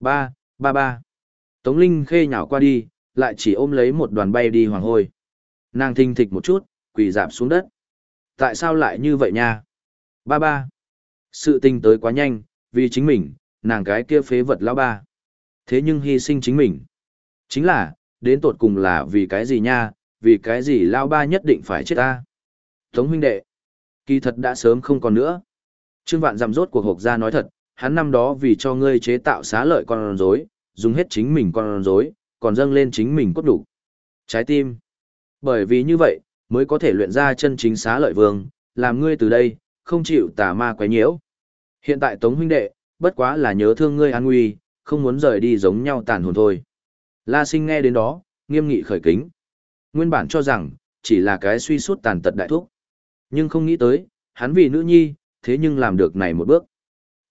Ba, ba ba. Tống Linh khê nhào qua đi, lại chỉ ôm lấy một đoàn bay đi hoàng hôi. Nàng thình thịch một chút, quỳ dạp xuống đất. Tại sao lại như vậy nha? Ba ba. Sự tình tới quá nhanh, vì chính mình, nàng cái kia phế vật lão ba. Thế nhưng hy sinh chính mình. Chính là, đến tột cùng là vì cái gì nha, vì cái gì lão ba nhất định phải chết ta. Tống huynh đệ. Kỳ thật đã sớm không còn nữa. Trương Vạn giảm rốt cuộc hộp ra nói thật, hắn năm đó vì cho ngươi chế tạo xá lợi con rối, dùng hết chính mình con rối, còn dâng lên chính mình cốt đủ. Trái tim. Bởi vì như vậy, mới có thể luyện ra chân chính xá lợi vương, làm ngươi từ đây, không chịu tà ma quấy nhiễu. Hiện tại Tống huynh đệ, bất quá là nhớ thương ngươi an nguy, không muốn rời đi giống nhau tàn hồn thôi. La sinh nghe đến đó, nghiêm nghị khởi kính. Nguyên bản cho rằng, chỉ là cái suy suốt tàn tật đại thúc. Nhưng không nghĩ tới, hắn vì nữ nhi, thế nhưng làm được này một bước.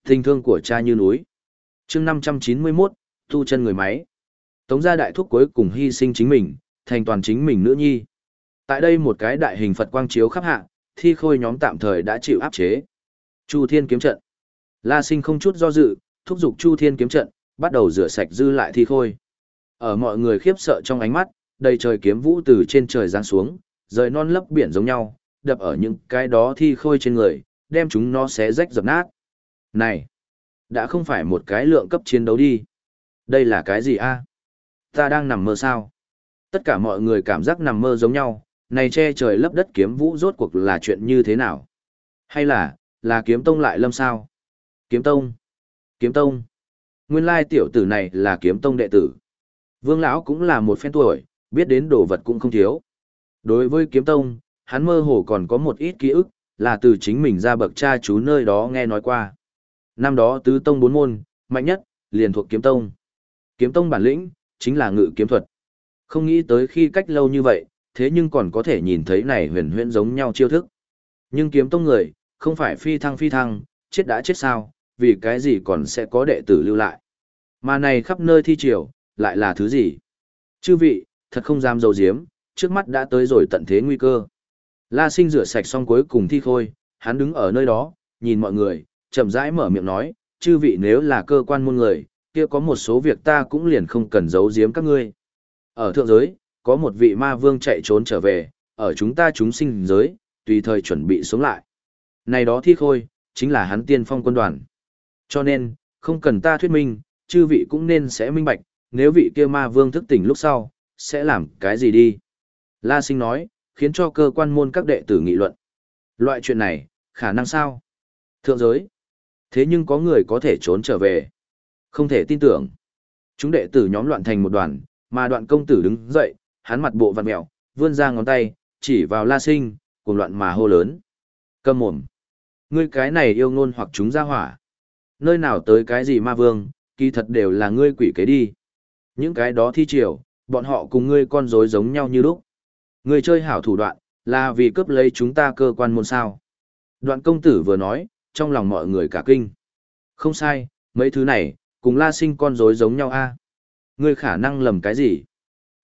Tình thương của cha như núi. chương 591, tu chân người máy. Tống gia đại thúc cuối cùng hy sinh chính mình, thành toàn chính mình nữ nhi. Tại đây một cái đại hình Phật quang chiếu khắp hạ, thi khôi nhóm tạm thời đã chịu áp chế. Chu Thiên kiếm trận. La Sinh không chút do dự, thúc giục Chu Thiên kiếm trận, bắt đầu rửa sạch dư lại thi khôi. Ở mọi người khiếp sợ trong ánh mắt, đầy trời kiếm vũ từ trên trời giáng xuống, rời non lấp biển giống nhau, đập ở những cái đó thi khôi trên người, đem chúng nó xé rách dập nát. Này, đã không phải một cái lượng cấp chiến đấu đi. Đây là cái gì a? Ta đang nằm mơ sao? Tất cả mọi người cảm giác nằm mơ giống nhau, này che trời lấp đất kiếm vũ rốt cuộc là chuyện như thế nào? Hay là, là kiếm tông lại lâm sao? Kiếm tông? Kiếm tông? Nguyên lai tiểu tử này là kiếm tông đệ tử. Vương lão cũng là một phen tuổi, biết đến đồ vật cũng không thiếu. Đối với kiếm tông, hắn mơ hồ còn có một ít ký ức, là từ chính mình ra bậc cha chú nơi đó nghe nói qua. Năm đó tứ tông bốn môn, mạnh nhất, liền thuộc kiếm tông. Kiếm tông bản lĩnh, chính là ngự kiếm thuật. Không nghĩ tới khi cách lâu như vậy, thế nhưng còn có thể nhìn thấy này huyền huyễn giống nhau chiêu thức. Nhưng kiếm tông người, không phải phi thăng phi thăng, chết đã chết sao, vì cái gì còn sẽ có đệ tử lưu lại. Mà này khắp nơi thi triều, lại là thứ gì? Chư vị, thật không dám dầu diếm, trước mắt đã tới rồi tận thế nguy cơ. La sinh rửa sạch xong cuối cùng thi khôi, hắn đứng ở nơi đó, nhìn mọi người, chậm rãi mở miệng nói, chư vị nếu là cơ quan môn người, kia có một số việc ta cũng liền không cần giấu giếm các ngươi. Ở thượng giới, có một vị ma vương chạy trốn trở về, ở chúng ta chúng sinh giới, tùy thời chuẩn bị sống lại. Này đó thi khôi, chính là hắn tiên phong quân đoàn. Cho nên, không cần ta thuyết minh, chư vị cũng nên sẽ minh bạch, nếu vị kia ma vương thức tỉnh lúc sau, sẽ làm cái gì đi. La sinh nói, khiến cho cơ quan môn các đệ tử nghị luận. Loại chuyện này, khả năng sao? Thượng giới. Thế nhưng có người có thể trốn trở về. Không thể tin tưởng. Chúng đệ tử nhóm loạn thành một đoàn, mà đoạn công tử đứng dậy, hắn mặt bộ vặn mẹo, vươn ra ngón tay, chỉ vào la sinh, cùng loạn mà hô lớn. Cầm mồm. Ngươi cái này yêu ngôn hoặc chúng ra hỏa. Nơi nào tới cái gì ma vương, kỳ thật đều là ngươi quỷ kế đi. Những cái đó thi triều, bọn họ cùng ngươi con rối giống nhau như lúc. Ngươi chơi hảo thủ đoạn, là vì cướp lấy chúng ta cơ quan môn sao. Đoạn công tử vừa nói, trong lòng mọi người cả kinh. Không sai, mấy thứ này, cùng la sinh con rối giống nhau a. Ngươi khả năng lầm cái gì?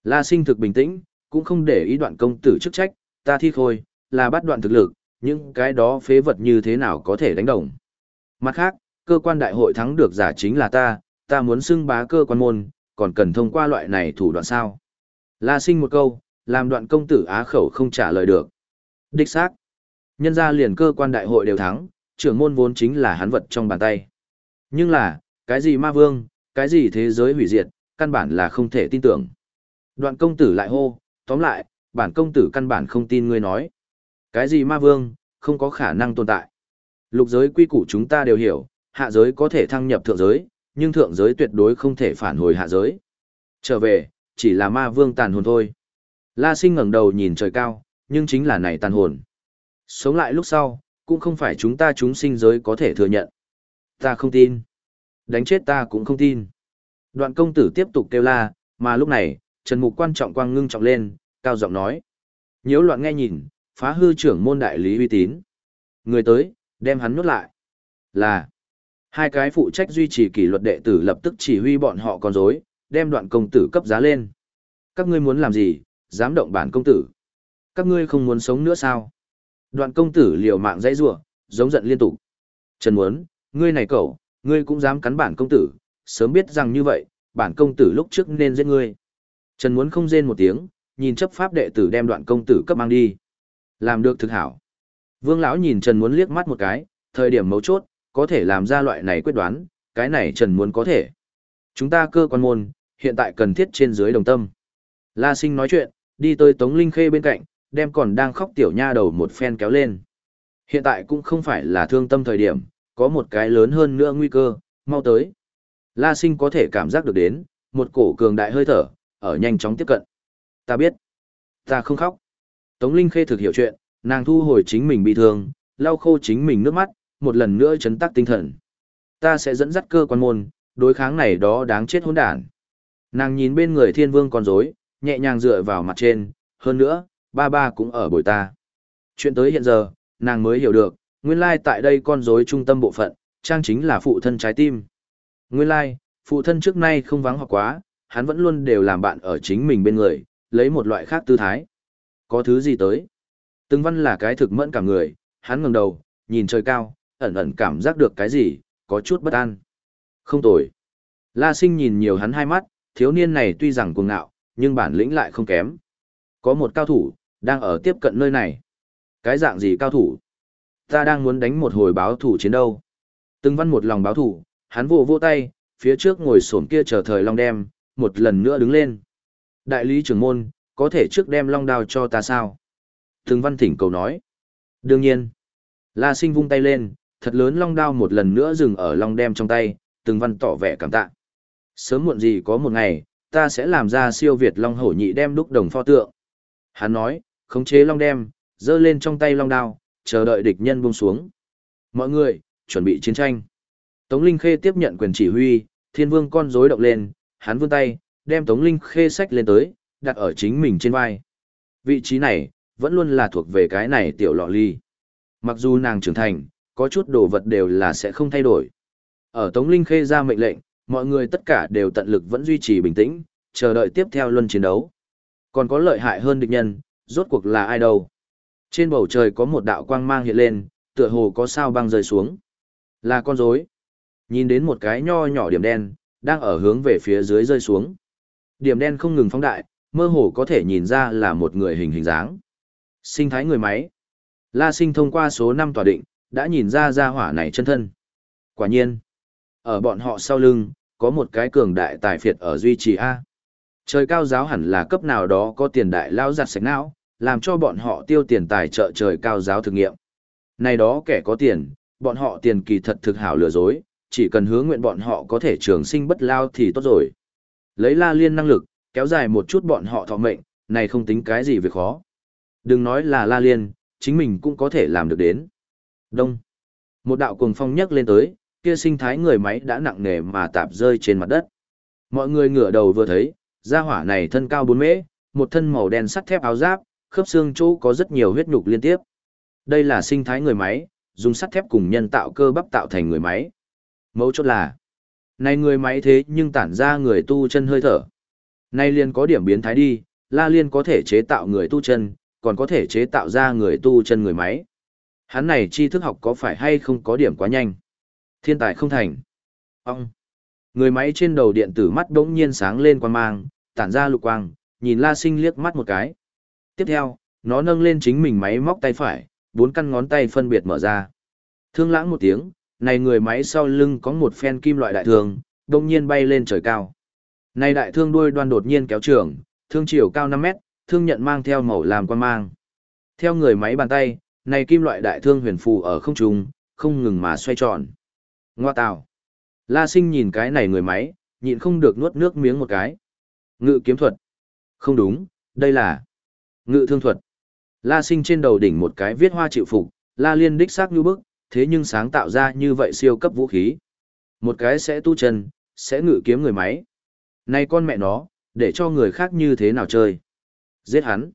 La sinh thực bình tĩnh, cũng không để ý đoạn công tử chức trách, ta thi khôi, là bắt đoạn thực lực, những cái đó phế vật như thế nào có thể đánh đồng. Mặt khác, cơ quan đại hội thắng được giả chính là ta, ta muốn xưng bá cơ quan môn, còn cần thông qua loại này thủ đoạn sao. La sinh một câu, làm đoạn công tử á khẩu không trả lời được. Đích xác. Nhân ra liền cơ quan đại hội đều thắng, trưởng môn vốn chính là hắn vật trong bàn tay. Nhưng là, cái gì ma vương, cái gì thế giới hủy diệt, căn bản là không thể tin tưởng. Đoạn công tử lại hô, tóm lại, bản công tử căn bản không tin ngươi nói. Cái gì ma vương, không có khả năng tồn tại. Lục giới quy củ chúng ta đều hiểu, hạ giới có thể thăng nhập thượng giới, nhưng thượng giới tuyệt đối không thể phản hồi hạ giới. Trở về, chỉ là ma vương tàn hồn thôi. La sinh ngẩng đầu nhìn trời cao, nhưng chính là này tàn hồn. Sống lại lúc sau, cũng không phải chúng ta chúng sinh giới có thể thừa nhận. Ta không tin. Đánh chết ta cũng không tin. Đoạn công tử tiếp tục kêu la, mà lúc này, Trần Mục quan trọng quang ngưng trọng lên, cao giọng nói. Nhiễu loạn nghe nhìn, phá hư trưởng môn đại lý uy tín. Người tới, đem hắn nuốt lại. Là, hai cái phụ trách duy trì kỷ luật đệ tử lập tức chỉ huy bọn họ con dối đem đoạn công tử cấp giá lên. Các ngươi muốn làm gì, dám động bản công tử. Các ngươi không muốn sống nữa sao? Đoạn công tử liều mạng dãy rủa, giống giận liên tục. Trần muốn, ngươi này cậu, ngươi cũng dám cắn bản công tử, sớm biết rằng như vậy, bản công tử lúc trước nên giết ngươi. Trần muốn không rên một tiếng, nhìn chấp pháp đệ tử đem đoạn công tử cấp mang đi. Làm được thực hảo. Vương lão nhìn Trần muốn liếc mắt một cái, thời điểm mấu chốt, có thể làm ra loại này quyết đoán, cái này Trần muốn có thể. Chúng ta cơ quan môn, hiện tại cần thiết trên dưới đồng tâm. La sinh nói chuyện, đi tới Tống Linh Khê bên cạnh, đem còn đang khóc tiểu nha đầu một phen kéo lên. Hiện tại cũng không phải là thương tâm thời điểm, có một cái lớn hơn nữa nguy cơ, mau tới. La sinh có thể cảm giác được đến, một cổ cường đại hơi thở, ở nhanh chóng tiếp cận. Ta biết. Ta không khóc. Tống Linh Khê thực hiểu chuyện, nàng thu hồi chính mình bị thương, lau khô chính mình nước mắt, một lần nữa chấn tác tinh thần. Ta sẽ dẫn dắt cơ quan môn, đối kháng này đó đáng chết hỗn đản. Nàng nhìn bên người thiên vương con rối, nhẹ nhàng dựa vào mặt trên, hơn nữa, ba ba cũng ở bồi ta. Chuyện tới hiện giờ, nàng mới hiểu được, nguyên lai tại đây con rối trung tâm bộ phận, trang chính là phụ thân trái tim. Nguyên lai, phụ thân trước nay không vắng hoặc quá, hắn vẫn luôn đều làm bạn ở chính mình bên người, lấy một loại khác tư thái. Có thứ gì tới? Từng văn là cái thực mẫn cả người, hắn ngẩng đầu, nhìn trời cao, ẩn ẩn cảm giác được cái gì, có chút bất an. Không tồi. La sinh nhìn nhiều hắn hai mắt, thiếu niên này tuy rằng cuồng ngạo, nhưng bản lĩnh lại không kém. Có một cao thủ, đang ở tiếp cận nơi này. Cái dạng gì cao thủ? Ta đang muốn đánh một hồi báo thủ chiến đâu. Từng văn một lòng báo thủ, hắn vỗ vỗ tay, phía trước ngồi xổm kia chờ thời long đem, một lần nữa đứng lên. Đại lý trưởng môn, có thể trước đem long đao cho ta sao? Từng văn thỉnh cầu nói. Đương nhiên. La sinh vung tay lên, thật lớn long đao một lần nữa dừng ở long đem trong tay, từng văn tỏ vẻ cảm tạ. Sớm muộn gì có một ngày, ta sẽ làm ra siêu Việt long hổ nhị đem đúc đồng pho tượng. Hắn nói, khống chế long đem, giơ lên trong tay long đao, chờ đợi địch nhân buông xuống. Mọi người, chuẩn bị chiến tranh. Tống Linh Khê tiếp nhận quyền chỉ huy, thiên vương con rối động lên, hắn vươn tay, đem Tống Linh Khê sách lên tới, đặt ở chính mình trên vai. Vị trí này, vẫn luôn là thuộc về cái này tiểu lọ ly. Mặc dù nàng trưởng thành, có chút đồ vật đều là sẽ không thay đổi. Ở Tống Linh Khê ra mệnh lệnh, mọi người tất cả đều tận lực vẫn duy trì bình tĩnh, chờ đợi tiếp theo luân chiến đấu. Còn có lợi hại hơn địch nhân, rốt cuộc là ai đâu? Trên bầu trời có một đạo quang mang hiện lên, tựa hồ có sao băng rơi xuống. Là con rối. Nhìn đến một cái nho nhỏ điểm đen, đang ở hướng về phía dưới rơi xuống. Điểm đen không ngừng phóng đại, mơ hồ có thể nhìn ra là một người hình hình dáng. Sinh thái người máy. La sinh thông qua số 5 tòa định, đã nhìn ra ra hỏa này chân thân. Quả nhiên, ở bọn họ sau lưng, có một cái cường đại tài phiệt ở duy trì A. Trời cao giáo hẳn là cấp nào đó có tiền đại lao giặt sạch não, làm cho bọn họ tiêu tiền tài trợ trời cao giáo thực nghiệm. Này đó kẻ có tiền, bọn họ tiền kỳ thật thực hảo lừa dối, chỉ cần hứa nguyện bọn họ có thể trường sinh bất lao thì tốt rồi. Lấy la liên năng lực, kéo dài một chút bọn họ thọ mệnh, này không tính cái gì việc khó. Đừng nói là la liên, chính mình cũng có thể làm được đến. Đông. Một đạo cuồng phong nhấc lên tới, kia sinh thái người máy đã nặng nề mà tạp rơi trên mặt đất. Mọi người ngửa đầu vừa thấy, gia hỏa này thân cao 4 mễ, một thân màu đen sắt thép áo giáp, khớp xương chỗ có rất nhiều huyết nhục liên tiếp. Đây là sinh thái người máy, dùng sắt thép cùng nhân tạo cơ bắp tạo thành người máy. Mấu chốt là, này người máy thế nhưng tản ra người tu chân hơi thở. Nay liên có điểm biến thái đi, La Liên có thể chế tạo người tu chân, còn có thể chế tạo ra người tu chân người máy. Hắn này tri thức học có phải hay không có điểm quá nhanh? Thiên tài không thành. Ông. Người máy trên đầu điện tử mắt đống nhiên sáng lên quan mang, tản ra lục quang, nhìn La Sinh liếc mắt một cái. Tiếp theo, nó nâng lên chính mình máy móc tay phải, bốn căn ngón tay phân biệt mở ra. Thương lãng một tiếng, này người máy sau lưng có một phen kim loại đại thương, đông nhiên bay lên trời cao. Này đại thương đuôi đoan đột nhiên kéo trường, thương chiều cao 5 mét, thương nhận mang theo màu làm quan mang. Theo người máy bàn tay, này kim loại đại thương huyền phù ở không trung, không ngừng mà xoay tròn. Ngoa tào. La sinh nhìn cái này người máy, nhịn không được nuốt nước miếng một cái. Ngự kiếm thuật. Không đúng, đây là ngự thương thuật. La sinh trên đầu đỉnh một cái viết hoa chịu phục, la liên đích xác như bức, thế nhưng sáng tạo ra như vậy siêu cấp vũ khí. Một cái sẽ tu chân, sẽ ngự kiếm người máy. Này con mẹ nó, để cho người khác như thế nào chơi. Giết hắn.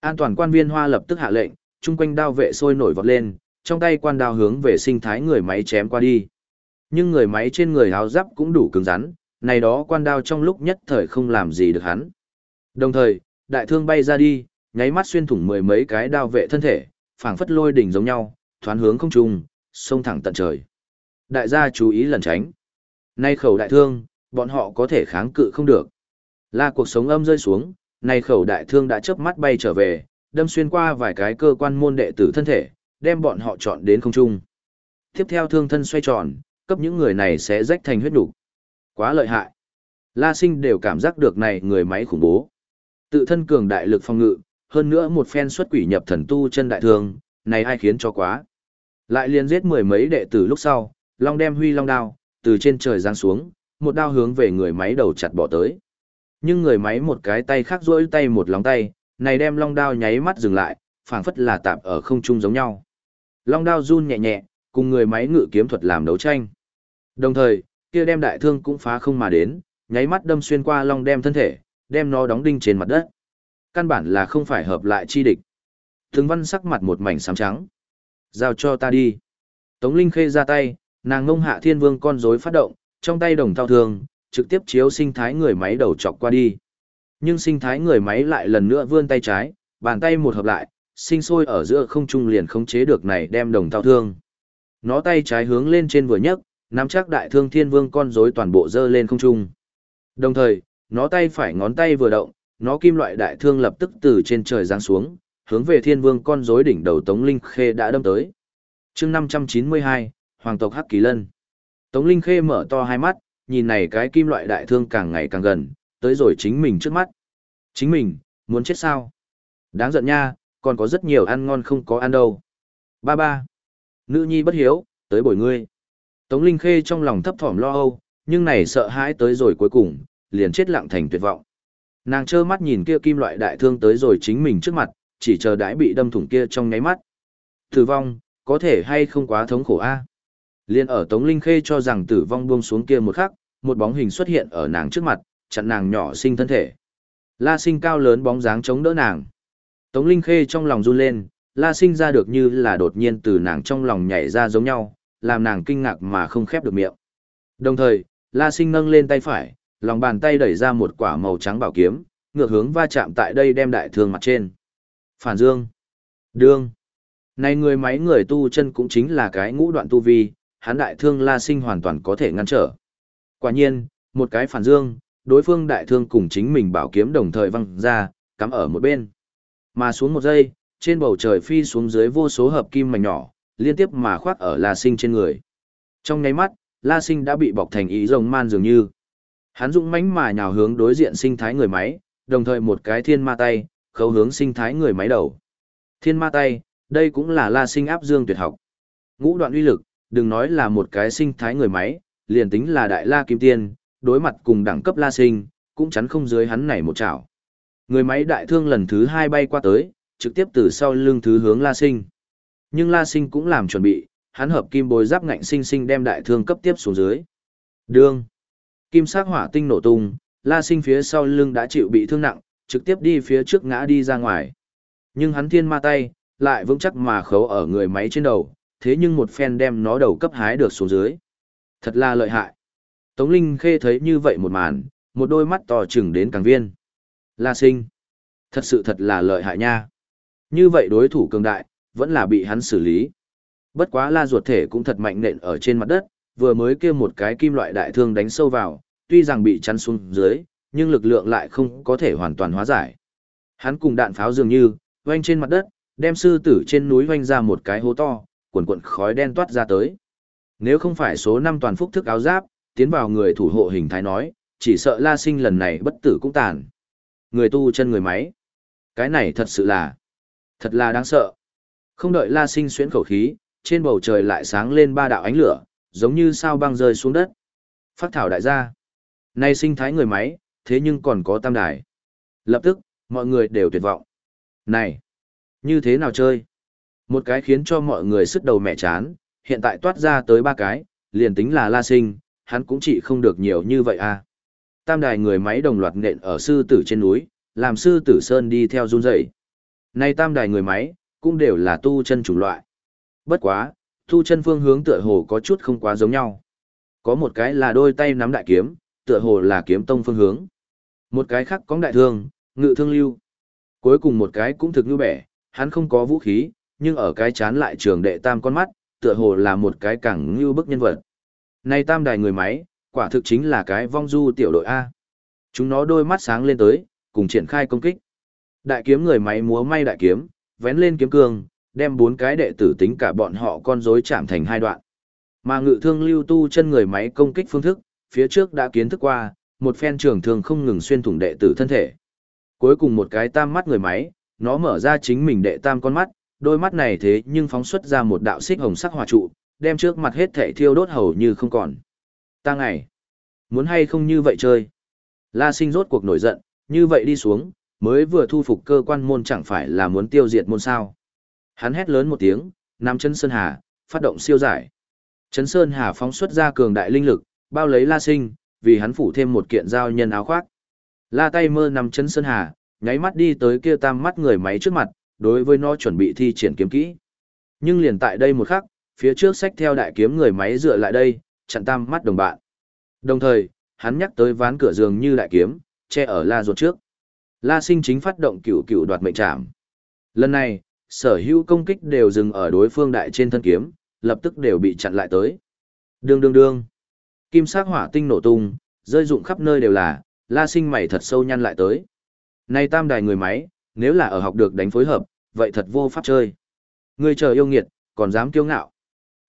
An toàn quan viên hoa lập tức hạ lệnh, chung quanh đao vệ sôi nổi vọt lên, trong tay quan đao hướng về sinh thái người máy chém qua đi. Nhưng người máy trên người áo giáp cũng đủ cứng rắn, này đó quan đao trong lúc nhất thời không làm gì được hắn. Đồng thời, đại thương bay ra đi, nháy mắt xuyên thủng mười mấy cái đao vệ thân thể, phảng phất lôi đỉnh giống nhau, thoán hướng không trung, xông thẳng tận trời. Đại gia chú ý lẩn tránh. Nay khẩu đại thương, bọn họ có thể kháng cự không được. La cuộc sống âm rơi xuống, nay khẩu đại thương đã chớp mắt bay trở về, đâm xuyên qua vài cái cơ quan môn đệ tử thân thể, đem bọn họ chọn đến không trung. Tiếp theo thương thân xoay tròn, cấp những người này sẽ rách thành huyết đủ. Quá lợi hại. La sinh đều cảm giác được này người máy khủng bố. Tự thân cường đại lực phòng ngự, hơn nữa một phen xuất quỷ nhập thần tu chân đại thương, này ai khiến cho quá. Lại liền giết mười mấy đệ tử lúc sau, long đem huy long đao, từ trên trời giáng xuống, một đao hướng về người máy đầu chặt bỏ tới. Nhưng người máy một cái tay khác duỗi tay một lòng tay, này đem long đao nháy mắt dừng lại, phảng phất là tạm ở không trung giống nhau. Long đao run nhẹ nhẹ, cùng người máy ngự kiếm thuật làm đấu tranh. Đồng thời, kia đem đại thương cũng phá không mà đến, nháy mắt đâm xuyên qua long đem thân thể, đem nó đóng đinh trên mặt đất. Căn bản là không phải hợp lại chi địch. Thường văn sắc mặt một mảnh xám trắng. Giao cho ta đi. Tống Linh Khê ra tay, nàng ngông hạ thiên vương con rối phát động, trong tay đồng thao thường, trực tiếp chiếu sinh thái người máy đầu chọc qua đi. Nhưng sinh thái người máy lại lần nữa vươn tay trái, bàn tay một hợp lại, sinh sôi ở giữa không trung liền khống chế được này đem đồng thao thương. Nó tay trái hướng lên trên vừa nhấc, nắm chắc đại thương thiên vương con rối toàn bộ dơ lên không trung. Đồng thời, nó tay phải ngón tay vừa động, nó kim loại đại thương lập tức từ trên trời giáng xuống, hướng về thiên vương con rối đỉnh đầu Tống Linh Khê đã đâm tới. chương 592, Hoàng tộc Hắc Kỳ Lân. Tống Linh Khê mở to hai mắt, nhìn này cái kim loại đại thương càng ngày càng gần, tới rồi chính mình trước mắt. Chính mình, muốn chết sao? Đáng giận nha, còn có rất nhiều ăn ngon không có ăn đâu. Ba ba. Nữ nhi bất hiếu, tới bồi ngươi. Tống Linh Khê trong lòng thấp thỏm lo âu, nhưng này sợ hãi tới rồi cuối cùng, liền chết lặng thành tuyệt vọng. Nàng trơ mắt nhìn kia kim loại đại thương tới rồi chính mình trước mặt, chỉ chờ đãi bị đâm thủng kia trong nháy mắt. Tử vong, có thể hay không quá thống khổ a? Liên ở Tống Linh Khê cho rằng tử vong buông xuống kia một khắc, một bóng hình xuất hiện ở nàng trước mặt, chặn nàng nhỏ sinh thân thể. La sinh cao lớn bóng dáng chống đỡ nàng. Tống Linh Khê trong lòng run lên, La sinh ra được như là đột nhiên từ nàng trong lòng nhảy ra giống nhau, làm nàng kinh ngạc mà không khép được miệng. Đồng thời, La sinh nâng lên tay phải, lòng bàn tay đẩy ra một quả màu trắng bảo kiếm, ngược hướng va chạm tại đây đem đại thương mặt trên. Phản dương. Đương. Này người máy người tu chân cũng chính là cái ngũ đoạn tu vi, hắn đại thương La sinh hoàn toàn có thể ngăn trở. Quả nhiên, một cái phản dương, đối phương đại thương cùng chính mình bảo kiếm đồng thời văng ra, cắm ở một bên. Mà xuống một giây, trên bầu trời phi xuống dưới vô số hợp kim mảnh nhỏ, liên tiếp mà khoác ở La Sinh trên người. Trong nháy mắt, La Sinh đã bị bọc thành ý rồng man dường như. Hắn dũng mãnh mà nhào hướng đối diện sinh thái người máy, đồng thời một cái thiên ma tay, khấu hướng sinh thái người máy đầu. Thiên ma tay, đây cũng là La Sinh áp dương tuyệt học. Ngũ đoạn uy lực, đừng nói là một cái sinh thái người máy, liền tính là đại la kim tiên, đối mặt cùng đẳng cấp la sinh, cũng chắn không dưới hắn này một chảo. Người máy đại thương lần thứ hai bay qua tới, trực tiếp từ sau lưng thứ hướng la sinh. Nhưng la sinh cũng làm chuẩn bị, hắn hợp kim bồi giáp ngạnh sinh sinh đem đại thương cấp tiếp xuống dưới. Đương. Kim sắc hỏa tinh nổ tung, la sinh phía sau lưng đã chịu bị thương nặng, trực tiếp đi phía trước ngã đi ra ngoài. Nhưng hắn thiên ma tay, lại vững chắc mà khấu ở người máy trên đầu, thế nhưng một phen đem nó đầu cấp hái được xuống dưới. Thật là lợi hại. Tống Linh Khê thấy như vậy một màn, một đôi mắt to chừng đến càng viên. La sinh. Thật sự thật là lợi hại nha. Như vậy đối thủ cường đại, vẫn là bị hắn xử lý. Bất quá la ruột thể cũng thật mạnh nện ở trên mặt đất, vừa mới kia một cái kim loại đại thương đánh sâu vào, tuy rằng bị chắn xuống dưới, nhưng lực lượng lại không có thể hoàn toàn hóa giải. Hắn cùng đạn pháo dường như, vanh trên mặt đất, đem sư tử trên núi vanh ra một cái hố to, cuộn cuộn khói đen toát ra tới. Nếu không phải số năm toàn phúc thức áo giáp, tiến vào người thủ hộ hình thái nói, chỉ sợ la sinh lần này bất tử cũng tàn. Người tu chân người máy. Cái này thật sự là, thật là đáng sợ. Không đợi la sinh xuyến khẩu khí, trên bầu trời lại sáng lên ba đạo ánh lửa, giống như sao băng rơi xuống đất. Phát thảo đại gia. Nay sinh thái người máy, thế nhưng còn có tam đài. Lập tức, mọi người đều tuyệt vọng. Này, như thế nào chơi? Một cái khiến cho mọi người sức đầu mẹ chán, hiện tại toát ra tới ba cái, liền tính là la sinh, hắn cũng chỉ không được nhiều như vậy à. Tam đài người máy đồng loạt nện ở sư tử trên núi, làm sư tử sơn đi theo run dậy. Nay tam đài người máy, cũng đều là tu chân chủng loại. Bất quá, tu chân phương hướng tựa hồ có chút không quá giống nhau. Có một cái là đôi tay nắm đại kiếm, tựa hồ là kiếm tông phương hướng. Một cái khác có đại thương, ngự thương lưu. Cuối cùng một cái cũng thực như bẻ, hắn không có vũ khí, nhưng ở cái chán lại trường đệ tam con mắt, tựa hồ là một cái càng như bức nhân vật. Này tam đài người máy, quả thực chính là cái vong du tiểu đội A. Chúng nó đôi mắt sáng lên tới, cùng triển khai công kích. Đại kiếm người máy múa may đại kiếm, vén lên kiếm cương, đem bốn cái đệ tử tính cả bọn họ con rối chạm thành hai đoạn. Mà ngự thương lưu tu chân người máy công kích phương thức, phía trước đã kiến thức qua, một phen trường thương không ngừng xuyên thủng đệ tử thân thể. Cuối cùng một cái tam mắt người máy, nó mở ra chính mình đệ tam con mắt, đôi mắt này thế nhưng phóng xuất ra một đạo xích hồng sắc hỏa trụ, đem trước mặt hết thể thiêu đốt hầu như không còn. Ta ngày, muốn hay không như vậy chơi. La sinh rốt cuộc nổi giận, như vậy đi xuống, mới vừa thu phục cơ quan môn chẳng phải là muốn tiêu diệt môn sao. Hắn hét lớn một tiếng, nắm chân Sơn Hà, phát động siêu giải. Chấn Sơn Hà phóng xuất ra cường đại linh lực, bao lấy La Sinh, vì hắn phủ thêm một kiện giao nhân áo khoác. La tay mơ nằm chân Sơn Hà, nháy mắt đi tới kia tam mắt người máy trước mặt, đối với nó chuẩn bị thi triển kiếm kỹ. Nhưng liền tại đây một khắc, phía trước sách theo đại kiếm người máy dựa lại đây, chặn tam mắt đồng bạn. Đồng thời, hắn nhắc tới ván cửa giường như đại kiếm, che ở La ruột trước. La sinh chính phát động cửu cửu đoạt mệnh trảm. Lần này, sở hữu công kích đều dừng ở đối phương đại trên thân kiếm, lập tức đều bị chặn lại tới. Đương đương đương. Kim sắc hỏa tinh nổ tung, rơi rụng khắp nơi đều là, la sinh mày thật sâu nhăn lại tới. Này tam đài người máy, nếu là ở học được đánh phối hợp, vậy thật vô pháp chơi. Người chờ yêu nghiệt, còn dám kiêu ngạo.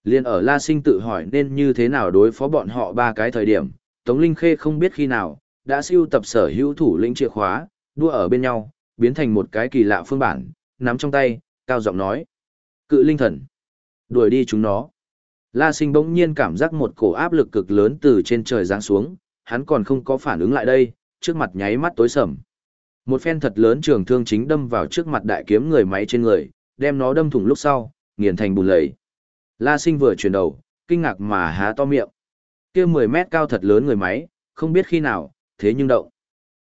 Liên ở La Sinh tự hỏi nên như thế nào đối phó bọn họ ba cái thời điểm, Tống Linh Khê không biết khi nào, đã siêu tập sở hữu thủ lĩnh chìa khóa, đua ở bên nhau, biến thành một cái kỳ lạ phương bản, nắm trong tay, cao giọng nói. Cự linh thần. Đuổi đi chúng nó. La sinh bỗng nhiên cảm giác một cổ áp lực cực lớn từ trên trời giáng xuống, hắn còn không có phản ứng lại đây, trước mặt nháy mắt tối sầm. Một phen thật lớn trường thương chính đâm vào trước mặt đại kiếm người máy trên người, đem nó đâm thủng lúc sau, nghiền thành bùn lầy. La sinh vừa chuyển đầu, kinh ngạc mà há to miệng. kia 10 mét cao thật lớn người máy, không biết khi nào, thế nhưng động.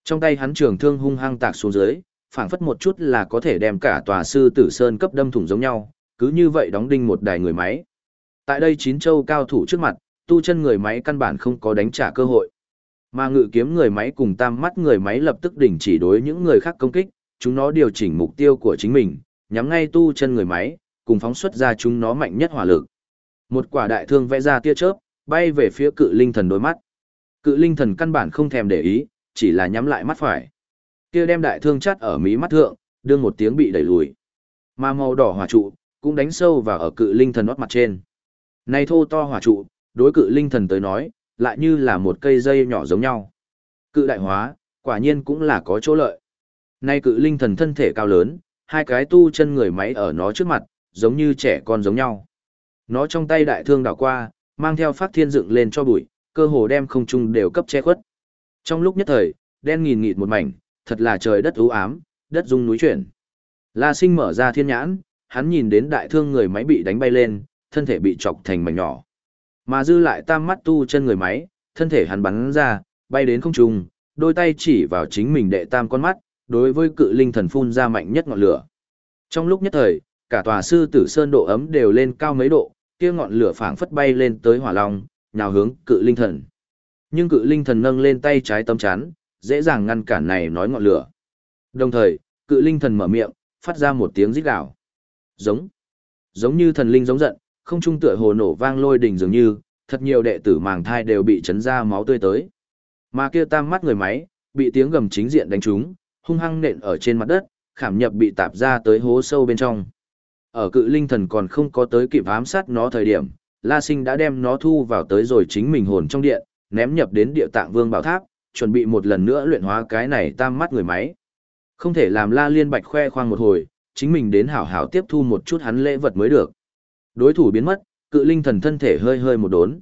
Trong tay hắn trường thương hung hăng tạc xuống dưới, phảng phất một chút là có thể đem cả tòa sư tử sơn cấp đâm thủng giống nhau, cứ như vậy đóng đinh một đài người máy. Tại đây chín châu cao thủ trước mặt, tu chân người máy căn bản không có đánh trả cơ hội. Mà ngự kiếm người máy cùng tam mắt người máy lập tức đình chỉ đối những người khác công kích, chúng nó điều chỉnh mục tiêu của chính mình, nhắm ngay tu chân người máy, cùng phóng xuất ra chúng nó mạnh nhất hỏa lực. Một quả đại thương vẽ ra tia chớp, bay về phía cự linh thần đôi mắt. Cự linh thần căn bản không thèm để ý, chỉ là nhắm lại mắt phải. Kia đem đại thương chắt ở mí mắt thượng, đương một tiếng bị đẩy lùi. Mà màu đỏ hỏa trụ cũng đánh sâu vào ở cự linh thần nót mặt trên. Này thô to hỏa trụ, đối cự linh thần tới nói, lại như là một cây dây nhỏ giống nhau. Cự đại hóa, quả nhiên cũng là có chỗ lợi. Nay cự linh thần thân thể cao lớn, hai cái tu chân người máy ở nó trước mặt, giống như trẻ con giống nhau. Nó trong tay đại thương đảo qua, mang theo phát thiên dựng lên cho bụi, cơ hồ đem không trung đều cấp che khuất. Trong lúc nhất thời, đen nghìn nghịt một mảnh, thật là trời đất u ám, đất rung núi chuyển. La Sinh mở ra thiên nhãn, hắn nhìn đến đại thương người máy bị đánh bay lên, thân thể bị chọc thành mảnh nhỏ. Mà dư lại tam mắt tu chân người máy, thân thể hắn bắn ra, bay đến không trung, đôi tay chỉ vào chính mình đệ tam con mắt, đối với cự linh thần phun ra mạnh nhất ngọn lửa. Trong lúc nhất thời, cả tòa sư tử sơn độ ấm đều lên cao mấy độ, kia ngọn lửa phảng phất bay lên tới hỏa long, nhào hướng cự linh thần. Nhưng cự linh thần nâng lên tay trái tấm chắn, dễ dàng ngăn cản này nói ngọn lửa. Đồng thời, cự linh thần mở miệng, phát ra một tiếng rít gào. Giống. Giống như thần linh giống giận, không trung tựa hồ nổ vang lôi đình dường như, thật nhiều đệ tử màng thai đều bị chấn ra máu tươi tới. Mà kia tam mắt người máy, bị tiếng gầm chính diện đánh trúng, hung hăng nện ở trên mặt đất, khảm nhập bị tạp ra tới hố sâu bên trong. Ở cự linh thần còn không có tới kịp ám sát nó thời điểm, La Sinh đã đem nó thu vào tới rồi chính mình hồn trong điện, ném nhập đến địa tạng vương bảo tháp, chuẩn bị một lần nữa luyện hóa cái này tam mắt người máy. Không thể làm La Liên Bạch khoe khoang một hồi, chính mình đến hảo hảo tiếp thu một chút hắn lễ vật mới được. Đối thủ biến mất, cự linh thần thân thể hơi hơi một đốn.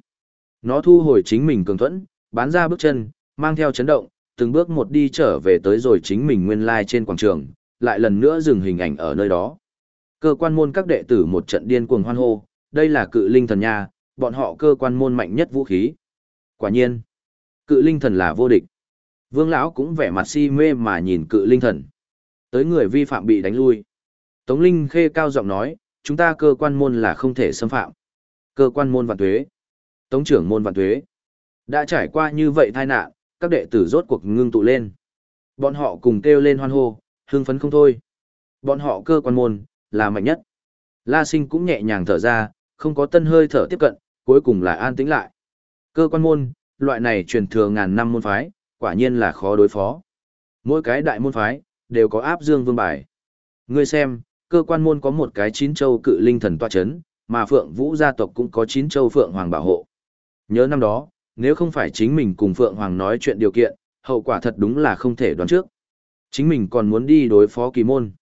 Nó thu hồi chính mình cường thuẫn, bán ra bước chân, mang theo chấn động, từng bước một đi trở về tới rồi chính mình nguyên lai trên quảng trường, lại lần nữa dừng hình ảnh ở nơi đó. Cơ quan môn các đệ tử một trận điên cuồng hoan hô, đây là cự linh thần nha, bọn họ cơ quan môn mạnh nhất vũ khí. Quả nhiên, cự linh thần là vô địch. Vương lão cũng vẻ mặt si mê mà nhìn cự linh thần. Tới người vi phạm bị đánh lui. Tống Linh khê cao giọng nói, chúng ta cơ quan môn là không thể xâm phạm. Cơ quan môn vạn tuế. Tống trưởng môn vạn tuế. Đã trải qua như vậy tai nạn, các đệ tử rốt cuộc ngưng tụ lên. Bọn họ cùng kêu lên hoan hô, hưng phấn không thôi. Bọn họ cơ quan môn, là mạnh nhất. La sinh cũng nhẹ nhàng thở ra, không có tân hơi thở tiếp cận, cuối cùng là an tĩnh lại. Cơ quan môn, loại này truyền thừa ngàn năm môn phái, quả nhiên là khó đối phó. Mỗi cái đại môn phái, đều có áp dương vương bài. Ngươi xem, cơ quan môn có một cái chín châu cự linh thần toa chấn, mà Phượng Vũ gia tộc cũng có chín châu Phượng Hoàng bảo hộ. Nhớ năm đó, nếu không phải chính mình cùng Phượng Hoàng nói chuyện điều kiện, hậu quả thật đúng là không thể đoán trước. Chính mình còn muốn đi đối phó kỳ môn.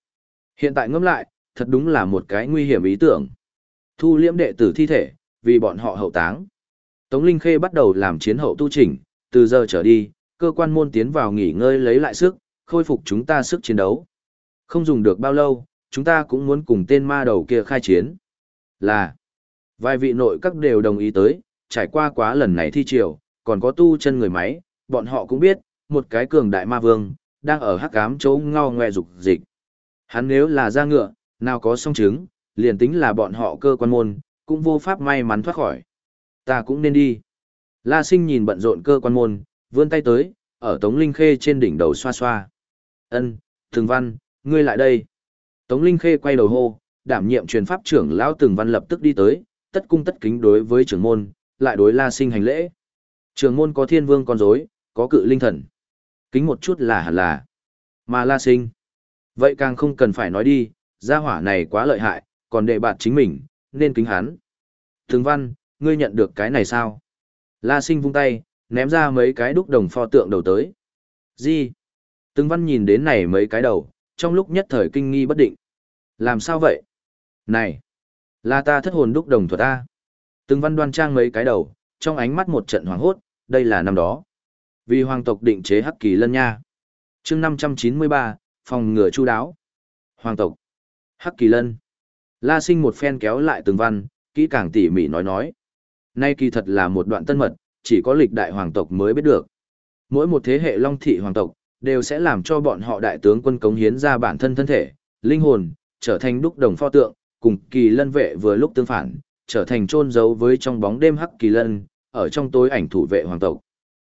Hiện tại ngẫm lại, thật đúng là một cái nguy hiểm ý tưởng. Thu liễm đệ tử thi thể, vì bọn họ hậu táng. Tống Linh Khê bắt đầu làm chiến hậu tu chỉnh, từ giờ trở đi, cơ quan môn tiến vào nghỉ ngơi lấy lại sức, khôi phục chúng ta sức chiến đấu. Không dùng được bao lâu, chúng ta cũng muốn cùng tên ma đầu kia khai chiến. Là, vài vị nội các đều đồng ý tới, trải qua quá lần này thi triều, còn có tu chân người máy, bọn họ cũng biết, một cái cường đại ma vương, đang ở hắc ám chỗ ngao ngoe dục dịch. Hắn nếu là ra ngựa, nào có song chứng, liền tính là bọn họ cơ quan môn, cũng vô pháp may mắn thoát khỏi. Ta cũng nên đi. La sinh nhìn bận rộn cơ quan môn, vươn tay tới, ở Tống Linh Khê trên đỉnh đầu xoa xoa. Ân, Thường Văn, ngươi lại đây. Tống Linh Khê quay đầu hô, đảm nhiệm truyền pháp trưởng lão Thường Văn lập tức đi tới, tất cung tất kính đối với trưởng môn, lại đối La Sinh hành lễ. Trưởng môn có thiên vương con rối, có cự linh thần. Kính một chút là hẳn là. Mà La Sinh. Vậy càng không cần phải nói đi, gia hỏa này quá lợi hại, còn đệ bạt chính mình, nên kính hắn. Thường Văn, ngươi nhận được cái này sao? La Sinh vung tay, ném ra mấy cái đúc đồng pho tượng đầu tới. Gì? Từng văn nhìn đến này mấy cái đầu, trong lúc nhất thời kinh nghi bất định. Làm sao vậy? Này! Là ta thất hồn đúc đồng thuật ta. Từng văn đoan trang mấy cái đầu, trong ánh mắt một trận hoàng hốt, đây là năm đó. Vì hoàng tộc định chế hắc kỳ lân nha. chương 593, phòng ngừa chu đáo. Hoàng tộc. Hắc kỳ lân. La sinh một phen kéo lại từng văn, kỹ càng tỉ mỉ nói nói. Nay kỳ thật là một đoạn tân mật, chỉ có lịch đại hoàng tộc mới biết được. Mỗi một thế hệ long thị hoàng tộc, đều sẽ làm cho bọn họ đại tướng quân cống hiến ra bản thân thân thể, linh hồn, trở thành đúc đồng pho tượng, cùng kỳ lân vệ vừa lúc tương phản, trở thành trôn giấu với trong bóng đêm hắc kỳ lân, ở trong tối ảnh thủ vệ hoàng tộc.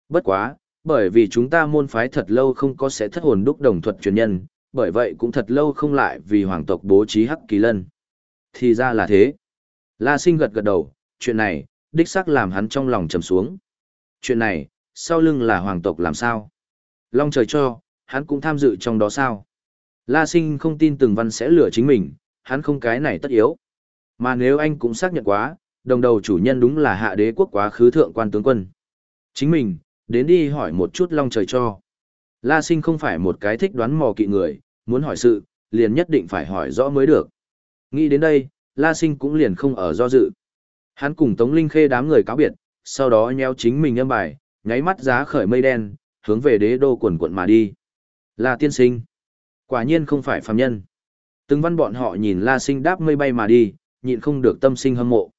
Bất quá, bởi vì chúng ta môn phái thật lâu không có sẽ thất hồn đúc đồng thuật truyền nhân, bởi vậy cũng thật lâu không lại vì hoàng tộc bố trí hắc kỳ lân. Thì ra là thế. La sinh gật gật đầu, chuyện này, đích xác làm hắn trong lòng trầm xuống. Chuyện này, sau lưng là hoàng tộc làm sao? Long trời cho, hắn cũng tham dự trong đó sao? La sinh không tin từng văn sẽ lừa chính mình, hắn không cái này tất yếu. Mà nếu anh cũng xác nhận quá, đồng đầu chủ nhân đúng là hạ đế quốc quá khứ thượng quan tướng quân. Chính mình, đến đi hỏi một chút long trời cho. La sinh không phải một cái thích đoán mò kỵ người, muốn hỏi sự, liền nhất định phải hỏi rõ mới được. Nghĩ đến đây, La sinh cũng liền không ở do dự. Hắn cùng Tống Linh Khê đám người cáo biệt, sau đó nheo chính mình âm bài, nháy mắt giá khởi mây đen, hướng về đế đô quần quận mà đi. La tiên sinh. Quả nhiên không phải phàm nhân. Từng văn bọn họ nhìn La sinh đáp mây bay mà đi, nhịn không được tâm sinh hâm mộ.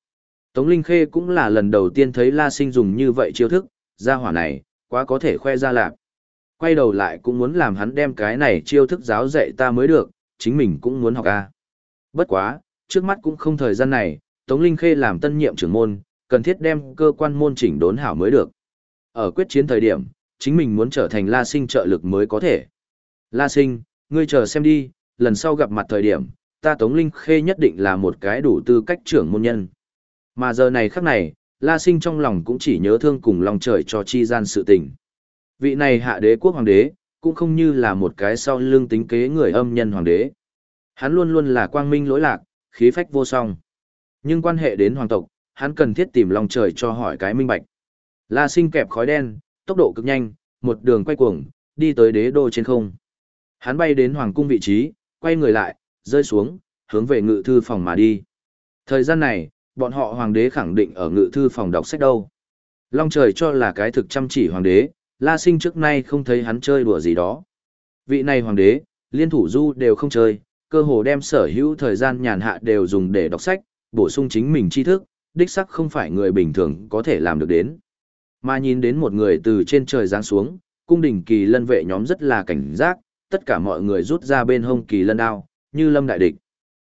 Tống Linh Khê cũng là lần đầu tiên thấy La sinh dùng như vậy chiêu thức, ra hỏa này, quá có thể khoe ra lạc. Quay đầu lại cũng muốn làm hắn đem cái này chiêu thức giáo dạy ta mới được, chính mình cũng muốn học a. Bất quá, trước mắt cũng không thời gian này, Tống Linh Khê làm tân nhiệm trưởng môn, cần thiết đem cơ quan môn chỉnh đốn hảo mới được. Ở quyết chiến thời điểm, chính mình muốn trở thành La Sinh trợ lực mới có thể. La Sinh, ngươi chờ xem đi, lần sau gặp mặt thời điểm, ta Tống Linh Khê nhất định là một cái đủ tư cách trưởng môn nhân. Mà giờ này khắc này, La Sinh trong lòng cũng chỉ nhớ thương cùng lòng trời cho chi gian sự tình. Vị này hạ đế quốc hoàng đế, cũng không như là một cái sau lưng tính kế người âm nhân hoàng đế. Hắn luôn luôn là quang minh lỗi lạc, khí phách vô song. Nhưng quan hệ đến hoàng tộc, hắn cần thiết tìm lòng trời cho hỏi cái minh bạch. La sinh kẹp khói đen, tốc độ cực nhanh, một đường quay cuồng, đi tới đế đô trên không. Hắn bay đến hoàng cung vị trí, quay người lại, rơi xuống, hướng về ngự thư phòng mà đi. Thời gian này, bọn họ hoàng đế khẳng định ở ngự thư phòng đọc sách đâu. Long trời cho là cái thực chăm chỉ hoàng đế, la sinh trước nay không thấy hắn chơi đùa gì đó. Vị này hoàng đế, liên thủ du đều không chơi, cơ hồ đem sở hữu thời gian nhàn hạ đều dùng để đọc sách, bổ sung chính mình tri thức, đích sắc không phải người bình thường có thể làm được đến. Mà nhìn đến một người từ trên trời giáng xuống, cung đình kỳ lân vệ nhóm rất là cảnh giác, tất cả mọi người rút ra bên hông kỳ lân đao, như lâm đại địch.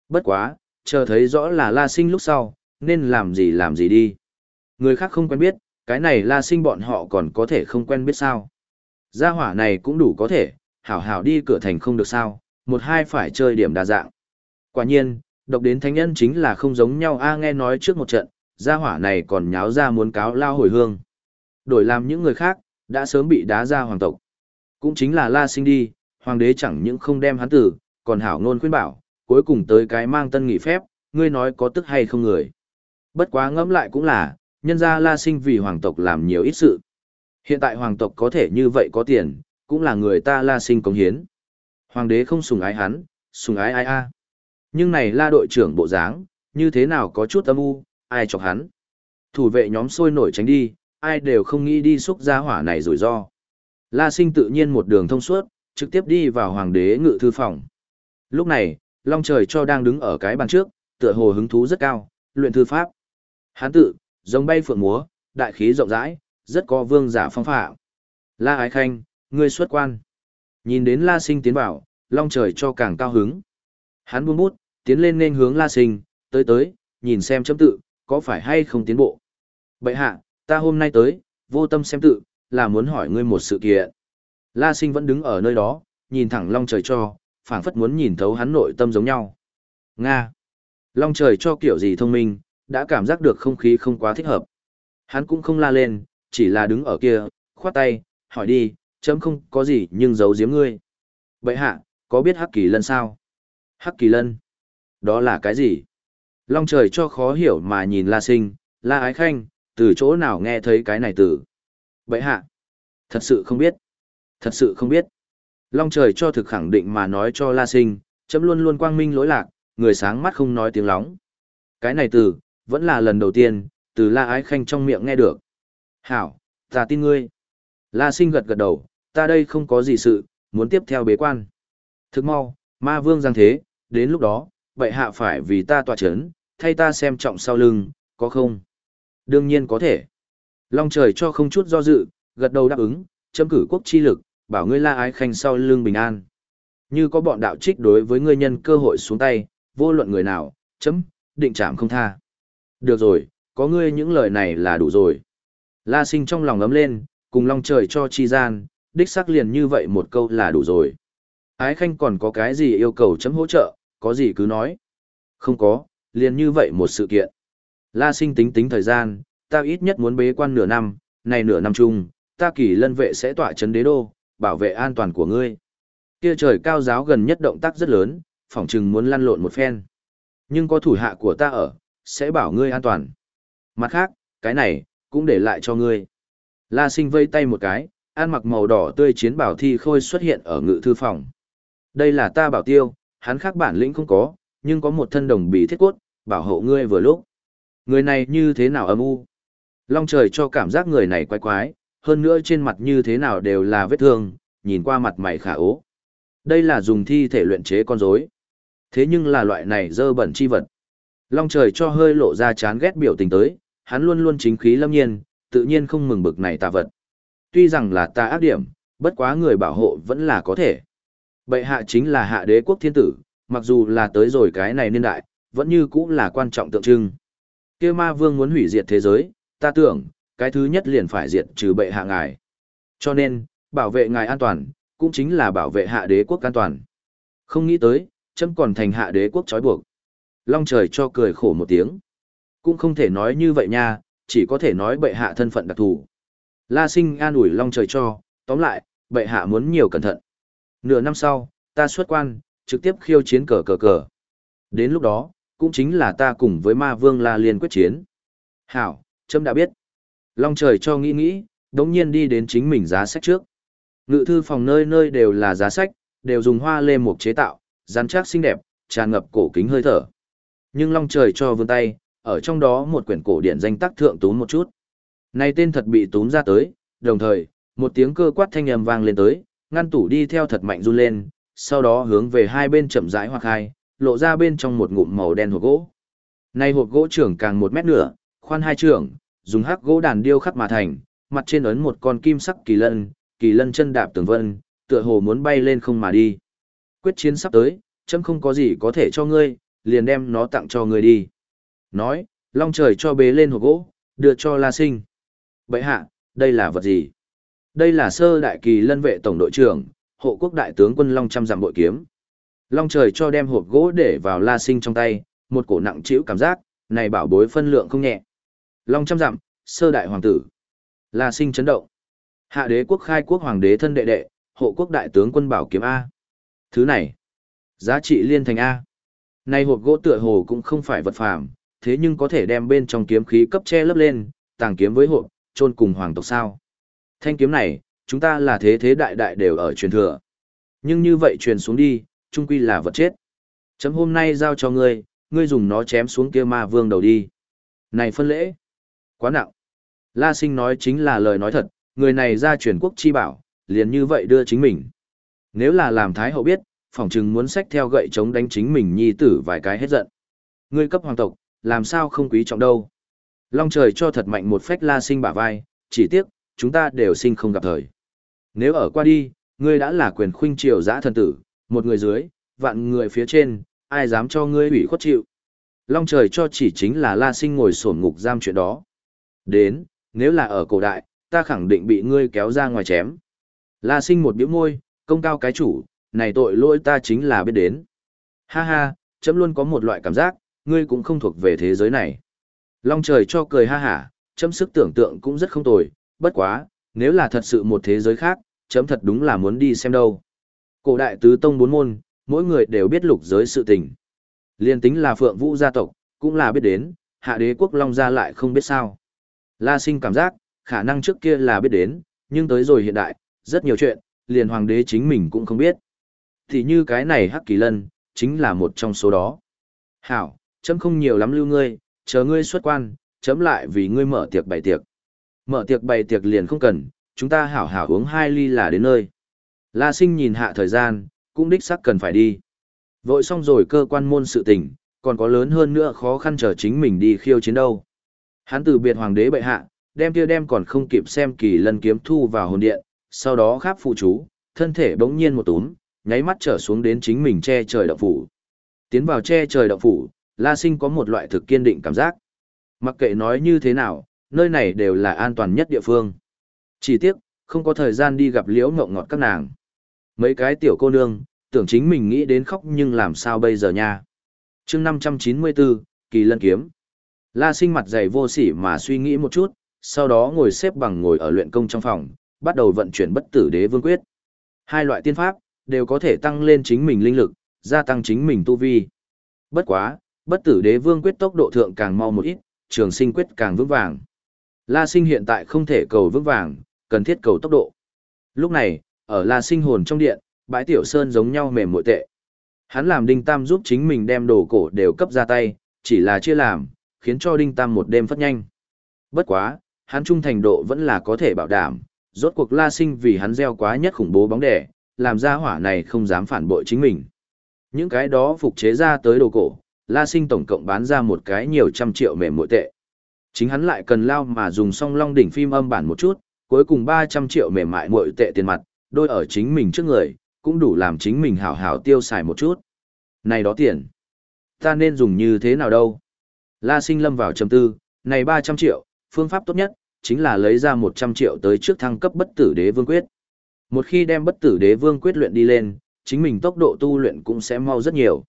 Bất quá, chờ thấy rõ là la sinh lúc sau, nên làm gì làm gì đi. Người khác không quen biết, cái này la sinh bọn họ còn có thể không quen biết sao. Gia hỏa này cũng đủ có thể, hảo hảo đi cửa thành không được sao, một hai phải chơi điểm đa dạng. Quả nhiên, độc đến thánh nhân chính là không giống nhau a nghe nói trước một trận, gia hỏa này còn nháo ra muốn cáo lao hồi hương. Đổi làm những người khác, đã sớm bị đá ra hoàng tộc. Cũng chính là La Sinh đi, hoàng đế chẳng những không đem hắn tử, còn hảo ngôn khuyên bảo, cuối cùng tới cái mang tân nghị phép, ngươi nói có tức hay không người. Bất quá ngẫm lại cũng là, nhân ra La Sinh vì hoàng tộc làm nhiều ít sự. Hiện tại hoàng tộc có thể như vậy có tiền, cũng là người ta La Sinh công hiến. Hoàng đế không sùng ái hắn, sùng ái ai a. Nhưng này La đội trưởng bộ dáng, như thế nào có chút âm u, ai chọc hắn. Thủ vệ nhóm sôi nổi tránh đi, ai đều không nghĩ đi xúc ra hỏa này rủi ro. La Sinh tự nhiên một đường thông suốt, trực tiếp đi vào hoàng đế ngự thư phòng. Lúc này, Long Trời cho đang đứng ở cái bàn trước, tựa hồ hứng thú rất cao, luyện thư pháp. Hán tự, giống bay phượng múa, đại khí rộng rãi, rất có vương giả phong phạm. La Ái Khanh, ngươi xuất quan. Nhìn đến La Sinh tiến vào, Long Trời cho càng cao hứng. Hắn buông bút, tiến lên nên hướng La Sinh, tới tới, nhìn xem chấm tự, có phải hay không tiến bộ. Bệ hạ, ta hôm nay tới, vô tâm xem tự, là muốn hỏi ngươi một sự kiện. La Sinh vẫn đứng ở nơi đó, nhìn thẳng Long Trời cho, phảng phất muốn nhìn thấu hắn nội tâm giống nhau. Nga. Long Trời cho kiểu gì thông minh, đã cảm giác được không khí không quá thích hợp. Hắn cũng không la lên, chỉ là đứng ở kia, khoát tay, hỏi đi, chấm không có gì nhưng giấu giếm ngươi. Bệ hạ, có biết Hắc Kỳ Lân sao? Hắc Kỳ Lân? Đó là cái gì? Long trời cho khó hiểu mà nhìn La Sinh, La Ái Khanh, từ chỗ nào nghe thấy cái này từ? Bậy hạ? Thật sự không biết. Thật sự không biết. Long trời cho thực khẳng định mà nói cho La Sinh, chấm luôn luôn quang minh lỗi lạc, người sáng mắt không nói tiếng lóng. Cái này từ, vẫn là lần đầu tiên, từ La Ái Khanh trong miệng nghe được. Hảo, ta tin ngươi. La Sinh gật gật đầu, ta đây không có gì sự, muốn tiếp theo bế quan. Thực mau, ma vương giang thế, đến lúc đó, vậy hạ phải vì ta tòa chấn, thay ta xem trọng sau lưng, có không? Đương nhiên có thể. Long trời cho không chút do dự, gật đầu đáp ứng, chấm cử quốc chi lực, bảo ngươi la ái khanh sau lưng bình an. Như có bọn đạo trích đối với ngươi nhân cơ hội xuống tay, vô luận người nào, chấm, định chạm không tha. Được rồi, có ngươi những lời này là đủ rồi. La sinh trong lòng ấm lên, cùng long trời cho chi gian, đích xác liền như vậy một câu là đủ rồi. Ái khanh còn có cái gì yêu cầu chấm hỗ trợ, có gì cứ nói. Không có, liền như vậy một sự kiện. La sinh tính tính thời gian, ta ít nhất muốn bế quan nửa năm, này nửa năm chung, ta kỳ lân vệ sẽ tỏa chấn đế đô, bảo vệ an toàn của ngươi. Kia trời cao giáo gần nhất động tác rất lớn, phỏng chừng muốn lăn lộn một phen. Nhưng có thủ hạ của ta ở, sẽ bảo ngươi an toàn. Mặt khác, cái này, cũng để lại cho ngươi. La sinh vây tay một cái, an mặc màu đỏ tươi chiến bảo thi khôi xuất hiện ở ngự thư phòng. Đây là ta bảo tiêu, hắn khác bản lĩnh không có, nhưng có một thân đồng bị thiết cốt, bảo hộ ngươi vừa lúc. Người này như thế nào âm u? Long trời cho cảm giác người này quái quái, hơn nữa trên mặt như thế nào đều là vết thương, nhìn qua mặt mày khả ố. Đây là dùng thi thể luyện chế con rối. Thế nhưng là loại này dơ bẩn chi vật. Long trời cho hơi lộ ra chán ghét biểu tình tới, hắn luôn luôn chính khí lâm nhiên, tự nhiên không mừng bực này tà vật. Tuy rằng là ta ác điểm, bất quá người bảo hộ vẫn là có thể. Bệ hạ chính là hạ đế quốc thiên tử, mặc dù là tới rồi cái này niên đại, vẫn như cũng là quan trọng tượng trưng. kia ma vương muốn hủy diệt thế giới, ta tưởng, cái thứ nhất liền phải diệt trừ bệ hạ ngài. Cho nên, bảo vệ ngài an toàn, cũng chính là bảo vệ hạ đế quốc an toàn. Không nghĩ tới, chấm còn thành hạ đế quốc trói buộc. Long trời cho cười khổ một tiếng. Cũng không thể nói như vậy nha, chỉ có thể nói bệ hạ thân phận đặc thù. La sinh an ủi long trời cho, tóm lại, bệ hạ muốn nhiều cẩn thận. Nửa năm sau, ta xuất quan, trực tiếp khiêu chiến cờ cờ cờ. Đến lúc đó, cũng chính là ta cùng với ma vương La Liên quyết chiến. Hảo, trâm đã biết. Long trời cho nghĩ nghĩ, đống nhiên đi đến chính mình giá sách trước. Ngự thư phòng nơi nơi đều là giá sách, đều dùng hoa lê mục chế tạo, rắn chắc xinh đẹp, tràn ngập cổ kính hơi thở. Nhưng long trời cho vươn tay, ở trong đó một quyển cổ điển danh tác thượng túm một chút. Này tên thật bị túm ra tới, đồng thời, một tiếng cơ quát thanh âm vang lên tới, ngăn tủ đi theo thật mạnh run lên, sau đó hướng về hai bên chậm rãi hoặc hai, lộ ra bên trong một ngụm màu đen hộp gỗ. Này hộp gỗ trưởng càng một mét nửa, khoan hai trưởng, dùng hắc gỗ đàn điêu khắc mà thành, mặt trên ấn một con kim sắc kỳ lân, kỳ lân chân đạp tường vân, tựa hồ muốn bay lên không mà đi. Quyết chiến sắp tới, chấm không có gì có thể cho ngươi, liền đem nó tặng cho ngươi đi. Nói, long trời cho bế lên hộp gỗ, đưa cho La Sinh. Bậy hạ, đây là vật gì? Đây là sơ đại kỳ lân vệ tổng đội trưởng, hộ quốc đại tướng quân Long trăm giảm bội kiếm. Long trời cho đem hộp gỗ để vào La Sinh trong tay, một cổ nặng chịu cảm giác, này bảo bối phân lượng không nhẹ. Long trăm dặm, sơ đại hoàng tử. La sinh chấn động. Hạ đế quốc khai quốc hoàng đế thân đệ đệ, hộ quốc đại tướng quân bảo kiếm A. Thứ này, giá trị liên thành A. Này hộp gỗ tựa hồ cũng không phải vật phàm, thế nhưng có thể đem bên trong kiếm khí cấp che lấp lên, tàng kiếm với hộp, chôn cùng hoàng tộc sao. Thanh kiếm này, chúng ta là thế thế đại đại đều ở truyền thừa. Nhưng như vậy truyền xuống đi, trung quy là vật chết. Chấm hôm nay giao cho ngươi, ngươi dùng nó chém xuống kia ma vương đầu đi. Này phân lễ, quá nặng. La sinh nói chính là lời nói thật, người này ra truyền quốc chi bảo, liền như vậy đưa chính mình. Nếu là làm thái hậu biết, phỏng chừng muốn xách theo gậy chống đánh chính mình nhi tử vài cái hết giận. Ngươi cấp hoàng tộc, làm sao không quý trọng đâu. Long trời cho thật mạnh một phách la sinh bả vai, chỉ tiếc, chúng ta đều sinh không gặp thời. Nếu ở qua đi, ngươi đã là quyền khuynh triều giã thần tử, một người dưới, vạn người phía trên, ai dám cho ngươi ủy khuất chịu. Long trời cho chỉ chính là la sinh ngồi sổn ngục giam chuyện đó. Đến, nếu là ở cổ đại, ta khẳng định bị ngươi kéo ra ngoài chém. La sinh một biểu môi, công cao cái chủ, này tội lỗi ta chính là biết đến. Ha ha, chấm luôn có một loại cảm giác, ngươi cũng không thuộc về thế giới này. Long trời cho cười ha hả, chấm sức tưởng tượng cũng rất không tồi, bất quá, nếu là thật sự một thế giới khác, chấm thật đúng là muốn đi xem đâu. Cổ đại tứ tông bốn môn, mỗi người đều biết lục giới sự tình. Liên tính là phượng vũ gia tộc, cũng là biết đến, hạ đế quốc long gia lại không biết sao. La sinh cảm giác, khả năng trước kia là biết đến, nhưng tới rồi hiện đại, rất nhiều chuyện, liền hoàng đế chính mình cũng không biết. Thì như cái này hắc kỳ lân, chính là một trong số đó. Hảo, chấm không nhiều lắm lưu ngươi, chờ ngươi xuất quan, chấm lại vì ngươi mở tiệc bày tiệc. Mở tiệc bày tiệc liền không cần, chúng ta hảo hảo uống hai ly là đến nơi. La sinh nhìn hạ thời gian, cũng đích xác cần phải đi. Vội xong rồi cơ quan môn sự tình, còn có lớn hơn nữa khó khăn chờ chính mình đi khiêu chiến đâu. Hắn từ biệt hoàng đế bệ hạ, đem kia đem còn không kịp xem kỳ lân kiếm thu vào hồn điện, sau đó kháp phụ chú, thân thể bỗng nhiên một túm, nháy mắt trở xuống đến chính mình che trời động phủ. Tiến vào che trời động phủ, La Sinh có một loại thực kiên định cảm giác. Mặc kệ nói như thế nào, nơi này đều là an toàn nhất địa phương. Chỉ tiếc, không có thời gian đi gặp liễu ngộng ngọt các nàng. Mấy cái tiểu cô nương, tưởng chính mình nghĩ đến khóc nhưng làm sao bây giờ nha. chương 594, Kỳ Lân Kiếm. La sinh mặt dày vô sỉ mà suy nghĩ một chút, sau đó ngồi xếp bằng ngồi ở luyện công trong phòng, bắt đầu vận chuyển bất tử đế vương quyết. Hai loại tiên pháp, đều có thể tăng lên chính mình linh lực, gia tăng chính mình tu vi. Bất quá, bất tử đế vương quyết tốc độ thượng càng mau một ít, trường sinh quyết càng vững vàng. La sinh hiện tại không thể cầu vững vàng, cần thiết cầu tốc độ. Lúc này, ở La sinh hồn trong điện, bãi tiểu sơn giống nhau mềm mội tệ. Hắn làm đinh tam giúp chính mình đem đồ cổ đều cấp ra tay, chỉ là chia làm, khiến cho đinh tam một đêm phát nhanh. Bất quá, hắn trung thành độ vẫn là có thể bảo đảm, rốt cuộc La sinh vì hắn gieo quá nhất khủng bố bóng đẻ, làm ra hỏa này không dám phản bội chính mình. Những cái đó phục chế ra tới đồ cổ, La Sinh tổng cộng bán ra một cái nhiều trăm triệu mềm mội tệ. Chính hắn lại cần lao mà dùng song long đỉnh phim âm bản một chút, cuối cùng 300 triệu mềm mại muội tệ tiền mặt, đôi ở chính mình trước người, cũng đủ làm chính mình hảo hảo tiêu xài một chút. Này đó tiền, ta nên dùng như thế nào đâu? La Sinh lâm vào trầm tư, này 300 triệu, phương pháp tốt nhất, chính là lấy ra 100 triệu tới trước thăng cấp bất tử đế vương quyết. Một khi đem bất tử đế vương quyết luyện đi lên, chính mình tốc độ tu luyện cũng sẽ mau rất nhiều.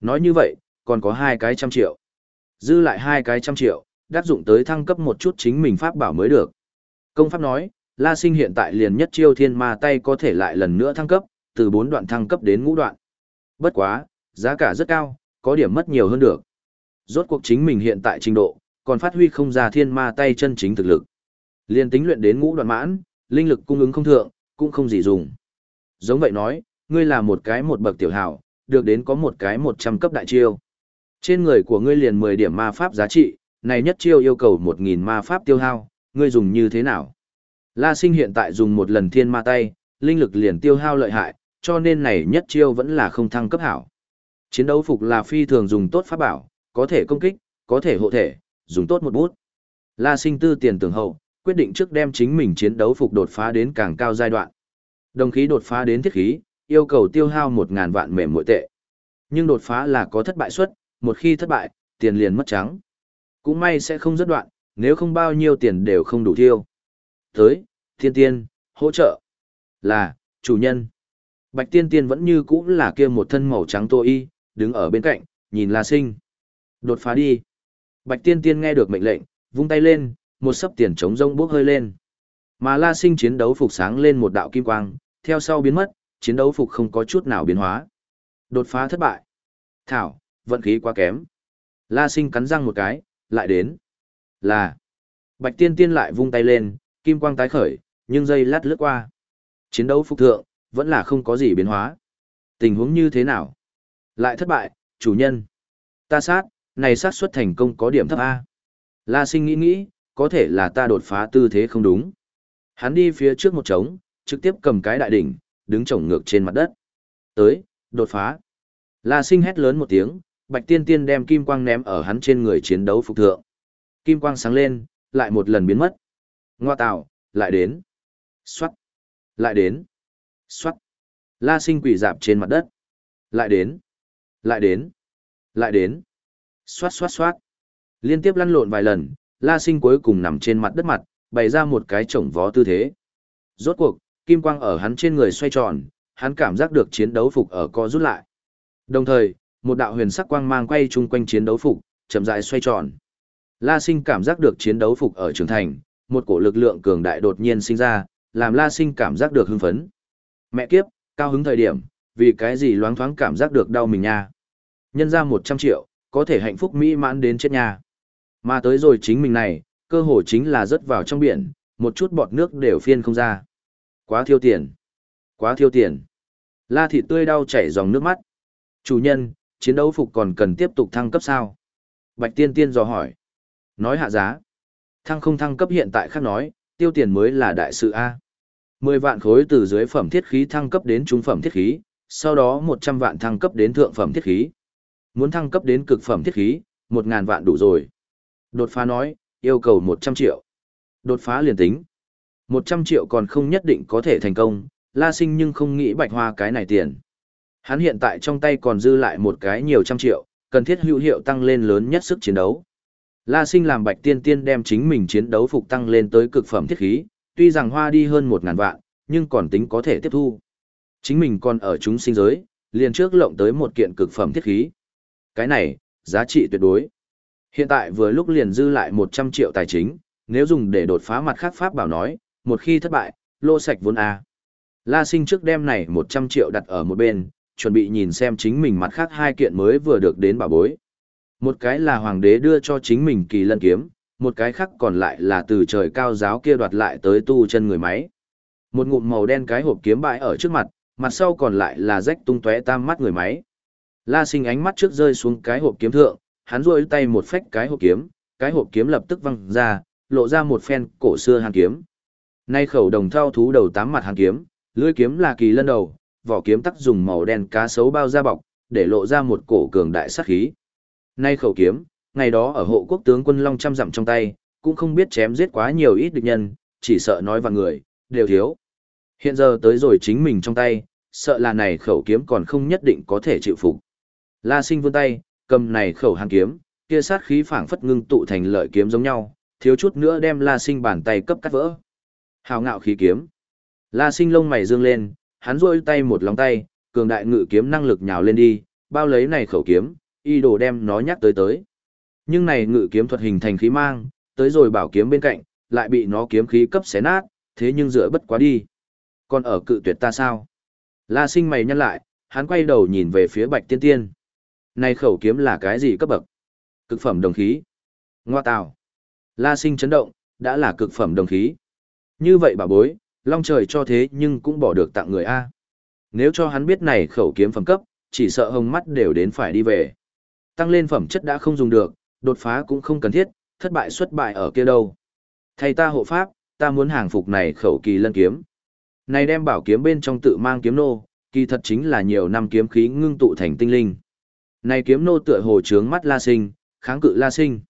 Nói như vậy, còn có hai cái trăm triệu. Dư lại hai cái trăm triệu, đáp dụng tới thăng cấp một chút chính mình pháp bảo mới được. Công pháp nói, La Sinh hiện tại liền nhất chiêu thiên ma tay có thể lại lần nữa thăng cấp, từ 4 đoạn thăng cấp đến ngũ đoạn. Bất quá, giá cả rất cao, có điểm mất nhiều hơn được. Rốt cuộc chính mình hiện tại trình độ, còn phát huy không ra thiên ma tay chân chính thực lực. Liên tính luyện đến ngũ đoạn mãn, linh lực cung ứng không thượng, cũng không gì dùng. Giống vậy nói, ngươi là một cái một bậc tiểu hảo, được đến có một cái 100 cấp đại chiêu. Trên người của ngươi liền 10 điểm ma pháp giá trị, này nhất chiêu yêu cầu 1000 ma pháp tiêu hao, ngươi dùng như thế nào? La Sinh hiện tại dùng một lần thiên ma tay, linh lực liền tiêu hao lợi hại, cho nên này nhất chiêu vẫn là không thăng cấp hảo. Chiến đấu phục là phi thường dùng tốt pháp bảo, có thể công kích, có thể hộ thể, dùng tốt một bút. La Sinh tư tiền tưởng hậu, quyết định trước đem chính mình chiến đấu phục đột phá đến càng cao giai đoạn. Đồng khí đột phá đến thiết khí, yêu cầu tiêu hao 1000 vạn mềm muội tệ. Nhưng đột phá là có thất bại suất, một khi thất bại, tiền liền mất trắng. Cũng may sẽ không rất đoạn, nếu không bao nhiêu tiền đều không đủ tiêu. Tới, thiên tiên, hỗ trợ. Là, chủ nhân. Bạch tiên tiên vẫn như cũ là kia một thân màu trắng tô y, đứng ở bên cạnh, nhìn La Sinh. Đột phá đi. Bạch tiên tiên nghe được mệnh lệnh, vung tay lên, một sấp tiền trống rông bốc hơi lên. Mà La Sinh chiến đấu phục sáng lên một đạo kim quang, theo sau biến mất, chiến đấu phục không có chút nào biến hóa. Đột phá thất bại. Thảo, vận khí quá kém. La Sinh cắn răng một cái, lại đến. Là. Bạch Tiên Tiên lại vung tay lên, kim quang tái khởi, nhưng dây lát lướt qua. Chiến đấu phục thượng, vẫn là không có gì biến hóa. Tình huống như thế nào? Lại thất bại, chủ nhân. Ta sát, này sát suất thành công có điểm thấp A. La sinh nghĩ nghĩ, có thể là ta đột phá tư thế không đúng. Hắn đi phía trước một trống, trực tiếp cầm cái đại đỉnh, đứng trồng ngược trên mặt đất. Tới, đột phá. La sinh hét lớn một tiếng, bạch tiên tiên đem kim quang ném ở hắn trên người chiến đấu phục thượng. Kim quang sáng lên, lại một lần biến mất. Ngoa tạo, lại đến. Xoát. Lại đến. Xoát. La sinh quỷ dạp trên mặt đất. Lại đến. Lại đến. Lại đến. Xoát xoát xoát. Liên tiếp lăn lộn vài lần, La sinh cuối cùng nằm trên mặt đất mặt, bày ra một cái chổng vó tư thế. Rốt cuộc, kim quang ở hắn trên người xoay tròn, hắn cảm giác được chiến đấu phục ở co rút lại. Đồng thời, một đạo huyền sắc quang mang quay chung quanh chiến đấu phục, chậm rãi xoay tròn. La Sinh cảm giác được chiến đấu phục ở trường thành, một cổ lực lượng cường đại đột nhiên sinh ra, làm La Sinh cảm giác được hưng phấn. Mẹ kiếp, cao hứng thời điểm, vì cái gì loáng thoáng cảm giác được đau mình nha. Nhân ra 100 triệu, có thể hạnh phúc mỹ mãn đến chết nha. Mà tới rồi chính mình này, cơ hội chính là rớt vào trong biển, một chút bọt nước đều phiên không ra. Quá thiêu tiền. Quá thiêu tiền. La thị tươi đau chảy dòng nước mắt. Chủ nhân, chiến đấu phục còn cần tiếp tục thăng cấp sao? Bạch tiên tiên dò hỏi. Nói hạ giá. Thăng không thăng cấp hiện tại khác nói, tiêu tiền mới là đại sự A. 10 vạn khối từ dưới phẩm thiết khí thăng cấp đến trung phẩm thiết khí, sau đó 100 vạn thăng cấp đến thượng phẩm thiết khí. Muốn thăng cấp đến cực phẩm thiết khí, 1.000 vạn đủ rồi. Đột phá nói, yêu cầu 100 triệu. Đột phá liền tính. 100 triệu còn không nhất định có thể thành công, la sinh nhưng không nghĩ bạch hoa cái này tiền. Hắn hiện tại trong tay còn dư lại một cái nhiều trăm triệu, cần thiết hữu hiệu tăng lên lớn nhất sức chiến đấu. La sinh làm bạch tiên tiên đem chính mình chiến đấu phục tăng lên tới cực phẩm thiết khí, tuy rằng hoa đi hơn một ngàn vạn, nhưng còn tính có thể tiếp thu. Chính mình còn ở chúng sinh giới, liền trước lộng tới một kiện cực phẩm thiết khí. Cái này, giá trị tuyệt đối. Hiện tại vừa lúc liền dư lại 100 triệu tài chính, nếu dùng để đột phá mặt khác pháp bảo nói, một khi thất bại, lô sạch vốn A. La sinh trước đem này 100 triệu đặt ở một bên, chuẩn bị nhìn xem chính mình mặt khác hai kiện mới vừa được đến bảo bối. Một cái là hoàng đế đưa cho chính mình kỳ lân kiếm, một cái khác còn lại là từ trời cao giáo kia đoạt lại tới tu chân người máy. Một ngụm màu đen cái hộp kiếm bãi ở trước mặt, mặt sau còn lại là rách tung tóe tam mắt người máy. La sinh ánh mắt trước rơi xuống cái hộp kiếm thượng, hắn rôi tay một phách cái hộp kiếm, cái hộp kiếm lập tức văng ra, lộ ra một phen cổ xưa hàng kiếm. Nay khẩu đồng thao thú đầu tám mặt hàng kiếm, lưỡi kiếm là kỳ lân đầu, vỏ kiếm tắc dùng màu đen cá sấu bao da bọc, để lộ ra một cổ cường đại sát khí. Nay khẩu kiếm, ngày đó ở hộ quốc tướng quân Long trăm dặm trong tay, cũng không biết chém giết quá nhiều ít địch nhân, chỉ sợ nói vào người, đều thiếu. Hiện giờ tới rồi chính mình trong tay, sợ là này khẩu kiếm còn không nhất định có thể chịu phục. La sinh vươn tay, cầm này khẩu hàng kiếm, kia sát khí phảng phất ngưng tụ thành lợi kiếm giống nhau, thiếu chút nữa đem La sinh bàn tay cấp cắt vỡ. Hào ngạo khí kiếm. La sinh lông mày dương lên, hắn rôi tay một lòng tay, cường đại ngự kiếm năng lực nhào lên đi, bao lấy này khẩu kiếm, y đồ đem nó nhắc tới tới. Nhưng này ngự kiếm thuật hình thành khí mang, tới rồi bảo kiếm bên cạnh, lại bị nó kiếm khí cấp xé nát, thế nhưng dựa bất quá đi. Còn ở cự tuyệt ta sao? La sinh mày nhăn lại, hắn quay đầu nhìn về phía bạch tiên tiên. Này khẩu kiếm là cái gì cấp bậc? Cực phẩm đồng khí. Ngoa tào. La sinh chấn động, đã là cực phẩm đồng khí. Như vậy bà bối, long trời cho thế nhưng cũng bỏ được tặng người A. Nếu cho hắn biết này khẩu kiếm phẩm cấp, chỉ sợ hồng mắt đều đến phải đi về. Tăng lên phẩm chất đã không dùng được, đột phá cũng không cần thiết, thất bại xuất bại ở kia đâu. Thầy ta hộ pháp, ta muốn hàng phục này khẩu kỳ lân kiếm. Này đem bảo kiếm bên trong tự mang kiếm nô, kỳ thật chính là nhiều năm kiếm khí ngưng tụ thành tinh linh. Này kiếm nô tựa hồ trướng mắt La Sinh, kháng cự La Sinh.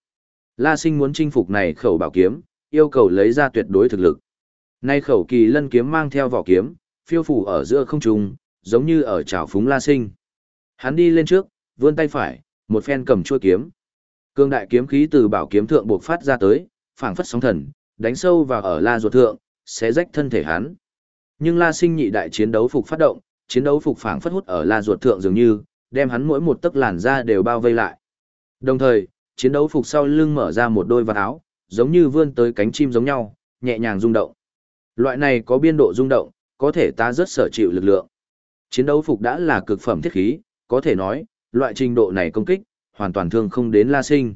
La Sinh muốn chinh phục này khẩu bảo kiếm, yêu cầu lấy ra tuyệt đối thực lực nay khẩu kỳ lân kiếm mang theo vỏ kiếm, phiêu phủ ở giữa không trung, giống như ở trào phúng La Sinh. Hắn đi lên trước, vươn tay phải, một phen cầm chuôi kiếm. Cương đại kiếm khí từ bảo kiếm thượng buộc phát ra tới, phảng phất sóng thần, đánh sâu vào ở La ruột thượng, sẽ rách thân thể hắn. Nhưng La Sinh nhị đại chiến đấu phục phát động, chiến đấu phục phảng phất hút ở La ruột thượng dường như, đem hắn mỗi một tấc làn da đều bao vây lại. Đồng thời, chiến đấu phục sau lưng mở ra một đôi vạt áo, giống như vươn tới cánh chim giống nhau, nhẹ nhàng rung động. Loại này có biên độ rung động, có thể ta rất sở chịu lực lượng. Chiến đấu phục đã là cực phẩm thiết khí, có thể nói, loại trình độ này công kích, hoàn toàn thương không đến La Sinh.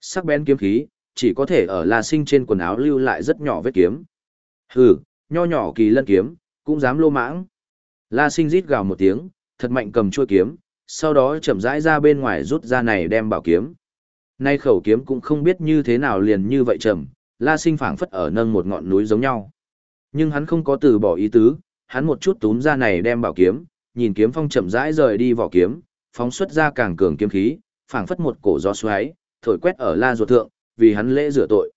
Sắc bén kiếm khí, chỉ có thể ở La Sinh trên quần áo lưu lại rất nhỏ vết kiếm. Hừ, nho nhỏ kỳ lân kiếm, cũng dám lô mãng. La Sinh rít gào một tiếng, thật mạnh cầm chuôi kiếm, sau đó chậm rãi ra bên ngoài rút ra này đem bảo kiếm. Nay khẩu kiếm cũng không biết như thế nào liền như vậy chậm, La Sinh phảng phất ở nâng một ngọn núi giống nhau. Nhưng hắn không có từ bỏ ý tứ, hắn một chút túm ra này đem bảo kiếm, nhìn kiếm phong chậm rãi rời đi vỏ kiếm, phóng xuất ra càng cường kiếm khí, phảng phất một cổ gió xoáy, thổi quét ở La ruột thượng, vì hắn lễ rửa tội.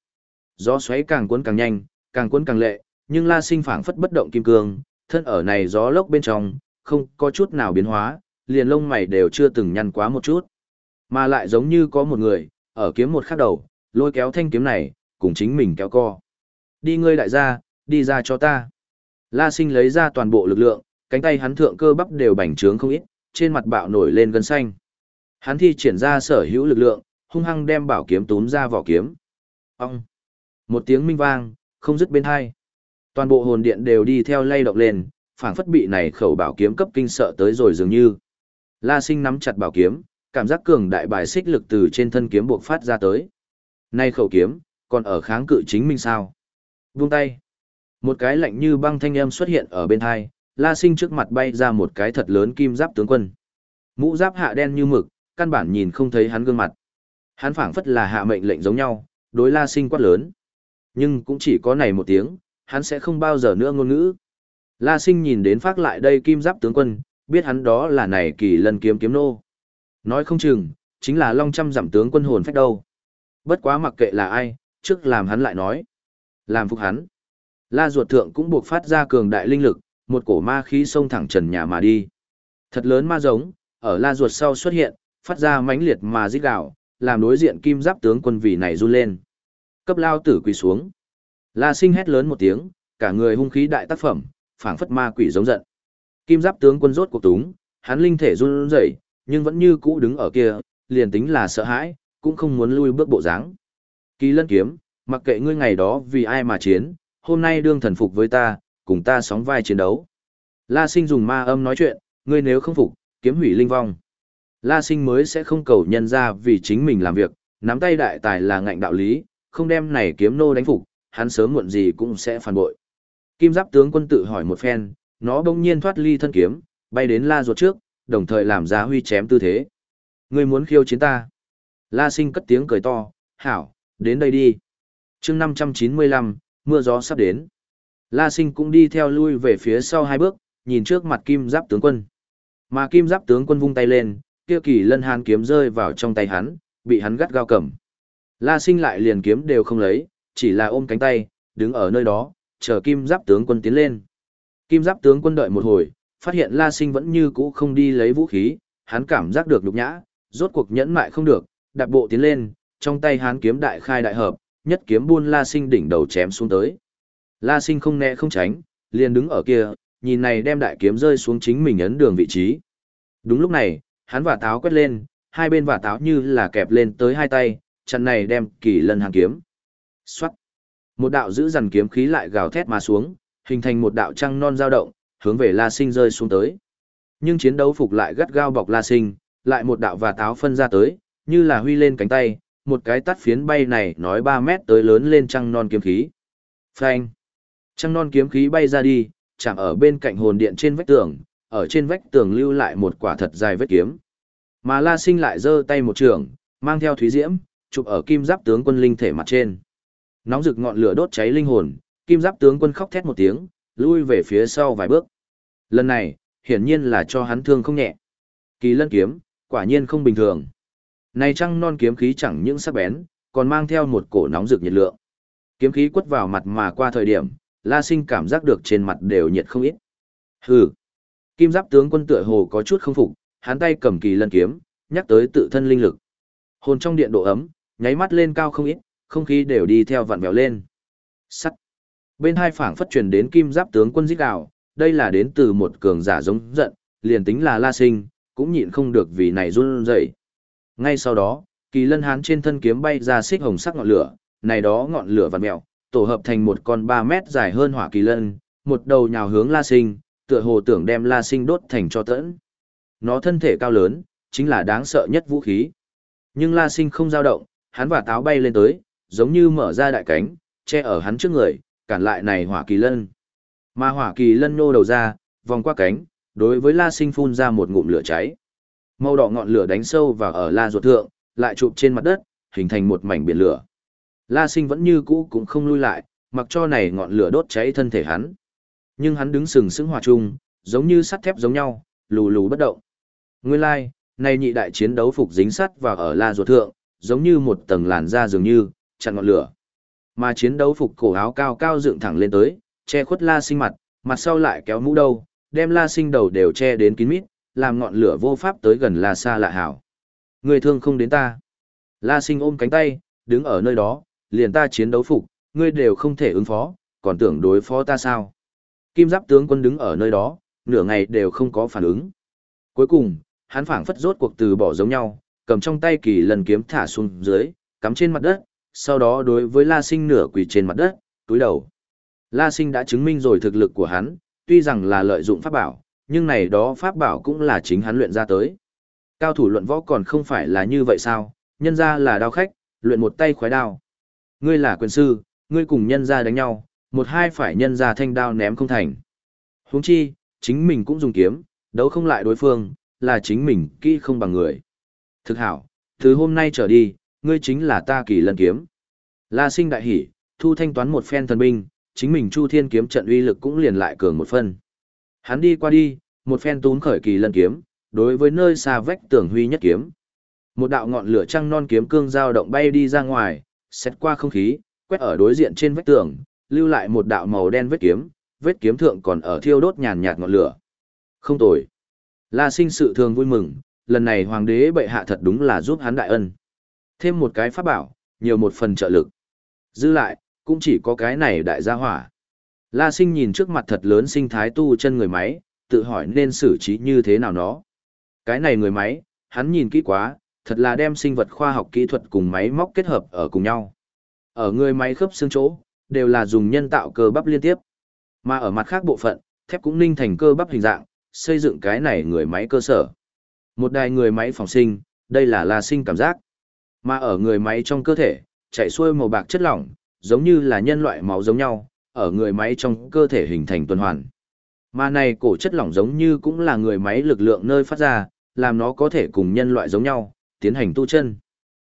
Gió xoáy càng cuốn càng nhanh, càng cuốn càng lệ, nhưng La Sinh phảng phất bất động kim cương, thân ở này gió lốc bên trong, không có chút nào biến hóa, liền lông mày đều chưa từng nhăn quá một chút. Mà lại giống như có một người, ở kiếm một khắc đầu, lôi kéo thanh kiếm này, cùng chính mình kéo co. Đi ngươi đại gia, đi ra cho ta. La sinh lấy ra toàn bộ lực lượng, cánh tay hắn thượng cơ bắp đều bành trướng không ít, trên mặt bạo nổi lên gân xanh. Hắn thi triển ra sở hữu lực lượng, hung hăng đem bảo kiếm túm ra vỏ kiếm. Ông! Một tiếng minh vang, không dứt bên hai. Toàn bộ hồn điện đều đi theo lay động lên, phảng phất bị này khẩu bảo kiếm cấp kinh sợ tới rồi dường như. La sinh nắm chặt bảo kiếm, cảm giác cường đại bài xích lực từ trên thân kiếm buộc phát ra tới. Nay khẩu kiếm, còn ở kháng cự chính mình sao? Buông tay. Một cái lạnh như băng thanh âm xuất hiện ở bên hai, La Sinh trước mặt bay ra một cái thật lớn kim giáp tướng quân. Mũ giáp hạ đen như mực, căn bản nhìn không thấy hắn gương mặt. Hắn phảng phất là hạ mệnh lệnh giống nhau, đối La Sinh quát lớn. Nhưng cũng chỉ có này một tiếng, hắn sẽ không bao giờ nữa ngôn ngữ. La Sinh nhìn đến phát lại đây kim giáp tướng quân, biết hắn đó là này kỳ lần kiếm kiếm nô. Nói không chừng, chính là long trăm giảm tướng quân hồn phách đâu. Bất quá mặc kệ là ai, trước làm hắn lại nói. Làm phục hắn. La ruột thượng cũng buộc phát ra cường đại linh lực, một cổ ma khí xông thẳng trần nhà mà đi. Thật lớn ma giống, ở la ruột sau xuất hiện, phát ra mãnh liệt mà rít gào, làm đối diện kim giáp tướng quân vì này run lên. Cấp lao tử quỳ xuống. La sinh hét lớn một tiếng, cả người hung khí đại tác phẩm, phảng phất ma quỷ giống giận. Kim giáp tướng quân rốt cuộc túng, hắn linh thể run rẩy, nhưng vẫn như cũ đứng ở kia, liền tính là sợ hãi, cũng không muốn lui bước bộ dáng. Kỳ lân kiếm, mặc kệ ngươi ngày đó vì ai mà chiến, hôm nay đương thần phục với ta, cùng ta sóng vai chiến đấu. La sinh dùng ma âm nói chuyện, ngươi nếu không phục, kiếm hủy linh vong. La sinh mới sẽ không cầu nhân ra vì chính mình làm việc, nắm tay đại tài là ngạnh đạo lý, không đem này kiếm nô đánh phục, hắn sớm muộn gì cũng sẽ phản bội. Kim giáp tướng quân tự hỏi một phen, nó bỗng nhiên thoát ly thân kiếm, bay đến la ruột trước, đồng thời làm ra huy chém tư thế. Ngươi muốn khiêu chiến ta. La sinh cất tiếng cười to, hảo, đến đây đi. chương 595, mưa gió sắp đến. La sinh cũng đi theo lui về phía sau hai bước, nhìn trước mặt kim giáp tướng quân. Mà kim giáp tướng quân vung tay lên, kia kỳ lân hàn kiếm rơi vào trong tay hắn, bị hắn gắt gao cầm. La sinh lại liền kiếm đều không lấy, chỉ là ôm cánh tay, đứng ở nơi đó, chờ kim giáp tướng quân tiến lên. Kim giáp tướng quân đợi một hồi, phát hiện La sinh vẫn như cũ không đi lấy vũ khí, hắn cảm giác được nhục nhã, rốt cuộc nhẫn mại không được, đạp bộ tiến lên, trong tay hắn kiếm đại khai đại hợp, nhất kiếm buôn La Sinh đỉnh đầu chém xuống tới. La Sinh không né không tránh, liền đứng ở kia, nhìn này đem đại kiếm rơi xuống chính mình ấn đường vị trí. Đúng lúc này, hắn và táo quét lên, hai bên và táo như là kẹp lên tới hai tay, chặn này đem kỳ lân hàng kiếm. Xoát! Một đạo giữ dằn kiếm khí lại gào thét mà xuống, hình thành một đạo trăng non dao động, hướng về La Sinh rơi xuống tới. Nhưng chiến đấu phục lại gắt gao bọc La Sinh, lại một đạo và táo phân ra tới, như là huy lên cánh tay, một cái tắt phiến bay này nói 3 mét tới lớn lên trăng non kiếm khí. Phanh! Trăng non kiếm khí bay ra đi, chạm ở bên cạnh hồn điện trên vách tường, ở trên vách tường lưu lại một quả thật dài vết kiếm. Mà La Sinh lại giơ tay một trường, mang theo thúy diễm, chụp ở kim giáp tướng quân linh thể mặt trên. Nóng rực ngọn lửa đốt cháy linh hồn, kim giáp tướng quân khóc thét một tiếng, lui về phía sau vài bước. Lần này, hiển nhiên là cho hắn thương không nhẹ. Kỳ lân kiếm, quả nhiên không bình thường. Này trăng non kiếm khí chẳng những sắc bén, còn mang theo một cổ nóng rực nhiệt lượng. Kiếm khí quất vào mặt mà qua thời điểm, La Sinh cảm giác được trên mặt đều nhiệt không ít. Hừ. Kim Giáp tướng quân tựa hồ có chút không phục, hắn tay cầm kỳ lân kiếm, nhắc tới tự thân linh lực. Hồn trong điện độ ấm, nháy mắt lên cao không ít, không khí đều đi theo vặn vẹo lên. Sắt. Bên hai phảng phất truyền đến Kim Giáp tướng quân rít gào, đây là đến từ một cường giả giống giận, liền tính là La Sinh, cũng nhịn không được vì này run rẩy. Ngay sau đó, kỳ lân hán trên thân kiếm bay ra xích hồng sắc ngọn lửa, này đó ngọn lửa vằn mèo, tổ hợp thành một con 3 mét dài hơn hỏa kỳ lân, một đầu nhào hướng La Sinh, tựa hồ tưởng đem La Sinh đốt thành cho tẫn. Nó thân thể cao lớn, chính là đáng sợ nhất vũ khí. Nhưng La Sinh không dao động, hắn và táo bay lên tới, giống như mở ra đại cánh, che ở hắn trước người, cản lại này hỏa kỳ lân. Mà hỏa kỳ lân nô đầu ra, vòng qua cánh, đối với La Sinh phun ra một ngụm lửa cháy. Màu đỏ ngọn lửa đánh sâu vào ở La ruột thượng, lại chụp trên mặt đất, hình thành một mảnh biển lửa. La Sinh vẫn như cũ cũng không lui lại, mặc cho này ngọn lửa đốt cháy thân thể hắn. Nhưng hắn đứng sừng sững hòa chung, giống như sắt thép giống nhau, lù lù bất động. Nguyên lai, like, này nhị đại chiến đấu phục dính sắt vào ở La ruột thượng, giống như một tầng làn da dường như, chặn ngọn lửa. Mà chiến đấu phục cổ áo cao cao dựng thẳng lên tới, che khuất La Sinh mặt, mặt sau lại kéo mũ đầu, đem La Sinh đầu đều che đến kín mít, làm ngọn lửa vô pháp tới gần La Sa lạ hảo. Người thương không đến ta. La Sinh ôm cánh tay, đứng ở nơi đó, liền ta chiến đấu phục, ngươi đều không thể ứng phó, còn tưởng đối phó ta sao? Kim Giáp tướng quân đứng ở nơi đó, nửa ngày đều không có phản ứng. Cuối cùng, hắn phảng phất rốt cuộc từ bỏ giống nhau, cầm trong tay kỳ lần kiếm thả xuống dưới, cắm trên mặt đất, sau đó đối với La Sinh nửa quỳ trên mặt đất, túi đầu. La Sinh đã chứng minh rồi thực lực của hắn, tuy rằng là lợi dụng pháp bảo, nhưng này đó pháp bảo cũng là chính hắn luyện ra tới. Cao thủ luận võ còn không phải là như vậy sao, nhân ra là đao khách, luyện một tay khoái đao. Ngươi là quyền sư, ngươi cùng nhân ra đánh nhau, một hai phải nhân ra thanh đao ném không thành. Huống chi, chính mình cũng dùng kiếm, đấu không lại đối phương, là chính mình kỹ không bằng người. Thực hảo, từ hôm nay trở đi, ngươi chính là ta kỳ lân kiếm. La sinh đại hỉ, thu thanh toán một phen thần binh, chính mình chu thiên kiếm trận uy lực cũng liền lại cường một phân. Hắn đi qua đi, một phen tún khởi kỳ lân kiếm, đối với nơi xa vách tường huy nhất kiếm. Một đạo ngọn lửa trăng non kiếm cương dao động bay đi ra ngoài, xét qua không khí, quét ở đối diện trên vách tường, lưu lại một đạo màu đen vết kiếm, vết kiếm thượng còn ở thiêu đốt nhàn nhạt ngọn lửa. Không tồi. La sinh sự thường vui mừng, lần này hoàng đế bệ hạ thật đúng là giúp hắn đại ân. Thêm một cái pháp bảo, nhiều một phần trợ lực. Dư lại, cũng chỉ có cái này đại gia hỏa. La sinh nhìn trước mặt thật lớn sinh thái tu chân người máy, tự hỏi nên xử trí như thế nào nó. Cái này người máy, hắn nhìn kỹ quá, thật là đem sinh vật khoa học kỹ thuật cùng máy móc kết hợp ở cùng nhau. Ở người máy khớp xương chỗ, đều là dùng nhân tạo cơ bắp liên tiếp. Mà ở mặt khác bộ phận, thép cũng ninh thành cơ bắp hình dạng, xây dựng cái này người máy cơ sở. Một đài người máy phòng sinh, đây là la sinh cảm giác. Mà ở người máy trong cơ thể, chạy xuôi màu bạc chất lỏng, giống như là nhân loại máu giống nhau, ở người máy trong cơ thể hình thành tuần hoàn. Mà này cổ chất lỏng giống như cũng là người máy lực lượng nơi phát ra, làm nó có thể cùng nhân loại giống nhau, tiến hành tu chân.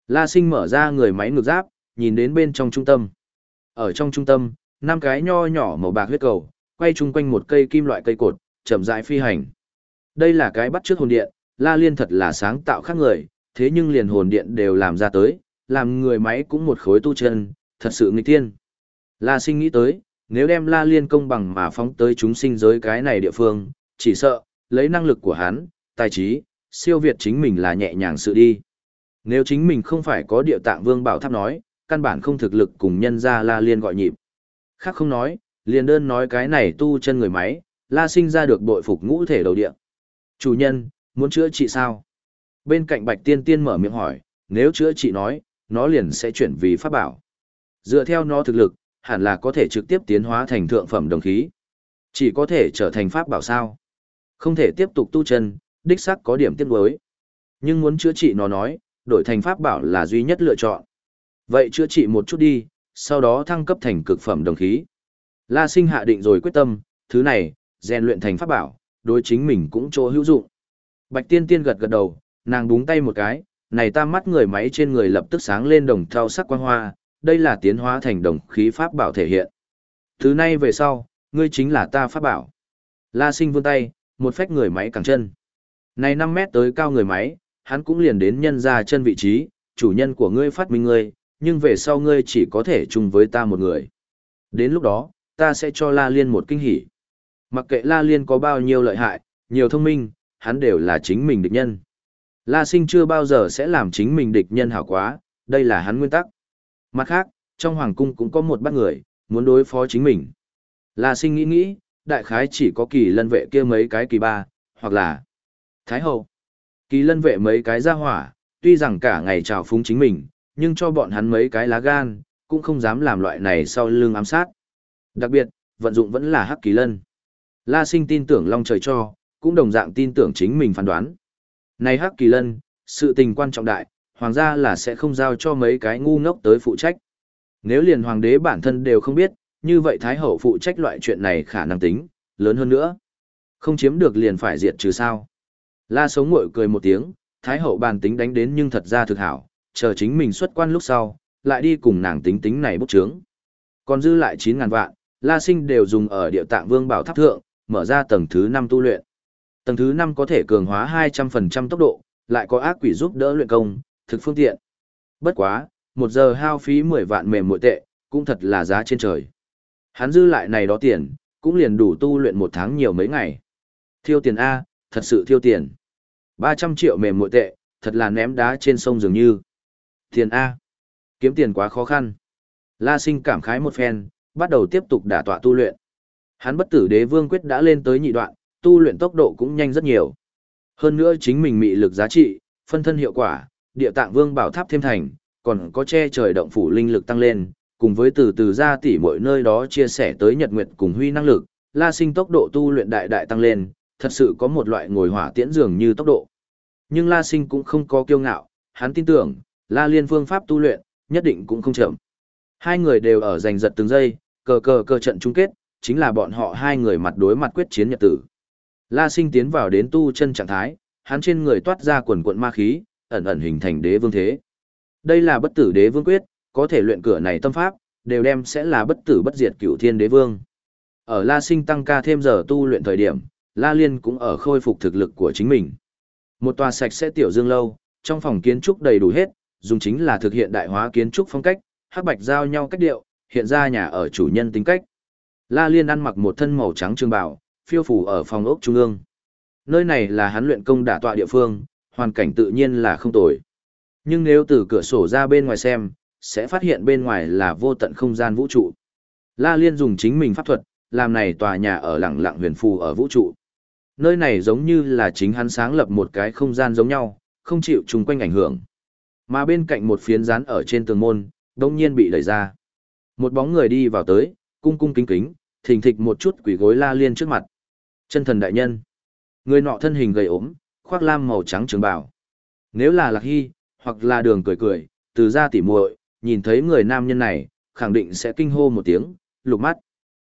La sinh mở ra người máy ngược giáp, nhìn đến bên trong trung tâm. Ở trong trung tâm, năm cái nho nhỏ màu bạc huyết cầu, quay chung quanh một cây kim loại cây cột, chậm rãi phi hành. Đây là cái bắt trước hồn điện, La Liên thật là sáng tạo khác người, thế nhưng liền hồn điện đều làm ra tới, làm người máy cũng một khối tu chân, thật sự nghịch tiên. La sinh nghĩ tới, nếu đem La Liên công bằng mà phóng tới chúng sinh giới cái này địa phương, chỉ sợ, lấy năng lực của hắn, tài trí, siêu việt chính mình là nhẹ nhàng sự đi. Nếu chính mình không phải có địa tạng vương bảo tháp nói, căn bản không thực lực cùng nhân ra La Liên gọi nhịp. Khác không nói, liền đơn nói cái này tu chân người máy, La sinh ra được bội phục ngũ thể đầu địa. Chủ nhân, muốn chữa trị sao? Bên cạnh Bạch Tiên Tiên mở miệng hỏi, nếu chữa trị nói, nó liền sẽ chuyển vì pháp bảo. Dựa theo nó thực lực, hẳn là có thể trực tiếp tiến hóa thành thượng phẩm đồng khí. Chỉ có thể trở thành pháp bảo sao. Không thể tiếp tục tu chân, đích xác có điểm tiếc nuối. Nhưng muốn chữa trị nó nói, đổi thành pháp bảo là duy nhất lựa chọn. Vậy chữa trị một chút đi, sau đó thăng cấp thành cực phẩm đồng khí. La Sinh hạ định rồi quyết tâm, thứ này, rèn luyện thành pháp bảo, đối chính mình cũng chỗ hữu dụng. Bạch Tiên Tiên gật gật đầu, nàng búng tay một cái, này ta mắt người máy trên người lập tức sáng lên đồng thau sắc quang hoa, đây là tiến hóa thành đồng khí pháp bảo thể hiện. Thứ nay về sau, ngươi chính là ta pháp bảo. La Sinh vươn tay, một phách người máy cẳng chân. Này 5 mét tới cao người máy, hắn cũng liền đến nhân ra chân vị trí, chủ nhân của ngươi phát minh ngươi, nhưng về sau ngươi chỉ có thể chung với ta một người. Đến lúc đó, ta sẽ cho La Liên một kinh hỉ. Mặc kệ La Liên có bao nhiêu lợi hại, nhiều thông minh, hắn đều là chính mình địch nhân. La Sinh chưa bao giờ sẽ làm chính mình địch nhân hảo quá, đây là hắn nguyên tắc. Mặt khác, trong hoàng cung cũng có một bác người, muốn đối phó chính mình. La Sinh nghĩ nghĩ, đại khái chỉ có kỳ lân vệ kia mấy cái kỳ ba, hoặc là Thái Hậu. Kỳ lân vệ mấy cái ra hỏa, tuy rằng cả ngày trào phúng chính mình, nhưng cho bọn hắn mấy cái lá gan, cũng không dám làm loại này sau lưng ám sát. Đặc biệt, vận dụng vẫn là Hắc Kỳ Lân. La Sinh tin tưởng Long trời cho, cũng đồng dạng tin tưởng chính mình phán đoán. Này Hắc Kỳ Lân, sự tình quan trọng đại, hoàng gia là sẽ không giao cho mấy cái ngu ngốc tới phụ trách. Nếu liền hoàng đế bản thân đều không biết, như vậy Thái Hậu phụ trách loại chuyện này khả năng tính, lớn hơn nữa. Không chiếm được liền phải diệt trừ sao. La sống ngội cười một tiếng, Thái Hậu bàn tính đánh đến nhưng thật ra thực hảo, chờ chính mình xuất quan lúc sau, lại đi cùng nàng tính tính này bốc trướng. Còn dư lại 9.000 vạn, La Sinh đều dùng ở địa tạng vương bảo tháp thượng, mở ra tầng thứ 5 tu luyện. Tầng thứ 5 có thể cường hóa 200% tốc độ, lại có ác quỷ giúp đỡ luyện công, thực phương tiện. Bất quá, một giờ hao phí 10 vạn mềm mội tệ, cũng thật là giá trên trời. Hắn dư lại này đó tiền, cũng liền đủ tu luyện một tháng nhiều mấy ngày. Thiêu tiền A, thật sự thiêu tiền. 300 triệu mềm mội tệ, thật là ném đá trên sông dường như. Tiền A. Kiếm tiền quá khó khăn. La sinh cảm khái một phen, bắt đầu tiếp tục đả tọa tu luyện. Hắn bất tử đế vương quyết đã lên tới nhị đoạn, tu luyện tốc độ cũng nhanh rất nhiều. Hơn nữa chính mình mị lực giá trị, phân thân hiệu quả, địa tạng vương bảo tháp thêm thành, còn có che trời động phủ linh lực tăng lên, cùng với từ từ ra tỷ mỗi nơi đó chia sẻ tới nhật nguyệt cùng huy năng lực, la sinh tốc độ tu luyện đại đại tăng lên, thật sự có một loại ngồi hỏa tiễn dường như tốc độ. Nhưng la sinh cũng không có kiêu ngạo, hắn tin tưởng, la liên phương pháp tu luyện, nhất định cũng không chậm. Hai người đều ở giành giật từng giây, cờ cờ cờ trận chung kết, chính là bọn họ hai người mặt đối mặt quyết chiến nhật tử. La sinh tiến vào đến tu chân trạng thái, hắn trên người toát ra quần quận ma khí, ẩn ẩn hình thành đế vương thế. Đây là bất tử đế vương quyết, có thể luyện cửa này tâm pháp, đều đem sẽ là bất tử bất diệt cửu thiên đế vương. Ở La Sinh tăng ca thêm giờ tu luyện thời điểm, La Liên cũng ở khôi phục thực lực của chính mình. Một tòa sạch sẽ tiểu dương lâu, trong phòng kiến trúc đầy đủ hết, dùng chính là thực hiện đại hóa kiến trúc phong cách, hắc bạch giao nhau cách điệu, hiện ra nhà ở chủ nhân tính cách. La Liên ăn mặc một thân màu trắng trường bào, phiêu phủ ở phòng ốc trung ương. Nơi này là hắn luyện công đả tọa địa phương, hoàn cảnh tự nhiên là không tồi. Nhưng nếu từ cửa sổ ra bên ngoài xem, sẽ phát hiện bên ngoài là vô tận không gian vũ trụ. La Liên dùng chính mình pháp thuật, làm này tòa nhà ở lặng lặng huyền phù ở vũ trụ. Nơi này giống như là chính hắn sáng lập một cái không gian giống nhau, không chịu chung quanh ảnh hưởng. Mà bên cạnh một phiến rán ở trên tường môn, đông nhiên bị đẩy ra. Một bóng người đi vào tới, cung cung kính kính, thình thịch một chút quỷ gối La Liên trước mặt. Chân thần đại nhân. Người nọ thân hình gầy ốm, khoác lam màu trắng trường bảo, Nếu là Lạc Hy, hoặc là đường cười cười, từ ra tỉ muội, nhìn thấy người nam nhân này, khẳng định sẽ kinh hô một tiếng, lục mắt.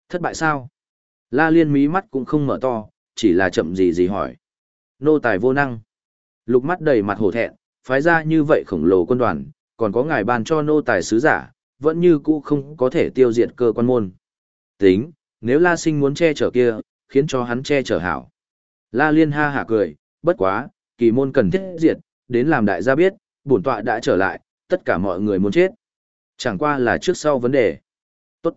Thất bại sao? La liên mí mắt cũng không mở to, chỉ là chậm gì gì hỏi. Nô tài vô năng. Lục mắt đầy mặt hổ thẹn, phái ra như vậy khổng lồ quân đoàn, còn có ngài ban cho nô tài sứ giả, vẫn như cũ không có thể tiêu diệt cơ quan môn. Tính, nếu La Sinh muốn che chở kia, khiến cho hắn che chở hảo. La Liên ha hả cười, bất quá, kỳ môn cần thiết diệt, đến làm đại gia biết, bổn tọa đã trở lại, tất cả mọi người muốn chết. Chẳng qua là trước sau vấn đề. Tốt.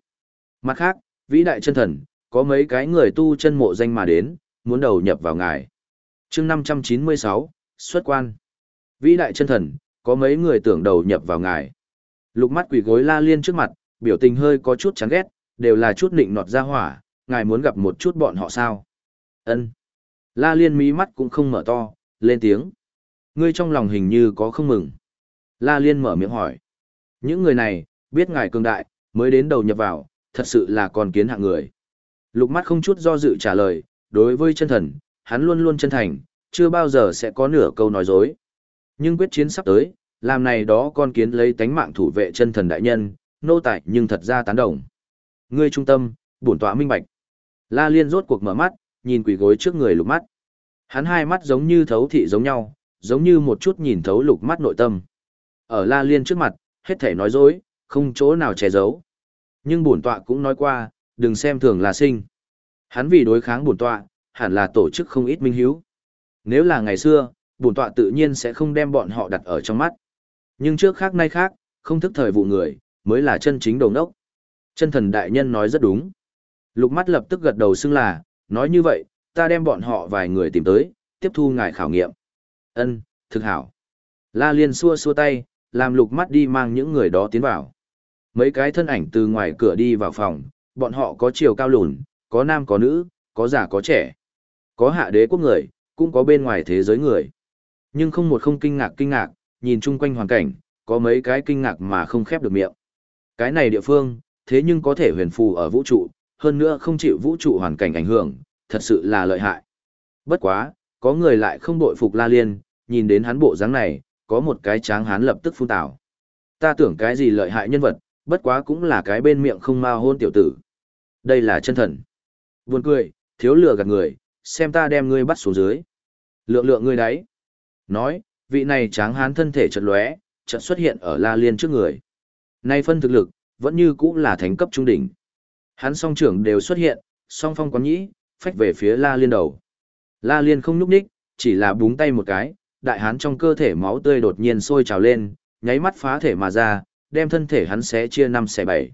Mặt khác, vĩ đại chân thần, có mấy cái người tu chân mộ danh mà đến, muốn đầu nhập vào ngài. chương 596, xuất quan. Vĩ đại chân thần, có mấy người tưởng đầu nhập vào ngài. Lục mắt quỷ gối la liên trước mặt, biểu tình hơi có chút chán ghét, đều là chút nịnh nọt ra hỏa, ngài muốn gặp một chút bọn họ sao. ân La liên mí mắt cũng không mở to, lên tiếng. Ngươi trong lòng hình như có không mừng. La liên mở miệng hỏi. Những người này, biết ngài cường đại, mới đến đầu nhập vào, thật sự là con kiến hạng người. Lục mắt không chút do dự trả lời, đối với chân thần, hắn luôn luôn chân thành, chưa bao giờ sẽ có nửa câu nói dối. Nhưng quyết chiến sắp tới, làm này đó con kiến lấy tánh mạng thủ vệ chân thần đại nhân, nô tại nhưng thật ra tán đồng. Ngươi trung tâm, bổn tọa minh bạch. La Liên rốt cuộc mở mắt, nhìn quỷ gối trước người lục mắt. Hắn hai mắt giống như thấu thị giống nhau, giống như một chút nhìn thấu lục mắt nội tâm. Ở La Liên trước mặt, hết thể nói dối, không chỗ nào che giấu. Nhưng bổn tọa cũng nói qua, đừng xem thường là sinh. Hắn vì đối kháng bổn tọa, hẳn là tổ chức không ít minh hiếu. Nếu là ngày xưa, bổn tọa tự nhiên sẽ không đem bọn họ đặt ở trong mắt. Nhưng trước khác nay khác, không thức thời vụ người, mới là chân chính đầu nốc. Chân thần đại nhân nói rất đúng. Lục mắt lập tức gật đầu xưng là, nói như vậy, ta đem bọn họ vài người tìm tới, tiếp thu ngài khảo nghiệm. Ân, thực hảo. La Liên xua xua tay, làm lục mắt đi mang những người đó tiến vào. Mấy cái thân ảnh từ ngoài cửa đi vào phòng, bọn họ có chiều cao lùn, có nam có nữ, có già có trẻ. Có hạ đế quốc người, cũng có bên ngoài thế giới người. Nhưng không một không kinh ngạc kinh ngạc, nhìn chung quanh hoàn cảnh, có mấy cái kinh ngạc mà không khép được miệng. Cái này địa phương, thế nhưng có thể huyền phù ở vũ trụ, hơn nữa không chịu vũ trụ hoàn cảnh ảnh hưởng, thật sự là lợi hại. Bất quá, có người lại không bội phục La Liên, nhìn đến hắn bộ dáng này, có một cái tráng hán lập tức phun tảo. Ta tưởng cái gì lợi hại nhân vật, bất quá cũng là cái bên miệng không ma hôn tiểu tử. Đây là chân thần. Buồn cười, thiếu lừa gạt người, xem ta đem ngươi bắt xuống dưới. Lượng lượng ngươi đấy. Nói, vị này tráng hán thân thể chợt lóe, chợt xuất hiện ở La Liên trước người. Nay phân thực lực, vẫn như cũ là thánh cấp trung đỉnh. Hắn song trưởng đều xuất hiện, song phong quán nhĩ, phách về phía La Liên đầu. La Liên không nhúc ních, chỉ là búng tay một cái, đại hán trong cơ thể máu tươi đột nhiên sôi trào lên, nháy mắt phá thể mà ra, đem thân thể hắn xé chia năm xẻ bảy.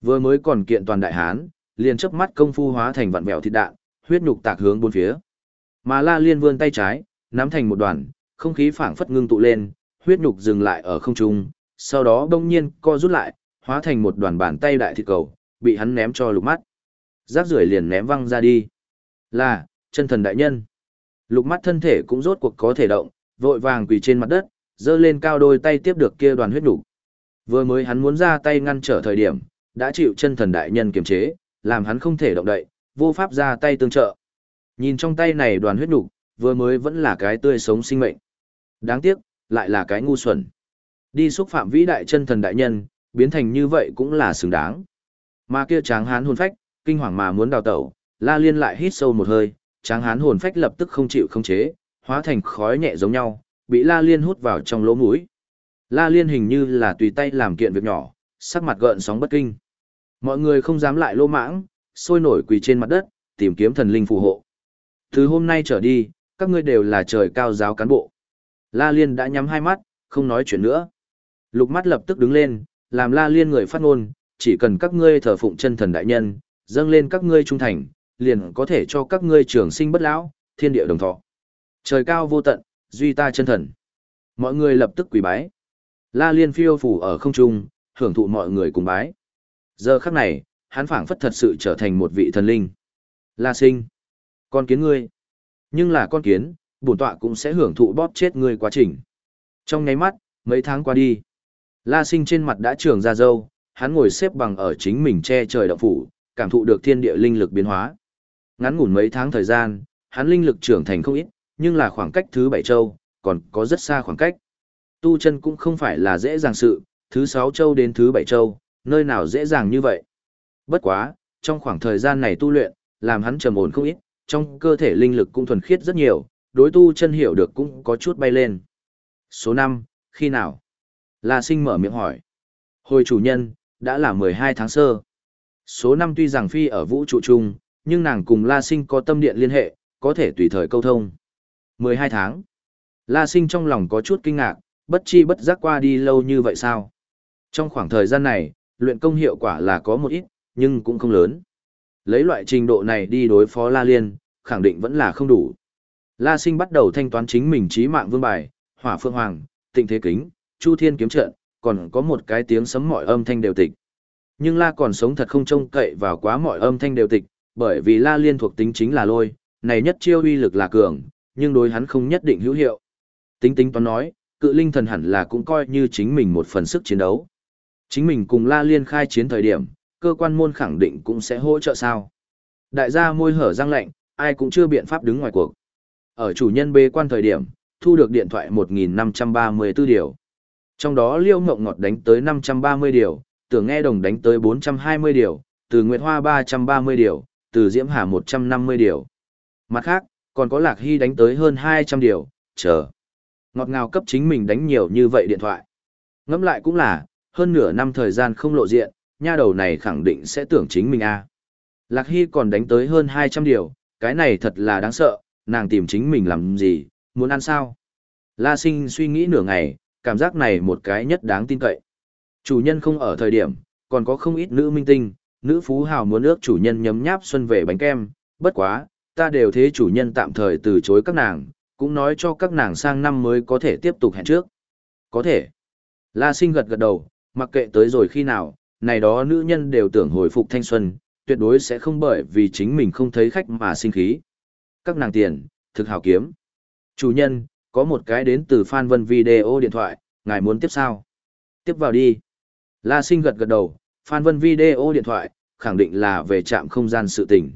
Vừa mới còn kiện toàn đại hán, liền chớp mắt công phu hóa thành vặn vẹo thịt đạn, huyết nhục tạc hướng bốn phía. Mà La Liên vươn tay trái, nắm thành một đoàn, không khí phảng phất ngưng tụ lên, huyết nhục dừng lại ở không trung, sau đó bỗng nhiên co rút lại, hóa thành một đoàn bàn tay đại thịt cầu, bị hắn ném cho lục mắt. Rác rưởi liền ném văng ra đi. Là, chân thần đại nhân. Lục mắt thân thể cũng rốt cuộc có thể động, vội vàng quỳ trên mặt đất, giơ lên cao đôi tay tiếp được kia đoàn huyết đủ. Vừa mới hắn muốn ra tay ngăn trở thời điểm, đã chịu chân thần đại nhân kiềm chế, làm hắn không thể động đậy, vô pháp ra tay tương trợ. Nhìn trong tay này đoàn huyết đủ, vừa mới vẫn là cái tươi sống sinh mệnh. Đáng tiếc, lại là cái ngu xuẩn. Đi xúc phạm vĩ đại chân thần đại nhân, biến thành như vậy cũng là xứng đáng. Mà kia tráng hán hồn phách, kinh hoàng mà muốn đào tẩu, La Liên lại hít sâu một hơi, tráng hán hồn phách lập tức không chịu không chế, hóa thành khói nhẹ giống nhau, bị La Liên hút vào trong lỗ mũi. La Liên hình như là tùy tay làm kiện việc nhỏ, sắc mặt gợn sóng bất kinh. Mọi người không dám lại lô mãng, sôi nổi quỳ trên mặt đất, tìm kiếm thần linh phù hộ. Từ hôm nay trở đi, các ngươi đều là trời cao giáo cán bộ. La Liên đã nhắm hai mắt, không nói chuyện nữa. Lục mắt lập tức đứng lên, làm La Liên người phát ngôn, chỉ cần các ngươi thờ phụng chân thần đại nhân, dâng lên các ngươi trung thành, liền có thể cho các ngươi trường sinh bất lão, thiên địa đồng thọ. Trời cao vô tận, duy ta chân thần. Mọi người lập tức quỳ bái. La Liên phiêu phủ ở không trung, hưởng thụ mọi người cùng bái. Giờ khắc này, hắn phảng phất thật sự trở thành một vị thần linh. La sinh. Con kiến ngươi. Nhưng là con kiến, bổn tọa cũng sẽ hưởng thụ bóp chết ngươi quá trình. Trong nháy mắt, mấy tháng qua đi. La sinh trên mặt đã trường ra dâu, hắn ngồi xếp bằng ở chính mình che trời động phủ, cảm thụ được thiên địa linh lực biến hóa. Ngắn ngủn mấy tháng thời gian, hắn linh lực trưởng thành không ít, nhưng là khoảng cách thứ bảy châu, còn có rất xa khoảng cách. Tu chân cũng không phải là dễ dàng sự, thứ sáu châu đến thứ bảy châu, nơi nào dễ dàng như vậy. Bất quá, trong khoảng thời gian này tu luyện, làm hắn trầm ổn không ít, trong cơ thể linh lực cũng thuần khiết rất nhiều, đối tu chân hiểu được cũng có chút bay lên. Số 5, khi nào? La sinh mở miệng hỏi. Hồi chủ nhân, đã là 12 tháng sơ. Số năm tuy rằng phi ở vũ trụ chung, nhưng nàng cùng La sinh có tâm điện liên hệ, có thể tùy thời câu thông. 12 tháng. La sinh trong lòng có chút kinh ngạc, bất chi bất giác qua đi lâu như vậy sao? Trong khoảng thời gian này, luyện công hiệu quả là có một ít, nhưng cũng không lớn. Lấy loại trình độ này đi đối phó La Liên, khẳng định vẫn là không đủ. La Sinh bắt đầu thanh toán chính mình trí mạng vương bài, hỏa phương hoàng, tịnh thế kính, chu thiên kiếm trận, còn có một cái tiếng sấm mọi âm thanh đều tịch. Nhưng La còn sống thật không trông cậy vào quá mọi âm thanh đều tịch, bởi vì La Liên thuộc tính chính là lôi, này nhất chiêu uy lực là cường, nhưng đối hắn không nhất định hữu hiệu. Tính tính toán nói, cự linh thần hẳn là cũng coi như chính mình một phần sức chiến đấu. Chính mình cùng La Liên khai chiến thời điểm, cơ quan môn khẳng định cũng sẽ hỗ trợ sao. Đại gia môi hở răng lạnh, ai cũng chưa biện pháp đứng ngoài cuộc. Ở chủ nhân bê quan thời điểm, thu được điện thoại 1534 điều. Trong đó Liêu Ngộng Ngọt đánh tới 530 điều, Tưởng Nghe Đồng đánh tới 420 điều, từ Nguyệt Hoa 330 điều, từ Diễm Hà 150 điều. Mặt khác, còn có Lạc Hy đánh tới hơn 200 điều, chờ. Ngọt ngào cấp chính mình đánh nhiều như vậy điện thoại. Ngẫm lại cũng là, hơn nửa năm thời gian không lộ diện, nha đầu này khẳng định sẽ tưởng chính mình a. Lạc Hy còn đánh tới hơn 200 điều, cái này thật là đáng sợ, nàng tìm chính mình làm gì, muốn ăn sao? La sinh suy nghĩ nửa ngày, cảm giác này một cái nhất đáng tin cậy. Chủ nhân không ở thời điểm, còn có không ít nữ minh tinh, nữ phú hào muốn ước chủ nhân nhấm nháp xuân về bánh kem, bất quá, ta đều thế chủ nhân tạm thời từ chối các nàng, cũng nói cho các nàng sang năm mới có thể tiếp tục hẹn trước. Có thể. La sinh gật gật đầu, mặc kệ tới rồi khi nào, này đó nữ nhân đều tưởng hồi phục thanh xuân, tuyệt đối sẽ không bởi vì chính mình không thấy khách mà sinh khí. Các nàng tiền, thực hào kiếm. Chủ nhân, có một cái đến từ Phan Vân video điện thoại, ngài muốn tiếp sao? Tiếp vào đi. La Sinh gật gật đầu, Phan Vân video điện thoại, khẳng định là về trạm không gian sự tình.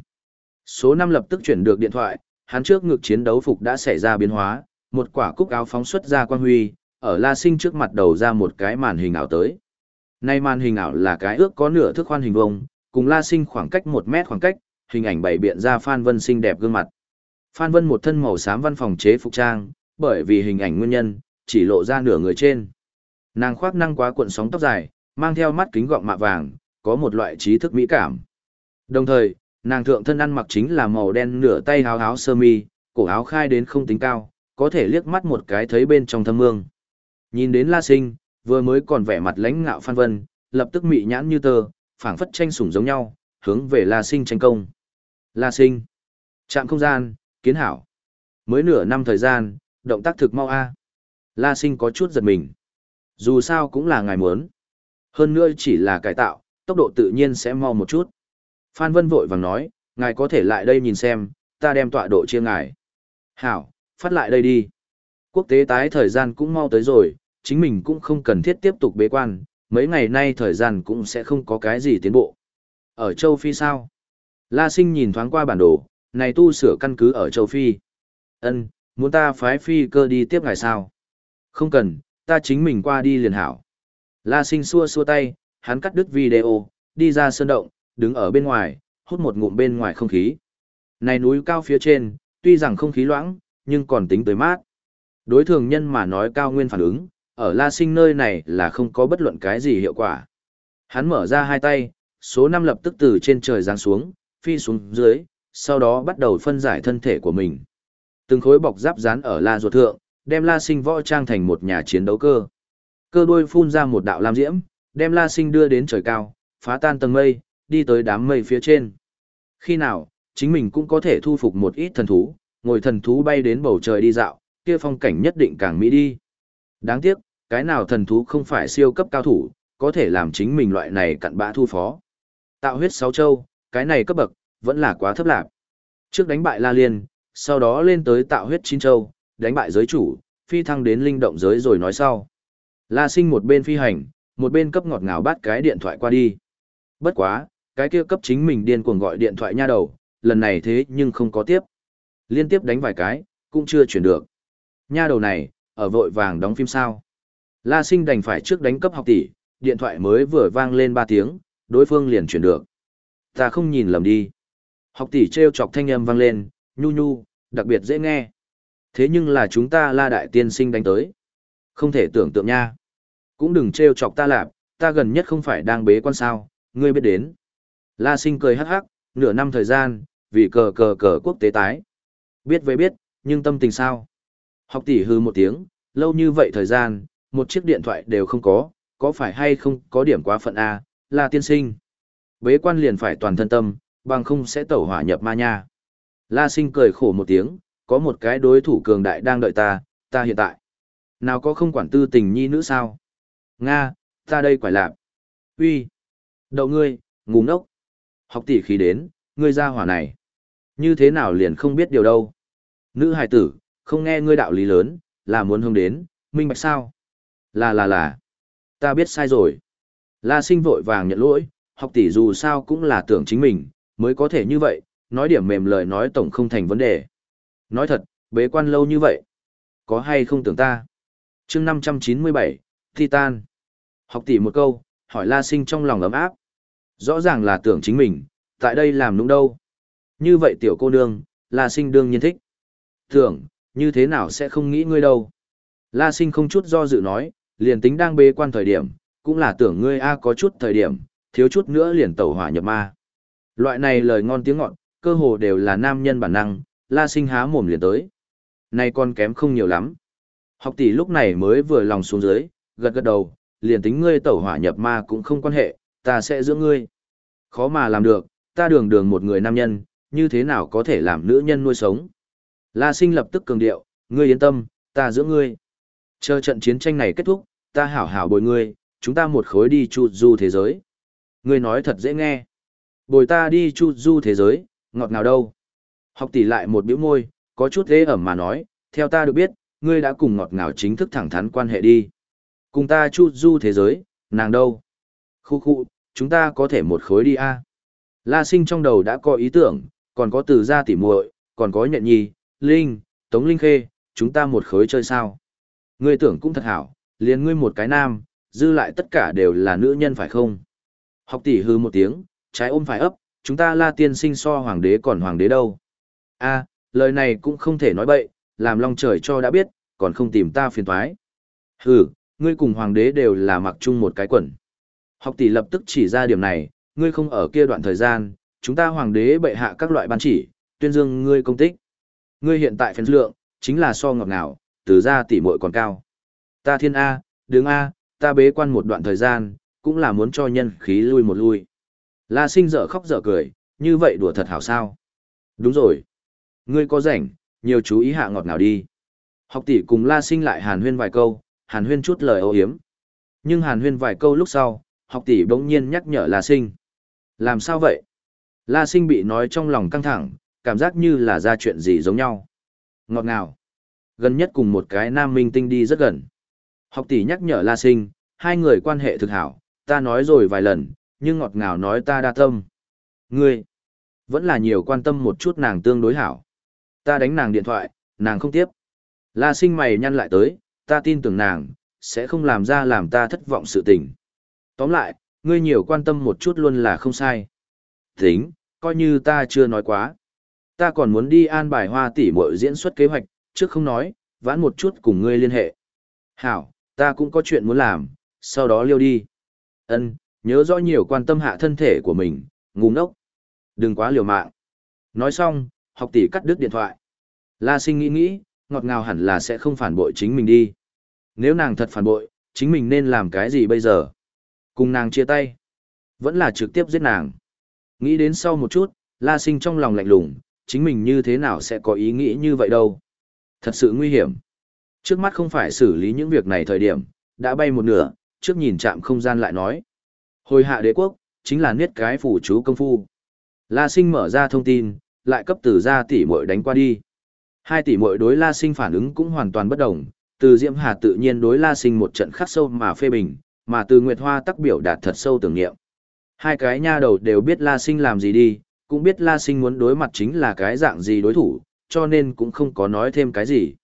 Số 5 lập tức chuyển được điện thoại, hắn trước ngực chiến đấu phục đã xảy ra biến hóa, một quả cúc áo phóng xuất ra quang huy, ở La Sinh trước mặt đầu ra một cái màn hình ảo tới. Nay màn hình ảo là cái ước có nửa thước khoan hình vuông, cùng La Sinh khoảng cách 1 mét khoảng cách, hình ảnh bày biện ra Phan Vân xinh đẹp gương mặt. Phan Vân một thân màu xám văn phòng chế phục trang, bởi vì hình ảnh nguyên nhân, chỉ lộ ra nửa người trên. Nàng khoác năng quá cuộn sóng tóc dài, mang theo mắt kính gọng mạ vàng, có một loại trí thức mỹ cảm. Đồng thời, nàng thượng thân ăn mặc chính là màu đen nửa tay áo áo sơ mi, cổ áo khai đến không tính cao, có thể liếc mắt một cái thấy bên trong thâm mương. Nhìn đến La Sinh, vừa mới còn vẻ mặt lãnh ngạo Phan Vân, lập tức mị nhãn như tờ phảng phất tranh sủng giống nhau, hướng về La Sinh tranh công. La Sinh, trạm không gian, kiến hảo. Mới nửa năm thời gian, động tác thực mau a. La Sinh có chút giật mình. Dù sao cũng là ngài muốn. Hơn nữa chỉ là cải tạo, tốc độ tự nhiên sẽ mau một chút. Phan Vân vội vàng nói, ngài có thể lại đây nhìn xem, ta đem tọa độ chia ngài. Hảo, phát lại đây đi. Quốc tế tái thời gian cũng mau tới rồi, chính mình cũng không cần thiết tiếp tục bế quan, mấy ngày nay thời gian cũng sẽ không có cái gì tiến bộ. Ở châu Phi sao? La Sinh nhìn thoáng qua bản đồ, này tu sửa căn cứ ở châu Phi. Ân, muốn ta phái phi cơ đi tiếp ngài sao? Không cần, ta chính mình qua đi liền hảo. La Sinh xua xua tay, hắn cắt đứt video, đi ra sơn động, đứng ở bên ngoài, hút một ngụm bên ngoài không khí. Này núi cao phía trên, tuy rằng không khí loãng, nhưng còn tính tới mát. Đối thường nhân mà nói cao nguyên phản ứng, ở La Sinh nơi này là không có bất luận cái gì hiệu quả. Hắn mở ra hai tay, số năm lập tức từ trên trời giáng xuống, phi xuống dưới, sau đó bắt đầu phân giải thân thể của mình. Từng khối bọc giáp dán ở La ruột thượng, đem La Sinh võ trang thành một nhà chiến đấu cơ. Cơ đuôi phun ra một đạo lam diễm, đem La Sinh đưa đến trời cao, phá tan tầng mây, đi tới đám mây phía trên. Khi nào, chính mình cũng có thể thu phục một ít thần thú, ngồi thần thú bay đến bầu trời đi dạo, kia phong cảnh nhất định càng mỹ đi. Đáng tiếc, cái nào thần thú không phải siêu cấp cao thủ, có thể làm chính mình loại này cặn bã thu phó. Tạo huyết sáu châu, cái này cấp bậc, vẫn là quá thấp lạc. Trước đánh bại La Liên, sau đó lên tới tạo huyết chín châu, đánh bại giới chủ, phi thăng đến linh động giới rồi nói sau. La sinh một bên phi hành, một bên cấp ngọt ngào bắt cái điện thoại qua đi. Bất quá, cái kia cấp chính mình điên cuồng gọi điện thoại nha đầu, lần này thế nhưng không có tiếp. Liên tiếp đánh vài cái, cũng chưa chuyển được. Nha đầu này, ở vội vàng đóng phim sao. La sinh đành phải trước đánh cấp học tỷ, điện thoại mới vừa vang lên 3 tiếng, đối phương liền chuyển được. Ta không nhìn lầm đi. Học tỷ treo chọc thanh âm vang lên, nhu nhu, đặc biệt dễ nghe. Thế nhưng là chúng ta la đại tiên sinh đánh tới. Không thể tưởng tượng nha. Cũng đừng treo chọc ta lạp, ta gần nhất không phải đang bế quan sao, ngươi biết đến. La sinh cười hắc hắc, nửa năm thời gian, vì cờ cờ cờ quốc tế tái. Biết với biết, nhưng tâm tình sao? Học tỷ hư một tiếng, lâu như vậy thời gian, một chiếc điện thoại đều không có, có phải hay không có điểm quá phận A, là tiên sinh. Bế quan liền phải toàn thân tâm, bằng không sẽ tẩu hỏa nhập ma nha. La sinh cười khổ một tiếng, có một cái đối thủ cường đại đang đợi ta, ta hiện tại. Nào có không quản tư tình nhi nữ sao? Nga, ta đây quải lạp. Uy, Đậu ngươi, ngu ngốc. Học tỷ khí đến, ngươi ra hỏa này. Như thế nào liền không biết điều đâu. Nữ hài tử, không nghe ngươi đạo lý lớn, là muốn hướng đến, minh bạch sao? Là là là. Ta biết sai rồi. La sinh vội vàng nhận lỗi, học tỷ dù sao cũng là tưởng chính mình, mới có thể như vậy, nói điểm mềm lời nói tổng không thành vấn đề. Nói thật, bế quan lâu như vậy. Có hay không tưởng ta? chương 597, Titan. Học tỷ một câu, hỏi La Sinh trong lòng ấm áp. Rõ ràng là tưởng chính mình, tại đây làm đúng đâu. Như vậy tiểu cô nương, La Sinh đương nhiên thích. Tưởng, như thế nào sẽ không nghĩ ngươi đâu. La Sinh không chút do dự nói, liền tính đang bế quan thời điểm, cũng là tưởng ngươi A có chút thời điểm, thiếu chút nữa liền tẩu hỏa nhập ma. Loại này lời ngon tiếng ngọt, cơ hồ đều là nam nhân bản năng, La Sinh há mồm liền tới. Nay con kém không nhiều lắm. Học tỷ lúc này mới vừa lòng xuống dưới, gật gật đầu, liền tính ngươi tẩu hỏa nhập ma cũng không quan hệ, ta sẽ giữ ngươi. Khó mà làm được, ta đường đường một người nam nhân, như thế nào có thể làm nữ nhân nuôi sống. La sinh lập tức cường điệu, ngươi yên tâm, ta giữ ngươi. Chờ trận chiến tranh này kết thúc, ta hảo hảo bồi ngươi, chúng ta một khối đi chu du thế giới. Ngươi nói thật dễ nghe. Bồi ta đi chu du thế giới, ngọt ngào đâu. Học tỷ lại một biểu môi, có chút ghê ẩm mà nói, theo ta được biết, ngươi đã cùng ngọt ngào chính thức thẳng thắn quan hệ đi. Cùng ta chu du thế giới, nàng đâu? Khu khu, chúng ta có thể một khối đi a La sinh trong đầu đã có ý tưởng, còn có từ gia tỉ muội, còn có nhận nhi, linh, tống linh khê, chúng ta một khối chơi sao. Ngươi tưởng cũng thật hảo, liền ngươi một cái nam, dư lại tất cả đều là nữ nhân phải không? Học tỷ hư một tiếng, trái ôm phải ấp, chúng ta la tiên sinh so hoàng đế còn hoàng đế đâu. a lời này cũng không thể nói bậy, làm long trời cho đã biết, còn không tìm ta phiền toái. Hừ, ngươi cùng hoàng đế đều là mặc chung một cái quần. Học tỷ lập tức chỉ ra điểm này, ngươi không ở kia đoạn thời gian, chúng ta hoàng đế bệ hạ các loại ban chỉ, tuyên dương ngươi công tích. Ngươi hiện tại phèn lượng, chính là so ngọc ngào, từ ra tỷ muội còn cao. Ta thiên A, đứng A, ta bế quan một đoạn thời gian, cũng là muốn cho nhân khí lui một lui. La sinh dở khóc dở cười, như vậy đùa thật hảo sao. Đúng rồi. Ngươi có rảnh, nhiều chú ý hạ ngọt ngào đi. Học tỷ cùng La sinh lại hàn huyên vài câu, hàn huyên chút lời ô hiếm. Nhưng hàn huyên vài câu lúc sau, học tỷ bỗng nhiên nhắc nhở La sinh. Làm sao vậy? La sinh bị nói trong lòng căng thẳng, cảm giác như là ra chuyện gì giống nhau. Ngọt ngào. Gần nhất cùng một cái nam minh tinh đi rất gần. Học tỷ nhắc nhở La sinh, hai người quan hệ thực hảo, ta nói rồi vài lần, nhưng ngọt ngào nói ta đa tâm. Ngươi, vẫn là nhiều quan tâm một chút nàng tương đối hảo. Ta đánh nàng điện thoại, nàng không tiếp. La sinh mày nhăn lại tới, ta tin tưởng nàng, sẽ không làm ra làm ta thất vọng sự tình. Tóm lại, ngươi nhiều quan tâm một chút luôn là không sai. Tính, coi như ta chưa nói quá. Ta còn muốn đi an bài hoa tỷ muội diễn xuất kế hoạch, trước không nói, vãn một chút cùng ngươi liên hệ. Hảo, ta cũng có chuyện muốn làm, sau đó liêu đi. Ân, nhớ rõ nhiều quan tâm hạ thân thể của mình, ngu ngốc. Đừng quá liều mạng. Nói xong, học tỷ cắt đứt điện thoại. La sinh nghĩ nghĩ, ngọt ngào hẳn là sẽ không phản bội chính mình đi. Nếu nàng thật phản bội, chính mình nên làm cái gì bây giờ? Cùng nàng chia tay. Vẫn là trực tiếp giết nàng. Nghĩ đến sau một chút, la sinh trong lòng lạnh lùng, chính mình như thế nào sẽ có ý nghĩ như vậy đâu. Thật sự nguy hiểm. Trước mắt không phải xử lý những việc này thời điểm, đã bay một nửa, trước nhìn chạm không gian lại nói. Hồi hạ đế quốc, chính là niết cái phủ chú công phu. La sinh mở ra thông tin, lại cấp từ ra tỷ muội đánh qua đi. Hai tỷ muội đối La sinh phản ứng cũng hoàn toàn bất đồng, từ Diễm Hà tự nhiên đối La sinh một trận khắc sâu mà phê bình, mà từ Nguyệt Hoa tắc biểu đạt thật sâu tưởng niệm. Hai cái nha đầu đều biết La sinh làm gì đi, cũng biết La sinh muốn đối mặt chính là cái dạng gì đối thủ, cho nên cũng không có nói thêm cái gì.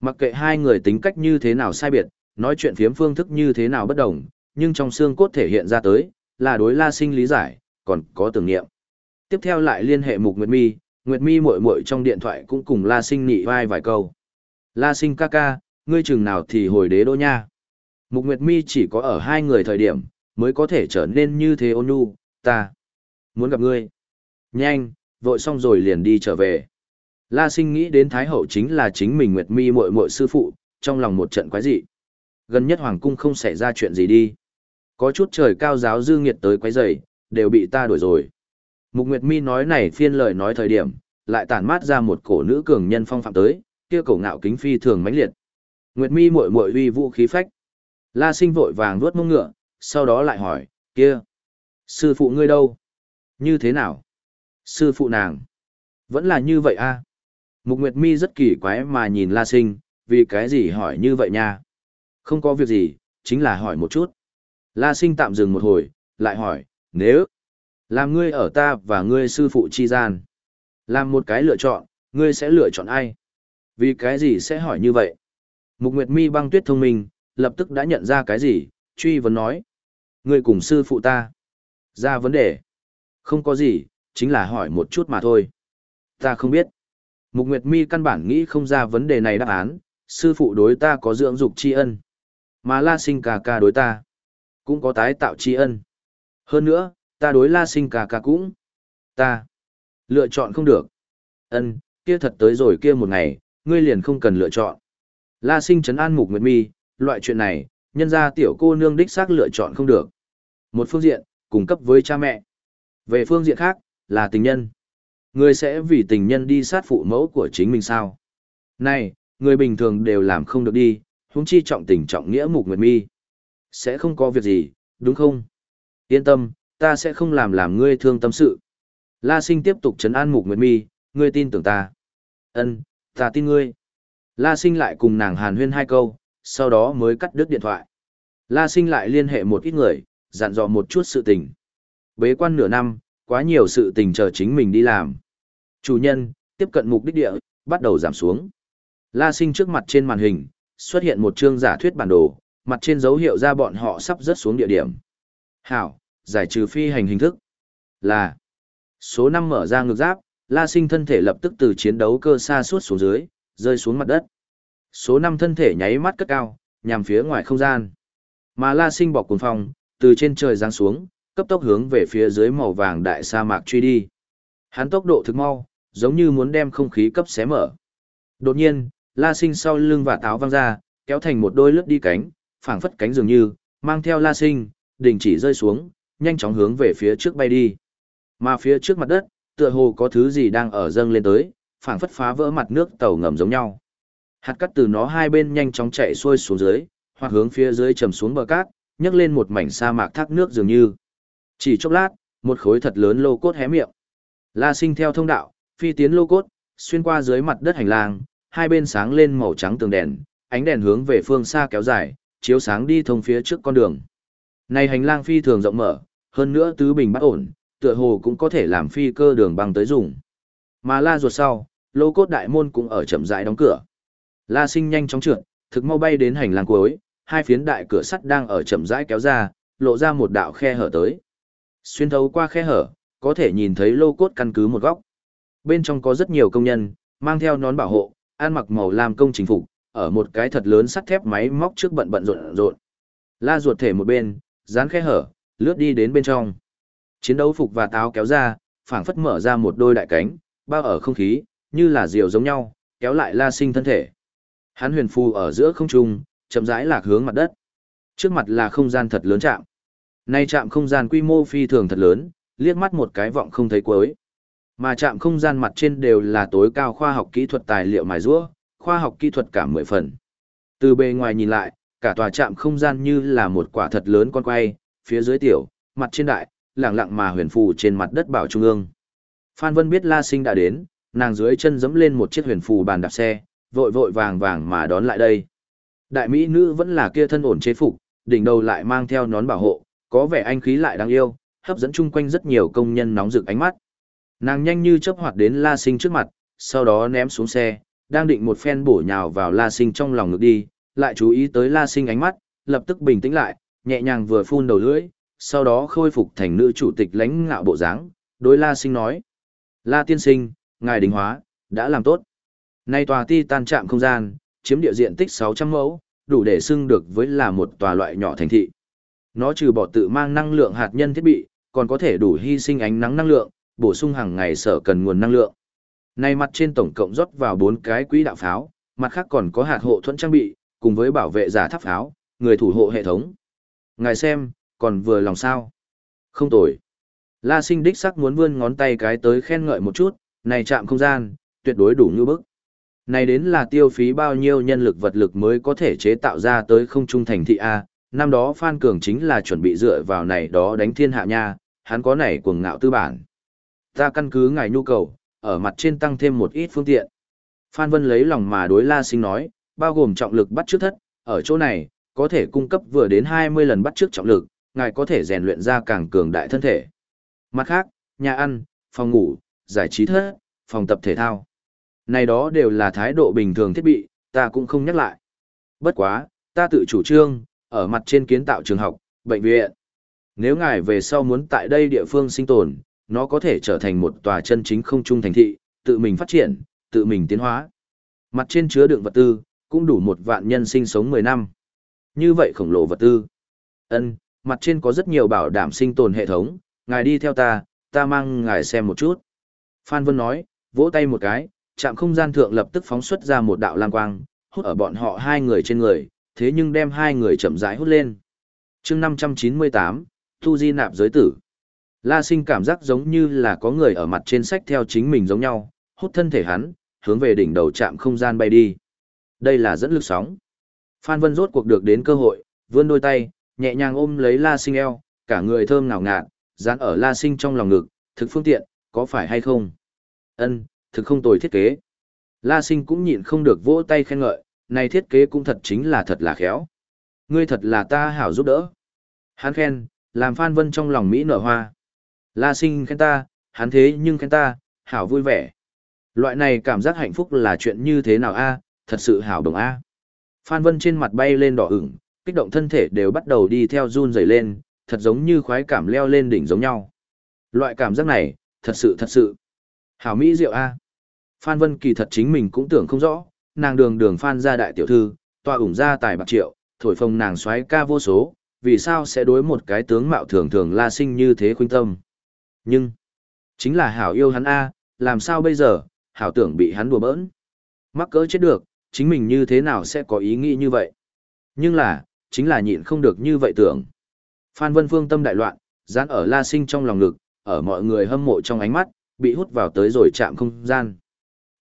Mặc kệ hai người tính cách như thế nào sai biệt, nói chuyện phiếm phương thức như thế nào bất đồng, nhưng trong xương cốt thể hiện ra tới, là đối La Sinh lý giải, còn có tưởng niệm. Tiếp theo lại liên hệ Mục Nguyệt Mi, Nguyệt Mi muội muội trong điện thoại cũng cùng La Sinh nị vai vài câu. La Sinh ca ca, ngươi chừng nào thì hồi đế đô nha. Mục Nguyệt Mi chỉ có ở hai người thời điểm, mới có thể trở nên như thế ôn nhu, ta muốn gặp ngươi. Nhanh, vội xong rồi liền đi trở về. La Sinh nghĩ đến Thái Hậu chính là chính mình Nguyệt Mi muội muội sư phụ, trong lòng một trận quái dị. Gần nhất Hoàng cung không xảy ra chuyện gì đi. Có chút trời cao giáo dư nghiệt tới quấy rầy, đều bị ta đuổi rồi. Mục Nguyệt Mi nói này phiên lời nói thời điểm, lại tản mát ra một cổ nữ cường nhân phong phạm tới, kia cổ ngạo kính phi thường mãnh liệt. Nguyệt Mi muội muội uy vũ khí phách. La Sinh vội vàng nuốt mông ngựa, sau đó lại hỏi, kia, sư phụ ngươi đâu? Như thế nào? Sư phụ nàng. Vẫn là như vậy a à? Mục Nguyệt Mi rất kỳ quái mà nhìn La Sinh, vì cái gì hỏi như vậy nha? Không có việc gì, chính là hỏi một chút. La Sinh tạm dừng một hồi, lại hỏi, nếu làm ngươi ở ta và ngươi sư phụ chi gian, làm một cái lựa chọn, ngươi sẽ lựa chọn ai? Vì cái gì sẽ hỏi như vậy? Mục Nguyệt Mi băng tuyết thông minh, lập tức đã nhận ra cái gì, truy vấn nói. Ngươi cùng sư phụ ta. Ra vấn đề. Không có gì, chính là hỏi một chút mà thôi. Ta không biết. Mục Nguyệt Mi căn bản nghĩ không ra vấn đề này đáp án, sư phụ đối ta có dưỡng dục tri ân. Mà La Sinh ca ca đối ta, cũng có tái tạo tri ân. Hơn nữa, ta đối La Sinh cả cả cũng, ta, lựa chọn không được. Ân, kia thật tới rồi kia một ngày, ngươi liền không cần lựa chọn. La Sinh trấn an Mục Nguyệt Mi, loại chuyện này, nhân ra tiểu cô nương đích xác lựa chọn không được. Một phương diện, cung cấp với cha mẹ. Về phương diện khác, là tình nhân. Người sẽ vì tình nhân đi sát phụ mẫu của chính mình sao? Này, người bình thường đều làm không được đi, huống chi trọng tình trọng nghĩa mục nguyệt mi. Sẽ không có việc gì, đúng không? Yên tâm, ta sẽ không làm làm ngươi thương tâm sự. La sinh tiếp tục chấn an mục nguyệt mi, ngươi tin tưởng ta. Ân, ta tin ngươi. La sinh lại cùng nàng hàn huyên hai câu, sau đó mới cắt đứt điện thoại. La sinh lại liên hệ một ít người, dặn dò một chút sự tình. Bế quan nửa năm, quá nhiều sự tình chờ chính mình đi làm. Chủ nhân, tiếp cận mục đích địa, bắt đầu giảm xuống. La sinh trước mặt trên màn hình, xuất hiện một chương giả thuyết bản đồ, mặt trên dấu hiệu ra bọn họ sắp rớt xuống địa điểm. Hảo, giải trừ phi hành hình thức. Là số 5 mở ra ngược giáp, La Sinh thân thể lập tức từ chiến đấu cơ xa suốt xuống dưới, rơi xuống mặt đất. Số 5 thân thể nháy mắt cất cao, nhằm phía ngoài không gian. Mà La Sinh bọc cuồng phong, từ trên trời giáng xuống, cấp tốc hướng về phía dưới màu vàng đại sa mạc truy đi. Hắn tốc độ thực mau, giống như muốn đem không khí cấp xé mở. Đột nhiên, La Sinh sau lưng và táo văng ra, kéo thành một đôi lướt đi cánh, phảng phất cánh dường như, mang theo La Sinh, đình chỉ rơi xuống, nhanh chóng hướng về phía trước bay đi. Mà phía trước mặt đất, tựa hồ có thứ gì đang ở dâng lên tới, phảng phất phá vỡ mặt nước tàu ngầm giống nhau. Hạt cắt từ nó hai bên nhanh chóng chạy xuôi xuống dưới, hoặc hướng phía dưới trầm xuống bờ cát, nhấc lên một mảnh sa mạc thác nước dường như. Chỉ chốc lát, một khối thật lớn lô cốt hé miệng. La Sinh theo thông đạo, phi tiến lô cốt, xuyên qua dưới mặt đất hành lang, hai bên sáng lên màu trắng tường đèn, ánh đèn hướng về phương xa kéo dài, chiếu sáng đi thông phía trước con đường. Này hành lang phi thường rộng mở, hơn nữa tứ bình bắt ổn, tựa hồ cũng có thể làm phi cơ đường băng tới dùng. Mà la ruột sau, lô cốt đại môn cũng ở chậm rãi đóng cửa. La sinh nhanh chóng trượt, thực mau bay đến hành lang cuối, hai phiến đại cửa sắt đang ở chậm rãi kéo ra, lộ ra một đạo khe hở tới. Xuyên thấu qua khe hở, có thể nhìn thấy lô cốt căn cứ một góc. Bên trong có rất nhiều công nhân, mang theo nón bảo hộ, ăn mặc màu làm công chính phục, ở một cái thật lớn sắt thép máy móc trước bận bận rộn rộn. La ruột thể một bên, dán khe hở, lướt đi đến bên trong. Chiến đấu phục và táo kéo ra, phảng phất mở ra một đôi đại cánh, bao ở không khí, như là diều giống nhau, kéo lại La Sinh thân thể. Hắn huyền phù ở giữa không trung, chậm rãi lạc hướng mặt đất. Trước mặt là không gian thật lớn chạm. Nay chạm không gian quy mô phi thường thật lớn, liếc mắt một cái vọng không thấy cuối. Mà chạm không gian mặt trên đều là tối cao khoa học kỹ thuật tài liệu mài rũa, khoa học kỹ thuật cả mười phần. Từ bề ngoài nhìn lại, cả tòa trạm không gian như là một quả thật lớn con quay, phía dưới tiểu, mặt trên đại, lẳng lặng mà huyền phù trên mặt đất bảo trung ương. Phan Vân biết La Sinh đã đến, nàng dưới chân dẫm lên một chiếc huyền phù bàn đạp xe, vội vội vàng vàng mà đón lại đây. Đại mỹ nữ vẫn là kia thân ổn chế phục, đỉnh đầu lại mang theo nón bảo hộ, có vẻ anh khí lại đáng yêu, hấp dẫn chung quanh rất nhiều công nhân nóng rực ánh mắt. Nàng nhanh như chớp hoạt đến La Sinh trước mặt, sau đó ném xuống xe, đang định một phen bổ nhào vào La Sinh trong lòng ngực đi, lại chú ý tới La Sinh ánh mắt, lập tức bình tĩnh lại, nhẹ nhàng vừa phun đầu lưỡi, sau đó khôi phục thành nữ chủ tịch lãnh ngạo bộ dáng, đối La Sinh nói: "La tiên sinh, ngài đình hóa đã làm tốt. Nay tòa ti tan trạm không gian, chiếm địa diện tích 600 mẫu, đủ để xưng được với là một tòa loại nhỏ thành thị. Nó trừ bỏ tự mang năng lượng hạt nhân thiết bị, còn có thể đủ hy sinh ánh nắng năng lượng, bổ sung hàng ngày sở cần nguồn năng lượng. Này mặt trên tổng cộng rót vào 4 cái quỹ đạo pháo, mặt khác còn có hạt hộ thuẫn trang bị, cùng với bảo vệ giả tháp pháo, người thủ hộ hệ thống. Ngài xem, còn vừa lòng sao? Không tồi. La sinh đích sắc muốn vươn ngón tay cái tới khen ngợi một chút, này chạm không gian, tuyệt đối đủ như bức. Này đến là tiêu phí bao nhiêu nhân lực vật lực mới có thể chế tạo ra tới không trung thành thị A, năm đó Phan Cường chính là chuẩn bị dựa vào này đó đánh thiên hạ nha, hắn có này cuồng ngạo tư bản. Ta căn cứ ngài nhu cầu, ở mặt trên tăng thêm một ít phương tiện. Phan Vân lấy lòng mà đối La Sinh nói, bao gồm trọng lực bắt trước thất, ở chỗ này, có thể cung cấp vừa đến 20 lần bắt trước trọng lực, ngài có thể rèn luyện ra càng cường đại thân thể. Mặt khác, nhà ăn, phòng ngủ, giải trí thất, phòng tập thể thao. Này đó đều là thái độ bình thường thiết bị, ta cũng không nhắc lại. Bất quá, ta tự chủ trương, ở mặt trên kiến tạo trường học, bệnh viện. Nếu ngài về sau muốn tại đây địa phương sinh tồn, nó có thể trở thành một tòa chân chính không trung thành thị, tự mình phát triển, tự mình tiến hóa. Mặt trên chứa đựng vật tư, cũng đủ một vạn nhân sinh sống 10 năm. Như vậy khổng lồ vật tư. Ân, mặt trên có rất nhiều bảo đảm sinh tồn hệ thống, ngài đi theo ta, ta mang ngài xem một chút. Phan Vân nói, vỗ tay một cái, chạm không gian thượng lập tức phóng xuất ra một đạo lang quang, hút ở bọn họ hai người trên người, thế nhưng đem hai người chậm rãi hút lên. chương 598, Thu Di nạp giới tử. La sinh cảm giác giống như là có người ở mặt trên sách theo chính mình giống nhau, hút thân thể hắn, hướng về đỉnh đầu chạm không gian bay đi. Đây là dẫn lực sóng. Phan Vân rốt cuộc được đến cơ hội, vươn đôi tay, nhẹ nhàng ôm lấy La Sinh eo, cả người thơm ngào ngạt, dán ở La Sinh trong lòng ngực, thực phương tiện, có phải hay không? Ân, thực không tồi thiết kế. La Sinh cũng nhịn không được vỗ tay khen ngợi, này thiết kế cũng thật chính là thật là khéo. Ngươi thật là ta hảo giúp đỡ. Hắn khen, làm Phan Vân trong lòng Mỹ nở hoa. La sinh khen ta, hắn thế nhưng khen ta, hảo vui vẻ. Loại này cảm giác hạnh phúc là chuyện như thế nào a? thật sự hảo đồng a. Phan Vân trên mặt bay lên đỏ ửng, kích động thân thể đều bắt đầu đi theo run rẩy lên, thật giống như khoái cảm leo lên đỉnh giống nhau. Loại cảm giác này, thật sự thật sự. Hảo Mỹ diệu A. Phan Vân kỳ thật chính mình cũng tưởng không rõ, nàng đường đường Phan gia đại tiểu thư, tòa ủng ra tài bạc triệu, thổi phồng nàng xoáy ca vô số, vì sao sẽ đối một cái tướng mạo thường thường la sinh như thế khuynh tâm. Nhưng, chính là hảo yêu hắn A, làm sao bây giờ, hảo tưởng bị hắn đùa bỡn. Mắc cỡ chết được, chính mình như thế nào sẽ có ý nghĩ như vậy. Nhưng là, chính là nhịn không được như vậy tưởng. Phan Vân Phương tâm đại loạn, dán ở La Sinh trong lòng ngực, ở mọi người hâm mộ trong ánh mắt, bị hút vào tới rồi chạm không gian.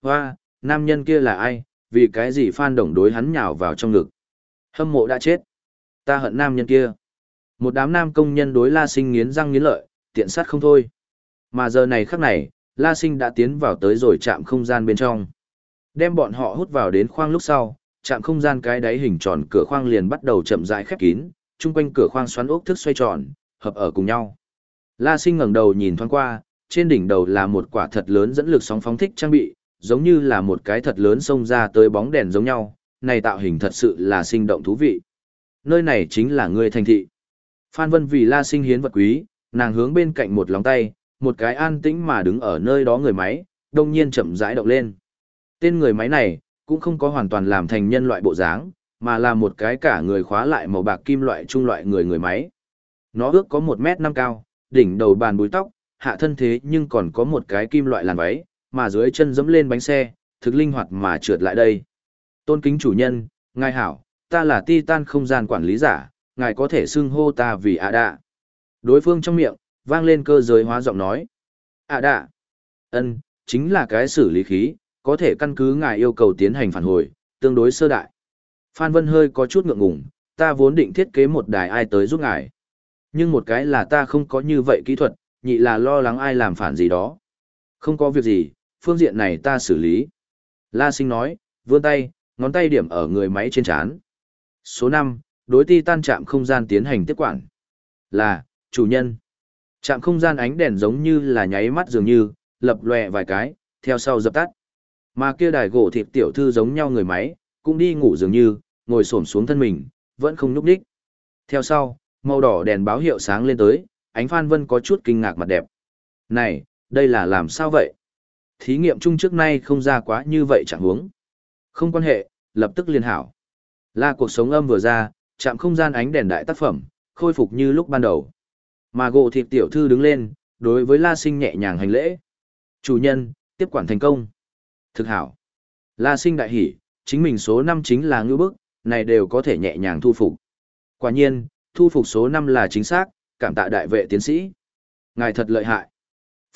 Hoa, nam nhân kia là ai, vì cái gì Phan Đồng đối hắn nhào vào trong ngực. Hâm mộ đã chết. Ta hận nam nhân kia. Một đám nam công nhân đối La Sinh nghiến răng nghiến lợi, tiện sát không thôi. Mà giờ này khắc này, La Sinh đã tiến vào tới rồi chạm không gian bên trong. Đem bọn họ hút vào đến khoang lúc sau, chạm không gian cái đáy hình tròn cửa khoang liền bắt đầu chậm rãi khép kín, chung quanh cửa khoang xoắn ốc thức xoay tròn, hợp ở cùng nhau. La Sinh ngẩng đầu nhìn thoáng qua, trên đỉnh đầu là một quả thật lớn dẫn lực sóng phóng thích trang bị, giống như là một cái thật lớn xông ra tới bóng đèn giống nhau, này tạo hình thật sự là sinh động thú vị. Nơi này chính là người thành thị. Phan Vân vì La Sinh hiến vật quý, nàng hướng bên cạnh một lòng tay, một cái an tĩnh mà đứng ở nơi đó người máy, đông nhiên chậm rãi động lên. Tên người máy này, cũng không có hoàn toàn làm thành nhân loại bộ dáng, mà là một cái cả người khóa lại màu bạc kim loại trung loại người người máy. Nó ước có 1 mét 5 cao, đỉnh đầu bàn búi tóc, hạ thân thế nhưng còn có một cái kim loại làn váy, mà dưới chân dẫm lên bánh xe, thực linh hoạt mà trượt lại đây. Tôn kính chủ nhân, ngài hảo, ta là Titan không gian quản lý giả, ngài có thể xưng hô ta vì Ada. đạ. Đối phương trong miệng, vang lên cơ giới hóa giọng nói. ạ đạ. ân chính là cái xử lý khí, có thể căn cứ ngài yêu cầu tiến hành phản hồi, tương đối sơ đại. Phan Vân hơi có chút ngượng ngùng, ta vốn định thiết kế một đài ai tới giúp ngài. Nhưng một cái là ta không có như vậy kỹ thuật, nhị là lo lắng ai làm phản gì đó. Không có việc gì, phương diện này ta xử lý. La sinh nói, vươn tay, ngón tay điểm ở người máy trên chán. Số 5, đối ti tan chạm không gian tiến hành tiếp quản. Là, chủ nhân. Chạm không gian ánh đèn giống như là nháy mắt dường như, lập lòe vài cái, theo sau dập tắt. Mà kia đài gỗ thịt tiểu thư giống nhau người máy, cũng đi ngủ dường như, ngồi xổm xuống thân mình, vẫn không nhúc đích. Theo sau, màu đỏ đèn báo hiệu sáng lên tới, ánh Phan Vân có chút kinh ngạc mặt đẹp. Này, đây là làm sao vậy? Thí nghiệm chung trước nay không ra quá như vậy chẳng huống. Không quan hệ, lập tức liên hảo. La cuộc sống âm vừa ra, chạm không gian ánh đèn đại tác phẩm, khôi phục như lúc ban đầu. Mà gộ thịt tiểu thư đứng lên, đối với La Sinh nhẹ nhàng hành lễ. Chủ nhân, tiếp quản thành công. Thực hảo. La Sinh đại hỉ, chính mình số 5 chính là ngư bức, này đều có thể nhẹ nhàng thu phục. Quả nhiên, thu phục số 5 là chính xác, cảm tạ đại vệ tiến sĩ. Ngài thật lợi hại.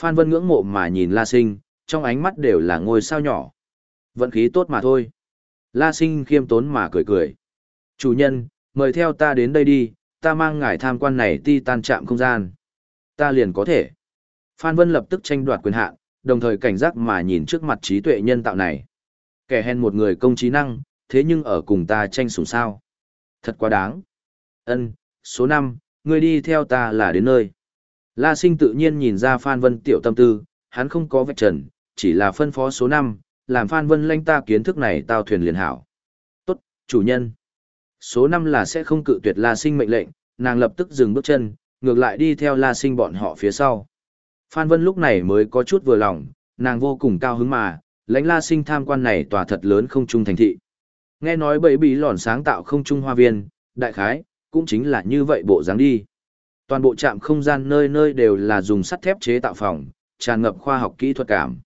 Phan Vân ngưỡng mộ mà nhìn La Sinh, trong ánh mắt đều là ngôi sao nhỏ. Vận khí tốt mà thôi. La Sinh khiêm tốn mà cười cười. Chủ nhân, mời theo ta đến đây đi, ta mang ngài tham quan này ti tan chạm không gian. Ta liền có thể. Phan Vân lập tức tranh đoạt quyền hạn, đồng thời cảnh giác mà nhìn trước mặt trí tuệ nhân tạo này. Kẻ hèn một người công trí năng, thế nhưng ở cùng ta tranh sủng sao. Thật quá đáng. Ân, số 5, ngươi đi theo ta là đến nơi. La sinh tự nhiên nhìn ra Phan Vân tiểu tâm tư, hắn không có vạch trần, chỉ là phân phó số 5, làm Phan Vân lanh ta kiến thức này tao thuyền liền hảo. Tốt, chủ nhân. Số 5 là sẽ không cự tuyệt La sinh mệnh lệnh, nàng lập tức dừng bước chân, ngược lại đi theo La sinh bọn họ phía sau. Phan Vân lúc này mới có chút vừa lòng, nàng vô cùng cao hứng mà, lãnh La sinh tham quan này tòa thật lớn không trung thành thị. Nghe nói bẫy bí lòn sáng tạo không trung hoa viên, đại khái, cũng chính là như vậy bộ dáng đi. Toàn bộ trạm không gian nơi nơi đều là dùng sắt thép chế tạo phòng, tràn ngập khoa học kỹ thuật cảm.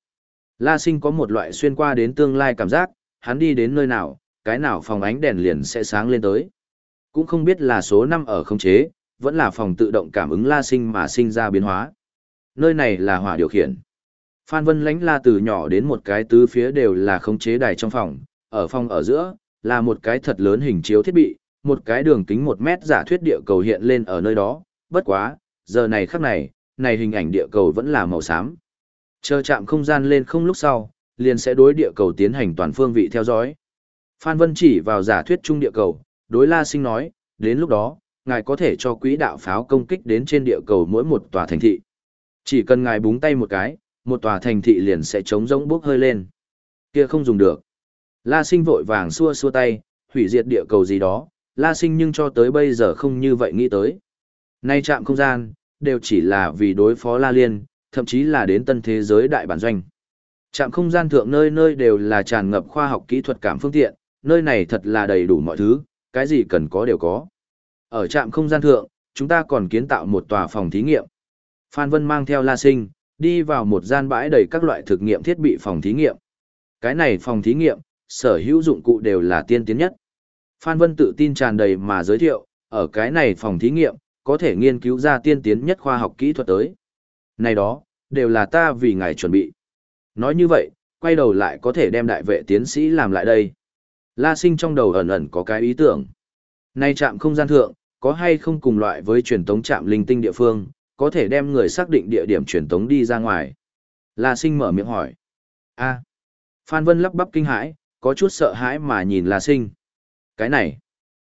La Sinh có một loại xuyên qua đến tương lai cảm giác, hắn đi đến nơi nào, cái nào phòng ánh đèn liền sẽ sáng lên tới. Cũng không biết là số năm ở không chế, vẫn là phòng tự động cảm ứng La Sinh mà sinh ra biến hóa. Nơi này là hỏa điều khiển. Phan Vân Lánh La từ nhỏ đến một cái tứ phía đều là không chế đài trong phòng, ở phòng ở giữa, là một cái thật lớn hình chiếu thiết bị, một cái đường kính một mét giả thuyết địa cầu hiện lên ở nơi đó, bất quá, giờ này khắc này, này hình ảnh địa cầu vẫn là màu xám. Chờ chạm không gian lên không lúc sau, liền sẽ đối địa cầu tiến hành toàn phương vị theo dõi. Phan Vân chỉ vào giả thuyết trung địa cầu, đối La Sinh nói, đến lúc đó, ngài có thể cho quỹ đạo pháo công kích đến trên địa cầu mỗi một tòa thành thị. Chỉ cần ngài búng tay một cái, một tòa thành thị liền sẽ chống rỗng bốc hơi lên. Kia không dùng được. La sinh vội vàng xua xua tay, hủy diệt địa cầu gì đó, la sinh nhưng cho tới bây giờ không như vậy nghĩ tới. Nay chạm không gian, đều chỉ là vì đối phó la liên, thậm chí là đến tân thế giới đại bản doanh. Trạm không gian thượng nơi nơi đều là tràn ngập khoa học kỹ thuật cảm phương tiện, nơi này thật là đầy đủ mọi thứ, cái gì cần có đều có. Ở trạm không gian thượng, chúng ta còn kiến tạo một tòa phòng thí nghiệm. Phan Vân mang theo La Sinh, đi vào một gian bãi đầy các loại thực nghiệm thiết bị phòng thí nghiệm. Cái này phòng thí nghiệm, sở hữu dụng cụ đều là tiên tiến nhất. Phan Vân tự tin tràn đầy mà giới thiệu, ở cái này phòng thí nghiệm, có thể nghiên cứu ra tiên tiến nhất khoa học kỹ thuật tới. Này đó, đều là ta vì ngài chuẩn bị. Nói như vậy, quay đầu lại có thể đem đại vệ tiến sĩ làm lại đây. La sinh trong đầu ẩn ẩn có cái ý tưởng. Nay trạm không gian thượng, có hay không cùng loại với truyền tống trạm linh tinh địa phương, có thể đem người xác định địa điểm truyền tống đi ra ngoài. La sinh mở miệng hỏi. a Phan Vân lắp bắp kinh hãi, có chút sợ hãi mà nhìn La sinh. Cái này,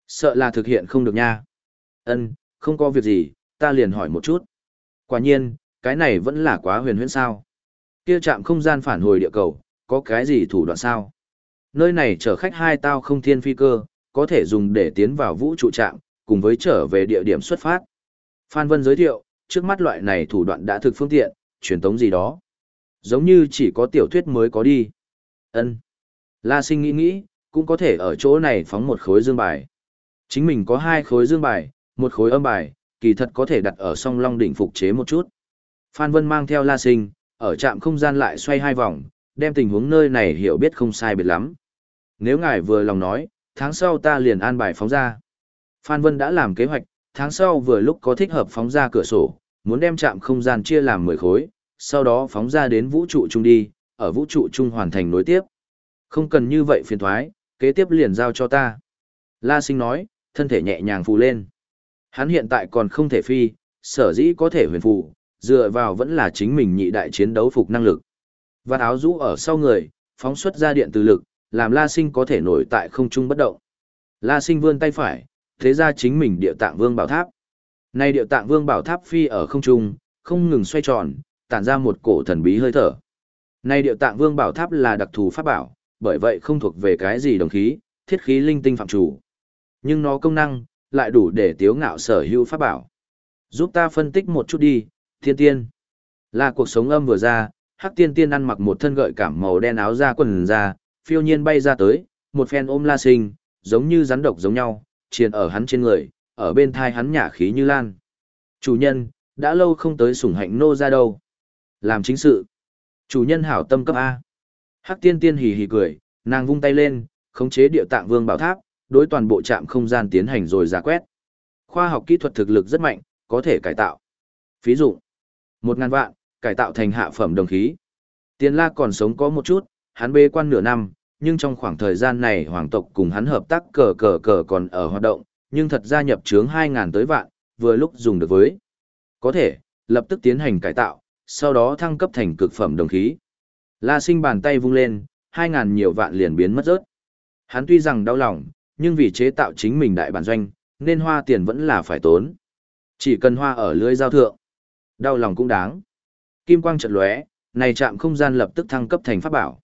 sợ là thực hiện không được nha. Ân, không có việc gì, ta liền hỏi một chút. Quả nhiên, cái này vẫn là quá huyền huyễn sao. Kia trạm không gian phản hồi địa cầu, có cái gì thủ đoạn sao? Nơi này chở khách hai tao không thiên phi cơ, có thể dùng để tiến vào vũ trụ trạm, cùng với trở về địa điểm xuất phát. Phan Vân giới thiệu, trước mắt loại này thủ đoạn đã thực phương tiện, truyền tống gì đó. Giống như chỉ có tiểu thuyết mới có đi. Ân. La sinh nghĩ nghĩ, cũng có thể ở chỗ này phóng một khối dương bài. Chính mình có hai khối dương bài, một khối âm bài, kỳ thật có thể đặt ở song long đỉnh phục chế một chút. Phan Vân mang theo La Sinh, ở trạm không gian lại xoay hai vòng, đem tình huống nơi này hiểu biết không sai biệt lắm. Nếu ngài vừa lòng nói, tháng sau ta liền an bài phóng ra. Phan Vân đã làm kế hoạch, tháng sau vừa lúc có thích hợp phóng ra cửa sổ, muốn đem chạm không gian chia làm 10 khối, sau đó phóng ra đến vũ trụ chung đi, ở vũ trụ chung hoàn thành nối tiếp. Không cần như vậy phiền thoái, kế tiếp liền giao cho ta. La sinh nói, thân thể nhẹ nhàng phù lên. Hắn hiện tại còn không thể phi, sở dĩ có thể huyền phù, dựa vào vẫn là chính mình nhị đại chiến đấu phục năng lực. Vạt áo rũ ở sau người, phóng xuất ra điện từ lực, làm La Sinh có thể nổi tại không trung bất động. La Sinh vươn tay phải, thế ra chính mình địa tạng vương bảo tháp. Nay địa tạng vương bảo tháp phi ở không trung, không ngừng xoay tròn, tản ra một cổ thần bí hơi thở. Nay địa tạng vương bảo tháp là đặc thù pháp bảo, bởi vậy không thuộc về cái gì đồng khí, thiết khí linh tinh phạm chủ. Nhưng nó công năng, lại đủ để tiếu ngạo sở hữu pháp bảo. Giúp ta phân tích một chút đi, thiên tiên. Là cuộc sống âm vừa ra, hắc tiên tiên ăn mặc một thân gợi cảm màu đen áo da quần ra, phiêu nhiên bay ra tới, một phen ôm la sinh, giống như rắn độc giống nhau, triền ở hắn trên người, ở bên thai hắn nhả khí như lan. Chủ nhân, đã lâu không tới sủng hạnh nô ra đâu. Làm chính sự. Chủ nhân hảo tâm cấp A. Hắc tiên tiên hì hì cười, nàng vung tay lên, khống chế địa tạng vương bảo tháp, đối toàn bộ trạm không gian tiến hành rồi giả quét. Khoa học kỹ thuật thực lực rất mạnh, có thể cải tạo. Ví dụ, một ngàn vạn, cải tạo thành hạ phẩm đồng khí. Tiên la còn sống có một chút, hắn bê quan nửa năm, nhưng trong khoảng thời gian này hoàng tộc cùng hắn hợp tác cờ cờ cờ còn ở hoạt động, nhưng thật ra nhập chướng 2.000 tới vạn, vừa lúc dùng được với. Có thể, lập tức tiến hành cải tạo, sau đó thăng cấp thành cực phẩm đồng khí. La sinh bàn tay vung lên, 2.000 nhiều vạn liền biến mất rớt. Hắn tuy rằng đau lòng, nhưng vì chế tạo chính mình đại bản doanh, nên hoa tiền vẫn là phải tốn. Chỉ cần hoa ở lưới giao thượng. Đau lòng cũng đáng. Kim quang trận lóe, này chạm không gian lập tức thăng cấp thành pháp bảo.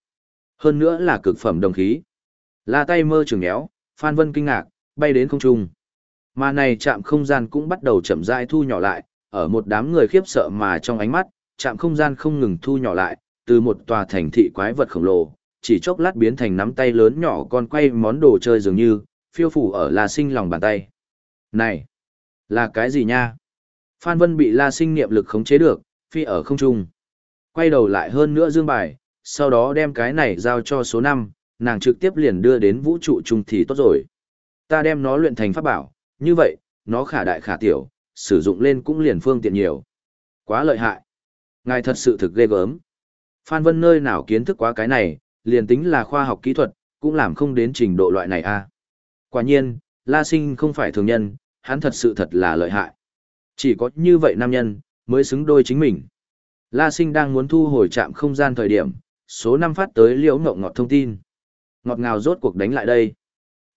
Hơn nữa là cực phẩm đồng khí. La tay mơ trường éo, Phan Vân kinh ngạc, bay đến không trung. Mà này chạm không gian cũng bắt đầu chậm rãi thu nhỏ lại, ở một đám người khiếp sợ mà trong ánh mắt, chạm không gian không ngừng thu nhỏ lại, từ một tòa thành thị quái vật khổng lồ, chỉ chốc lát biến thành nắm tay lớn nhỏ con quay món đồ chơi dường như, phiêu phủ ở La Sinh lòng bàn tay. Này, là cái gì nha? Phan Vân bị La Sinh niệm lực khống chế được, phi ở không trung. Quay đầu lại hơn nữa dương bài, sau đó đem cái này giao cho số 5, nàng trực tiếp liền đưa đến vũ trụ trung thì tốt rồi. Ta đem nó luyện thành pháp bảo, như vậy, nó khả đại khả tiểu, sử dụng lên cũng liền phương tiện nhiều. Quá lợi hại. Ngài thật sự thực ghê gớm. Phan Vân nơi nào kiến thức quá cái này, liền tính là khoa học kỹ thuật, cũng làm không đến trình độ loại này a. Quả nhiên, La Sinh không phải thường nhân, hắn thật sự thật là lợi hại. Chỉ có như vậy nam nhân, mới xứng đôi chính mình. La Sinh đang muốn thu hồi trạm không gian thời điểm, số năm phát tới liễu ngộng ngọt thông tin. Ngọt ngào rốt cuộc đánh lại đây.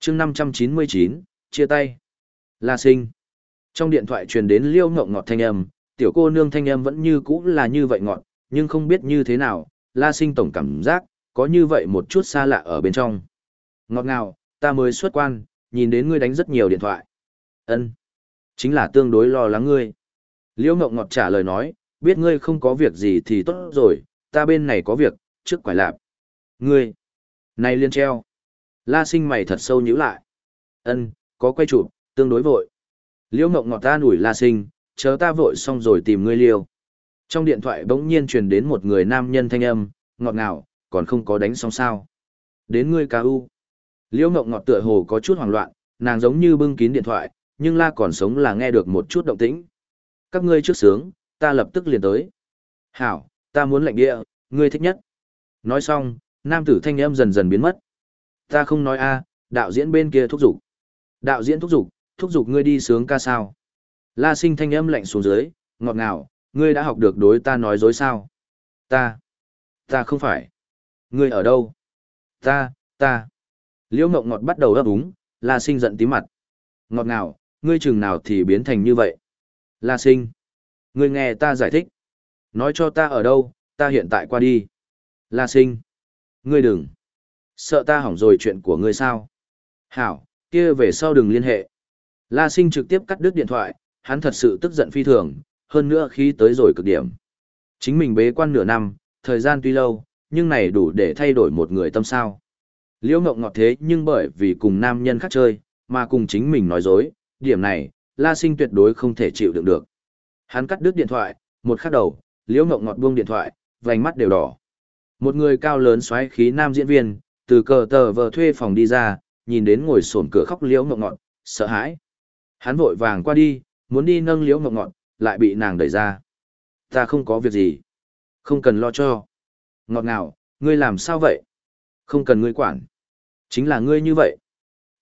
chương 599, chia tay. La Sinh. Trong điện thoại truyền đến liêu ngộng ngọt thanh âm, tiểu cô nương thanh âm vẫn như cũ là như vậy ngọt, nhưng không biết như thế nào, la sinh tổng cảm giác, có như vậy một chút xa lạ ở bên trong. Ngọt ngào, ta mới xuất quan, nhìn đến ngươi đánh rất nhiều điện thoại. ân Chính là tương đối lo lắng ngươi. Liễu Ngọc Ngọt trả lời nói, biết ngươi không có việc gì thì tốt rồi, ta bên này có việc, trước quải lạp. Ngươi, này liên treo. La sinh mày thật sâu nhíu lại. ân có quay chụp, tương đối vội. Liễu Ngọc Ngọt ta đuổi La sinh, chờ ta vội xong rồi tìm ngươi liêu. Trong điện thoại bỗng nhiên truyền đến một người nam nhân thanh âm, ngọt ngào, còn không có đánh xong sao. Đến ngươi ca u. Liễu Ngọc Ngọt tựa hồ có chút hoảng loạn, nàng giống như bưng kín điện thoại, nhưng la còn sống là nghe được một chút động tĩnh. Các ngươi trước sướng, ta lập tức liền tới. Hảo, ta muốn lệnh địa, ngươi thích nhất. Nói xong, nam tử thanh âm dần dần biến mất. Ta không nói a, đạo diễn bên kia thúc giục. Đạo diễn thúc giục, thúc giục ngươi đi sướng ca sao. La sinh thanh âm lạnh xuống dưới, ngọt ngào, ngươi đã học được đối ta nói dối sao. Ta, ta không phải. Ngươi ở đâu? Ta, ta. Liễu mộng Ngọt bắt đầu ấp úng, La Sinh giận tí mặt. Ngọt ngào, ngươi chừng nào thì biến thành như vậy. La Sinh, ngươi nghe ta giải thích. Nói cho ta ở đâu, ta hiện tại qua đi. La Sinh, ngươi đừng. Sợ ta hỏng rồi chuyện của ngươi sao? Hảo, kia về sau đừng liên hệ. La Sinh trực tiếp cắt đứt điện thoại, hắn thật sự tức giận phi thường, hơn nữa khi tới rồi cực điểm. Chính mình bế quan nửa năm, thời gian tuy lâu, nhưng này đủ để thay đổi một người tâm sao. Liễu Ngộng ngọt thế nhưng bởi vì cùng nam nhân khác chơi, mà cùng chính mình nói dối, điểm này, La Sinh tuyệt đối không thể chịu đựng được. Hắn cắt đứt điện thoại, một khắc đầu, Liễu Ngộng ngọt buông điện thoại, vành mắt đều đỏ. Một người cao lớn xoáy khí nam diễn viên, từ cờ tờ vờ thuê phòng đi ra, nhìn đến ngồi sồn cửa khóc Liễu Ngộng ngọt, sợ hãi. Hắn vội vàng qua đi, muốn đi nâng Liễu Ngộng ngọt, lại bị nàng đẩy ra. Ta không có việc gì. Không cần lo cho. Ngọt ngào, ngươi làm sao vậy? Không cần ngươi quản. Chính là ngươi như vậy.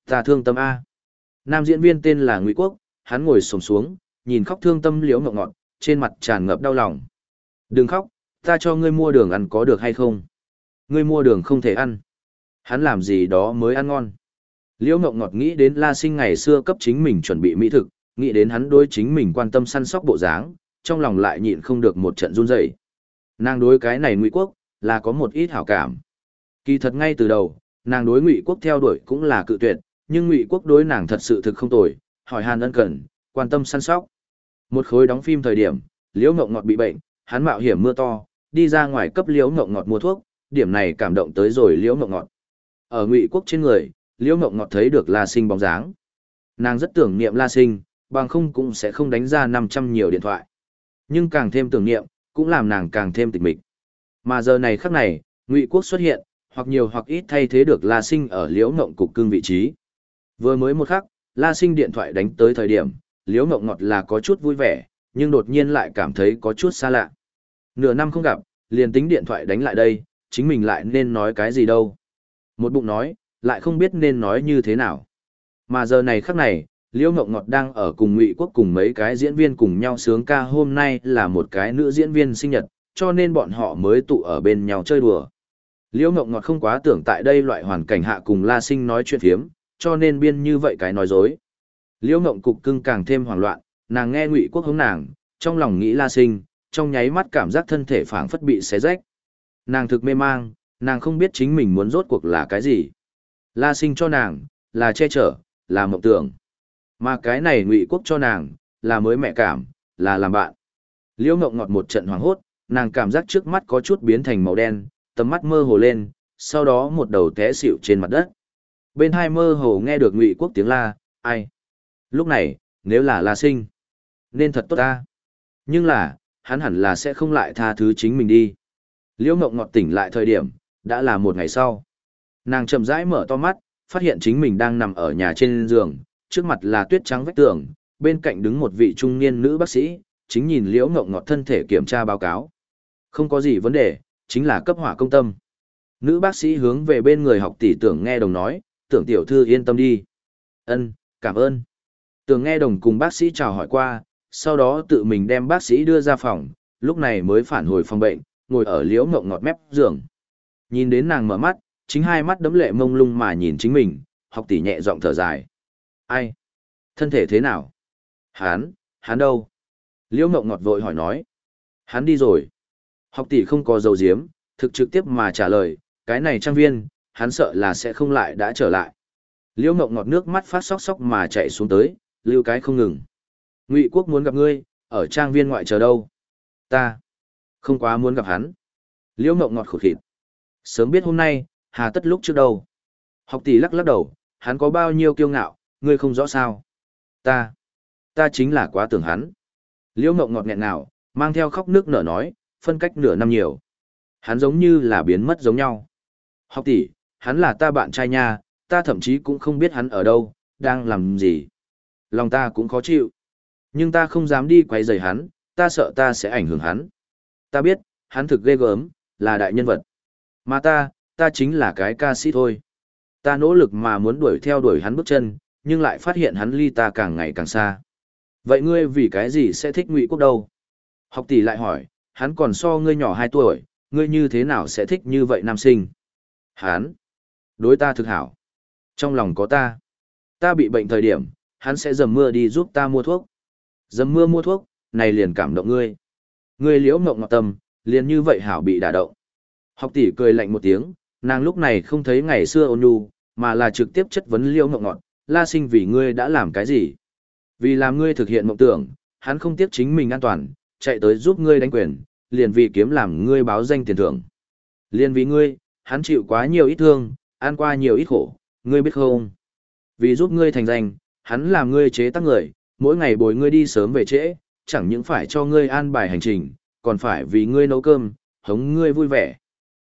Ta thương tâm A. Nam diễn viên tên là Ngụy Quốc, hắn ngồi sồm xuống, nhìn khóc thương tâm liễu ngọt ngọt, trên mặt tràn ngập đau lòng. Đừng khóc, ta cho ngươi mua đường ăn có được hay không? Ngươi mua đường không thể ăn. Hắn làm gì đó mới ăn ngon. Liễu Ngọc Ngọt nghĩ đến La Sinh ngày xưa cấp chính mình chuẩn bị mỹ thực, nghĩ đến hắn đối chính mình quan tâm săn sóc bộ dáng, trong lòng lại nhịn không được một trận run rẩy. Nàng đối cái này Ngụy Quốc là có một ít hảo cảm. Kỳ thật ngay từ đầu, nàng đối Ngụy Quốc theo đuổi cũng là cự tuyệt, nhưng Ngụy Quốc đối nàng thật sự thực không tồi, hỏi han ân cần, quan tâm săn sóc. Một khối đóng phim thời điểm, Liễu Ngọc Ngọt bị bệnh, hắn mạo hiểm mưa to, đi ra ngoài cấp Liễu Ngộng Ngọt mua thuốc, điểm này cảm động tới rồi Liễu Ngộng Ngọt. Ở Ngụy Quốc trên người, Liễu Ngộng Ngọt thấy được La Sinh bóng dáng. Nàng rất tưởng niệm La Sinh, bằng không cũng sẽ không đánh ra 500 nhiều điện thoại. Nhưng càng thêm tưởng niệm, cũng làm nàng càng thêm tịch mịch. Mà giờ này khắc này, Ngụy Quốc xuất hiện, hoặc nhiều hoặc ít thay thế được La Sinh ở Liễu Ngộng cục cương vị trí. Vừa mới một khắc, La Sinh điện thoại đánh tới thời điểm, Liễu Ngộng ngọt là có chút vui vẻ, nhưng đột nhiên lại cảm thấy có chút xa lạ. Nửa năm không gặp, liền tính điện thoại đánh lại đây, chính mình lại nên nói cái gì đâu. Một bụng nói, lại không biết nên nói như thế nào. Mà giờ này khắc này, Liễu Ngộng Ngọt đang ở cùng Ngụy Quốc cùng mấy cái diễn viên cùng nhau sướng ca hôm nay là một cái nữ diễn viên sinh nhật, cho nên bọn họ mới tụ ở bên nhau chơi đùa. Liễu Ngộng Ngọt không quá tưởng tại đây loại hoàn cảnh hạ cùng La Sinh nói chuyện phiếm, cho nên biên như vậy cái nói dối. Liễu Ngộng cục cưng càng thêm hoảng loạn, nàng nghe Ngụy Quốc hướng nàng, trong lòng nghĩ La Sinh, trong nháy mắt cảm giác thân thể phảng phất bị xé rách. Nàng thực mê mang, nàng không biết chính mình muốn rốt cuộc là cái gì. La Sinh cho nàng, là che chở, là mộng tưởng. Mà cái này Ngụy Quốc cho nàng, là mới mẹ cảm, là làm bạn. Liễu Ngộng ngọt một trận hoảng hốt, nàng cảm giác trước mắt có chút biến thành màu đen, tầm mắt mơ hồ lên, sau đó một đầu té xịu trên mặt đất. Bên hai mơ hồ nghe được Ngụy Quốc tiếng la, ai? Lúc này, nếu là La Sinh, nên thật tốt ta. Nhưng là, hắn hẳn là sẽ không lại tha thứ chính mình đi. Liễu Ngộng ngọt tỉnh lại thời điểm, đã là một ngày sau. Nàng chậm rãi mở to mắt, phát hiện chính mình đang nằm ở nhà trên giường, trước mặt là tuyết trắng vách tường, bên cạnh đứng một vị trung niên nữ bác sĩ, chính nhìn Liễu Ngộng ngọt thân thể kiểm tra báo cáo. Không có gì vấn đề, chính là cấp hỏa công tâm. Nữ bác sĩ hướng về bên người học tỷ tưởng nghe đồng nói, tưởng tiểu thư yên tâm đi. Ân, cảm ơn. Tưởng nghe đồng cùng bác sĩ chào hỏi qua, sau đó tự mình đem bác sĩ đưa ra phòng, lúc này mới phản hồi phòng bệnh, ngồi ở liễu ngộng ngọt mép giường. Nhìn đến nàng mở mắt, chính hai mắt đấm lệ mông lung mà nhìn chính mình, học tỷ nhẹ giọng thở dài. Ai? Thân thể thế nào? Hán, hán đâu? Liễu Ngộng ngọt vội hỏi nói. Hắn đi rồi. Học tỷ không có dầu diếm, thực trực tiếp mà trả lời, cái này trang viên, hắn sợ là sẽ không lại đã trở lại. Liễu Ngộng ngọt nước mắt phát sóc sóc mà chạy xuống tới, lưu cái không ngừng. Ngụy Quốc muốn gặp ngươi, ở trang viên ngoại chờ đâu? Ta không quá muốn gặp hắn. Liễu mộng ngọt khổ khịt. Sớm biết hôm nay, hà tất lúc trước đâu. Học tỷ lắc lắc đầu, hắn có bao nhiêu kiêu ngạo, ngươi không rõ sao. Ta, ta chính là quá tưởng hắn. Liễu mộng ngọt nghẹn nào, mang theo khóc nước nở nói, phân cách nửa năm nhiều. Hắn giống như là biến mất giống nhau. Học tỷ, hắn là ta bạn trai nha, ta thậm chí cũng không biết hắn ở đâu, đang làm gì. Lòng ta cũng khó chịu. Nhưng ta không dám đi quấy rầy hắn, ta sợ ta sẽ ảnh hưởng hắn. Ta biết, hắn thực ghê gớm, là đại nhân vật. Mà ta, ta chính là cái ca sĩ thôi. Ta nỗ lực mà muốn đuổi theo đuổi hắn bước chân, nhưng lại phát hiện hắn ly ta càng ngày càng xa. Vậy ngươi vì cái gì sẽ thích Ngụy Quốc đâu? Học tỷ lại hỏi, hắn còn so ngươi nhỏ 2 tuổi, ngươi như thế nào sẽ thích như vậy nam sinh? Hắn, đối ta thực hảo. Trong lòng có ta. Ta bị bệnh thời điểm, hắn sẽ dầm mưa đi giúp ta mua thuốc. Dầm mưa mua thuốc, này liền cảm động ngươi. Ngươi liễu mộng ngọt tâm, liền như vậy hảo bị đả động. Học tỷ cười lạnh một tiếng, nàng lúc này không thấy ngày xưa ôn nhu, mà là trực tiếp chất vấn liễu mộng ngọt, la sinh vì ngươi đã làm cái gì? Vì làm ngươi thực hiện mộng tưởng, hắn không tiếc chính mình an toàn, chạy tới giúp ngươi đánh quyền, liền vì kiếm làm ngươi báo danh tiền thưởng. Liền vì ngươi, hắn chịu quá nhiều ít thương, ăn qua nhiều ít khổ, ngươi biết không? Vì giúp ngươi thành danh, hắn làm ngươi chế tác người, mỗi ngày bồi ngươi đi sớm về trễ, chẳng những phải cho ngươi an bài hành trình, còn phải vì ngươi nấu cơm, hống ngươi vui vẻ.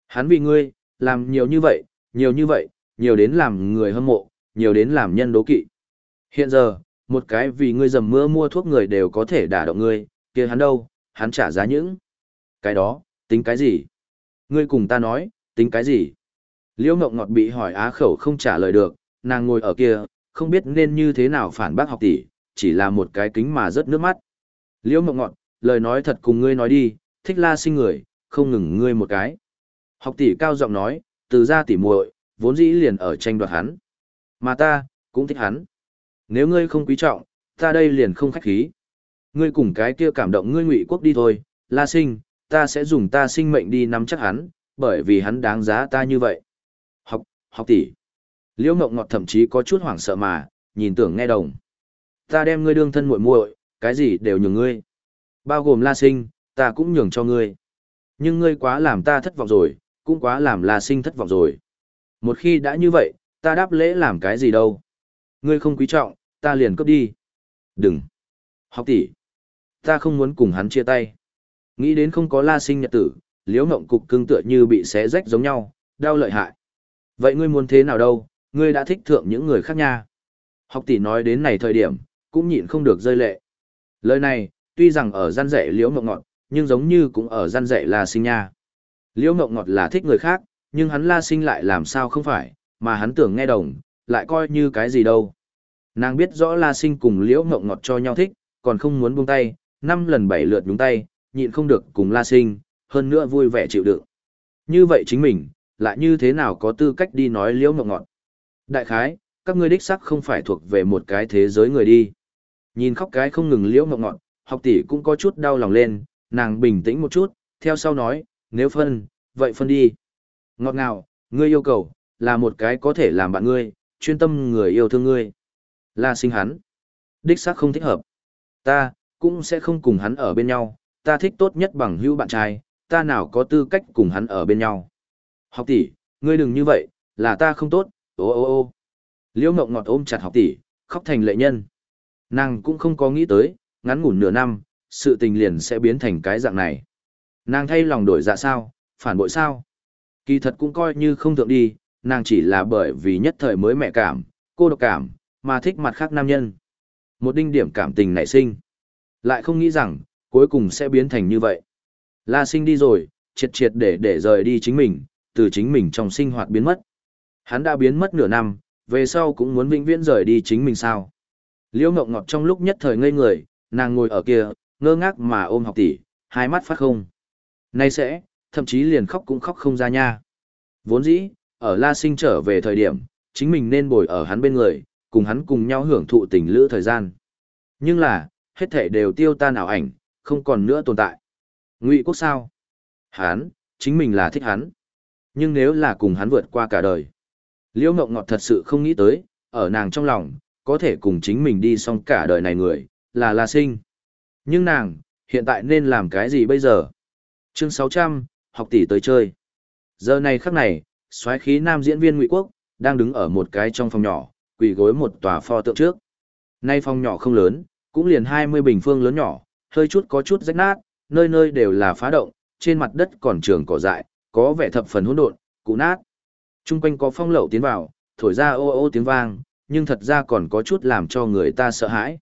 Hắn vì ngươi, làm nhiều như vậy, nhiều như vậy, nhiều đến làm người hâm mộ, nhiều đến làm nhân đố kỵ. Hiện giờ, một cái vì ngươi dầm mưa mua thuốc người đều có thể đả động ngươi, kia hắn đâu, hắn trả giá những. Cái đó, tính cái gì? Ngươi cùng ta nói, tính cái gì? Liễu Ngọc Ngọt bị hỏi á khẩu không trả lời được, nàng ngồi ở kia, không biết nên như thế nào phản bác học tỷ, chỉ là một cái kính mà rớt nước mắt. Liễu Ngọc Ngọt, lời nói thật cùng ngươi nói đi, thích la sinh người, không ngừng ngươi một cái. Học tỷ cao giọng nói, từ ra tỷ muội, vốn dĩ liền ở tranh đoạt hắn. Mà ta, cũng thích hắn. Nếu ngươi không quý trọng, ta đây liền không khách khí. Ngươi cùng cái kia cảm động ngươi ngụy quốc đi thôi, la sinh, ta sẽ dùng ta sinh mệnh đi nắm chắc hắn, bởi vì hắn đáng giá ta như vậy. Học, học tỷ. Liễu Ngọc Ngọt thậm chí có chút hoảng sợ mà, nhìn tưởng nghe đồng. Ta đem ngươi đương thân muội muội, cái gì đều nhường ngươi. Bao gồm La Sinh, ta cũng nhường cho ngươi. Nhưng ngươi quá làm ta thất vọng rồi, cũng quá làm La Sinh thất vọng rồi. Một khi đã như vậy, ta đáp lễ làm cái gì đâu. Ngươi không quý trọng, ta liền cướp đi. Đừng. Học tỷ. Ta không muốn cùng hắn chia tay. Nghĩ đến không có La Sinh nhật tử, liễu ngộng cục cưng tựa như bị xé rách giống nhau, đau lợi hại. Vậy ngươi muốn thế nào đâu, ngươi đã thích thượng những người khác nha. Học tỷ nói đến này thời điểm, cũng nhịn không được rơi lệ. Lời này, tuy rằng ở gian dạy liễu mộng ngọt, nhưng giống như cũng ở gian dạy La Sinh nha. Liễu mộng ngọt là thích người khác, nhưng hắn La Sinh lại làm sao không phải, mà hắn tưởng nghe đồng, lại coi như cái gì đâu. Nàng biết rõ La Sinh cùng liễu mộng ngọt cho nhau thích, còn không muốn buông tay, năm lần bảy lượt đúng tay, nhịn không được cùng La Sinh, hơn nữa vui vẻ chịu đựng. Như vậy chính mình, lại như thế nào có tư cách đi nói liễu mộng ngọt. Đại khái, các ngươi đích sắc không phải thuộc về một cái thế giới người đi. Nhìn khóc cái không ngừng liễu mộng ngọn, học tỷ cũng có chút đau lòng lên, nàng bình tĩnh một chút, theo sau nói, nếu phân, vậy phân đi. Ngọt ngào, ngươi yêu cầu, là một cái có thể làm bạn ngươi, chuyên tâm người yêu thương ngươi. Là sinh hắn. Đích xác không thích hợp. Ta, cũng sẽ không cùng hắn ở bên nhau, ta thích tốt nhất bằng hữu bạn trai, ta nào có tư cách cùng hắn ở bên nhau. Học tỷ, ngươi đừng như vậy, là ta không tốt, ô ô ô. Liễu Ngọc ngọt ôm chặt học tỷ, khóc thành lệ nhân. Nàng cũng không có nghĩ tới, ngắn ngủn nửa năm, sự tình liền sẽ biến thành cái dạng này. Nàng thay lòng đổi dạ sao, phản bội sao. Kỳ thật cũng coi như không thượng đi, nàng chỉ là bởi vì nhất thời mới mẹ cảm, cô độc cảm, mà thích mặt khác nam nhân. Một đinh điểm cảm tình nảy sinh. Lại không nghĩ rằng, cuối cùng sẽ biến thành như vậy. La sinh đi rồi, triệt triệt để để rời đi chính mình, từ chính mình trong sinh hoạt biến mất. Hắn đã biến mất nửa năm, về sau cũng muốn vĩnh viễn rời đi chính mình sao. Liễu Ngọc Ngọt trong lúc nhất thời ngây người, nàng ngồi ở kia, ngơ ngác mà ôm học tỷ, hai mắt phát không. Nay sẽ, thậm chí liền khóc cũng khóc không ra nha. Vốn dĩ, ở La Sinh trở về thời điểm, chính mình nên bồi ở hắn bên người, cùng hắn cùng nhau hưởng thụ tình lữ thời gian. Nhưng là, hết thể đều tiêu tan ảo ảnh, không còn nữa tồn tại. Ngụy quốc sao? Hắn, chính mình là thích hắn. Nhưng nếu là cùng hắn vượt qua cả đời. Liễu Ngộng Ngọt thật sự không nghĩ tới, ở nàng trong lòng, có thể cùng chính mình đi xong cả đời này người, là La Sinh. Nhưng nàng, hiện tại nên làm cái gì bây giờ? Chương 600, học tỷ tới chơi. Giờ này khắc này, soái khí nam diễn viên Ngụy Quốc, đang đứng ở một cái trong phòng nhỏ, quỳ gối một tòa pho tượng trước. Nay phòng nhỏ không lớn, cũng liền 20 bình phương lớn nhỏ, hơi chút có chút rách nát, nơi nơi đều là phá động, trên mặt đất còn trường cỏ dại, có vẻ thập phần hỗn độn, cũ nát. Trung quanh có phong lậu tiến vào, thổi ra ô ô tiếng vang, nhưng thật ra còn có chút làm cho người ta sợ hãi.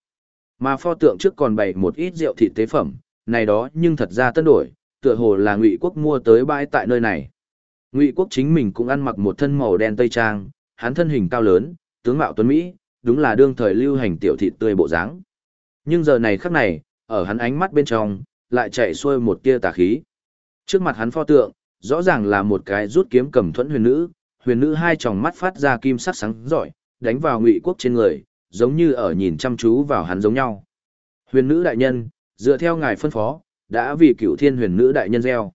Mà pho tượng trước còn bày một ít rượu thịt tế phẩm, này đó nhưng thật ra tân đổi, tựa hồ là Ngụy Quốc mua tới bãi tại nơi này. Ngụy Quốc chính mình cũng ăn mặc một thân màu đen tây trang, hắn thân hình cao lớn, tướng mạo tuấn mỹ, đúng là đương thời lưu hành tiểu thịt tươi bộ dáng. Nhưng giờ này khắc này, ở hắn ánh mắt bên trong, lại chạy xuôi một tia tà khí. Trước mặt hắn pho tượng, rõ ràng là một cái rút kiếm cầm thuẫn huyền nữ, huyền nữ hai tròng mắt phát ra kim sắc sáng giỏi, đánh vào Ngụy Quốc trên người, giống như ở nhìn chăm chú vào hắn giống nhau. Huyền nữ đại nhân, dựa theo ngài phân phó, đã vì cửu thiên huyền nữ đại nhân gieo.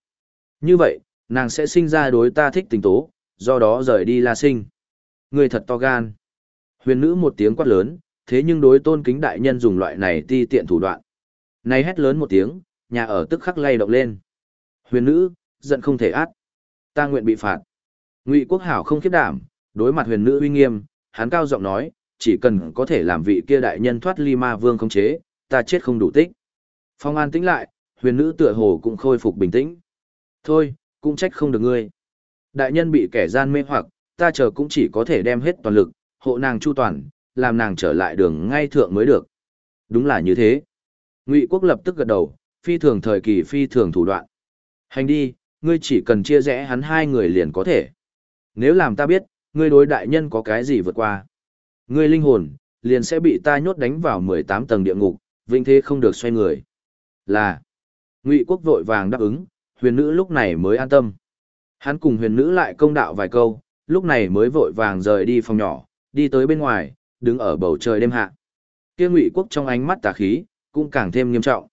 Như vậy, nàng sẽ sinh ra đối ta thích tình tố, do đó rời đi la sinh. Người thật to gan. Huyền nữ một tiếng quát lớn, thế nhưng đối tôn kính đại nhân dùng loại này ti tiện thủ đoạn. Này hét lớn một tiếng, nhà ở tức khắc lay động lên. Huyền nữ, giận không thể át. Ta nguyện bị phạt. Ngụy Quốc Hảo không khiếp đảm, đối mặt huyền nữ uy nghiêm, hắn cao giọng nói, chỉ cần có thể làm vị kia đại nhân thoát ly ma vương không chế, ta chết không đủ tích. Phong an tĩnh lại, huyền nữ tựa hồ cũng khôi phục bình tĩnh. Thôi, cũng trách không được ngươi. Đại nhân bị kẻ gian mê hoặc, ta chờ cũng chỉ có thể đem hết toàn lực, hộ nàng chu toàn, làm nàng trở lại đường ngay thượng mới được. Đúng là như thế. Ngụy quốc lập tức gật đầu, phi thường thời kỳ phi thường thủ đoạn. Hành đi, ngươi chỉ cần chia rẽ hắn hai người liền có thể. Nếu làm ta biết, ngươi đối đại nhân có cái gì vượt qua. Ngươi linh hồn, liền sẽ bị ta nhốt đánh vào 18 tầng địa ngục, vĩnh thế không được xoay người. Là, Ngụy quốc vội vàng đáp ứng, huyền nữ lúc này mới an tâm. Hắn cùng huyền nữ lại công đạo vài câu, lúc này mới vội vàng rời đi phòng nhỏ, đi tới bên ngoài, đứng ở bầu trời đêm hạ. Kia Ngụy Quốc trong ánh mắt tà khí, cũng càng thêm nghiêm trọng.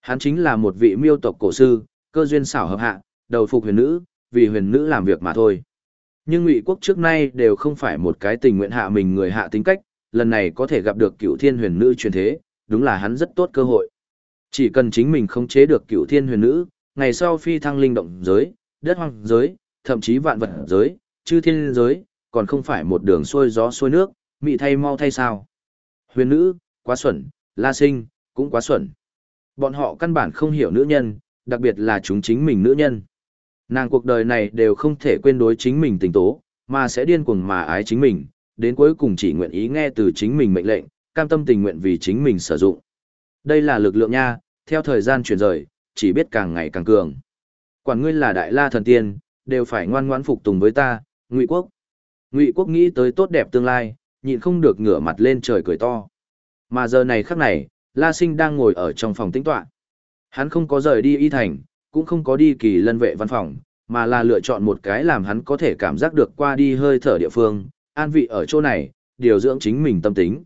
Hắn chính là một vị miêu tộc cổ sư, cơ duyên xảo hợp hạ, đầu phục huyền nữ, vì huyền nữ làm việc mà thôi. Nhưng Ngụy Quốc trước nay đều không phải một cái tình nguyện hạ mình người hạ tính cách, lần này có thể gặp được Cựu Thiên Huyền Nữ truyền thế, đúng là hắn rất tốt cơ hội. Chỉ cần chính mình khống chế được Cựu Thiên Huyền Nữ, ngày sau phi thăng linh động giới, đất hoang giới, thậm chí vạn vật giới, chư thiên giới, còn không phải một đường xuôi gió xuôi nước, mị thay mau thay sao. Huyền nữ, quá xuẩn, la sinh, cũng quá xuẩn. Bọn họ căn bản không hiểu nữ nhân, đặc biệt là chúng chính mình nữ nhân. Nàng cuộc đời này đều không thể quên đối chính mình tình tố, mà sẽ điên cuồng mà ái chính mình, đến cuối cùng chỉ nguyện ý nghe từ chính mình mệnh lệnh, cam tâm tình nguyện vì chính mình sử dụng. Đây là lực lượng nha, theo thời gian chuyển rời, chỉ biết càng ngày càng cường. Quản ngươi là đại la thần tiên, đều phải ngoan ngoãn phục tùng với ta, Ngụy Quốc. Ngụy Quốc nghĩ tới tốt đẹp tương lai, nhịn không được ngửa mặt lên trời cười to. Mà giờ này khắc này, La Sinh đang ngồi ở trong phòng tĩnh tọa. Hắn không có rời đi y thành, cũng không có đi kỳ lân vệ văn phòng, mà là lựa chọn một cái làm hắn có thể cảm giác được qua đi hơi thở địa phương, an vị ở chỗ này, điều dưỡng chính mình tâm tính.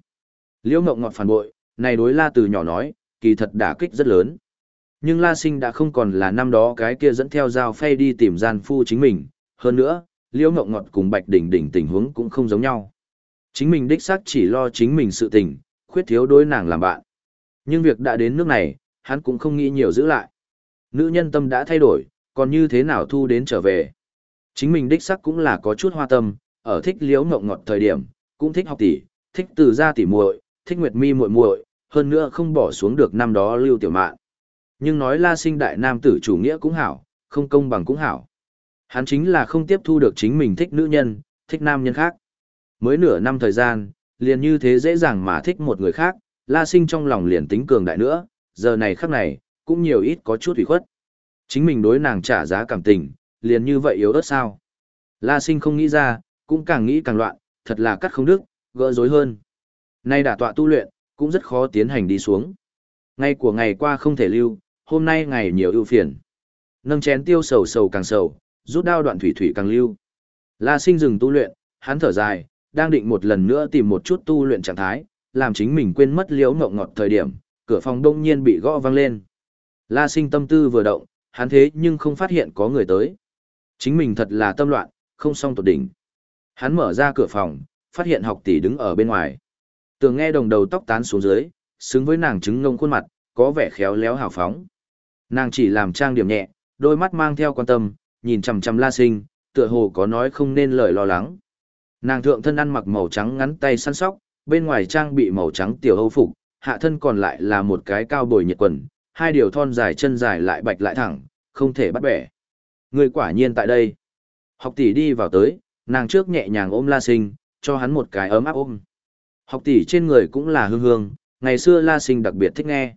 Liễu Ngộng ngọt phản bội, này đối La từ nhỏ nói, kỳ thật đả kích rất lớn. Nhưng La Sinh đã không còn là năm đó cái kia dẫn theo dao phay đi tìm gian phu chính mình, hơn nữa, Liễu Ngộng ngọt cùng Bạch Đỉnh Đỉnh tình huống cũng không giống nhau. Chính mình đích xác chỉ lo chính mình sự tình, khuyết thiếu đối nàng làm bạn. Nhưng việc đã đến nước này, hắn cũng không nghĩ nhiều giữ lại. Nữ nhân tâm đã thay đổi, còn như thế nào thu đến trở về. Chính mình đích sắc cũng là có chút hoa tâm, ở thích liễu ngộng ngọt thời điểm, cũng thích học tỷ, thích từ gia tỷ muội, thích nguyệt mi muội muội, hơn nữa không bỏ xuống được năm đó lưu tiểu mạn. Nhưng nói la sinh đại nam tử chủ nghĩa cũng hảo, không công bằng cũng hảo. Hắn chính là không tiếp thu được chính mình thích nữ nhân, thích nam nhân khác. Mới nửa năm thời gian, liền như thế dễ dàng mà thích một người khác, la sinh trong lòng liền tính cường đại nữa, giờ này khắc này, cũng nhiều ít có chút ủy khuất. Chính mình đối nàng trả giá cảm tình, liền như vậy yếu ớt sao. La sinh không nghĩ ra, cũng càng nghĩ càng loạn, thật là cắt không đức, gỡ rối hơn. Nay đã tọa tu luyện, cũng rất khó tiến hành đi xuống. Ngày của ngày qua không thể lưu, hôm nay ngày nhiều ưu phiền. Nâng chén tiêu sầu sầu càng sầu, rút đao đoạn thủy thủy càng lưu. La sinh dừng tu luyện, hắn thở dài, đang định một lần nữa tìm một chút tu luyện trạng thái, làm chính mình quên mất liễu ngộng ngọt thời điểm, cửa phòng đông nhiên bị gõ vang lên. La sinh tâm tư vừa động, hắn thế nhưng không phát hiện có người tới. Chính mình thật là tâm loạn, không xong tột đỉnh. Hắn mở ra cửa phòng, phát hiện học tỷ đứng ở bên ngoài. Tường nghe đồng đầu tóc tán xuống dưới, xứng với nàng trứng ngông khuôn mặt, có vẻ khéo léo hào phóng. Nàng chỉ làm trang điểm nhẹ, đôi mắt mang theo quan tâm, nhìn chằm chằm La Sinh, tựa hồ có nói không nên lời lo lắng. Nàng thượng thân ăn mặc màu trắng ngắn tay săn sóc, bên ngoài trang bị màu trắng tiểu hâu phục, hạ thân còn lại là một cái cao bồi nhiệt quần, hai điều thon dài chân dài lại bạch lại thẳng, không thể bắt bẻ. Người quả nhiên tại đây. Học tỷ đi vào tới, nàng trước nhẹ nhàng ôm La Sinh, cho hắn một cái ấm áp ôm. Học tỷ trên người cũng là hương hương, ngày xưa La Sinh đặc biệt thích nghe.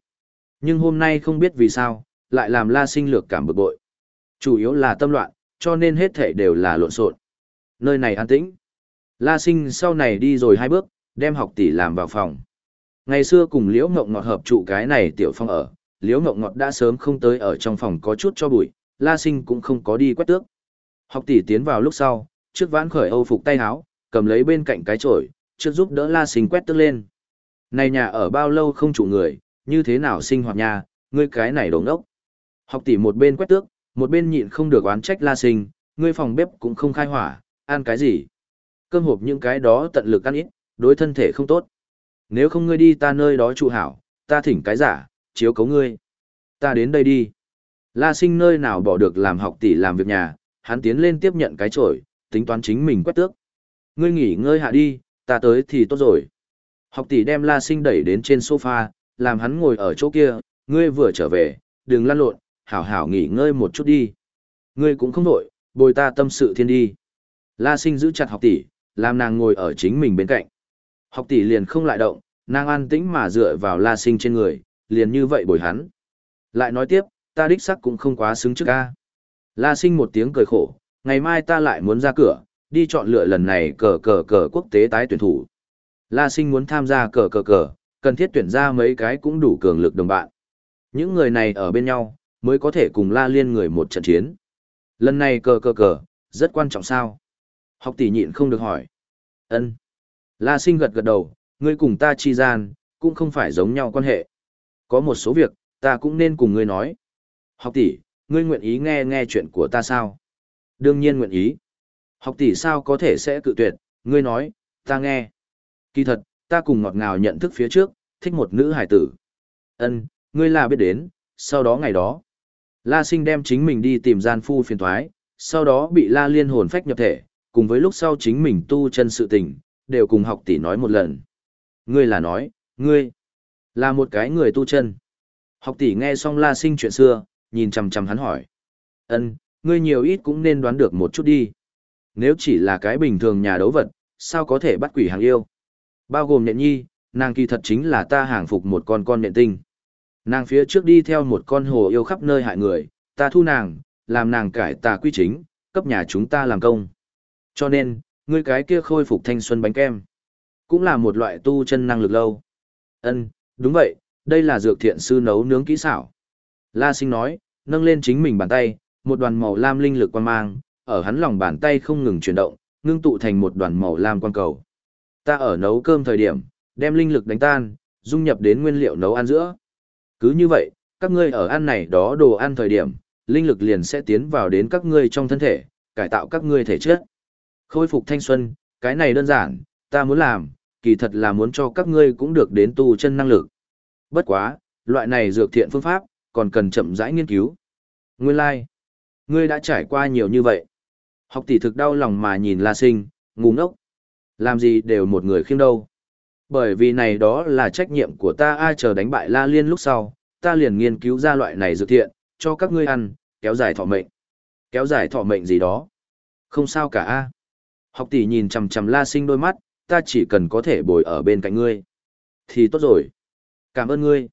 Nhưng hôm nay không biết vì sao, lại làm La Sinh lược cảm bực bội. Chủ yếu là tâm loạn, cho nên hết thể đều là lộn xộn. Nơi này an tĩnh. La Sinh sau này đi rồi hai bước, đem học tỷ làm vào phòng. Ngày xưa cùng Liễu Ngộng Ngọt hợp trụ cái này tiểu phong ở, Liễu Ngộng Ngọt đã sớm không tới ở trong phòng có chút cho bụi, La Sinh cũng không có đi quét tước. Học tỷ tiến vào lúc sau, trước vãn khởi Âu phục tay háo, cầm lấy bên cạnh cái chổi, trước giúp đỡ La Sinh quét tước lên. Này nhà ở bao lâu không chủ người, như thế nào sinh hoạt nhà, ngươi cái này đồ ngốc. Học tỷ một bên quét tước, một bên nhịn không được oán trách La Sinh, ngươi phòng bếp cũng không khai hỏa, ăn cái gì? Cơm hộp những cái đó tận lực ăn ít, đối thân thể không tốt. Nếu không ngươi đi ta nơi đó trụ hảo, ta thỉnh cái giả, chiếu cấu ngươi. Ta đến đây đi. La sinh nơi nào bỏ được làm học tỷ làm việc nhà, hắn tiến lên tiếp nhận cái chổi, tính toán chính mình quét tước. Ngươi nghỉ ngơi hạ đi, ta tới thì tốt rồi. Học tỷ đem La sinh đẩy đến trên sofa, làm hắn ngồi ở chỗ kia, ngươi vừa trở về, đừng lăn lộn, hảo hảo nghỉ ngơi một chút đi. Ngươi cũng không nổi, bồi ta tâm sự thiên đi. La sinh giữ chặt học tỷ, làm nàng ngồi ở chính mình bên cạnh. Học tỷ liền không lại động, nàng an tĩnh mà dựa vào la sinh trên người, liền như vậy bồi hắn. Lại nói tiếp, ta đích sắc cũng không quá xứng trước ca. La sinh một tiếng cười khổ, ngày mai ta lại muốn ra cửa, đi chọn lựa lần này cờ cờ cờ quốc tế tái tuyển thủ. La sinh muốn tham gia cờ cờ cờ, cần thiết tuyển ra mấy cái cũng đủ cường lực đồng bạn. Những người này ở bên nhau, mới có thể cùng la liên người một trận chiến. Lần này cờ cờ cờ, rất quan trọng sao? Học tỷ nhịn không được hỏi. ân La sinh gật gật đầu, ngươi cùng ta chi gian, cũng không phải giống nhau quan hệ. Có một số việc, ta cũng nên cùng ngươi nói. Học tỷ, ngươi nguyện ý nghe nghe chuyện của ta sao? Đương nhiên nguyện ý. Học tỷ sao có thể sẽ cự tuyệt, ngươi nói, ta nghe. Kỳ thật, ta cùng ngọt ngào nhận thức phía trước, thích một nữ hải tử. Ân, ngươi là biết đến, sau đó ngày đó. La sinh đem chính mình đi tìm gian phu phiền thoái, sau đó bị la liên hồn phách nhập thể, cùng với lúc sau chính mình tu chân sự tình, đều cùng học tỷ nói một lần. Ngươi là nói, ngươi là một cái người tu chân. Học tỷ nghe xong la sinh chuyện xưa, nhìn chằm chằm hắn hỏi. ân ngươi nhiều ít cũng nên đoán được một chút đi. Nếu chỉ là cái bình thường nhà đấu vật, sao có thể bắt quỷ hàng yêu? Bao gồm nhện nhi, nàng kỳ thật chính là ta hàng phục một con con nhện tinh. Nàng phía trước đi theo một con hồ yêu khắp nơi hại người, ta thu nàng, làm nàng cải tà quy chính, cấp nhà chúng ta làm công. Cho nên, ngươi cái kia khôi phục thanh xuân bánh kem, cũng là một loại tu chân năng lực lâu. Ân, đúng vậy, đây là dược thiện sư nấu nướng kỹ xảo. La sinh nói, nâng lên chính mình bàn tay, một đoàn màu lam linh lực quan mang, ở hắn lòng bàn tay không ngừng chuyển động, ngưng tụ thành một đoàn màu lam quan cầu. Ta ở nấu cơm thời điểm, đem linh lực đánh tan, dung nhập đến nguyên liệu nấu ăn giữa. Cứ như vậy, các ngươi ở ăn này đó đồ ăn thời điểm, linh lực liền sẽ tiến vào đến các ngươi trong thân thể, cải tạo các ngươi thể chất. Khôi phục thanh xuân, cái này đơn giản, ta muốn làm, kỳ thật là muốn cho các ngươi cũng được đến tu chân năng lực. Bất quá, loại này dược thiện phương pháp, còn cần chậm rãi nghiên cứu. Nguyên lai, like. ngươi đã trải qua nhiều như vậy. Học tỷ thực đau lòng mà nhìn La Sinh, ngu ngốc. Làm gì đều một người khiêm đâu. Bởi vì này đó là trách nhiệm của ta ai chờ đánh bại La Liên lúc sau, ta liền nghiên cứu ra loại này dược thiện, cho các ngươi ăn, kéo dài thọ mệnh. Kéo dài thọ mệnh gì đó. Không sao cả a. Học tỷ nhìn chằm chằm La Sinh đôi mắt, ta chỉ cần có thể bồi ở bên cạnh ngươi. Thì tốt rồi. Cảm ơn ngươi.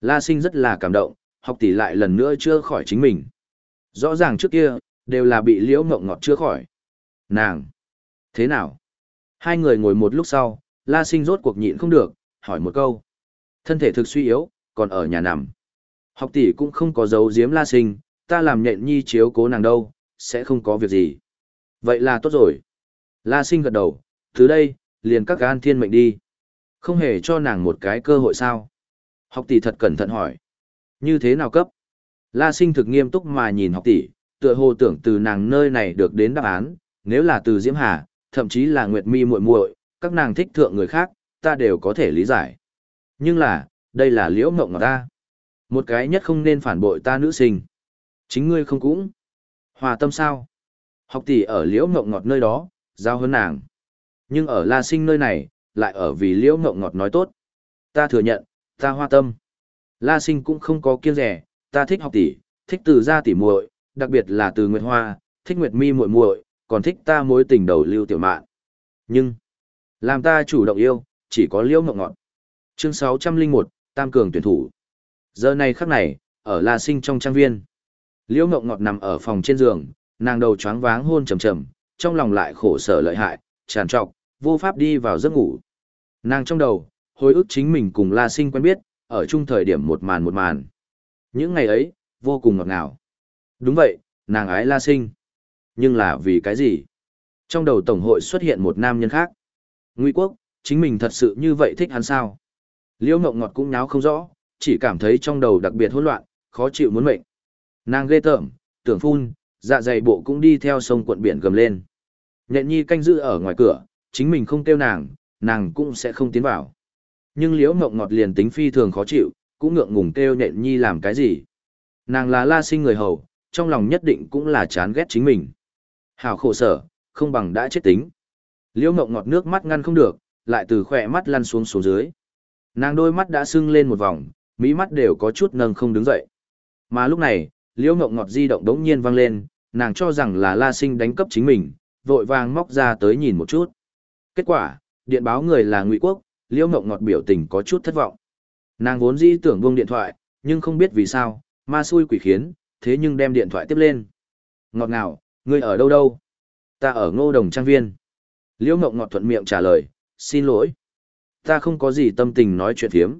La Sinh rất là cảm động, học tỷ lại lần nữa chưa khỏi chính mình. Rõ ràng trước kia, đều là bị liễu mộng ngọt chưa khỏi. Nàng! Thế nào? Hai người ngồi một lúc sau, La Sinh rốt cuộc nhịn không được, hỏi một câu. Thân thể thực suy yếu, còn ở nhà nằm. Học tỷ cũng không có dấu giếm La Sinh, ta làm nhện nhi chiếu cố nàng đâu, sẽ không có việc gì. Vậy là tốt rồi. La sinh gật đầu, từ đây, liền các gan thiên mệnh đi. Không hề cho nàng một cái cơ hội sao? Học tỷ thật cẩn thận hỏi. Như thế nào cấp? La sinh thực nghiêm túc mà nhìn học tỷ, tựa hồ tưởng từ nàng nơi này được đến đáp án, nếu là từ Diễm Hà, thậm chí là Nguyệt Mi muội muội, các nàng thích thượng người khác, ta đều có thể lý giải. Nhưng là, đây là liễu mộng ngọt ta. Một cái nhất không nên phản bội ta nữ sinh. Chính ngươi không cũng. Hòa tâm sao? Học tỷ ở liễu mộng ngọt nơi đó, giao hơn nàng. Nhưng ở La Sinh nơi này, lại ở vì liễu ngộng ngọt nói tốt. Ta thừa nhận, ta hoa tâm. La Sinh cũng không có kiêng rẻ, ta thích học tỷ, thích từ gia tỷ muội, đặc biệt là từ Nguyệt Hoa, thích Nguyệt Mi muội muội, còn thích ta mối tình đầu lưu tiểu mạn. Nhưng, làm ta chủ động yêu, chỉ có liễu ngộng ngọt. Chương 601, Tam Cường tuyển thủ. Giờ này khắc này, ở La Sinh trong trang viên. Liễu Ngộng ngọt nằm ở phòng trên giường, nàng đầu choáng váng hôn trầm trầm, trong lòng lại khổ sở lợi hại, tràn trọc, vô pháp đi vào giấc ngủ. Nàng trong đầu, hồi ức chính mình cùng La Sinh quen biết, ở chung thời điểm một màn một màn. Những ngày ấy, vô cùng ngọt ngào. Đúng vậy, nàng ái La Sinh. Nhưng là vì cái gì? Trong đầu Tổng hội xuất hiện một nam nhân khác. Ngụy Quốc, chính mình thật sự như vậy thích hắn sao? Liễu Ngọc Ngọt cũng nháo không rõ, chỉ cảm thấy trong đầu đặc biệt hỗn loạn, khó chịu muốn mệnh. Nàng ghê tởm, tưởng phun, dạ dày bộ cũng đi theo sông cuộn biển gầm lên. Nhện nhi canh giữ ở ngoài cửa, chính mình không kêu nàng, nàng cũng sẽ không tiến vào. Nhưng liễu mộng ngọt liền tính phi thường khó chịu, cũng ngượng ngùng kêu nhện nhi làm cái gì. Nàng là la sinh người hầu, trong lòng nhất định cũng là chán ghét chính mình. Hảo khổ sở, không bằng đã chết tính. Liễu mộng ngọt nước mắt ngăn không được, lại từ khỏe mắt lăn xuống xuống dưới. Nàng đôi mắt đã sưng lên một vòng, mỹ mắt đều có chút nâng không đứng dậy. Mà lúc này, liễu mộng ngọt di động đống nhiên vang lên, nàng cho rằng là la sinh đánh cấp chính mình, vội vàng móc ra tới nhìn một chút. Kết quả, điện báo người là Ngụy Quốc, Liễu Ngộng Ngọt biểu tình có chút thất vọng. Nàng vốn dĩ tưởng buông điện thoại, nhưng không biết vì sao, ma xui quỷ khiến, thế nhưng đem điện thoại tiếp lên. Ngọt ngào, ngươi ở đâu đâu? Ta ở ngô đồng trang viên. Liễu Ngộng Ngọt thuận miệng trả lời, xin lỗi. Ta không có gì tâm tình nói chuyện thiếm.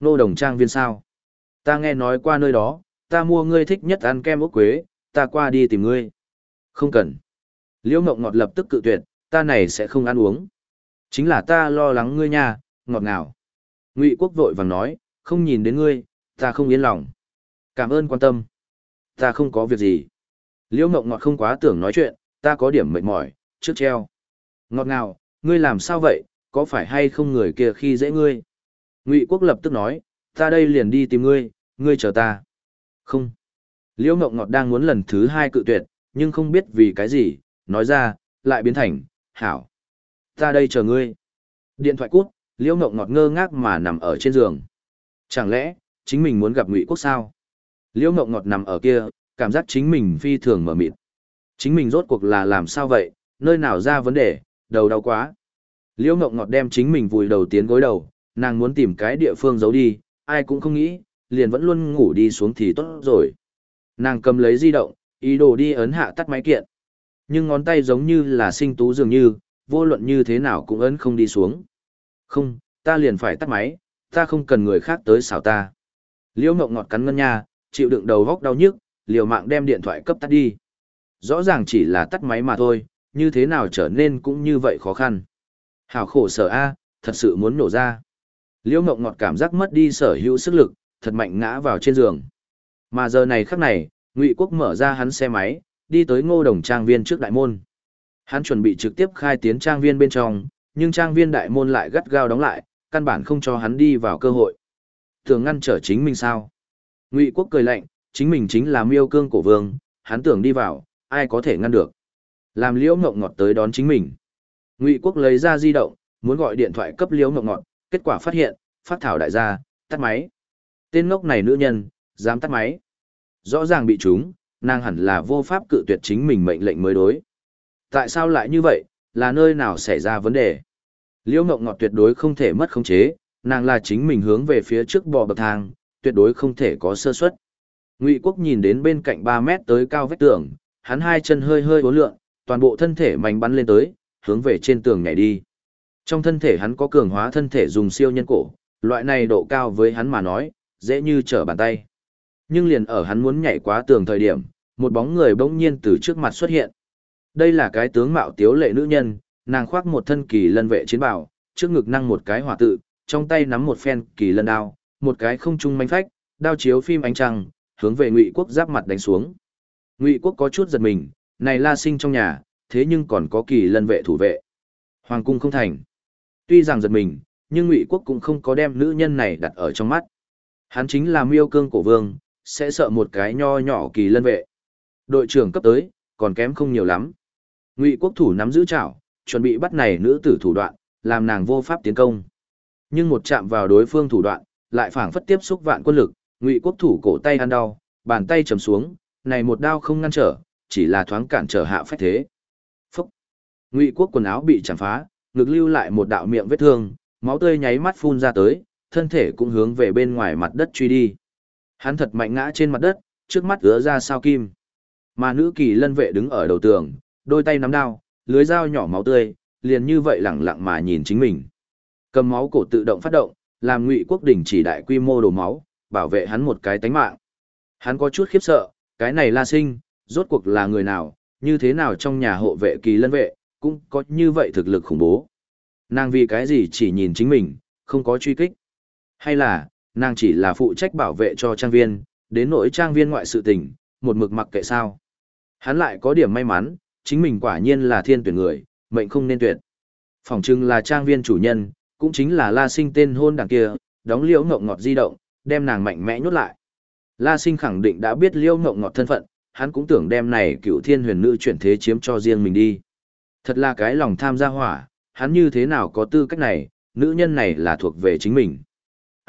Ngô đồng trang viên sao? Ta nghe nói qua nơi đó, ta mua ngươi thích nhất ăn kem ốc quế, ta qua đi tìm ngươi. Không cần. Liễu Ngộng Ngọt lập tức cự tuyệt, ta này sẽ không ăn uống. Chính là ta lo lắng ngươi nha, ngọt ngào. Ngụy Quốc vội vàng nói, không nhìn đến ngươi, ta không yên lòng. Cảm ơn quan tâm. Ta không có việc gì. Liễu Ngộng Ngọt không quá tưởng nói chuyện, ta có điểm mệt mỏi, trước treo. Ngọt ngào, ngươi làm sao vậy, có phải hay không người kia khi dễ ngươi? Ngụy Quốc lập tức nói, ta đây liền đi tìm ngươi, ngươi chờ ta. Không. Liễu Ngộng Ngọt đang muốn lần thứ hai cự tuyệt, nhưng không biết vì cái gì, nói ra, lại biến thành, hảo. Ta đây chờ ngươi. Điện thoại cút, liễu ngộng ngọt ngơ ngác mà nằm ở trên giường. Chẳng lẽ, chính mình muốn gặp ngụy quốc sao? Liễu ngộng ngọt nằm ở kia, cảm giác chính mình phi thường mở mịt. Chính mình rốt cuộc là làm sao vậy, nơi nào ra vấn đề, đầu đau quá. Liễu ngộng ngọt đem chính mình vùi đầu tiến gối đầu, nàng muốn tìm cái địa phương giấu đi, ai cũng không nghĩ, liền vẫn luôn ngủ đi xuống thì tốt rồi. Nàng cầm lấy di động, ý đồ đi ấn hạ tắt máy kiện nhưng ngón tay giống như là sinh tú dường như, vô luận như thế nào cũng ấn không đi xuống. Không, ta liền phải tắt máy, ta không cần người khác tới xảo ta. Liễu Ngọc ngọt cắn ngân nha, chịu đựng đầu góc đau nhức, liều mạng đem điện thoại cấp tắt đi. Rõ ràng chỉ là tắt máy mà thôi, như thế nào trở nên cũng như vậy khó khăn. Hảo khổ sở a, thật sự muốn nổ ra. Liễu Ngọc ngọt cảm giác mất đi sở hữu sức lực, thật mạnh ngã vào trên giường. Mà giờ này khắc này, Ngụy Quốc mở ra hắn xe máy, đi tới ngô đồng trang viên trước đại môn. Hắn chuẩn bị trực tiếp khai tiến trang viên bên trong, nhưng trang viên đại môn lại gắt gao đóng lại, căn bản không cho hắn đi vào cơ hội. Tưởng ngăn trở chính mình sao? Ngụy quốc cười lạnh, chính mình chính là miêu cương cổ vương, hắn tưởng đi vào, ai có thể ngăn được. Làm liễu ngộng ngọt tới đón chính mình. Ngụy quốc lấy ra di động, muốn gọi điện thoại cấp liễu ngộng ngọt, kết quả phát hiện, phát thảo đại gia, tắt máy. Tên ngốc này nữ nhân, dám tắt máy. Rõ ràng bị chúng, nàng hẳn là vô pháp cự tuyệt chính mình mệnh lệnh mới đối. Tại sao lại như vậy, là nơi nào xảy ra vấn đề? Liễu Ngọc Ngọt tuyệt đối không thể mất khống chế, nàng là chính mình hướng về phía trước bò bậc thang, tuyệt đối không thể có sơ suất. Ngụy Quốc nhìn đến bên cạnh 3 mét tới cao vách tường, hắn hai chân hơi hơi uốn lượn, toàn bộ thân thể mạnh bắn lên tới, hướng về trên tường nhảy đi. Trong thân thể hắn có cường hóa thân thể dùng siêu nhân cổ, loại này độ cao với hắn mà nói, dễ như trở bàn tay. Nhưng liền ở hắn muốn nhảy quá tường thời điểm, một bóng người bỗng nhiên từ trước mặt xuất hiện. Đây là cái tướng mạo tiếu lệ nữ nhân, nàng khoác một thân kỳ lân vệ chiến bào, trước ngực năng một cái hỏa tự, trong tay nắm một phen kỳ lân đao, một cái không trung manh phách, đao chiếu phim ánh trăng, hướng về Ngụy Quốc giáp mặt đánh xuống. Ngụy Quốc có chút giật mình, này La Sinh trong nhà, thế nhưng còn có kỳ lân vệ thủ vệ. Hoàng cung không thành. Tuy rằng giật mình, nhưng Ngụy Quốc cũng không có đem nữ nhân này đặt ở trong mắt. Hắn chính là Miêu Cương cổ vương, sẽ sợ một cái nho nhỏ kỳ lân vệ. Đội trưởng cấp tới, còn kém không nhiều lắm. Ngụy Quốc thủ nắm giữ chảo, chuẩn bị bắt này nữ tử thủ đoạn, làm nàng vô pháp tiến công. Nhưng một chạm vào đối phương thủ đoạn, lại phảng phất tiếp xúc vạn quân lực, Ngụy Quốc thủ cổ tay ăn đau, bàn tay trầm xuống, này một đao không ngăn trở, chỉ là thoáng cản trở hạ phách thế. Phúc! Ngụy Quốc quần áo bị chạm phá, ngực lưu lại một đạo miệng vết thương, máu tươi nháy mắt phun ra tới, thân thể cũng hướng về bên ngoài mặt đất truy đi. Hắn thật mạnh ngã trên mặt đất, trước mắt ứa ra sao kim. Mà nữ kỳ lân vệ đứng ở đầu tường, đôi tay nắm đao, lưới dao nhỏ máu tươi, liền như vậy lẳng lặng mà nhìn chính mình. Cầm máu cổ tự động phát động, làm Ngụy Quốc đỉnh chỉ đại quy mô đổ máu, bảo vệ hắn một cái tánh mạng. Hắn có chút khiếp sợ, cái này La Sinh, rốt cuộc là người nào, như thế nào trong nhà hộ vệ kỳ lân vệ, cũng có như vậy thực lực khủng bố. Nàng vì cái gì chỉ nhìn chính mình, không có truy kích. Hay là, nàng chỉ là phụ trách bảo vệ cho trang viên, đến nỗi trang viên ngoại sự tình, một mực mặc kệ sao. Hắn lại có điểm may mắn, chính mình quả nhiên là thiên tuyển người, mệnh không nên tuyệt. Phòng trưng là trang viên chủ nhân, cũng chính là la sinh tên hôn đằng kia, đóng liễu ngộng ngọt di động, đem nàng mạnh mẽ nhốt lại. La sinh khẳng định đã biết liễu ngộng ngọt thân phận, hắn cũng tưởng đem này cựu thiên huyền nữ chuyển thế chiếm cho riêng mình đi. Thật là cái lòng tham gia hỏa, hắn như thế nào có tư cách này, nữ nhân này là thuộc về chính mình.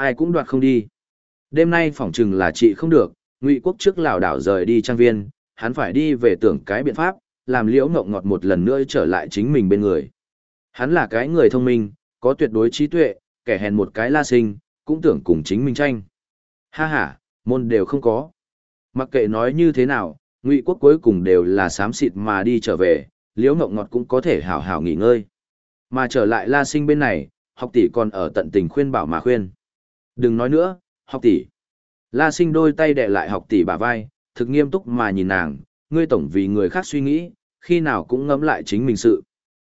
Ai cũng đoạt không đi. Đêm nay phỏng chừng là chị không được, ngụy quốc trước lào đảo rời đi trang viên, hắn phải đi về tưởng cái biện pháp, làm liễu ngộng ngọt một lần nữa trở lại chính mình bên người. Hắn là cái người thông minh, có tuyệt đối trí tuệ, kẻ hèn một cái la sinh, cũng tưởng cùng chính mình tranh. Ha ha, môn đều không có. Mặc kệ nói như thế nào, ngụy quốc cuối cùng đều là xám xịt mà đi trở về, liễu ngộng ngọt cũng có thể hảo hảo nghỉ ngơi. Mà trở lại la sinh bên này, học tỷ còn ở tận tình khuyên bảo mà khuyên. Đừng nói nữa, học tỷ. La sinh đôi tay đè lại học tỷ bả vai, thực nghiêm túc mà nhìn nàng, ngươi tổng vì người khác suy nghĩ, khi nào cũng ngẫm lại chính mình sự.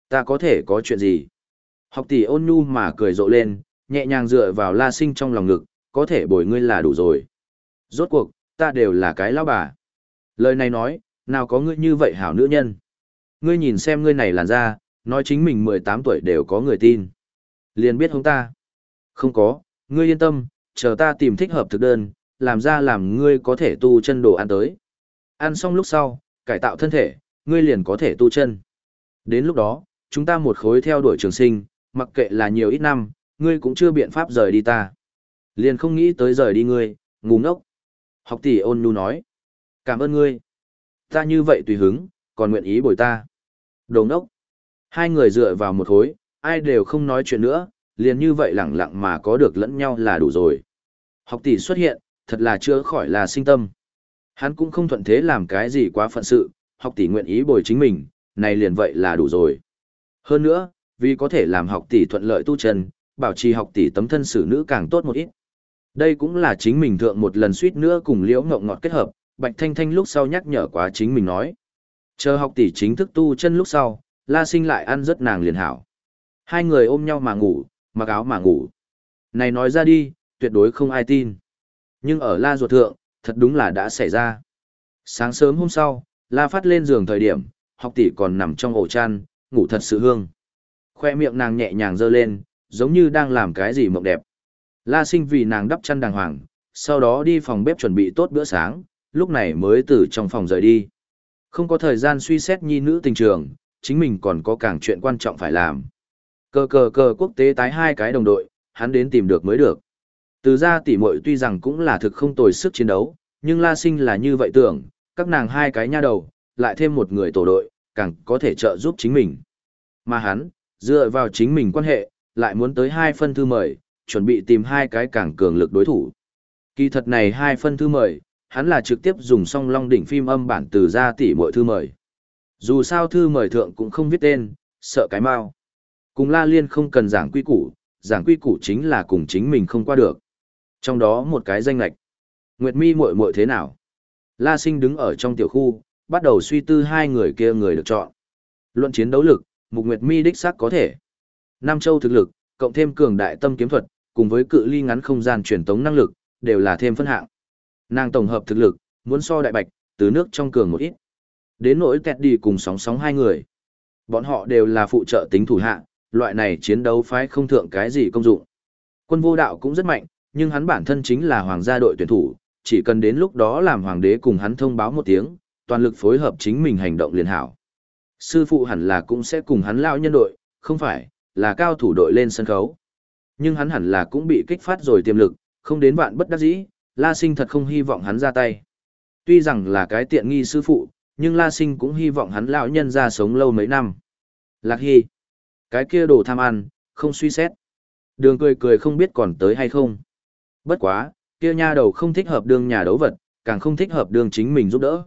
Ta có thể có chuyện gì? Học tỷ ôn nhu mà cười rộ lên, nhẹ nhàng dựa vào la sinh trong lòng ngực, có thể bồi ngươi là đủ rồi. Rốt cuộc, ta đều là cái lão bà. Lời này nói, nào có ngươi như vậy hảo nữ nhân. Ngươi nhìn xem ngươi này làn ra, nói chính mình 18 tuổi đều có người tin. Liền biết không ta. Không có, ngươi yên tâm, chờ ta tìm thích hợp thực đơn, làm ra làm ngươi có thể tu chân đồ ăn tới. Ăn xong lúc sau, cải tạo thân thể, ngươi liền có thể tu chân. Đến lúc đó, chúng ta một khối theo đuổi trường sinh, mặc kệ là nhiều ít năm, ngươi cũng chưa biện pháp rời đi ta. Liền không nghĩ tới rời đi ngươi, ngu ngốc. Học tỷ ôn nhu nói. Cảm ơn ngươi. Ta như vậy tùy hứng, còn nguyện ý bồi ta. Đồ ngốc. Hai người dựa vào một khối, ai đều không nói chuyện nữa, liền như vậy lẳng lặng mà có được lẫn nhau là đủ rồi. Học tỷ xuất hiện, thật là chưa khỏi là sinh tâm. Hắn cũng không thuận thế làm cái gì quá phận sự, học tỷ nguyện ý bồi chính mình, này liền vậy là đủ rồi. Hơn nữa, vì có thể làm học tỷ thuận lợi tu chân, bảo trì học tỷ tấm thân xử nữ càng tốt một ít. Đây cũng là chính mình thượng một lần suýt nữa cùng liễu ngộng ngọt kết hợp, Bạch Thanh Thanh lúc sau nhắc nhở quá chính mình nói. Chờ học tỷ chính thức tu chân lúc sau, La Sinh lại ăn rất nàng liền hảo. Hai người ôm nhau mà ngủ, mặc áo mà ngủ. Này nói ra đi, tuyệt đối không ai tin. Nhưng ở La ruột thượng, thật đúng là đã xảy ra. Sáng sớm hôm sau, La phát lên giường thời điểm, học tỷ còn nằm trong ổ chăn, ngủ thật sự hương. Khoe miệng nàng nhẹ nhàng dơ lên, giống như đang làm cái gì mộng đẹp. La sinh vì nàng đắp chăn đàng hoàng, sau đó đi phòng bếp chuẩn bị tốt bữa sáng, lúc này mới từ trong phòng rời đi. Không có thời gian suy xét nhi nữ tình trường, chính mình còn có càng chuyện quan trọng phải làm. Cờ cờ cờ quốc tế tái hai cái đồng đội, hắn đến tìm được mới được. Từ ra tỉ muội tuy rằng cũng là thực không tồi sức chiến đấu, nhưng La Sinh là như vậy tưởng, các nàng hai cái nha đầu, lại thêm một người tổ đội, càng có thể trợ giúp chính mình. Mà hắn, dựa vào chính mình quan hệ, lại muốn tới hai phân thư mời, chuẩn bị tìm hai cái càng cường lực đối thủ. Kỳ thật này hai phân thư mời, hắn là trực tiếp dùng song long đỉnh phim âm bản từ ra tỉ muội thư mời. Dù sao thư mời thượng cũng không viết tên, sợ cái mau. Cùng La Liên không cần giảng quy củ, giảng quy củ chính là cùng chính mình không qua được. Trong đó một cái danh lệch. Nguyệt Mi muội muội thế nào? La Sinh đứng ở trong tiểu khu, bắt đầu suy tư hai người kia người được chọn. Luận chiến đấu lực, Mục Nguyệt Mi đích xác có thể. Nam Châu thực lực, cộng thêm cường đại tâm kiếm thuật, cùng với cự ly ngắn không gian truyền tống năng lực, đều là thêm phân hạng. Nàng tổng hợp thực lực, muốn so đại bạch, từ nước trong cường một ít. Đến nỗi tẹt đi cùng sóng sóng hai người. Bọn họ đều là phụ trợ tính thủ hạ, loại này chiến đấu phái không thượng cái gì công dụng. Quân vô đạo cũng rất mạnh, nhưng hắn bản thân chính là hoàng gia đội tuyển thủ, chỉ cần đến lúc đó làm hoàng đế cùng hắn thông báo một tiếng, toàn lực phối hợp chính mình hành động liền hảo. Sư phụ hẳn là cũng sẽ cùng hắn lao nhân đội, không phải, là cao thủ đội lên sân khấu. Nhưng hắn hẳn là cũng bị kích phát rồi tiềm lực, không đến vạn bất đắc dĩ, La Sinh thật không hy vọng hắn ra tay. Tuy rằng là cái tiện nghi sư phụ, nhưng La Sinh cũng hy vọng hắn lão nhân ra sống lâu mấy năm. Lạc Hy, cái kia đồ tham ăn, không suy xét. Đường cười cười không biết còn tới hay không. Bất quá, kia nha đầu không thích hợp đương nhà đấu vật, càng không thích hợp đương chính mình giúp đỡ.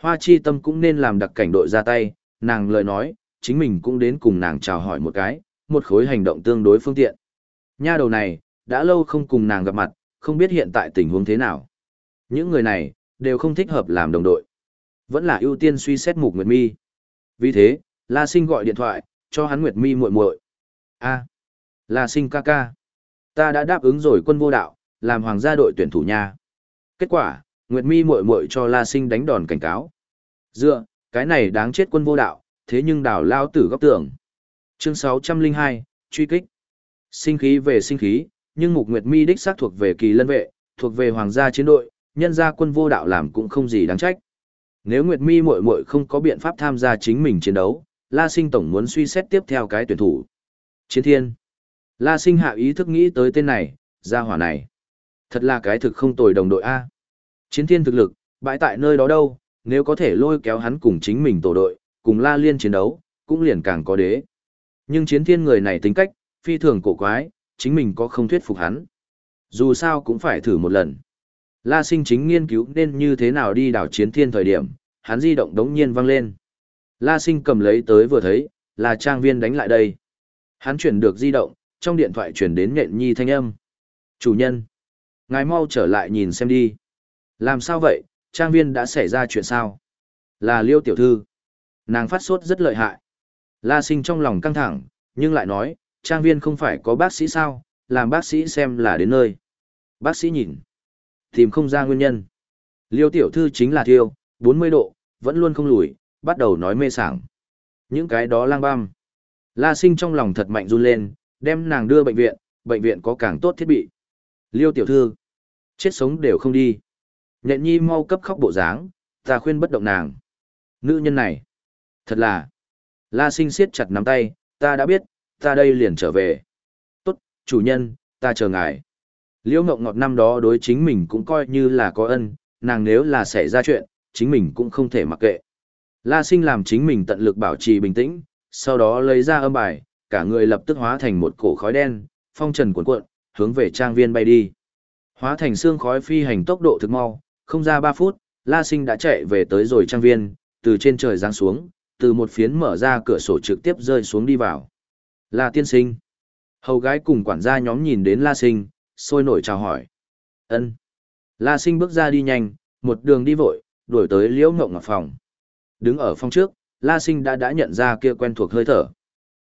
Hoa chi tâm cũng nên làm đặc cảnh đội ra tay, nàng lời nói, chính mình cũng đến cùng nàng chào hỏi một cái, một khối hành động tương đối phương tiện. Nha đầu này, đã lâu không cùng nàng gặp mặt, không biết hiện tại tình huống thế nào. Những người này, đều không thích hợp làm đồng đội. Vẫn là ưu tiên suy xét mục Nguyệt Mi. Vì thế, La Sinh gọi điện thoại, cho hắn Nguyệt Mi muội muội. A, La Sinh ca ca. Ta đã đáp ứng rồi quân vô đạo, làm hoàng gia đội tuyển thủ nha. Kết quả, Nguyệt Mi muội muội cho La Sinh đánh đòn cảnh cáo. Dựa, cái này đáng chết quân vô đạo, thế nhưng đảo lao tử góc tưởng. Chương 602, truy kích. Sinh khí về sinh khí, nhưng Mục Nguyệt Mi đích xác thuộc về kỳ lân vệ, thuộc về hoàng gia chiến đội, nhân gia quân vô đạo làm cũng không gì đáng trách. Nếu Nguyệt Mi muội muội không có biện pháp tham gia chính mình chiến đấu, La Sinh tổng muốn suy xét tiếp theo cái tuyển thủ. Chiến Thiên. La Sinh hạ ý thức nghĩ tới tên này, gia hỏa này. Thật là cái thực không tồi đồng đội A. Chiến Thiên thực lực, bãi tại nơi đó đâu, nếu có thể lôi kéo hắn cùng chính mình tổ đội, cùng La Liên chiến đấu, cũng liền càng có đế. Nhưng Chiến Thiên người này tính cách, phi thường cổ quái, chính mình có không thuyết phục hắn. Dù sao cũng phải thử một lần. La sinh chính nghiên cứu nên như thế nào đi đảo chiến thiên thời điểm, hắn di động đống nhiên vang lên. La sinh cầm lấy tới vừa thấy, là trang viên đánh lại đây. Hắn chuyển được di động, trong điện thoại chuyển đến nhện nhi thanh âm. Chủ nhân, ngài mau trở lại nhìn xem đi. Làm sao vậy, trang viên đã xảy ra chuyện sao? Là liêu tiểu thư. Nàng phát sốt rất lợi hại. La sinh trong lòng căng thẳng, nhưng lại nói, trang viên không phải có bác sĩ sao, làm bác sĩ xem là đến nơi. Bác sĩ nhìn, tìm không ra nguyên nhân. Liêu tiểu thư chính là thiêu, 40 độ, vẫn luôn không lùi, bắt đầu nói mê sảng. Những cái đó lang băm. La sinh trong lòng thật mạnh run lên, đem nàng đưa bệnh viện, bệnh viện có càng tốt thiết bị. Liêu tiểu thư, chết sống đều không đi. Nhện nhi mau cấp khóc bộ dáng, ta khuyên bất động nàng. Nữ nhân này, thật là. La sinh siết chặt nắm tay, ta đã biết, ta đây liền trở về. Tốt, chủ nhân, ta chờ ngài. Liễu Ngọc Ngọt năm đó đối chính mình cũng coi như là có ân, nàng nếu là xảy ra chuyện, chính mình cũng không thể mặc kệ. La Sinh làm chính mình tận lực bảo trì bình tĩnh, sau đó lấy ra âm bài, cả người lập tức hóa thành một cổ khói đen, phong trần cuộn cuộn, hướng về trang viên bay đi. Hóa thành xương khói phi hành tốc độ thực mau, không ra 3 phút, La Sinh đã chạy về tới rồi trang viên, từ trên trời giáng xuống, từ một phiến mở ra cửa sổ trực tiếp rơi xuống đi vào. La tiên sinh. Hầu gái cùng quản gia nhóm nhìn đến La sinh, sôi nổi chào hỏi. ân La sinh bước ra đi nhanh, một đường đi vội, đuổi tới liễu ngộng ngọc phòng. Đứng ở phòng trước, La sinh đã đã nhận ra kia quen thuộc hơi thở.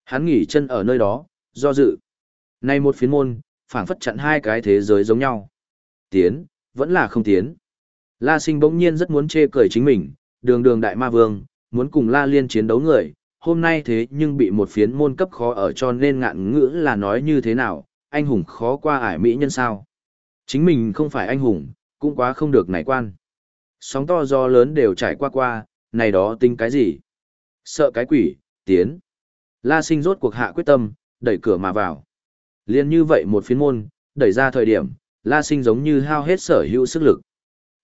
Hắn nghỉ chân ở nơi đó, do dự. Nay một phiến môn, phảng phất chặn hai cái thế giới giống nhau. Tiến, vẫn là không tiến. La sinh bỗng nhiên rất muốn chê cười chính mình, đường đường đại ma vương, muốn cùng La liên chiến đấu người, hôm nay thế nhưng bị một phiến môn cấp khó ở cho nên ngạn ngữ là nói như thế nào, anh hùng khó qua ải mỹ nhân sao. Chính mình không phải anh hùng, cũng quá không được nảy quan. Sóng to gió lớn đều trải qua qua, này đó tính cái gì? Sợ cái quỷ, tiến. La sinh rốt cuộc hạ quyết tâm, đẩy cửa mà vào. Liên như vậy một phiến môn, đẩy ra thời điểm, La sinh giống như hao hết sở hữu sức lực.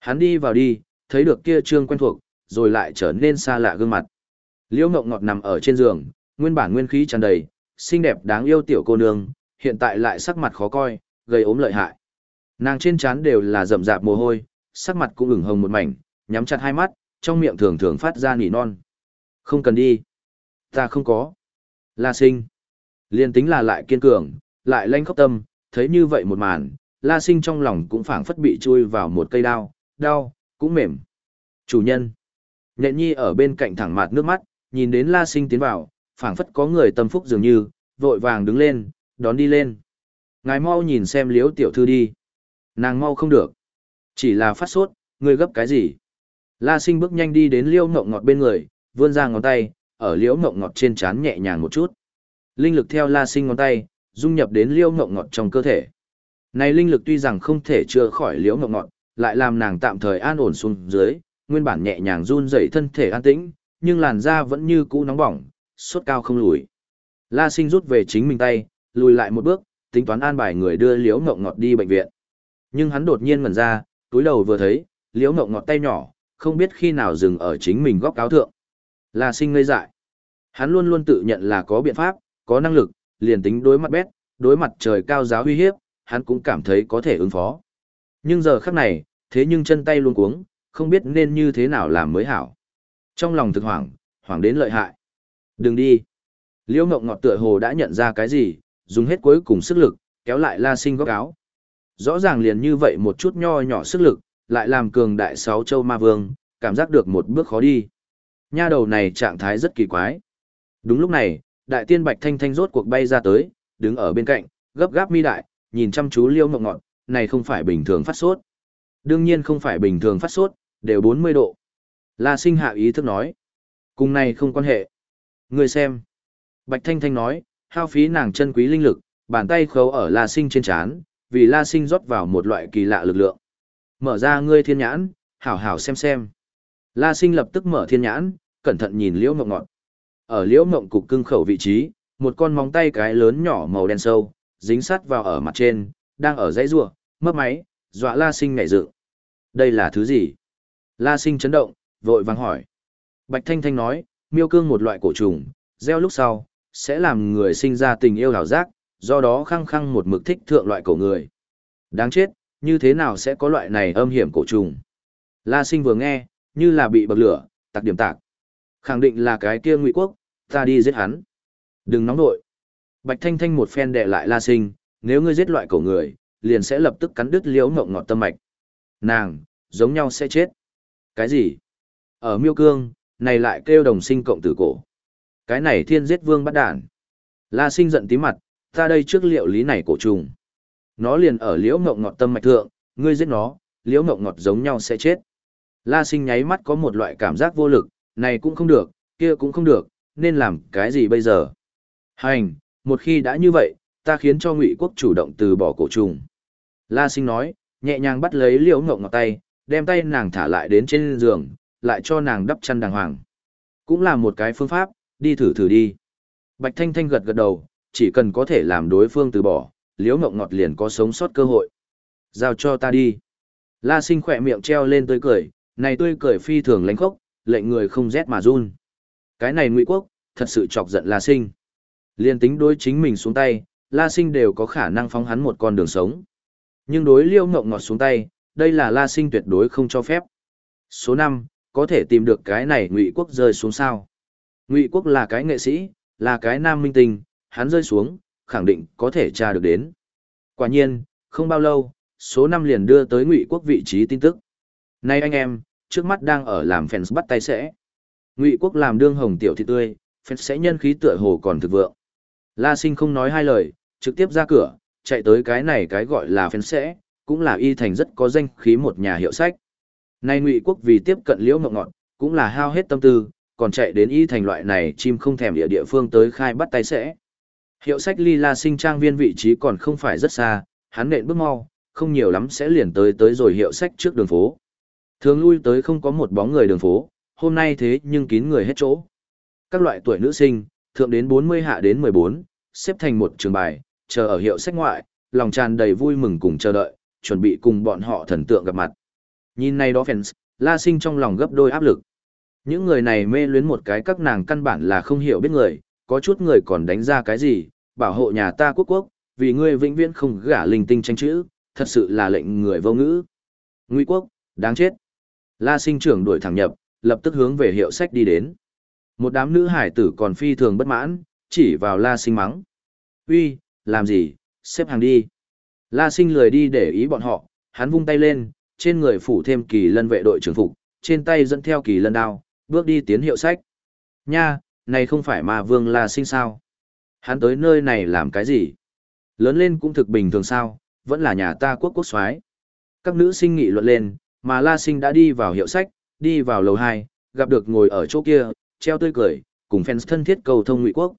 Hắn đi vào đi, thấy được kia trương quen thuộc, rồi lại trở nên xa lạ gương mặt. Liễu Ngộng ngọt nằm ở trên giường, nguyên bản nguyên khí tràn đầy, xinh đẹp đáng yêu tiểu cô nương, hiện tại lại sắc mặt khó coi, gây ốm lợi hại. Nàng trên trán đều là rậm rạp mồ hôi, sắc mặt cũng ửng hồng một mảnh, nhắm chặt hai mắt, trong miệng thường thường phát ra nỉ non. Không cần đi. Ta không có. La sinh. Liên tính là lại kiên cường, lại lanh khóc tâm, thấy như vậy một màn, la sinh trong lòng cũng phảng phất bị chui vào một cây đao, đau, cũng mềm. Chủ nhân. Nhện nhi ở bên cạnh thẳng mặt nước mắt, nhìn đến La Sinh tiến vào, phảng phất có người tâm phúc dường như, vội vàng đứng lên, đón đi lên. Ngài mau nhìn xem liễu tiểu thư đi. Nàng mau không được. Chỉ là phát sốt, ngươi gấp cái gì? La sinh bước nhanh đi đến liễu ngộng ngọt bên người, vươn ra ngón tay, ở liễu ngộng ngọt trên trán nhẹ nhàng một chút. Linh lực theo la sinh ngón tay, dung nhập đến liễu ngộng ngọt trong cơ thể. Này linh lực tuy rằng không thể chữa khỏi liễu ngộng ngọt, lại làm nàng tạm thời an ổn xuống dưới, nguyên bản nhẹ nhàng run rẩy thân thể an tĩnh, nhưng làn da vẫn như cũ nóng bỏng, sốt cao không lùi. La Sinh rút về chính mình tay, lùi lại một bước, tính toán an bài người đưa Liễu Ngộng Ngọt đi bệnh viện. Nhưng hắn đột nhiên ngẩn ra, túi đầu vừa thấy, Liễu Ngộng Ngọt tay nhỏ, không biết khi nào dừng ở chính mình góc áo thượng. La Sinh ngây dại. Hắn luôn luôn tự nhận là có biện pháp, có năng lực, liền tính đối mặt bét, đối mặt trời cao giáo uy hiếp, hắn cũng cảm thấy có thể ứng phó. Nhưng giờ khắc này, thế nhưng chân tay luôn cuống, không biết nên như thế nào làm mới hảo. Trong lòng thực hoảng, hoảng đến lợi hại. Đừng đi. Liễu Ngộng Ngọt tựa hồ đã nhận ra cái gì, dùng hết cuối cùng sức lực, kéo lại La Sinh góc áo. Rõ ràng liền như vậy một chút nho nhỏ sức lực, lại làm cường đại sáu châu ma vương, cảm giác được một bước khó đi. Nha đầu này trạng thái rất kỳ quái. Đúng lúc này, đại tiên Bạch Thanh Thanh rốt cuộc bay ra tới, đứng ở bên cạnh, gấp gáp mi đại, nhìn chăm chú Liêu Mộng Ngọt, này không phải bình thường phát sốt. Đương nhiên không phải bình thường phát sốt, đều 40 độ. La sinh hạ ý thức nói. Cùng này không quan hệ. Người xem. Bạch Thanh Thanh nói, hao phí nàng chân quý linh lực, bàn tay khấu ở La sinh trên chán, vì La sinh rót vào một loại kỳ lạ lực lượng. Mở ra ngươi thiên nhãn, hảo hảo xem xem. La sinh lập tức mở thiên nhãn, cẩn thận nhìn liễu mộng ngọt. Ở liễu mộng cục cưng khẩu vị trí, một con móng tay cái lớn nhỏ màu đen sâu, dính sắt vào ở mặt trên, đang ở dãy rua, mấp máy, dọa La sinh ngảy dự. Đây là thứ gì? La sinh chấn động, vội vàng hỏi. Bạch Thanh Thanh nói, miêu cương một loại cổ trùng, gieo lúc sau, sẽ làm người sinh ra tình yêu hảo giác, do đó khăng khăng một mực thích thượng loại cổ người. Đáng chết, như thế nào sẽ có loại này âm hiểm cổ trùng? La sinh vừa nghe, như là bị bậc lửa, tạc điểm tạc. Khẳng định là cái kia ngụy quốc, ta đi giết hắn. Đừng nóng nội. Bạch Thanh Thanh một phen đè lại La sinh, nếu ngươi giết loại cổ người, liền sẽ lập tức cắn đứt liễu ngộng ngọt tâm mạch. Nàng, giống nhau sẽ chết. Cái gì? Ở miêu cương, này lại kêu đồng sinh cộng tử cổ. Cái này thiên giết vương bắt đản. La sinh giận tí mặt, ta đây trước liệu lý này cổ trùng. Nó liền ở liễu ngộng ngọt tâm mạch thượng, ngươi giết nó, liễu ngộng ngọt giống nhau sẽ chết. La sinh nháy mắt có một loại cảm giác vô lực, này cũng không được, kia cũng không được, nên làm cái gì bây giờ? Hành, một khi đã như vậy, ta khiến cho ngụy quốc chủ động từ bỏ cổ trùng. La sinh nói, nhẹ nhàng bắt lấy liễu ngộng ngọt tay, đem tay nàng thả lại đến trên giường, lại cho nàng đắp chăn đàng hoàng. Cũng là một cái phương pháp, đi thử thử đi. Bạch Thanh Thanh gật gật đầu, chỉ cần có thể làm đối phương từ bỏ, liễu ngộng ngọt liền có sống sót cơ hội. Giao cho ta đi. La sinh khỏe miệng treo lên tươi cười, này tươi cười phi thường lánh khốc, lệnh người không rét mà run. Cái này ngụy quốc, thật sự chọc giận La sinh. Liên tính đối chính mình xuống tay, La sinh đều có khả năng phóng hắn một con đường sống. Nhưng đối liễu ngộng ngọt xuống tay, đây là La sinh tuyệt đối không cho phép. Số 5, có thể tìm được cái này ngụy quốc rơi xuống sao ngụy quốc là cái nghệ sĩ là cái nam minh tinh hắn rơi xuống khẳng định có thể tra được đến. Quả nhiên không bao lâu số năm liền đưa tới ngụy quốc vị trí tin tức. Nay anh em trước mắt đang ở làm fans bắt tay sẽ. Ngụy quốc làm đương hồng tiểu thị tươi fans sẽ nhân khí tựa hồ còn thực vượng. La sinh không nói hai lời trực tiếp ra cửa chạy tới cái này cái gọi là fans sẽ cũng là y thành rất có danh khí một nhà hiệu sách. Nay Ngụy Quốc vì tiếp cận Liễu Ngọc Ngọt, cũng là hao hết tâm tư, còn chạy đến y thành loại này chim không thèm địa địa phương tới khai bắt tay sẽ. Hiệu sách Ly La Sinh trang viên vị trí còn không phải rất xa, hắn nện bước mau, không nhiều lắm sẽ liền tới tới rồi hiệu sách trước đường phố. Thường lui tới không có một bóng người đường phố, hôm nay thế nhưng kín người hết chỗ. Các loại tuổi nữ sinh, thượng đến 40 hạ đến 14, xếp thành một trường bài, chờ ở hiệu sách ngoại, lòng tràn đầy vui mừng cùng chờ đợi, chuẩn bị cùng bọn họ thần tượng gặp mặt. Nhìn này đó fans, La Sinh trong lòng gấp đôi áp lực. Những người này mê luyến một cái các nàng căn bản là không hiểu biết người, có chút người còn đánh ra cái gì, bảo hộ nhà ta quốc quốc, vì ngươi vĩnh viễn không gả linh tinh tranh chữ, thật sự là lệnh người vô ngữ. ngụy quốc, đáng chết. La sinh trưởng đuổi thẳng nhập, lập tức hướng về hiệu sách đi đến. Một đám nữ hải tử còn phi thường bất mãn, chỉ vào la sinh mắng. Uy, làm gì, xếp hàng đi. La sinh lười đi để ý bọn họ, hắn vung tay lên, trên người phủ thêm kỳ lân vệ đội trưởng phục, trên tay dẫn theo kỳ lân đao, bước đi tiến hiệu sách. Nha, này không phải mà vương la sinh sao. Hắn tới nơi này làm cái gì? Lớn lên cũng thực bình thường sao, vẫn là nhà ta quốc quốc soái. Các nữ sinh nghị luận lên, mà La Sinh đã đi vào hiệu sách, đi vào lầu 2, gặp được ngồi ở chỗ kia, treo tươi cười, cùng fans thân thiết cầu thông Ngụy Quốc.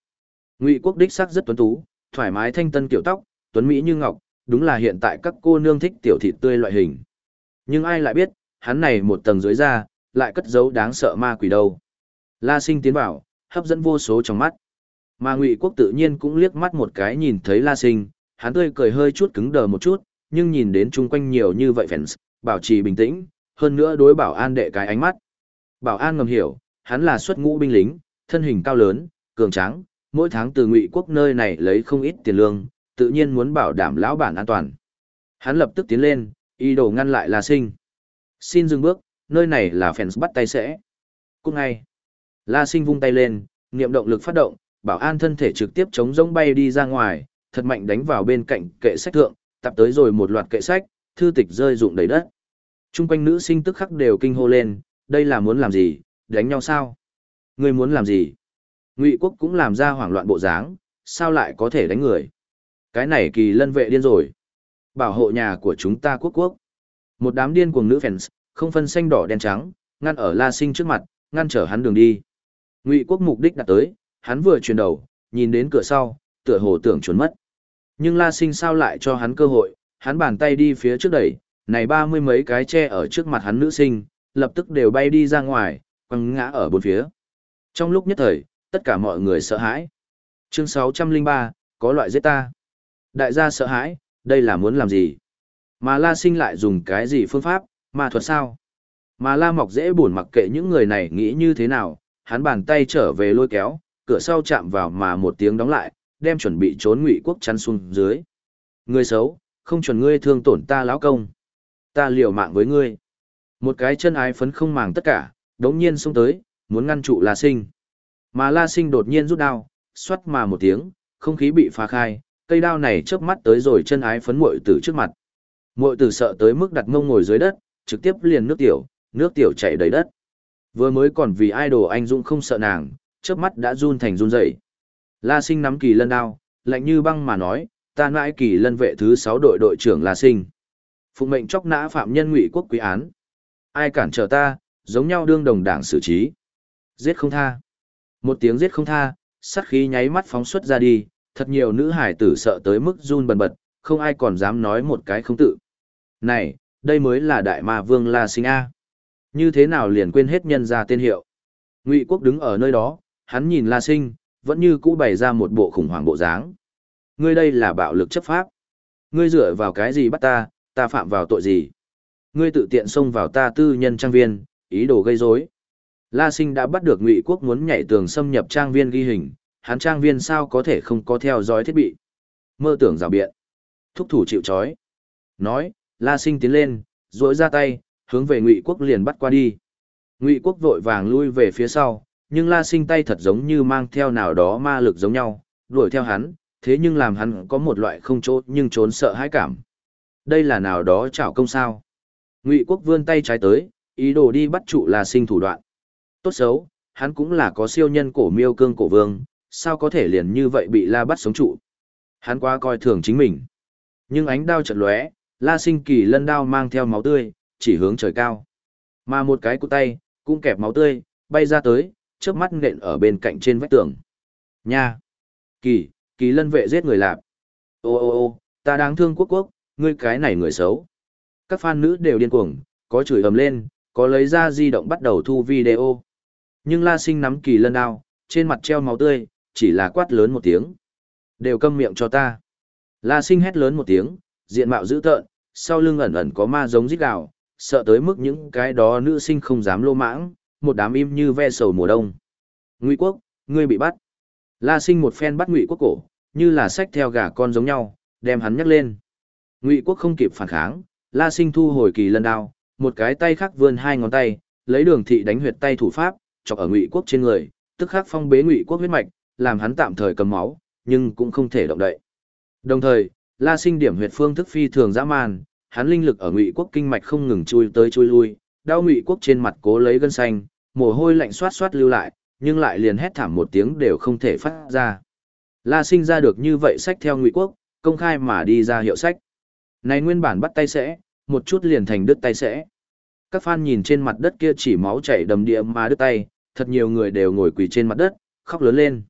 Ngụy Quốc đích sắc rất tuấn tú, thoải mái thanh tân kiểu tóc, tuấn mỹ như ngọc, đúng là hiện tại các cô nương thích tiểu thịt tươi loại hình. Nhưng ai lại biết, hắn này một tầng dưới da, lại cất giấu đáng sợ ma quỷ đâu. La Sinh tiến vào, hấp dẫn vô số trong mắt. Mà Ngụy Quốc tự nhiên cũng liếc mắt một cái nhìn thấy La Sinh, hắn tươi cười hơi chút cứng đờ một chút, nhưng nhìn đến chung quanh nhiều như vậy fans, bảo trì bình tĩnh, hơn nữa đối bảo an đệ cái ánh mắt. Bảo an ngầm hiểu, hắn là xuất ngũ binh lính, thân hình cao lớn, cường tráng, mỗi tháng từ Ngụy Quốc nơi này lấy không ít tiền lương, tự nhiên muốn bảo đảm lão bản an toàn. Hắn lập tức tiến lên, ý đồ ngăn lại La Sinh. Xin dừng bước, nơi này là fans bắt tay sẽ. cùng ngay. La Sinh vung tay lên, niệm động lực phát động, bảo an thân thể trực tiếp chống rông bay đi ra ngoài, thật mạnh đánh vào bên cạnh kệ sách thượng, tập tới rồi một loạt kệ sách, thư tịch rơi rụng đầy đất. Trung quanh nữ sinh tức khắc đều kinh hô lên, đây là muốn làm gì, đánh nhau sao? Ngươi muốn làm gì? Ngụy quốc cũng làm ra hoảng loạn bộ dáng, sao lại có thể đánh người? Cái này kỳ lân vệ điên rồi. Bảo hộ nhà của chúng ta quốc quốc. Một đám điên cuồng nữ fans, không phân xanh đỏ đen trắng, ngăn ở La Sinh trước mặt, ngăn trở hắn đường đi. Ngụy quốc mục đích đặt tới, hắn vừa chuyển đầu, nhìn đến cửa sau, tựa hồ tưởng trốn mất. Nhưng La Sinh sao lại cho hắn cơ hội, hắn bàn tay đi phía trước đẩy, này ba mươi mấy cái che ở trước mặt hắn nữ sinh, lập tức đều bay đi ra ngoài, quăng ngã ở bốn phía. Trong lúc nhất thời, tất cả mọi người sợ hãi. Chương 603, có loại giết ta. Đại gia sợ hãi, đây là muốn làm gì? Mà La Sinh lại dùng cái gì phương pháp, ma thuật sao? Mà La Mọc dễ buồn mặc kệ những người này nghĩ như thế nào, hắn bàn tay trở về lôi kéo, cửa sau chạm vào mà một tiếng đóng lại, đem chuẩn bị trốn ngụy quốc chắn xuống dưới. Ngươi xấu, không chuẩn ngươi thương tổn ta lão công. Ta liều mạng với ngươi. Một cái chân ái phấn không màng tất cả, đống nhiên xông tới, muốn ngăn trụ La Sinh. Mà La Sinh đột nhiên rút đao, xoát mà một tiếng, không khí bị phá khai, cây đao này chớp mắt tới rồi chân ái phấn muội tử trước mặt. Muội tử sợ tới mức đặt mông ngồi dưới đất, trực tiếp liền nước tiểu, nước tiểu chảy đầy đất. Vừa mới còn vì idol anh dũng không sợ nàng, chớp mắt đã run thành run rẩy. La Sinh nắm kỳ lân đao, lạnh như băng mà nói, ta nãi kỳ lân vệ thứ 6 đội đội trưởng La Sinh. Phụng mệnh chóc nã phạm nhân ngụy quốc quý án. Ai cản trở ta, giống nhau đương đồng đảng xử trí. Giết không tha. Một tiếng giết không tha, sát khí nháy mắt phóng xuất ra đi, thật nhiều nữ hải tử sợ tới mức run bần bật, không ai còn dám nói một cái không tự. Này, đây mới là đại ma vương La Sinh A. Như thế nào liền quên hết nhân ra tên hiệu. Ngụy quốc đứng ở nơi đó, hắn nhìn La Sinh, vẫn như cũ bày ra một bộ khủng hoảng bộ dáng. Ngươi đây là bạo lực chấp pháp. Ngươi dựa vào cái gì bắt ta, ta phạm vào tội gì? Ngươi tự tiện xông vào ta tư nhân trang viên, ý đồ gây rối. La Sinh đã bắt được Ngụy Quốc muốn nhảy tường xâm nhập trang viên ghi hình, hắn trang viên sao có thể không có theo dõi thiết bị. Mơ tưởng rào biện. Thúc thủ chịu chói. Nói, La Sinh tiến lên, duỗi ra tay, hướng về Ngụy Quốc liền bắt qua đi. Ngụy Quốc vội vàng lui về phía sau, nhưng La Sinh tay thật giống như mang theo nào đó ma lực giống nhau, đuổi theo hắn, thế nhưng làm hắn có một loại không trốn nhưng trốn sợ hãi cảm. Đây là nào đó chảo công sao. Ngụy Quốc vươn tay trái tới, ý đồ đi bắt trụ La Sinh thủ đoạn. Tốt xấu, hắn cũng là có siêu nhân cổ miêu cương cổ vương, sao có thể liền như vậy bị La bắt sống trụ. Hắn quá coi thường chính mình. Nhưng ánh đao chợt lóe, La Sinh kỳ lân đao mang theo máu tươi, chỉ hướng trời cao. Mà một cái cụ tay, cũng kẹp máu tươi, bay ra tới, trước mắt nện ở bên cạnh trên vách tường. Nha! Kỳ, kỳ lân vệ giết người lạp. Ô ô ô, ta đáng thương quốc quốc, ngươi cái này người xấu. Các fan nữ đều điên cuồng, có chửi ầm lên, có lấy ra di động bắt đầu thu video. Nhưng La Sinh nắm kỳ lân đao, trên mặt treo máu tươi, chỉ là quát lớn một tiếng. Đều câm miệng cho ta. La Sinh hét lớn một tiếng, diện mạo dữ tợn, sau lưng ẩn ẩn có ma giống rít gào, sợ tới mức những cái đó nữ sinh không dám lô mãng, một đám im như ve sầu mùa đông. Ngụy Quốc, ngươi bị bắt. La Sinh một phen bắt Ngụy Quốc cổ, như là sách theo gà con giống nhau, đem hắn nhắc lên. Ngụy Quốc không kịp phản kháng, La Sinh thu hồi kỳ lân đao, một cái tay khác vươn hai ngón tay, lấy đường thị đánh huyệt tay thủ pháp, chọc ở Ngụy Quốc trên người, tức khắc phong bế Ngụy Quốc huyết mạch, làm hắn tạm thời cầm máu, nhưng cũng không thể động đậy. Đồng thời, La Sinh điểm huyệt phương thức phi thường dã man, hắn linh lực ở Ngụy Quốc kinh mạch không ngừng chui tới chui lui, đau Ngụy Quốc trên mặt cố lấy gân xanh, mồ hôi lạnh xoát xoát lưu lại, nhưng lại liền hét thảm một tiếng đều không thể phát ra. La Sinh ra được như vậy sách theo Ngụy Quốc, công khai mà đi ra hiệu sách. Này nguyên bản bắt tay sẽ, một chút liền thành đứt tay sẽ. Các fan nhìn trên mặt đất kia chỉ máu chảy đầm địa mà đứt tay, thật nhiều người đều ngồi quỳ trên mặt đất, khóc lớn lên.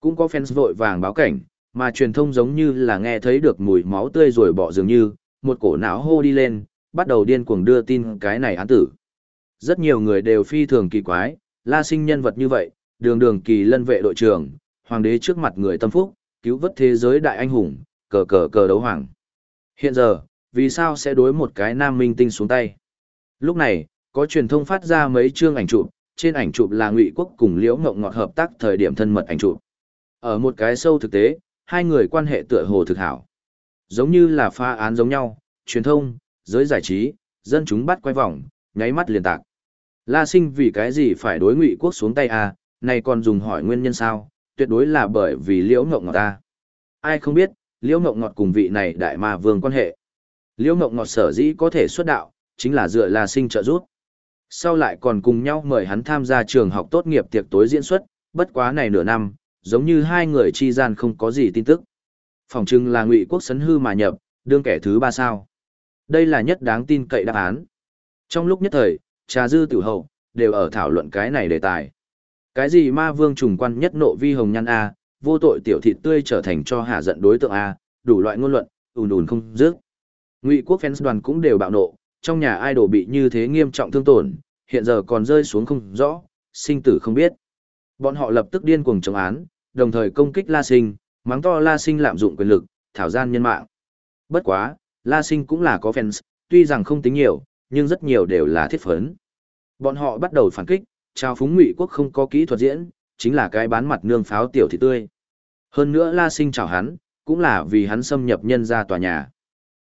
Cũng có fans vội vàng báo cảnh, mà truyền thông giống như là nghe thấy được mùi máu tươi rồi bỏ dường như, một cổ não hô đi lên, bắt đầu điên cuồng đưa tin cái này án tử. Rất nhiều người đều phi thường kỳ quái, la sinh nhân vật như vậy, đường đường kỳ lân vệ đội trưởng, hoàng đế trước mặt người tâm phúc, cứu vớt thế giới đại anh hùng, cờ cờ cờ đấu hoàng. Hiện giờ, vì sao sẽ đối một cái nam minh tinh xuống tay? Lúc này, có truyền thông phát ra mấy chương ảnh chụp, trên ảnh chụp là Ngụy Quốc cùng Liễu Ngộng Ngọt hợp tác thời điểm thân mật ảnh chụp. Ở một cái sâu thực tế, hai người quan hệ tựa hồ thực hảo. Giống như là pha án giống nhau, truyền thông, giới giải trí, dân chúng bắt quay vòng, nháy mắt liền tạc. La Sinh vì cái gì phải đối Ngụy Quốc xuống tay à, này còn dùng hỏi nguyên nhân sao, tuyệt đối là bởi vì Liễu Ngộng Ngọt ta. Ai không biết, Liễu Ngộng Ngọt cùng vị này đại ma vương quan hệ. Liễu Ngộng Ngọt sở dĩ có thể xuất đạo, chính là dựa La Sinh trợ giúp. Sau lại còn cùng nhau mời hắn tham gia trường học tốt nghiệp tiệc tối diễn xuất, bất quá này nửa năm, giống như hai người chi gian không có gì tin tức. Phòng trưng là ngụy quốc sấn hư mà nhập, đương kẻ thứ ba sao. Đây là nhất đáng tin cậy đáp án. Trong lúc nhất thời, trà dư tiểu hậu, đều ở thảo luận cái này đề tài. Cái gì ma vương trùng quan nhất nộ vi hồng Nhan A, vô tội tiểu thịt tươi trở thành cho hạ giận đối tượng A, đủ loại ngôn luận, ùn ùn không dứt. Ngụy quốc fans đoàn cũng đều bạo nộ, trong nhà idol bị như thế nghiêm trọng thương tổn, hiện giờ còn rơi xuống không rõ, sinh tử không biết. Bọn họ lập tức điên cuồng chống án, đồng thời công kích La Sinh, mắng to La Sinh lạm dụng quyền lực, thảo gian nhân mạng. Bất quá, La Sinh cũng là có fans, tuy rằng không tính nhiều, nhưng rất nhiều đều là thiết phấn. Bọn họ bắt đầu phản kích, trao phúng ngụy quốc không có kỹ thuật diễn, chính là cái bán mặt nương pháo tiểu thị tươi. Hơn nữa La Sinh chào hắn, cũng là vì hắn xâm nhập nhân ra tòa nhà.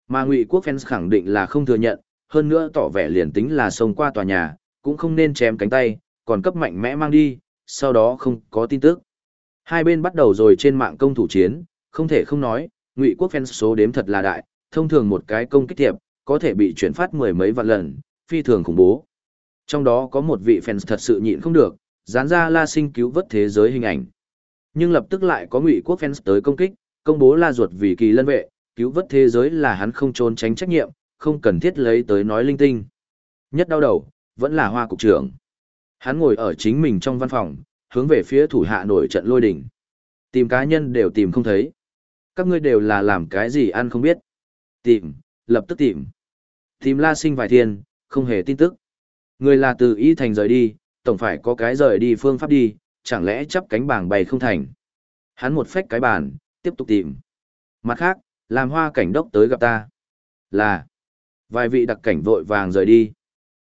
Mà ngụy quốc fans khẳng định là không thừa nhận, hơn nữa tỏ vẻ liền tính là xông qua tòa nhà, cũng không nên chém cánh tay, còn cấp mạnh mẽ mang đi, sau đó không có tin tức. Hai bên bắt đầu rồi trên mạng công thủ chiến, không thể không nói, Ngụy quốc fans số đếm thật là đại, thông thường một cái công kích thiệp, có thể bị chuyển phát mười mấy vạn lần, phi thường khủng bố. Trong đó có một vị fans thật sự nhịn không được, dán ra La Sinh cứu vớt thế giới hình ảnh. Nhưng lập tức lại có Ngụy quốc fans tới công kích, công bố La ruột vì kỳ lân vệ, cứu vớt thế giới là hắn không trốn tránh trách nhiệm, không cần thiết lấy tới nói linh tinh. Nhất đau đầu, vẫn là hoa cục trưởng. Hắn ngồi ở chính mình trong văn phòng, hướng về phía thủ hạ nổi trận lôi đỉnh. Tìm cá nhân đều tìm không thấy. Các ngươi đều là làm cái gì ăn không biết. Tìm, lập tức tìm. Tìm la sinh vài thiên, không hề tin tức. Người là từ y thành rời đi, tổng phải có cái rời đi phương pháp đi, chẳng lẽ chắp cánh bảng bày không thành. Hắn một phách cái bàn, tiếp tục tìm. Mặt khác, làm hoa cảnh đốc tới gặp ta. Là, vài vị đặc cảnh vội vàng rời đi.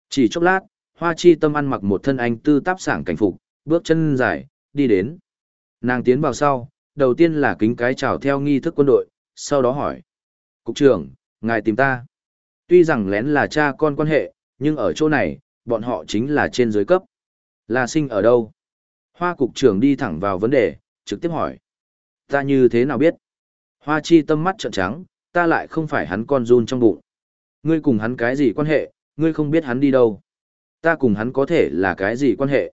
Chỉ chốc lát, hoa chi tâm ăn mặc một thân anh tư táp sảng cảnh phục, bước chân dài, đi đến. Nàng tiến vào sau, đầu tiên là kính cái chào theo nghi thức quân đội, sau đó hỏi. Cục trưởng, ngài tìm ta. Tuy rằng lén là cha con quan hệ, nhưng ở chỗ này, bọn họ chính là trên dưới cấp. Là sinh ở đâu? Hoa cục trưởng đi thẳng vào vấn đề, trực tiếp hỏi. Ta như thế nào biết? Hoa chi tâm mắt trợn trắng, ta lại không phải hắn con run trong bụng. Ngươi cùng hắn cái gì quan hệ, ngươi không biết hắn đi đâu. Ta cùng hắn có thể là cái gì quan hệ?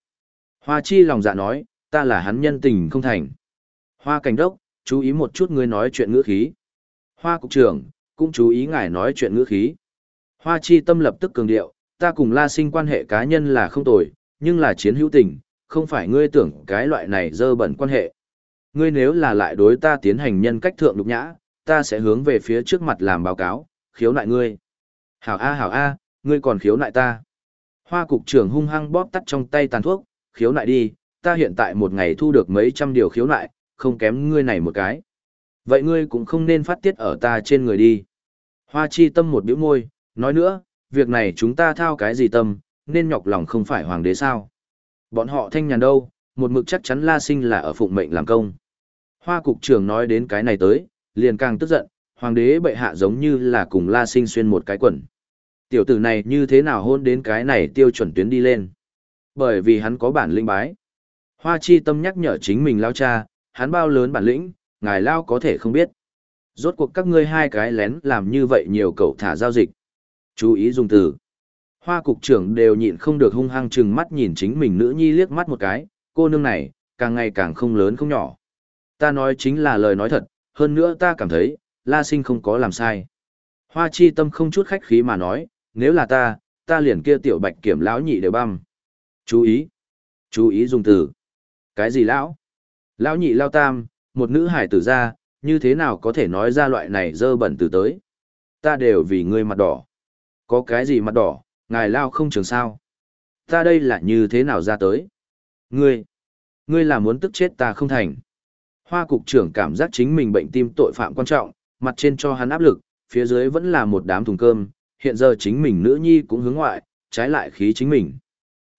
Hoa chi lòng dạ nói, ta là hắn nhân tình không thành. Hoa cảnh đốc, chú ý một chút ngươi nói chuyện ngữ khí. Hoa cục trưởng, cũng chú ý ngài nói chuyện ngữ khí. Hoa chi tâm lập tức cường điệu, ta cùng la sinh quan hệ cá nhân là không tồi, nhưng là chiến hữu tình, không phải ngươi tưởng cái loại này dơ bẩn quan hệ. Ngươi nếu là lại đối ta tiến hành nhân cách thượng lục nhã, ta sẽ hướng về phía trước mặt làm báo cáo, khiếu nại ngươi. Hảo A hảo A, ngươi còn khiếu nại ta. Hoa cục trưởng hung hăng bóp tắt trong tay tàn thuốc, khiếu nại đi, ta hiện tại một ngày thu được mấy trăm điều khiếu nại, không kém ngươi này một cái. Vậy ngươi cũng không nên phát tiết ở ta trên người đi. Hoa chi tâm một biểu môi, nói nữa, việc này chúng ta thao cái gì tâm, nên nhọc lòng không phải hoàng đế sao. Bọn họ thanh nhàn đâu, một mực chắc chắn la sinh là ở phụng mệnh làm công. Hoa cục trưởng nói đến cái này tới, liền càng tức giận, hoàng đế bệ hạ giống như là cùng la sinh xuyên một cái quần. Tiểu tử này như thế nào hôn đến cái này tiêu chuẩn tuyến đi lên. Bởi vì hắn có bản lĩnh bái. Hoa chi tâm nhắc nhở chính mình lao cha, hắn bao lớn bản lĩnh, ngài lao có thể không biết. Rốt cuộc các ngươi hai cái lén làm như vậy nhiều cậu thả giao dịch. Chú ý dùng từ. Hoa cục trưởng đều nhịn không được hung hăng chừng mắt nhìn chính mình nữ nhi liếc mắt một cái, cô nương này, càng ngày càng không lớn không nhỏ. Ta nói chính là lời nói thật, hơn nữa ta cảm thấy, La Sinh không có làm sai. Hoa chi tâm không chút khách khí mà nói, nếu là ta, ta liền kia tiểu bạch kiểm lão nhị đều băm. Chú ý. Chú ý dùng từ. Cái gì lão? Lão nhị lao tam, một nữ hải tử ra, như thế nào có thể nói ra loại này dơ bẩn từ tới. Ta đều vì ngươi mặt đỏ. Có cái gì mặt đỏ, ngài lao không trường sao. Ta đây là như thế nào ra tới. Ngươi, ngươi là muốn tức chết ta không thành. Hoa cục trưởng cảm giác chính mình bệnh tim tội phạm quan trọng, mặt trên cho hắn áp lực, phía dưới vẫn là một đám thùng cơm, hiện giờ chính mình nữ nhi cũng hướng ngoại, trái lại khí chính mình.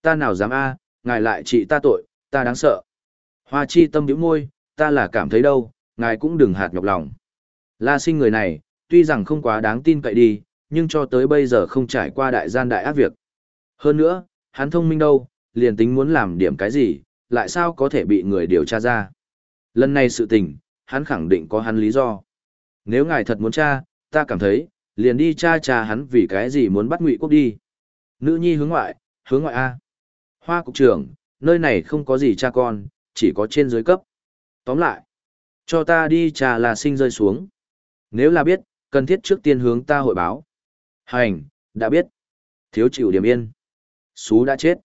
Ta nào dám a, ngài lại trị ta tội, ta đáng sợ. Hoa chi tâm biểu môi, ta là cảm thấy đâu, ngài cũng đừng hạt nhọc lòng. La sinh người này, tuy rằng không quá đáng tin cậy đi, nhưng cho tới bây giờ không trải qua đại gian đại ác việc. Hơn nữa, hắn thông minh đâu, liền tính muốn làm điểm cái gì, lại sao có thể bị người điều tra ra. Lần này sự tình, hắn khẳng định có hắn lý do. Nếu ngài thật muốn tra, ta cảm thấy, liền đi tra tra hắn vì cái gì muốn bắt ngụy quốc đi. Nữ nhi hướng ngoại, hướng ngoại A. Hoa cục trưởng, nơi này không có gì cha con, chỉ có trên dưới cấp. Tóm lại, cho ta đi trà là sinh rơi xuống. Nếu là biết, cần thiết trước tiên hướng ta hội báo. Hành, đã biết. Thiếu chịu điểm yên. Xú đã chết.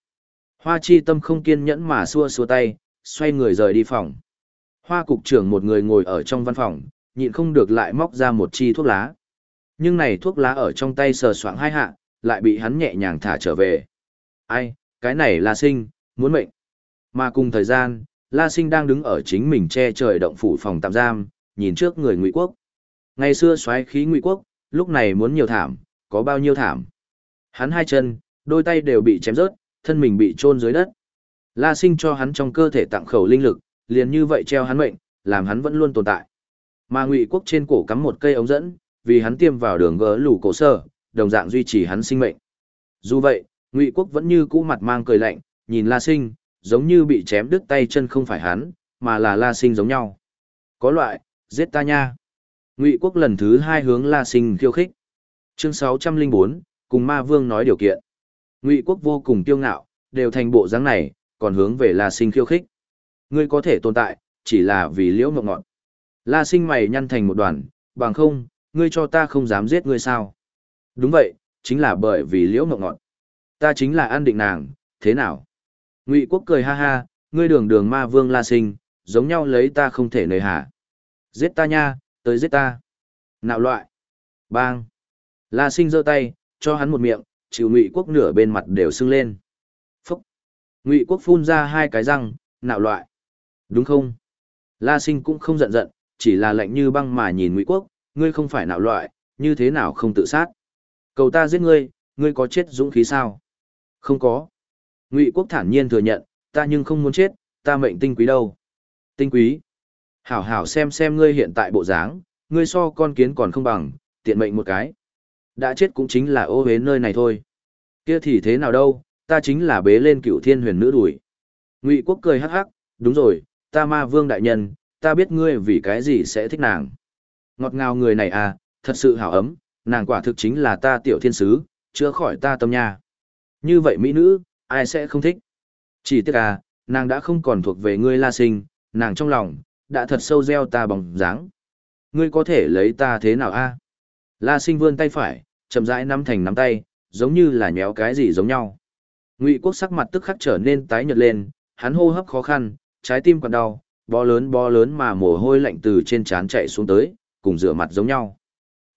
Hoa chi tâm không kiên nhẫn mà xua xua tay, xoay người rời đi phòng. Hoa cục trưởng một người ngồi ở trong văn phòng, nhịn không được lại móc ra một chi thuốc lá. Nhưng này thuốc lá ở trong tay sờ soạng hai hạ, lại bị hắn nhẹ nhàng thả trở về. Ai, cái này là sinh, muốn mệnh. Mà cùng thời gian, La Sinh đang đứng ở chính mình che trời động phủ phòng tạm giam, nhìn trước người Ngụy Quốc. Ngày xưa xoáy khí Ngụy Quốc, lúc này muốn nhiều thảm, có bao nhiêu thảm. Hắn hai chân, đôi tay đều bị chém rớt, thân mình bị chôn dưới đất. La Sinh cho hắn trong cơ thể tặng khẩu linh lực, liền như vậy treo hắn mệnh, làm hắn vẫn luôn tồn tại. Mà Ngụy Quốc trên cổ cắm một cây ống dẫn, vì hắn tiêm vào đường gỡ lũ cổ sơ, đồng dạng duy trì hắn sinh mệnh. Dù vậy, Ngụy Quốc vẫn như cũ mặt mang cười lạnh, nhìn La Sinh, giống như bị chém đứt tay chân không phải hắn, mà là La Sinh giống nhau. Có loại, giết ta nha. Ngụy Quốc lần thứ hai hướng La Sinh khiêu khích. Chương 604, cùng Ma Vương nói điều kiện. Ngụy Quốc vô cùng kiêu ngạo, đều thành bộ dáng này, còn hướng về La Sinh khiêu khích. Ngươi có thể tồn tại, chỉ là vì liễu ngọc ngọn. La Sinh mày nhăn thành một đoàn, bằng không, ngươi cho ta không dám giết ngươi sao? Đúng vậy, chính là bởi vì liễu ngọc ngọn. Ta chính là an định nàng, thế nào? Ngụy quốc cười ha ha, ngươi đường đường ma vương la sinh, giống nhau lấy ta không thể nơi hả. Giết ta nha, tới giết ta. Nạo loại. Bang. La sinh giơ tay, cho hắn một miệng, chịu ngụy quốc nửa bên mặt đều sưng lên. Phúc. Ngụy quốc phun ra hai cái răng, nạo loại. Đúng không? La sinh cũng không giận giận, chỉ là lạnh như băng mà nhìn ngụy quốc, ngươi không phải nạo loại, như thế nào không tự sát. Cầu ta giết ngươi, ngươi có chết dũng khí sao? Không có. Ngụy Quốc thản nhiên thừa nhận, ta nhưng không muốn chết, ta mệnh tinh quý đâu. Tinh quý. Hảo hảo xem xem ngươi hiện tại bộ dáng, ngươi so con kiến còn không bằng, tiện mệnh một cái. Đã chết cũng chính là ô hế nơi này thôi. Kia thì thế nào đâu, ta chính là bế lên cựu thiên huyền nữ đuổi. Ngụy Quốc cười hắc hắc, đúng rồi, ta ma vương đại nhân, ta biết ngươi vì cái gì sẽ thích nàng. Ngọt ngào người này à, thật sự hảo ấm, nàng quả thực chính là ta tiểu thiên sứ, chữa khỏi ta tâm nha. Như vậy mỹ nữ, ai sẽ không thích. Chỉ tiếc à, nàng đã không còn thuộc về ngươi la sinh, nàng trong lòng, đã thật sâu gieo ta bóng dáng. Ngươi có thể lấy ta thế nào a? La sinh vươn tay phải, chậm rãi nắm thành nắm tay, giống như là nhéo cái gì giống nhau. Ngụy quốc sắc mặt tức khắc trở nên tái nhợt lên, hắn hô hấp khó khăn, trái tim còn đau, bó lớn bó lớn mà mồ hôi lạnh từ trên trán chạy xuống tới, cùng rửa mặt giống nhau.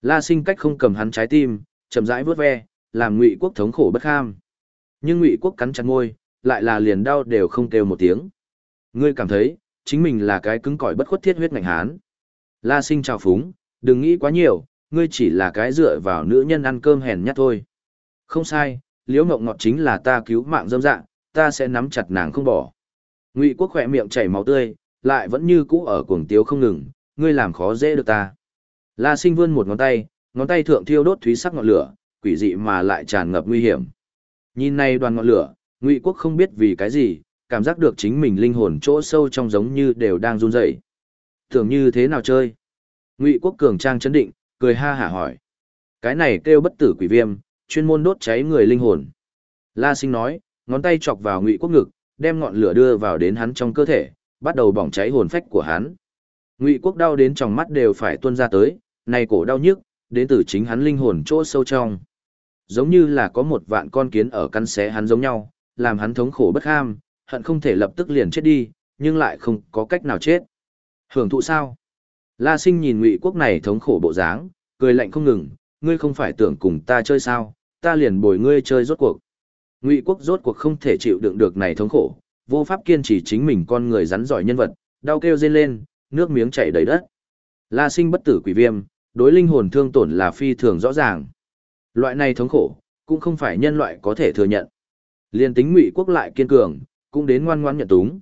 La sinh cách không cầm hắn trái tim, chậm rãi vuốt ve, làm ngụy quốc thống khổ bất kham. Nhưng Ngụy Quốc cắn chặt môi, lại là liền đau đều không kêu một tiếng. Ngươi cảm thấy, chính mình là cái cứng cỏi bất khuất thiết huyết ngạnh hán. La sinh chào phúng, đừng nghĩ quá nhiều, ngươi chỉ là cái dựa vào nữ nhân ăn cơm hèn nhát thôi. Không sai, liễu Ngộng ngọt chính là ta cứu mạng dâm dạng, ta sẽ nắm chặt nàng không bỏ. Ngụy quốc khỏe miệng chảy máu tươi, lại vẫn như cũ ở cuồng tiếu không ngừng, ngươi làm khó dễ được ta. La sinh vươn một ngón tay, ngón tay thượng thiêu đốt thúy sắc ngọn lửa, quỷ dị mà lại tràn ngập nguy hiểm. Nhìn này đoàn ngọn lửa, Ngụy Quốc không biết vì cái gì, cảm giác được chính mình linh hồn chỗ sâu trong giống như đều đang run rẩy. Tưởng như thế nào chơi? Ngụy Quốc cường trang chấn định, cười ha hả hỏi. Cái này kêu bất tử quỷ viêm, chuyên môn đốt cháy người linh hồn. La Sinh nói, ngón tay chọc vào Ngụy Quốc ngực, đem ngọn lửa đưa vào đến hắn trong cơ thể, bắt đầu bỏng cháy hồn phách của hắn. Ngụy Quốc đau đến trong mắt đều phải tuôn ra tới, này cổ đau nhức, đến từ chính hắn linh hồn chỗ sâu trong. Giống như là có một vạn con kiến ở căn xé hắn giống nhau, làm hắn thống khổ bất ham, hận không thể lập tức liền chết đi, nhưng lại không có cách nào chết. Hưởng thụ sao? La sinh nhìn ngụy quốc này thống khổ bộ dáng, cười lạnh không ngừng, ngươi không phải tưởng cùng ta chơi sao, ta liền bồi ngươi chơi rốt cuộc. Ngụy quốc rốt cuộc không thể chịu đựng được này thống khổ, vô pháp kiên trì chính mình con người rắn giỏi nhân vật, đau kêu rên lên, nước miếng chảy đầy đất. La sinh bất tử quỷ viêm, đối linh hồn thương tổn là phi thường rõ ràng. Loại này thống khổ, cũng không phải nhân loại có thể thừa nhận. Liên tính ngụy quốc lại kiên cường, cũng đến ngoan ngoan nhận túng.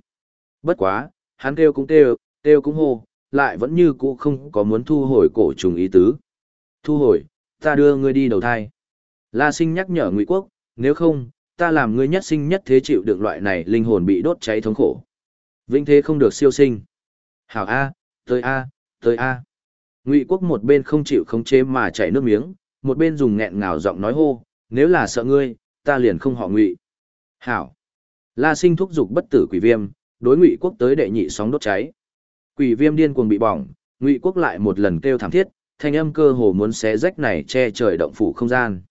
Bất quá, hắn kêu cũng kêu, kêu cũng hô, lại vẫn như cũ không có muốn thu hồi cổ trùng ý tứ. Thu hồi, ta đưa ngươi đi đầu thai. La sinh nhắc nhở ngụy quốc, nếu không, ta làm ngươi nhất sinh nhất thế chịu được loại này linh hồn bị đốt cháy thống khổ. Vĩnh thế không được siêu sinh. Hảo A, tới A, tới A. Ngụy quốc một bên không chịu khống chế mà chảy nước miếng, một bên dùng nghẹn ngào giọng nói hô, nếu là sợ ngươi, ta liền không họ ngụy. Hảo. La sinh thúc giục bất tử quỷ viêm, đối ngụy quốc tới đệ nhị sóng đốt cháy. Quỷ viêm điên cuồng bị bỏng, ngụy quốc lại một lần kêu thảm thiết, thanh âm cơ hồ muốn xé rách này che trời động phủ không gian.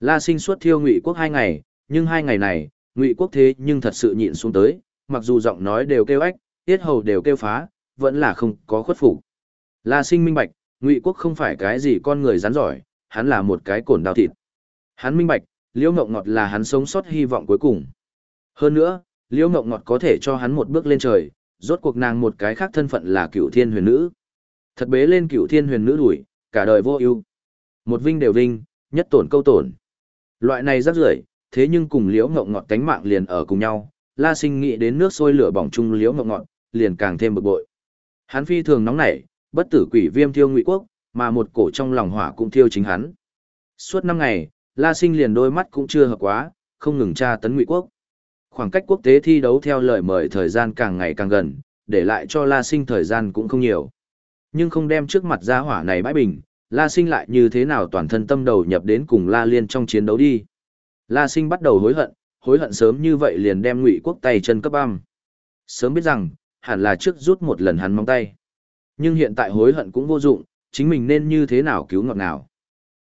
La sinh suốt thiêu ngụy quốc hai ngày, nhưng hai ngày này, ngụy quốc thế nhưng thật sự nhịn xuống tới, mặc dù giọng nói đều kêu ách, tiết hầu đều kêu phá, vẫn là không có khuất phục. La sinh minh bạch, ngụy quốc không phải cái gì con người rắn giỏi, hắn là một cái cổn đào thịt. Hắn minh bạch, liễu ngọc ngọt là hắn sống sót hy vọng cuối cùng. Hơn nữa, liễu ngọc ngọt có thể cho hắn một bước lên trời, rốt cuộc nàng một cái khác thân phận là cửu thiên huyền nữ. Thật bế lên cửu thiên huyền nữ đuổi, cả đời vô ưu. Một vinh đều vinh, nhất tổn câu tổn. Loại này rất rưởi, thế nhưng cùng liễu ngọc ngọt cánh mạng liền ở cùng nhau, La Sinh nghĩ đến nước sôi lửa bỏng chung liễu ngọc ngọt, liền càng thêm bực bội. Hắn phi thường nóng nảy, bất tử quỷ viêm thiêu ngụy quốc, mà một cổ trong lòng hỏa cũng thiêu chính hắn. Suốt năm ngày, La Sinh liền đôi mắt cũng chưa hợp quá, không ngừng tra tấn ngụy quốc. Khoảng cách quốc tế thi đấu theo lời mời thời gian càng ngày càng gần, để lại cho La Sinh thời gian cũng không nhiều. Nhưng không đem trước mặt ra hỏa này bãi bình, La Sinh lại như thế nào toàn thân tâm đầu nhập đến cùng La Liên trong chiến đấu đi. La Sinh bắt đầu hối hận, hối hận sớm như vậy liền đem ngụy quốc tay chân cấp âm. Sớm biết rằng, hẳn là trước rút một lần hắn mong tay. Nhưng hiện tại hối hận cũng vô dụng, chính mình nên như thế nào cứu ngọt nào.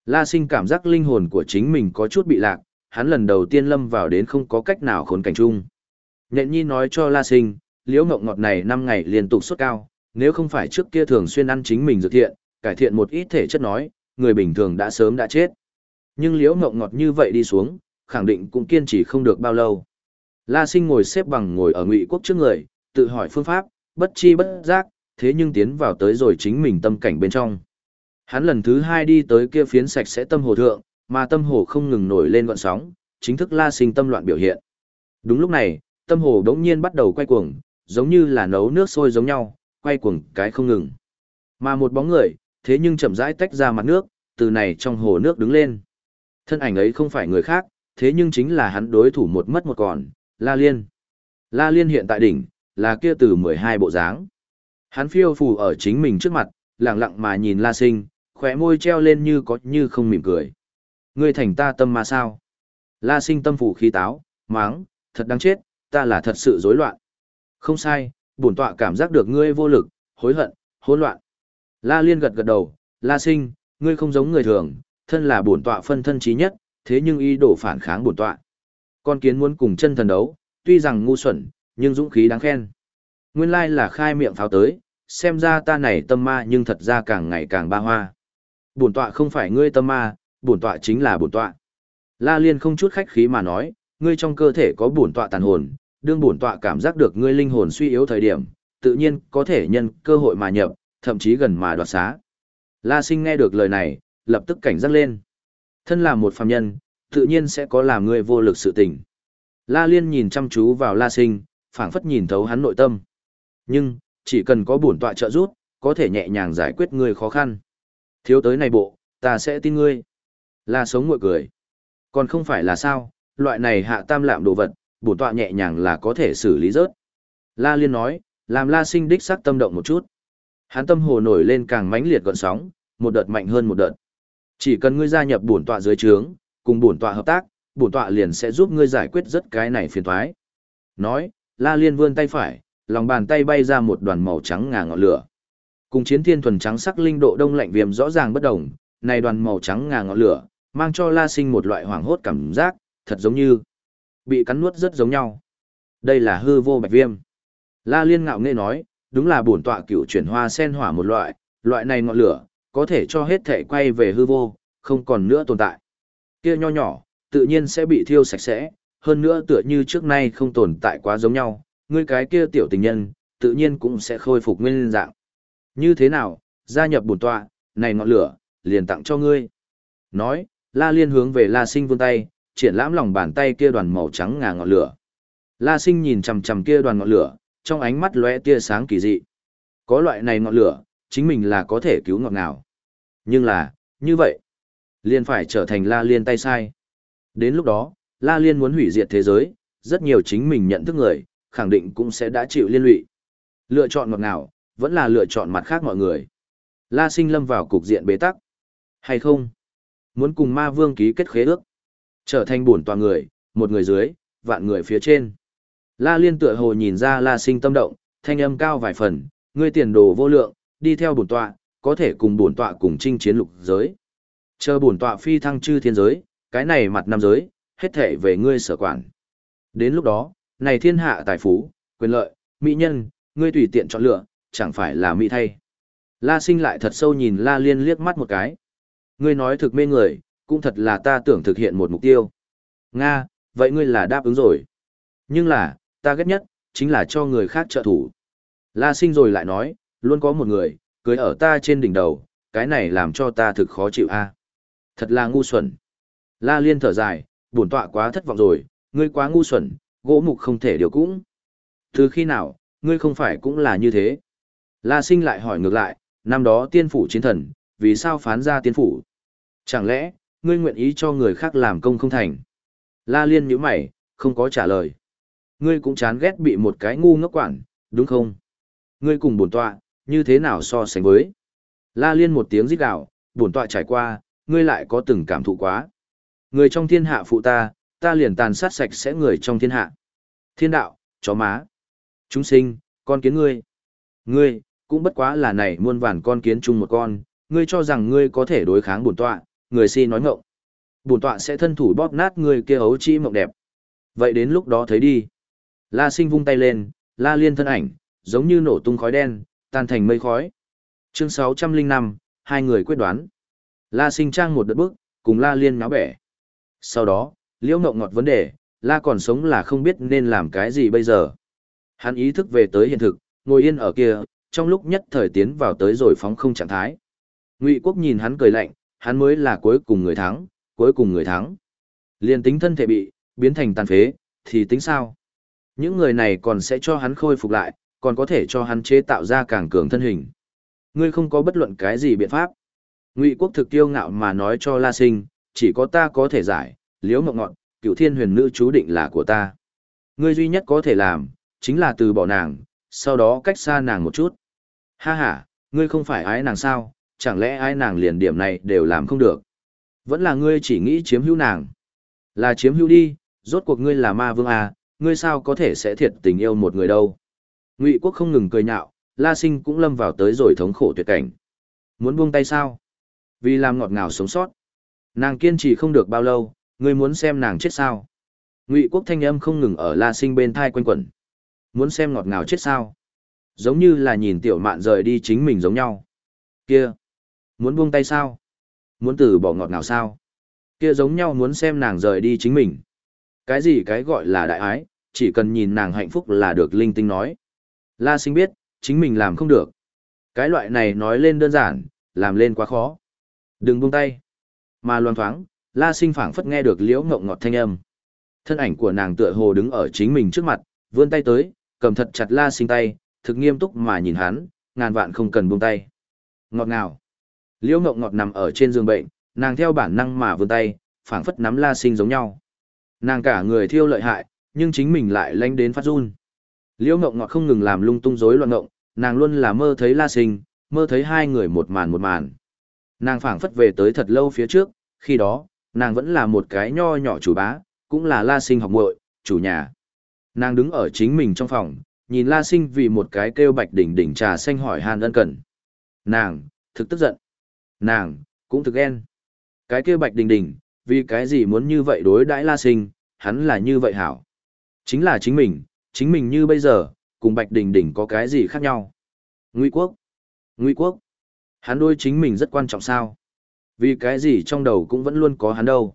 La sinh cảm giác linh hồn của chính mình có chút bị lạc, hắn lần đầu tiên lâm vào đến không có cách nào khốn cảnh chung. Nhện nhi nói cho La sinh, liễu ngọc ngọt này 5 ngày liên tục sốt cao, nếu không phải trước kia thường xuyên ăn chính mình dược thiện, cải thiện một ít thể chất nói, người bình thường đã sớm đã chết. Nhưng liễu ngọc ngọt như vậy đi xuống, khẳng định cũng kiên trì không được bao lâu. La sinh ngồi xếp bằng ngồi ở ngụy quốc trước người, tự hỏi phương pháp, bất chi bất giác, thế nhưng tiến vào tới rồi chính mình tâm cảnh bên trong. Hắn lần thứ hai đi tới kia phiến sạch sẽ tâm hồ thượng, mà tâm hồ không ngừng nổi lên gọn sóng, chính thức la sinh tâm loạn biểu hiện. Đúng lúc này, tâm hồ đống nhiên bắt đầu quay cuồng, giống như là nấu nước sôi giống nhau, quay cuồng cái không ngừng. Mà một bóng người, thế nhưng chậm rãi tách ra mặt nước, từ này trong hồ nước đứng lên. Thân ảnh ấy không phải người khác, thế nhưng chính là hắn đối thủ một mất một còn, La Liên. La Liên hiện tại đỉnh, là kia từ 12 bộ dáng. Hắn phiêu phù ở chính mình trước mặt, lặng lặng mà nhìn La Sinh, khóe môi treo lên như có như không mỉm cười. Ngươi thành ta tâm mà sao? La Sinh tâm phủ khí táo, máng, thật đáng chết, ta là thật sự rối loạn. Không sai, bổn tọa cảm giác được ngươi vô lực, hối hận, hỗn loạn. La Liên gật gật đầu, La Sinh, ngươi không giống người thường, thân là bổn tọa phân thân trí nhất, thế nhưng ý đồ phản kháng bổn tọa. Con kiến muốn cùng chân thần đấu, tuy rằng ngu xuẩn, nhưng dũng khí đáng khen. Nguyên lai là khai miệng pháo tới, xem ra ta này tâm ma nhưng thật ra càng ngày càng ba hoa. Bổn tọa không phải ngươi tâm ma, bổn tọa chính là bổn tọa. La Liên không chút khách khí mà nói, ngươi trong cơ thể có bổn tọa tàn hồn, đương bổn tọa cảm giác được ngươi linh hồn suy yếu thời điểm, tự nhiên có thể nhân cơ hội mà nhập, thậm chí gần mà đoạt xá. La Sinh nghe được lời này, lập tức cảnh giác lên. Thân là một phàm nhân, tự nhiên sẽ có làm người vô lực sự tình. La Liên nhìn chăm chú vào La Sinh, phảng phất nhìn thấu hắn nội tâm. Nhưng, chỉ cần có bổn tọa trợ giúp, có thể nhẹ nhàng giải quyết ngươi khó khăn. Thiếu tới này bộ, ta sẽ tin ngươi. La sống ngội cười. Còn không phải là sao, loại này hạ tam lạm đồ vật, bổn tọa nhẹ nhàng là có thể xử lý rớt. La Liên nói, làm La Sinh đích sắc tâm động một chút. Hắn tâm hồ nổi lên càng mãnh liệt gọn sóng, một đợt mạnh hơn một đợt. Chỉ cần ngươi gia nhập bổn tọa dưới trướng, cùng bổn tọa hợp tác, bổn tọa liền sẽ giúp ngươi giải quyết rất cái này phiền toái. Nói, La Liên vươn tay phải, lòng bàn tay bay ra một đoàn màu trắng ngà ngọn lửa. Cùng chiến thiên thuần trắng sắc linh độ đông lạnh viêm rõ ràng bất đồng, này đoàn màu trắng ngà ngọn lửa, mang cho La Sinh một loại hoảng hốt cảm giác, thật giống như bị cắn nuốt rất giống nhau. Đây là hư vô bạch viêm. La Liên ngạo nghễ nói, đúng là bổn tọa cựu chuyển hoa sen hỏa một loại, loại này ngọn lửa, có thể cho hết thể quay về hư vô, không còn nữa tồn tại. Kia nho nhỏ, tự nhiên sẽ bị thiêu sạch sẽ, hơn nữa tựa như trước nay không tồn tại quá giống nhau, ngươi cái kia tiểu tình nhân, tự nhiên cũng sẽ khôi phục nguyên dạng. Như thế nào, gia nhập bổn tọa, này ngọn lửa, liền tặng cho ngươi. Nói, La Liên hướng về La Sinh vươn tay, triển lãm lòng bàn tay kia đoàn màu trắng ngà ngọn lửa. La Sinh nhìn chằm chằm kia đoàn ngọn lửa, trong ánh mắt lóe tia sáng kỳ dị. Có loại này ngọn lửa, chính mình là có thể cứu ngọt ngào. Nhưng là, như vậy, liền phải trở thành La Liên tay sai. Đến lúc đó, La Liên muốn hủy diệt thế giới, rất nhiều chính mình nhận thức người, khẳng định cũng sẽ đã chịu liên lụy. Lựa chọn ngọt ngào, vẫn là lựa chọn mặt khác mọi người. La Sinh lâm vào cục diện bế tắc. Hay không? Muốn cùng ma vương ký kết khế ước. Trở thành bổn tòa người, một người dưới, vạn người phía trên. La Liên tựa hồ nhìn ra La Sinh tâm động, thanh âm cao vài phần, ngươi tiền đồ vô lượng, đi theo bổn tọa, có thể cùng bổn tọa cùng chinh chiến lục giới. Chờ bổn tọa phi thăng chư thiên giới, cái này mặt nam giới, hết thể về ngươi sở quản. Đến lúc đó, này thiên hạ tài phú, quyền lợi, mỹ nhân, ngươi tùy tiện chọn lựa, chẳng phải là mỹ thay. La sinh lại thật sâu nhìn La Liên liếc mắt một cái. Ngươi nói thực mê người, cũng thật là ta tưởng thực hiện một mục tiêu. Nga, vậy ngươi là đáp ứng rồi. Nhưng là, ta ghét nhất, chính là cho người khác trợ thủ. La sinh rồi lại nói, luôn có một người, cưới ở ta trên đỉnh đầu, cái này làm cho ta thực khó chịu a. À? Thật là ngu xuẩn. La liên thở dài, buồn tọa quá thất vọng rồi, ngươi quá ngu xuẩn, gỗ mục không thể điều cũng. Từ khi nào, ngươi không phải cũng là như thế. La sinh lại hỏi ngược lại, năm đó tiên phủ chiến thần, vì sao phán ra tiên phủ? Chẳng lẽ, ngươi nguyện ý cho người khác làm công không thành? La liên nhíu mày, không có trả lời. Ngươi cũng chán ghét bị một cái ngu ngốc quản, đúng không? Ngươi cùng bổn tọa, như thế nào so sánh với? La liên một tiếng rít gào, bổn tọa trải qua, ngươi lại có từng cảm thụ quá. Người trong thiên hạ phụ ta, ta liền tàn sát sạch sẽ người trong thiên hạ. Thiên đạo, chó má. Chúng sinh, con kiến ngươi. Ngươi, cũng bất quá là này muôn vàn con kiến chung một con, ngươi cho rằng ngươi có thể đối kháng bổn tọa, người si nói ngộng. Bổn tọa sẽ thân thủ bóp nát ngươi kia ấu chi mộng đẹp. Vậy đến lúc đó thấy đi. La sinh vung tay lên, la liên thân ảnh, giống như nổ tung khói đen, tan thành mây khói. Chương 605, hai người quyết đoán. La sinh trang một đợt bước, cùng la liên náo bẻ. Sau đó, liễu Ngộng ngọt vấn đề, la còn sống là không biết nên làm cái gì bây giờ. Hắn ý thức về tới hiện thực, ngồi yên ở kia, trong lúc nhất thời tiến vào tới rồi phóng không trạng thái. Ngụy quốc nhìn hắn cười lạnh, hắn mới là cuối cùng người thắng, cuối cùng người thắng. Liên tính thân thể bị, biến thành tàn phế, thì tính sao? Những người này còn sẽ cho hắn khôi phục lại, còn có thể cho hắn chế tạo ra càng cường thân hình. Ngươi không có bất luận cái gì biện pháp. Ngụy quốc thực tiêu ngạo mà nói cho La Sinh, chỉ có ta có thể giải, liếu mộng ngọn, cựu thiên huyền nữ chú định là của ta. Ngươi duy nhất có thể làm, chính là từ bỏ nàng, sau đó cách xa nàng một chút. Ha ha, ngươi không phải ái nàng sao, chẳng lẽ ái nàng liền điểm này đều làm không được. Vẫn là ngươi chỉ nghĩ chiếm hữu nàng. Là chiếm hữu đi, rốt cuộc ngươi là ma vương à, ngươi sao có thể sẽ thiệt tình yêu một người đâu. Ngụy quốc không ngừng cười nhạo, La Sinh cũng lâm vào tới rồi thống khổ tuyệt cảnh. Muốn buông tay sao? Vì làm ngọt ngào sống sót. Nàng kiên trì không được bao lâu, ngươi muốn xem nàng chết sao? Ngụy quốc thanh âm không ngừng ở La Sinh bên thai quanh quẩn. Muốn xem ngọt ngào chết sao? Giống như là nhìn tiểu mạn rời đi chính mình giống nhau. Kia! Muốn buông tay sao? Muốn từ bỏ ngọt ngào sao? Kia giống nhau muốn xem nàng rời đi chính mình. Cái gì cái gọi là đại ái, chỉ cần nhìn nàng hạnh phúc là được linh tinh nói. La sinh biết, chính mình làm không được. Cái loại này nói lên đơn giản, làm lên quá khó. Đừng buông tay. Mà loan thoáng, la sinh phảng phất nghe được liễu ngộng ngọt thanh âm. Thân ảnh của nàng tựa hồ đứng ở chính mình trước mặt, vươn tay tới, cầm thật chặt la sinh tay, thực nghiêm túc mà nhìn hắn, ngàn vạn không cần buông tay. Ngọt ngào. Liễu ngộng ngọt nằm ở trên giường bệnh, nàng theo bản năng mà vươn tay, phảng phất nắm la sinh giống nhau. Nàng cả người thiêu lợi hại, nhưng chính mình lại lanh đến phát run. Liễu Ngộng Ngọt không ngừng làm lung tung rối loạn ngộng, nàng luôn là mơ thấy La Sinh, mơ thấy hai người một màn một màn. Nàng phảng phất về tới thật lâu phía trước, khi đó, nàng vẫn là một cái nho nhỏ chủ bá, cũng là La Sinh học muội, chủ nhà. Nàng đứng ở chính mình trong phòng, nhìn La Sinh vì một cái kêu bạch đỉnh đỉnh trà xanh hỏi han ân cần. Nàng, thực tức giận. Nàng, cũng thực ghen. Cái kêu bạch đình đình, vì cái gì muốn như vậy đối đãi la sinh, hắn là như vậy hảo. Chính là chính mình, chính mình như bây giờ, cùng bạch đình đình có cái gì khác nhau. Nguy quốc. Nguy quốc. Hắn đôi chính mình rất quan trọng sao. Vì cái gì trong đầu cũng vẫn luôn có hắn đâu.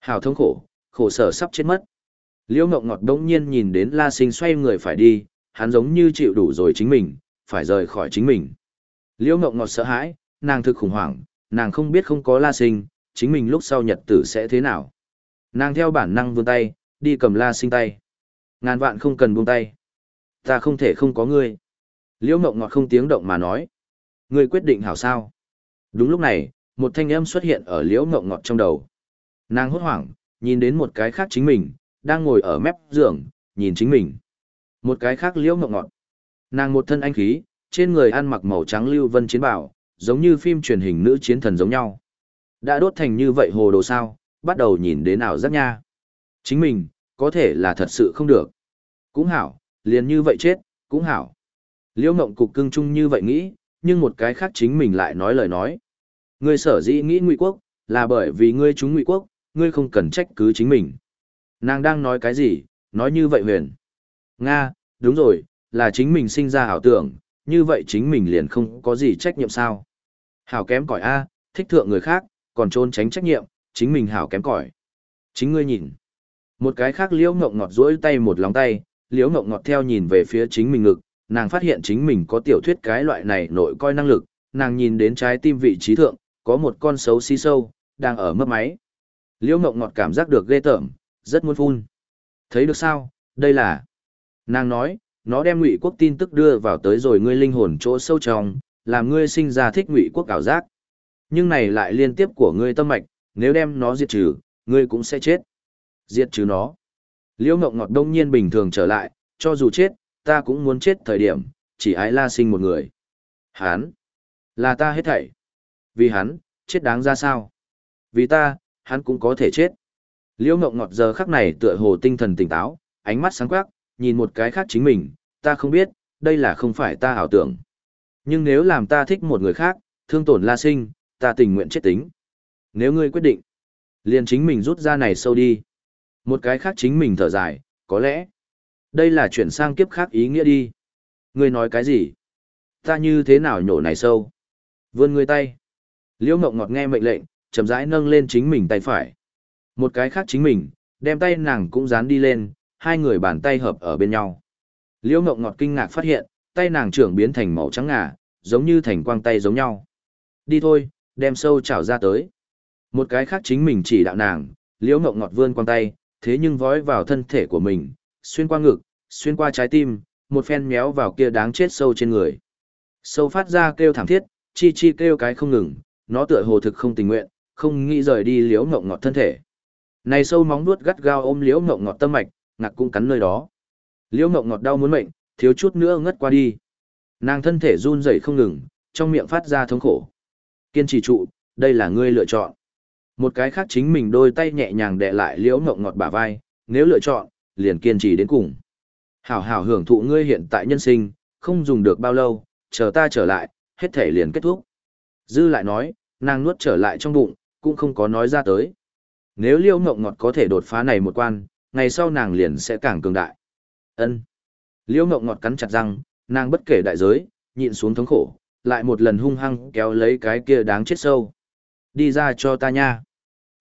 Hảo thống khổ, khổ sở sắp chết mất. Liễu Ngọc Ngọt đống nhiên nhìn đến La Sinh xoay người phải đi, hắn giống như chịu đủ rồi chính mình, phải rời khỏi chính mình. Liễu Ngọc Ngọt sợ hãi, nàng thực khủng hoảng, nàng không biết không có La Sinh, chính mình lúc sau nhật tử sẽ thế nào. Nàng theo bản năng vươn tay, đi cầm La Sinh tay. Ngàn vạn không cần buông tay. Ta không thể không có ngươi. Liễu Ngọc Ngọt không tiếng động mà nói. Ngươi quyết định hảo sao. Đúng lúc này, một thanh âm xuất hiện ở Liễu ngộng Ngọt trong đầu. Nàng hốt hoảng, nhìn đến một cái khác chính mình, đang ngồi ở mép giường, nhìn chính mình. Một cái khác liễu ngộng ngọt. Nàng một thân anh khí, trên người ăn mặc màu trắng lưu vân chiến bảo, giống như phim truyền hình nữ chiến thần giống nhau. Đã đốt thành như vậy hồ đồ sao, bắt đầu nhìn đến ảo giác nha. Chính mình, có thể là thật sự không được. Cũng hảo, liền như vậy chết, cũng hảo. Liễu Ngộng cục cưng chung như vậy nghĩ, nhưng một cái khác chính mình lại nói lời nói. Ngươi sở dĩ nghĩ ngụy quốc, là bởi vì ngươi chúng ngụy quốc, ngươi không cần trách cứ chính mình. Nàng đang nói cái gì, nói như vậy huyền. Nga, đúng rồi, là chính mình sinh ra ảo tưởng, như vậy chính mình liền không có gì trách nhiệm sao. Hảo kém cỏi A, thích thượng người khác, còn trôn tránh trách nhiệm, chính mình hảo kém cỏi. Chính ngươi nhìn. Một cái khác liễu ngộng ngọt duỗi tay một lòng tay, liễu ngộng ngọt theo nhìn về phía chính mình ngực, nàng phát hiện chính mình có tiểu thuyết cái loại này nội coi năng lực, nàng nhìn đến trái tim vị trí thượng, có một con xấu xí sâu, đang ở mấp máy. Liễu ngộng ngọt cảm giác được ghê tởm, rất muốn phun. Thấy được sao, đây là... Nàng nói, nó đem ngụy quốc tin tức đưa vào tới rồi ngươi linh hồn chỗ sâu trong, làm ngươi sinh ra thích ngụy quốc ảo giác. Nhưng này lại liên tiếp của ngươi tâm mạch, nếu đem nó diệt trừ, ngươi cũng sẽ chết. Diệt trừ nó. Liễu Ngọc Ngọt đông nhiên bình thường trở lại, cho dù chết, ta cũng muốn chết thời điểm, chỉ ái la sinh một người. Hán. Là ta hết thảy. Vì hắn, chết đáng ra sao? Vì ta, hắn cũng có thể chết. Liễu Ngộng Ngọt giờ khắc này tựa hồ tinh thần tỉnh táo, ánh mắt sáng quắc, nhìn một cái khác chính mình, ta không biết, đây là không phải ta ảo tưởng. Nhưng nếu làm ta thích một người khác, thương tổn La Sinh, ta tình nguyện chết tính. Nếu ngươi quyết định, liền chính mình rút ra này sâu đi. Một cái khác chính mình thở dài, có lẽ, đây là chuyển sang kiếp khác ý nghĩa đi. Ngươi nói cái gì? Ta như thế nào nhổ này sâu? Vươn ngươi tay. Liễu Ngộng Ngọt nghe mệnh lệnh, chậm rãi nâng lên chính mình tay phải. Một cái khác chính mình, đem tay nàng cũng dán đi lên, hai người bàn tay hợp ở bên nhau. Liễu Ngộng Ngọt kinh ngạc phát hiện, tay nàng trưởng biến thành màu trắng ngà, giống như thành quang tay giống nhau. Đi thôi, đem sâu chảo ra tới. Một cái khác chính mình chỉ đạo nàng, Liễu Ngộng Ngọt vươn quang tay, thế nhưng vói vào thân thể của mình, xuyên qua ngực, xuyên qua trái tim, một phen méo vào kia đáng chết sâu trên người. Sâu phát ra kêu thảm thiết, chi chi kêu cái không ngừng, nó tựa hồ thực không tình nguyện, không nghĩ rời đi Liễu ngọng Ngọt thân thể. Này sâu móng nuốt gắt gao ôm liễu ngộng ngọt tâm mạch, ngạc cũng cắn nơi đó. Liễu ngộng ngọt đau muốn mệnh, thiếu chút nữa ngất qua đi. Nàng thân thể run rẩy không ngừng, trong miệng phát ra thống khổ. Kiên trì trụ, đây là ngươi lựa chọn. Một cái khác chính mình đôi tay nhẹ nhàng đè lại liễu ngộng ngọt bả vai, nếu lựa chọn, liền kiên trì đến cùng. Hảo hảo hưởng thụ ngươi hiện tại nhân sinh, không dùng được bao lâu, chờ ta trở lại, hết thể liền kết thúc. Dư lại nói, nàng nuốt trở lại trong bụng, cũng không có nói ra tới. Nếu liêu ngộng ngọt có thể đột phá này một quan, ngày sau nàng liền sẽ càng cường đại. ân Liêu ngộng ngọt cắn chặt răng, nàng bất kể đại giới, nhịn xuống thống khổ, lại một lần hung hăng kéo lấy cái kia đáng chết sâu. Đi ra cho ta nha.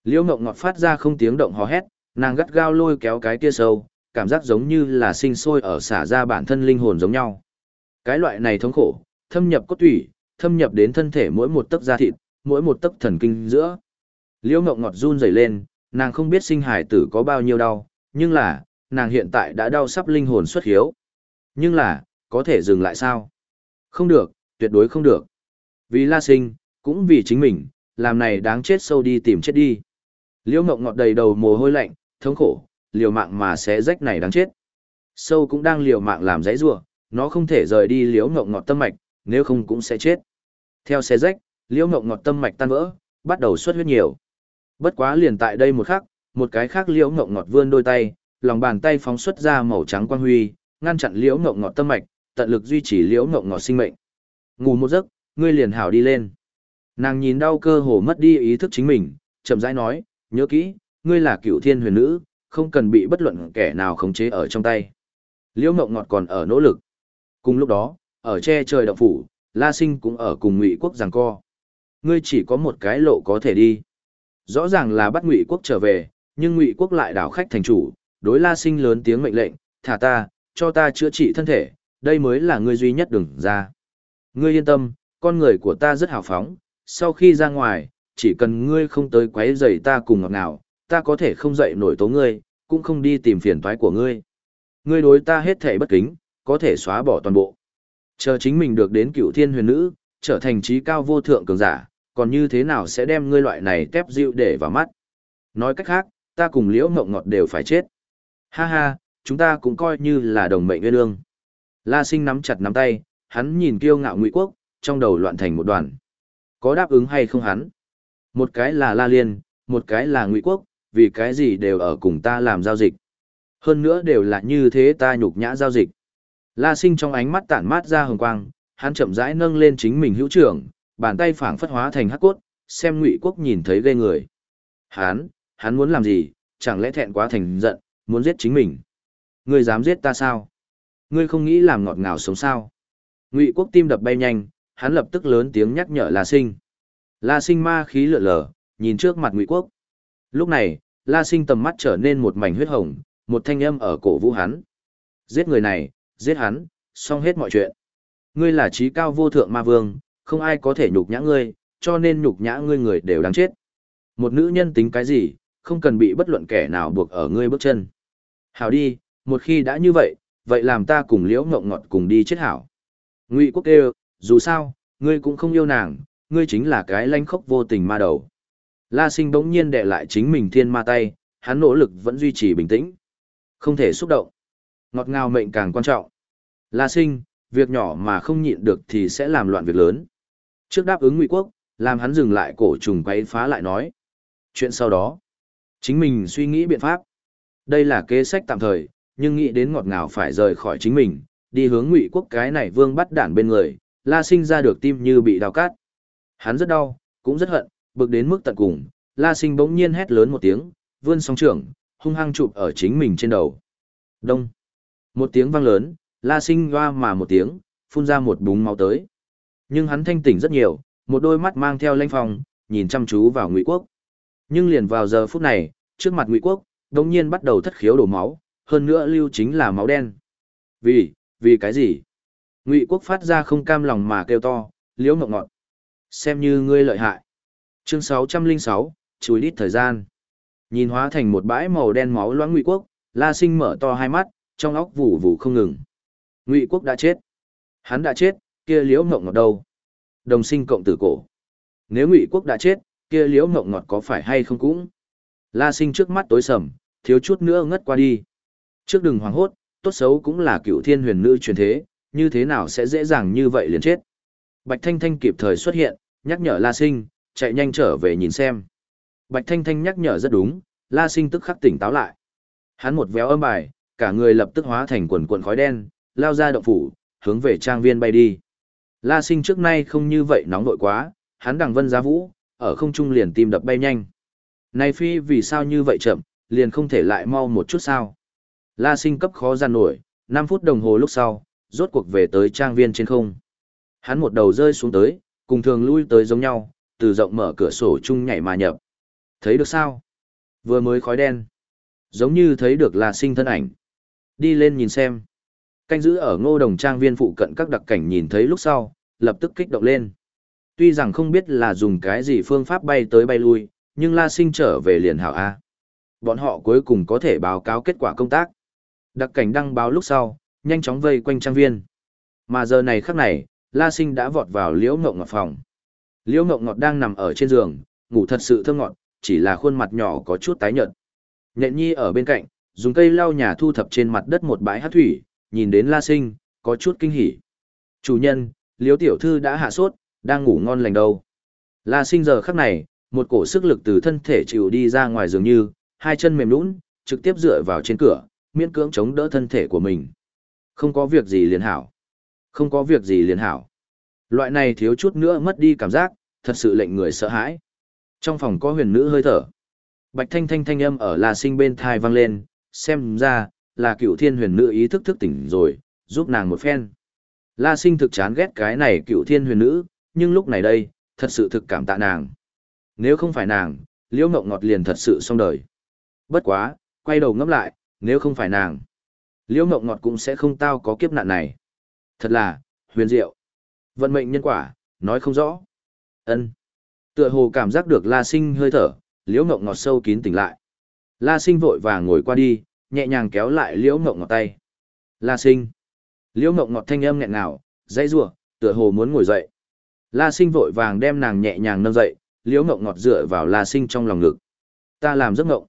Liêu ngộng ngọt phát ra không tiếng động hò hét, nàng gắt gao lôi kéo cái kia sâu, cảm giác giống như là sinh sôi ở xả ra bản thân linh hồn giống nhau. Cái loại này thống khổ, thâm nhập cốt tủy, thâm nhập đến thân thể mỗi một tấc da thịt, mỗi một tấc thần kinh giữa. Liễu Ngọc Ngọt run rẩy lên, nàng không biết sinh hải tử có bao nhiêu đau, nhưng là, nàng hiện tại đã đau sắp linh hồn xuất hiếu. Nhưng là, có thể dừng lại sao? Không được, tuyệt đối không được. Vì La Sinh, cũng vì chính mình, làm này đáng chết sâu đi tìm chết đi. Liễu Ngọc Ngọt đầy đầu mồ hôi lạnh, thống khổ, liều mạng mà sẽ rách này đáng chết. Sâu cũng đang liều mạng làm dãy rủa, nó không thể rời đi Liễu Ngọc Ngọt tâm mạch, nếu không cũng sẽ chết. Theo xe rách, Liễu Ngọc Ngọt tâm mạch tan vỡ, bắt đầu xuất huyết nhiều. Bất quá liền tại đây một khắc, một cái khác liễu ngộng ngọt vươn đôi tay, lòng bàn tay phóng xuất ra màu trắng quang huy, ngăn chặn liễu ngộng ngọt tâm mạch, tận lực duy trì liễu ngộng ngọt sinh mệnh. Ngủ một giấc, ngươi liền hảo đi lên. Nàng nhìn đau cơ hồ mất đi ý thức chính mình, chậm rãi nói, nhớ kỹ, ngươi là cựu thiên huyền nữ, không cần bị bất luận kẻ nào khống chế ở trong tay. Liễu Ngộng Ngọt còn ở nỗ lực. Cùng lúc đó, ở che trời động phủ, La Sinh cũng ở cùng Ngụy Quốc giằng co. Ngươi chỉ có một cái lộ có thể đi. Rõ ràng là bắt Ngụy Quốc trở về, nhưng Ngụy Quốc lại đảo khách thành chủ, đối La Sinh lớn tiếng mệnh lệnh, thả ta, cho ta chữa trị thân thể, đây mới là ngươi duy nhất đừng ra. Ngươi yên tâm, con người của ta rất hào phóng, sau khi ra ngoài, chỉ cần ngươi không tới quấy rầy ta cùng ngọc nào, ta có thể không dậy nổi tố ngươi, cũng không đi tìm phiền toái của ngươi. Ngươi đối ta hết thể bất kính, có thể xóa bỏ toàn bộ. Chờ chính mình được đến cựu thiên huyền nữ, trở thành trí cao vô thượng cường giả, còn như thế nào sẽ đem ngươi loại này tép dịu để vào mắt. Nói cách khác, ta cùng liễu mộng ngọt đều phải chết. Ha ha, chúng ta cũng coi như là đồng mệnh nguyên ương. La sinh nắm chặt nắm tay, hắn nhìn kiêu ngạo ngụy quốc, trong đầu loạn thành một đoàn. Có đáp ứng hay không hắn? Một cái là La Liên, một cái là ngụy quốc, vì cái gì đều ở cùng ta làm giao dịch. Hơn nữa đều là như thế ta nhục nhã giao dịch. La sinh trong ánh mắt tản mát ra hồng quang, hắn chậm rãi nâng lên chính mình hữu trưởng, bàn tay phảng phất hóa thành hắc cốt, xem ngụy quốc nhìn thấy ghê người. Hắn, hắn muốn làm gì, chẳng lẽ thẹn quá thành giận, muốn giết chính mình. Ngươi dám giết ta sao? Ngươi không nghĩ làm ngọt ngào sống sao? Ngụy quốc tim đập bay nhanh, hắn lập tức lớn tiếng nhắc nhở La Sinh. La Sinh ma khí lượn lờ, nhìn trước mặt Ngụy quốc. Lúc này, La Sinh tầm mắt trở nên một mảnh huyết hồng, một thanh âm ở cổ vũ hắn. Giết người này, giết hắn, xong hết mọi chuyện. Ngươi là trí cao vô thượng ma vương, không ai có thể nhục nhã ngươi, cho nên nhục nhã ngươi người đều đáng chết. Một nữ nhân tính cái gì, không cần bị bất luận kẻ nào buộc ở ngươi bước chân. Hảo đi, một khi đã như vậy, vậy làm ta cùng liễu ngộng ngọt cùng đi chết hảo. Ngụy quốc kêu, dù sao, ngươi cũng không yêu nàng, ngươi chính là cái lanh khốc vô tình ma đầu. La sinh bỗng nhiên đệ lại chính mình thiên ma tay, hắn nỗ lực vẫn duy trì bình tĩnh. Không thể xúc động. Ngọt ngào mệnh càng quan trọng. La sinh, việc nhỏ mà không nhịn được thì sẽ làm loạn việc lớn. Trước đáp ứng Ngụy Quốc, làm hắn dừng lại cổ trùng quấy phá lại nói. Chuyện sau đó, chính mình suy nghĩ biện pháp. Đây là kế sách tạm thời, nhưng nghĩ đến ngọt ngào phải rời khỏi chính mình, đi hướng Ngụy Quốc cái này vương bắt đản bên người, La Sinh ra được tim như bị đào cát. Hắn rất đau, cũng rất hận, bực đến mức tận cùng, La Sinh bỗng nhiên hét lớn một tiếng, vươn song trưởng, hung hăng chụp ở chính mình trên đầu. Đông. Một tiếng vang lớn, La Sinh hoa mà một tiếng, phun ra một búng máu tới. Nhưng hắn thanh tỉnh rất nhiều, một đôi mắt mang theo lanh phòng, nhìn chăm chú vào Ngụy Quốc. Nhưng liền vào giờ phút này, trước mặt Ngụy Quốc, đột nhiên bắt đầu thất khiếu đổ máu, hơn nữa lưu chính là máu đen. Vì, vì cái gì? Ngụy Quốc phát ra không cam lòng mà kêu to, liễu ngọc ngọt. Xem như ngươi lợi hại. Chương 606, chùi đít thời gian. Nhìn hóa thành một bãi màu đen máu loãng Ngụy Quốc, La Sinh mở to hai mắt, trong óc vụ vụ không ngừng. Ngụy Quốc đã chết. Hắn đã chết, kia liễu ngộng ngọt đâu? Đồng sinh cộng tử cổ. Nếu Ngụy Quốc đã chết, kia liễu ngộng ngọt có phải hay không cũng? La Sinh trước mắt tối sầm, thiếu chút nữa ngất qua đi. Trước đừng hoảng hốt, tốt xấu cũng là cựu thiên huyền nữ truyền thế, như thế nào sẽ dễ dàng như vậy liền chết. Bạch Thanh Thanh kịp thời xuất hiện, nhắc nhở La Sinh, chạy nhanh trở về nhìn xem. Bạch Thanh Thanh nhắc nhở rất đúng, La Sinh tức khắc tỉnh táo lại. Hắn một véo âm bài, cả người lập tức hóa thành quần quần khói đen, lao ra động phủ, hướng về trang viên bay đi. La Sinh trước nay không như vậy nóng nội quá, hắn đằng vân giá vũ, ở không trung liền tim đập bay nhanh. Này phi vì sao như vậy chậm, liền không thể lại mau một chút sao? La Sinh cấp khó gian nổi, 5 phút đồng hồ lúc sau, rốt cuộc về tới trang viên trên không. Hắn một đầu rơi xuống tới, cùng thường lui tới giống nhau, từ rộng mở cửa sổ chung nhảy mà nhập. Thấy được sao? Vừa mới khói đen. Giống như thấy được là sinh thân ảnh. Đi lên nhìn xem. Canh giữ ở ngô đồng trang viên phụ cận các đặc cảnh nhìn thấy lúc sau, lập tức kích động lên. Tuy rằng không biết là dùng cái gì phương pháp bay tới bay lui, nhưng La Sinh trở về liền hảo A. Bọn họ cuối cùng có thể báo cáo kết quả công tác. Đặc cảnh đăng báo lúc sau, nhanh chóng vây quanh trang viên. Mà giờ này khắc này, La Sinh đã vọt vào Liễu Ngộng Ngọt phòng. Liễu Ngộng Ngọt đang nằm ở trên giường, ngủ thật sự thơm ngọt, chỉ là khuôn mặt nhỏ có chút tái nhợt. Nhện Nhi ở bên cạnh, dùng cây lau nhà thu thập trên mặt đất một bãi hát thủy, nhìn đến La Sinh, có chút kinh hỉ. Chủ nhân, Liễu tiểu thư đã hạ sốt, đang ngủ ngon lành đâu. La Sinh giờ khắc này, một cổ sức lực từ thân thể chịu đi ra ngoài dường như, hai chân mềm nũng trực tiếp dựa vào trên cửa, miễn cưỡng chống đỡ thân thể của mình. Không có việc gì liền hảo. Không có việc gì liền hảo. Loại này thiếu chút nữa mất đi cảm giác, thật sự lệnh người sợ hãi. Trong phòng có huyền nữ hơi thở. Bạch thanh thanh thanh âm ở La Sinh bên thai vang lên, xem ra, là cựu thiên huyền nữ ý thức thức tỉnh rồi, giúp nàng một phen. La Sinh thực chán ghét cái này cựu thiên huyền nữ, nhưng lúc này đây, thật sự thực cảm tạ nàng. Nếu không phải nàng, liễu ngộng ngọt liền thật sự xong đời. Bất quá, quay đầu ngẫm lại, nếu không phải nàng, liễu ngộng ngọt cũng sẽ không tao có kiếp nạn này. Thật là, huyền diệu. Vận mệnh nhân quả, nói không rõ. ân Tựa hồ cảm giác được La Sinh hơi thở, liễu ngộng ngọt sâu kín tỉnh lại. La Sinh vội vàng ngồi qua đi, nhẹ nhàng kéo lại liễu ngọc ngọt tay. La Sinh. Liễu ngọc ngọt thanh âm nghẹn ngào, dãy giụa tựa hồ muốn ngồi dậy. La Sinh vội vàng đem nàng nhẹ nhàng nâng dậy, liễu ngọc ngọt dựa vào La Sinh trong lòng ngực. Ta làm giấc ngộng.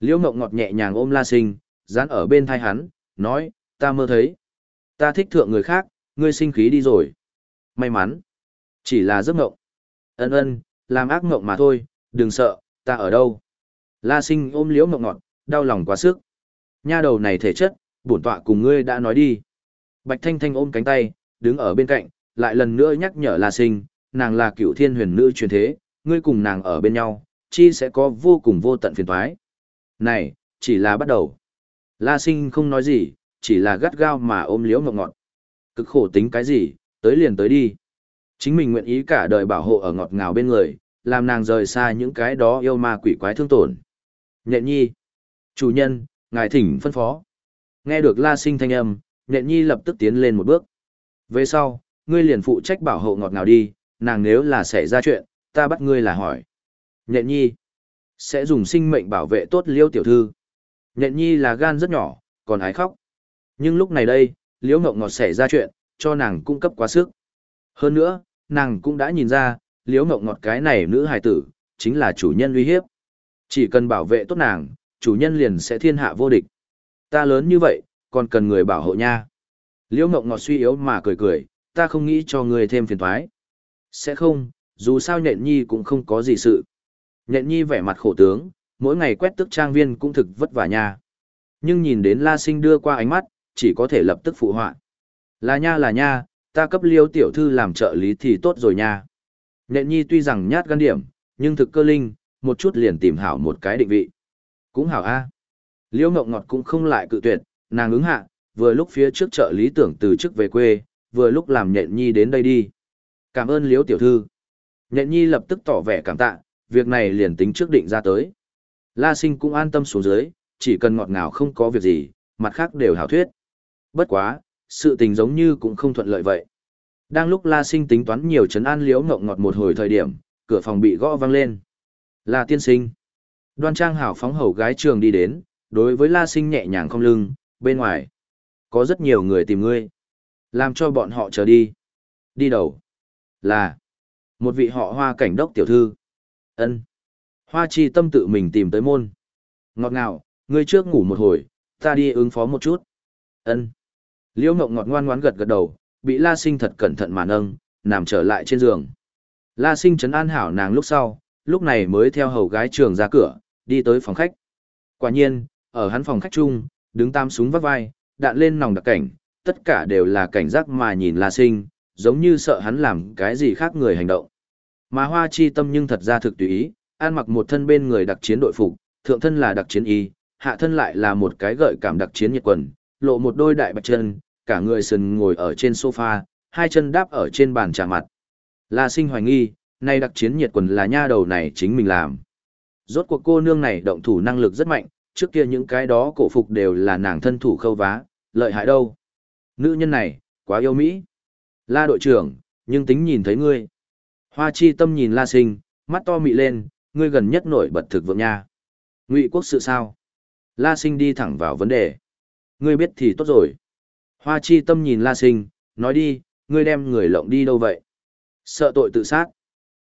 Liễu ngọc ngọt nhẹ nhàng ôm La Sinh, dán ở bên thai hắn, nói, ta mơ thấy. Ta thích thượng người khác, ngươi sinh khí đi rồi. May mắn. Chỉ là giấc ngộng. Ân ân, làm ác ngộng mà thôi, đừng sợ, ta ở đâu. La sinh ôm liễu ngộng ngọt, đau lòng quá sức. Nha đầu này thể chất, bổn tọa cùng ngươi đã nói đi. Bạch Thanh Thanh ôm cánh tay, đứng ở bên cạnh, lại lần nữa nhắc nhở La Sinh, nàng là cựu thiên huyền nữ truyền thế, ngươi cùng nàng ở bên nhau, chi sẽ có vô cùng vô tận phiền toái. Này, chỉ là bắt đầu. La Sinh không nói gì, chỉ là gắt gao mà ôm liễu ngọc ngọt. Cực khổ tính cái gì, tới liền tới đi. Chính mình nguyện ý cả đời bảo hộ ở ngọt ngào bên người, làm nàng rời xa những cái đó yêu ma quỷ quái thương tổn. Nhện nhi. Chủ nhân, ngài thỉnh phân phó. Nghe được la sinh thanh âm, nhện nhi lập tức tiến lên một bước. Về sau, ngươi liền phụ trách bảo hộ ngọt ngào đi, nàng nếu là xảy ra chuyện, ta bắt ngươi là hỏi. Nhện nhi. Sẽ dùng sinh mệnh bảo vệ tốt liêu tiểu thư. Nhện nhi là gan rất nhỏ, còn ái khóc. Nhưng lúc này đây, liễu ngọc ngọt xảy ra chuyện, cho nàng cung cấp quá sức. Hơn nữa, nàng cũng đã nhìn ra, liễu ngọc ngọt cái này nữ hài tử, chính là chủ nhân uy hiếp. Chỉ cần bảo vệ tốt nàng, chủ nhân liền sẽ thiên hạ vô địch. Ta lớn như vậy, còn cần người bảo hộ nha. Liễu ngọc ngọt suy yếu mà cười cười, ta không nghĩ cho người thêm phiền toái. Sẽ không, dù sao nhện nhi cũng không có gì sự. Nhện nhi vẻ mặt khổ tướng, mỗi ngày quét tức trang viên cũng thực vất vả nha. Nhưng nhìn đến La Sinh đưa qua ánh mắt, chỉ có thể lập tức phụ họa. Là nha là nha, ta cấp liêu tiểu thư làm trợ lý thì tốt rồi nha. Nện nhi tuy rằng nhát gan điểm, nhưng thực cơ linh, một chút liền tìm hảo một cái định vị. Cũng hảo a. liễu ngọc ngọt cũng không lại cự tuyệt, nàng ứng hạ, vừa lúc phía trước chợ lý tưởng từ chức về quê, vừa lúc làm nhện nhi đến đây đi. Cảm ơn liễu tiểu thư. Nhện nhi lập tức tỏ vẻ cảm tạ, việc này liền tính trước định ra tới. La sinh cũng an tâm xuống dưới, chỉ cần ngọt ngào không có việc gì, mặt khác đều hảo thuyết. Bất quá, sự tình giống như cũng không thuận lợi vậy. Đang lúc La Sinh tính toán nhiều chấn an liễu ngộng ngọt một hồi thời điểm, cửa phòng bị gõ vang lên. La tiên sinh. Đoan trang hảo phóng hầu gái trường đi đến, đối với La Sinh nhẹ nhàng không lưng, bên ngoài. Có rất nhiều người tìm ngươi. Làm cho bọn họ chờ đi. Đi đầu. Là. Một vị họ hoa cảnh đốc tiểu thư. ân Hoa chi tâm tự mình tìm tới môn. Ngọt ngào, ngươi trước ngủ một hồi, ta đi ứng phó một chút. ân Liễu Mộng ngọt ngoan ngoãn gật gật đầu, bị La Sinh thật cẩn thận mà nâng, nằm trở lại trên giường. La Sinh trấn an hảo nàng lúc sau, lúc này mới theo hầu gái trường ra cửa, đi tới phòng khách. Quả nhiên, ở hắn phòng khách chung, đứng tam súng vắt vai, đạn lên nòng đặc cảnh, tất cả đều là cảnh giác mà nhìn La Sinh, giống như sợ hắn làm cái gì khác người hành động. Mà Hoa Chi Tâm nhưng thật ra thực tùy ý, an mặc một thân bên người đặc chiến đội phục, thượng thân là đặc chiến y, hạ thân lại là một cái gợi cảm đặc chiến nhiệt quần, lộ một đôi đại bạch chân, cả người sần ngồi ở trên sofa, hai chân đáp ở trên bàn trà mặt. La sinh hoài nghi, nay đặc chiến nhiệt quần là nha đầu này chính mình làm. Rốt cuộc cô nương này động thủ năng lực rất mạnh, trước kia những cái đó cổ phục đều là nàng thân thủ khâu vá, lợi hại đâu. Nữ nhân này, quá yêu Mỹ. La đội trưởng, nhưng tính nhìn thấy ngươi. Hoa chi tâm nhìn la sinh, mắt to mị lên, ngươi gần nhất nổi bật thực vượng nha. Ngụy quốc sự sao? La sinh đi thẳng vào vấn đề. Ngươi biết thì tốt rồi. Hoa chi tâm nhìn La Sinh, nói đi, ngươi đem người lộng đi đâu vậy? Sợ tội tự sát.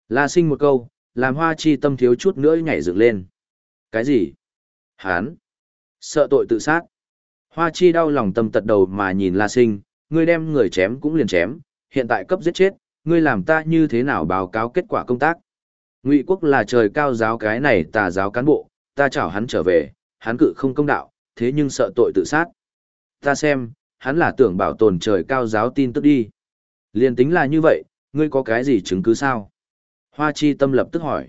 La Sinh một câu, làm hoa chi tâm thiếu chút nữa nhảy dựng lên. Cái gì? Hán. Sợ tội tự sát. Hoa chi đau lòng tâm tật đầu mà nhìn La Sinh, ngươi đem người chém cũng liền chém, hiện tại cấp giết chết, ngươi làm ta như thế nào báo cáo kết quả công tác? Ngụy quốc là trời cao giáo cái này tà giáo cán bộ, ta chảo hắn trở về, hắn cự không công đạo, thế nhưng sợ tội tự sát. Ta xem, hắn là tưởng bảo tồn trời cao giáo tin tức đi. Liên tính là như vậy, ngươi có cái gì chứng cứ sao? Hoa chi tâm lập tức hỏi.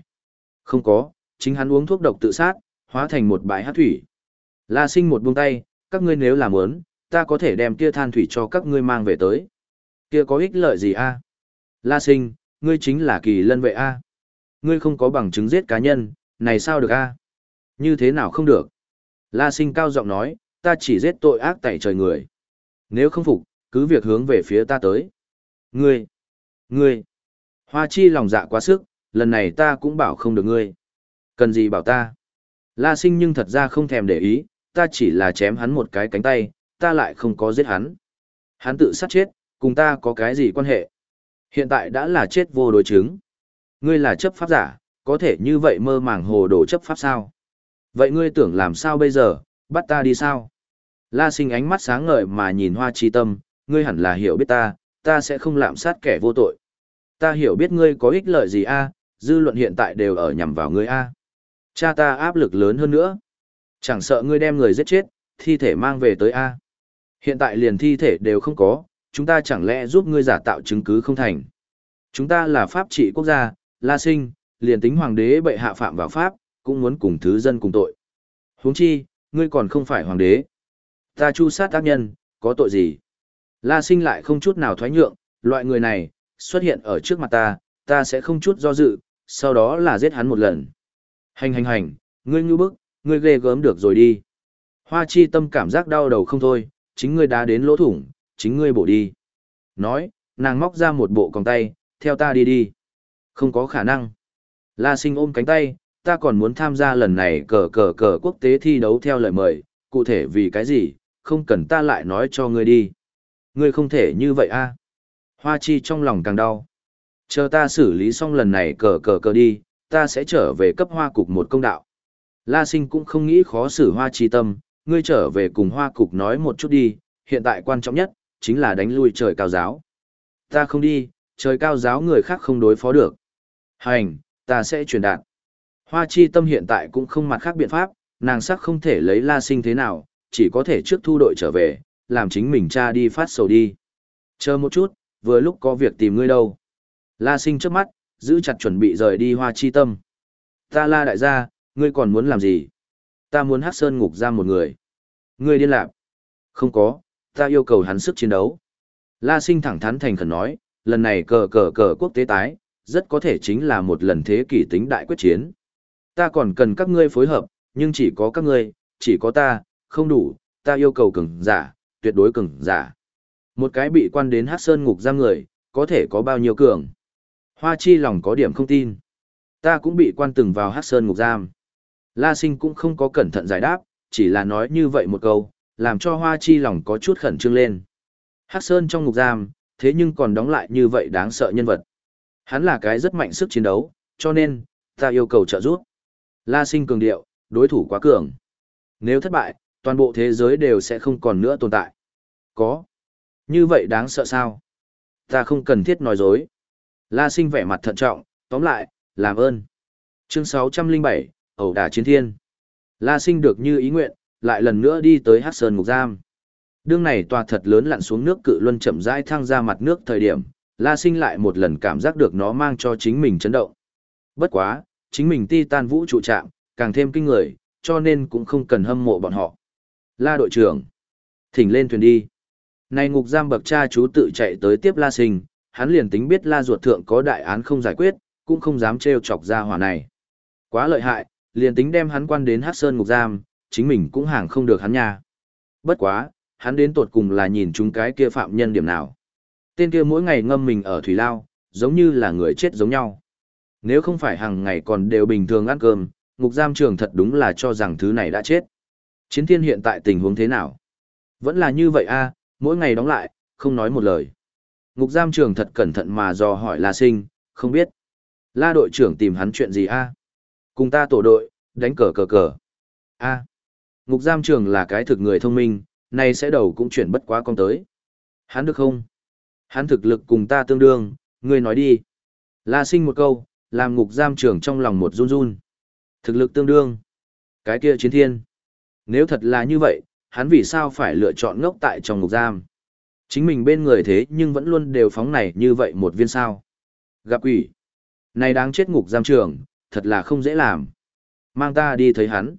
Không có, chính hắn uống thuốc độc tự sát, hóa thành một bãi hát thủy. La sinh một buông tay, các ngươi nếu làm muốn, ta có thể đem kia than thủy cho các ngươi mang về tới. Kia có ích lợi gì a? La sinh, ngươi chính là kỳ lân vệ a. Ngươi không có bằng chứng giết cá nhân, này sao được a? Như thế nào không được? La sinh cao giọng nói, ta chỉ giết tội ác tại trời người. Nếu không phục, cứ việc hướng về phía ta tới. Ngươi, ngươi, hoa chi lòng dạ quá sức, lần này ta cũng bảo không được ngươi. Cần gì bảo ta? La sinh nhưng thật ra không thèm để ý, ta chỉ là chém hắn một cái cánh tay, ta lại không có giết hắn. Hắn tự sát chết, cùng ta có cái gì quan hệ? Hiện tại đã là chết vô đối chứng. Ngươi là chấp pháp giả, có thể như vậy mơ màng hồ đồ chấp pháp sao? Vậy ngươi tưởng làm sao bây giờ, bắt ta đi sao? La sinh ánh mắt sáng ngời mà nhìn hoa chi tâm, ngươi hẳn là hiểu biết ta, ta sẽ không lạm sát kẻ vô tội. Ta hiểu biết ngươi có ích lợi gì a, dư luận hiện tại đều ở nhằm vào ngươi a. Cha ta áp lực lớn hơn nữa. Chẳng sợ ngươi đem người giết chết, thi thể mang về tới a. Hiện tại liền thi thể đều không có, chúng ta chẳng lẽ giúp ngươi giả tạo chứng cứ không thành. Chúng ta là pháp trị quốc gia, La Sinh, liền tính hoàng đế bệ hạ phạm vào pháp, cũng muốn cùng thứ dân cùng tội. Huống chi, ngươi còn không phải hoàng đế. Ta chu sát tác nhân, có tội gì? La Sinh lại không chút nào thoái nhượng, loại người này, xuất hiện ở trước mặt ta, ta sẽ không chút do dự, sau đó là giết hắn một lần. Hành hành hành, ngươi ngu bức, ngươi ghê gớm được rồi đi. Hoa chi tâm cảm giác đau đầu không thôi, chính ngươi đã đến lỗ thủng, chính ngươi bổ đi. Nói, nàng móc ra một bộ còng tay, theo ta đi đi. Không có khả năng. La sinh ôm cánh tay, ta còn muốn tham gia lần này cờ cờ cờ quốc tế thi đấu theo lời mời, cụ thể vì cái gì, không cần ta lại nói cho ngươi đi. Ngươi không thể như vậy a. Hoa chi trong lòng càng đau. Chờ ta xử lý xong lần này cờ cờ cờ đi, ta sẽ trở về cấp hoa cục một công đạo. La sinh cũng không nghĩ khó xử hoa chi tâm, ngươi trở về cùng hoa cục nói một chút đi, hiện tại quan trọng nhất, chính là đánh lui trời cao giáo. Ta không đi, trời cao giáo người khác không đối phó được. Hành, ta sẽ truyền đạt. Hoa chi tâm hiện tại cũng không mặt khác biện pháp, nàng sắc không thể lấy la sinh thế nào, chỉ có thể trước thu đội trở về, làm chính mình cha đi phát sầu đi. Chờ một chút, vừa lúc có việc tìm ngươi đâu. La sinh trước mắt, giữ chặt chuẩn bị rời đi hoa chi tâm. Ta la đại gia, ngươi còn muốn làm gì? Ta muốn hát sơn ngục ra một người. Ngươi điên lạc. Không có, ta yêu cầu hắn sức chiến đấu. La sinh thẳng thắn thành khẩn nói, lần này cờ cờ cờ quốc tế tái, rất có thể chính là một lần thế kỷ tính đại quyết chiến. Ta còn cần các ngươi phối hợp, nhưng chỉ có các ngươi, chỉ có ta, không đủ, ta yêu cầu cường giả, tuyệt đối cường giả. Một cái bị quan đến hát sơn ngục giam người, có thể có bao nhiêu cường. Hoa chi lòng có điểm không tin. Ta cũng bị quan từng vào hát sơn ngục giam. La sinh cũng không có cẩn thận giải đáp, chỉ là nói như vậy một câu, làm cho hoa chi lòng có chút khẩn trương lên. Hát sơn trong ngục giam, thế nhưng còn đóng lại như vậy đáng sợ nhân vật. Hắn là cái rất mạnh sức chiến đấu, cho nên, ta yêu cầu trợ giúp. La sinh cường điệu, đối thủ quá cường. Nếu thất bại, toàn bộ thế giới đều sẽ không còn nữa tồn tại. Có. Như vậy đáng sợ sao? Ta không cần thiết nói dối. La sinh vẻ mặt thận trọng, tóm lại, làm ơn. Chương 607, ẩu đả chiến thiên. La sinh được như ý nguyện, lại lần nữa đi tới Hát Sơn Ngục Giam. Đương này tòa thật lớn lặn xuống nước cự luân chậm rãi thăng ra mặt nước thời điểm, La sinh lại một lần cảm giác được nó mang cho chính mình chấn động. Bất quá, chính mình ti tan vũ trụ trạm, càng thêm kinh người, cho nên cũng không cần hâm mộ bọn họ. La đội trưởng, thỉnh lên thuyền đi. Này ngục giam bậc cha chú tự chạy tới tiếp La sinh, hắn liền tính biết La ruột thượng có đại án không giải quyết, cũng không dám trêu chọc ra hỏa này. Quá lợi hại, liền tính đem hắn quan đến hắc Sơn ngục giam, chính mình cũng hàng không được hắn nha. Bất quá, hắn đến tột cùng là nhìn chúng cái kia phạm nhân điểm nào. Tên kia mỗi ngày ngâm mình ở thủy lao, giống như là người chết giống nhau. Nếu không phải hàng ngày còn đều bình thường ăn cơm, ngục giam trường thật đúng là cho rằng thứ này đã chết. Chiến thiên hiện tại tình huống thế nào? Vẫn là như vậy a, mỗi ngày đóng lại, không nói một lời. Ngục giam trường thật cẩn thận mà dò hỏi La Sinh, không biết. La đội trưởng tìm hắn chuyện gì a? Cùng ta tổ đội, đánh cờ cờ cờ. A. Ngục giam trường là cái thực người thông minh, nay sẽ đầu cũng chuyển bất quá con tới. Hắn được không? Hắn thực lực cùng ta tương đương, ngươi nói đi. La sinh một câu, làm ngục giam trường trong lòng một run run. Thực lực tương đương. Cái kia chiến thiên. Nếu thật là như vậy, hắn vì sao phải lựa chọn ngốc tại trong ngục giam? Chính mình bên người thế nhưng vẫn luôn đều phóng này như vậy một viên sao. Gặp quỷ. Này đáng chết ngục giam trường, thật là không dễ làm. Mang ta đi thấy hắn.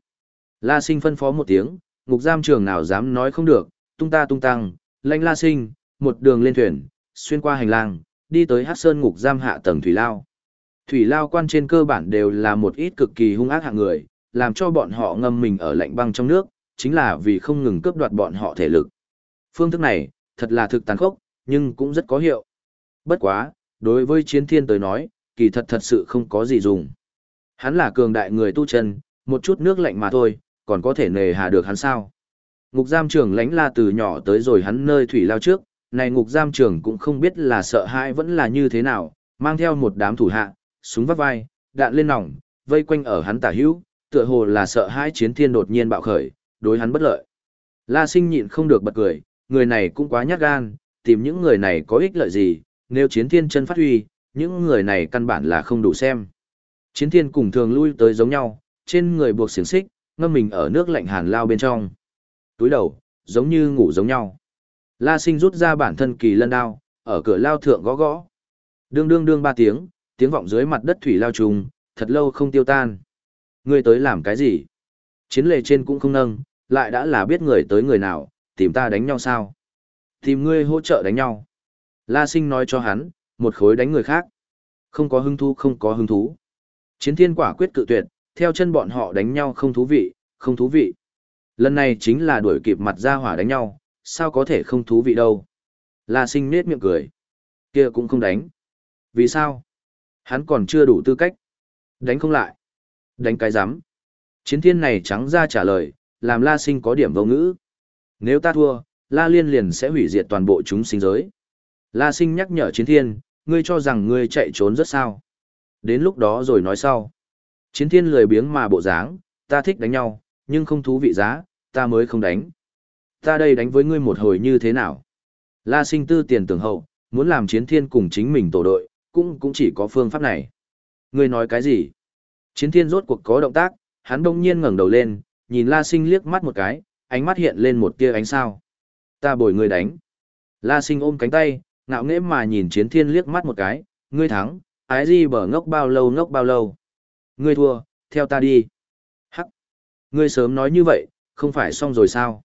La sinh phân phó một tiếng, ngục giam trường nào dám nói không được, tung ta tung tăng, lanh la sinh, một đường lên thuyền, xuyên qua hành lang, đi tới hát sơn ngục giam hạ tầng thủy lao. Thủy lao quan trên cơ bản đều là một ít cực kỳ hung ác hạng người, làm cho bọn họ ngâm mình ở lạnh băng trong nước, chính là vì không ngừng cướp đoạt bọn họ thể lực. Phương thức này, thật là thực tàn khốc, nhưng cũng rất có hiệu. Bất quá, đối với chiến thiên tới nói, kỳ thật thật sự không có gì dùng. Hắn là cường đại người tu chân, một chút nước lạnh mà thôi, còn có thể nề hà được hắn sao. Ngục giam trưởng lãnh la từ nhỏ tới rồi hắn nơi thủy lao trước, này ngục giam trưởng cũng không biết là sợ hãi vẫn là như thế nào, mang theo một đám thủ hạ, súng vắt vai, đạn lên nòng, vây quanh ở hắn tả hữu, tựa hồ là sợ hãi chiến thiên đột nhiên bạo khởi, đối hắn bất lợi. La sinh nhịn không được bật cười, người này cũng quá nhát gan, tìm những người này có ích lợi gì, nếu chiến thiên chân phát huy, những người này căn bản là không đủ xem. Chiến thiên cùng thường lui tới giống nhau, trên người buộc xiềng xích, ngâm mình ở nước lạnh hàn lao bên trong. Túi đầu, giống như ngủ giống nhau. La sinh rút ra bản thân kỳ lân đao, ở cửa lao thượng gõ gõ. Đương đương đương ba tiếng, tiếng vọng dưới mặt đất thủy lao trùng, thật lâu không tiêu tan. Ngươi tới làm cái gì? Chiến lệ trên cũng không nâng, lại đã là biết người tới người nào, tìm ta đánh nhau sao? Tìm ngươi hỗ trợ đánh nhau. La sinh nói cho hắn, một khối đánh người khác. Không có hứng thú không có hứng thú. Chiến thiên quả quyết cự tuyệt, theo chân bọn họ đánh nhau không thú vị, không thú vị. Lần này chính là đuổi kịp mặt ra hỏa đánh nhau, sao có thể không thú vị đâu. La sinh nết miệng cười. kia cũng không đánh. Vì sao? Hắn còn chưa đủ tư cách. Đánh không lại. Đánh cái rắm Chiến thiên này trắng ra trả lời, làm La sinh có điểm vô ngữ. Nếu ta thua, La liên liền sẽ hủy diệt toàn bộ chúng sinh giới. La sinh nhắc nhở chiến thiên, ngươi cho rằng ngươi chạy trốn rất sao. Đến lúc đó rồi nói sau. Chiến thiên lười biếng mà bộ dáng, ta thích đánh nhau, nhưng không thú vị giá, ta mới không đánh. Ta đây đánh với ngươi một hồi như thế nào? La sinh tư tiền tưởng hậu, muốn làm chiến thiên cùng chính mình tổ đội, cũng cũng chỉ có phương pháp này. Ngươi nói cái gì? Chiến thiên rốt cuộc có động tác, hắn đông nhiên ngẩng đầu lên, nhìn La sinh liếc mắt một cái, ánh mắt hiện lên một tia ánh sao. Ta bồi ngươi đánh. La sinh ôm cánh tay, ngạo nghễ mà nhìn chiến thiên liếc mắt một cái, ngươi thắng, ái gì bở ngốc bao lâu ngốc bao lâu. Ngươi thua, theo ta đi. Hắc. Ngươi sớm nói như vậy, không phải xong rồi sao?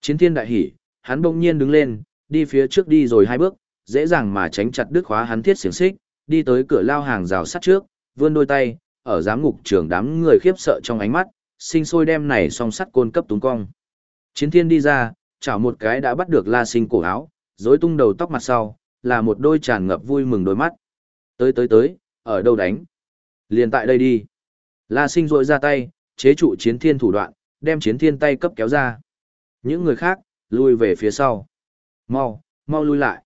Chiến thiên đại hỉ, hắn bỗng nhiên đứng lên, đi phía trước đi rồi hai bước, dễ dàng mà tránh chặt đứt khóa hắn thiết xiển xích, đi tới cửa lao hàng rào sắt trước, vươn đôi tay, ở giám ngục trường đám người khiếp sợ trong ánh mắt, sinh sôi đem này song sắt côn cấp túng cong. Chiến thiên đi ra, chảo một cái đã bắt được la sinh cổ áo, rối tung đầu tóc mặt sau, là một đôi tràn ngập vui mừng đôi mắt. Tới tới tới, ở đâu đánh? Liền tại đây đi. La sinh rội ra tay, chế trụ chiến thiên thủ đoạn, đem chiến thiên tay cấp kéo ra. Những người khác, lui về phía sau. Mau, mau lui lại.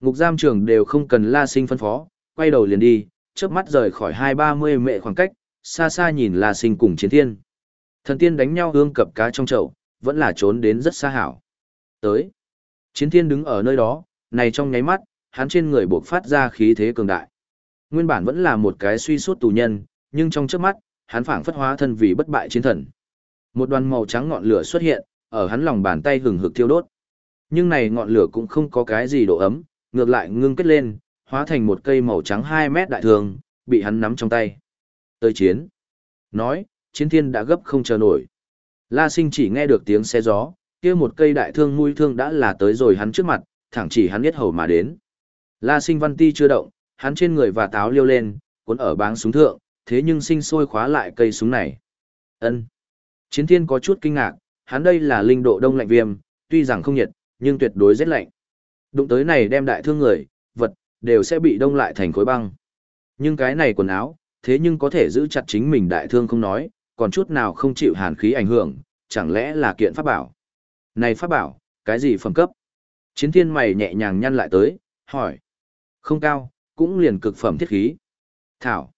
Ngục giam trưởng đều không cần la sinh phân phó, quay đầu liền đi, chớp mắt rời khỏi hai ba mươi mệ khoảng cách, xa xa nhìn la sinh cùng chiến thiên. Thần tiên đánh nhau hương cập cá trong chậu, vẫn là trốn đến rất xa hảo. Tới. Chiến thiên đứng ở nơi đó, này trong nháy mắt, hắn trên người buộc phát ra khí thế cường đại. Nguyên bản vẫn là một cái suy suốt tù nhân, nhưng trong trước mắt, hắn phảng phất hóa thân vì bất bại chiến thần. Một đoàn màu trắng ngọn lửa xuất hiện, ở hắn lòng bàn tay hừng hực thiêu đốt. Nhưng này ngọn lửa cũng không có cái gì độ ấm, ngược lại ngưng kết lên, hóa thành một cây màu trắng 2 mét đại thường, bị hắn nắm trong tay. Tới chiến. Nói, chiến thiên đã gấp không chờ nổi. La sinh chỉ nghe được tiếng xe gió, kia một cây đại thương mũi thương đã là tới rồi hắn trước mặt, thẳng chỉ hắn biết hầu mà đến. La sinh văn ti chưa động, hắn trên người và táo liêu lên, cuốn ở báng súng thượng, thế nhưng sinh sôi khóa lại cây súng này. Ân. Chiến thiên có chút kinh ngạc, hắn đây là linh độ đông lạnh viêm, tuy rằng không nhiệt, nhưng tuyệt đối rất lạnh. Đụng tới này đem đại thương người, vật, đều sẽ bị đông lại thành khối băng. Nhưng cái này quần áo, thế nhưng có thể giữ chặt chính mình đại thương không nói, còn chút nào không chịu hàn khí ảnh hưởng, chẳng lẽ là kiện pháp bảo. Này pháp bảo, cái gì phẩm cấp? Chiến thiên mày nhẹ nhàng nhăn lại tới, hỏi. Không cao, cũng liền cực phẩm thiết khí. Thảo.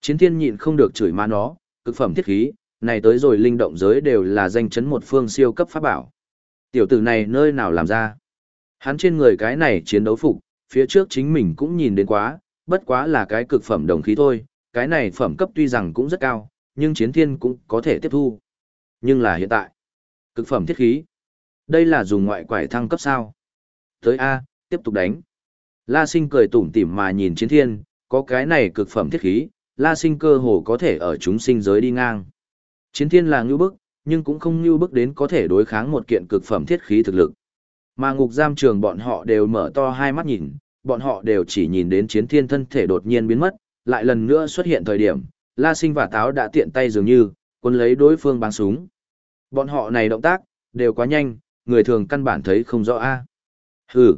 Chiến thiên nhịn không được chửi má nó, cực phẩm thiết khí, này tới rồi linh động giới đều là danh chấn một phương siêu cấp pháp bảo. Tiểu tử này nơi nào làm ra? Hắn trên người cái này chiến đấu phục, phía trước chính mình cũng nhìn đến quá, bất quá là cái cực phẩm đồng khí thôi, cái này phẩm cấp tuy rằng cũng rất cao, nhưng chiến thiên cũng có thể tiếp thu. Nhưng là hiện tại, cực phẩm thiết khí. Đây là dùng ngoại quải thăng cấp sao? Tới A, tiếp tục đánh. La sinh cười tủm tỉm mà nhìn chiến thiên, có cái này cực phẩm thiết khí, La Sinh cơ hồ có thể ở chúng sinh giới đi ngang. Chiến thiên là ngưu bức, nhưng cũng không ngưu bức đến có thể đối kháng một kiện cực phẩm thiết khí thực lực. Mà ngục giam trường bọn họ đều mở to hai mắt nhìn, bọn họ đều chỉ nhìn đến chiến thiên thân thể đột nhiên biến mất, lại lần nữa xuất hiện thời điểm, La Sinh và Táo đã tiện tay dường như, quân lấy đối phương bắn súng. Bọn họ này động tác, đều quá nhanh, người thường căn bản thấy không rõ a. Hừ.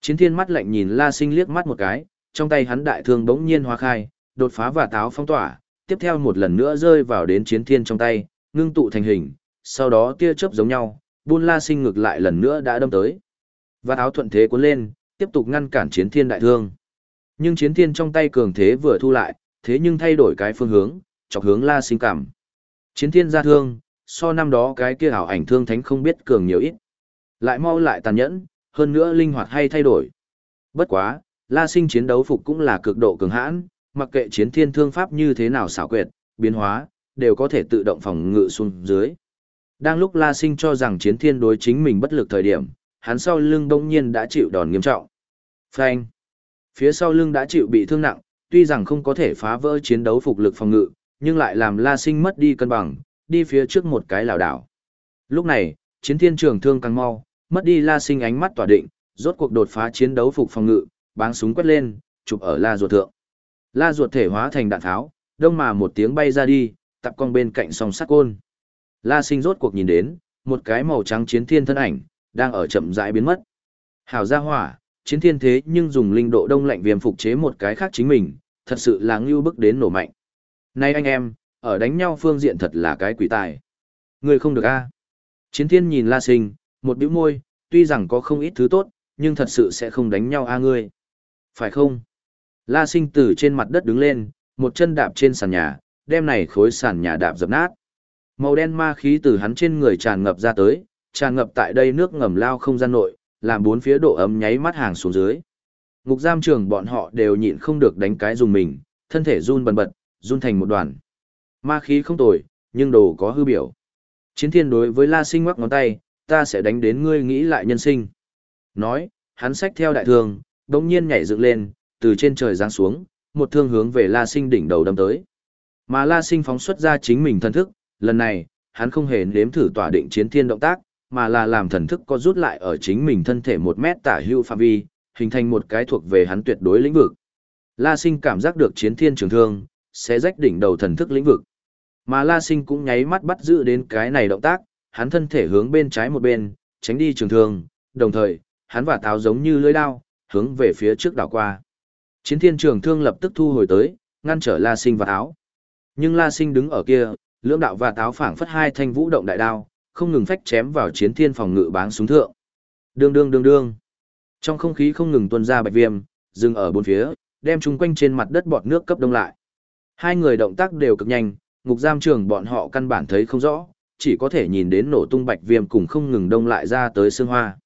Chiến thiên mắt lạnh nhìn La Sinh liếc mắt một cái, trong tay hắn đại thương bỗng nhiên hóa khai, đột phá và táo phong tỏa, tiếp theo một lần nữa rơi vào đến chiến thiên trong tay, ngưng tụ thành hình, sau đó tia chớp giống nhau, buôn La Sinh ngược lại lần nữa đã đâm tới. Và táo thuận thế cuốn lên, tiếp tục ngăn cản chiến thiên đại thương. Nhưng chiến thiên trong tay cường thế vừa thu lại, thế nhưng thay đổi cái phương hướng, chọc hướng La Sinh cảm. Chiến thiên gia thương, so năm đó cái kia ảo ảnh thương thánh không biết cường nhiều ít. Lại mau lại tàn nhẫn, hơn nữa linh hoạt hay thay đổi. Bất quá, La Sinh chiến đấu phục cũng là cực độ cường hãn, mặc kệ chiến thiên thương pháp như thế nào xảo quyệt, biến hóa, đều có thể tự động phòng ngự xuống dưới. Đang lúc La Sinh cho rằng chiến thiên đối chính mình bất lực thời điểm, hắn sau lưng đông nhiên đã chịu đòn nghiêm trọng. Phanh! Phía sau lưng đã chịu bị thương nặng, tuy rằng không có thể phá vỡ chiến đấu phục lực phòng ngự, nhưng lại làm La Sinh mất đi cân bằng, đi phía trước một cái lảo đảo. Lúc này, chiến thiên trường thương càng mau, mất đi La Sinh ánh mắt tỏa định, rốt cuộc đột phá chiến đấu phục phòng ngự, báng súng quét lên, chụp ở La ruột thượng. La ruột thể hóa thành đạn tháo, đông mà một tiếng bay ra đi, tập con bên cạnh song sắt côn. La Sinh rốt cuộc nhìn đến, một cái màu trắng chiến thiên thân ảnh, đang ở chậm rãi biến mất. Hảo gia hỏa, chiến thiên thế nhưng dùng linh độ đông lạnh viêm phục chế một cái khác chính mình, thật sự là ngưu bức đến nổ mạnh. Này anh em, ở đánh nhau phương diện thật là cái quỷ tài. Người không được a. Chiến thiên nhìn La Sinh, một bĩu môi, tuy rằng có không ít thứ tốt, nhưng thật sự sẽ không đánh nhau a ngươi. Phải không? La Sinh từ trên mặt đất đứng lên, một chân đạp trên sàn nhà, đem này khối sàn nhà đạp dập nát. Màu đen ma khí từ hắn trên người tràn ngập ra tới, tràn ngập tại đây nước ngầm lao không gian nội, làm bốn phía độ ấm nháy mắt hàng xuống dưới. Ngục giam trường bọn họ đều nhịn không được đánh cái dùng mình, thân thể run bần bật, run thành một đoàn. Ma khí không tồi, nhưng đồ có hư biểu. Chiến thiên đối với La Sinh ngoắc ngón tay, ta sẽ đánh đến ngươi nghĩ lại nhân sinh. Nói, hắn xách theo đại thương, đống nhiên nhảy dựng lên, từ trên trời giáng xuống, một thương hướng về La Sinh đỉnh đầu đâm tới. Mà La Sinh phóng xuất ra chính mình thân thức, lần này, hắn không hề nếm thử tỏa định chiến thiên động tác, mà là làm thần thức có rút lại ở chính mình thân thể một mét tả hưu phạm vi, hình thành một cái thuộc về hắn tuyệt đối lĩnh vực. La Sinh cảm giác được chiến thiên trường thương, sẽ rách đỉnh đầu thần thức lĩnh vực. Mà La Sinh cũng nháy mắt bắt giữ đến cái này động tác, hắn thân thể hướng bên trái một bên, tránh đi trường thương, đồng thời, hắn và táo giống như lưỡi đao, hướng về phía trước đảo qua. Chiến thiên trường thương lập tức thu hồi tới, ngăn trở La Sinh và áo. Nhưng La Sinh đứng ở kia, lưỡng đạo và táo phảng phất hai thanh vũ động đại đao, không ngừng phách chém vào chiến thiên phòng ngự báng súng thượng. Đương đương đương đương. Trong không khí không ngừng tuôn ra bạch viêm, dừng ở bốn phía, đem chúng quanh trên mặt đất bọt nước cấp đông lại. Hai người động tác đều cực nhanh, ngục giam trường bọn họ căn bản thấy không rõ, chỉ có thể nhìn đến nổ tung bạch viêm cùng không ngừng đông lại ra tới xương hoa.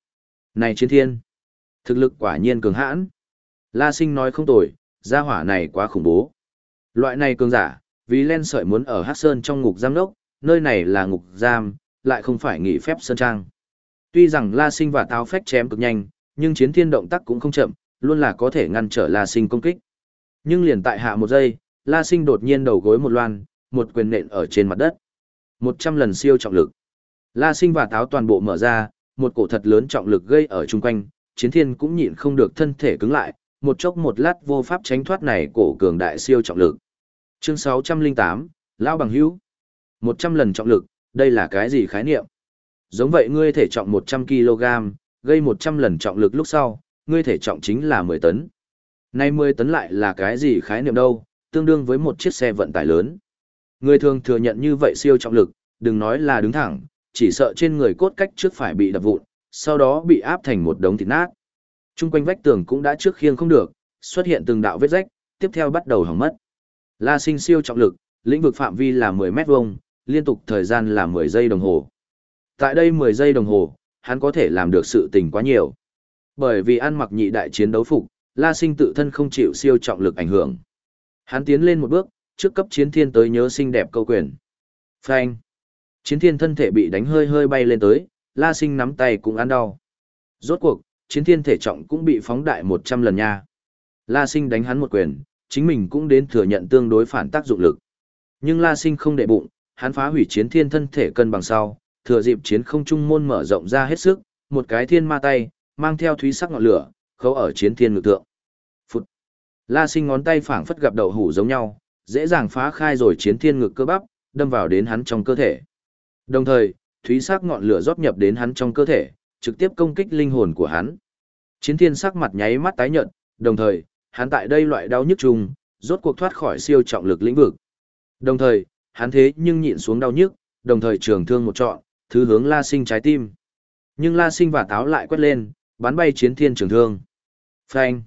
Này chiến thiên, thực lực quả nhiên cường hãn. La sinh nói không tồi, gia hỏa này quá khủng bố. Loại này cường giả, vì len sợi muốn ở hắc Sơn trong ngục giam đốc, nơi này là ngục giam, lại không phải nghỉ phép Sơn Trang. Tuy rằng La sinh và táo phách chém cực nhanh, nhưng chiến thiên động tác cũng không chậm, luôn là có thể ngăn trở La sinh công kích. Nhưng liền tại hạ một giây, La sinh đột nhiên đầu gối một loan, một quyền nện ở trên mặt đất. Một trăm lần siêu trọng lực. La sinh và táo toàn bộ mở ra, một cổ thật lớn trọng lực gây ở chung quanh, chiến thiên cũng nhịn không được thân thể cứng lại, một chốc một lát vô pháp tránh thoát này cổ cường đại siêu trọng lực. Chương 608, Lão bằng hữu. 100 lần trọng lực, đây là cái gì khái niệm? Giống vậy ngươi thể trọng 100 kg, gây 100 lần trọng lực lúc sau, ngươi thể trọng chính là 10 tấn. Nay 10 tấn lại là cái gì khái niệm đâu, tương đương với một chiếc xe vận tải lớn. Người thường thừa nhận như vậy siêu trọng lực, đừng nói là đứng thẳng, chỉ sợ trên người cốt cách trước phải bị đập vụn, sau đó bị áp thành một đống thịt nát. Trung quanh vách tường cũng đã trước khiêng không được, xuất hiện từng đạo vết rách, tiếp theo bắt đầu hỏng mất. La sinh siêu trọng lực, lĩnh vực phạm vi là 10 mét vuông, liên tục thời gian là 10 giây đồng hồ. Tại đây 10 giây đồng hồ, hắn có thể làm được sự tình quá nhiều. Bởi vì ăn mặc nhị đại chiến đấu phục, La sinh tự thân không chịu siêu trọng lực ảnh hưởng. Hắn tiến lên một bước, trước cấp chiến thiên tới nhớ xinh đẹp câu quyền. Phanh. Chiến thiên thân thể bị đánh hơi hơi bay lên tới, la sinh nắm tay cũng ăn đau. Rốt cuộc, chiến thiên thể trọng cũng bị phóng đại 100 lần nha. La sinh đánh hắn một quyền, chính mình cũng đến thừa nhận tương đối phản tác dụng lực. Nhưng La Sinh không để bụng, hắn phá hủy chiến thiên thân thể cân bằng sau, thừa dịp chiến không trung môn mở rộng ra hết sức, một cái thiên ma tay, mang theo thúy sắc ngọn lửa, khấu ở chiến thiên ngự tượng. Phụt. La Sinh ngón tay phảng phất gặp đậu hủ giống nhau, dễ dàng phá khai rồi chiến thiên ngực cơ bắp, đâm vào đến hắn trong cơ thể. Đồng thời, thúy sắc ngọn lửa rót nhập đến hắn trong cơ thể, trực tiếp công kích linh hồn của hắn. Chiến thiên sắc mặt nháy mắt tái nhợt, đồng thời, hắn tại đây loại đau nhức trùng, rốt cuộc thoát khỏi siêu trọng lực lĩnh vực. Đồng thời, hắn thế nhưng nhịn xuống đau nhức, đồng thời trường thương một trọn, thứ hướng La Sinh trái tim. Nhưng La Sinh và táo lại quét lên, bắn bay chiến thiên trường thương. Phanh!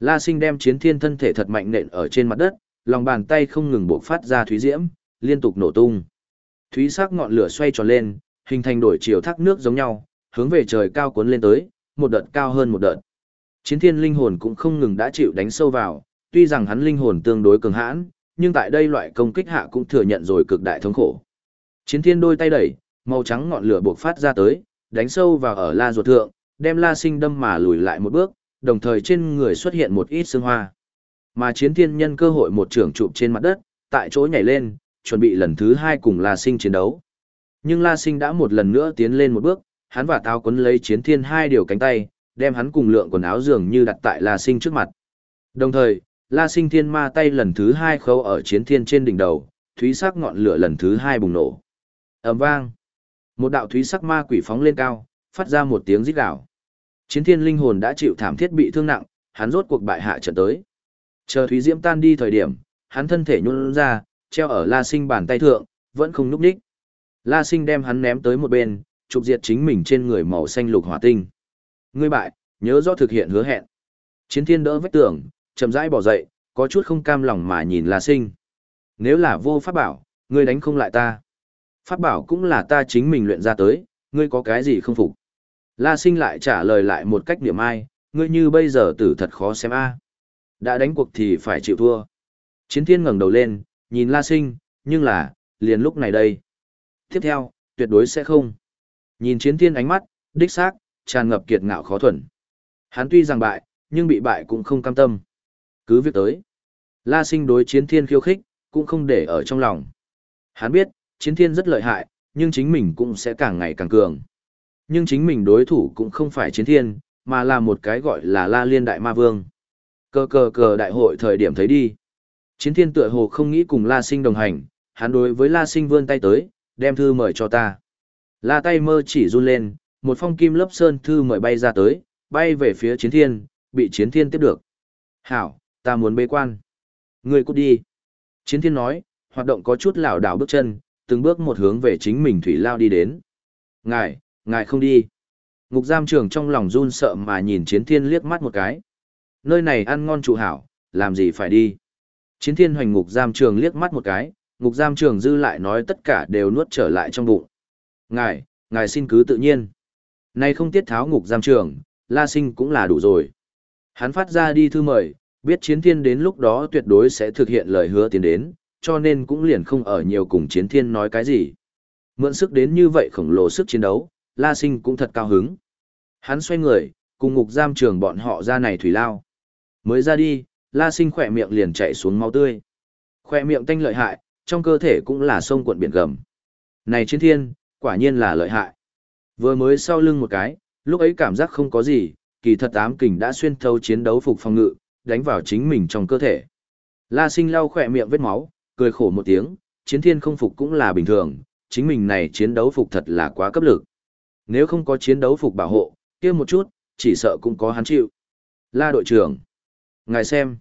La Sinh đem chiến thiên thân thể thật mạnh nện ở trên mặt đất, lòng bàn tay không ngừng bộc phát ra thúy diễm, liên tục nổ tung. Thúy sắc ngọn lửa xoay tròn lên, hình thành đổi chiều thác nước giống nhau, hướng về trời cao cuốn lên tới, một đợt cao hơn một đợt. Chiến thiên linh hồn cũng không ngừng đã chịu đánh sâu vào, tuy rằng hắn linh hồn tương đối cường hãn, nhưng tại đây loại công kích hạ cũng thừa nhận rồi cực đại thống khổ. Chiến thiên đôi tay đẩy, màu trắng ngọn lửa buộc phát ra tới, đánh sâu vào ở la ruột thượng, đem la sinh đâm mà lùi lại một bước, đồng thời trên người xuất hiện một ít sương hoa. Mà chiến thiên nhân cơ hội một trưởng chụp trên mặt đất, tại chỗ nhảy lên, chuẩn bị lần thứ hai cùng la sinh chiến đấu. Nhưng la sinh đã một lần nữa tiến lên một bước, hắn và tao quấn lấy chiến thiên hai điều cánh tay, đem hắn cùng lượng quần áo dường như đặt tại la sinh trước mặt. Đồng thời, la sinh thiên ma tay lần thứ hai khâu ở chiến thiên trên đỉnh đầu, thúy sắc ngọn lửa lần thứ hai bùng nổ. ầm vang. Một đạo thúy sắc ma quỷ phóng lên cao, phát ra một tiếng rít gào. Chiến thiên linh hồn đã chịu thảm thiết bị thương nặng, hắn rốt cuộc bại hạ trận tới. Chờ thúy diễm tan đi thời điểm, hắn thân thể nhún ra, treo ở La Sinh bàn tay thượng, vẫn không núp đích. La Sinh đem hắn ném tới một bên, chụp diệt chính mình trên người màu xanh lục hỏa tinh. Ngươi bại, nhớ rõ thực hiện hứa hẹn. Chiến thiên đỡ vách tường, chậm rãi bỏ dậy, có chút không cam lòng mà nhìn La Sinh. Nếu là vô pháp bảo, ngươi đánh không lại ta. Pháp bảo cũng là ta chính mình luyện ra tới, ngươi có cái gì không phục. La Sinh lại trả lời lại một cách niệm ai, ngươi như bây giờ tử thật khó xem a. Đã đánh cuộc thì phải chịu thua. Chiến thiên ngẩng đầu lên, nhìn La Sinh, nhưng là, liền lúc này đây. Tiếp theo, tuyệt đối sẽ không. Nhìn chiến thiên ánh mắt, đích xác, tràn ngập kiệt ngạo khó thuần. Hắn tuy rằng bại, nhưng bị bại cũng không cam tâm. Cứ việc tới. La sinh đối chiến thiên khiêu khích, cũng không để ở trong lòng. Hắn biết, chiến thiên rất lợi hại, nhưng chính mình cũng sẽ càng ngày càng cường. Nhưng chính mình đối thủ cũng không phải chiến thiên, mà là một cái gọi là La Liên Đại Ma Vương. Cờ cờ cờ đại hội thời điểm thấy đi. Chiến thiên tựa hồ không nghĩ cùng La Sinh đồng hành, hắn đối với La Sinh vươn tay tới, đem thư mời cho ta. La tay mơ chỉ run lên, một phong kim lớp sơn thư mời bay ra tới, bay về phía chiến thiên, bị chiến thiên tiếp được. Hảo, ta muốn bế quan. ngươi cút đi. Chiến thiên nói, hoạt động có chút lảo đảo bước chân, từng bước một hướng về chính mình thủy lao đi đến. Ngài, ngài không đi. Ngục giam trường trong lòng run sợ mà nhìn chiến thiên liếc mắt một cái. Nơi này ăn ngon trụ hảo, làm gì phải đi. Chiến thiên hoành ngục giam trường liếc mắt một cái, ngục giam trường dư lại nói tất cả đều nuốt trở lại trong bụng. Ngài, ngài xin cứ tự nhiên. Nay không tiết tháo ngục giam trường, la sinh cũng là đủ rồi. Hắn phát ra đi thư mời, biết chiến thiên đến lúc đó tuyệt đối sẽ thực hiện lời hứa tiến đến, cho nên cũng liền không ở nhiều cùng chiến thiên nói cái gì. Mượn sức đến như vậy khổng lồ sức chiến đấu, la sinh cũng thật cao hứng. Hắn xoay người, cùng ngục giam trường bọn họ ra này thủy lao. Mới ra đi, la sinh khỏe miệng liền chạy xuống máu tươi. Khỏe miệng tanh lợi hại, trong cơ thể cũng là sông cuộn biển gầm. Này chiến thiên, quả nhiên là lợi hại. Vừa mới sau lưng một cái, lúc ấy cảm giác không có gì, kỳ thật ám kình đã xuyên thấu chiến đấu phục phòng ngự, đánh vào chính mình trong cơ thể. La sinh lau khỏe miệng vết máu, cười khổ một tiếng, chiến thiên không phục cũng là bình thường, chính mình này chiến đấu phục thật là quá cấp lực. Nếu không có chiến đấu phục bảo hộ, kia một chút, chỉ sợ cũng có hắn chịu. La đội trưởng, ngài xem,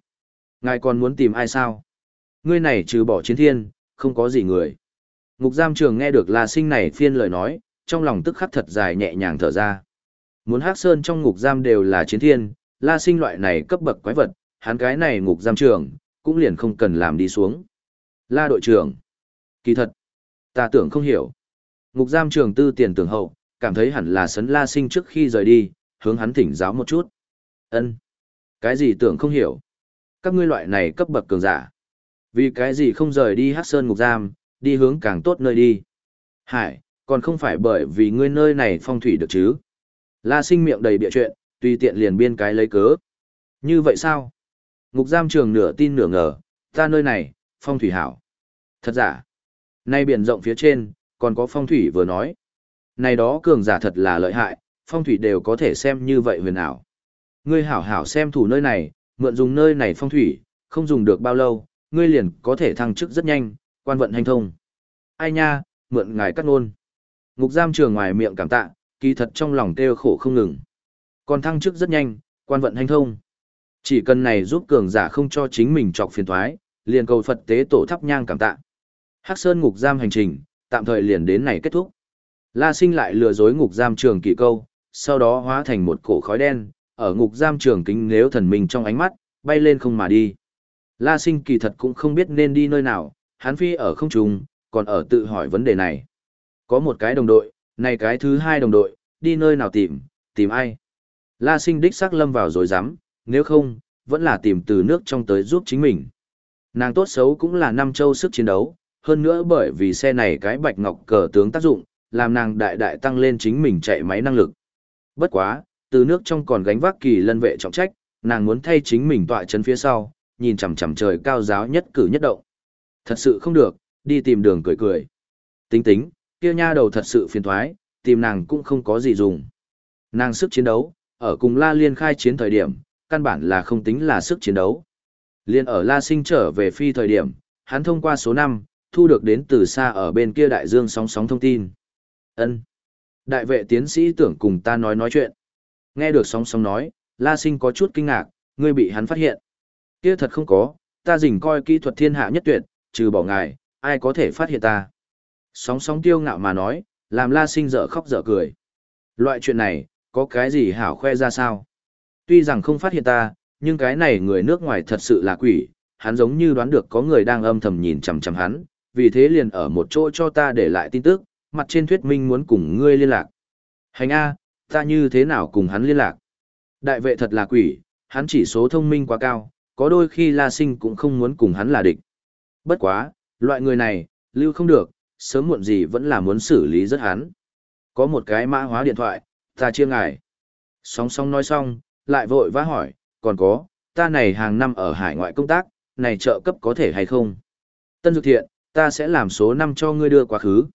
ngài còn muốn tìm ai sao? Ngươi này trừ bỏ chiến thiên, không có gì người. Ngục giam trường nghe được La Sinh này phiên lời nói, trong lòng tức khắc thật dài nhẹ nhàng thở ra. Muốn hắc sơn trong ngục giam đều là chiến thiên, La Sinh loại này cấp bậc quái vật, hắn cái này ngục giam trường, cũng liền không cần làm đi xuống. La đội trưởng, kỳ thật, ta tưởng không hiểu. Ngục giam trường tư tiền tưởng hậu, cảm thấy hẳn là sấn La Sinh trước khi rời đi, hướng hắn thỉnh giáo một chút. Ân, Cái gì tưởng không hiểu? Các ngươi loại này cấp bậc cường giả. Vì cái gì không rời đi Hắc Sơn ngục giam, đi hướng càng tốt nơi đi. Hải, còn không phải bởi vì ngươi nơi này phong thủy được chứ. La sinh miệng đầy bịa chuyện, tùy tiện liền biên cái lấy cớ. Như vậy sao? Ngục giam trường nửa tin nửa ngờ, ta nơi này, phong thủy hảo. Thật giả. Nay biển rộng phía trên, còn có phong thủy vừa nói. Này đó cường giả thật là lợi hại, phong thủy đều có thể xem như vậy huyền ảo. Ngươi hảo hảo xem thủ nơi này, mượn dùng nơi này phong thủy, không dùng được bao lâu, ngươi liền có thể thăng chức rất nhanh, quan vận hành thông. Ai nha, mượn ngài cắt ngôn. Ngục giam trường ngoài miệng cảm tạ, kỳ thật trong lòng kêu khổ không ngừng. Còn thăng chức rất nhanh, quan vận hành thông. Chỉ cần này giúp cường giả không cho chính mình trọc phiền thoái, liền cầu Phật tế tổ thắp nhang cảm tạ. Hắc Sơn ngục giam hành trình, tạm thời liền đến này kết thúc. La Sinh lại lừa dối ngục giam trường kỳ câu, sau đó hóa thành một cổ khói đen, ở ngục giam trường kính nếu thần mình trong ánh mắt, bay lên không mà đi. La Sinh kỳ thật cũng không biết nên đi nơi nào, hắn phi ở không trung, còn ở tự hỏi vấn đề này. Có một cái đồng đội, này cái thứ hai đồng đội, đi nơi nào tìm, tìm ai? La Sinh đích xác lâm vào rồi dám, nếu không, vẫn là tìm từ nước trong tới giúp chính mình. Nàng tốt xấu cũng là năm châu sức chiến đấu, hơn nữa bởi vì xe này cái bạch ngọc cờ tướng tác dụng, làm nàng đại đại tăng lên chính mình chạy máy năng lực. Bất quá, từ nước trong còn gánh vác kỳ lân vệ trọng trách, nàng muốn thay chính mình tọa chân phía sau, nhìn chằm chằm trời cao giáo nhất cử nhất động. Thật sự không được, đi tìm đường cười cười. Tính tính, kia nha đầu thật sự phiền thoái, tìm nàng cũng không có gì dùng. Nàng sức chiến đấu, ở cùng La Liên khai chiến thời điểm, căn bản là không tính là sức chiến đấu. Liên ở La Sinh trở về phi thời điểm, hắn thông qua số 5, thu được đến từ xa ở bên kia đại dương sóng sóng thông tin. Ân, Đại vệ tiến sĩ tưởng cùng ta nói nói chuyện. Nghe được sóng sóng nói, La Sinh có chút kinh ngạc, ngươi bị hắn phát hiện. Kia thật không có, ta dình coi kỹ thuật thiên hạ nhất tuyệt, trừ bỏ ngài, ai có thể phát hiện ta. Sóng sóng tiêu ngạo mà nói, làm La Sinh dở khóc dở cười. Loại chuyện này, có cái gì hảo khoe ra sao? Tuy rằng không phát hiện ta, nhưng cái này người nước ngoài thật sự là quỷ, hắn giống như đoán được có người đang âm thầm nhìn chằm chằm hắn, vì thế liền ở một chỗ cho ta để lại tin tức, mặt trên thuyết minh muốn cùng ngươi liên lạc. Hành A, ta như thế nào cùng hắn liên lạc? Đại vệ thật là quỷ, hắn chỉ số thông minh quá cao, có đôi khi La Sinh cũng không muốn cùng hắn là địch. Bất quá, loại người này, lưu không được, sớm muộn gì vẫn là muốn xử lý rất hắn. Có một cái mã hóa điện thoại, ta chia ngài. Song song nói xong, lại vội vã hỏi, còn có, ta này hàng năm ở hải ngoại công tác, này trợ cấp có thể hay không? Tân Dược Thiện, ta sẽ làm số năm cho ngươi đưa quá khứ.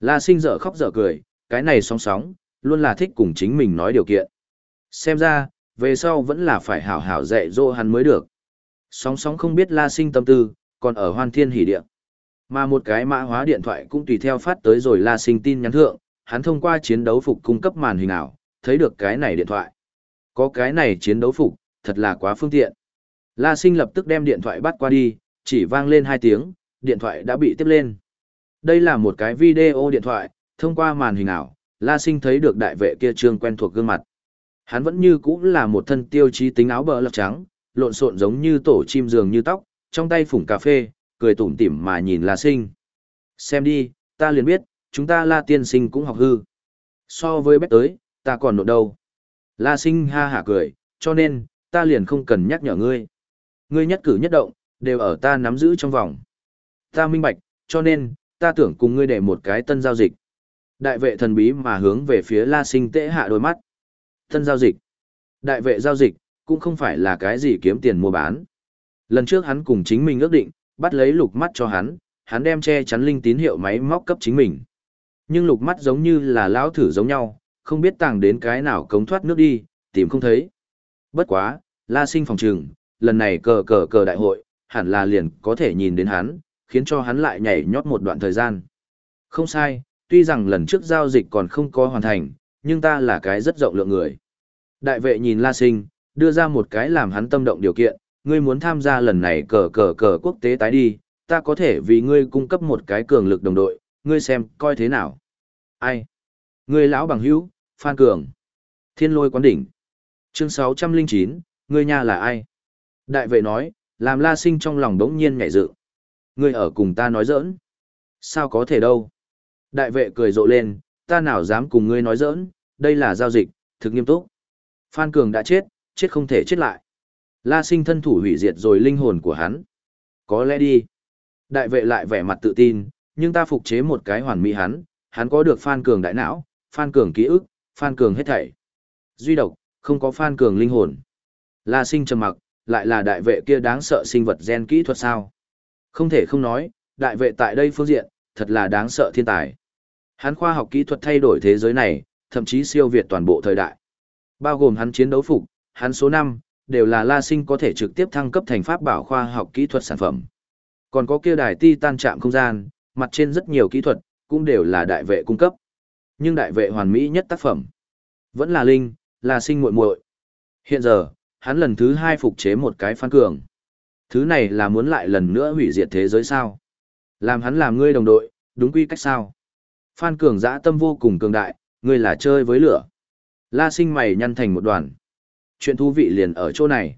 La sinh dở khóc dở cười, cái này song sóng, luôn là thích cùng chính mình nói điều kiện. Xem ra, về sau vẫn là phải hảo hảo dạy dỗ hắn mới được. Sóng sóng không biết la sinh tâm tư, còn ở hoan thiên Hỷ điện. Mà một cái mã hóa điện thoại cũng tùy theo phát tới rồi la sinh tin nhắn thượng, hắn thông qua chiến đấu phục cung cấp màn hình ảo, thấy được cái này điện thoại. Có cái này chiến đấu phục, thật là quá phương tiện. La sinh lập tức đem điện thoại bắt qua đi, chỉ vang lên hai tiếng, điện thoại đã bị tiếp lên. Đây là một cái video điện thoại, thông qua màn hình ảo, La Sinh thấy được đại vệ kia trương quen thuộc gương mặt. Hắn vẫn như cũ là một thân tiêu chí tính áo bờ lọc trắng, lộn xộn giống như tổ chim giường như tóc, trong tay phủng cà phê, cười tủm tỉm mà nhìn La Sinh. Xem đi, ta liền biết, chúng ta La tiên sinh cũng học hư. So với bét tới, ta còn nộn đâu. La Sinh ha hả cười, cho nên, ta liền không cần nhắc nhở ngươi. Ngươi nhất cử nhất động, đều ở ta nắm giữ trong vòng. Ta minh bạch, cho nên, ta tưởng cùng ngươi để một cái tân giao dịch. Đại vệ thần bí mà hướng về phía La Sinh tễ hạ đôi mắt. Tân giao dịch. Đại vệ giao dịch, cũng không phải là cái gì kiếm tiền mua bán. Lần trước hắn cùng chính mình ước định, bắt lấy lục mắt cho hắn, hắn đem che chắn linh tín hiệu máy móc cấp chính mình. Nhưng lục mắt giống như là lão thử giống nhau, không biết tàng đến cái nào cống thoát nước đi, tìm không thấy. Bất quá, La Sinh phòng trừng, lần này cờ cờ cờ đại hội, hẳn là liền có thể nhìn đến hắn, khiến cho hắn lại nhảy nhót một đoạn thời gian. Không sai, tuy rằng lần trước giao dịch còn không có hoàn thành, nhưng ta là cái rất rộng lượng người. Đại vệ nhìn La Sinh, đưa ra một cái làm hắn tâm động điều kiện, ngươi muốn tham gia lần này cờ cờ cờ quốc tế tái đi, ta có thể vì ngươi cung cấp một cái cường lực đồng đội, ngươi xem, coi thế nào. Ai? Người lão bằng hữu, Phan Cường. Thiên lôi quán đỉnh. Chương 609, người nhà là ai? Đại vệ nói, làm La Sinh trong lòng đống nhiên nhảy dự. Người ở cùng ta nói giỡn. Sao có thể đâu? Đại vệ cười rộ lên, ta nào dám cùng ngươi nói giỡn, đây là giao dịch, thực nghiêm túc. Phan Cường đã chết, chết không thể chết lại. La sinh thân thủ hủy diệt rồi linh hồn của hắn. Có lẽ đi. Đại vệ lại vẻ mặt tự tin, nhưng ta phục chế một cái hoàn mỹ hắn, hắn có được Phan Cường đại não, Phan Cường ký ức, Phan Cường hết thảy. Duy độc, không có Phan Cường linh hồn. La sinh trầm mặc, lại là đại vệ kia đáng sợ sinh vật gen kỹ thuật sao? Không thể không nói, đại vệ tại đây phương diện, thật là đáng sợ thiên tài. Hắn khoa học kỹ thuật thay đổi thế giới này, thậm chí siêu việt toàn bộ thời đại. Bao gồm hắn chiến đấu phục, hắn số 5, đều là La Sinh có thể trực tiếp thăng cấp thành pháp bảo khoa học kỹ thuật sản phẩm. Còn có kia đài ti tan chạm không gian, mặt trên rất nhiều kỹ thuật, cũng đều là đại vệ cung cấp. Nhưng đại vệ hoàn mỹ nhất tác phẩm, vẫn là Linh, là sinh muội muội. Hiện giờ, hắn lần thứ hai phục chế một cái phan cường. Thứ này là muốn lại lần nữa hủy diệt thế giới sao? Làm hắn làm ngươi đồng đội, đúng quy cách sao? Phan cường dã tâm vô cùng cường đại, ngươi là chơi với lửa. La sinh mày nhăn thành một đoàn. Chuyện thú vị liền ở chỗ này.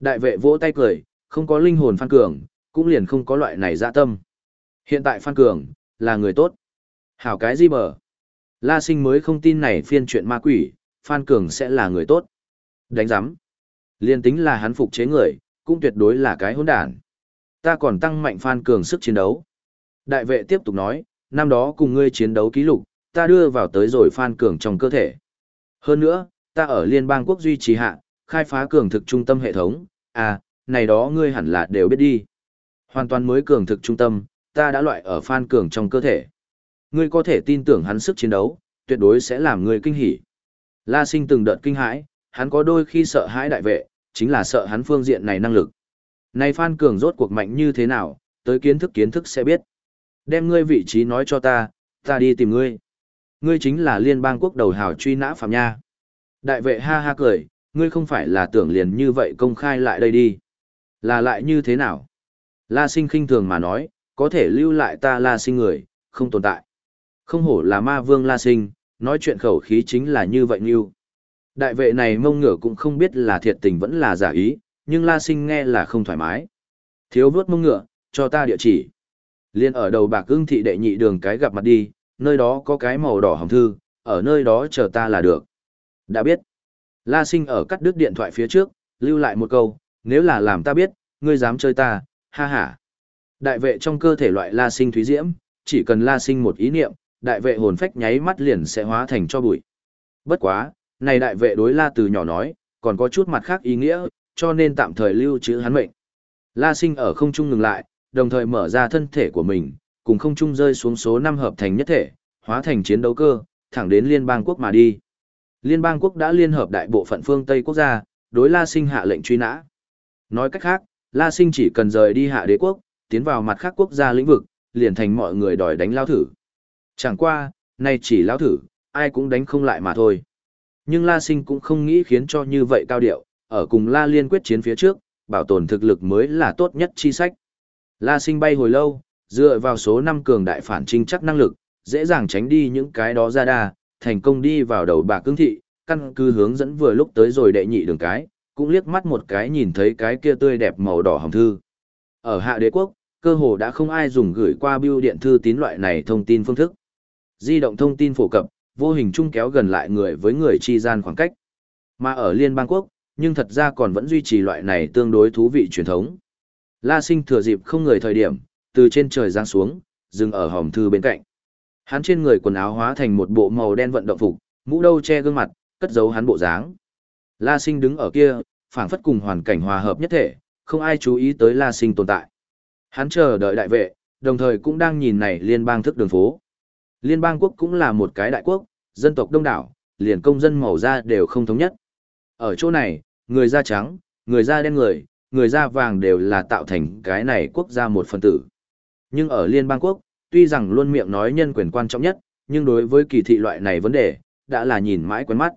Đại vệ vỗ tay cười, không có linh hồn Phan Cường, cũng liền không có loại này dạ tâm. Hiện tại Phan Cường, là người tốt. Hảo cái gì bờ? La sinh mới không tin này phiên chuyện ma quỷ, Phan Cường sẽ là người tốt. Đánh giám. Liên tính là hắn phục chế người, cũng tuyệt đối là cái hỗn đản. Ta còn tăng mạnh Phan Cường sức chiến đấu. Đại vệ tiếp tục nói, năm đó cùng ngươi chiến đấu ký lục, ta đưa vào tới rồi Phan Cường trong cơ thể. Hơn nữa, ta ở Liên bang quốc duy trì hạ, khai phá cường thực trung tâm hệ thống, à, này đó ngươi hẳn là đều biết đi. Hoàn toàn mới cường thực trung tâm, ta đã loại ở Phan Cường trong cơ thể. Ngươi có thể tin tưởng hắn sức chiến đấu, tuyệt đối sẽ làm ngươi kinh hỉ. La Sinh từng đợt kinh hãi, hắn có đôi khi sợ hãi đại vệ, chính là sợ hắn phương diện này năng lực. Này Phan Cường rốt cuộc mạnh như thế nào, tới kiến thức kiến thức sẽ biết. Đem ngươi vị trí nói cho ta, ta đi tìm ngươi. Ngươi chính là liên bang quốc đầu hào truy nã phạm nha. Đại vệ ha ha cười, ngươi không phải là tưởng liền như vậy công khai lại đây đi. Là lại như thế nào? La sinh khinh thường mà nói, có thể lưu lại ta la sinh người, không tồn tại. Không hổ là ma vương la sinh, nói chuyện khẩu khí chính là như vậy như. Đại vệ này mông ngựa cũng không biết là thiệt tình vẫn là giả ý, nhưng la sinh nghe là không thoải mái. Thiếu vớt mông ngựa, cho ta địa chỉ. Liên ở đầu bạc ưng thị đệ nhị đường cái gặp mặt đi, nơi đó có cái màu đỏ hồng thư, ở nơi đó chờ ta là được. Đã biết. La sinh ở cắt đứt điện thoại phía trước, lưu lại một câu, nếu là làm ta biết, ngươi dám chơi ta, ha ha. Đại vệ trong cơ thể loại la sinh thúy diễm, chỉ cần la sinh một ý niệm, đại vệ hồn phách nháy mắt liền sẽ hóa thành cho bụi. Bất quá, này đại vệ đối la từ nhỏ nói, còn có chút mặt khác ý nghĩa, cho nên tạm thời lưu trữ hắn mệnh. La sinh ở không trung ngừng lại, đồng thời mở ra thân thể của mình, cùng không trung rơi xuống số 5 hợp thành nhất thể, hóa thành chiến đấu cơ, thẳng đến liên bang quốc mà đi. Liên bang quốc đã liên hợp đại bộ phận phương Tây quốc gia, đối La Sinh hạ lệnh truy nã. Nói cách khác, La Sinh chỉ cần rời đi hạ đế quốc, tiến vào mặt khác quốc gia lĩnh vực, liền thành mọi người đòi đánh lao thử. Chẳng qua, nay chỉ lão thử, ai cũng đánh không lại mà thôi. Nhưng La Sinh cũng không nghĩ khiến cho như vậy cao điệu, ở cùng La Liên quyết chiến phía trước, bảo tồn thực lực mới là tốt nhất chi sách. La Sinh bay hồi lâu, dựa vào số 5 cường đại phản trinh chắc năng lực, dễ dàng tránh đi những cái đó ra đa, thành công đi vào đầu bà cương thị, căn cứ hướng dẫn vừa lúc tới rồi đệ nhị đường cái, cũng liếc mắt một cái nhìn thấy cái kia tươi đẹp màu đỏ hồng thư. Ở hạ đế quốc, cơ hồ đã không ai dùng gửi qua bưu điện thư tín loại này thông tin phương thức. Di động thông tin phổ cập, vô hình chung kéo gần lại người với người chi gian khoảng cách. Mà ở Liên bang quốc, nhưng thật ra còn vẫn duy trì loại này tương đối thú vị truyền thống. La sinh thừa dịp không người thời điểm, từ trên trời giáng xuống, dừng ở hòm thư bên cạnh. Hắn trên người quần áo hóa thành một bộ màu đen vận động phục, mũ đâu che gương mặt, cất giấu hắn bộ dáng. La Sinh đứng ở kia, phảng phất cùng hoàn cảnh hòa hợp nhất thể, không ai chú ý tới La Sinh tồn tại. Hắn chờ đợi đại vệ, đồng thời cũng đang nhìn này liên bang thức đường phố. Liên bang quốc cũng là một cái đại quốc, dân tộc đông đảo, liền công dân màu da đều không thống nhất. Ở chỗ này, người da trắng, người da đen người, người da vàng đều là tạo thành cái này quốc gia một phần tử. Nhưng ở liên bang quốc, tuy rằng luôn miệng nói nhân quyền quan trọng nhất, nhưng đối với kỳ thị loại này vấn đề, đã là nhìn mãi quen mắt.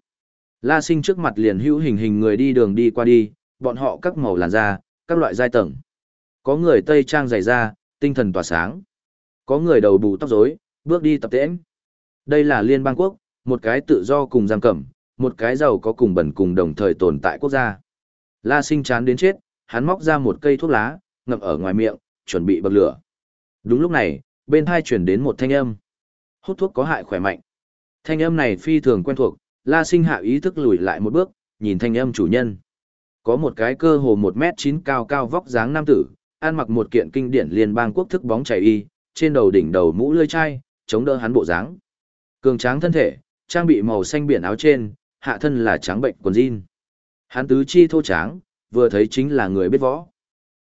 La sinh trước mặt liền hữu hình hình người đi đường đi qua đi, bọn họ các màu làn da, các loại giai tầng. Có người tây trang dày da, tinh thần tỏa sáng. Có người đầu bù tóc rối, bước đi tập tễnh. Đây là liên bang quốc, một cái tự do cùng giam cẩm, một cái giàu có cùng bẩn cùng đồng thời tồn tại quốc gia. La sinh chán đến chết, hắn móc ra một cây thuốc lá, ngậm ở ngoài miệng, chuẩn bị bật lửa. Đúng lúc này, bên thai chuyển đến một thanh âm. Hút thuốc có hại khỏe mạnh. Thanh âm này phi thường quen thuộc, la sinh hạ ý thức lùi lại một bước, nhìn thanh âm chủ nhân. Có một cái cơ hồ một mét chín cao cao vóc dáng nam tử, ăn mặc một kiện kinh điển liên bang quốc thức bóng chảy y, trên đầu đỉnh đầu mũ lưỡi chai, chống đỡ hắn bộ dáng. Cường tráng thân thể, trang bị màu xanh biển áo trên, hạ thân là trắng bệnh quần jean. Hắn tứ chi thô tráng, vừa thấy chính là người biết võ.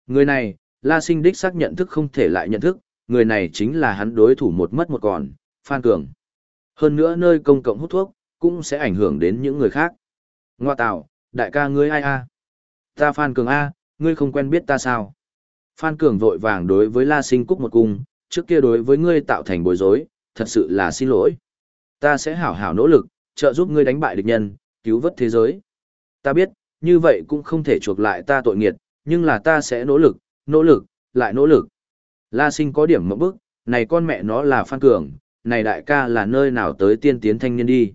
Người này, La Sinh đích xác nhận thức không thể lại nhận thức, người này chính là hắn đối thủ một mất một còn, Phan Cường. Hơn nữa nơi công cộng hút thuốc, cũng sẽ ảnh hưởng đến những người khác. Ngoa tạo, đại ca ngươi ai a? Ta Phan Cường A, ngươi không quen biết ta sao? Phan Cường vội vàng đối với La Sinh cúc một cung, trước kia đối với ngươi tạo thành bối rối, thật sự là xin lỗi. Ta sẽ hảo hảo nỗ lực, trợ giúp ngươi đánh bại địch nhân, cứu vớt thế giới. Ta biết, như vậy cũng không thể chuộc lại ta tội nghiệt, nhưng là ta sẽ nỗ lực, nỗ lực, lại nỗ lực. La sinh có điểm mẫu bức, này con mẹ nó là Phan Cường, này đại ca là nơi nào tới tiên tiến thanh niên đi.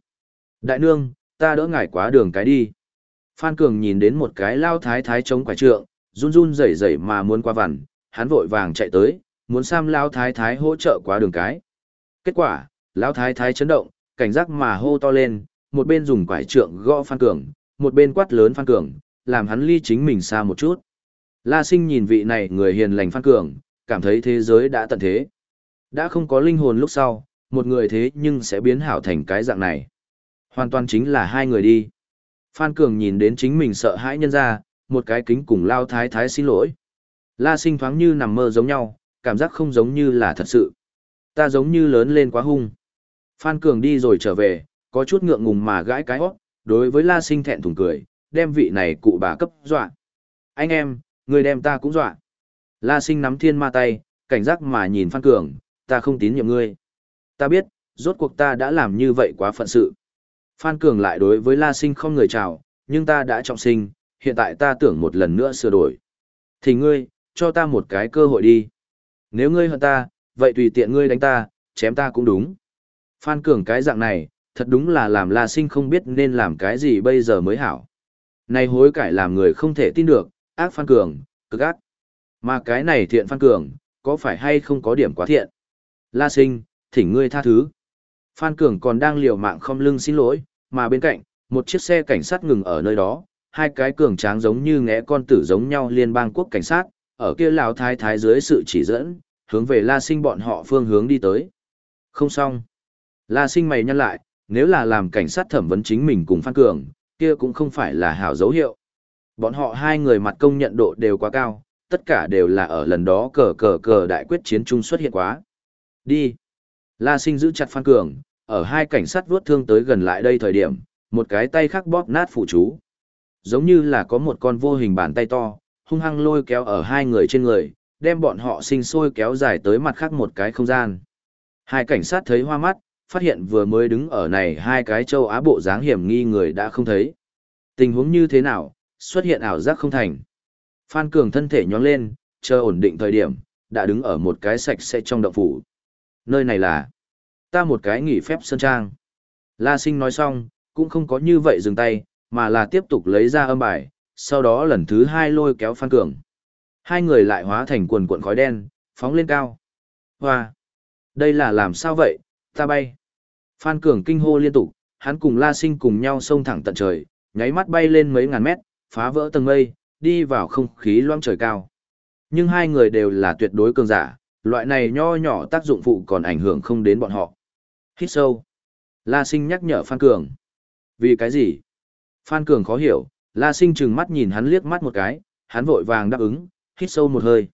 Đại nương, ta đỡ ngài quá đường cái đi. Phan Cường nhìn đến một cái lao thái thái chống quả trượng, run run rẩy rẩy mà muốn qua vằn, hắn vội vàng chạy tới, muốn Sam lao thái thái hỗ trợ quá đường cái. Kết quả, lao thái thái chấn động, cảnh giác mà hô to lên, một bên dùng quải trượng gõ Phan Cường, một bên quát lớn Phan Cường, làm hắn ly chính mình xa một chút. La Sinh nhìn vị này người hiền lành Phan Cường, cảm thấy thế giới đã tận thế. Đã không có linh hồn lúc sau, một người thế nhưng sẽ biến hảo thành cái dạng này. Hoàn toàn chính là hai người đi. Phan Cường nhìn đến chính mình sợ hãi nhân ra, một cái kính cùng lao thái thái xin lỗi. La sinh thoáng như nằm mơ giống nhau, cảm giác không giống như là thật sự. Ta giống như lớn lên quá hung. Phan Cường đi rồi trở về, có chút ngượng ngùng mà gãi cái hót, đối với La sinh thẹn thùng cười, đem vị này cụ bà cấp dọa. Anh em, người đem ta cũng dọa. La sinh nắm thiên ma tay, cảnh giác mà nhìn Phan Cường, ta không tín nhiệm ngươi. Ta biết, rốt cuộc ta đã làm như vậy quá phận sự. Phan Cường lại đối với La sinh không người chào, nhưng ta đã trọng sinh, hiện tại ta tưởng một lần nữa sửa đổi. Thì ngươi, cho ta một cái cơ hội đi. Nếu ngươi hận ta, vậy tùy tiện ngươi đánh ta, chém ta cũng đúng. Phan Cường cái dạng này, thật đúng là làm La Sinh không biết nên làm cái gì bây giờ mới hảo. Này hối cải làm người không thể tin được, ác Phan Cường, cực ác. Mà cái này thiện Phan Cường, có phải hay không có điểm quá thiện? La Sinh, thỉnh ngươi tha thứ. Phan Cường còn đang liều mạng không lưng xin lỗi, mà bên cạnh, một chiếc xe cảnh sát ngừng ở nơi đó, hai cái cường tráng giống như ngẽ con tử giống nhau liên bang quốc cảnh sát, ở kia lão thái thái dưới sự chỉ dẫn, hướng về La Sinh bọn họ phương hướng đi tới. Không xong. La Sinh mày nhăn lại, nếu là làm cảnh sát thẩm vấn chính mình cùng Phan Cường, kia cũng không phải là hảo dấu hiệu. Bọn họ hai người mặt công nhận độ đều quá cao, tất cả đều là ở lần đó cờ cờ cờ đại quyết chiến trung xuất hiện quá. Đi. La Sinh giữ chặt Phan Cường, ở hai cảnh sát vuốt thương tới gần lại đây thời điểm, một cái tay khác bóp nát phụ chú. Giống như là có một con vô hình bàn tay to, hung hăng lôi kéo ở hai người trên người, đem bọn họ sinh sôi kéo dài tới mặt khác một cái không gian. Hai cảnh sát thấy hoa mắt, phát hiện vừa mới đứng ở này hai cái châu Á bộ dáng hiểm nghi người đã không thấy. Tình huống như thế nào, xuất hiện ảo giác không thành. Phan Cường thân thể nhóng lên, chờ ổn định thời điểm, đã đứng ở một cái sạch sẽ trong động phủ. Nơi này là ta một cái nghỉ phép sơn trang. La Sinh nói xong, cũng không có như vậy dừng tay, mà là tiếp tục lấy ra âm bài, sau đó lần thứ hai lôi kéo Phan Cường. Hai người lại hóa thành quần cuộn khói đen, phóng lên cao. Hoa! Đây là làm sao vậy, ta bay. Phan Cường kinh hô liên tục, hắn cùng La Sinh cùng nhau xông thẳng tận trời, nháy mắt bay lên mấy ngàn mét, phá vỡ tầng mây, đi vào không khí loang trời cao. Nhưng hai người đều là tuyệt đối cường giả, loại này nho nhỏ tác dụng phụ còn ảnh hưởng không đến bọn họ. Hít sâu. La Sinh nhắc nhở Phan Cường. Vì cái gì? Phan Cường khó hiểu, La Sinh trừng mắt nhìn hắn liếc mắt một cái, hắn vội vàng đáp ứng, hít sâu một hơi.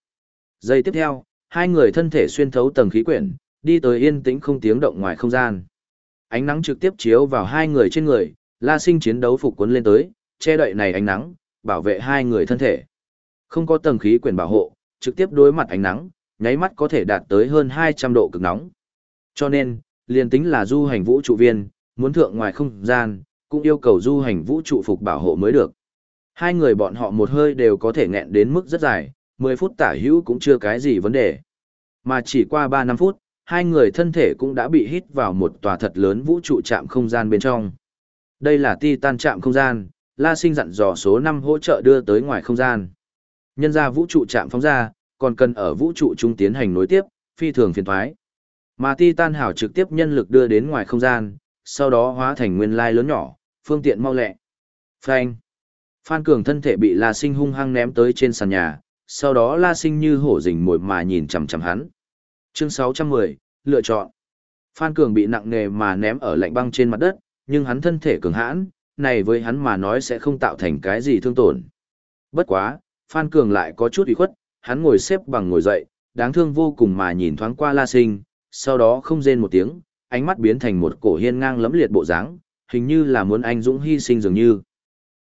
Giây tiếp theo, hai người thân thể xuyên thấu tầng khí quyển, đi tới yên tĩnh không tiếng động ngoài không gian. Ánh nắng trực tiếp chiếu vào hai người trên người, La Sinh chiến đấu phục cuốn lên tới, che đậy này ánh nắng, bảo vệ hai người thân thể. Không có tầng khí quyển bảo hộ, trực tiếp đối mặt ánh nắng, nháy mắt có thể đạt tới hơn 200 độ cực nóng. Cho nên, liền tính là du hành vũ trụ viên, muốn thượng ngoài không gian, cũng yêu cầu du hành vũ trụ phục bảo hộ mới được. Hai người bọn họ một hơi đều có thể nghẹn đến mức rất dài, 10 phút tả hữu cũng chưa cái gì vấn đề. Mà chỉ qua 3 năm phút, hai người thân thể cũng đã bị hít vào một tòa thật lớn vũ trụ trạm không gian bên trong. Đây là Titan trạm không gian, La Sinh dặn dò số 5 hỗ trợ đưa tới ngoài không gian. Nhân ra vũ trụ trạm phóng ra, còn cần ở vũ trụ trung tiến hành nối tiếp, phi thường phiền thoái. Mà Titan hảo trực tiếp nhân lực đưa đến ngoài không gian, sau đó hóa thành nguyên lai lớn nhỏ, phương tiện mau lẹ. Phanh. Phan Cường thân thể bị La Sinh hung hăng ném tới trên sàn nhà, sau đó La Sinh như hổ rình mồi mà nhìn chằm chằm hắn. Chương 610, lựa chọn. Phan Cường bị nặng nề mà ném ở lạnh băng trên mặt đất, nhưng hắn thân thể cường hãn, này với hắn mà nói sẽ không tạo thành cái gì thương tổn. Bất quá, Phan Cường lại có chút ủy khuất, hắn ngồi xếp bằng ngồi dậy, đáng thương vô cùng mà nhìn thoáng qua La Sinh, sau đó không rên một tiếng, ánh mắt biến thành một cổ hiên ngang lẫm liệt bộ dáng, hình như là muốn anh dũng hy sinh dường như.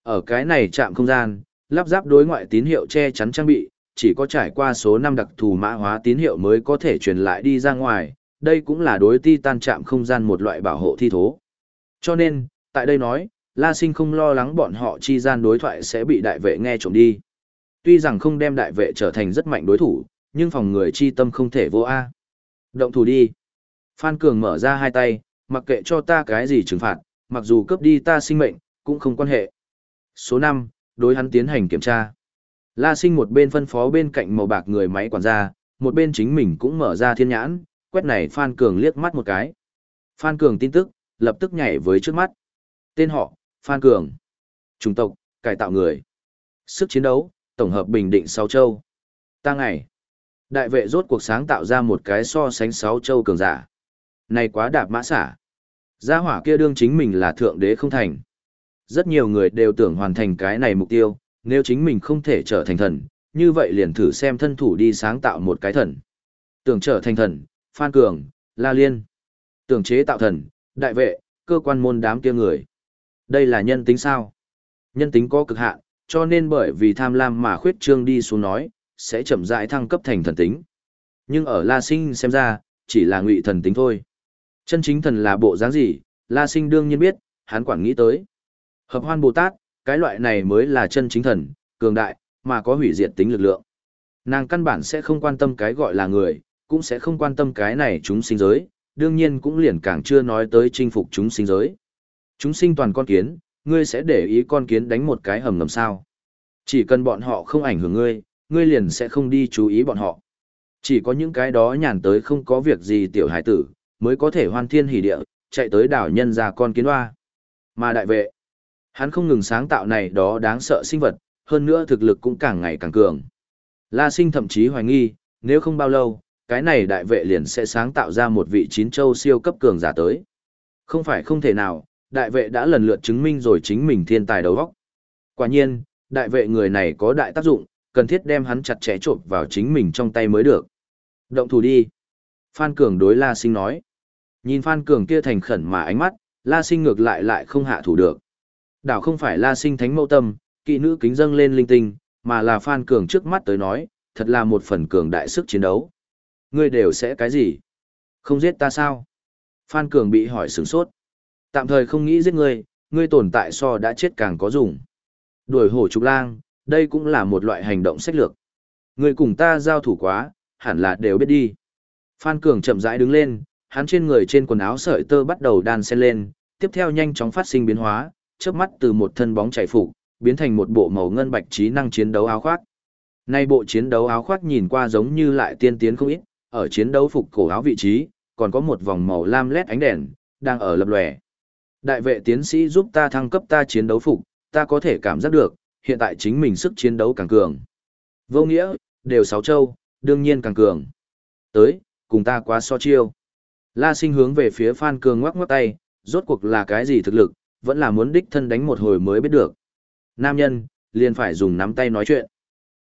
Ở cái này chạm không gian, lắp ráp đối ngoại tín hiệu che chắn trang bị, chỉ có trải qua số năm đặc thù mã hóa tín hiệu mới có thể truyền lại đi ra ngoài, đây cũng là đối ti tan chạm không gian một loại bảo hộ thi thố. Cho nên, tại đây nói, La Sinh không lo lắng bọn họ chi gian đối thoại sẽ bị đại vệ nghe trộm đi. Tuy rằng không đem đại vệ trở thành rất mạnh đối thủ, nhưng phòng người chi tâm không thể vô A. Động thủ đi. Phan Cường mở ra hai tay, mặc kệ cho ta cái gì trừng phạt, mặc dù cướp đi ta sinh mệnh, cũng không quan hệ. Số 5, đối hắn tiến hành kiểm tra. La Sinh một bên phân phó bên cạnh màu bạc người máy quản gia, một bên chính mình cũng mở ra thiên nhãn, quét này Phan Cường liếc mắt một cái. Phan Cường tin tức, lập tức nhảy với trước mắt. Tên họ, Phan Cường. Chủng tộc, cải tạo người. Sức chiến đấu, tổng hợp bình định sáu châu. Ta ngày. Đại vệ rốt cuộc sáng tạo ra một cái so sánh sáu châu cường giả. Này quá đạp mã xả. Gia hỏa kia đương chính mình là thượng đế không thành. Rất nhiều người đều tưởng hoàn thành cái này mục tiêu, nếu chính mình không thể trở thành thần, như vậy liền thử xem thân thủ đi sáng tạo một cái thần. Tưởng trở thành thần, Phan Cường, La Liên. Tưởng chế tạo thần, đại vệ, cơ quan môn đám kia người. Đây là nhân tính sao? Nhân tính có cực hạn, cho nên bởi vì tham lam mà khuyết trương đi xuống nói, sẽ chậm rãi thăng cấp thành thần tính. Nhưng ở La Sinh xem ra, chỉ là ngụy thần tính thôi. Chân chính thần là bộ dáng gì, La Sinh đương nhiên biết, hắn quản nghĩ tới. Hợp hoan Bồ Tát, cái loại này mới là chân chính thần, cường đại, mà có hủy diệt tính lực lượng. Nàng căn bản sẽ không quan tâm cái gọi là người, cũng sẽ không quan tâm cái này chúng sinh giới, đương nhiên cũng liền càng chưa nói tới chinh phục chúng sinh giới. Chúng sinh toàn con kiến, ngươi sẽ để ý con kiến đánh một cái hầm ngầm sao. Chỉ cần bọn họ không ảnh hưởng ngươi, ngươi liền sẽ không đi chú ý bọn họ. Chỉ có những cái đó nhàn tới không có việc gì tiểu hải tử, mới có thể hoan thiên hỷ địa, chạy tới đảo nhân ra con kiến hoa. Mà đại vệ, hắn không ngừng sáng tạo này đó đáng sợ sinh vật, hơn nữa thực lực cũng càng ngày càng cường. La sinh thậm chí hoài nghi, nếu không bao lâu, cái này đại vệ liền sẽ sáng tạo ra một vị chín châu siêu cấp cường giả tới. Không phải không thể nào, đại vệ đã lần lượt chứng minh rồi chính mình thiên tài đầu óc. Quả nhiên, đại vệ người này có đại tác dụng, cần thiết đem hắn chặt chẽ trộn vào chính mình trong tay mới được. Động thủ đi. Phan Cường đối La Sinh nói. Nhìn Phan Cường kia thành khẩn mà ánh mắt, La Sinh ngược lại lại không hạ thủ được. Đảo không phải La Sinh thánh mẫu tâm, kỵ nữ kính dâng lên linh tinh, mà là Phan Cường trước mắt tới nói, thật là một phần cường đại sức chiến đấu. Ngươi đều sẽ cái gì? Không giết ta sao? Phan Cường bị hỏi sửng sốt. Tạm thời không nghĩ giết ngươi, ngươi tồn tại so đã chết càng có dùng. Đuổi hổ trục lang, đây cũng là một loại hành động sách lược. Ngươi cùng ta giao thủ quá, hẳn là đều biết đi. Phan Cường chậm rãi đứng lên, hắn trên người trên quần áo sợi tơ bắt đầu đan xen lên, tiếp theo nhanh chóng phát sinh biến hóa, chớp mắt từ một thân bóng chảy phục, biến thành một bộ màu ngân bạch trí năng chiến đấu áo khoác. Nay bộ chiến đấu áo khoác nhìn qua giống như lại tiên tiến không ít, ở chiến đấu phục cổ áo vị trí, còn có một vòng màu lam lét ánh đèn, đang ở lập lòe. Đại vệ tiến sĩ giúp ta thăng cấp ta chiến đấu phục, ta có thể cảm giác được, hiện tại chính mình sức chiến đấu càng cường. Vô nghĩa, đều sáu châu, đương nhiên càng cường. Tới, cùng ta quá so chiêu. La sinh hướng về phía Phan Cường ngoắc ngoắc tay, rốt cuộc là cái gì thực lực, vẫn là muốn đích thân đánh một hồi mới biết được. Nam nhân, liền phải dùng nắm tay nói chuyện.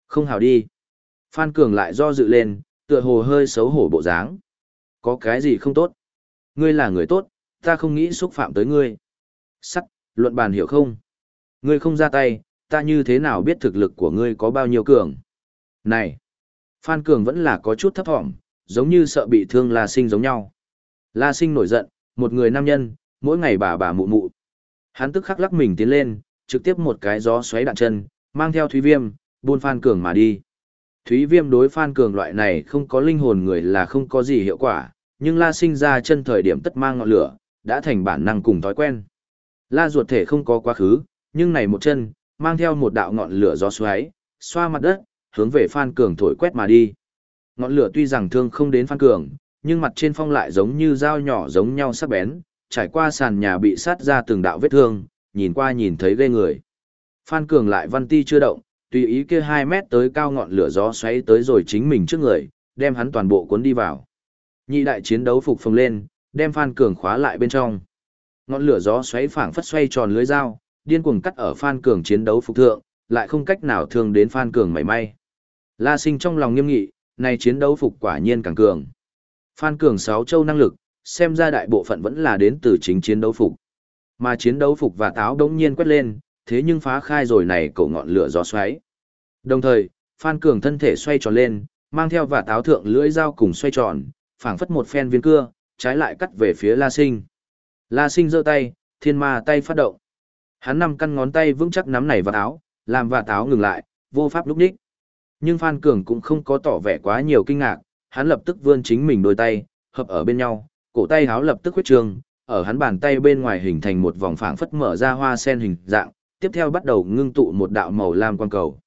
Không hào đi. Phan Cường lại do dự lên, tựa hồ hơi xấu hổ bộ dáng. Có cái gì không tốt? Ngươi là người tốt, ta không nghĩ xúc phạm tới ngươi. Sắc, luận bàn hiểu không? Ngươi không ra tay, ta như thế nào biết thực lực của ngươi có bao nhiêu cường? Này! Phan Cường vẫn là có chút thấp thỏm, giống như sợ bị thương La Sinh giống nhau. La Sinh nổi giận, một người nam nhân, mỗi ngày bà bà mụ mụ. Hắn tức khắc lắc mình tiến lên, trực tiếp một cái gió xoáy đạn chân, mang theo Thúy Viêm, buôn Phan Cường mà đi. Thúy Viêm đối Phan Cường loại này không có linh hồn người là không có gì hiệu quả, nhưng La sinh ra chân thời điểm tất mang ngọn lửa, đã thành bản năng cùng thói quen. La ruột thể không có quá khứ, nhưng này một chân, mang theo một đạo ngọn lửa gió xoáy, xoa mặt đất, hướng về Phan Cường thổi quét mà đi. Ngọn lửa tuy rằng thương không đến Phan Cường, nhưng mặt trên phong lại giống như dao nhỏ giống nhau sắc bén, trải qua sàn nhà bị sát ra từng đạo vết thương, nhìn qua nhìn thấy ghê người. Phan Cường lại văn ti chưa động, tùy ý kia 2 mét tới cao ngọn lửa gió xoáy tới rồi chính mình trước người, đem hắn toàn bộ cuốn đi vào. Nhị đại chiến đấu phục phồng lên, đem Phan Cường khóa lại bên trong. Ngọn lửa gió xoáy phảng phất xoay tròn lưới dao, điên cuồng cắt ở Phan Cường chiến đấu phục thượng, lại không cách nào thương đến Phan Cường mảy may. La Sinh trong lòng nghiêm nghị, này chiến đấu phục quả nhiên càng cường. Phan Cường sáu châu năng lực, xem ra đại bộ phận vẫn là đến từ chính chiến đấu phục. Mà chiến đấu phục và táo đống nhiên quét lên, thế nhưng phá khai rồi này cổ ngọn lửa gió xoáy. Đồng thời, Phan Cường thân thể xoay tròn lên, mang theo và táo thượng lưỡi dao cùng xoay tròn, phảng phất một phen viên cưa, trái lại cắt về phía La Sinh. La Sinh giơ tay, thiên ma tay phát động. Hắn năm căn ngón tay vững chắc nắm này vào áo, làm và táo ngừng lại, vô pháp lúc đích. Nhưng Phan Cường cũng không có tỏ vẻ quá nhiều kinh ngạc, hắn lập tức vươn chính mình đôi tay, hợp ở bên nhau, cổ tay áo lập tức huyết trường, ở hắn bàn tay bên ngoài hình thành một vòng phảng phất mở ra hoa sen hình dạng, tiếp theo bắt đầu ngưng tụ một đạo màu lam quang cầu.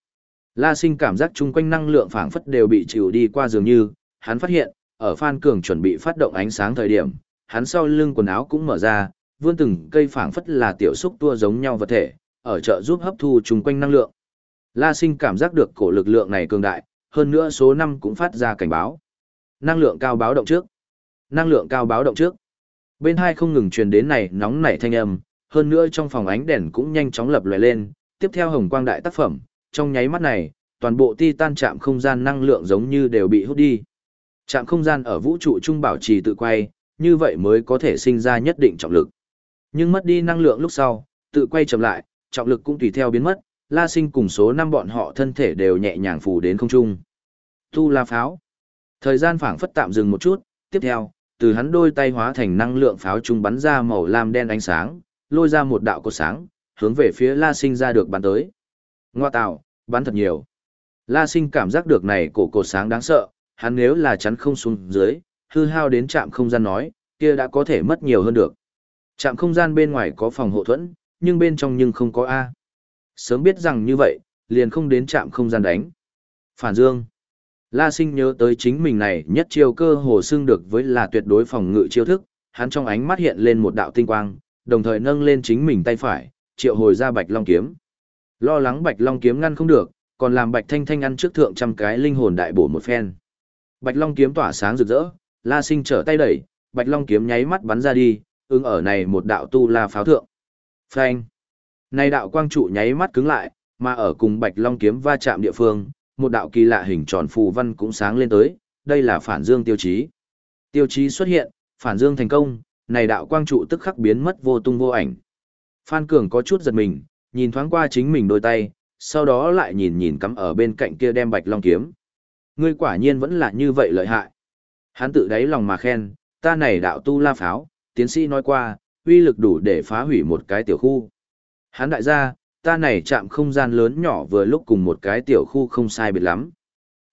La Sinh cảm giác chung quanh năng lượng phảng phất đều bị chịu đi qua dường như, hắn phát hiện, ở Phan Cường chuẩn bị phát động ánh sáng thời điểm, hắn sau lưng quần áo cũng mở ra, vươn từng cây phảng phất là tiểu xúc tua giống nhau vật thể, ở chợ giúp hấp thu chung quanh năng lượng. La Sinh cảm giác được cổ lực lượng này cường đại, hơn nữa số 5 cũng phát ra cảnh báo. Năng lượng cao báo động trước. Năng lượng cao báo động trước. Bên hai không ngừng truyền đến này nóng nảy thanh âm, hơn nữa trong phòng ánh đèn cũng nhanh chóng lập lòe lên, tiếp theo hồng quang đại tác phẩm, trong nháy mắt này, toàn bộ titan chạm không gian năng lượng giống như đều bị hút đi. Chạm không gian ở vũ trụ trung bảo trì tự quay, như vậy mới có thể sinh ra nhất định trọng lực. Nhưng mất đi năng lượng lúc sau, tự quay chậm lại, trọng lực cũng tùy theo biến mất, La Sinh cùng số năm bọn họ thân thể đều nhẹ nhàng phủ đến không trung. Tu La pháo. Thời gian phảng phất tạm dừng một chút, tiếp theo, từ hắn đôi tay hóa thành năng lượng pháo trung bắn ra màu lam đen ánh sáng, lôi ra một đạo cột sáng, hướng về phía La Sinh ra được bắn tới. Ngoa tạo, bắn thật nhiều. La Sinh cảm giác được này cổ cột sáng đáng sợ, hắn nếu là chắn không xuống dưới, hư hao đến trạm không gian nói, kia đã có thể mất nhiều hơn được. Trạm không gian bên ngoài có phòng hộ thuẫn, nhưng bên trong nhưng không có A. Sớm biết rằng như vậy, liền không đến trạm không gian đánh. Phản dương. La sinh nhớ tới chính mình này nhất chiêu cơ hồ xưng được với là tuyệt đối phòng ngự chiêu thức, hắn trong ánh mắt hiện lên một đạo tinh quang, đồng thời nâng lên chính mình tay phải, triệu hồi ra bạch long kiếm. Lo lắng bạch long kiếm ngăn không được, còn làm bạch thanh thanh ăn trước thượng trăm cái linh hồn đại bổ một phen. Bạch long kiếm tỏa sáng rực rỡ, la sinh trở tay đẩy, bạch long kiếm nháy mắt bắn ra đi, ứng ở này một đạo tu la pháo thượng. Phanh. Này đạo quang trụ nháy mắt cứng lại, mà ở cùng bạch long kiếm va chạm địa phương, một đạo kỳ lạ hình tròn phù văn cũng sáng lên tới, đây là phản dương tiêu chí. Tiêu chí xuất hiện, phản dương thành công, này đạo quang trụ tức khắc biến mất vô tung vô ảnh. Phan Cường có chút giật mình, nhìn thoáng qua chính mình đôi tay, sau đó lại nhìn nhìn cắm ở bên cạnh kia đem bạch long kiếm. Ngươi quả nhiên vẫn là như vậy lợi hại. Hắn tự đáy lòng mà khen, ta này đạo tu la pháo, tiến sĩ nói qua, uy lực đủ để phá hủy một cái tiểu khu. Hắn đại gia, ta này chạm không gian lớn nhỏ vừa lúc cùng một cái tiểu khu không sai biệt lắm.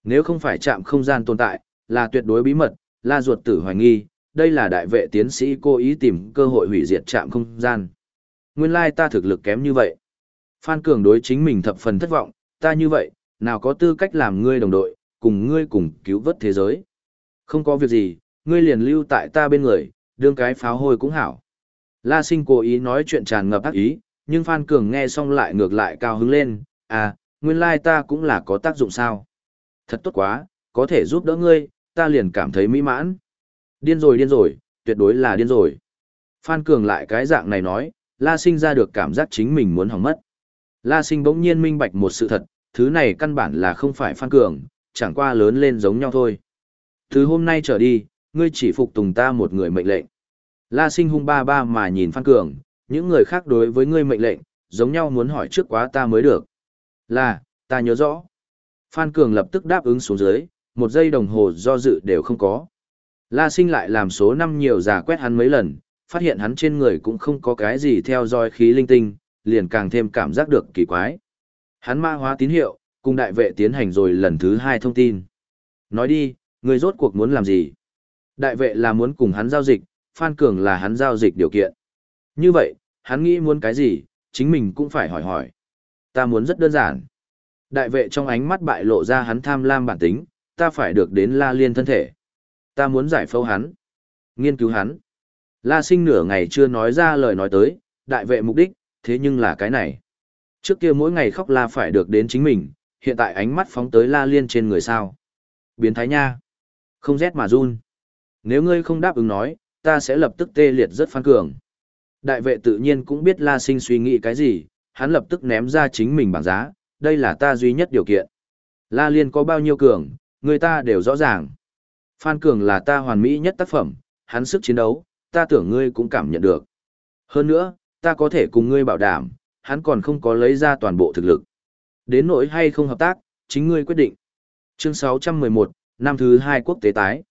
Nếu không phải chạm không gian tồn tại, là tuyệt đối bí mật, la ruột tử hoài nghi, đây là đại vệ tiến sĩ cố ý tìm cơ hội hủy diệt chạm không gian. Nguyên lai ta thực lực kém như vậy. Phan Cường đối chính mình thập phần thất vọng, ta như vậy, nào có tư cách làm ngươi đồng đội, cùng ngươi cùng cứu vớt thế giới. Không có việc gì, ngươi liền lưu tại ta bên người, đương cái pháo hôi cũng hảo. La sinh cố ý nói chuyện tràn ngập ác ý, nhưng Phan Cường nghe xong lại ngược lại cao hứng lên, à, nguyên lai ta cũng là có tác dụng sao. Thật tốt quá, có thể giúp đỡ ngươi, ta liền cảm thấy mỹ mãn. Điên rồi điên rồi, tuyệt đối là điên rồi. Phan Cường lại cái dạng này nói, La Sinh ra được cảm giác chính mình muốn hỏng mất. La Sinh bỗng nhiên minh bạch một sự thật, thứ này căn bản là không phải Phan Cường, chẳng qua lớn lên giống nhau thôi. Từ hôm nay trở đi, ngươi chỉ phục tùng ta một người mệnh lệnh. La Sinh hung ba ba mà nhìn Phan Cường, những người khác đối với ngươi mệnh lệnh, giống nhau muốn hỏi trước quá ta mới được. Là, ta nhớ rõ. Phan Cường lập tức đáp ứng xuống dưới, một giây đồng hồ do dự đều không có. La sinh lại làm số năm nhiều giả quét hắn mấy lần, phát hiện hắn trên người cũng không có cái gì theo dõi khí linh tinh, liền càng thêm cảm giác được kỳ quái. Hắn ma hóa tín hiệu, cùng đại vệ tiến hành rồi lần thứ hai thông tin. Nói đi, người rốt cuộc muốn làm gì? Đại vệ là muốn cùng hắn giao dịch, Phan Cường là hắn giao dịch điều kiện. Như vậy, hắn nghĩ muốn cái gì, chính mình cũng phải hỏi hỏi. Ta muốn rất đơn giản. Đại vệ trong ánh mắt bại lộ ra hắn tham lam bản tính, ta phải được đến la liên thân thể. Ta muốn giải phẫu hắn, nghiên cứu hắn. La sinh nửa ngày chưa nói ra lời nói tới, đại vệ mục đích, thế nhưng là cái này. Trước kia mỗi ngày khóc la phải được đến chính mình, hiện tại ánh mắt phóng tới la liên trên người sao. Biến thái nha. Không rét mà run. Nếu ngươi không đáp ứng nói, ta sẽ lập tức tê liệt rất phan cường. Đại vệ tự nhiên cũng biết La Sinh suy nghĩ cái gì, hắn lập tức ném ra chính mình bảng giá, đây là ta duy nhất điều kiện. La Liên có bao nhiêu cường, người ta đều rõ ràng. Phan Cường là ta hoàn mỹ nhất tác phẩm, hắn sức chiến đấu, ta tưởng ngươi cũng cảm nhận được. Hơn nữa, ta có thể cùng ngươi bảo đảm, hắn còn không có lấy ra toàn bộ thực lực. Đến nỗi hay không hợp tác, chính ngươi quyết định. Chương 611, năm thứ hai quốc tế tái.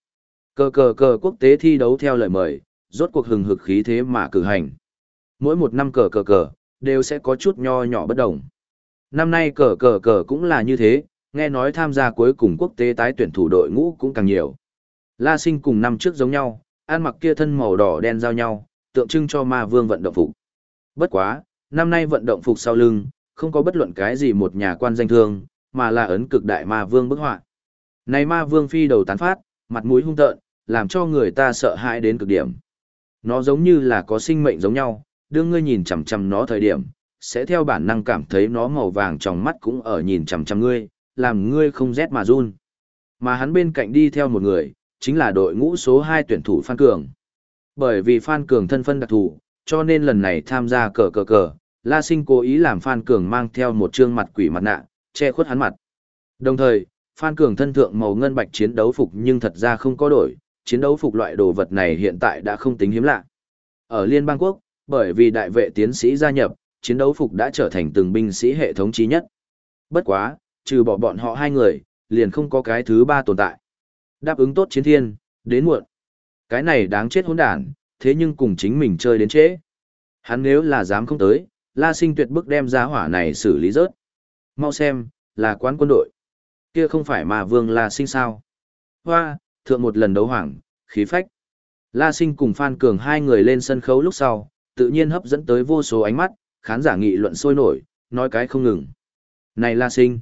Cờ cờ cờ quốc tế thi đấu theo lời mời, rốt cuộc hừng hực khí thế mà cử hành. Mỗi một năm cờ cờ cờ, đều sẽ có chút nho nhỏ bất đồng. Năm nay cờ cờ cờ cũng là như thế, nghe nói tham gia cuối cùng quốc tế tái tuyển thủ đội ngũ cũng càng nhiều. La sinh cùng năm trước giống nhau, ăn mặc kia thân màu đỏ đen giao nhau, tượng trưng cho ma vương vận động phục. Bất quá, năm nay vận động phục sau lưng, không có bất luận cái gì một nhà quan danh thương, mà là ấn cực đại ma vương bức họa. Này ma vương phi đầu tán phát, mặt mũi hung tợn, làm cho người ta sợ hãi đến cực điểm. Nó giống như là có sinh mệnh giống nhau, đương ngươi nhìn chằm chằm nó thời điểm, sẽ theo bản năng cảm thấy nó màu vàng trong mắt cũng ở nhìn chằm chằm ngươi, làm ngươi không rét mà run. Mà hắn bên cạnh đi theo một người, chính là đội ngũ số 2 tuyển thủ Phan Cường. Bởi vì Phan Cường thân phân đặc thù, cho nên lần này tham gia cờ cờ cờ, La Sinh cố ý làm Phan Cường mang theo một trương mặt quỷ mặt nạ, che khuất hắn mặt. Đồng thời, Phan Cường thân thượng màu ngân bạch chiến đấu phục nhưng thật ra không có đổi, chiến đấu phục loại đồ vật này hiện tại đã không tính hiếm lạ. Ở Liên bang quốc, bởi vì đại vệ tiến sĩ gia nhập, chiến đấu phục đã trở thành từng binh sĩ hệ thống chí nhất. Bất quá, trừ bỏ bọn họ hai người, liền không có cái thứ ba tồn tại. Đáp ứng tốt chiến thiên, đến muộn. Cái này đáng chết hỗn đản, thế nhưng cùng chính mình chơi đến trễ. Hắn nếu là dám không tới, La Sinh tuyệt bức đem giá hỏa này xử lý rớt. Mau xem, là quán quân đội. Kia không phải mà Vương La Sinh sao? Hoa, thượng một lần đấu hoàng, khí phách. La Sinh cùng Phan Cường hai người lên sân khấu lúc sau, tự nhiên hấp dẫn tới vô số ánh mắt, khán giả nghị luận sôi nổi, nói cái không ngừng. Này La Sinh,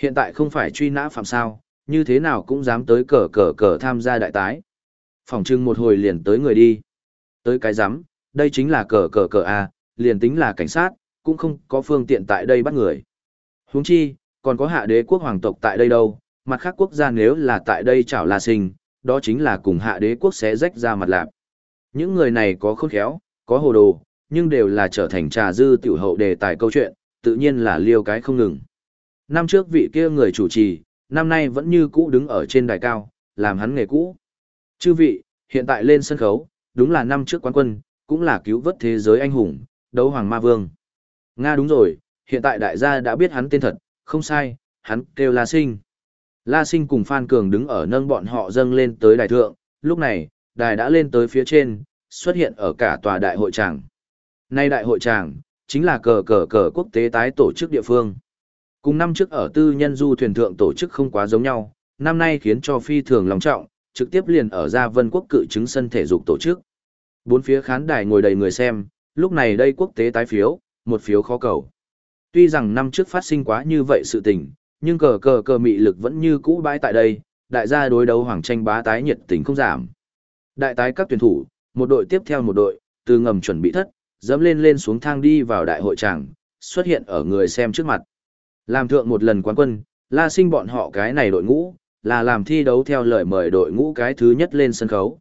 hiện tại không phải truy nã phạm sao, như thế nào cũng dám tới cờ cờ cờ tham gia đại tái. Phòng trưng một hồi liền tới người đi. Tới cái dám, đây chính là cờ cờ cờ A, liền tính là cảnh sát, cũng không có phương tiện tại đây bắt người. Huống chi, còn có hạ đế quốc hoàng tộc tại đây đâu, mặt khác quốc gia nếu là tại đây chảo La sinh, đó chính là cùng hạ đế quốc sẽ rách ra mặt lạp. Những người này có khôn khéo, có hồ đồ, nhưng đều là trở thành trà dư tiểu hậu đề tài câu chuyện, tự nhiên là liêu cái không ngừng. Năm trước vị kia người chủ trì, năm nay vẫn như cũ đứng ở trên đài cao, làm hắn nghề cũ. Chư vị, hiện tại lên sân khấu, đúng là năm trước quán quân, cũng là cứu vớt thế giới anh hùng, đấu hoàng ma vương. Nga đúng rồi, hiện tại đại gia đã biết hắn tên thật, không sai, hắn kêu La Sinh. La Sinh cùng Phan Cường đứng ở nâng bọn họ dâng lên tới đài thượng, lúc này, đài đã lên tới phía trên, xuất hiện ở cả tòa đại hội tràng. Nay đại hội tràng, chính là cờ cờ cờ quốc tế tái tổ chức địa phương. Cùng năm trước ở tư nhân du thuyền thượng tổ chức không quá giống nhau, năm nay khiến cho phi thường lòng trọng, trực tiếp liền ở ra vân quốc cự chứng sân thể dục tổ chức. Bốn phía khán đài ngồi đầy người xem, lúc này đây quốc tế tái phiếu, một phiếu khó cầu. Tuy rằng năm trước phát sinh quá như vậy sự tình, nhưng cờ cờ cờ mị lực vẫn như cũ bãi tại đây, đại gia đối đấu hoàng tranh bá tái nhiệt tình không giảm. Đại tái các tuyển thủ, một đội tiếp theo một đội, từ ngầm chuẩn bị thất, dẫm lên lên xuống thang đi vào đại hội tràng, xuất hiện ở người xem trước mặt. Làm thượng một lần quán quân, la sinh bọn họ cái này đội ngũ, là làm thi đấu theo lời mời đội ngũ cái thứ nhất lên sân khấu.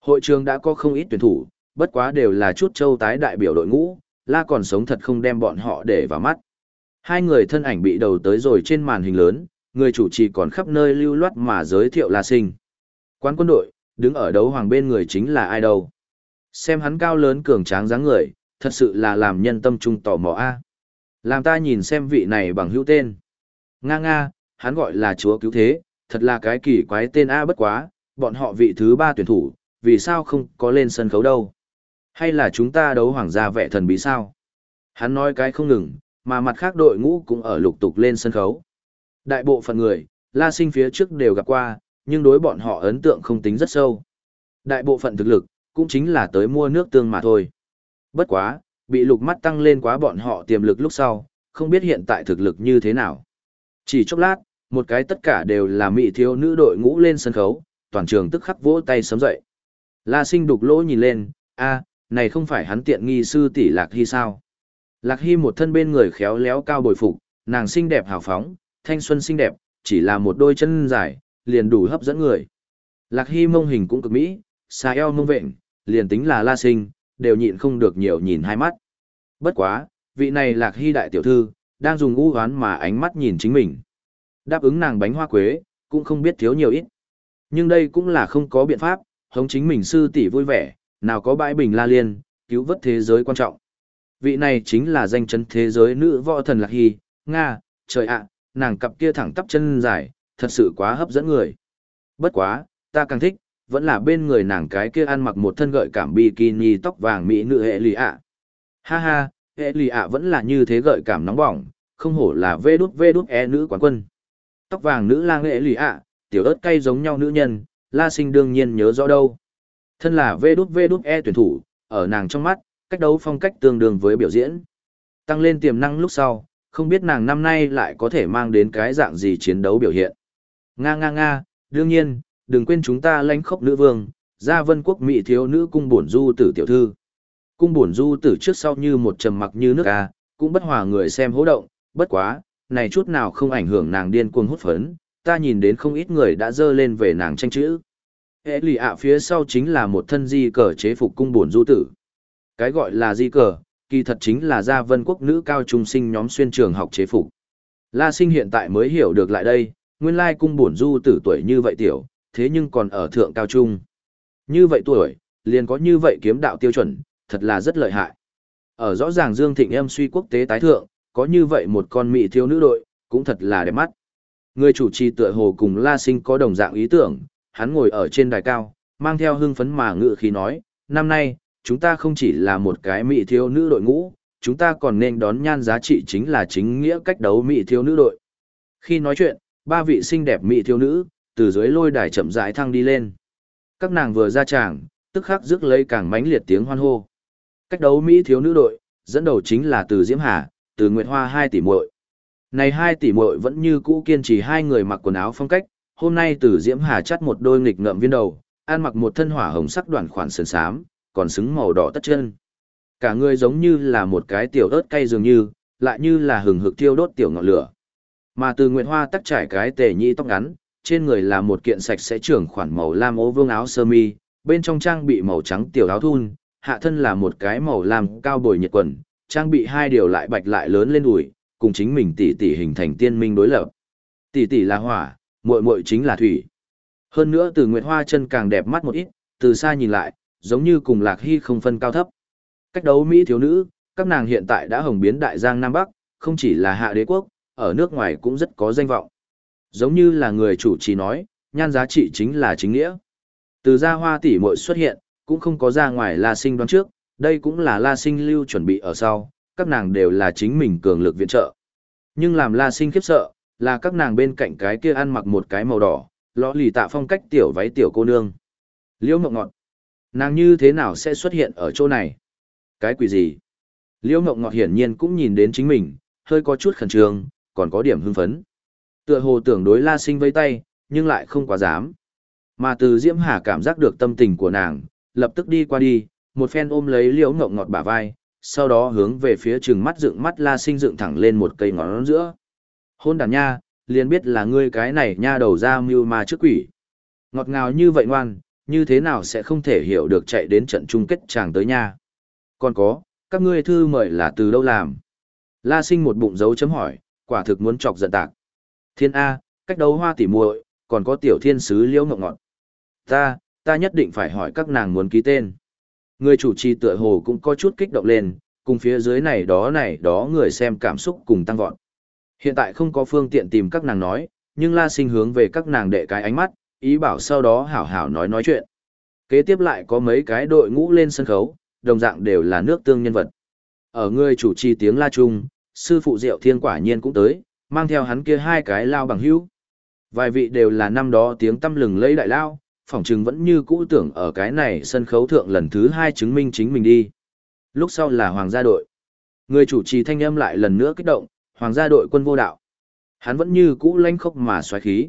Hội trường đã có không ít tuyển thủ, bất quá đều là chút châu tái đại biểu đội ngũ, la còn sống thật không đem bọn họ để vào mắt. Hai người thân ảnh bị đầu tới rồi trên màn hình lớn, người chủ trì còn khắp nơi lưu loát mà giới thiệu La Sinh. Quán quân đội, đứng ở đấu hoàng bên người chính là ai đâu. Xem hắn cao lớn cường tráng dáng người, thật sự là làm nhân tâm trung tò mò a. À. Làm ta nhìn xem vị này bằng hữu tên. Nga nga, hắn gọi là chúa cứu thế, thật là cái kỳ quái tên A bất quá, bọn họ vị thứ ba tuyển thủ, vì sao không có lên sân khấu đâu? Hay là chúng ta đấu hoàng gia vẻ thần bí sao? Hắn nói cái không ngừng, mà mặt khác đội ngũ cũng ở lục tục lên sân khấu. Đại bộ phận người, La Sinh phía trước đều gặp qua, nhưng đối bọn họ ấn tượng không tính rất sâu. Đại bộ phận thực lực, cũng chính là tới mua nước tương mà thôi. Bất quá, bị lục mắt tăng lên quá bọn họ tiềm lực lúc sau, không biết hiện tại thực lực như thế nào. Chỉ chốc lát, một cái tất cả đều là mỹ thiếu nữ đội ngũ lên sân khấu, toàn trường tức khắc vỗ tay sớm dậy. La sinh đục lỗ nhìn lên, a, này không phải hắn tiện nghi sư tỷ Lạc Hy sao? Lạc Hy một thân bên người khéo léo cao bồi phục, nàng xinh đẹp hào phóng, thanh xuân xinh đẹp, chỉ là một đôi chân dài, liền đủ hấp dẫn người. Lạc Hy mông hình cũng cực mỹ, xa eo mông vẹn, liền tính là la sinh, đều nhịn không được nhiều nhìn hai mắt. Bất quá, vị này Lạc Hy đại tiểu thư, đang dùng u hoán mà ánh mắt nhìn chính mình. Đáp ứng nàng bánh hoa quế, cũng không biết thiếu nhiều ít. Nhưng đây cũng là không có biện pháp, hống chính mình sư tỷ vui vẻ, nào có bãi bình la liên, cứu vớt thế giới quan trọng. Vị này chính là danh chân thế giới nữ võ thần Lạc Hy, Nga, trời ạ, nàng cặp kia thẳng tắp chân dài, thật sự quá hấp dẫn người. Bất quá, ta càng thích, vẫn là bên người nàng cái kia ăn mặc một thân gợi cảm bikini tóc vàng mỹ nữ hệ lì ạ. Ha ha, hệ lì ạ vẫn là như thế gợi cảm nóng bỏng, không hổ là vê đút vê đút e nữ quán quân. Tóc vàng nữ lang hệ lì ạ, tiểu ớt cay giống nhau nữ nhân, la sinh đương nhiên nhớ rõ đâu. Thân là vê đút vê đút e tuyển thủ, ở nàng trong mắt, cách đấu phong cách tương đương với biểu diễn. Tăng lên tiềm năng lúc sau, không biết nàng năm nay lại có thể mang đến cái dạng gì chiến đấu biểu hiện. Nga nga nga, đương nhiên, đừng quên chúng ta lãnh khốc nữ vương, gia vân quốc mỹ thiếu nữ cung bổn du tử tiểu thư. Cung bổn du tử trước sau như một trầm mặc như nước ca, cũng bất hòa người xem hố động, bất quá, này chút nào không ảnh hưởng nàng điên cuồng hút phấn, ta nhìn đến không ít người đã dơ lên về nàng tranh chữ. Hệ lì ạ phía sau chính là một thân di cờ chế phục cung bổn du tử. Cái gọi là di cờ, kỳ thật chính là gia vân quốc nữ cao trung sinh nhóm xuyên trường học chế phục. La sinh hiện tại mới hiểu được lại đây, nguyên lai cung bổn du tử tuổi như vậy tiểu, thế nhưng còn ở thượng cao trung. Như vậy tuổi, liền có như vậy kiếm đạo tiêu chuẩn, thật là rất lợi hại. Ở rõ ràng Dương Thịnh em suy quốc tế tái thượng, có như vậy một con mỹ thiếu nữ đội, cũng thật là đẹp mắt. Người chủ trì tựa hồ cùng La Sinh có đồng dạng ý tưởng, hắn ngồi ở trên đài cao, mang theo hưng phấn mà ngự khí nói, năm nay, chúng ta không chỉ là một cái mỹ thiếu nữ đội ngũ, chúng ta còn nên đón nhan giá trị chính là chính nghĩa cách đấu mỹ thiếu nữ đội. Khi nói chuyện, ba vị xinh đẹp mỹ thiếu nữ, từ dưới lôi đài chậm rãi thăng đi lên. Các nàng vừa ra tràng, tức khắc rước lấy càng mãnh liệt tiếng hoan hô. Cách đấu mỹ thiếu nữ đội, dẫn đầu chính là từ Diễm Hà, từ Nguyệt Hoa hai tỷ muội. Này hai tỷ muội vẫn như cũ kiên trì hai người mặc quần áo phong cách, hôm nay từ Diễm Hà chắt một đôi nghịch ngợm viên đầu, ăn mặc một thân hỏa hồng sắc đoạn khoản sườn xám, còn xứng màu đỏ tất chân. Cả người giống như là một cái tiểu ớt cay dường như, lại như là hừng hực thiêu đốt tiểu ngọn lửa. Mà từ Nguyệt Hoa tắt trải cái tề nhị tóc ngắn, trên người là một kiện sạch sẽ trưởng khoản màu lam ố vương áo sơ mi, bên trong trang bị màu trắng tiểu áo thun, hạ thân là một cái màu lam cao bồi nhiệt quần, trang bị hai điều lại bạch lại lớn lên đùi, cùng chính mình tỷ tỷ hình thành tiên minh đối lập. Tỷ tỷ là hỏa, muội muội chính là thủy. Hơn nữa từ Nguyệt Hoa chân càng đẹp mắt một ít, từ xa nhìn lại, giống như cùng Lạc Hy không phân cao thấp. Cách đấu Mỹ thiếu nữ, các nàng hiện tại đã hồng biến đại giang Nam Bắc, không chỉ là hạ đế quốc, ở nước ngoài cũng rất có danh vọng. Giống như là người chủ trì nói, nhan giá trị chính là chính nghĩa. Từ gia hoa tỷ muội xuất hiện, cũng không có ra ngoài La Sinh đoán trước, đây cũng là La Sinh lưu chuẩn bị ở sau, các nàng đều là chính mình cường lực viện trợ. Nhưng làm La Sinh khiếp sợ, là các nàng bên cạnh cái kia ăn mặc một cái màu đỏ, lõ lì tạ phong cách tiểu váy tiểu cô nương. Liễu Ngọc Ngọt. Nàng như thế nào sẽ xuất hiện ở chỗ này? Cái quỷ gì? Liễu Ngọc Ngọt hiển nhiên cũng nhìn đến chính mình, hơi có chút khẩn trương, còn có điểm hưng phấn. Tựa hồ tưởng đối La Sinh với tay, nhưng lại không quá dám. Mà từ Diễm Hà cảm giác được tâm tình của nàng, lập tức đi qua đi, một phen ôm lấy Liễu Ngọc Ngọt bả vai, sau đó hướng về phía trừng mắt dựng mắt La Sinh dựng thẳng lên một cây ngón giữa. Hôn đàn nha, liền biết là ngươi cái này nha đầu ra mưu mà trước quỷ. Ngọt ngào như vậy ngoan, như thế nào sẽ không thể hiểu được chạy đến trận chung kết chàng tới nha. Còn có, các ngươi thư mời là từ đâu làm? La sinh một bụng dấu chấm hỏi, quả thực muốn chọc giận tạc. Thiên A, cách đấu hoa tỉ muội, còn có tiểu thiên sứ liễu ngọc ngọt. Ta, ta nhất định phải hỏi các nàng muốn ký tên. Người chủ trì tựa hồ cũng có chút kích động lên, cùng phía dưới này đó này đó người xem cảm xúc cùng tăng vọt. Hiện tại không có phương tiện tìm các nàng nói, nhưng La Sinh hướng về các nàng đệ cái ánh mắt, ý bảo sau đó hảo hảo nói nói chuyện. Kế tiếp lại có mấy cái đội ngũ lên sân khấu, đồng dạng đều là nước tương nhân vật. Ở người chủ trì tiếng La Trung, sư phụ Diệu Thiên quả nhiên cũng tới, mang theo hắn kia hai cái lao bằng hữu. Vài vị đều là năm đó tiếng tâm lừng lấy đại lao, phỏng chừng vẫn như cũ tưởng ở cái này sân khấu thượng lần thứ hai chứng minh chính mình đi. Lúc sau là hoàng gia đội. Người chủ trì thanh âm lại lần nữa kích động, hoàng gia đội quân vô đạo. Hắn vẫn như cũ lanh khốc mà xoáy khí.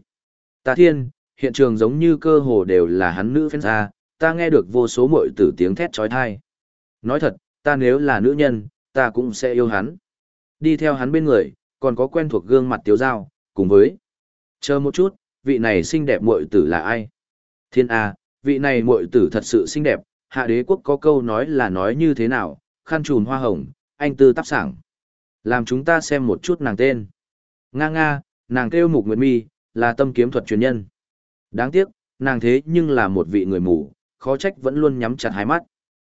Ta thiên, hiện trường giống như cơ hồ đều là hắn nữ phen ra, ta nghe được vô số mội tử tiếng thét trói thai. Nói thật, ta nếu là nữ nhân, ta cũng sẽ yêu hắn. Đi theo hắn bên người, còn có quen thuộc gương mặt tiếu dao, cùng với. Chờ một chút, vị này xinh đẹp muội tử là ai? Thiên A, vị này muội tử thật sự xinh đẹp, hạ đế quốc có câu nói là nói như thế nào, khăn trùn hoa hồng, anh tư tắp sảng. Làm chúng ta xem một chút nàng tên. Nga nga, nàng kêu Mục Nguyệt Mi, là tâm kiếm thuật truyền nhân. Đáng tiếc, nàng thế nhưng là một vị người mù, khó trách vẫn luôn nhắm chặt hai mắt.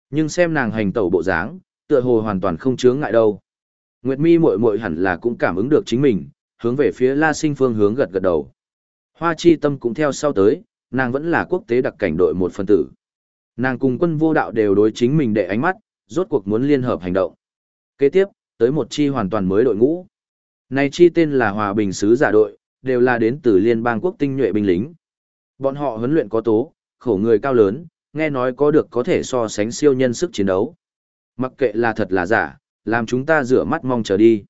Nhưng xem nàng hành tẩu bộ dáng, tựa hồ hoàn toàn không chướng ngại đâu. Nguyệt Mi muội muội hẳn là cũng cảm ứng được chính mình, hướng về phía La Sinh phương hướng gật gật đầu. Hoa Chi Tâm cũng theo sau tới, nàng vẫn là quốc tế đặc cảnh đội một phần tử. Nàng cùng quân vô đạo đều đối chính mình để ánh mắt, rốt cuộc muốn liên hợp hành động. Kế tiếp, tới một chi hoàn toàn mới đội ngũ. Này chi tên là Hòa Bình Sứ Giả đội, đều là đến từ liên bang quốc tinh nhuệ binh lính. Bọn họ huấn luyện có tố, khổ người cao lớn, nghe nói có được có thể so sánh siêu nhân sức chiến đấu. Mặc kệ là thật là giả, làm chúng ta rửa mắt mong chờ đi.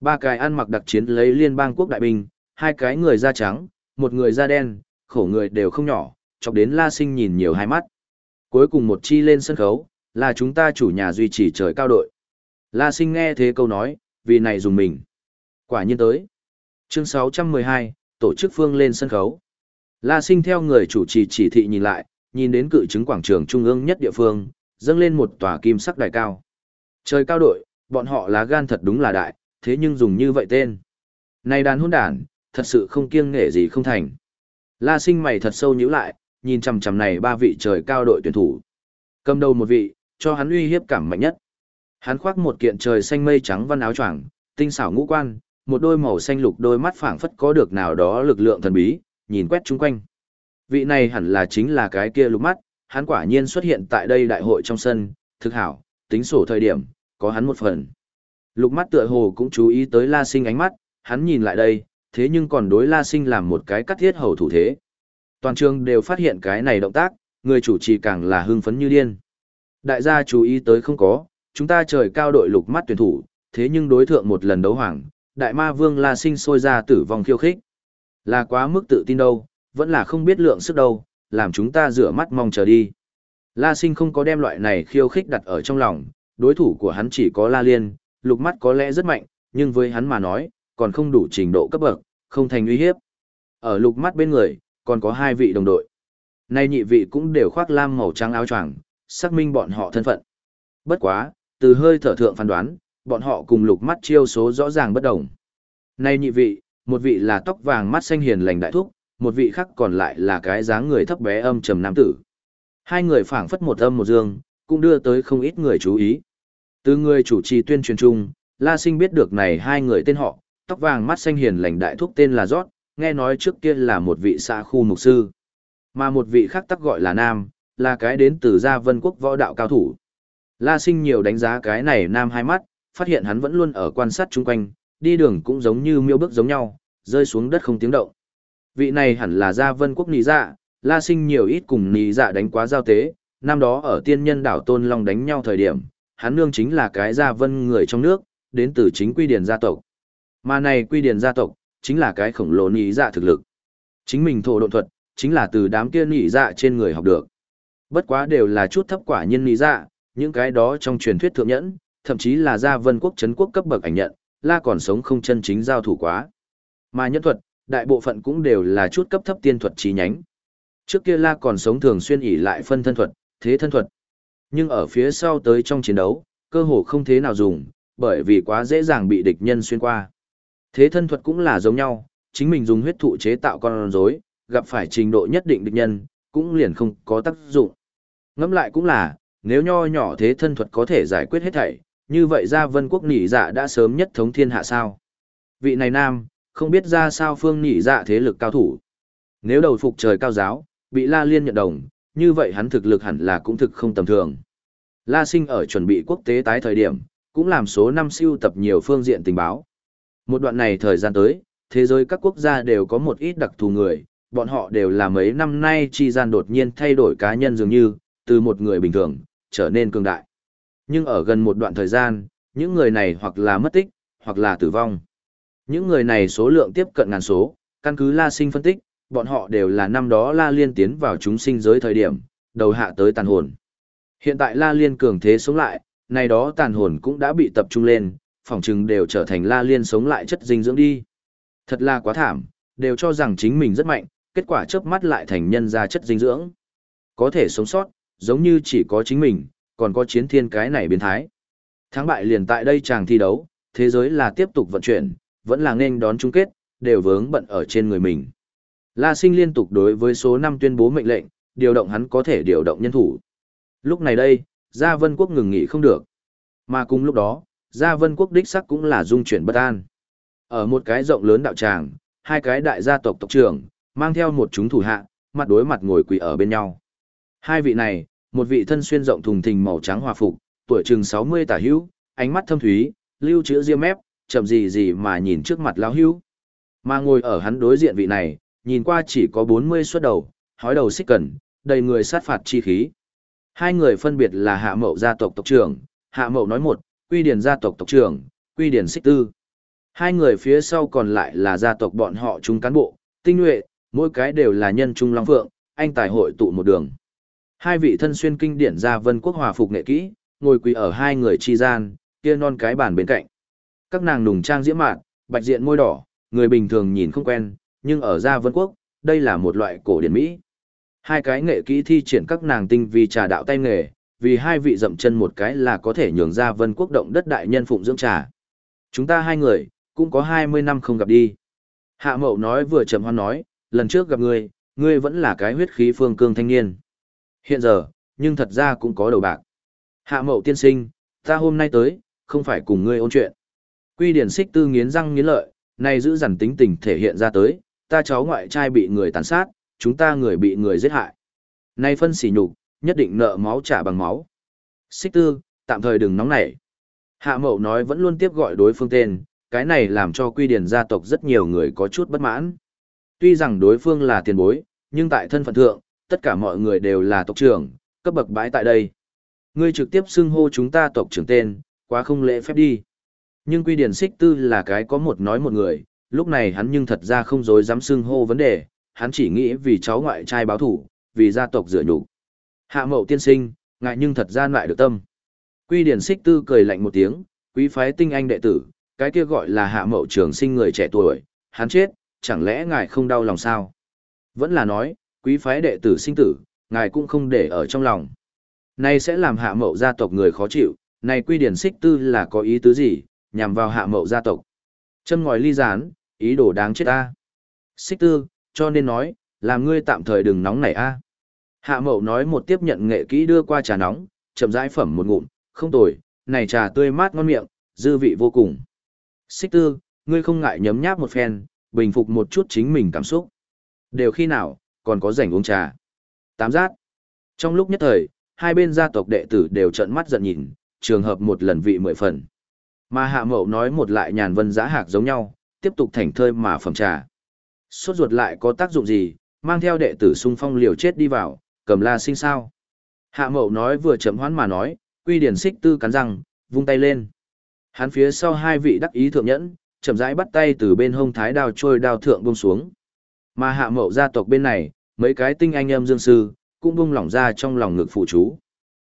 Ba cái ăn mặc đặc chiến lấy liên bang quốc đại binh, hai cái người da trắng, một người da đen, khổ người đều không nhỏ, chọc đến La Sinh nhìn nhiều hai mắt. Cuối cùng một chi lên sân khấu, là chúng ta chủ nhà duy trì trời cao đội. La Sinh nghe thế câu nói, vì này dùng mình. Quả nhiên tới. Chương 612, tổ chức phương lên sân khấu. La Sinh theo người chủ trì chỉ thị nhìn lại, nhìn đến cự chứng quảng trường trung ương nhất địa phương, dâng lên một tòa kim sắc đài cao. Trời cao đội, bọn họ lá gan thật đúng là đại, thế nhưng dùng như vậy tên. Này đàn hôn đàn, thật sự không kiêng nghệ gì không thành. La sinh mày thật sâu nhíu lại, nhìn chằm chằm này ba vị trời cao đội tuyển thủ. Cầm đầu một vị, cho hắn uy hiếp cảm mạnh nhất. Hắn khoác một kiện trời xanh mây trắng văn áo choàng, tinh xảo ngũ quan, một đôi màu xanh lục đôi mắt phảng phất có được nào đó lực lượng thần bí, nhìn quét chung quanh. Vị này hẳn là chính là cái kia lục mắt, hắn quả nhiên xuất hiện tại đây đại hội trong sân, thực hảo, tính sổ thời điểm, có hắn một phần. Lục mắt tựa hồ cũng chú ý tới La Sinh ánh mắt, hắn nhìn lại đây, thế nhưng còn đối La Sinh làm một cái cắt thiết hầu thủ thế. Toàn trường đều phát hiện cái này động tác, người chủ trì càng là hưng phấn như điên. Đại gia chú ý tới không có, chúng ta trời cao đội lục mắt tuyển thủ, thế nhưng đối thượng một lần đấu hoàng, đại ma vương La Sinh sôi ra tử vong khiêu khích. Là quá mức tự tin đâu, vẫn là không biết lượng sức đâu, làm chúng ta rửa mắt mong chờ đi. La Sinh không có đem loại này khiêu khích đặt ở trong lòng, đối thủ của hắn chỉ có La Liên, lục mắt có lẽ rất mạnh, nhưng với hắn mà nói, còn không đủ trình độ cấp bậc, không thành uy hiếp. Ở lục mắt bên người, còn có hai vị đồng đội. Nay nhị vị cũng đều khoác lam màu trắng áo choàng, xác minh bọn họ thân phận. Bất quá, từ hơi thở thượng phán đoán, bọn họ cùng lục mắt chiêu số rõ ràng bất đồng. Nay nhị vị, một vị là tóc vàng mắt xanh hiền lành đại thúc, một vị khác còn lại là cái dáng người thấp bé âm trầm nam tử. Hai người phảng phất một âm một dương, cũng đưa tới không ít người chú ý. Từ người chủ trì tuyên truyền chung, La Sinh biết được này hai người tên họ, tóc vàng mắt xanh hiền lành đại thúc tên là Rót, nghe nói trước kia là một vị xã khu mục sư. Mà một vị khác tắc gọi là Nam, là cái đến từ gia vân quốc võ đạo cao thủ. La Sinh nhiều đánh giá cái này Nam hai mắt, phát hiện hắn vẫn luôn ở quan sát chung quanh, đi đường cũng giống như miêu bước giống nhau, rơi xuống đất không tiếng động. Vị này hẳn là gia vân quốc nì dạ, La Sinh nhiều ít cùng nì dạ đánh quá giao tế, năm đó ở tiên nhân đảo Tôn Long đánh nhau thời điểm, hắn nương chính là cái gia vân người trong nước, đến từ chính quy điển gia tộc. Mà này quy điển gia tộc, chính là cái khổng lồ Nì dạ thực lực. Chính mình thổ độ thuật, chính là từ đám kia Nì dạ trên người học được. Bất quá đều là chút thấp quả nhân Nì dạ, những cái đó trong truyền thuyết thượng nhẫn, thậm chí là gia vân quốc chấn quốc cấp bậc ảnh nhận, la còn sống không chân chính giao thủ quá. Mà nhân thuật, đại bộ phận cũng đều là chút cấp thấp tiên thuật trí nhánh. Trước kia la còn sống thường xuyên ỉ lại phân thân thuật, thế thân thuật. Nhưng ở phía sau tới trong chiến đấu, cơ hồ không thế nào dùng, bởi vì quá dễ dàng bị địch nhân xuyên qua. Thế thân thuật cũng là giống nhau, chính mình dùng huyết thụ chế tạo con rối, gặp phải trình độ nhất định địch nhân, cũng liền không có tác dụng. Ngẫm lại cũng là, nếu nho nhỏ thế thân thuật có thể giải quyết hết thảy, như vậy ra vân quốc nỉ dạ đã sớm nhất thống thiên hạ sao. Vị này nam, không biết ra sao phương nỉ dạ thế lực cao thủ. Nếu đầu phục trời cao giáo, bị La Liên nhận đồng, như vậy hắn thực lực hẳn là cũng thực không tầm thường. La Sinh ở chuẩn bị quốc tế tái thời điểm, cũng làm số năm siêu tập nhiều phương diện tình báo. Một đoạn này thời gian tới, thế giới các quốc gia đều có một ít đặc thù người, bọn họ đều là mấy năm nay chi gian đột nhiên thay đổi cá nhân dường như, từ một người bình thường, trở nên cường đại. Nhưng ở gần một đoạn thời gian, những người này hoặc là mất tích, hoặc là tử vong. Những người này số lượng tiếp cận ngàn số, căn cứ La Sinh phân tích, bọn họ đều là năm đó La Liên tiến vào chúng sinh giới thời điểm, đầu hạ tới tàn hồn. Hiện tại La Liên cường thế sống lại, này đó tàn hồn cũng đã bị tập trung lên, phòng chừng đều trở thành La Liên sống lại chất dinh dưỡng đi. Thật là quá thảm, đều cho rằng chính mình rất mạnh, kết quả chớp mắt lại thành nhân ra chất dinh dưỡng. Có thể sống sót, giống như chỉ có chính mình, còn có chiến thiên cái này biến thái. Thắng bại liền tại đây chàng thi đấu, thế giới là tiếp tục vận chuyển, vẫn là nên đón chung kết, đều vướng bận ở trên người mình. La Sinh liên tục đối với số 5 tuyên bố mệnh lệnh, điều động hắn có thể điều động nhân thủ. Lúc này đây, Gia Vân Quốc ngừng nghỉ không được. Mà cùng lúc đó, Gia Vân Quốc đích sắc cũng là dung chuyển bất an. Ở một cái rộng lớn đạo tràng, hai cái đại gia tộc tộc trưởng, mang theo một chúng thủ hạ, mặt đối mặt ngồi quỳ ở bên nhau. Hai vị này, một vị thân xuyên rộng thùng thình màu trắng hòa phục, tuổi chừng 60 tả hữu, ánh mắt thâm thúy, lưu chữ riêng mép, chậm gì gì mà nhìn trước mặt lão hữu. Mà ngồi ở hắn đối diện vị này, nhìn qua chỉ có 40 xuất đầu, hói đầu xích cẩn, đầy người sát phạt chi khí. Hai người phân biệt là Hạ Mậu gia tộc tộc trưởng, Hạ Mậu nói một, Quy Điền gia tộc tộc trưởng, Quy Điền xích tư. Hai người phía sau còn lại là gia tộc bọn họ chúng cán bộ, tinh nhuệ, mỗi cái đều là nhân trung long phượng, anh tài hội tụ một đường. Hai vị thân xuyên kinh điển gia vân quốc hòa phục nghệ kỹ, ngồi quỳ ở hai người chi gian, kia non cái bàn bên cạnh. Các nàng nùng trang diễm mạn, bạch diện môi đỏ, người bình thường nhìn không quen, nhưng ở gia vân quốc, đây là một loại cổ điển Mỹ. Hai cái nghệ kỹ thi triển các nàng tinh vì trà đạo tay nghề, vì hai vị dậm chân một cái là có thể nhường ra vân quốc động đất đại nhân phụng dưỡng trà. Chúng ta hai người, cũng có 20 năm không gặp đi. Hạ mậu nói vừa trầm hoan nói, lần trước gặp ngươi, ngươi vẫn là cái huyết khí phương cương thanh niên. Hiện giờ, nhưng thật ra cũng có đầu bạc. Hạ mậu tiên sinh, ta hôm nay tới, không phải cùng ngươi ôn chuyện. Quy điển xích tư nghiến răng nghiến lợi, nay giữ dằn tính tình thể hiện ra tới, ta cháu ngoại trai bị người tàn sát, chúng ta người bị người giết hại. Nay phân xỉ nhục, nhất định nợ máu trả bằng máu. Xích tư, tạm thời đừng nóng nảy. Hạ mậu nói vẫn luôn tiếp gọi đối phương tên, cái này làm cho quy điển gia tộc rất nhiều người có chút bất mãn. Tuy rằng đối phương là tiền bối, nhưng tại thân phận thượng, tất cả mọi người đều là tộc trưởng, cấp bậc bãi tại đây. Ngươi trực tiếp xưng hô chúng ta tộc trưởng tên, quá không lễ phép đi. Nhưng quy điển xích tư là cái có một nói một người, lúc này hắn nhưng thật ra không dối dám xưng hô vấn đề, hắn chỉ nghĩ vì cháu ngoại trai báo thủ, vì gia tộc rửa nhục. Hạ mậu tiên sinh, ngại nhưng thật ra lại được tâm. Quy điển xích tư cười lạnh một tiếng, quý phái tinh anh đệ tử, cái kia gọi là hạ mậu trường sinh người trẻ tuổi, hắn chết, chẳng lẽ ngài không đau lòng sao? Vẫn là nói, quý phái đệ tử sinh tử, ngài cũng không để ở trong lòng. Này sẽ làm hạ mậu gia tộc người khó chịu, này quy điển xích tư là có ý tứ gì, nhằm vào hạ mậu gia tộc. Châm ngòi ly gián, ý đồ đáng chết ta. Xích tư, cho nên nói, làm ngươi tạm thời đừng nóng này a. Hạ mậu nói một tiếp nhận nghệ kỹ đưa qua trà nóng, chậm rãi phẩm một ngụm, không tồi, này trà tươi mát ngon miệng, dư vị vô cùng. Xích tư, ngươi không ngại nhấm nháp một phen, bình phục một chút chính mình cảm xúc. Đều khi nào, còn có rảnh uống trà. Tám giác. Trong lúc nhất thời, hai bên gia tộc đệ tử đều trợn mắt giận nhìn, trường hợp một lần vị mười phần. Mà hạ mậu nói một lại nhàn vân giã hạc giống nhau, tiếp tục thành thơi mà phẩm trà. Sốt ruột lại có tác dụng gì, mang theo đệ tử sung phong liều chết đi vào, cầm la sinh sao. Hạ mậu nói vừa chậm hoãn mà nói, quy điển xích tư cắn răng, vung tay lên. Hắn phía sau hai vị đắc ý thượng nhẫn, chậm rãi bắt tay từ bên hông thái đao trôi đao thượng buông xuống. Mà hạ mậu gia tộc bên này, mấy cái tinh anh em dương sư, cũng buông lỏng ra trong lòng ngực phụ chú.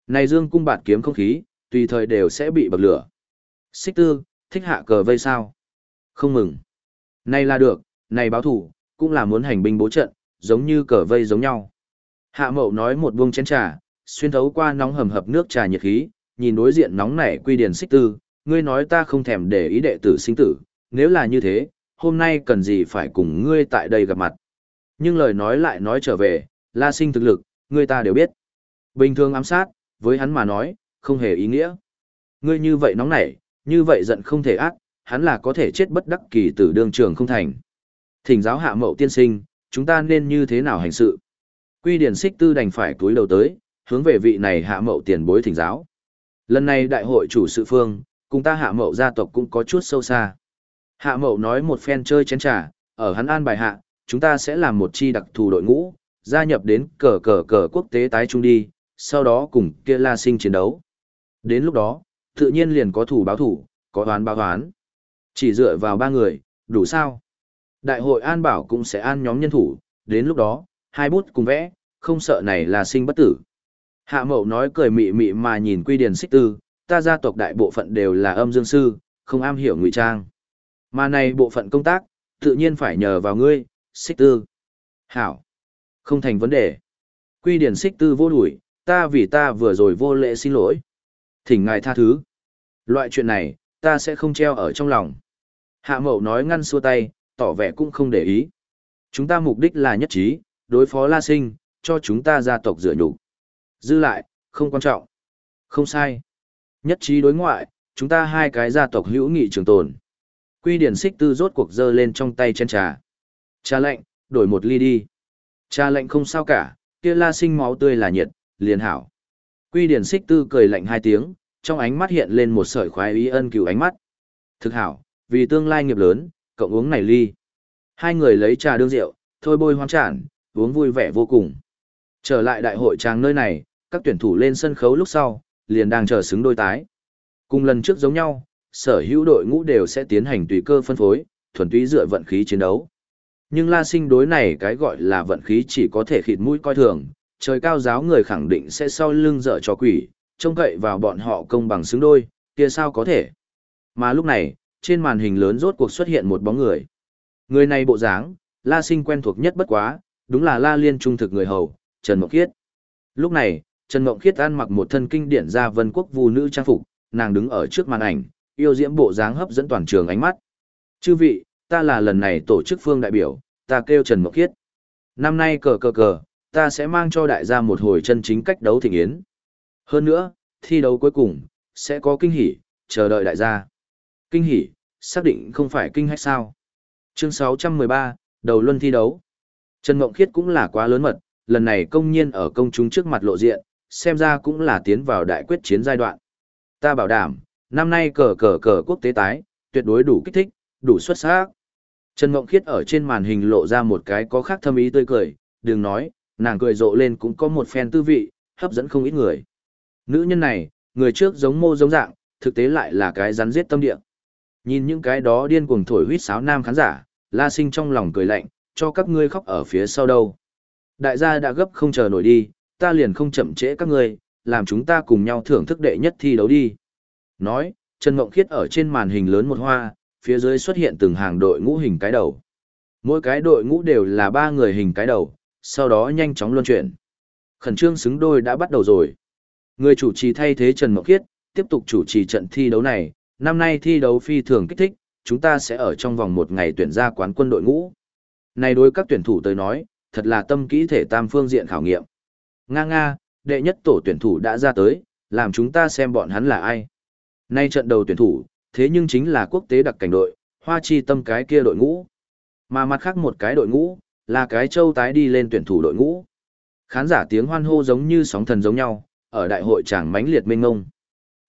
Này dương cung bạt kiếm không khí, tùy thời đều sẽ bị bậc lửa. Xích tư, thích hạ cờ vây sao? Không mừng. Này là được, này báo thủ, cũng là muốn hành binh bố trận, giống như cờ vây giống nhau. Hạ mậu nói một buông chén trà, xuyên thấu qua nóng hầm hập nước trà nhiệt khí, nhìn đối diện nóng nảy quy điển xích tư, ngươi nói ta không thèm để ý đệ tử sinh tử, nếu là như thế, hôm nay cần gì phải cùng ngươi tại đây gặp mặt. Nhưng lời nói lại nói trở về, la sinh thực lực, ngươi ta đều biết. Bình thường ám sát, với hắn mà nói, không hề ý nghĩa. Ngươi như vậy nóng nảy, như vậy giận không thể ác, hắn là có thể chết bất đắc kỳ tử đương trường không thành. Thỉnh giáo hạ mậu tiên sinh, chúng ta nên như thế nào hành sự? Quy điển xích tư đành phải túi đầu tới, hướng về vị này hạ mậu tiền bối thỉnh giáo. Lần này đại hội chủ sự phương, cùng ta hạ mậu gia tộc cũng có chút sâu xa. Hạ mậu nói một phen chơi chén trà, ở hắn an bài hạ, chúng ta sẽ làm một chi đặc thù đội ngũ, gia nhập đến cờ cờ cờ quốc tế tái trung đi, sau đó cùng kia la sinh chiến đấu. Đến lúc đó, tự nhiên liền có thủ báo thủ, có đoán báo đoán chỉ dựa vào ba người, đủ sao? Đại hội an bảo cũng sẽ an nhóm nhân thủ, đến lúc đó, hai bút cùng vẽ, không sợ này là sinh bất tử. Hạ mậu nói cười mị mị mà nhìn quy điển xích tư, ta gia tộc đại bộ phận đều là âm dương sư, không am hiểu ngụy trang. Mà này bộ phận công tác, tự nhiên phải nhờ vào ngươi, xích tư. Hảo. Không thành vấn đề. Quy điển xích tư vô đuổi, ta vì ta vừa rồi vô lễ xin lỗi. Thỉnh ngài tha thứ. Loại chuyện này, ta sẽ không treo ở trong lòng. Hạ mậu nói ngăn xua tay, tỏ vẻ cũng không để ý. Chúng ta mục đích là nhất trí, đối phó La Sinh, cho chúng ta gia tộc rửa nhục. Dư lại, không quan trọng. Không sai. Nhất trí đối ngoại, chúng ta hai cái gia tộc hữu nghị trường tồn. Quy điển xích tư rốt cuộc dơ lên trong tay chén trà. Trà lạnh, đổi một ly đi. Trà lạnh không sao cả, kia la sinh máu tươi là nhiệt, liền hảo. Quy điển xích tư cười lạnh hai tiếng, trong ánh mắt hiện lên một sợi khoái ý ân cửu ánh mắt. Thực hảo, vì tương lai nghiệp lớn, cậu uống này ly. Hai người lấy trà đương rượu, thôi bôi hoang tràn, uống vui vẻ vô cùng. Trở lại đại hội trang nơi này, các tuyển thủ lên sân khấu lúc sau, liền đang chờ xứng đôi tái. Cùng lần trước giống nhau, sở hữu đội ngũ đều sẽ tiến hành tùy cơ phân phối, thuần túy dựa vận khí chiến đấu. Nhưng La Sinh đối này cái gọi là vận khí chỉ có thể khịt mũi coi thường, trời cao giáo người khẳng định sẽ sau lưng dở cho quỷ, trông cậy vào bọn họ công bằng xứng đôi, kia sao có thể. Mà lúc này, trên màn hình lớn rốt cuộc xuất hiện một bóng người. Người này bộ dáng, La Sinh quen thuộc nhất bất quá, đúng là La Liên trung thực người hầu, Trần Mộng Khiết. Lúc này, Trần Mộng Khiết ăn mặc một thân kinh điển gia vân quốc vu nữ trang phục, nàng đứng ở trước màn ảnh, yêu diễm bộ dáng hấp dẫn toàn trường ánh mắt. Chư vị, ta là lần này tổ chức phương đại biểu, ta kêu Trần Mộng Khiết. Năm nay cờ cờ cờ, ta sẽ mang cho đại gia một hồi chân chính cách đấu thịnh yến. Hơn nữa, thi đấu cuối cùng, sẽ có kinh hỉ, chờ đợi đại gia. Kinh hỉ, xác định không phải kinh hách sao. Chương 613, đầu luân thi đấu. Trần Mộng Khiết cũng là quá lớn mật, lần này công nhiên ở công chúng trước mặt lộ diện, xem ra cũng là tiến vào đại quyết chiến giai đoạn. Ta bảo đảm, năm nay cờ cờ cờ quốc tế tái, tuyệt đối đủ kích thích, đủ xuất sắc. Trần Mộng Khiết ở trên màn hình lộ ra một cái có khác thâm ý tươi cười, đừng nói, nàng cười rộ lên cũng có một phen tư vị, hấp dẫn không ít người. Nữ nhân này, người trước giống mô giống dạng, thực tế lại là cái rắn giết tâm địa. Nhìn những cái đó điên cuồng thổi huýt sáo nam khán giả, La Sinh trong lòng cười lạnh, cho các ngươi khóc ở phía sau đâu. Đại gia đã gấp không chờ nổi đi, ta liền không chậm trễ các ngươi, làm chúng ta cùng nhau thưởng thức đệ nhất thi đấu đi. Nói, Trần Ngộng Khiết ở trên màn hình lớn một hoa, phía dưới xuất hiện từng hàng đội ngũ hình cái đầu. Mỗi cái đội ngũ đều là ba người hình cái đầu, sau đó nhanh chóng luân chuyển. Khẩn trương xứng đôi đã bắt đầu rồi. Người chủ trì thay thế Trần Ngộng Khiết, tiếp tục chủ trì trận thi đấu này. Năm nay thi đấu phi thường kích thích, chúng ta sẽ ở trong vòng một ngày tuyển ra quán quân đội ngũ. Này đối các tuyển thủ tới nói, thật là tâm kỹ thể tam phương diện khảo nghiệm. Nga nga, đệ nhất tổ tuyển thủ đã ra tới, làm chúng ta xem bọn hắn là ai. Nay trận đầu tuyển thủ, thế nhưng chính là quốc tế đặc cảnh đội, hoa chi tâm cái kia đội ngũ. Mà mặt khác một cái đội ngũ, là cái châu tái đi lên tuyển thủ đội ngũ. Khán giả tiếng hoan hô giống như sóng thần giống nhau, ở đại hội chẳng mãnh liệt mênh ngông.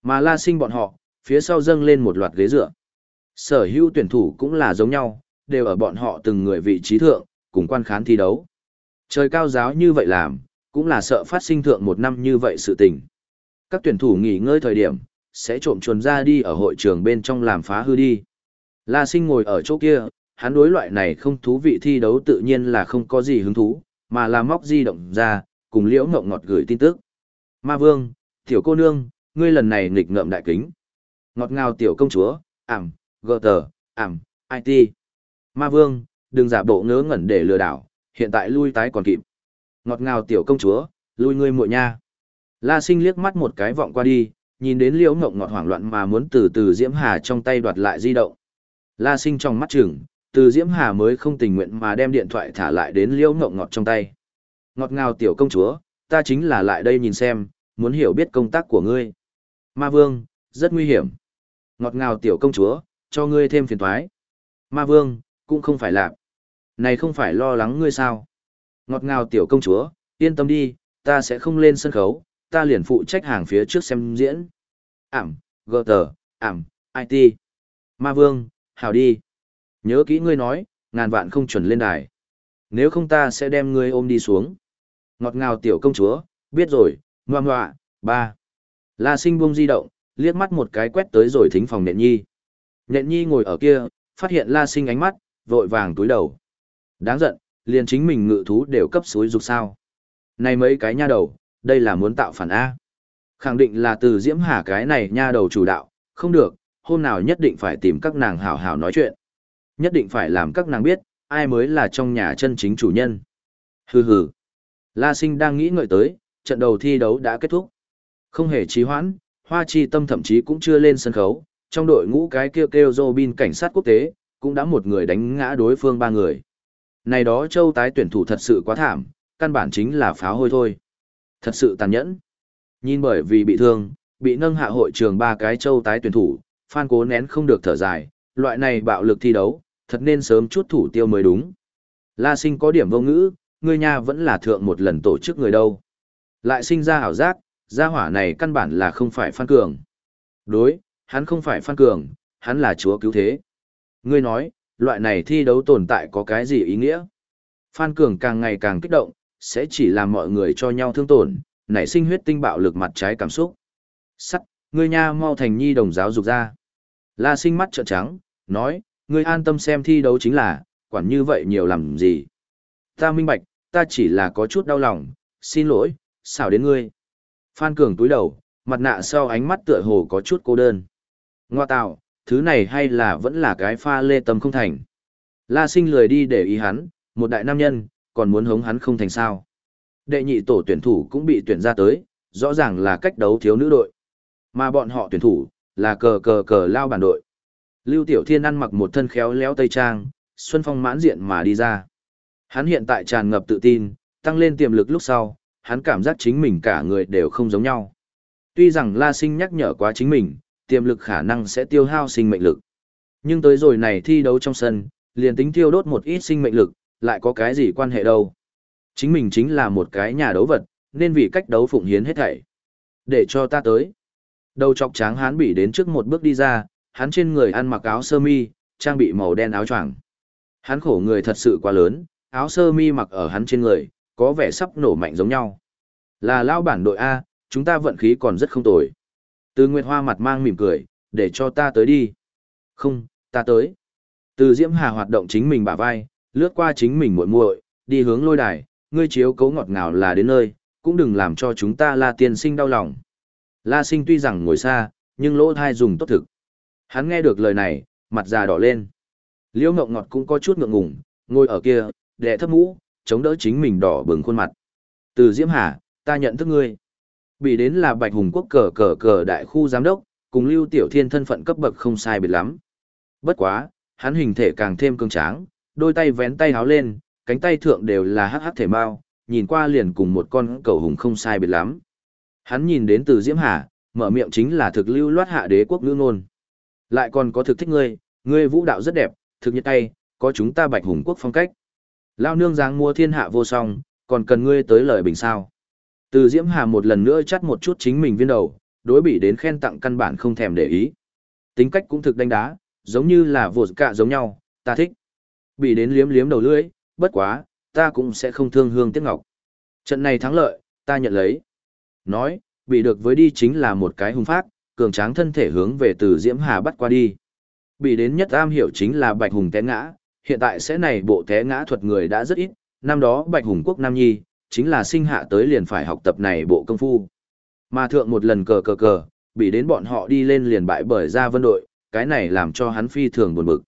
Mà la sinh bọn họ, phía sau dâng lên một loạt ghế dựa. Sở hữu tuyển thủ cũng là giống nhau, đều ở bọn họ từng người vị trí thượng, cùng quan khán thi đấu. Trời cao giáo như vậy làm, cũng là sợ phát sinh thượng một năm như vậy sự tình. Các tuyển thủ nghỉ ngơi thời điểm, sẽ trộm chuồn ra đi ở hội trường bên trong làm phá hư đi. La sinh ngồi ở chỗ kia, hắn đối loại này không thú vị thi đấu tự nhiên là không có gì hứng thú, mà là móc di động ra, cùng liễu ngộng ngọt gửi tin tức. Ma vương, tiểu cô nương, ngươi lần này nghịch ngợm đại kính. Ngọt ngào tiểu công chúa, ảm, gờ tờ, ảm, IT. Ma vương, đừng giả bộ ngớ ngẩn để lừa đảo, hiện tại lui tái còn kịp. Ngọt ngào tiểu công chúa, lui ngươi muội nha. La sinh liếc mắt một cái vọng qua đi, nhìn đến liễu ngộng ngọt hoảng loạn mà muốn từ từ diễm hà trong tay đoạt lại di động. La sinh trong mắt chừng, từ diễm hà mới không tình nguyện mà đem điện thoại thả lại đến liễu ngộng ngọt trong tay. Ngọt ngào tiểu công chúa, ta chính là lại đây nhìn xem, muốn hiểu biết công tác của ngươi. Ma vương, rất nguy hiểm. Ngọt ngào tiểu công chúa, cho ngươi thêm phiền toái. Ma vương, cũng không phải lạc. Này không phải lo lắng ngươi sao? Ngọt ngào tiểu công chúa, yên tâm đi, ta sẽ không lên sân khấu, ta liền phụ trách hàng phía trước xem diễn. Ảm, gờ tờ, ảm, IT. Ma vương, hào đi. Nhớ kỹ ngươi nói, ngàn vạn không chuẩn lên đài. Nếu không ta sẽ đem ngươi ôm đi xuống. Ngọt ngào tiểu công chúa, biết rồi, ngoan ngoạ, ba. La sinh buông di động, liếc mắt một cái quét tới rồi thính phòng nện nhi. Nện nhi ngồi ở kia, phát hiện la sinh ánh mắt, vội vàng túi đầu. Đáng giận, liền chính mình ngự thú đều cấp suối dục sao. Này mấy cái nha đầu, đây là muốn tạo phản A. Khẳng định là từ Diễm Hà cái này nha đầu chủ đạo, không được, hôm nào nhất định phải tìm các nàng hảo hảo nói chuyện. Nhất định phải làm các nàng biết, ai mới là trong nhà chân chính chủ nhân. Hừ hừ. La Sinh đang nghĩ ngợi tới, trận đầu thi đấu đã kết thúc. Không hề trì hoãn, Hoa Chi Tâm thậm chí cũng chưa lên sân khấu, trong đội ngũ cái kêu kêu Robin cảnh sát quốc tế, cũng đã một người đánh ngã đối phương ba người. Này đó châu tái tuyển thủ thật sự quá thảm, căn bản chính là phá hôi thôi. Thật sự tàn nhẫn. Nhìn bởi vì bị thương, bị nâng hạ hội trường ba cái châu tái tuyển thủ, Phan Cố nén không được thở dài, loại này bạo lực thi đấu, thật nên sớm chút thủ tiêu mới đúng. La Sinh có điểm vô ngữ, người nhà vẫn là thượng một lần tổ chức người đâu. Lại sinh ra hảo giác, gia hỏa này căn bản là không phải Phan Cường. Đối, hắn không phải Phan Cường, hắn là chúa cứu thế. Ngươi nói, loại này thi đấu tồn tại có cái gì ý nghĩa? Phan Cường càng ngày càng kích động, sẽ chỉ làm mọi người cho nhau thương tổn, nảy sinh huyết tinh bạo lực mặt trái cảm xúc. Sắt, ngươi nha mau thành nhi đồng giáo dục ra. La sinh mắt trợn trắng, nói, ngươi an tâm xem thi đấu chính là, quản như vậy nhiều làm gì. Ta minh bạch, ta chỉ là có chút đau lòng, xin lỗi, xảo đến ngươi. Phan Cường túi đầu, mặt nạ sau ánh mắt tựa hồ có chút cô đơn. Ngoa tạo, thứ này hay là vẫn là cái pha lê tâm không thành. La sinh lười đi để ý hắn, một đại nam nhân, còn muốn hống hắn không thành sao. Đệ nhị tổ tuyển thủ cũng bị tuyển ra tới, rõ ràng là cách đấu thiếu nữ đội. Mà bọn họ tuyển thủ, là cờ cờ cờ lao bản đội. Lưu Tiểu Thiên ăn mặc một thân khéo léo tây trang, Xuân Phong mãn diện mà đi ra. Hắn hiện tại tràn ngập tự tin, tăng lên tiềm lực lúc sau, hắn cảm giác chính mình cả người đều không giống nhau. Tuy rằng La Sinh nhắc nhở quá chính mình, tiềm lực khả năng sẽ tiêu hao sinh mệnh lực. Nhưng tới rồi này thi đấu trong sân, liền tính tiêu đốt một ít sinh mệnh lực, lại có cái gì quan hệ đâu. Chính mình chính là một cái nhà đấu vật, nên vì cách đấu phụng hiến hết thảy. Để cho ta tới. Đầu chọc tráng hắn bị đến trước một bước đi ra, hắn trên người ăn mặc áo sơ mi, trang bị màu đen áo choàng. Hắn khổ người thật sự quá lớn, áo sơ mi mặc ở hắn trên người, có vẻ sắp nổ mạnh giống nhau. Là lao bản đội A, chúng ta vận khí còn rất không tồi. Từ Nguyệt Hoa mặt mang mỉm cười, để cho ta tới đi. Không, ta tới. Từ Diễm Hà hoạt động chính mình bả vai, lướt qua chính mình muội muội, đi hướng lôi đài, ngươi chiếu cấu ngọt ngào là đến nơi, cũng đừng làm cho chúng ta La Tiên Sinh đau lòng. La Sinh tuy rằng ngồi xa, nhưng lỗ thai dùng tốt thực. Hắn nghe được lời này, mặt già đỏ lên. Liễu Ngọc Ngọt cũng có chút ngượng ngùng, ngồi ở kia, đè thấp mũ, chống đỡ chính mình đỏ bừng khuôn mặt. Từ Diễm Hà, ta nhận thức ngươi. Bị đến là Bạch Hùng Quốc cờ cờ cờ đại khu giám đốc, cùng Lưu Tiểu Thiên thân phận cấp bậc không sai biệt lắm. Bất quá, hắn hình thể càng thêm cường tráng, đôi tay vén tay háo lên, cánh tay thượng đều là hắc hắc thể mao, nhìn qua liền cùng một con cầu hùng không sai biệt lắm. Hắn nhìn đến từ Diễm Hà, mở miệng chính là thực lưu loát hạ đế quốc ngữ ngôn. Lại còn có thực thích ngươi, ngươi vũ đạo rất đẹp, thực nhiệt tay, có chúng ta bạch hùng quốc phong cách. Lao nương giáng mua thiên hạ vô song, còn cần ngươi tới lời bình sao. Từ Diễm Hà một lần nữa chắt một chút chính mình viên đầu, đối bị đến khen tặng căn bản không thèm để ý. Tính cách cũng thực đánh đá, giống như là vột cạ giống nhau, ta thích. Bị đến liếm liếm đầu lưỡi, bất quá, ta cũng sẽ không thương hương tiếc ngọc. Trận này thắng lợi, ta nhận lấy. Nói, bị được với đi chính là một cái hung phát, cường tráng thân thể hướng về từ Diễm Hà bắt qua đi. Bị đến nhất am hiểu chính là Bạch Hùng té ngã, hiện tại sẽ này bộ té ngã thuật người đã rất ít, năm đó Bạch Hùng Quốc Nam Nhi, chính là sinh hạ tới liền phải học tập này bộ công phu. Mà thượng một lần cờ cờ cờ, bị đến bọn họ đi lên liền bại bởi ra vân đội, cái này làm cho hắn phi thường buồn bực.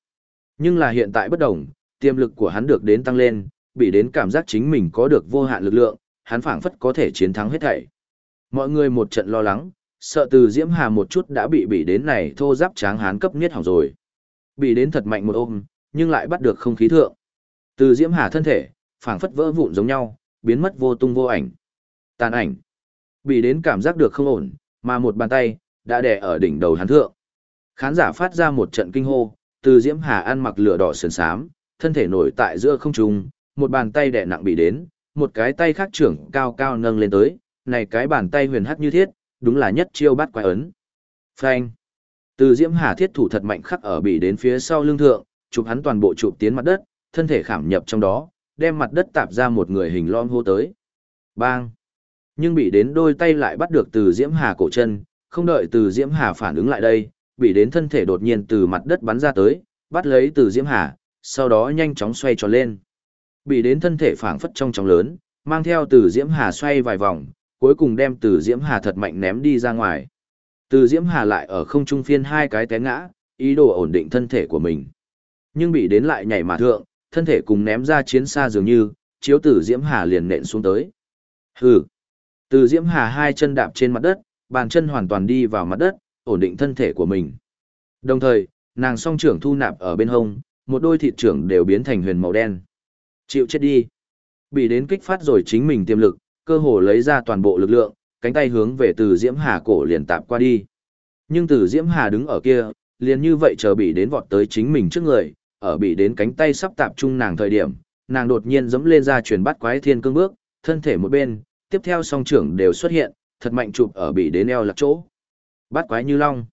Nhưng là hiện tại bất đồng, tiềm lực của hắn được đến tăng lên, bị đến cảm giác chính mình có được vô hạn lực lượng, hắn phảng phất có thể chiến thắng hết thảy. Mọi người một trận lo lắng, sợ từ Diễm Hà một chút đã bị bị đến này thô giáp tráng hán cấp niết hỏng rồi. Bị đến thật mạnh một ôm, nhưng lại bắt được không khí thượng. Từ Diễm Hà thân thể, phảng phất vỡ vụn giống nhau, biến mất vô tung vô ảnh. Tàn ảnh. Bị đến cảm giác được không ổn, mà một bàn tay, đã đè ở đỉnh đầu hắn thượng. Khán giả phát ra một trận kinh hô, từ Diễm Hà ăn mặc lửa đỏ sườn xám thân thể nổi tại giữa không trung, một bàn tay đè nặng bị đến, một cái tay khác trưởng cao cao nâng lên tới, này cái bàn tay huyền hắc như thiết, đúng là nhất chiêu bắt quái ấn. Phanh. Từ Diễm Hà thiết thủ thật mạnh khắc ở bị đến phía sau lưng thượng, chụp hắn toàn bộ chụp tiến mặt đất, thân thể khảm nhập trong đó, đem mặt đất tạp ra một người hình lõm hô tới. Bang! Nhưng bị đến đôi tay lại bắt được từ Diễm Hà cổ chân, không đợi từ Diễm Hà phản ứng lại đây, bị đến thân thể đột nhiên từ mặt đất bắn ra tới, bắt lấy từ Diễm Hà, sau đó nhanh chóng xoay tròn lên. Bị đến thân thể phảng phất trong trong lớn, mang theo từ Diễm Hà xoay vài vòng, cuối cùng đem từ Diễm Hà thật mạnh ném đi ra ngoài. Từ Diễm Hà lại ở không trung phiên hai cái té ngã, ý đồ ổn định thân thể của mình. Nhưng bị đến lại nhảy mà thượng, thân thể cùng ném ra chiến xa dường như, chiếu Tử Diễm Hà liền nện xuống tới. Hừ. Từ Diễm Hà hai chân đạp trên mặt đất, bàn chân hoàn toàn đi vào mặt đất, ổn định thân thể của mình. Đồng thời, nàng song trưởng thu nạp ở bên hông, một đôi thịt trưởng đều biến thành huyền màu đen. Chịu chết đi. Bị đến kích phát rồi chính mình tiềm lực, cơ hồ lấy ra toàn bộ lực lượng, cánh tay hướng về từ Diễm Hà cổ liền tạp qua đi. Nhưng từ Diễm Hà đứng ở kia, liền như vậy chờ bị đến vọt tới chính mình trước người, ở bị đến cánh tay sắp tạp trung nàng thời điểm, nàng đột nhiên dẫm lên ra truyền bắt quái thiên cương bước, thân thể một bên, tiếp theo song trưởng đều xuất hiện, thật mạnh chụp ở bị đến eo lạc chỗ. Bắt quái như long.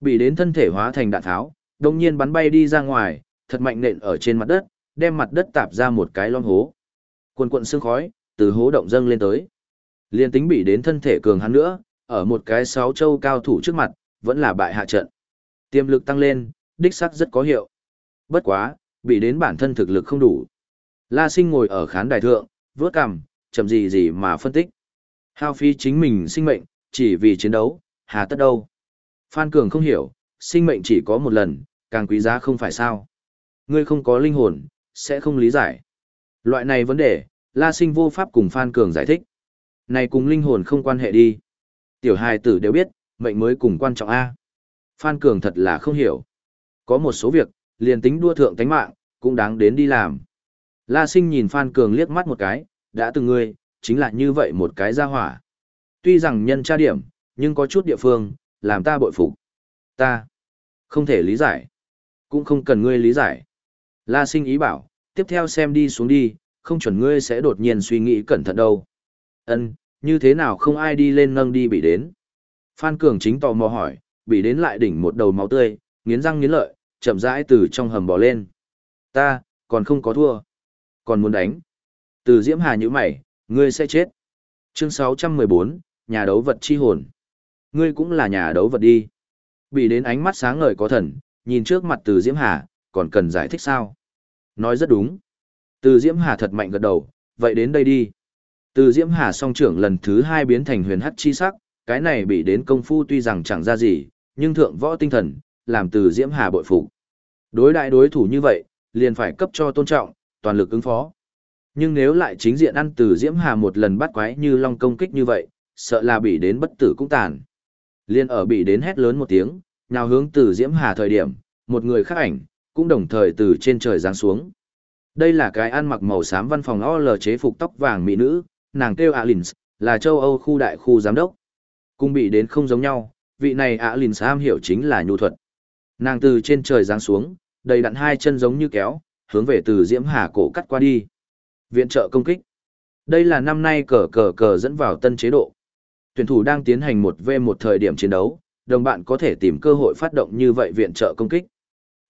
Bị đến thân thể hóa thành đạn tháo, đồng nhiên bắn bay đi ra ngoài, thật mạnh nện ở trên mặt đất, đem mặt đất tạp ra một cái long hố. Quần quận sương khói, từ hố động dâng lên tới. Liên tính bị đến thân thể cường hắn nữa, ở một cái sáu châu cao thủ trước mặt, vẫn là bại hạ trận. Tiềm lực tăng lên, đích sắc rất có hiệu. Bất quá, bị đến bản thân thực lực không đủ. La sinh ngồi ở khán đài thượng, vớt cằm, chậm gì gì mà phân tích. Hao phí chính mình sinh mệnh, chỉ vì chiến đấu, hà tất đâu. Phan Cường không hiểu, sinh mệnh chỉ có một lần, càng quý giá không phải sao. Ngươi không có linh hồn, sẽ không lý giải. Loại này vấn đề, La Sinh vô pháp cùng Phan Cường giải thích. Này cùng linh hồn không quan hệ đi. Tiểu hài tử đều biết, mệnh mới cùng quan trọng A. Phan Cường thật là không hiểu. Có một số việc, liền tính đua thượng tánh mạng, cũng đáng đến đi làm. La Sinh nhìn Phan Cường liếc mắt một cái, đã từng ngươi, chính là như vậy một cái gia hỏa. Tuy rằng nhân tra điểm, nhưng có chút địa phương, làm ta bội phục. Ta không thể lý giải, cũng không cần ngươi lý giải. La Sinh ý bảo, tiếp theo xem đi xuống đi, không chuẩn ngươi sẽ đột nhiên suy nghĩ cẩn thận đâu. Ân, như thế nào không ai đi lên nâng đi bị đến. Phan Cường chính tò mò hỏi, bị đến lại đỉnh một đầu máu tươi, nghiến răng nghiến lợi, chậm rãi từ trong hầm bò lên. Ta, còn không có thua. Còn muốn đánh. Từ Diễm Hà như mày, ngươi sẽ chết. Chương 614, nhà đấu vật chi hồn. Ngươi cũng là nhà đấu vật đi. Bị đến ánh mắt sáng ngời có thần, nhìn trước mặt từ Diễm Hà, còn cần giải thích sao? Nói rất đúng. Từ Diễm Hà thật mạnh gật đầu, vậy đến đây đi. Từ Diễm Hà song trưởng lần thứ hai biến thành huyền hắc chi sắc, cái này bị đến công phu tuy rằng chẳng ra gì, nhưng thượng võ tinh thần, làm từ Diễm Hà bội phục. Đối đại đối thủ như vậy, liền phải cấp cho tôn trọng, toàn lực ứng phó. Nhưng nếu lại chính diện ăn từ Diễm Hà một lần bắt quái như long công kích như vậy, sợ là bị đến bất tử cũng tàn. Liên ở bị đến hét lớn một tiếng, nào hướng từ Diễm Hà thời điểm, một người khác ảnh, cũng đồng thời từ trên trời giáng xuống. Đây là cái ăn mặc màu xám văn phòng OL chế phục tóc vàng mỹ nữ, nàng kêu Alins, là châu Âu khu đại khu giám đốc. Cung bị đến không giống nhau, vị này Alins am hiểu chính là nhu thuật. Nàng từ trên trời giáng xuống, đầy đặn hai chân giống như kéo, hướng về từ Diễm Hà cổ cắt qua đi. Viện trợ công kích. Đây là năm nay cờ cờ cờ dẫn vào tân chế độ. Tuyển thủ đang tiến hành một v một thời điểm chiến đấu, đồng bạn có thể tìm cơ hội phát động như vậy viện trợ công kích.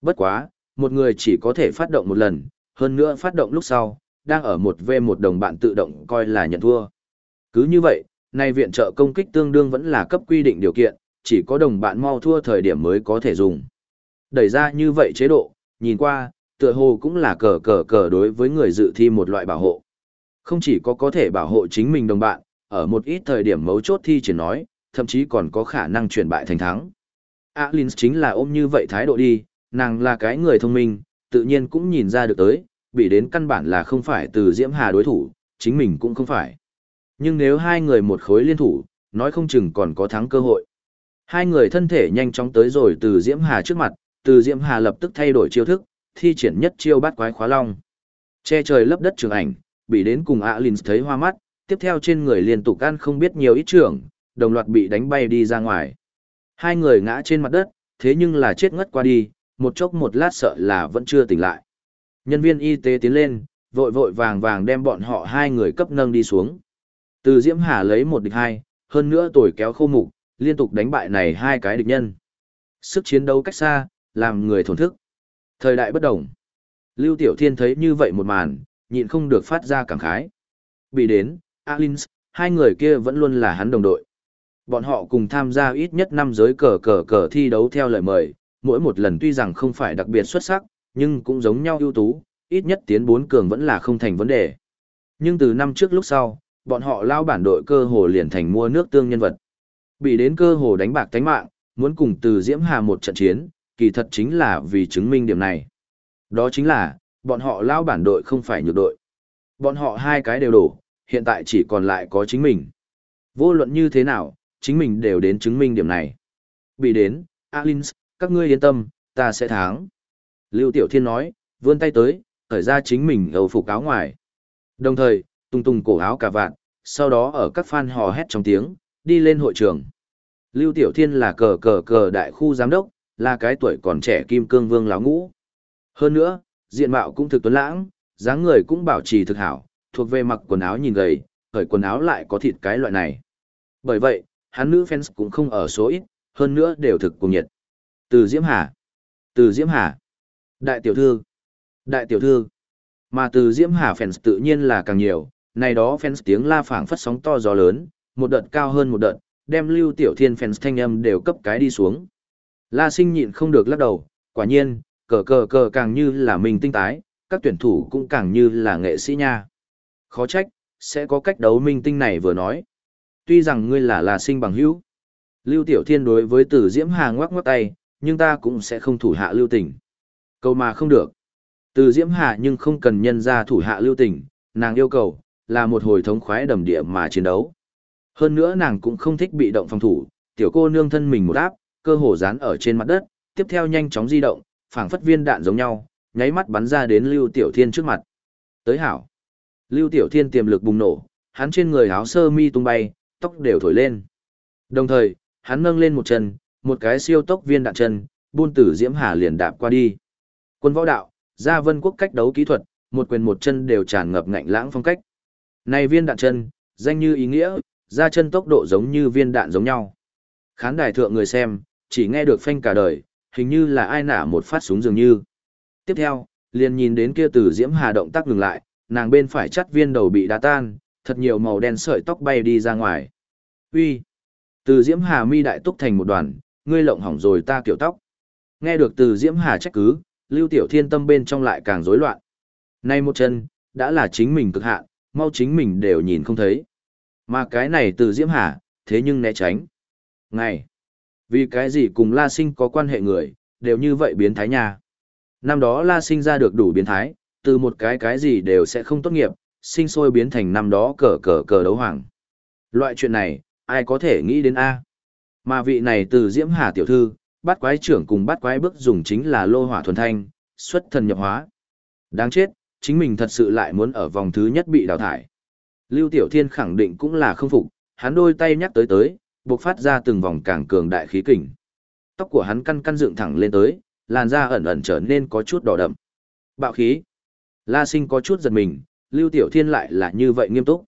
Bất quá, một người chỉ có thể phát động một lần, hơn nữa phát động lúc sau, đang ở một v một đồng bạn tự động coi là nhận thua. Cứ như vậy, nay viện trợ công kích tương đương vẫn là cấp quy định điều kiện, chỉ có đồng bạn mau thua thời điểm mới có thể dùng. Đẩy ra như vậy chế độ, nhìn qua, tựa hồ cũng là cờ cờ cờ đối với người dự thi một loại bảo hộ. Không chỉ có có thể bảo hộ chính mình đồng bạn, ở một ít thời điểm mấu chốt thi triển nói, thậm chí còn có khả năng chuyển bại thành thắng. Alins chính là ôm như vậy thái độ đi, nàng là cái người thông minh, tự nhiên cũng nhìn ra được tới, bị đến căn bản là không phải từ Diễm Hà đối thủ, chính mình cũng không phải. Nhưng nếu hai người một khối liên thủ, nói không chừng còn có thắng cơ hội. Hai người thân thể nhanh chóng tới rồi từ Diễm Hà trước mặt, từ Diễm Hà lập tức thay đổi chiêu thức, thi triển nhất chiêu bát quái khóa long. Che trời lấp đất trường ảnh, bị đến cùng Alins thấy hoa mắt, tiếp theo trên người liên tục ăn không biết nhiều ít trưởng, đồng loạt bị đánh bay đi ra ngoài. Hai người ngã trên mặt đất, thế nhưng là chết ngất qua đi, một chốc một lát sợ là vẫn chưa tỉnh lại. Nhân viên y tế tiến lên, vội vội vàng vàng đem bọn họ hai người cấp nâng đi xuống. Từ Diễm Hà lấy một địch hai, hơn nữa tuổi kéo khô mục, liên tục đánh bại này hai cái địch nhân. Sức chiến đấu cách xa, làm người thổn thức. Thời đại bất đồng. Lưu Tiểu Thiên thấy như vậy một màn, nhịn không được phát ra cảm khái. Bị đến, Alins, hai người kia vẫn luôn là hắn đồng đội. Bọn họ cùng tham gia ít nhất năm giới cờ cờ cờ thi đấu theo lời mời, mỗi một lần tuy rằng không phải đặc biệt xuất sắc, nhưng cũng giống nhau ưu tú, ít nhất tiến bốn cường vẫn là không thành vấn đề. Nhưng từ năm trước lúc sau, bọn họ lao bản đội cơ hồ liền thành mua nước tương nhân vật. Bị đến cơ hồ đánh bạc tánh mạng, muốn cùng từ Diễm Hà một trận chiến, kỳ thật chính là vì chứng minh điểm này. Đó chính là, bọn họ lao bản đội không phải nhược đội. Bọn họ hai cái đều đổ, hiện tại chỉ còn lại có chính mình. Vô luận như thế nào, chính mình đều đến chứng minh điểm này. Bị đến, Alins, các ngươi yên tâm, ta sẽ thắng. Lưu Tiểu Thiên nói, vươn tay tới, khởi ra chính mình âu phục áo ngoài. Đồng thời, tung tung cổ áo cả vạn, sau đó ở các fan hò hét trong tiếng, đi lên hội trường. Lưu Tiểu Thiên là cờ cờ cờ đại khu giám đốc, là cái tuổi còn trẻ kim cương vương láo ngũ. Hơn nữa, diện mạo cũng thực tuấn lãng, dáng người cũng bảo trì thực hảo, thuộc về mặc quần áo nhìn gầy, khởi quần áo lại có thịt cái loại này. Bởi vậy, hắn nữ fans cũng không ở số ít, hơn nữa đều thực cùng nhiệt. Từ Diễm Hà. Từ Diễm Hà. Đại tiểu thư. Đại tiểu thư. Mà từ Diễm Hà fans tự nhiên là càng nhiều, này đó fans tiếng la phảng phất sóng to gió lớn, một đợt cao hơn một đợt, đem Lưu Tiểu Thiên fans thanh âm đều cấp cái đi xuống. La Sinh nhịn không được lắc đầu, quả nhiên, cờ cờ cờ càng như là mình tinh tái, các tuyển thủ cũng càng như là nghệ sĩ nha. Khó trách, sẽ có cách đấu minh tinh này vừa nói. Tuy rằng ngươi là La Sinh bằng hữu. Lưu Tiểu Thiên đối với Từ Diễm Hà ngoắc ngoắc tay, nhưng ta cũng sẽ không thủ hạ lưu tình. Câu mà không được. Từ Diễm Hà nhưng không cần nhân ra thủ hạ lưu tình, nàng yêu cầu, là một hồi thống khoái đầm địa mà chiến đấu. Hơn nữa nàng cũng không thích bị động phòng thủ, tiểu cô nương thân mình một áp, cơ hồ dán ở trên mặt đất, tiếp theo nhanh chóng di động, phảng phất viên đạn giống nhau, nháy mắt bắn ra đến Lưu Tiểu Thiên trước mặt. Tới hảo. Lưu Tiểu Thiên tiềm lực bùng nổ, hắn trên người áo sơ mi tung bay, tóc đều thổi lên. Đồng thời, hắn nâng lên một chân, một cái siêu tốc viên đạn chân, buôn tử Diễm Hà liền đạp qua đi. Quân võ đạo, gia vân quốc cách đấu kỹ thuật, một quyền một chân đều tràn ngập ngạnh lãng phong cách. Này viên đạn chân, danh như ý nghĩa, ra chân tốc độ giống như viên đạn giống nhau. Khán đài thượng người xem, chỉ nghe được phanh cả đời, hình như là ai nả một phát súng dường như. Tiếp theo, liền nhìn đến kia từ Diễm Hà động tác ngừng lại, nàng bên phải chắt viên đầu bị đá tan, thật nhiều màu đen sợi tóc bay đi ra ngoài. Uy, Từ Diễm Hà mi đại túc thành một đoàn, ngươi lộng hỏng rồi ta kiểu tóc. Nghe được từ Diễm Hà trách cứ, Lưu Tiểu Thiên tâm bên trong lại càng rối loạn. Nay một chân, đã là chính mình cực hạn, mau chính mình đều nhìn không thấy. Mà cái này từ Diễm Hà, thế nhưng né tránh. Ngày, vì cái gì cùng La Sinh có quan hệ người, đều như vậy biến thái nha. Năm đó La Sinh ra được đủ biến thái, từ một cái cái gì đều sẽ không tốt nghiệp, sinh sôi biến thành năm đó cờ cờ cờ đấu hoàng. Loại chuyện này, ai có thể nghĩ đến A. Mà vị này từ Diễm Hà tiểu thư, bắt quái trưởng cùng bắt quái bước dùng chính là lô hỏa thuần thanh, xuất thần nhập hóa. Đáng chết, chính mình thật sự lại muốn ở vòng thứ nhất bị đào thải. Lưu Tiểu Thiên khẳng định cũng là không phục, hắn đôi tay nhắc tới tới, bộc phát ra từng vòng càng cường đại khí kình. Tóc của hắn căn căn dựng thẳng lên tới, làn da ẩn ẩn trở nên có chút đỏ đậm. Bạo khí. La Sinh có chút giật mình, Lưu Tiểu Thiên lại là như vậy nghiêm túc.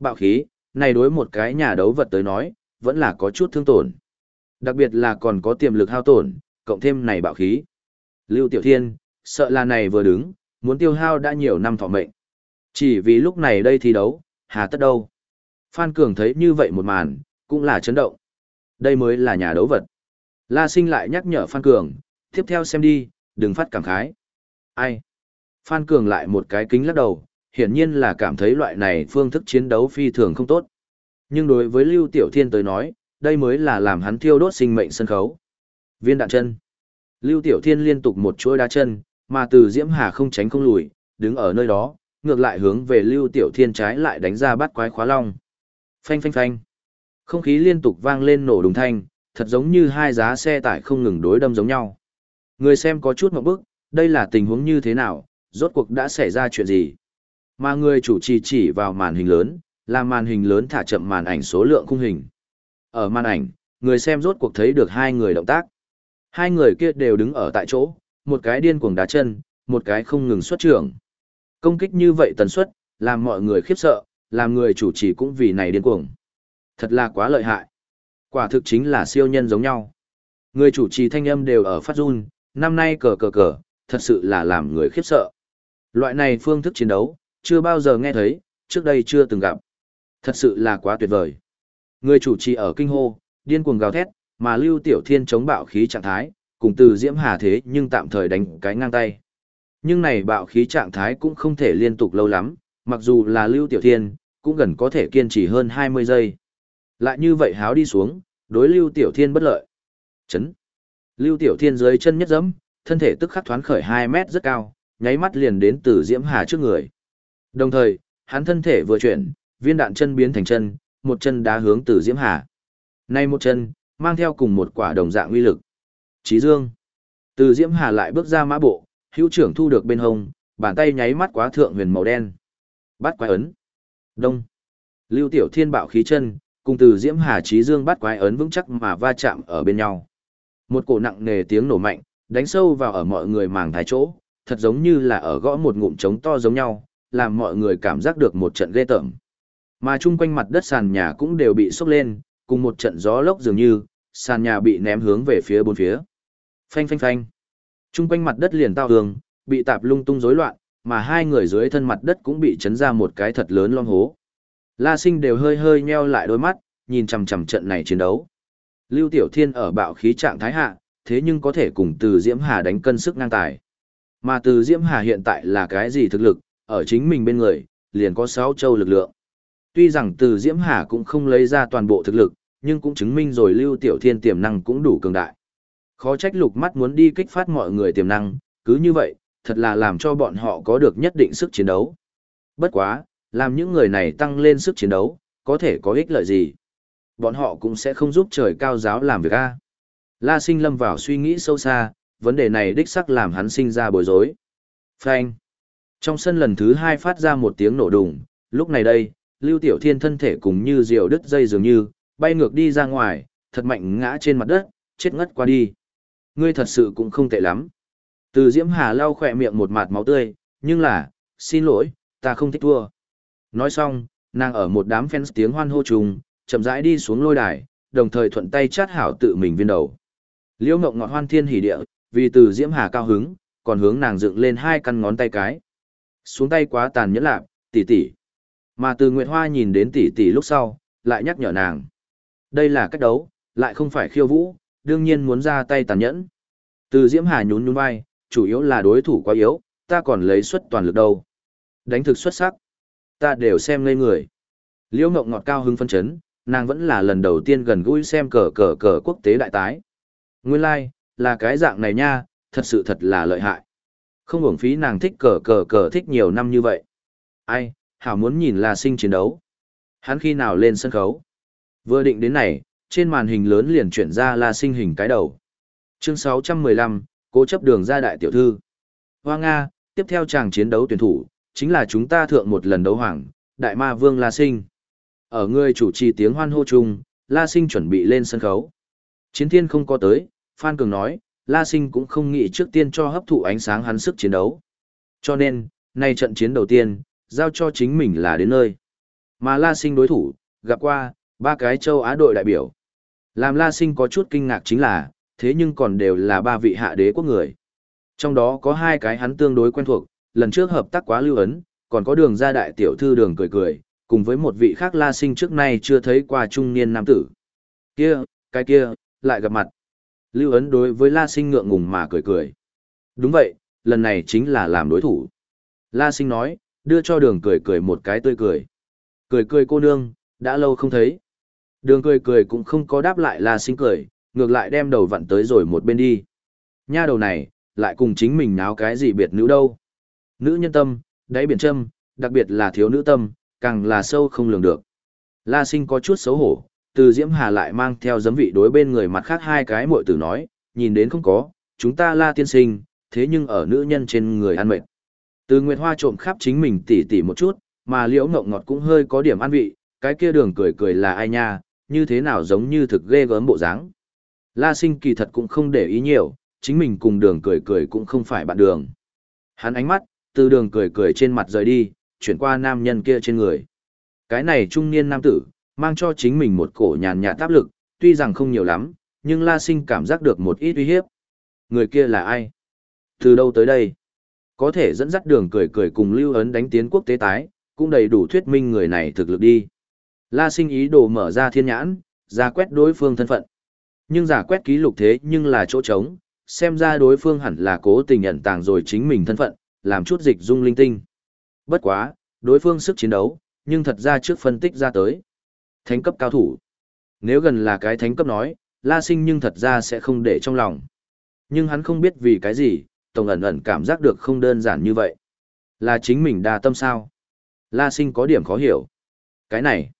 Bạo khí, này đối một cái nhà đấu vật tới nói, vẫn là có chút thương tổn. Đặc biệt là còn có tiềm lực hao tổn, cộng thêm này bạo khí. Lưu Tiểu Thiên, sợ là này vừa đứng, muốn tiêu hao đã nhiều năm thọ mệnh. Chỉ vì lúc này đây thi đấu, hà tất đâu. Phan Cường thấy như vậy một màn, cũng là chấn động. Đây mới là nhà đấu vật. La Sinh lại nhắc nhở Phan Cường, tiếp theo xem đi, đừng phát cảm khái. Ai? Phan Cường lại một cái kính lắc đầu, hiển nhiên là cảm thấy loại này phương thức chiến đấu phi thường không tốt. Nhưng đối với Lưu Tiểu Thiên tới nói, đây mới là làm hắn thiêu đốt sinh mệnh sân khấu. Viên đạn chân. Lưu Tiểu Thiên liên tục một chuỗi đá chân, mà từ Diễm Hà không tránh không lùi, đứng ở nơi đó, ngược lại hướng về Lưu Tiểu Thiên trái lại đánh ra bắt quái khóa long. Phanh phanh phanh. Không khí liên tục vang lên nổ đùng thanh, thật giống như hai giá xe tải không ngừng đối đâm giống nhau. Người xem có chút một bức, đây là tình huống như thế nào, rốt cuộc đã xảy ra chuyện gì. Mà người chủ trì chỉ vào màn hình lớn, là màn hình lớn thả chậm màn ảnh số lượng khung hình. Ở màn ảnh, người xem rốt cuộc thấy được hai người động tác. Hai người kia đều đứng ở tại chỗ, một cái điên cuồng đá chân, một cái không ngừng xuất trưởng. Công kích như vậy tần suất, làm mọi người khiếp sợ, làm người chủ trì cũng vì này điên cuồng. Thật là quá lợi hại. Quả thực chính là siêu nhân giống nhau. Người chủ trì thanh âm đều ở phát run, năm nay cờ cờ cờ, thật sự là làm người khiếp sợ. Loại này phương thức chiến đấu, chưa bao giờ nghe thấy, trước đây chưa từng gặp. Thật sự là quá tuyệt vời. Người chủ trì ở kinh hô, điên cuồng gào thét, mà Lưu Tiểu Thiên chống bạo khí trạng thái, cùng từ Diễm Hà thế nhưng tạm thời đánh cái ngang tay. Nhưng này bạo khí trạng thái cũng không thể liên tục lâu lắm, mặc dù là Lưu Tiểu Thiên, cũng gần có thể kiên trì hơn 20 giây. Lại như vậy háo đi xuống, đối Lưu Tiểu Thiên bất lợi. Chấn. Lưu Tiểu Thiên dưới chân nhất dẫm, thân thể tức khắc thoáng khởi 2 mét rất cao, nháy mắt liền đến từ Diễm Hà trước người. Đồng thời, hắn thân thể vừa chuyển, viên đạn chân biến thành chân, một chân đá hướng từ Diễm Hà. Nay một chân, mang theo cùng một quả đồng dạng uy lực. chí Dương. Từ Diễm Hà lại bước ra mã bộ, hữu trưởng thu được bên hông, bàn tay nháy mắt quá thượng huyền màu đen. Bắt quái ấn. Đông. Lưu Tiểu Thiên bạo khí chân, cùng từ Diễm Hà Trí Dương bắt quái ấn vững chắc mà va chạm ở bên nhau. Một cổ nặng nề tiếng nổ mạnh, đánh sâu vào ở mọi người màng thái chỗ, thật giống như là ở gõ một ngụm trống to giống nhau, làm mọi người cảm giác được một trận ghê tởm. Mà chung quanh mặt đất sàn nhà cũng đều bị sốc lên, cùng một trận gió lốc dường như, sàn nhà bị ném hướng về phía bốn phía. Phanh phanh phanh. Chung quanh mặt đất liền tao tường bị tạp lung tung rối loạn, mà hai người dưới thân mặt đất cũng bị chấn ra một cái thật lớn lom hố. La Sinh đều hơi hơi nheo lại đôi mắt, nhìn chằm chằm trận này chiến đấu. Lưu Tiểu Thiên ở bạo khí trạng thái hạ, thế nhưng có thể cùng Từ Diễm Hà đánh cân sức ngang tài. Mà Từ Diễm Hà hiện tại là cái gì thực lực, ở chính mình bên người, liền có sáu châu lực lượng. Tuy rằng Từ Diễm Hà cũng không lấy ra toàn bộ thực lực, nhưng cũng chứng minh rồi Lưu Tiểu Thiên tiềm năng cũng đủ cường đại. Khó trách lục mắt muốn đi kích phát mọi người tiềm năng, cứ như vậy, thật là làm cho bọn họ có được nhất định sức chiến đấu. Bất quá, làm những người này tăng lên sức chiến đấu, có thể có ích lợi gì? Bọn họ cũng sẽ không giúp trời cao giáo làm việc a. La Sinh lâm vào suy nghĩ sâu xa, vấn đề này đích sắc làm hắn sinh ra bối rối. Phanh. Trong sân lần thứ hai phát ra một tiếng nổ đùng, lúc này đây, Lưu Tiểu Thiên thân thể cùng như diều đứt dây dường như, bay ngược đi ra ngoài, thật mạnh ngã trên mặt đất, chết ngất qua đi. Ngươi thật sự cũng không tệ lắm. Từ Diễm Hà lau khỏe miệng một mạt máu tươi, nhưng là, xin lỗi, ta không thích thua. Nói xong, nàng ở một đám fans tiếng hoan hô trùng, chậm rãi đi xuống lôi đài, đồng thời thuận tay chát hảo tự mình viên đầu. Liễu Ngộng ngọt hoan thiên hỉ địa, vì từ Diễm Hà cao hứng, còn hướng nàng dựng lên hai căn ngón tay cái. Xuống tay quá tàn nhẫn lạc, tỷ tỷ. Mà từ Nguyệt Hoa nhìn đến tỷ tỷ lúc sau, lại nhắc nhở nàng. Đây là cách đấu, lại không phải khiêu vũ, đương nhiên muốn ra tay tàn nhẫn. Từ Diễm Hà nhún nhún vai, chủ yếu là đối thủ quá yếu, ta còn lấy suất toàn lực đâu. Đánh thực xuất sắc. Ta đều xem ngây người. Liễu Ngọc ngọt cao hứng phân chấn, nàng vẫn là lần đầu tiên gần gũi xem cờ cờ cờ quốc tế đại tái. Nguyên lai, like, là cái dạng này nha, thật sự thật là lợi hại. Không uổng phí nàng thích cờ cờ cờ thích nhiều năm như vậy. Ai, hảo muốn nhìn là sinh chiến đấu. Hắn khi nào lên sân khấu? Vừa định đến này, trên màn hình lớn liền chuyển ra là sinh hình cái đầu. Chương 615, cố chấp đường ra đại tiểu thư. Hoa Nga, tiếp theo chàng chiến đấu tuyển thủ, chính là chúng ta thượng một lần đấu hoàng, đại ma vương La Sinh. Ở người chủ trì tiếng hoan hô chung, La Sinh chuẩn bị lên sân khấu. Chiến thiên không có tới, Phan Cường nói, La Sinh cũng không nghĩ trước tiên cho hấp thụ ánh sáng hắn sức chiến đấu. Cho nên, nay trận chiến đầu tiên, giao cho chính mình là đến nơi. Mà La Sinh đối thủ, gặp qua, ba cái châu Á đội đại biểu. Làm La Sinh có chút kinh ngạc chính là, thế nhưng còn đều là ba vị hạ đế quốc người. Trong đó có hai cái hắn tương đối quen thuộc, lần trước hợp tác quá lưu ấn, còn có đường ra đại tiểu thư đường cười cười, cùng với một vị khác La Sinh trước nay chưa thấy qua trung niên nam tử. Kia, cái kia, lại gặp mặt. Lưu ấn đối với La Sinh ngượng ngùng mà cười cười. Đúng vậy, lần này chính là làm đối thủ. La Sinh nói, đưa cho đường cười cười một cái tươi cười. Cười cười cô nương, đã lâu không thấy. Đường cười cười cũng không có đáp lại La Sinh cười, ngược lại đem đầu vặn tới rồi một bên đi. Nha đầu này, lại cùng chính mình náo cái gì biệt nữ đâu. Nữ nhân tâm, đáy biển châm, đặc biệt là thiếu nữ tâm, càng là sâu không lường được. La sinh có chút xấu hổ, từ Diễm Hà lại mang theo giấm vị đối bên người mặt khác hai cái muội tử nói, nhìn đến không có, chúng ta la tiên sinh, thế nhưng ở nữ nhân trên người ăn mệt. Từ Nguyệt Hoa trộm khắp chính mình tỉ tỉ một chút, mà liễu ngọng ngọt cũng hơi có điểm ăn vị, cái kia đường cười cười là ai nha, như thế nào giống như thực ghê gớm bộ dáng. La sinh kỳ thật cũng không để ý nhiều, chính mình cùng đường cười cười cũng không phải bạn đường. Hắn ánh mắt, từ đường cười cười trên mặt rời đi, chuyển qua nam nhân kia trên người. Cái này trung niên nam tử, mang cho chính mình một cổ nhàn nhạt áp lực, tuy rằng không nhiều lắm, nhưng La Sinh cảm giác được một ít uy hiếp. Người kia là ai? Từ đâu tới đây? Có thể dẫn dắt đường cười cười cùng lưu ấn đánh tiến quốc tế tái, cũng đầy đủ thuyết minh người này thực lực đi. La Sinh ý đồ mở ra thiên nhãn, ra quét đối phương thân phận. Nhưng giả quét ký lục thế nhưng là chỗ trống, xem ra đối phương hẳn là cố tình ẩn tàng rồi chính mình thân phận, làm chút dịch dung linh tinh. Bất quá, đối phương sức chiến đấu, nhưng thật ra trước phân tích ra tới. Thánh cấp cao thủ. Nếu gần là cái thánh cấp nói, La Sinh nhưng thật ra sẽ không để trong lòng. Nhưng hắn không biết vì cái gì, Tổng ẩn ẩn cảm giác được không đơn giản như vậy. Là chính mình đa tâm sao? La Sinh có điểm khó hiểu. Cái này,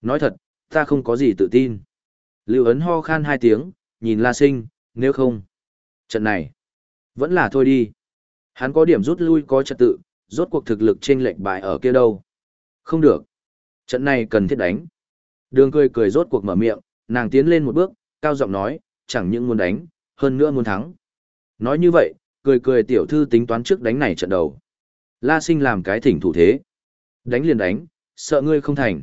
nói thật, ta không có gì tự tin. Lưu ấn ho khan hai tiếng, nhìn La Sinh, nếu không. Trận này, vẫn là thôi đi. Hắn có điểm rút lui có trật tự, rốt cuộc thực lực trên lệnh bại ở kia đâu. Không được. Trận này cần thiết đánh. Đường cười cười rốt cuộc mở miệng, nàng tiến lên một bước, cao giọng nói, chẳng những muốn đánh, hơn nữa muốn thắng. Nói như vậy, cười cười tiểu thư tính toán trước đánh này trận đầu. La sinh làm cái thỉnh thủ thế. Đánh liền đánh, sợ ngươi không thành.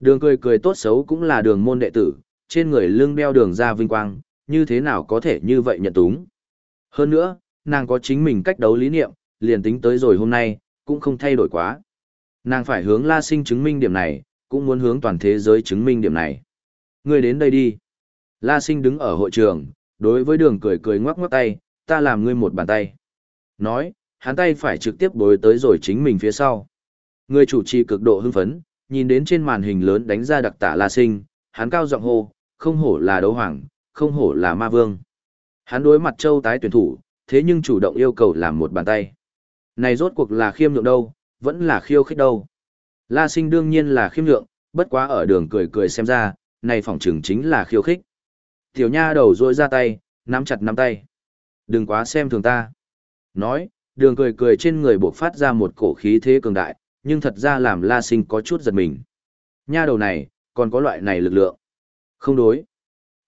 Đường cười cười tốt xấu cũng là đường môn đệ tử, trên người lưng đeo đường ra vinh quang, như thế nào có thể như vậy nhận túng. Hơn nữa, nàng có chính mình cách đấu lý niệm, liền tính tới rồi hôm nay, cũng không thay đổi quá. Nàng phải hướng La Sinh chứng minh điểm này, cũng muốn hướng toàn thế giới chứng minh điểm này. Ngươi đến đây đi. La Sinh đứng ở hội trường, đối với đường cười cười ngoắc ngoắc tay, ta làm ngươi một bàn tay. Nói, hắn tay phải trực tiếp bối tới rồi chính mình phía sau. Người chủ trì cực độ hưng phấn, nhìn đến trên màn hình lớn đánh ra đặc tả La Sinh, hắn cao giọng hô, không hổ là đấu hoàng, không hổ là ma vương. Hắn đối mặt châu tái tuyển thủ, thế nhưng chủ động yêu cầu làm một bàn tay. Này rốt cuộc là khiêm nhượng đâu, vẫn là khiêu khích đâu. La sinh đương nhiên là khiêm nhượng, bất quá ở đường cười cười xem ra, này phỏng chừng chính là khiêu khích. Tiểu nha đầu rôi ra tay, nắm chặt nắm tay. Đừng quá xem thường ta. Nói, đường cười cười trên người buộc phát ra một cổ khí thế cường đại, nhưng thật ra làm la sinh có chút giật mình. Nha đầu này, còn có loại này lực lượng. Không đối.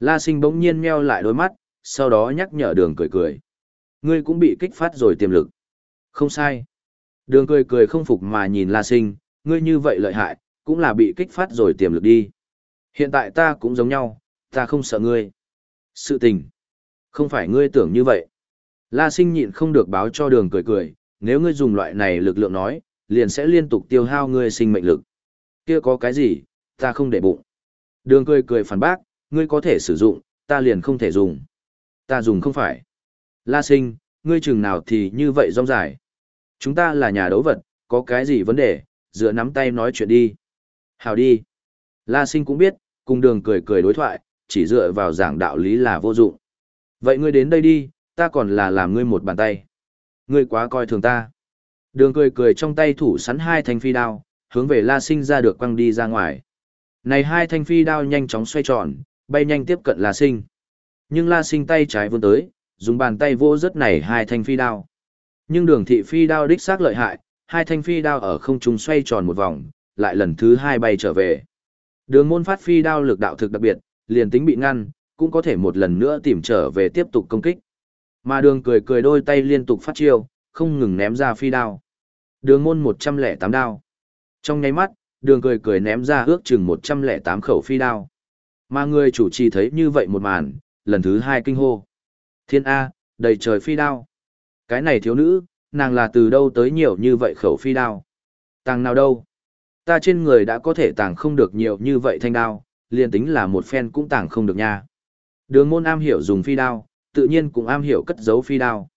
La sinh bỗng nhiên meo lại đôi mắt, sau đó nhắc nhở đường cười cười. Ngươi cũng bị kích phát rồi tiềm lực. Không sai. Đường cười cười không phục mà nhìn La sinh, ngươi như vậy lợi hại, cũng là bị kích phát rồi tiềm lực đi. Hiện tại ta cũng giống nhau, ta không sợ ngươi. Sự tình. Không phải ngươi tưởng như vậy. La sinh nhịn không được báo cho đường cười cười, nếu ngươi dùng loại này lực lượng nói, liền sẽ liên tục tiêu hao ngươi sinh mệnh lực. Kia có cái gì, ta không để bụng. Đường cười cười phản bác, ngươi có thể sử dụng, ta liền không thể dùng. Ta dùng không phải. La sinh, ngươi chừng nào thì như vậy rong dài. Chúng ta là nhà đấu vật, có cái gì vấn đề, dựa nắm tay nói chuyện đi. Hào đi. La sinh cũng biết, cùng đường cười cười đối thoại, chỉ dựa vào giảng đạo lý là vô dụng. Vậy ngươi đến đây đi, ta còn là làm ngươi một bàn tay. Ngươi quá coi thường ta. Đường cười cười trong tay thủ sắn hai thanh phi đao, hướng về La Sinh ra được quăng đi ra ngoài. Này hai thanh phi đao nhanh chóng xoay tròn, bay nhanh tiếp cận La Sinh. Nhưng La Sinh tay trái vươn tới, dùng bàn tay vô rất này hai thanh phi đao. Nhưng đường thị phi đao đích xác lợi hại, hai thanh phi đao ở không trung xoay tròn một vòng, lại lần thứ hai bay trở về. Đường môn phát phi đao lực đạo thực đặc biệt, liền tính bị ngăn, cũng có thể một lần nữa tìm trở về tiếp tục công kích. Mà đường cười cười đôi tay liên tục phát chiêu, không ngừng ném ra phi đao. Đường môn 108 đao. Trong nháy mắt, đường cười cười ném ra ước chừng 108 khẩu phi đao. Mà người chủ trì thấy như vậy một màn, lần thứ hai kinh hô. Thiên A, đầy trời phi đao. Cái này thiếu nữ, nàng là từ đâu tới nhiều như vậy khẩu phi đao. Tàng nào đâu? Ta trên người đã có thể tàng không được nhiều như vậy thanh đao, liền tính là một phen cũng tàng không được nha. Đường môn am hiểu dùng phi đao, tự nhiên cũng am hiểu cất giấu phi đao.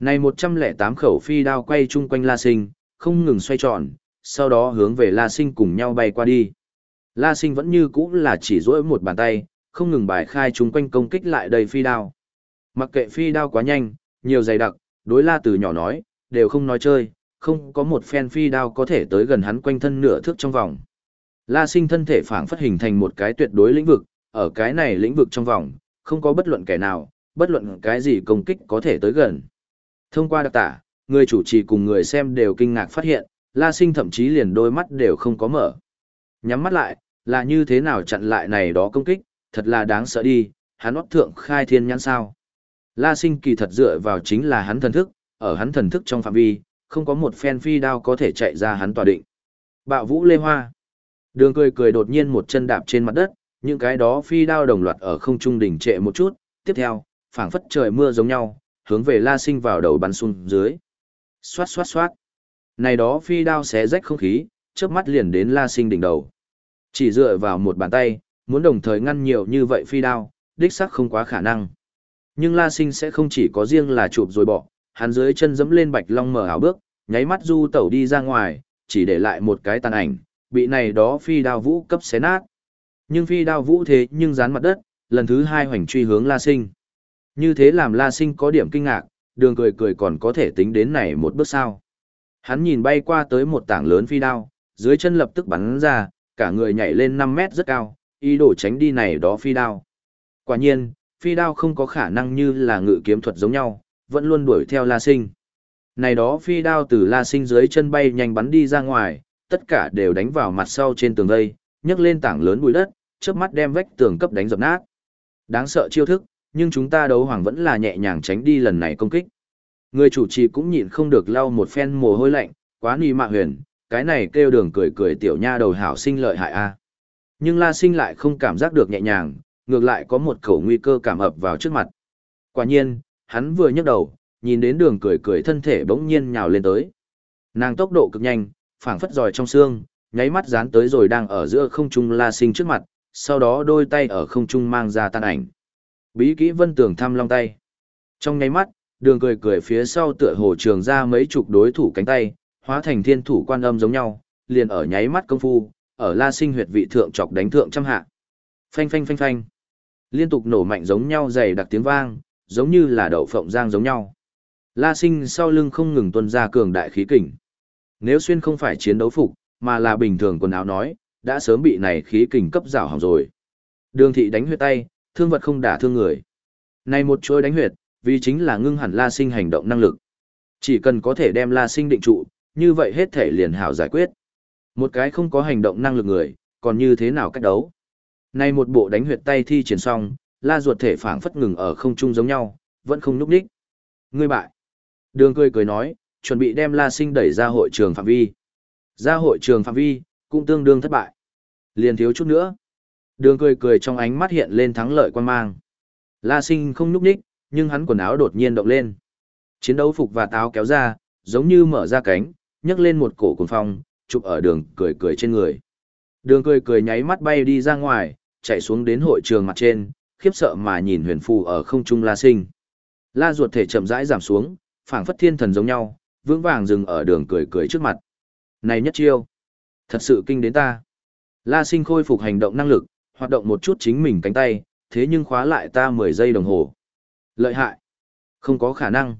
Này 108 khẩu phi đao quay chung quanh La Sinh, không ngừng xoay tròn, sau đó hướng về La Sinh cùng nhau bay qua đi. La Sinh vẫn như cũ là chỉ duỗi một bàn tay, không ngừng bài khai chung quanh công kích lại đầy phi đao. Mặc kệ phi đao quá nhanh, nhiều dày đặc, đối La từ nhỏ nói, đều không nói chơi, không có một phen phi đao có thể tới gần hắn quanh thân nửa thước trong vòng. La Sinh thân thể phảng phất hình thành một cái tuyệt đối lĩnh vực, ở cái này lĩnh vực trong vòng, không có bất luận kẻ nào, bất luận cái gì công kích có thể tới gần. Thông qua đặc tả, người chủ trì cùng người xem đều kinh ngạc phát hiện, La Sinh thậm chí liền đôi mắt đều không có mở. Nhắm mắt lại, là như thế nào chặn lại này đó công kích, thật là đáng sợ đi, hắn óc thượng khai thiên nhãn sao. La Sinh kỳ thật dựa vào chính là hắn thần thức, ở hắn thần thức trong phạm vi, không có một phen phi đao có thể chạy ra hắn tòa định. Bạo vũ lê hoa. Đường cười cười đột nhiên một chân đạp trên mặt đất, những cái đó phi đao đồng loạt ở không trung đỉnh trệ một chút, tiếp theo, phảng phất trời mưa giống nhau, hướng về La Sinh vào đầu bắn xuống dưới. Xoát xoát xoát. Này đó phi đao xé rách không khí, chớp mắt liền đến La Sinh đỉnh đầu. Chỉ dựa vào một bàn tay, muốn đồng thời ngăn nhiều như vậy phi đao, đích xác không quá khả năng. Nhưng La Sinh sẽ không chỉ có riêng là chụp rồi bỏ, hắn dưới chân dẫm lên bạch long mở ảo bước, nháy mắt du tẩu đi ra ngoài, chỉ để lại một cái tàn ảnh, bị này đó phi đao vũ cấp xé nát. Nhưng phi đao vũ thế nhưng dán mặt đất, lần thứ hai hoành truy hướng La Sinh. Như thế làm La Sinh có điểm kinh ngạc, đường cười cười còn có thể tính đến này một bước sao. Hắn nhìn bay qua tới một tảng lớn phi đao, dưới chân lập tức bắn ra, cả người nhảy lên 5 mét rất cao, ý đồ tránh đi này đó phi đao. Quả nhiên, phi đao không có khả năng như là ngự kiếm thuật giống nhau, vẫn luôn đuổi theo La Sinh. Này đó phi đao từ La Sinh dưới chân bay nhanh bắn đi ra ngoài, tất cả đều đánh vào mặt sau trên tường vây, nhấc lên tảng lớn bụi đất, chớp mắt đem vách tường cấp đánh dập nát. Đáng sợ chiêu thức, nhưng chúng ta đấu hoàng vẫn là nhẹ nhàng tránh đi lần này công kích. Người chủ trì cũng nhịn không được lau một phen mồ hôi lạnh, quá nì mạ huyền, cái này kêu đường cười cười tiểu nha đầu hảo sinh lợi hại a. Nhưng La Sinh lại không cảm giác được nhẹ nhàng, ngược lại có một khẩu nguy cơ cảm ập vào trước mặt. Quả nhiên, hắn vừa nhấc đầu, nhìn đến đường cười cười thân thể bỗng nhiên nhào lên tới. Nàng tốc độ cực nhanh, phảng phất giỏi trong xương, nháy mắt dán tới rồi đang ở giữa không trung La Sinh trước mặt, sau đó đôi tay ở không trung mang ra tan ảnh. Bí kỹ vân tường thăm long tay. Trong nháy mắt, đường cười cười phía sau tựa hồ trường ra mấy chục đối thủ cánh tay, hóa thành thiên thủ quan âm giống nhau, liền ở nháy mắt công phu, ở la sinh huyệt vị thượng chọc đánh thượng trăm hạ. Phanh phanh phanh phanh. Liên tục nổ mạnh giống nhau dày đặc tiếng vang, giống như là đậu phộng giang giống nhau. La sinh sau lưng không ngừng tuân ra cường đại khí kình. Nếu xuyên không phải chiến đấu phục, mà là bình thường quần áo nói, đã sớm bị này khí kình cấp rào hỏng rồi. Đường thị đánh huyệt tay, thương vật không đả thương người. Này một chuỗi đánh huyệt, vì chính là ngưng hẳn La Sinh hành động năng lực. Chỉ cần có thể đem La Sinh định trụ, như vậy hết thể liền hảo giải quyết. Một cái không có hành động năng lực người, còn như thế nào cách đấu. Này một bộ đánh huyệt tay thi triển xong, La ruột thể phảng phất ngừng ở không trung giống nhau, vẫn không núp đích. Ngươi bại. Đường cười cười nói, chuẩn bị đem La Sinh đẩy ra hội trường phạm vi. Ra hội trường phạm vi, cũng tương đương thất bại. Liền thiếu chút nữa. Đường cười cười trong ánh mắt hiện lên thắng lợi quan mang. La sinh không núp đích, nhưng hắn quần áo đột nhiên động lên. Chiến đấu phục và táo kéo ra, giống như mở ra cánh, nhấc lên một cổ cuồng phong, chụp ở đường cười cười trên người. Đường cười cười nháy mắt bay đi ra ngoài, chạy xuống đến hội trường mặt trên, khiếp sợ mà nhìn huyền phù ở không trung la sinh. La ruột thể chậm rãi giảm xuống, phảng phất thiên thần giống nhau, vững vàng dừng ở đường cười cười trước mặt. Này nhất chiêu, thật sự kinh đến ta. La sinh khôi phục hành động năng lực, hoạt động một chút chính mình cánh tay, thế nhưng khóa lại ta 10 giây đồng hồ. Lợi hại. Không có khả năng.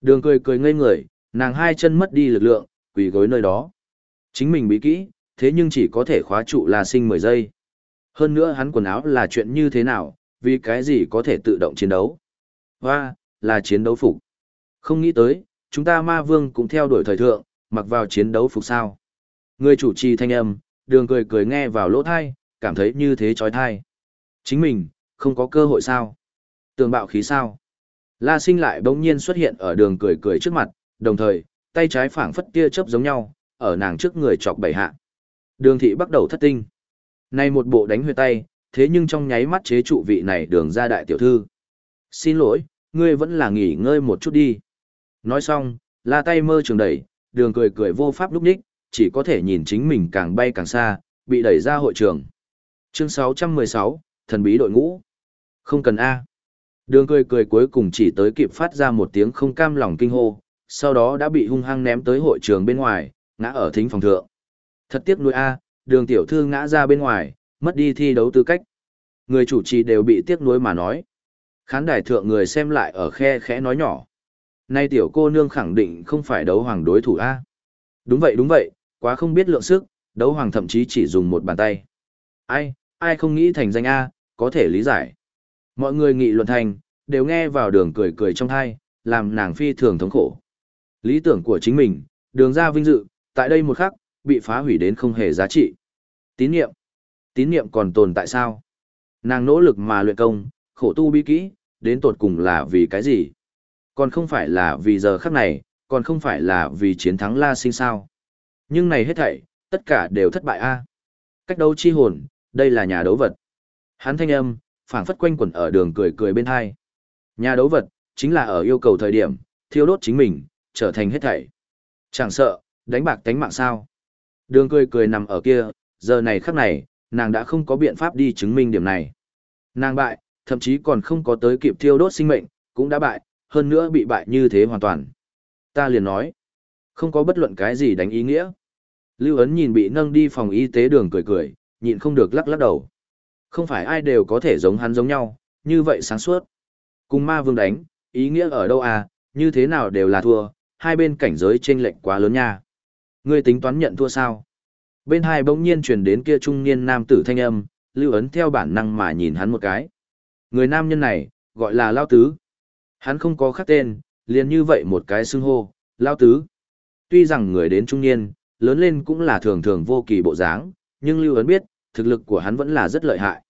Đường cười cười ngây người, nàng hai chân mất đi lực lượng, quỳ gối nơi đó. Chính mình bí kỹ, thế nhưng chỉ có thể khóa trụ La Sinh 10 giây. Hơn nữa hắn quần áo là chuyện như thế nào, vì cái gì có thể tự động chiến đấu. Hoa, là chiến đấu phục. Không nghĩ tới, chúng ta ma vương cũng theo đuổi thời thượng, mặc vào chiến đấu phục sao. Người chủ trì thanh âm, đường cười cười nghe vào lỗ thai, cảm thấy như thế trói thai. Chính mình, không có cơ hội sao? Tường bạo khí sao? La sinh lại bỗng nhiên xuất hiện ở đường cười cười trước mặt, đồng thời, tay trái phảng phất tia chớp giống nhau, ở nàng trước người chọc bảy hạ. Đường thị bắt đầu thất tinh. Này một bộ đánh huyệt tay, thế nhưng trong nháy mắt chế trụ vị này đường ra đại tiểu thư. Xin lỗi, ngươi vẫn là nghỉ ngơi một chút đi. Nói xong, la tay mơ trường đẩy, đường cười cười vô pháp lúc ních, chỉ có thể nhìn chính mình càng bay càng xa, bị đẩy ra hội trường. Chương 616, thần bí đội ngũ. Không cần A. Đường cười cười cuối cùng chỉ tới kịp phát ra một tiếng không cam lòng kinh hô, sau đó đã bị hung hăng ném tới hội trường bên ngoài, ngã ở thính phòng thượng. Thật tiếc nuôi A, đường tiểu thư ngã ra bên ngoài, mất đi thi đấu tư cách. Người chủ trì đều bị tiếc nuối mà nói. Khán đài thượng người xem lại ở khe khẽ nói nhỏ. Nay tiểu cô nương khẳng định không phải đấu hoàng đối thủ A. Đúng vậy đúng vậy, quá không biết lượng sức, đấu hoàng thậm chí chỉ dùng một bàn tay. Ai, ai không nghĩ thành danh A, có thể lý giải. Mọi người nghị luận thành, đều nghe vào đường cười cười trong thai, làm nàng phi thường thống khổ. Lý tưởng của chính mình, đường ra vinh dự, tại đây một khắc, bị phá hủy đến không hề giá trị. Tín niệm. Tín niệm còn tồn tại sao? Nàng nỗ lực mà luyện công, khổ tu bí kỹ, đến tột cùng là vì cái gì? Còn không phải là vì giờ khắc này, còn không phải là vì chiến thắng La Sinh sao? Nhưng này hết thảy, tất cả đều thất bại a. Cách đấu chi hồn, đây là nhà đấu vật. Hắn thanh âm, phảng phất quanh quẩn ở đường cười cười bên hai. Nhà đấu vật, chính là ở yêu cầu thời điểm, thiêu đốt chính mình, trở thành hết thảy. Chẳng sợ, đánh bạc tánh mạng sao. Đường cười cười nằm ở kia, giờ này khắc này, nàng đã không có biện pháp đi chứng minh điểm này. Nàng bại, thậm chí còn không có tới kịp thiêu đốt sinh mệnh, cũng đã bại, hơn nữa bị bại như thế hoàn toàn. Ta liền nói, không có bất luận cái gì đánh ý nghĩa. Lưu ấn nhìn bị nâng đi phòng y tế đường cười cười, nhịn không được lắc lắc đầu. Không phải ai đều có thể giống hắn giống nhau, như vậy sáng suốt. Cùng ma vương đánh, ý nghĩa ở đâu à, như thế nào đều là thua, hai bên cảnh giới chênh lệch quá lớn nha. Ngươi tính toán nhận thua sao? Bên hai bỗng nhiên truyền đến kia trung niên nam tử thanh âm, lưu ấn theo bản năng mà nhìn hắn một cái. Người nam nhân này, gọi là Lao Tứ. Hắn không có khắc tên, liền như vậy một cái xưng hô, Lao Tứ. Tuy rằng người đến trung niên, lớn lên cũng là thường thường vô kỳ bộ dáng, nhưng Lưu Ấn biết, thực lực của hắn vẫn là rất lợi hại.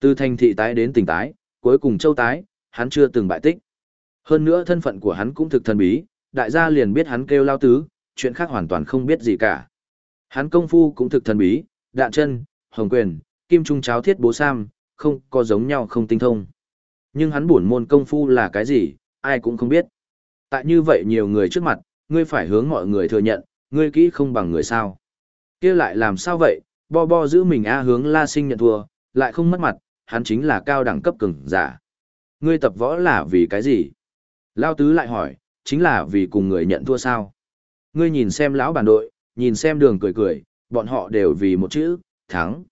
Từ thành thị tái đến tỉnh tái, cuối cùng châu tái, hắn chưa từng bại tích. Hơn nữa thân phận của hắn cũng thực thần bí, đại gia liền biết hắn kêu lao tứ, chuyện khác hoàn toàn không biết gì cả. Hắn công phu cũng thực thần bí, đạn chân, hồng quyền, kim trung cháo thiết bố sam, không có giống nhau không tinh thông. Nhưng hắn buồn môn công phu là cái gì, ai cũng không biết. Tại như vậy nhiều người trước mặt, ngươi phải hướng mọi người thừa nhận, ngươi kỹ không bằng người sao. kia lại làm sao vậy, bo bo giữ mình a hướng la sinh nhận thua, lại không mất mặt, hắn chính là cao đẳng cấp cường giả. Ngươi tập võ là vì cái gì? Lao tứ lại hỏi, chính là vì cùng người nhận thua sao? Ngươi nhìn xem lão bản đội, nhìn xem đường cười cười, bọn họ đều vì một chữ, thắng.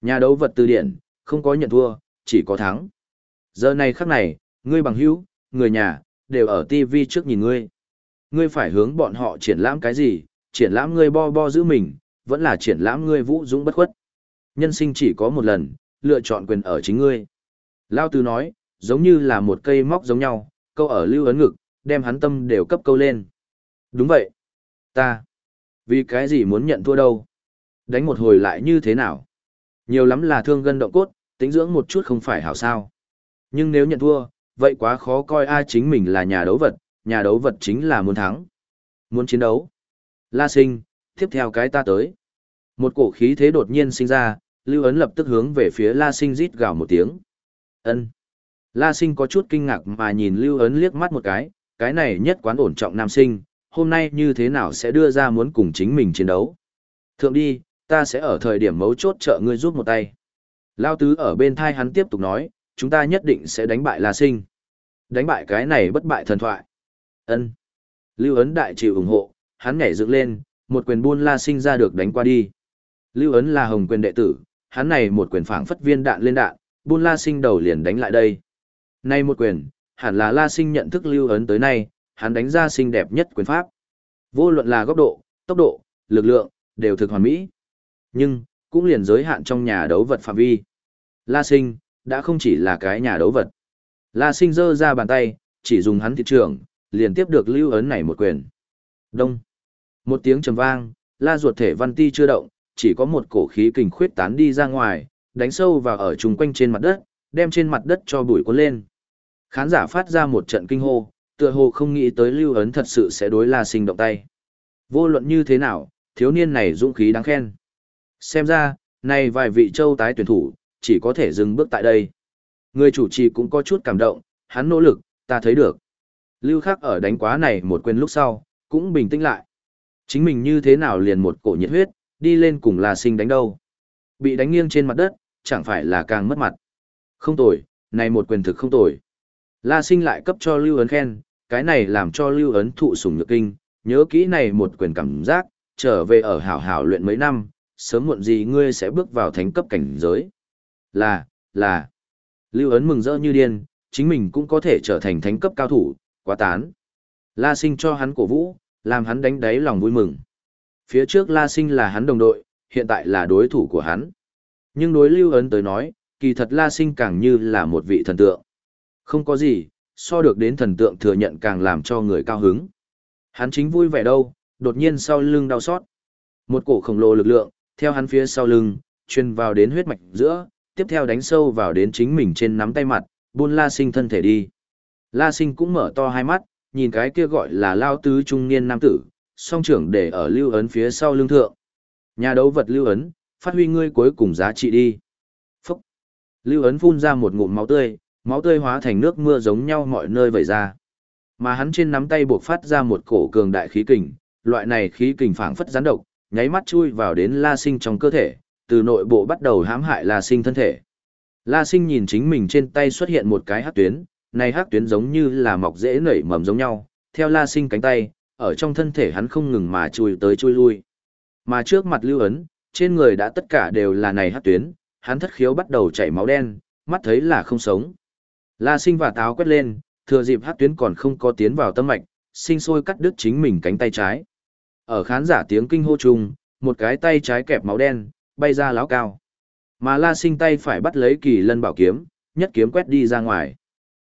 Nhà đấu vật từ điển, không có nhận thua, chỉ có thắng. Giờ này khắc này, ngươi bằng hữu, người nhà, đều ở TV trước nhìn ngươi. Ngươi phải hướng bọn họ triển lãm cái gì, triển lãm ngươi bo bo giữ mình, vẫn là triển lãm ngươi vũ dũng bất khuất. Nhân sinh chỉ có một lần, lựa chọn quyền ở chính ngươi. Lao Tư nói, giống như là một cây móc giống nhau, câu ở lưu ấn ngực, đem hắn tâm đều cấp câu lên. Đúng vậy. Ta. Vì cái gì muốn nhận thua đâu? Đánh một hồi lại như thế nào? Nhiều lắm là thương gân động cốt, tính dưỡng một chút không phải hảo sao. Nhưng nếu nhận thua, vậy quá khó coi ai chính mình là nhà đấu vật, nhà đấu vật chính là muốn thắng. Muốn chiến đấu. La sinh, tiếp theo cái ta tới. Một cổ khí thế đột nhiên sinh ra, Lưu Ấn lập tức hướng về phía La Sinh rít gào một tiếng. Ân. La Sinh có chút kinh ngạc mà nhìn Lưu Ấn liếc mắt một cái, cái này nhất quán ổn trọng nam sinh, hôm nay như thế nào sẽ đưa ra muốn cùng chính mình chiến đấu. Thượng đi, ta sẽ ở thời điểm mấu chốt trợ ngươi giúp một tay. Lao Tứ ở bên thai hắn tiếp tục nói, chúng ta nhất định sẽ đánh bại La Sinh. Đánh bại cái này bất bại thần thoại. Ân. Lưu Ấn đại chịu ủng hộ, hắn nhảy dựng lên, một quyền buôn La Sinh ra được đánh qua đi. Lưu Ấn là hồng quyền đệ tử, hắn này một quyền phảng phất viên đạn lên đạn, buôn la sinh đầu liền đánh lại đây. Nay một quyền, hẳn là la sinh nhận thức lưu ấn tới nay, hắn đánh ra xinh đẹp nhất quyền pháp. Vô luận là góc độ, tốc độ, lực lượng, đều thực hoàn mỹ. Nhưng, cũng liền giới hạn trong nhà đấu vật phạm vi. La sinh, đã không chỉ là cái nhà đấu vật. La sinh giơ ra bàn tay, chỉ dùng hắn thị trường, liền tiếp được lưu ấn này một quyền. Đông. Một tiếng trầm vang, la ruột thể văn ti chưa động, chỉ có một cổ khí kình khuyết tán đi ra ngoài, đánh sâu vào ở chung quanh trên mặt đất, đem trên mặt đất cho bụi cuốn lên. Khán giả phát ra một trận kinh hô, tựa hồ không nghĩ tới lưu ấn thật sự sẽ đối La Sinh động tay. Vô luận như thế nào, thiếu niên này dũng khí đáng khen. Xem ra, này vài vị châu tái tuyển thủ, chỉ có thể dừng bước tại đây. Người chủ trì cũng có chút cảm động, hắn nỗ lực, ta thấy được. Lưu Khắc ở đánh quá này một quên lúc sau, cũng bình tĩnh lại. Chính mình như thế nào liền một cổ nhiệt huyết, đi lên cùng La Sinh đánh đâu. Bị đánh nghiêng trên mặt đất, chẳng phải là càng mất mặt. Không tồi, này một quyền thực không tồi. La Sinh lại cấp cho Lưu Ấn khen, cái này làm cho Lưu Ấn thụ sủng nhược kinh, nhớ kỹ này một quyền cảm giác, trở về ở hảo hảo luyện mấy năm, sớm muộn gì ngươi sẽ bước vào thánh cấp cảnh giới. Là, là. Lưu Ấn mừng rỡ như điên, chính mình cũng có thể trở thành thánh cấp cao thủ, quá tán. La Sinh cho hắn cổ vũ, làm hắn đánh đáy lòng vui mừng. Phía trước La Sinh là hắn đồng đội, hiện tại là đối thủ của hắn. Nhưng đối Lưu Ấn tới nói, kỳ thật La Sinh càng như là một vị thần tượng. Không có gì, so được đến thần tượng thừa nhận càng làm cho người cao hứng. Hắn chính vui vẻ đâu, đột nhiên sau lưng đau xót. Một cổ khổng lồ lực lượng, theo hắn phía sau lưng, truyền vào đến huyết mạch giữa, tiếp theo đánh sâu vào đến chính mình trên nắm tay mặt, buôn La Sinh thân thể đi. La Sinh cũng mở to hai mắt, nhìn cái kia gọi là lao tứ trung niên nam tử, song trưởng để ở lưu ấn phía sau lưng thượng. Nhà đấu vật lưu ấn, phát huy ngươi cuối cùng giá trị đi. Phúc! Lưu ấn phun ra một ngụm máu tươi, máu tươi hóa thành nước mưa giống nhau mọi nơi vẩy ra. Mà hắn trên nắm tay buộc phát ra một cổ cường đại khí kình, loại này khí kình phảng phất gián độc, nháy mắt chui vào đến La Sinh trong cơ thể, từ nội bộ bắt đầu hãm hại La Sinh thân thể. La Sinh nhìn chính mình trên tay xuất hiện một cái hắc tuyến, này hắc tuyến giống như là mọc rễ nảy mầm giống nhau, theo La Sinh cánh tay, ở trong thân thể hắn không ngừng mà chui tới chui lui. Mà trước mặt lưu ấn, trên người đã tất cả đều là này hắc tuyến, hắn thất khiếu bắt đầu chảy máu đen, mắt thấy là không sống. La sinh và táo quét lên, thừa dịp hát tuyến còn không có tiến vào tâm mạch, sinh sôi cắt đứt chính mình cánh tay trái. Ở khán giả tiếng kinh hô chung, một cái tay trái kẹp máu đen, bay ra láo cao. Mà la sinh tay phải bắt lấy kỳ lân bảo kiếm, nhất kiếm quét đi ra ngoài.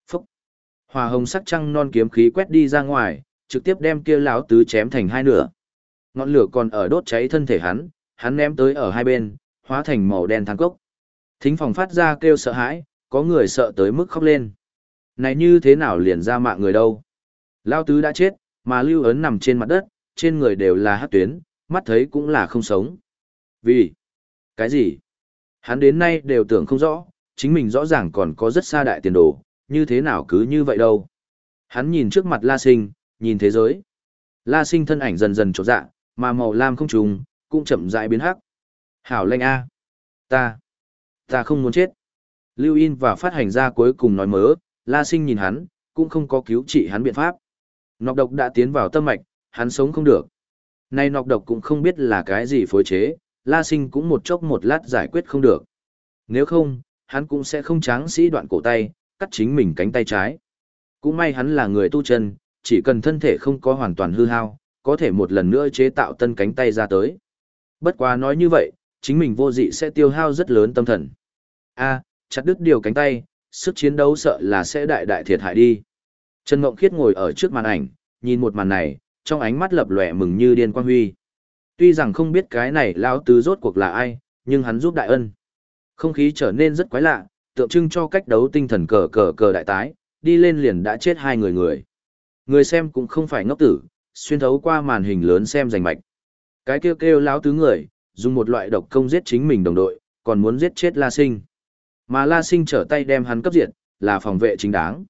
Phúc! Hòa hồng sắc trăng non kiếm khí quét đi ra ngoài, trực tiếp đem kia láo tứ chém thành hai nửa. Ngọn lửa còn ở đốt cháy thân thể hắn, hắn ném tới ở hai bên, hóa thành màu đen than cốc. Thính phòng phát ra kêu sợ hãi, có người sợ tới mức khóc lên. Này như thế nào liền ra mạng người đâu? Lao tứ đã chết, mà lưu ấn nằm trên mặt đất, trên người đều là hát tuyến, mắt thấy cũng là không sống. Vì? Cái gì? Hắn đến nay đều tưởng không rõ, chính mình rõ ràng còn có rất xa đại tiền đồ, như thế nào cứ như vậy đâu. Hắn nhìn trước mặt La Sinh, nhìn thế giới. La Sinh thân ảnh dần dần trột dạ, mà màu lam không trùng, cũng chậm rãi biến hắc. Hảo lanh A. Ta. Ta không muốn chết. Lưu In và phát hành ra cuối cùng nói mớ, La Sinh nhìn hắn, cũng không có cứu trị hắn biện pháp. Nọc độc đã tiến vào tâm mạch, hắn sống không được. Nay nọc độc cũng không biết là cái gì phối chế, La Sinh cũng một chốc một lát giải quyết không được. Nếu không, hắn cũng sẽ không tráng sĩ đoạn cổ tay, cắt chính mình cánh tay trái. Cũng may hắn là người tu chân, chỉ cần thân thể không có hoàn toàn hư hao, có thể một lần nữa chế tạo tân cánh tay ra tới. Bất quá nói như vậy, chính mình vô dị sẽ tiêu hao rất lớn tâm thần. A, chặt đứt điều cánh tay, sức chiến đấu sợ là sẽ đại đại thiệt hại đi. Trần Ngộng Khiết ngồi ở trước màn ảnh, nhìn một màn này, trong ánh mắt lập lòe mừng như điên quang huy. Tuy rằng không biết cái này lão tứ rốt cuộc là ai, nhưng hắn giúp đại ân. Không khí trở nên rất quái lạ, tượng trưng cho cách đấu tinh thần cờ cờ cờ đại tái, đi lên liền đã chết hai người người. Người xem cũng không phải ngốc tử, xuyên thấu qua màn hình lớn xem rành mạch. Cái kêu kêu lão tứ người, dùng một loại độc công giết chính mình đồng đội, còn muốn giết chết La Sinh. Mà La Sinh trở tay đem hắn cấp diệt, là phòng vệ chính đáng.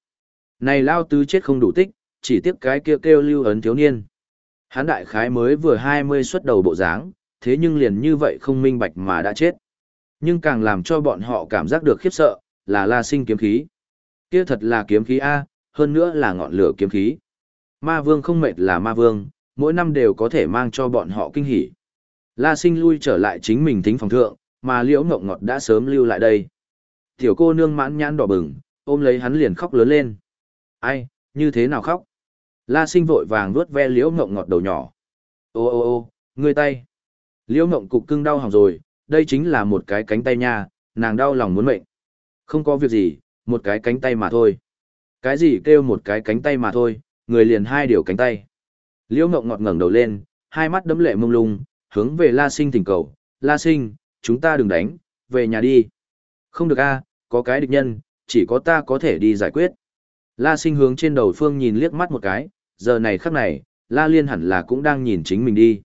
Này lao tứ chết không đủ tích, chỉ tiếc cái kia kêu lưu ấn thiếu niên. Hắn đại khái mới vừa 20 xuất đầu bộ dáng, thế nhưng liền như vậy không minh bạch mà đã chết. Nhưng càng làm cho bọn họ cảm giác được khiếp sợ, là La Sinh kiếm khí. Kia thật là kiếm khí A, hơn nữa là ngọn lửa kiếm khí. Ma Vương không mệt là Ma Vương, mỗi năm đều có thể mang cho bọn họ kinh hỉ. La Sinh lui trở lại chính mình thính phòng thượng, mà Liễu Ngọc Ngọt đã sớm lưu lại đây. Tiểu cô nương mãn nhãn đỏ bừng, ôm lấy hắn liền khóc lớn lên. Ai, như thế nào khóc? La sinh vội vàng vuốt ve liễu ngộng ngọt đầu nhỏ. Ô ô ô, ngươi tay. Liễu ngộng cục cưng đau hỏng rồi, đây chính là một cái cánh tay nha, nàng đau lòng muốn mệnh. Không có việc gì, một cái cánh tay mà thôi. Cái gì kêu một cái cánh tay mà thôi, người liền hai điều cánh tay. Liễu ngộng ngọt ngẩng đầu lên, hai mắt đấm lệ mông lung, hướng về La sinh thỉnh cầu. La sinh, chúng ta đừng đánh, về nhà đi. Không được a, có cái địch nhân, chỉ có ta có thể đi giải quyết. La sinh hướng trên đầu phương nhìn liếc mắt một cái, giờ này khắc này, La Liên hẳn là cũng đang nhìn chính mình đi.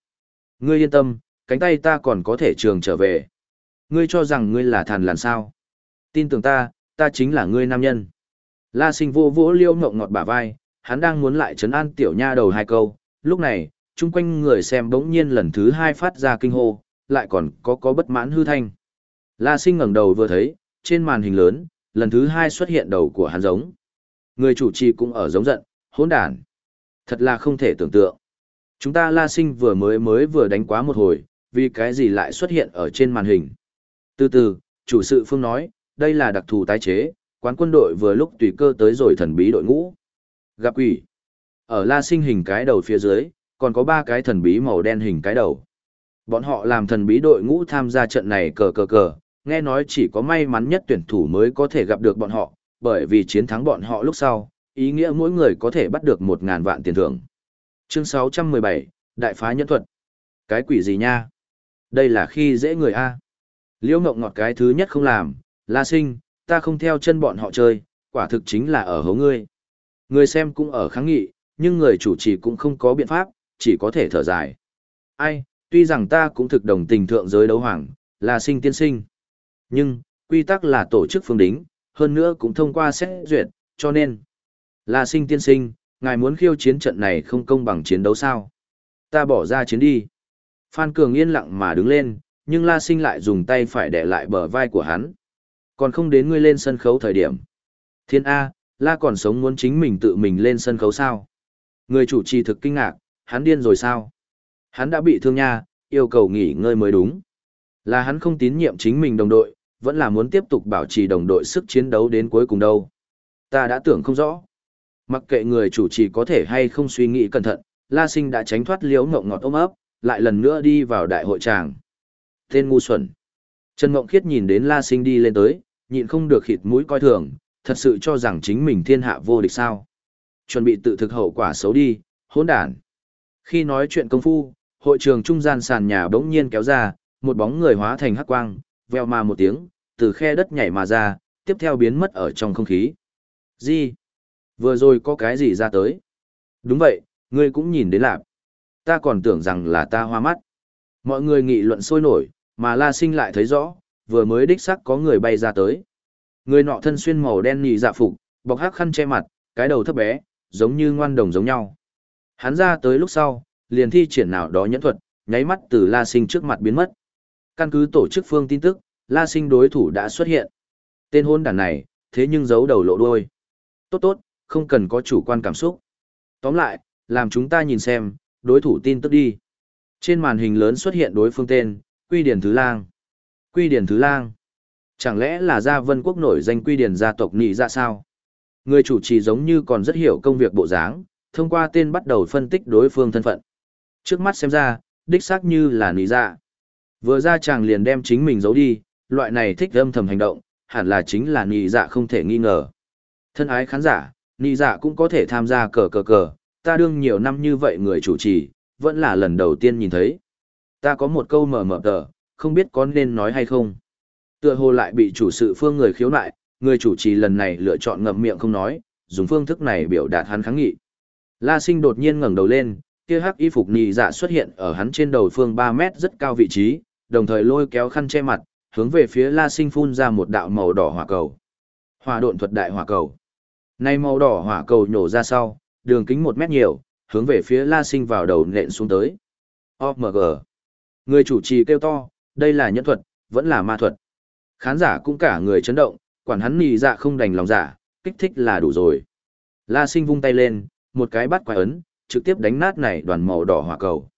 Ngươi yên tâm, cánh tay ta còn có thể trường trở về. Ngươi cho rằng ngươi là thàn làn sao. Tin tưởng ta, ta chính là ngươi nam nhân. La sinh vô vỗ liêu ngộng ngọt bả vai, hắn đang muốn lại trấn an tiểu nha đầu hai câu. Lúc này, chung quanh người xem bỗng nhiên lần thứ hai phát ra kinh hô, lại còn có có bất mãn hư thanh. La sinh ngẩng đầu vừa thấy, trên màn hình lớn, lần thứ hai xuất hiện đầu của hắn giống. Người chủ trì cũng ở giống giận, hỗn đản. Thật là không thể tưởng tượng. Chúng ta La Sinh vừa mới mới vừa đánh quá một hồi, vì cái gì lại xuất hiện ở trên màn hình. Từ từ, chủ sự phương nói, đây là đặc thù tái chế, quán quân đội vừa lúc tùy cơ tới rồi thần bí đội ngũ. Gặp quỷ. Ở La Sinh hình cái đầu phía dưới, còn có ba cái thần bí màu đen hình cái đầu. Bọn họ làm thần bí đội ngũ tham gia trận này cờ cờ cờ, nghe nói chỉ có may mắn nhất tuyển thủ mới có thể gặp được bọn họ, bởi vì chiến thắng bọn họ lúc sau, ý nghĩa mỗi người có thể bắt được một ngàn vạn tiền thưởng. Chương 617, Đại phá nhân thuật. Cái quỷ gì nha? Đây là khi dễ người A. Liễu Ngọc Ngọt cái thứ nhất không làm, La Sinh, ta không theo chân bọn họ chơi, quả thực chính là ở hố ngươi. Người xem cũng ở kháng nghị, nhưng người chủ trì cũng không có biện pháp, chỉ có thể thở dài. Ai, tuy rằng ta cũng thực đồng tình thượng giới đấu hoàng, là sinh tiên sinh. Nhưng, quy tắc là tổ chức phương đính, hơn nữa cũng thông qua xét duyệt, cho nên. Là sinh tiên sinh, ngài muốn khiêu chiến trận này không công bằng chiến đấu sao? Ta bỏ ra chiến đi. Phan Cường yên lặng mà đứng lên, nhưng La Sinh lại dùng tay phải đè lại bờ vai của hắn. Còn không đến ngươi lên sân khấu thời điểm. Thiên A, La còn sống muốn chính mình tự mình lên sân khấu sao? Người chủ trì thực kinh ngạc, hắn điên rồi sao? Hắn đã bị thương nha, yêu cầu nghỉ ngơi mới đúng. Là hắn không tín nhiệm chính mình đồng đội, vẫn là muốn tiếp tục bảo trì đồng đội sức chiến đấu đến cuối cùng đâu. Ta đã tưởng không rõ. Mặc kệ người chủ trì có thể hay không suy nghĩ cẩn thận, La Sinh đã tránh thoát liếu ngộng ngọt ôm ấp, lại lần nữa đi vào đại hội tràng. Tên ngu xuẩn. Trần Ngộng Khiết nhìn đến La Sinh đi lên tới, nhịn không được khịt mũi coi thường, thật sự cho rằng chính mình thiên hạ vô địch sao. Chuẩn bị tự thực hậu quả xấu đi, hỗn đản. Khi nói chuyện công phu, hội trường trung gian sàn nhà bỗng nhiên kéo ra, một bóng người hóa thành hắc quang, veo mà một tiếng, từ khe đất nhảy mà ra, tiếp theo biến mất ở trong không khí. Gì? Vừa rồi có cái gì ra tới? Đúng vậy, ngươi cũng nhìn đến lạc. Ta còn tưởng rằng là ta hoa mắt. Mọi người nghị luận sôi nổi, mà La Sinh lại thấy rõ, vừa mới đích xác có người bay ra tới. Người nọ thân xuyên màu đen nhị dạ phục, bọc hắc khăn che mặt, cái đầu thấp bé, giống như ngoan đồng giống nhau. Hắn ra tới lúc sau, liền thi triển nào đó nhẫn thuật, nháy mắt từ La Sinh trước mặt biến mất. Căn cứ tổ chức phương tin tức, La Sinh đối thủ đã xuất hiện. Tên hôn đàn này, thế nhưng giấu đầu lộ đuôi. Tốt tốt, không cần có chủ quan cảm xúc. Tóm lại, làm chúng ta nhìn xem, đối thủ tin tức đi. Trên màn hình lớn xuất hiện đối phương tên, Quy Điển Thứ Lang. Quy Điển Thứ Lang. Chẳng lẽ là gia vân quốc nổi danh Quy Điển gia tộc nị ra sao? Người chủ trì giống như còn rất hiểu công việc bộ dáng, thông qua tên bắt đầu phân tích đối phương thân phận. Trước mắt xem ra, đích xác như là nị ra. Vừa ra chàng liền đem chính mình giấu đi, loại này thích âm thầm hành động, hẳn là chính là nị dạ không thể nghi ngờ. Thân ái khán giả, nị dạ cũng có thể tham gia cờ cờ cờ, ta đương nhiều năm như vậy người chủ trì, vẫn là lần đầu tiên nhìn thấy. Ta có một câu mở mở tờ, không biết có nên nói hay không. Tựa hồ lại bị chủ sự phương người khiếu nại, người chủ trì lần này lựa chọn ngậm miệng không nói, dùng phương thức này biểu đạt hắn kháng nghị. La sinh đột nhiên ngẩng đầu lên, kia hắc y phục nị dạ xuất hiện ở hắn trên đầu phương 3 mét rất cao vị trí, đồng thời lôi kéo khăn che mặt, hướng về phía La sinh phun ra một đạo màu đỏ hỏa cầu. Hỏa độn thuật đại hỏa cầu. Nay màu đỏ hỏa cầu nhổ ra sau, đường kính một mét nhiều, hướng về phía La Sinh vào đầu nện xuống tới. OMG. Người chủ trì kêu to, đây là nhân thuật, vẫn là ma thuật. Khán giả cũng cả người chấn động, quản hắn nì dạ không đành lòng giả, kích thích là đủ rồi. La Sinh vung tay lên, một cái bắt quái ấn, trực tiếp đánh nát này đoàn màu đỏ hỏa cầu.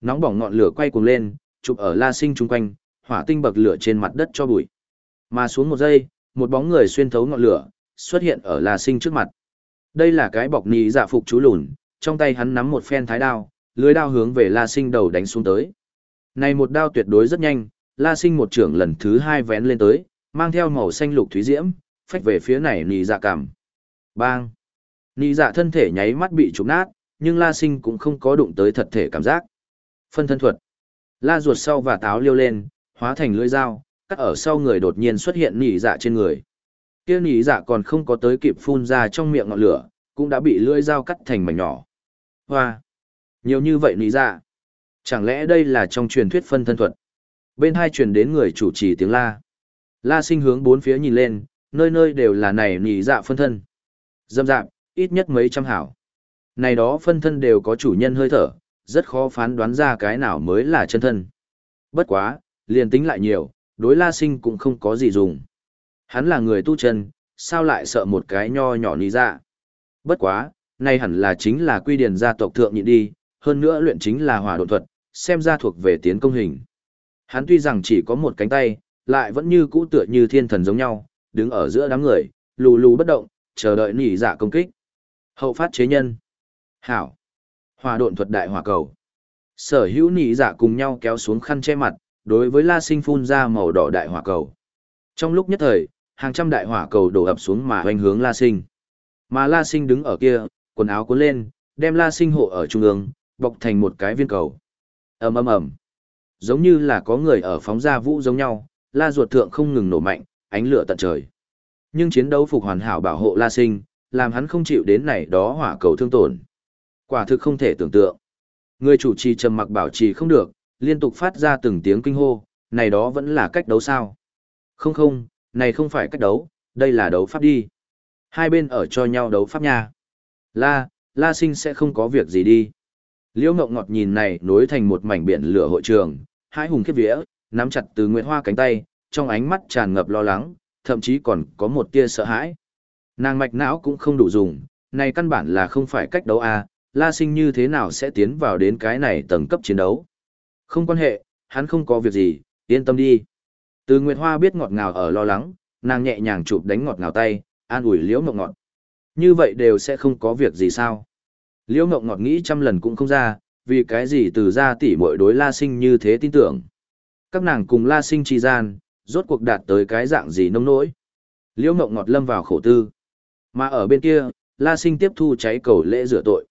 Nóng bỏng ngọn lửa quay cuồng lên, chụp ở La Sinh chung quanh, hỏa tinh bậc lửa trên mặt đất cho bụi. Mà xuống một giây, một bóng người xuyên thấu ngọn lửa, xuất hiện ở La Sinh trước mặt. Đây là cái bọc nì dạ phục chú lùn, trong tay hắn nắm một phen thái đao, lưới đao hướng về La Sinh đầu đánh xuống tới. Này một đao tuyệt đối rất nhanh, La Sinh một trưởng lần thứ hai vén lên tới, mang theo màu xanh lục thúy diễm, phách về phía này nì dạ cảm. Bang! Nì dạ thân thể nháy mắt bị trúng nát, nhưng La Sinh cũng không có đụng tới thật thể cảm giác. Phân thân thuật. La ruột sau và táo liêu lên, hóa thành lưỡi dao, cắt ở sau người đột nhiên xuất hiện nỉ dạ trên người. Kia nỉ dạ còn không có tới kịp phun ra trong miệng ngọn lửa, cũng đã bị lưỡi dao cắt thành mảnh nhỏ. Hoa! Nhiều như vậy nỉ dạ, Chẳng lẽ đây là trong truyền thuyết phân thân thuật? Bên hai truyền đến người chủ trì tiếng la. La sinh hướng bốn phía nhìn lên, nơi nơi đều là này nỉ dạ phân thân. Dâm dạp, ít nhất mấy trăm hảo. Này đó phân thân đều có chủ nhân hơi thở, rất khó phán đoán ra cái nào mới là chân thân. Bất quá, liền tính lại nhiều, đối la sinh cũng không có gì dùng. Hắn là người tu chân, sao lại sợ một cái nho nhỏ ní ra. Dạ? Bất quá, nay hẳn là chính là quy điển gia tộc thượng nhịn đi, hơn nữa luyện chính là hỏa độ thuật, xem ra thuộc về tiến công hình. Hắn tuy rằng chỉ có một cánh tay, lại vẫn như cũ tựa như thiên thần giống nhau, đứng ở giữa đám người, lù lù bất động, chờ đợi nỉ dạ công kích. Hậu phát chế nhân. Hảo. Hòa độn thuật đại hỏa cầu. Sở hữu nỉ dạ cùng nhau kéo xuống khăn che mặt, đối với La Sinh phun ra màu đỏ đại hỏa cầu. Trong lúc nhất thời, hàng trăm đại hỏa cầu đổ ập xuống mà hoành hướng La Sinh. Mà La Sinh đứng ở kia, quần áo cuốn lên, đem La Sinh hộ ở trung ương, bọc thành một cái viên cầu. ầm ầm ầm, giống như là có người ở phóng ra vũ giống nhau, La ruột thượng không ngừng nổ mạnh, ánh lửa tận trời. Nhưng chiến đấu phục hoàn hảo bảo hộ La Sinh, làm hắn không chịu đến này đó hỏa cầu thương tổn. Quả thực không thể tưởng tượng. Người chủ trì trầm mặc bảo trì không được, liên tục phát ra từng tiếng kinh hô, này đó vẫn là cách đấu sao? Không không, này không phải cách đấu, đây là đấu pháp đi. Hai bên ở cho nhau đấu pháp nha. La, La Sinh sẽ không có việc gì đi. Liễu Ngọc Ngọt nhìn này nối thành một mảnh biển lửa hội trường, hai hùng khiếp vía, nắm chặt từ Nguyệt Hoa cánh tay, trong ánh mắt tràn ngập lo lắng, thậm chí còn có một tia sợ hãi. Nàng mạch não cũng không đủ dùng, này căn bản là không phải cách đấu a, à, La Sinh như thế nào sẽ tiến vào đến cái này tầng cấp chiến đấu. Không quan hệ, hắn không có việc gì, yên tâm đi. Từ Nguyệt Hoa biết ngọt ngào ở lo lắng, nàng nhẹ nhàng chụp đánh ngọt ngào tay, an ủi Liễu Ngọc Ngọt. Như vậy đều sẽ không có việc gì sao? Liễu Ngọc Ngọt nghĩ trăm lần cũng không ra, vì cái gì từ ra tỷ muội đối La Sinh như thế tin tưởng. Các nàng cùng La Sinh chi gian, rốt cuộc đạt tới cái dạng gì nông nỗi. Liễu Ngộng ngọt lâm vào khổ tư. Mà ở bên kia, La Sinh tiếp thu cháy cầu lễ rửa tội.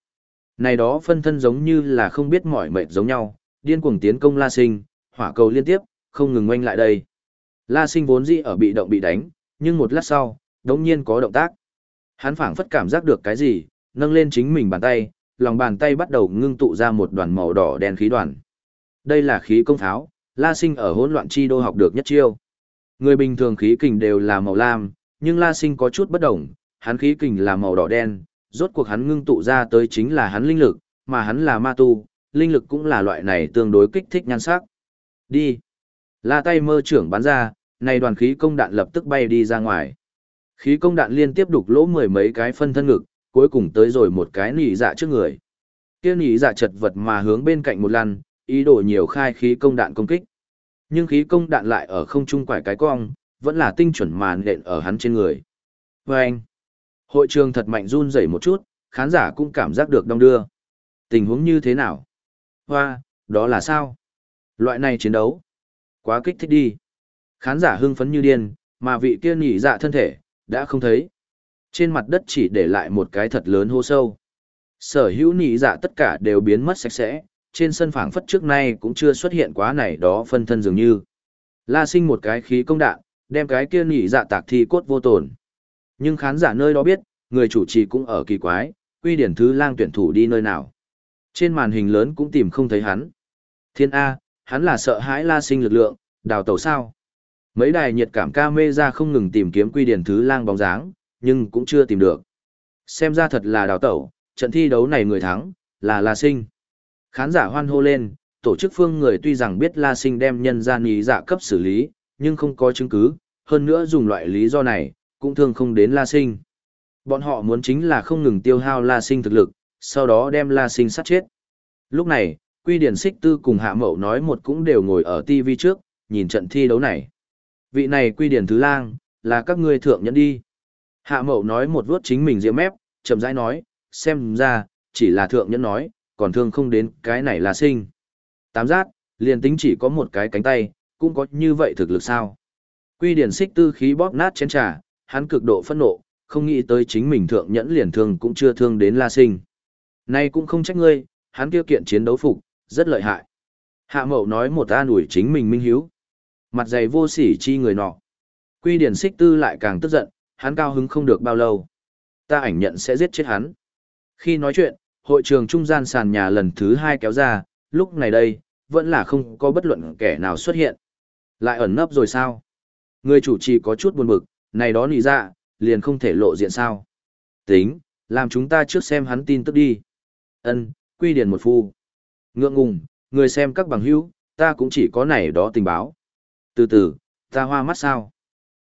Này đó phân thân giống như là không biết mỏi mệt giống nhau, điên cuồng tiến công La Sinh, hỏa cầu liên tiếp, không ngừng oanh lại đây. La Sinh vốn dĩ ở bị động bị đánh, nhưng một lát sau, đống nhiên có động tác. Hắn phảng phất cảm giác được cái gì, nâng lên chính mình bàn tay, lòng bàn tay bắt đầu ngưng tụ ra một đoàn màu đỏ đen khí đoàn. Đây là khí công tháo, La Sinh ở hỗn loạn chi đô học được nhất chiêu. Người bình thường khí kình đều là màu lam, nhưng La Sinh có chút bất đồng, hắn khí kình là màu đỏ đen, rốt cuộc hắn ngưng tụ ra tới chính là hắn linh lực, mà hắn là ma tu, linh lực cũng là loại này tương đối kích thích nhan sắc. Đi. La tay mơ trưởng bắn ra, này đoàn khí công đạn lập tức bay đi ra ngoài. Khí công đạn liên tiếp đục lỗ mười mấy cái phân thân ngực, cuối cùng tới rồi một cái nỉ dạ trước người. Kia nỉ dạ chật vật mà hướng bên cạnh một lần, ý đồ nhiều khai khí công đạn công kích. Nhưng khí công đạn lại ở không trung quải cái cong, vẫn là tinh chuẩn màn nện ở hắn trên người. Và anh, hội trường thật mạnh run rẩy một chút, khán giả cũng cảm giác được đông đưa. Tình huống như thế nào? Hoa, đó là sao? Loại này chiến đấu. Quá kích thích đi. Khán giả hưng phấn như điên, mà vị kia nhỉ dạ thân thể, đã không thấy. Trên mặt đất chỉ để lại một cái thật lớn hô sâu. Sở hữu nhỉ dạ tất cả đều biến mất sạch sẽ, trên sân phảng phất trước nay cũng chưa xuất hiện quá này đó phân thân dường như. La sinh một cái khí công đạn, đem cái kia nhỉ dạ tạc thi cốt vô tổn. Nhưng khán giả nơi đó biết, người chủ trì cũng ở kỳ quái, quy điển thứ lang tuyển thủ đi nơi nào. Trên màn hình lớn cũng tìm không thấy hắn. Thiên A, hắn là sợ hãi la sinh lực lượng, đào tẩu sao. Mấy đài nhiệt cảm ca mê ra không ngừng tìm kiếm quy điển thứ lang bóng dáng, nhưng cũng chưa tìm được. Xem ra thật là đào tẩu, trận thi đấu này người thắng, là La Sinh. Khán giả hoan hô lên, tổ chức phương người tuy rằng biết La Sinh đem nhân gian ý dạ cấp xử lý, nhưng không có chứng cứ, hơn nữa dùng loại lý do này, cũng thương không đến La Sinh. Bọn họ muốn chính là không ngừng tiêu hao La Sinh thực lực, sau đó đem La Sinh sát chết. Lúc này, Quy Điển Xích Tư cùng Hạ Mậu nói một cũng đều ngồi ở TV trước, nhìn trận thi đấu này. Vị này Quy Điển Thứ Lang, là các ngươi thượng nhẫn đi. Hạ Mậu nói một vuốt chính mình diễm mép, chậm rãi nói, xem ra, chỉ là thượng nhẫn nói, còn thương không đến cái này là sinh. Tám giác, liền tính chỉ có một cái cánh tay, cũng có như vậy thực lực sao. Quy điển xích tư khí bóp nát chén trà, hắn cực độ phẫn nộ, không nghĩ tới chính mình thượng nhẫn liền thương cũng chưa thương đến la sinh. Nay cũng không trách ngươi, hắn kia kiện chiến đấu phục, rất lợi hại. Hạ mậu nói một an ủi chính mình minh hiếu. Mặt dày vô sỉ chi người nọ. Quy điển xích tư lại càng tức giận, hắn cao hứng không được bao lâu. Ta ảnh nhận sẽ giết chết hắn. Khi nói chuyện, hội trường trung gian sàn nhà lần thứ hai kéo ra, lúc này đây, vẫn là không có bất luận kẻ nào xuất hiện. Lại ẩn nấp rồi sao? Người chủ trì có chút buồn bực, này đó nị dạ, liền không thể lộ diện sao. Tính, làm chúng ta trước xem hắn tin tức đi. Ân, quy điển một phu. Ngượng ngùng, người xem các bằng hữu, ta cũng chỉ có này đó tình báo. Từ từ, ta hoa mắt sao?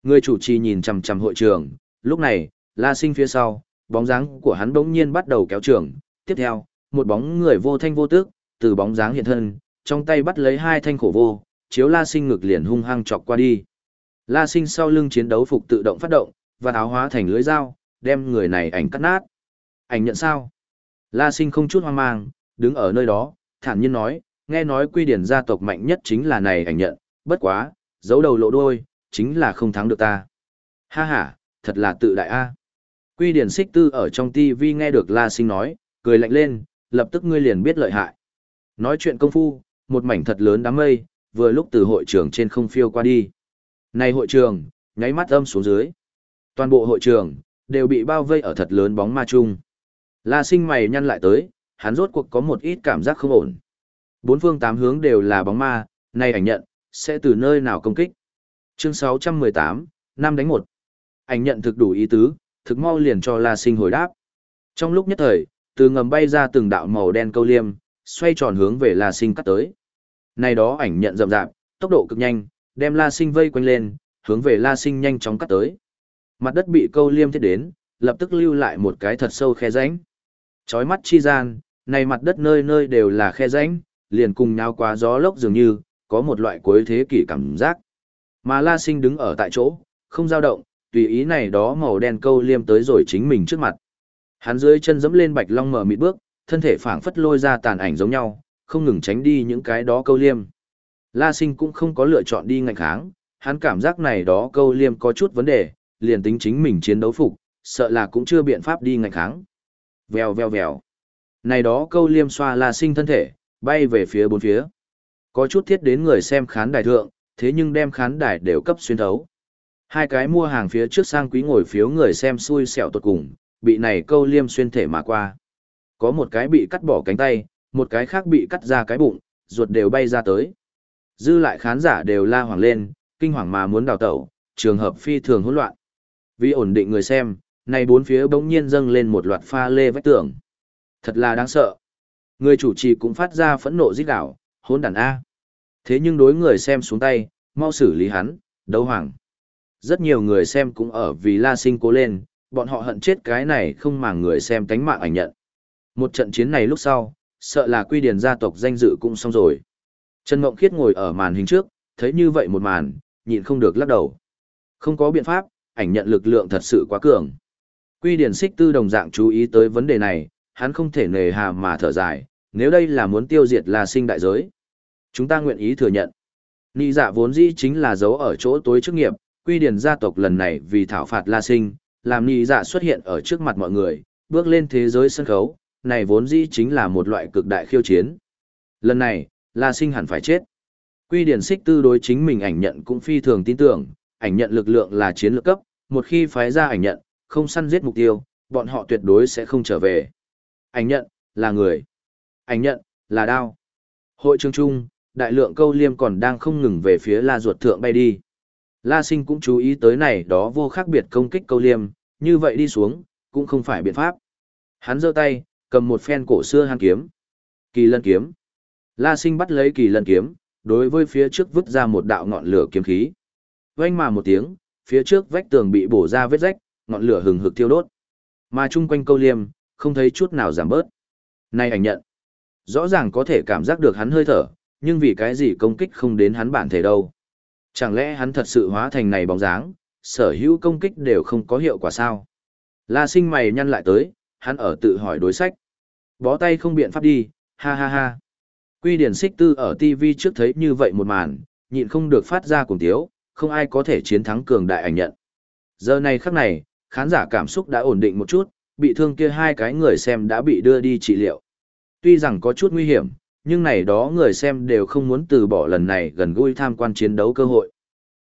Người chủ trì nhìn chằm chằm hội trường, lúc này, la sinh phía sau, bóng dáng của hắn bỗng nhiên bắt đầu kéo trường, tiếp theo, một bóng người vô thanh vô tức, từ bóng dáng hiện thân, trong tay bắt lấy hai thanh khổ vô, chiếu La Sinh ngực liền hung hăng chọc qua đi. La Sinh sau lưng chiến đấu phục tự động phát động, và áo hóa thành lưới dao, đem người này ảnh cắt nát. Ảnh nhận sao? La Sinh không chút hoang mang, đứng ở nơi đó, thản nhiên nói, nghe nói quy điển gia tộc mạnh nhất chính là này ảnh nhận, bất quá, giấu đầu lộ đuôi, chính là không thắng được ta. Ha ha, thật là tự đại a. Quy điển xích tư ở trong TV nghe được La Sinh nói, cười lạnh lên, lập tức ngươi liền biết lợi hại. Nói chuyện công phu, một mảnh thật lớn đám mây, vừa lúc từ hội trường trên không phiêu qua đi. Này hội trường, nháy mắt âm xuống dưới. Toàn bộ hội trường, đều bị bao vây ở thật lớn bóng ma chung. La sinh mày nhăn lại tới, hắn rốt cuộc có một ít cảm giác không ổn. Bốn phương tám hướng đều là bóng ma, này ảnh nhận, sẽ từ nơi nào công kích. Chương 618, năm đánh một. Ảnh nhận thực đủ ý tứ, thực mau liền cho La sinh hồi đáp. Trong lúc nhất thời, từ ngầm bay ra từng đạo màu đen câu liêm, xoay tròn hướng về La Sinh cắt tới. Này đó ảnh nhận rậm rạp, tốc độ cực nhanh, đem La Sinh vây quanh lên, hướng về La Sinh nhanh chóng cắt tới. Mặt đất bị câu liêm thiết đến, lập tức lưu lại một cái thật sâu khe rãnh. Chói mắt chi gian, này mặt đất nơi nơi đều là khe rãnh, liền cùng nhau qua gió lốc dường như, có một loại cuối thế kỷ cảm giác. Mà La Sinh đứng ở tại chỗ, không dao động, tùy ý này đó màu đen câu liêm tới rồi chính mình trước mặt. Hắn dưới chân dẫm lên bạch long mở mịt bước, thân thể phảng phất lôi ra tàn ảnh giống nhau, không ngừng tránh đi những cái đó câu liêm. La Sinh cũng không có lựa chọn đi ngạnh kháng, hắn cảm giác này đó câu liêm có chút vấn đề, liền tính chính mình chiến đấu phục, sợ là cũng chưa biện pháp đi ngạnh kháng. Vèo vèo vèo. Này đó câu liêm xoa La Sinh thân thể, bay về phía bốn phía. Có chút thiết đến người xem khán đài thượng, thế nhưng đem khán đài đều cấp xuyên thấu. Hai cái mua hàng phía trước sang quý ngồi phiếu người xem xui xẻo tuột cùng, bị này câu liêm xuyên thể mà qua. Có một cái bị cắt bỏ cánh tay, một cái khác bị cắt ra cái bụng, ruột đều bay ra tới. Dư lại khán giả đều la hoảng lên, kinh hoàng mà muốn đào tẩu, trường hợp phi thường hỗn loạn. Vì ổn định người xem, này bốn phía bỗng nhiên dâng lên một loạt pha lê vách tường. Thật là đáng sợ. Người chủ trì cũng phát ra phẫn nộ giết đảo, hỗn đàn A. Thế nhưng đối người xem xuống tay, mau xử lý hắn, đấu hoàng. Rất nhiều người xem cũng ở vì la sinh cố lên, bọn họ hận chết cái này không màng người xem tánh mạng ảnh nhận. Một trận chiến này lúc sau, sợ là quy điển gia tộc danh dự cũng xong rồi. Trần Mộng Khiết ngồi ở màn hình trước, thấy như vậy một màn, nhịn không được lắc đầu. Không có biện pháp, ảnh nhận lực lượng thật sự quá cường. Quy điển xích tư đồng dạng chú ý tới vấn đề này, hắn không thể nề hà mà thở dài, nếu đây là muốn tiêu diệt là sinh đại giới. Chúng ta nguyện ý thừa nhận. Nị dạ vốn dĩ chính là dấu ở chỗ tối chức nghiệp, quy điển gia tộc lần này vì thảo phạt La Sinh, làm nị dạ xuất hiện ở trước mặt mọi người, bước lên thế giới sân khấu, này vốn dĩ chính là một loại cực đại khiêu chiến. Lần này, La Sinh hẳn phải chết. Quy điển xích tư đối chính mình ảnh nhận cũng phi thường tin tưởng, ảnh nhận lực lượng là chiến lược cấp, một khi phái ra ảnh nhận, không săn giết mục tiêu, bọn họ tuyệt đối sẽ không trở về. Ảnh nhận, là người. Ảnh nhận, là đao. Hội trường trung, đại lượng câu liêm còn đang không ngừng về phía la ruột thượng bay đi. La sinh cũng chú ý tới này đó vô khác biệt công kích câu liêm, như vậy đi xuống, cũng không phải biện pháp. Hắn giơ tay, cầm một phen cổ xưa hàn kiếm. Kỳ lân kiếm. La sinh bắt lấy kỳ lân kiếm, đối với phía trước vứt ra một đạo ngọn lửa kiếm khí. Vang mà một tiếng, phía trước vách tường bị bổ ra vết rách, ngọn lửa hừng hực thiêu đốt. Mà chung quanh câu liêm, không thấy chút nào giảm bớt. Này ảnh nhận. Rõ ràng có thể cảm giác được hắn hơi thở, nhưng vì cái gì công kích không đến hắn bản thể đâu. Chẳng lẽ hắn thật sự hóa thành này bóng dáng, sở hữu công kích đều không có hiệu quả sao? La sinh mày nhăn lại tới, hắn ở tự hỏi đối sách. Bó tay không biện pháp đi, ha ha ha. Quy điển xích tư ở TV trước thấy như vậy một màn, nhịn không được phát ra cùng tiếu, không ai có thể chiến thắng cường đại ảnh nhận. Giờ này khắc này, khán giả cảm xúc đã ổn định một chút, bị thương kia hai cái người xem đã bị đưa đi trị liệu. Tuy rằng có chút nguy hiểm, nhưng này đó người xem đều không muốn từ bỏ lần này gần gũi tham quan chiến đấu cơ hội.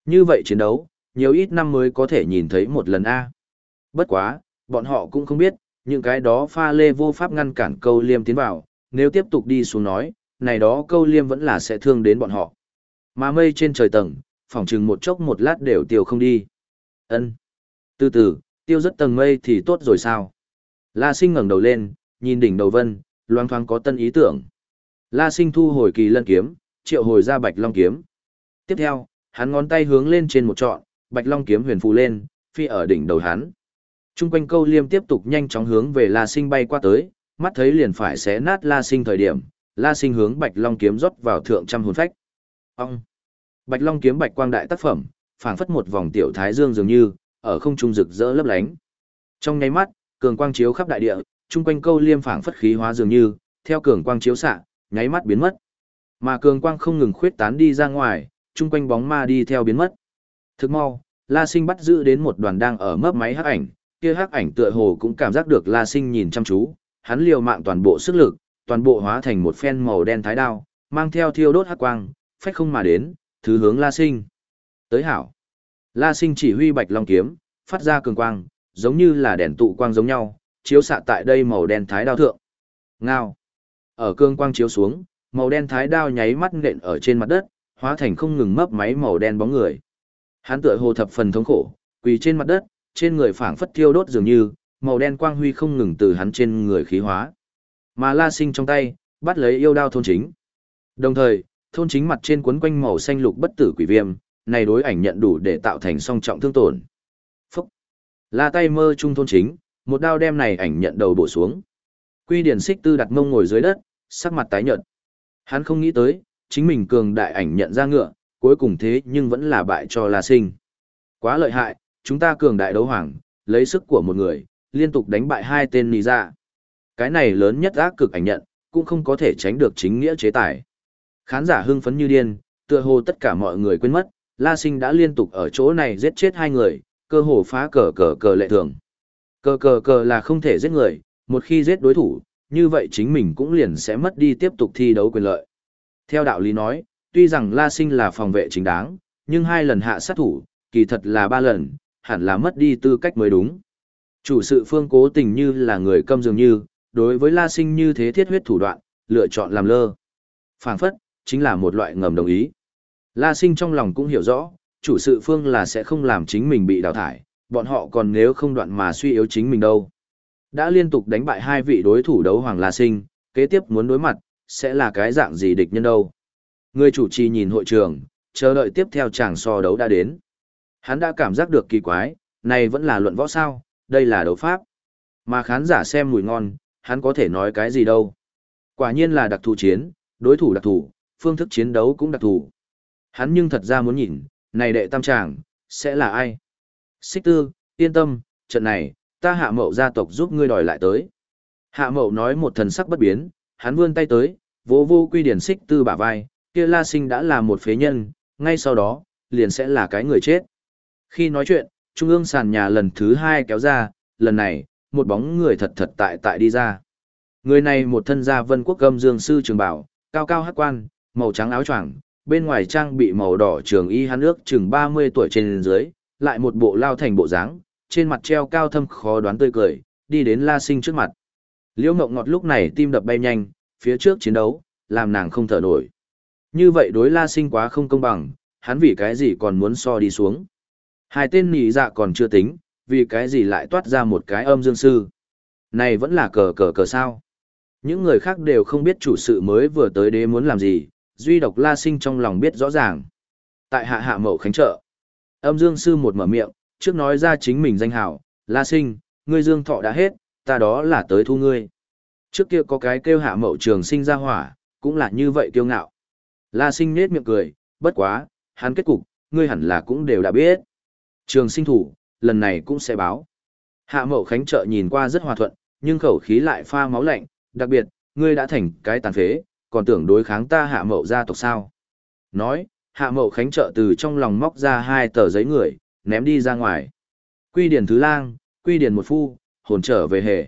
Như vậy chiến đấu, nhiều ít năm mới có thể nhìn thấy một lần A. Bất quá, bọn họ cũng không biết, những cái đó pha lê vô pháp ngăn cản câu liêm tiến vào, nếu tiếp tục đi xuống nói, này đó câu liêm vẫn là sẽ thương đến bọn họ. Mà mây trên trời tầng, phỏng chừng một chốc một lát đều tiêu không đi. ân Từ từ, tiêu rất tầng mây thì tốt rồi sao? La sinh ngẩng đầu lên, nhìn đỉnh đầu vân, loang thoáng có tân ý tưởng. La sinh thu hồi kỳ lân kiếm, triệu hồi ra bạch long kiếm. Tiếp theo, hắn ngón tay hướng lên trên một trọn, bạch long kiếm huyền phù lên, phi ở đỉnh đầu hắn. Trung quanh câu liêm tiếp tục nhanh chóng hướng về La sinh bay qua tới, mắt thấy liền phải xé nát La sinh thời điểm, La sinh hướng bạch long kiếm rót vào thượng trăm hồn phách. Ông! Bạch long kiếm bạch quang đại tác phẩm, phảng phất một vòng tiểu thái dương dường như, ở không trung rực rỡ lấp lánh. Trong nháy mắt, cường quang chiếu khắp đại địa, trung quanh câu liêm phảng phất khí hóa dường như, theo cường quang chiếu xạ, nháy mắt biến mất. Mà cường quang không ngừng khuyết tán đi ra ngoài, trung quanh bóng ma đi theo biến mất. thực mau, La Sinh bắt giữ đến một đoàn đang ở mấp máy hắc ảnh, kia hắc ảnh tựa hồ cũng cảm giác được La Sinh nhìn chăm chú, hắn liều mạng toàn bộ sức lực, toàn bộ hóa thành một phen màu đen thái đao, mang theo thiêu đốt hắc quang, phách không mà đến, thứ hướng La Sinh. Tới hảo. La Sinh chỉ huy Bạch Long kiếm, phát ra cường quang, giống như là đèn tụ quang giống nhau, chiếu xạ tại đây màu đen thái đao thượng. Ngao. Ở cương quang chiếu xuống, màu đen thái đao nháy mắt nện ở trên mặt đất, hóa thành không ngừng mấp máy màu đen bóng người. Hắn tựa hồ thập phần thống khổ, quỳ trên mặt đất, trên người phảng phất thiêu đốt dường như, màu đen quang huy không ngừng từ hắn trên người khí hóa. Mà La Sinh trong tay, bắt lấy yêu đao thôn chính. Đồng thời, thôn chính mặt trên quấn quanh màu xanh lục bất tử quỷ viêm, này đối ảnh nhận đủ để tạo thành song trọng thương tổn. Phúc! La tay mơ trung thôn chính, một đao đem này ảnh nhận đầu bổ xuống. Quy điển xích tư đặt mông ngồi dưới đất, sắc mặt tái nhợt. Hắn không nghĩ tới, chính mình cường đại ảnh nhận ra ngựa, cuối cùng thế nhưng vẫn là bại cho La Sinh. Quá lợi hại, chúng ta cường đại đấu hoàng, lấy sức của một người, liên tục đánh bại hai tên nì ra. Dạ. Cái này lớn nhất ác cực ảnh nhận, cũng không có thể tránh được chính nghĩa chế tài. Khán giả hưng phấn như điên, tựa hồ tất cả mọi người quên mất, La Sinh đã liên tục ở chỗ này giết chết hai người, cơ hồ phá cờ cờ cờ lệ thường. Cờ cờ cờ là không thể giết người, một khi giết đối thủ, như vậy chính mình cũng liền sẽ mất đi tiếp tục thi đấu quyền lợi. Theo đạo lý nói, tuy rằng La Sinh là phòng vệ chính đáng, nhưng hai lần hạ sát thủ, kỳ thật là ba lần, hẳn là mất đi tư cách mới đúng. Chủ sự phương cố tình như là người câm dường như, đối với La Sinh như thế thiết huyết thủ đoạn, lựa chọn làm lơ. phảng phất, chính là một loại ngầm đồng ý. La Sinh trong lòng cũng hiểu rõ, chủ sự phương là sẽ không làm chính mình bị đào thải, bọn họ còn nếu không đoạn mà suy yếu chính mình đâu. Đã liên tục đánh bại hai vị đối thủ đấu Hoàng La Sinh, kế tiếp muốn đối mặt, sẽ là cái dạng gì địch nhân đâu. Người chủ trì nhìn hội trường, chờ đợi tiếp theo chàng so đấu đã đến. Hắn đã cảm giác được kỳ quái, này vẫn là luận võ sao, đây là đấu pháp. Mà khán giả xem mùi ngon, hắn có thể nói cái gì đâu. Quả nhiên là đặc thù chiến, đối thủ đặc thù, phương thức chiến đấu cũng đặc thù. Hắn nhưng thật ra muốn nhìn, này đệ tam tràng, sẽ là ai? Xích tư, yên tâm, trận này, ta hạ mậu gia tộc giúp ngươi đòi lại tới. Hạ mậu nói một thần sắc bất biến, hắn vươn tay tới, vô vô quy điển xích tư bả vai, kia la sinh đã là một phế nhân, ngay sau đó, liền sẽ là cái người chết. Khi nói chuyện, trung ương sàn nhà lần thứ hai kéo ra, lần này, một bóng người thật thật tại tại đi ra. Người này một thân gia vân quốc gâm dương sư trường bảo, cao cao hát quan, màu trắng áo choàng, bên ngoài trang bị màu đỏ trường y hắn ước chừng 30 tuổi trên dưới, lại một bộ lao thành bộ dáng, trên mặt treo cao thâm khó đoán tươi cười, đi đến La Sinh trước mặt. Liễu Ngọc Ngọt lúc này tim đập bay nhanh, phía trước chiến đấu, làm nàng không thở nổi. Như vậy đối La Sinh quá không công bằng, hắn vì cái gì còn muốn so đi xuống. Hai tên nỉ dạ còn chưa tính, vì cái gì lại toát ra một cái âm dương sư. Này vẫn là cờ cờ cờ sao. Những người khác đều không biết chủ sự mới vừa tới đế muốn làm gì, duy độc La Sinh trong lòng biết rõ ràng. Tại hạ hạ mậu khánh trợ, âm dương sư một mở miệng, trước nói ra chính mình danh hảo, La Sinh, ngươi dương thọ đã hết, ta đó là tới thu ngươi. Trước kia có cái kêu hạ mậu trường sinh ra hỏa, cũng là như vậy kiêu ngạo. La Sinh nết miệng cười, bất quá, hắn kết cục, ngươi hẳn là cũng đều đã biết. Trường sinh thủ, lần này cũng sẽ báo. Hạ mậu khánh trợ nhìn qua rất hòa thuận, nhưng khẩu khí lại pha máu lạnh, đặc biệt, ngươi đã thành cái tàn phế, còn tưởng đối kháng ta hạ mậu gia tộc sao. Nói, hạ mậu khánh trợ từ trong lòng móc ra hai tờ giấy người, ném đi ra ngoài. Quy điển thứ lang, quy điển một phu, hồn trở về hề.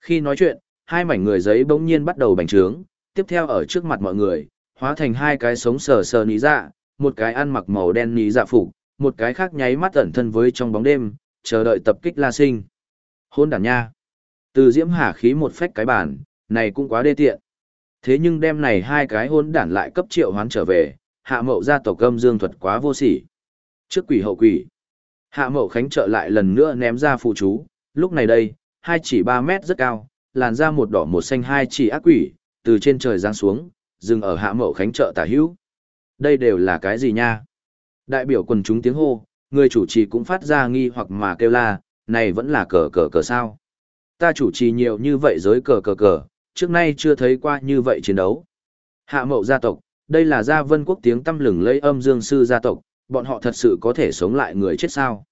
Khi nói chuyện, hai mảnh người giấy bỗng nhiên bắt đầu bành trướng, tiếp theo ở trước mặt mọi người, hóa thành hai cái sống sờ sờ ní dạ, một cái ăn mặc màu đen ní dạ phục, một cái khác nháy mắt ẩn thân với trong bóng đêm, chờ đợi tập kích La Sinh. Hôn đàn nha. Từ diễm hà khí một phách cái bản, này cũng quá đê tiện. Thế nhưng đêm này hai cái hôn đản lại cấp triệu hoán trở về, hạ mậu gia tộc gâm dương thuật quá vô sỉ. Trước quỷ hậu quỷ. Hạ mậu khánh trợ lại lần nữa ném ra phụ chú, lúc này đây, hai chỉ ba mét rất cao, làn ra một đỏ một xanh hai chỉ ác quỷ, từ trên trời giáng xuống, dừng ở hạ mậu khánh trợ tả hữu. Đây đều là cái gì nha? Đại biểu quần chúng tiếng hô, người chủ trì cũng phát ra nghi hoặc mà kêu la, này vẫn là cờ cờ cờ sao. Ta chủ trì nhiều như vậy giới cờ cờ cờ, trước nay chưa thấy qua như vậy chiến đấu. Hạ mậu gia tộc, đây là gia vân quốc tiếng tâm lừng lấy âm dương sư gia tộc, bọn họ thật sự có thể sống lại người chết sao.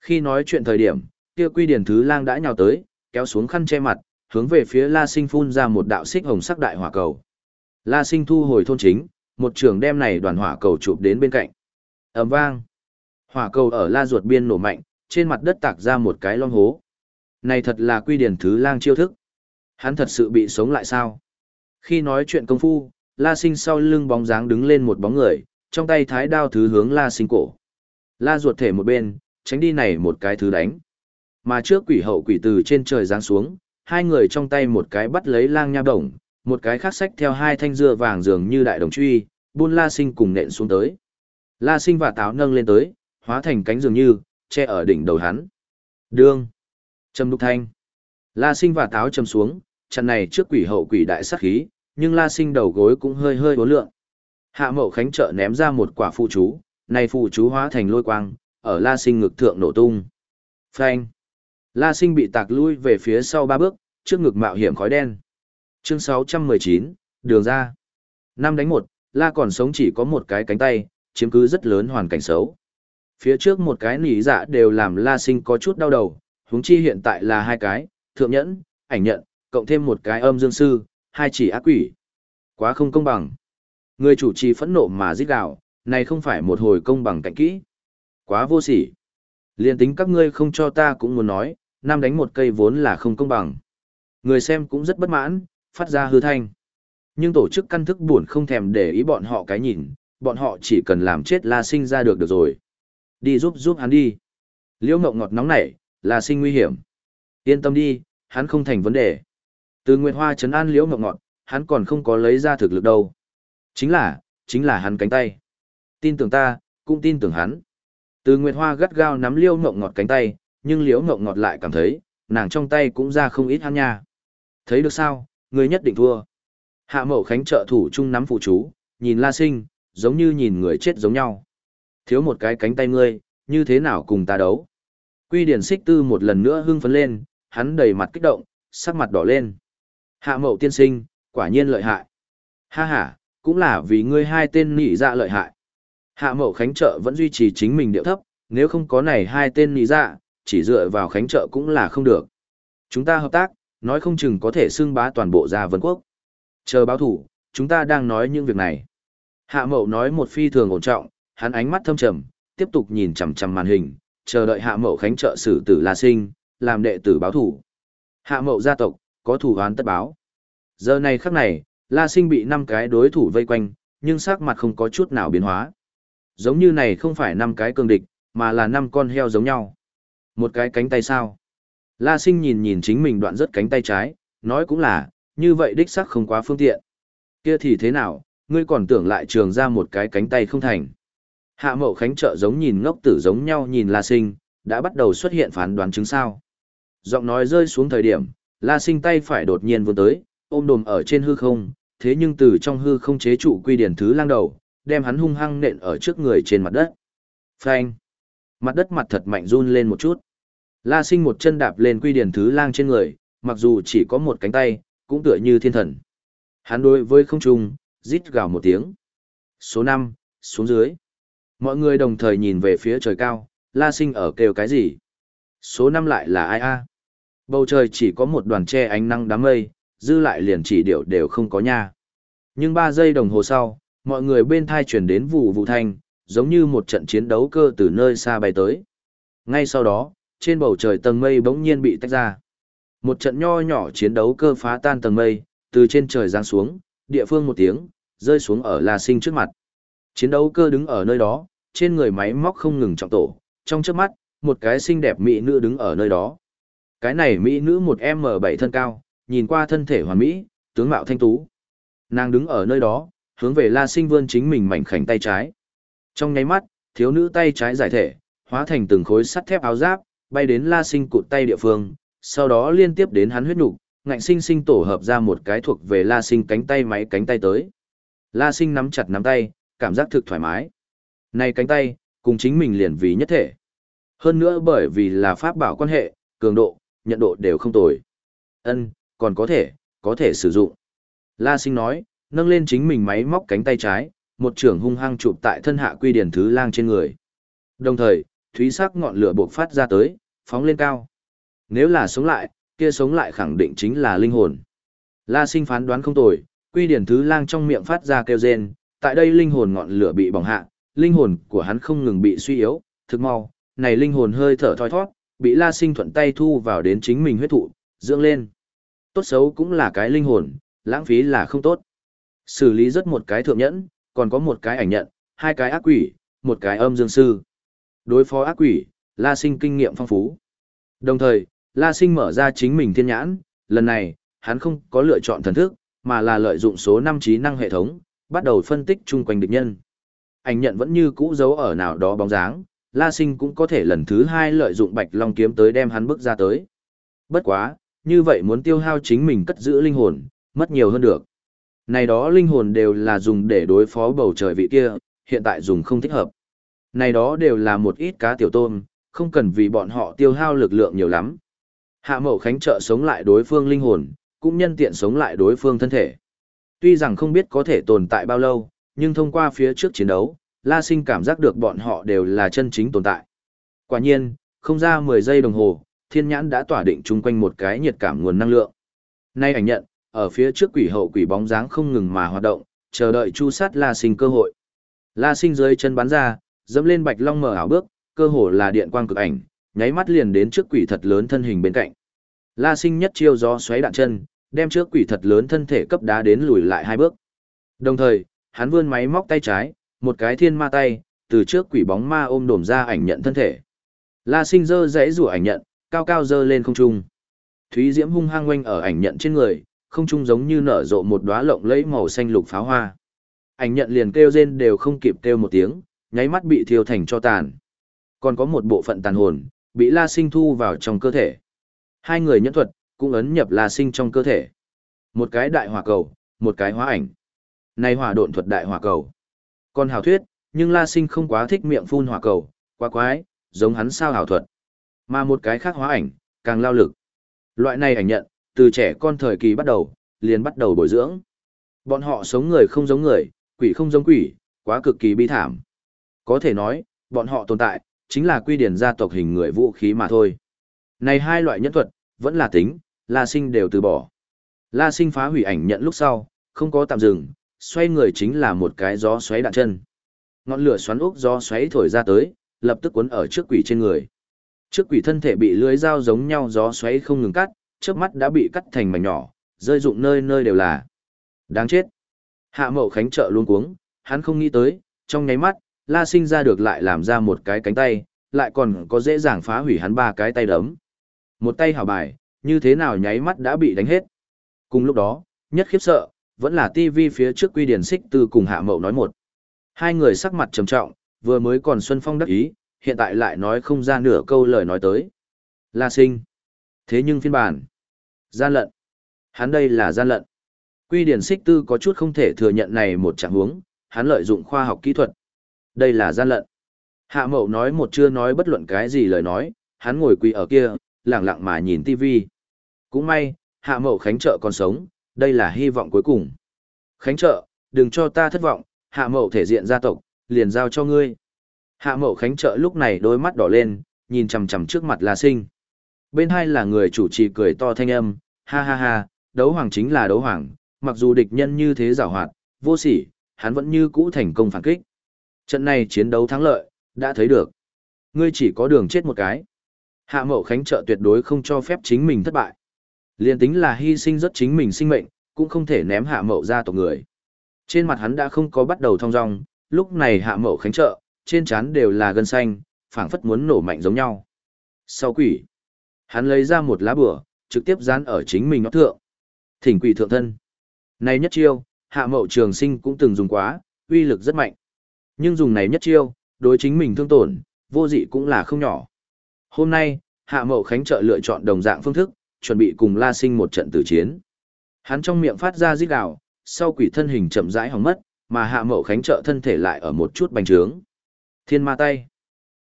Khi nói chuyện thời điểm, kia quy điển thứ lang đã nhào tới, kéo xuống khăn che mặt, hướng về phía La Sinh phun ra một đạo xích hồng sắc đại hỏa cầu. La Sinh thu hồi thôn chính, một trường đem này đoàn hỏa cầu chụp đến bên cạnh ầm vang. Hỏa cầu ở la ruột biên nổ mạnh, trên mặt đất tạc ra một cái lon hố. Này thật là quy điển thứ lang chiêu thức. Hắn thật sự bị sống lại sao? Khi nói chuyện công phu, la sinh sau lưng bóng dáng đứng lên một bóng người, trong tay thái đao thứ hướng la sinh cổ. La ruột thể một bên, tránh đi này một cái thứ đánh. Mà trước quỷ hậu quỷ từ trên trời giáng xuống, hai người trong tay một cái bắt lấy lang nha đồng một cái khác sách theo hai thanh dưa vàng dường như đại đồng truy, buôn la sinh cùng nện xuống tới. La sinh và táo nâng lên tới, hóa thành cánh dường như, che ở đỉnh đầu hắn. Đương. Trầm đục thanh. La sinh và táo trầm xuống, chặn này trước quỷ hậu quỷ đại sát khí, nhưng la sinh đầu gối cũng hơi hơi bố lượng. Hạ mậu khánh trợ ném ra một quả phụ chú, này phụ chú hóa thành lôi quang, ở la sinh ngực thượng nổ tung. Phanh. La sinh bị tạc lui về phía sau ba bước, trước ngực mạo hiểm khói đen. Chương 619, đường ra. Năm đánh một, la còn sống chỉ có một cái cánh tay, chiếm cứ rất lớn hoàn cảnh xấu. Phía trước một cái nỉ dạ đều làm La Sinh có chút đau đầu, huống chi hiện tại là hai cái, thượng nhẫn, ảnh nhận, cộng thêm một cái âm dương sư, hai chỉ ác quỷ. Quá không công bằng. Người chủ trì phẫn nộ mà giết gào, này không phải một hồi công bằng cạnh kỹ. Quá vô sỉ. Liên tính các ngươi không cho ta cũng muốn nói, Nam đánh một cây vốn là không công bằng. Người xem cũng rất bất mãn, phát ra hư thanh. Nhưng tổ chức căn thức buồn không thèm để ý bọn họ cái nhìn, bọn họ chỉ cần làm chết La Sinh ra được được rồi. Đi giúp giúp hắn đi. Liễu Ngọc ngọt nóng nảy, La Sinh nguy hiểm. Yên tâm đi, hắn không thành vấn đề. Từ Nguyệt Hoa trấn an Liễu Ngọc ngọt, hắn còn không có lấy ra thực lực đâu. Chính là, chính là hắn cánh tay. Tin tưởng ta, cũng tin tưởng hắn. Từ Nguyệt Hoa gắt gao nắm Liễu Ngọc ngọt cánh tay, nhưng Liễu Ngọc ngọt lại cảm thấy, nàng trong tay cũng ra không ít hắn nha. Thấy được sao, người nhất định thua. Hạ Mậu Khánh trợ thủ chung nắm phụ chú, nhìn La Sinh, giống như nhìn người chết giống nhau. Thiếu một cái cánh tay ngươi, như thế nào cùng ta đấu? Quy Điển Xích Tư một lần nữa hưng phấn lên, hắn đầy mặt kích động, sắc mặt đỏ lên. Hạ Mậu tiên sinh, quả nhiên lợi hại. Ha ha, cũng là vì ngươi hai tên nỉ dạ lợi hại. Hạ Mậu Khánh trợ vẫn duy trì chính mình điệu thấp, nếu không có này hai tên nỉ dạ, chỉ dựa vào Khánh trợ cũng là không được. Chúng ta hợp tác, nói không chừng có thể xưng bá toàn bộ gia vân quốc. Chờ báo thủ, chúng ta đang nói những việc này. Hạ mậu nói một phi thường ổn trọng, hắn ánh mắt thâm trầm, tiếp tục nhìn chằm chằm màn hình, chờ đợi hạ mậu khánh trợ xử tử La Sinh, làm đệ tử báo thủ. Hạ mậu gia tộc, có thủ án tất báo. Giờ này khắc này, La Sinh bị năm cái đối thủ vây quanh, nhưng sắc mặt không có chút nào biến hóa. Giống như này không phải năm cái cường địch, mà là năm con heo giống nhau. Một cái cánh tay sao? La Sinh nhìn nhìn chính mình đoạn rất cánh tay trái, nói cũng là, như vậy đích sắc không quá phương tiện. Kia thì thế nào, ngươi còn tưởng lại trường ra một cái cánh tay không thành. Hạ mậu khánh trợ giống nhìn ngốc tử giống nhau nhìn La Sinh, đã bắt đầu xuất hiện phán đoán chứng sao. Giọng nói rơi xuống thời điểm, La Sinh tay phải đột nhiên vươn tới, ôm đồm ở trên hư không, thế nhưng từ trong hư không chế trụ quy điển thứ lang đầu, đem hắn hung hăng nện ở trước người trên mặt đất. Phanh! Mặt đất mặt thật mạnh run lên một chút. La Sinh một chân đạp lên quy điển thứ lang trên người, mặc dù chỉ có một cánh tay, cũng tựa như thiên thần. Hắn đối với không trung, rít gào một tiếng. Số 5, xuống dưới. Mọi người đồng thời nhìn về phía trời cao, la sinh ở kêu cái gì? Số 5 lại là ai a? Bầu trời chỉ có một đoàn che ánh nắng đám mây, dư lại liền chỉ điệu đều không có nha. Nhưng 3 giây đồng hồ sau, mọi người bên thai chuyển đến vụ vụ thanh, giống như một trận chiến đấu cơ từ nơi xa bay tới. Ngay sau đó, trên bầu trời tầng mây bỗng nhiên bị tách ra. Một trận nho nhỏ chiến đấu cơ phá tan tầng mây, từ trên trời giáng xuống, địa phương một tiếng, rơi xuống ở La Sinh trước mặt. Chiến đấu cơ đứng ở nơi đó, trên người máy móc không ngừng trọng tổ, trong trước mắt, một cái xinh đẹp mỹ nữ đứng ở nơi đó. Cái này mỹ nữ một M7 thân cao, nhìn qua thân thể hoàn mỹ, tướng mạo thanh tú. Nàng đứng ở nơi đó, hướng về La Sinh vươn chính mình mảnh khảnh tay trái. Trong nháy mắt, thiếu nữ tay trái giải thể, hóa thành từng khối sắt thép áo giáp, bay đến La Sinh cụt tay địa phương, sau đó liên tiếp đến hắn huyết nục, ngạnh sinh sinh tổ hợp ra một cái thuộc về La Sinh cánh tay máy cánh tay tới. La Sinh nắm chặt nắm tay, cảm giác thực thoải mái. Này cánh tay, cùng chính mình liền vì nhất thể. Hơn nữa bởi vì là pháp bảo quan hệ, cường độ, nhận độ đều không tồi. Ân, còn có thể, có thể sử dụng. La Sinh nói, nâng lên chính mình máy móc cánh tay trái, một trưởng hung hăng chụp tại thân hạ quy điển thứ lang trên người. Đồng thời, thúy sắc ngọn lửa buộc phát ra tới, phóng lên cao. Nếu là sống lại, kia sống lại khẳng định chính là linh hồn. La sinh phán đoán không tồi, quy điển thứ lang trong miệng phát ra kêu rên, tại đây linh hồn ngọn lửa bị bỏng hạ, linh hồn của hắn không ngừng bị suy yếu, thực mau, này linh hồn hơi thở thoi thoát, bị La sinh thuận tay thu vào đến chính mình huyết thụ, dưỡng lên. Tốt xấu cũng là cái linh hồn, lãng phí là không tốt. Xử lý rất một cái thượng nhẫn, còn có một cái ảnh nhận, hai cái ác quỷ, một cái âm dương sư. Đối phó ác quỷ, La sinh kinh nghiệm phong phú. Đồng thời, La Sinh mở ra chính mình thiên nhãn, lần này, hắn không có lựa chọn thần thức, mà là lợi dụng số 5 trí năng hệ thống, bắt đầu phân tích chung quanh địch nhân. Ảnh nhận vẫn như cũ giấu ở nào đó bóng dáng, La Sinh cũng có thể lần thứ hai lợi dụng Bạch Long kiếm tới đem hắn bước ra tới. Bất quá, như vậy muốn tiêu hao chính mình cất giữ linh hồn, mất nhiều hơn được. Này đó linh hồn đều là dùng để đối phó bầu trời vị kia, hiện tại dùng không thích hợp. Này đó đều là một ít cá tiểu tôm, không cần vì bọn họ tiêu hao lực lượng nhiều lắm. Hạ mậu khánh trợ sống lại đối phương linh hồn, cũng nhân tiện sống lại đối phương thân thể. Tuy rằng không biết có thể tồn tại bao lâu, nhưng thông qua phía trước chiến đấu, La Sinh cảm giác được bọn họ đều là chân chính tồn tại. Quả nhiên, không ra 10 giây đồng hồ, thiên nhãn đã tỏa định chung quanh một cái nhiệt cảm nguồn năng lượng. Nay ảnh nhận, ở phía trước quỷ hậu quỷ bóng dáng không ngừng mà hoạt động, chờ đợi chu sát La Sinh cơ hội. La Sinh dưới chân bắn ra, dẫm lên bạch long mở ảo bước, cơ hồ là điện quang cực ảnh, nháy mắt liền đến trước quỷ thật lớn thân hình bên cạnh. La sinh nhất chiêu gió xoáy đạn chân, đem trước quỷ thật lớn thân thể cấp đá đến lùi lại hai bước. Đồng thời, hắn vươn máy móc tay trái, một cái thiên ma tay, từ trước quỷ bóng ma ôm đổm ra ảnh nhận thân thể. La sinh dơ dãy rủ ảnh nhận, cao cao dơ lên không trung. Thúy diễm hung hăng quanh ở ảnh nhận trên người, không trung giống như nở rộ một đóa lộng lẫy màu xanh lục pháo hoa. Ảnh nhận liền kêu rên đều không kịp kêu một tiếng, nháy mắt bị thiêu thành cho tàn. Còn có một bộ phận tàn hồn, bị La Sinh thu vào trong cơ thể. Hai người nhẫn thuật, cũng ấn nhập La Sinh trong cơ thể. Một cái đại hỏa cầu, một cái hóa ảnh. Này hỏa độn thuật đại hỏa cầu. Còn hào thuyết, nhưng La Sinh không quá thích miệng phun hỏa cầu, quá quái, giống hắn sao hảo thuật. Mà một cái khác hóa ảnh, càng lao lực. Loại này ảnh nhận, từ trẻ con thời kỳ bắt đầu, liền bắt đầu bồi dưỡng. Bọn họ sống người không giống người, quỷ không giống quỷ, quá cực kỳ bi thảm. Có thể nói, bọn họ tồn tại, chính là quy điển gia tộc hình người vũ khí mà thôi. Này hai loại nhân thuật, vẫn là tính, La Sinh đều từ bỏ. La Sinh phá hủy ảnh nhận lúc sau, không có tạm dừng, xoay người chính là một cái gió xoáy đạn chân. Ngọn lửa xoắn ốc gió xoáy thổi ra tới, lập tức cuốn ở trước quỷ trên người. Trước quỷ thân thể bị lưới dao giống nhau gió xoáy không ngừng cắt, trước mắt đã bị cắt thành mảnh nhỏ, rơi rụng nơi nơi đều là. Đáng chết. Hạ mậu khánh trợ luôn cuống, hắn không nghĩ tới, trong nháy mắt, la sinh ra được lại làm ra một cái cánh tay, lại còn có dễ dàng phá hủy hắn ba cái tay đấm. Một tay hảo bài, như thế nào nháy mắt đã bị đánh hết. Cùng lúc đó, nhất khiếp sợ, vẫn là TV phía trước quy điển xích từ cùng hạ mậu nói một. Hai người sắc mặt trầm trọng, vừa mới còn Xuân Phong đắc ý, hiện tại lại nói không ra nửa câu lời nói tới. La sinh. Thế nhưng phiên bản. Gian lận. Hắn đây là gian lận. Quy điển xích tư có chút không thể thừa nhận này một trạng huống, hắn lợi dụng khoa học kỹ thuật. Đây là gian lận. Hạ mậu nói một chưa nói bất luận cái gì lời nói, hắn ngồi quỳ ở kia, lặng lặng mà nhìn tivi. Cũng may, hạ mậu khánh trợ còn sống, đây là hy vọng cuối cùng. Khánh trợ, đừng cho ta thất vọng, hạ mậu thể diện gia tộc, liền giao cho ngươi. Hạ mậu khánh trợ lúc này đôi mắt đỏ lên, nhìn chằm chằm trước mặt La Sinh. Bên hai là người chủ trì cười to thanh âm, ha ha ha, đấu hoàng chính là đấu hoàng, mặc dù địch nhân như thế giảo hoạt, vô sỉ, hắn vẫn như cũ thành công phản kích. Trận này chiến đấu thắng lợi, đã thấy được. Ngươi chỉ có đường chết một cái. Hạ mậu khánh trợ tuyệt đối không cho phép chính mình thất bại. Liên tính là hy sinh rất chính mình sinh mệnh, cũng không thể ném hạ mậu ra tộc người. Trên mặt hắn đã không có bắt đầu thong dong, lúc này hạ mậu khánh trợ, trên trán đều là gân xanh, phảng phất muốn nổ mạnh giống nhau. Sau quỷ, hắn lấy ra một lá bửa, trực tiếp dán ở chính mình nó thượng. Thỉnh quỷ thượng thân. Này nhất chiêu, hạ mậu trường sinh cũng từng dùng quá, uy lực rất mạnh. Nhưng dùng này nhất chiêu, đối chính mình thương tổn, vô dị cũng là không nhỏ. Hôm nay, hạ mậu khánh trợ lựa chọn đồng dạng phương thức, chuẩn bị cùng la sinh một trận tử chiến. Hắn trong miệng phát ra rít gào, sau quỷ thân hình chậm rãi hỏng mất, mà hạ mậu khánh trợ thân thể lại ở một chút bành trướng. Thiên ma tay.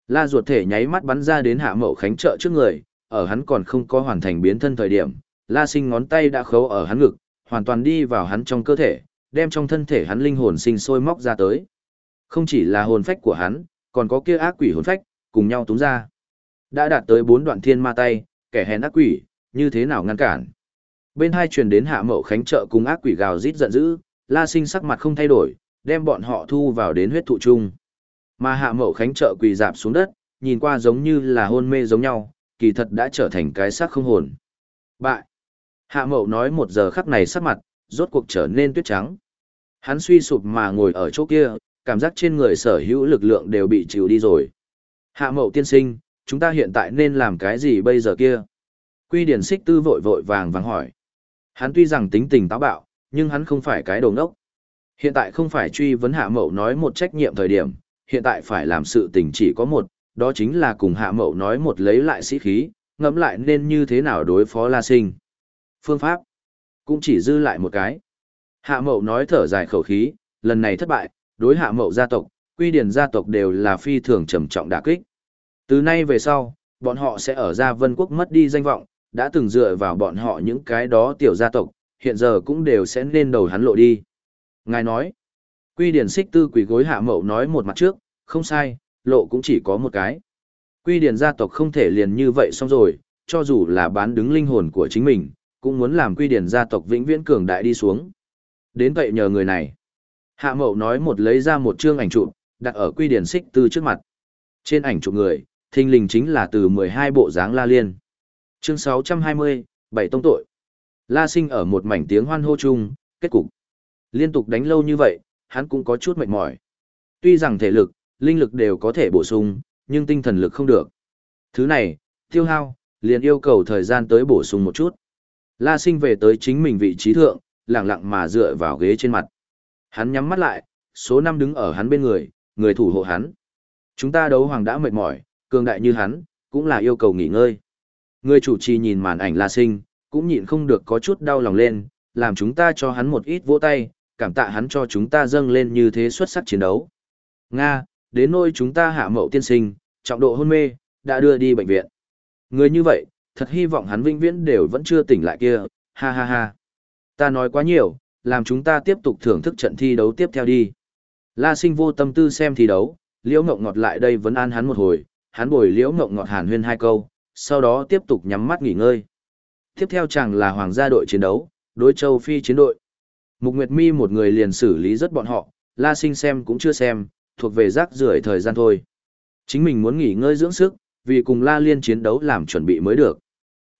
La ruột thể nháy mắt bắn ra đến hạ mậu khánh trợ trước người, ở hắn còn không có hoàn thành biến thân thời điểm, la sinh ngón tay đã khấu ở hắn ngực, hoàn toàn đi vào hắn trong cơ thể, đem trong thân thể hắn linh hồn sinh sôi móc ra tới. Không chỉ là hồn phách của hắn, còn có kia ác quỷ hồn phách, cùng nhau túm ra. Đã đạt tới bốn đoạn thiên ma tay, kẻ hèn ác quỷ, như thế nào ngăn cản. Bên hai truyền đến hạ mậu khánh trợ cùng ác quỷ gào rít giận dữ, la sinh sắc mặt không thay đổi, đem bọn họ thu vào đến huyết thụ chung. Mà hạ mậu khánh trợ quỳ dạp xuống đất, nhìn qua giống như là hôn mê giống nhau, kỳ thật đã trở thành cái xác không hồn. Bại! Hạ mậu nói một giờ khắc này sắc mặt, rốt cuộc trở nên tuyết trắng. Hắn suy sụp mà ngồi ở chỗ kia, cảm giác trên người sở hữu lực lượng đều bị chịu đi rồi. Hạ mậu tiên sinh, chúng ta hiện tại nên làm cái gì bây giờ kia? Quy điển xích tư vội vội vàng vàng hỏi. Hắn tuy rằng tính tình táo bạo, nhưng hắn không phải cái đồ ngốc. Hiện tại không phải truy vấn hạ mậu nói một trách nhiệm thời điểm, hiện tại phải làm sự tình chỉ có một, đó chính là cùng hạ mậu nói một lấy lại sĩ khí, ngẫm lại nên như thế nào đối phó La Sinh. Phương pháp, cũng chỉ dư lại một cái. Hạ mậu nói thở dài khẩu khí, lần này thất bại, đối hạ mậu gia tộc, quy điển gia tộc đều là phi thường trầm trọng đả kích. Từ nay về sau, bọn họ sẽ ở gia vân quốc mất đi danh vọng, đã từng dựa vào bọn họ những cái đó tiểu gia tộc, hiện giờ cũng đều sẽ nên đầu hắn lộ đi. Ngài nói, quy điển xích tư quỷ gối hạ mậu nói một mặt trước, không sai, lộ cũng chỉ có một cái. Quy điển gia tộc không thể liền như vậy xong rồi, cho dù là bán đứng linh hồn của chính mình, cũng muốn làm quy điển gia tộc vĩnh viễn cường đại đi xuống. Đến vậy nhờ người này. Hạ mậu nói một lấy ra một chương ảnh chụp, đặt ở quy điển xích tư trước mặt. Trên ảnh chụp người, thình lình chính là từ 12 bộ dáng La Liên. Chương 620, Bảy tông tội. La Sinh ở một mảnh tiếng hoan hô chung, kết cục. Liên tục đánh lâu như vậy, hắn cũng có chút mệt mỏi. Tuy rằng thể lực, linh lực đều có thể bổ sung, nhưng tinh thần lực không được. Thứ này, tiêu hao, liền yêu cầu thời gian tới bổ sung một chút. La Sinh về tới chính mình vị trí thượng, lặng lặng mà dựa vào ghế trên mặt. Hắn nhắm mắt lại, số năm đứng ở hắn bên người, người thủ hộ hắn. Chúng ta đấu hoàng đã mệt mỏi, cường đại như hắn, cũng là yêu cầu nghỉ ngơi. Người chủ trì nhìn màn ảnh La Sinh, cũng nhịn không được có chút đau lòng lên, làm chúng ta cho hắn một ít vỗ tay, cảm tạ hắn cho chúng ta dâng lên như thế xuất sắc chiến đấu. Nga, đến nơi chúng ta hạ mậu tiên sinh, trọng độ hôn mê, đã đưa đi bệnh viện. Người như vậy, thật hy vọng hắn vĩnh viễn đều vẫn chưa tỉnh lại kia, ha ha ha. Ta nói quá nhiều, làm chúng ta tiếp tục thưởng thức trận thi đấu tiếp theo đi. La sinh vô tâm tư xem thi đấu, liễu ngộng ngọt lại đây vẫn an hắn một hồi, hắn bồi liễu ngộng ngọt hàn huyên hai câu, sau đó tiếp tục nhắm mắt nghỉ ngơi. Tiếp theo chẳng là hoàng gia đội chiến đấu, đối châu Phi chiến đội. Mục Nguyệt Mi một người liền xử lý rất bọn họ, La Sinh xem cũng chưa xem, thuộc về rác rưởi thời gian thôi. Chính mình muốn nghỉ ngơi dưỡng sức, vì cùng La Liên chiến đấu làm chuẩn bị mới được.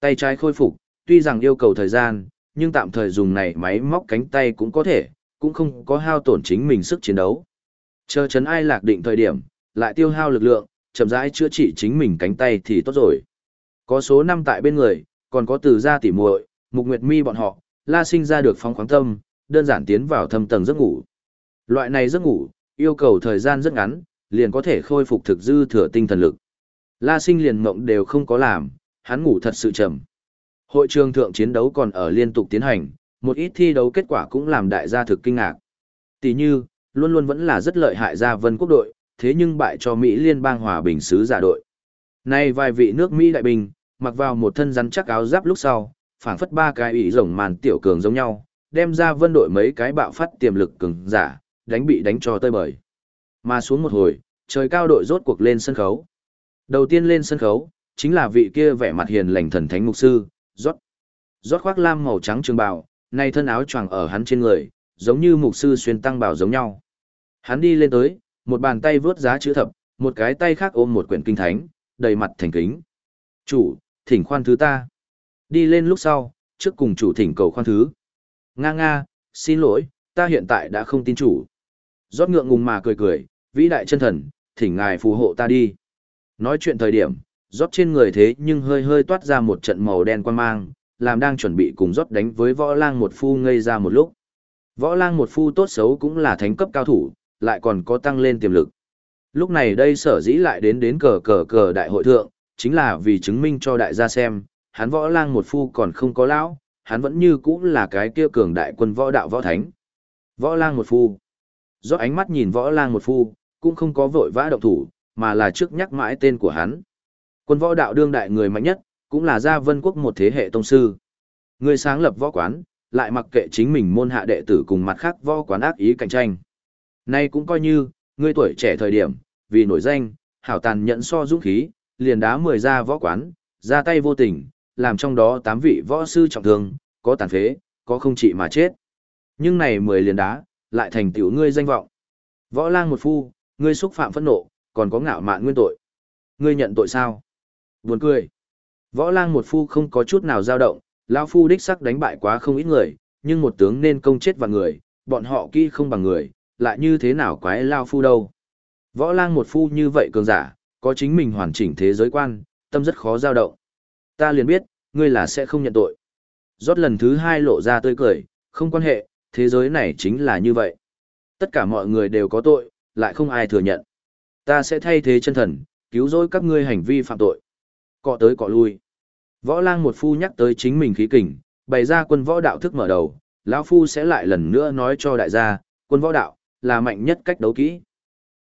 Tay trái khôi phục, tuy rằng yêu cầu thời gian, nhưng tạm thời dùng này máy móc cánh tay cũng có thể, cũng không có hao tổn chính mình sức chiến đấu. Chờ chấn ai lạc định thời điểm, lại tiêu hao lực lượng, chậm rãi chữa trị chính mình cánh tay thì tốt rồi. Có số năm tại bên người, còn có từ gia tỉ muội, mục nguyệt mi bọn họ, la sinh ra được phóng khoáng tâm, đơn giản tiến vào thâm tầng giấc ngủ. Loại này giấc ngủ, yêu cầu thời gian rất ngắn, liền có thể khôi phục thực dư thừa tinh thần lực. La sinh liền mộng đều không có làm, hắn ngủ thật sự chậm. Hội trường thượng chiến đấu còn ở liên tục tiến hành, một ít thi đấu kết quả cũng làm đại gia thực kinh ngạc. Tỷ như, luôn luôn vẫn là rất lợi hại gia vân quốc đội, thế nhưng bại cho Mỹ liên bang hòa bình sứ giả đội. Nay vài vị nước Mỹ đại bình, mặc vào một thân rắn chắc áo giáp lúc sau, phảng phất ba cái ủy rồng màn tiểu cường giống nhau, đem ra vân đội mấy cái bạo phát tiềm lực cường giả, đánh bị đánh cho tơi bời. Mà xuống một hồi, trời cao đội rốt cuộc lên sân khấu. Đầu tiên lên sân khấu, chính là vị kia vẻ mặt hiền lành thần thánh mục sư, rót. Rót khoác lam màu trắng trường bào, nay thân áo choàng ở hắn trên người, giống như mục sư xuyên tăng bào giống nhau. Hắn đi lên tới, một bàn tay vướt giá chữ thập, một cái tay khác ôm một quyển kinh thánh, đầy mặt thành kính. Chủ, thỉnh khoan thứ ta. Đi lên lúc sau, trước cùng chủ thỉnh cầu khoan thứ. Nga nga, xin lỗi, ta hiện tại đã không tin chủ. Rót ngượng ngùng mà cười cười, vĩ đại chân thần, thỉnh ngài phù hộ ta đi. Nói chuyện thời điểm, rót trên người thế nhưng hơi hơi toát ra một trận màu đen quan mang, làm đang chuẩn bị cùng rót đánh với võ lang một phu ngây ra một lúc. Võ lang một phu tốt xấu cũng là thánh cấp cao thủ, lại còn có tăng lên tiềm lực. Lúc này đây sở dĩ lại đến đến cờ cờ cờ đại hội thượng, chính là vì chứng minh cho đại gia xem, hắn võ lang một phu còn không có lão, hắn vẫn như cũ là cái kia cường đại quân võ đạo võ thánh. Võ lang một phu. Do ánh mắt nhìn võ lang một phu, cũng không có vội vã động thủ, mà là trước nhắc mãi tên của hắn. Quân võ đạo đương đại người mạnh nhất, cũng là gia vân quốc một thế hệ tông sư. Người sáng lập võ quán, lại mặc kệ chính mình môn hạ đệ tử cùng mặt khác võ quán ác ý cạnh tranh. Nay cũng coi như, ngươi tuổi trẻ thời điểm, vì nổi danh, hảo tàn nhận so dũng khí, liền đá mười ra võ quán, ra tay vô tình, làm trong đó tám vị võ sư trọng thương, có tàn phế, có không trị mà chết. Nhưng này mười liền đá, lại thành tiểu ngươi danh vọng. Võ lang một phu, ngươi xúc phạm phẫn nộ, còn có ngạo mạn nguyên tội. Ngươi nhận tội sao? Buồn cười. Võ lang một phu không có chút nào dao động, lão phu đích sắc đánh bại quá không ít người, nhưng một tướng nên công chết và người, bọn họ kỹ không bằng người, lại như thế nào quái lao phu đâu. Võ lang một phu như vậy cường giả, có chính mình hoàn chỉnh thế giới quan, tâm rất khó dao động. Ta liền biết, ngươi là sẽ không nhận tội. Rót lần thứ hai lộ ra tươi cười, không quan hệ, thế giới này chính là như vậy. Tất cả mọi người đều có tội, lại không ai thừa nhận. Ta sẽ thay thế chân thần, cứu rỗi các ngươi hành vi phạm tội. Cọ tới cọ lui. Võ lang một phu nhắc tới chính mình khí kình, bày ra quân võ đạo thức mở đầu, lão phu sẽ lại lần nữa nói cho đại gia, quân võ đạo là mạnh nhất cách đấu kỹ.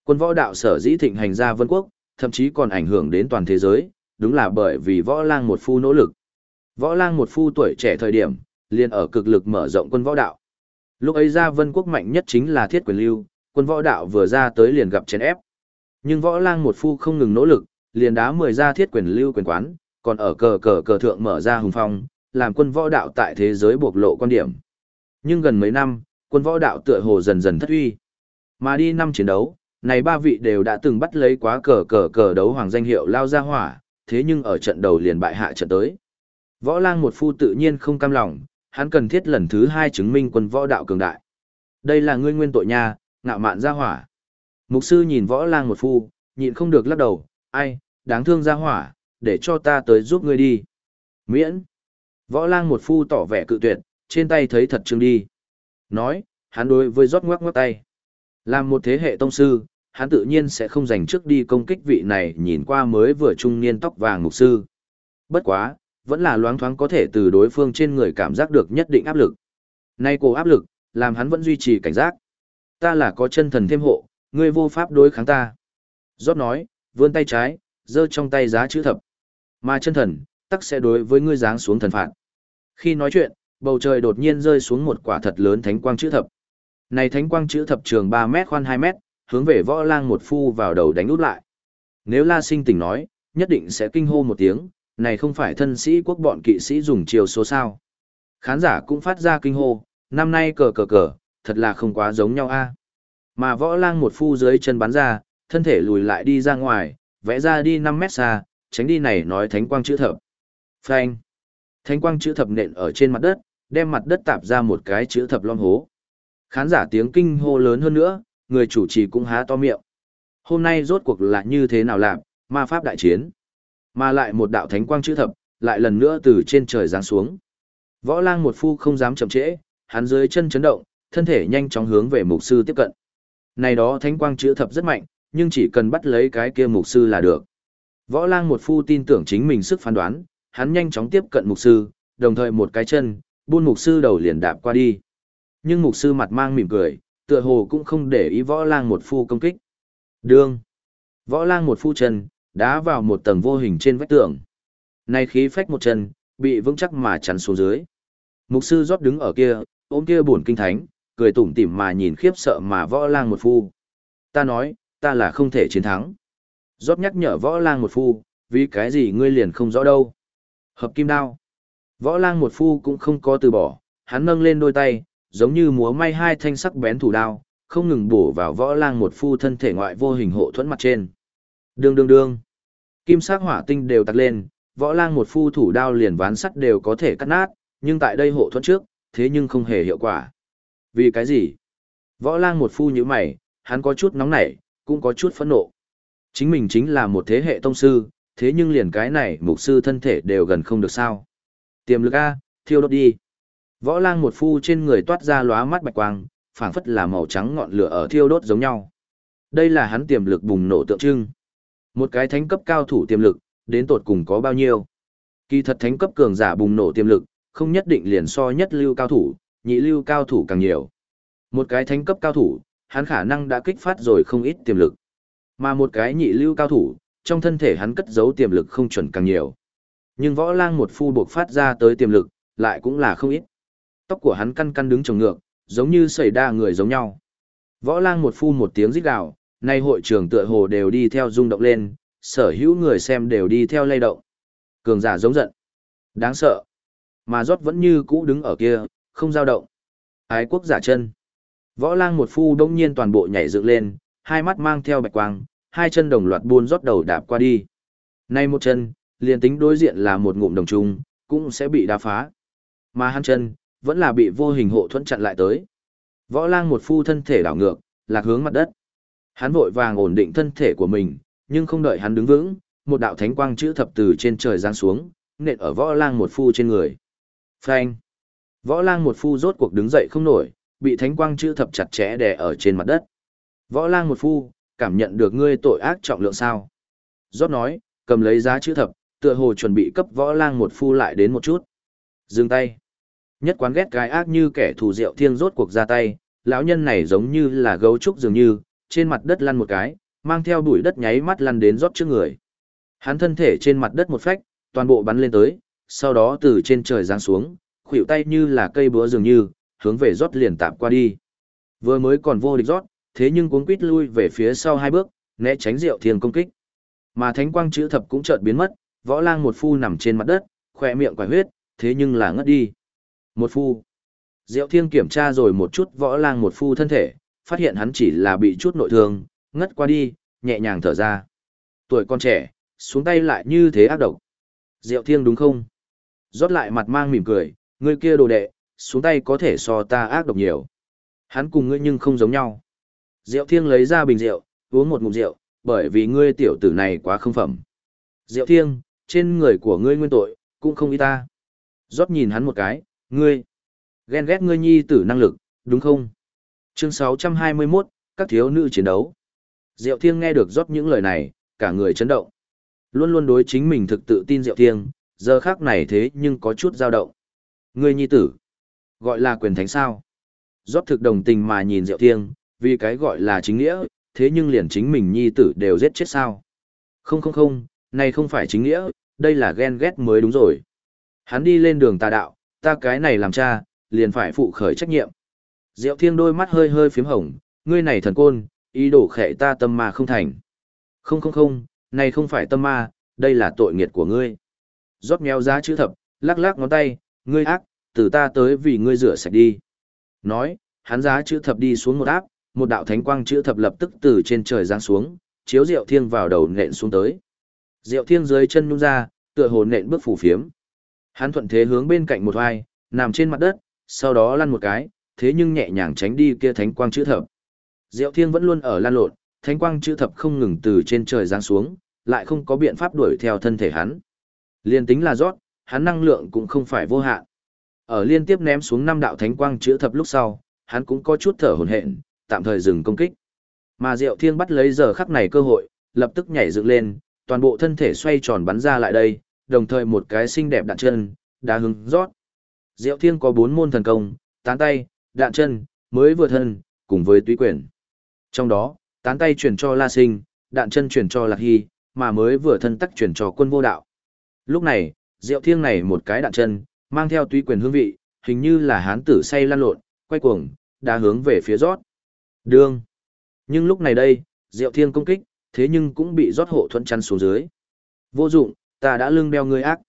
Quân võ đạo sở dĩ thịnh hành ra vân quốc, thậm chí còn ảnh hưởng đến toàn thế giới, đúng là bởi vì võ lang một phu nỗ lực. Võ lang một phu tuổi trẻ thời điểm, liền ở cực lực mở rộng quân võ đạo. Lúc ấy ra vân quốc mạnh nhất chính là thiết quyền lưu, quân võ đạo vừa ra tới liền gặp chén ép. Nhưng võ lang một phu không ngừng nỗ lực, liền đá mười ra thiết quyền lưu quyền quán, còn ở cờ cờ cờ thượng mở ra hùng phong, làm quân võ đạo tại thế giới bộc lộ quan điểm. Nhưng gần mấy năm, quân võ đạo tựa hồ dần dần thất uy. Mà đi năm chiến đấu, Này ba vị đều đã từng bắt lấy quá cờ cờ cờ đấu hoàng danh hiệu lao ra hỏa, thế nhưng ở trận đầu liền bại hạ trận tới. Võ lang một phu tự nhiên không cam lòng, hắn cần thiết lần thứ hai chứng minh quân võ đạo cường đại. Đây là ngươi nguyên tội nha, ngạo mạn ra hỏa. Mục sư nhìn võ lang một phu, nhịn không được lắc đầu, ai, đáng thương ra hỏa, để cho ta tới giúp ngươi đi. Miễn. Võ lang một phu tỏ vẻ cự tuyệt, trên tay thấy thật trương đi. Nói, hắn đối với rót ngoắc ngoắc tay. Làm một thế hệ tông sư, hắn tự nhiên sẽ không dành trước đi công kích vị này nhìn qua mới vừa trung niên tóc vàng mục sư. Bất quá, vẫn là loáng thoáng có thể từ đối phương trên người cảm giác được nhất định áp lực. Nay cổ áp lực, làm hắn vẫn duy trì cảnh giác. Ta là có chân thần thêm hộ, ngươi vô pháp đối kháng ta. Giót nói, vươn tay trái, giơ trong tay giá chữ thập. Mà chân thần, tắc sẽ đối với ngươi giáng xuống thần phạt. Khi nói chuyện, bầu trời đột nhiên rơi xuống một quả thật lớn thánh quang chữ thập. Này thánh quang chữ thập trường 3 mét khoan 2 mét, hướng về võ lang một phu vào đầu đánh út lại. Nếu La Sinh tỉnh nói, nhất định sẽ kinh hô một tiếng, này không phải thân sĩ quốc bọn kỵ sĩ dùng chiều số sao. Khán giả cũng phát ra kinh hô, năm nay cờ cờ cờ, thật là không quá giống nhau a. Mà võ lang một phu dưới chân bắn ra, thân thể lùi lại đi ra ngoài, vẽ ra đi 5 mét xa, tránh đi này nói thánh quang chữ thập. Phanh. Thánh quang chữ thập nện ở trên mặt đất, đem mặt đất tạp ra một cái chữ thập long hố. Khán giả tiếng kinh hô lớn hơn nữa, người chủ trì cũng há to miệng. Hôm nay rốt cuộc là như thế nào làm, ma pháp đại chiến. Mà lại một đạo thánh quang chữ thập, lại lần nữa từ trên trời giáng xuống. Võ lang một phu không dám chậm trễ, hắn dưới chân chấn động, thân thể nhanh chóng hướng về mục sư tiếp cận. Này đó thánh quang chữ thập rất mạnh, nhưng chỉ cần bắt lấy cái kia mục sư là được. Võ lang một phu tin tưởng chính mình sức phán đoán, hắn nhanh chóng tiếp cận mục sư, đồng thời một cái chân, buôn mục sư đầu liền đạp qua đi. Nhưng mục sư mặt mang mỉm cười, tựa hồ cũng không để ý võ lang một phu công kích. Đương. Võ lang một phu chân, đá vào một tầng vô hình trên vách tường. nay khí phách một chân, bị vững chắc mà chắn xuống dưới. Mục sư rót đứng ở kia, ôm kia buồn kinh thánh, cười tủm tỉm mà nhìn khiếp sợ mà võ lang một phu. Ta nói, ta là không thể chiến thắng. Rót nhắc nhở võ lang một phu, vì cái gì ngươi liền không rõ đâu. Hợp kim đao. Võ lang một phu cũng không có từ bỏ, hắn nâng lên đôi tay, giống như múa may hai thanh sắc bén thủ đao, không ngừng bổ vào võ lang một phu thân thể ngoại vô hình hộ thuẫn mặt trên. Đương đương đương. Kim sắc hỏa tinh đều tắt lên, võ lang một phu thủ đao liền ván sắt đều có thể cắt nát, nhưng tại đây hộ thuẫn trước, thế nhưng không hề hiệu quả. Vì cái gì? Võ lang một phu như mày, hắn có chút nóng nảy, cũng có chút phẫn nộ. Chính mình chính là một thế hệ tông sư, thế nhưng liền cái này mục sư thân thể đều gần không được sao. Tiềm lực A, thiêu đốt đi. Võ lang một phu trên người toát ra lóa mắt bạch quang, phảng phất là màu trắng ngọn lửa ở thiêu đốt giống nhau. Đây là hắn tiềm lực bùng nổ tượng trưng. Một cái thánh cấp cao thủ tiềm lực, đến tột cùng có bao nhiêu? Kỳ thật thánh cấp cường giả bùng nổ tiềm lực, không nhất định liền so nhất lưu cao thủ, nhị lưu cao thủ càng nhiều. Một cái thánh cấp cao thủ, hắn khả năng đã kích phát rồi không ít tiềm lực. Mà một cái nhị lưu cao thủ, trong thân thể hắn cất giấu tiềm lực không chuẩn càng nhiều. Nhưng võ lang một phu buộc phát ra tới tiềm lực, lại cũng là không ít. Tóc của hắn căn căn đứng trồng ngược, giống như xảy đa người giống nhau. Võ lang một phu một tiếng rít gào, nay hội trường tựa hồ đều đi theo rung động lên, sở hữu người xem đều đi theo lay động. Cường giả giống giận. Đáng sợ. Mà rót vẫn như cũ đứng ở kia, không dao động. Ái quốc giả chân. Võ lang một phu đông nhiên toàn bộ nhảy dựng lên, hai mắt mang theo bạch quang, hai chân đồng loạt buôn rót đầu đạp qua đi. Nay một chân, liền tính đối diện là một ngụm đồng trung, cũng sẽ bị đá phá. Mà hắn chân, vẫn là bị vô hình hộ thuẫn chặn lại tới. Võ lang một phu thân thể đảo ngược, lạc hướng mặt đất. Hắn vội vàng ổn định thân thể của mình, nhưng không đợi hắn đứng vững, một đạo thánh quang chữ thập từ trên trời giáng xuống, nện ở võ lang một phu trên người. Phanh! Võ lang một phu rốt cuộc đứng dậy không nổi, bị thánh quang chữ thập chặt chẽ đè ở trên mặt đất. Võ lang một phu, cảm nhận được ngươi tội ác trọng lượng sao? Rốt nói, cầm lấy giá chữ thập, tựa hồ chuẩn bị cấp võ lang một phu lại đến một chút. Dừng tay. Nhất quán ghét cái ác như kẻ thù rượu thiên rốt cuộc ra tay, lão nhân này giống như là gấu trúc dường như, trên mặt đất lăn một cái, mang theo bụi đất nháy mắt lăn đến rót trước người. Hắn thân thể trên mặt đất một phách, toàn bộ bắn lên tới, sau đó từ trên trời giáng xuống, khuỷu tay như là cây búa dường như, hướng về rót liền tạm qua đi. Vừa mới còn vô địch rót, thế nhưng cuống quít lui về phía sau hai bước, né tránh rượu thiên công kích. Mà thánh quang chữ thập cũng chợt biến mất, võ lang một phu nằm trên mặt đất, khỏe miệng quải huyết, thế nhưng là ngất đi. Một phu. Diệu Thiên kiểm tra rồi một chút võ lang một phu thân thể, phát hiện hắn chỉ là bị chút nội thương, ngất qua đi, nhẹ nhàng thở ra. Tuổi con trẻ, xuống tay lại như thế ác độc. Diệu Thiên đúng không? Rót lại mặt mang mỉm cười, ngươi kia đồ đệ, xuống tay có thể so ta ác độc nhiều. Hắn cùng ngươi nhưng không giống nhau. Diệu Thiên lấy ra bình rượu, uống một ngụm rượu, bởi vì ngươi tiểu tử này quá không phẩm. Diệu Thiên, trên người của ngươi nguyên tội, cũng không ý ta. Rót nhìn hắn một cái, ngươi, ghen ghét ngươi nhi tử năng lực, đúng không? Chương 621, các thiếu nữ chiến đấu. Diệu Thiên nghe được rót những lời này, cả người chấn động. Luôn luôn đối chính mình thực tự tin Diệu Thiên, giờ khác này thế nhưng có chút dao động. Ngươi nhi tử, gọi là quyền thánh sao? Rót thực đồng tình mà nhìn Diệu Thiên, vì cái gọi là chính nghĩa, thế nhưng liền chính mình nhi tử đều giết chết sao? Không không không, này không phải chính nghĩa, đây là ghen ghét mới đúng rồi. Hắn đi lên đường tà đạo, ta cái này làm cha, liền phải phụ khởi trách nhiệm. Diệu Thiên đôi mắt hơi hơi phím hồng, ngươi này thần côn, ý đồ khệ ta tâm ma không thành. Không không không, này không phải tâm ma, đây là tội nghiệt của ngươi. Rót méo giá chữ thập, lắc lắc ngón tay, ngươi ác, từ ta tới vì ngươi rửa sạch đi. Nói, hắn giá chữ thập đi xuống một áp, một đạo thánh quang chữ thập lập tức từ trên trời giáng xuống, chiếu Diệu Thiên vào đầu nện xuống tới. Diệu Thiên dưới chân nhung ra, tựa hồ nện bước phủ phiếm. Hắn thuận thế hướng bên cạnh một vai, nằm trên mặt đất, sau đó lăn một cái, thế nhưng nhẹ nhàng tránh đi kia thánh quang chữ thập. Diệu Thiên vẫn luôn ở lan lộn, thánh quang chữ thập không ngừng từ trên trời giáng xuống, lại không có biện pháp đuổi theo thân thể hắn. Liên tính là rót, hắn năng lượng cũng không phải vô hạn. Ở liên tiếp ném xuống năm đạo thánh quang chữ thập lúc sau, hắn cũng có chút thở hổn hển, tạm thời dừng công kích. Mà Diệu Thiên bắt lấy giờ khắc này cơ hội, lập tức nhảy dựng lên, toàn bộ thân thể xoay tròn bắn ra lại đây, đồng thời một cái xinh đẹp đạn chân, đá hứng rót. Diệu Thiên có bốn môn thần công, tán tay, đạn chân, mới vừa thân, cùng với túy quyền. Trong đó, tán tay chuyển cho La Sinh, đạn chân chuyển cho Lạc Hy, mà mới vừa thân tắc chuyển cho quân vô đạo. Lúc này, Diệu Thiên này một cái đạn chân, mang theo túy quyền hương vị, hình như là hán tử say lan lộn, quay cuồng, đã hướng về phía rót. Đương. Nhưng lúc này đây, Diệu Thiên công kích, thế nhưng cũng bị rót hộ thuận chăn xuống dưới. Vô dụng, ta đã lưng đeo ngươi ác.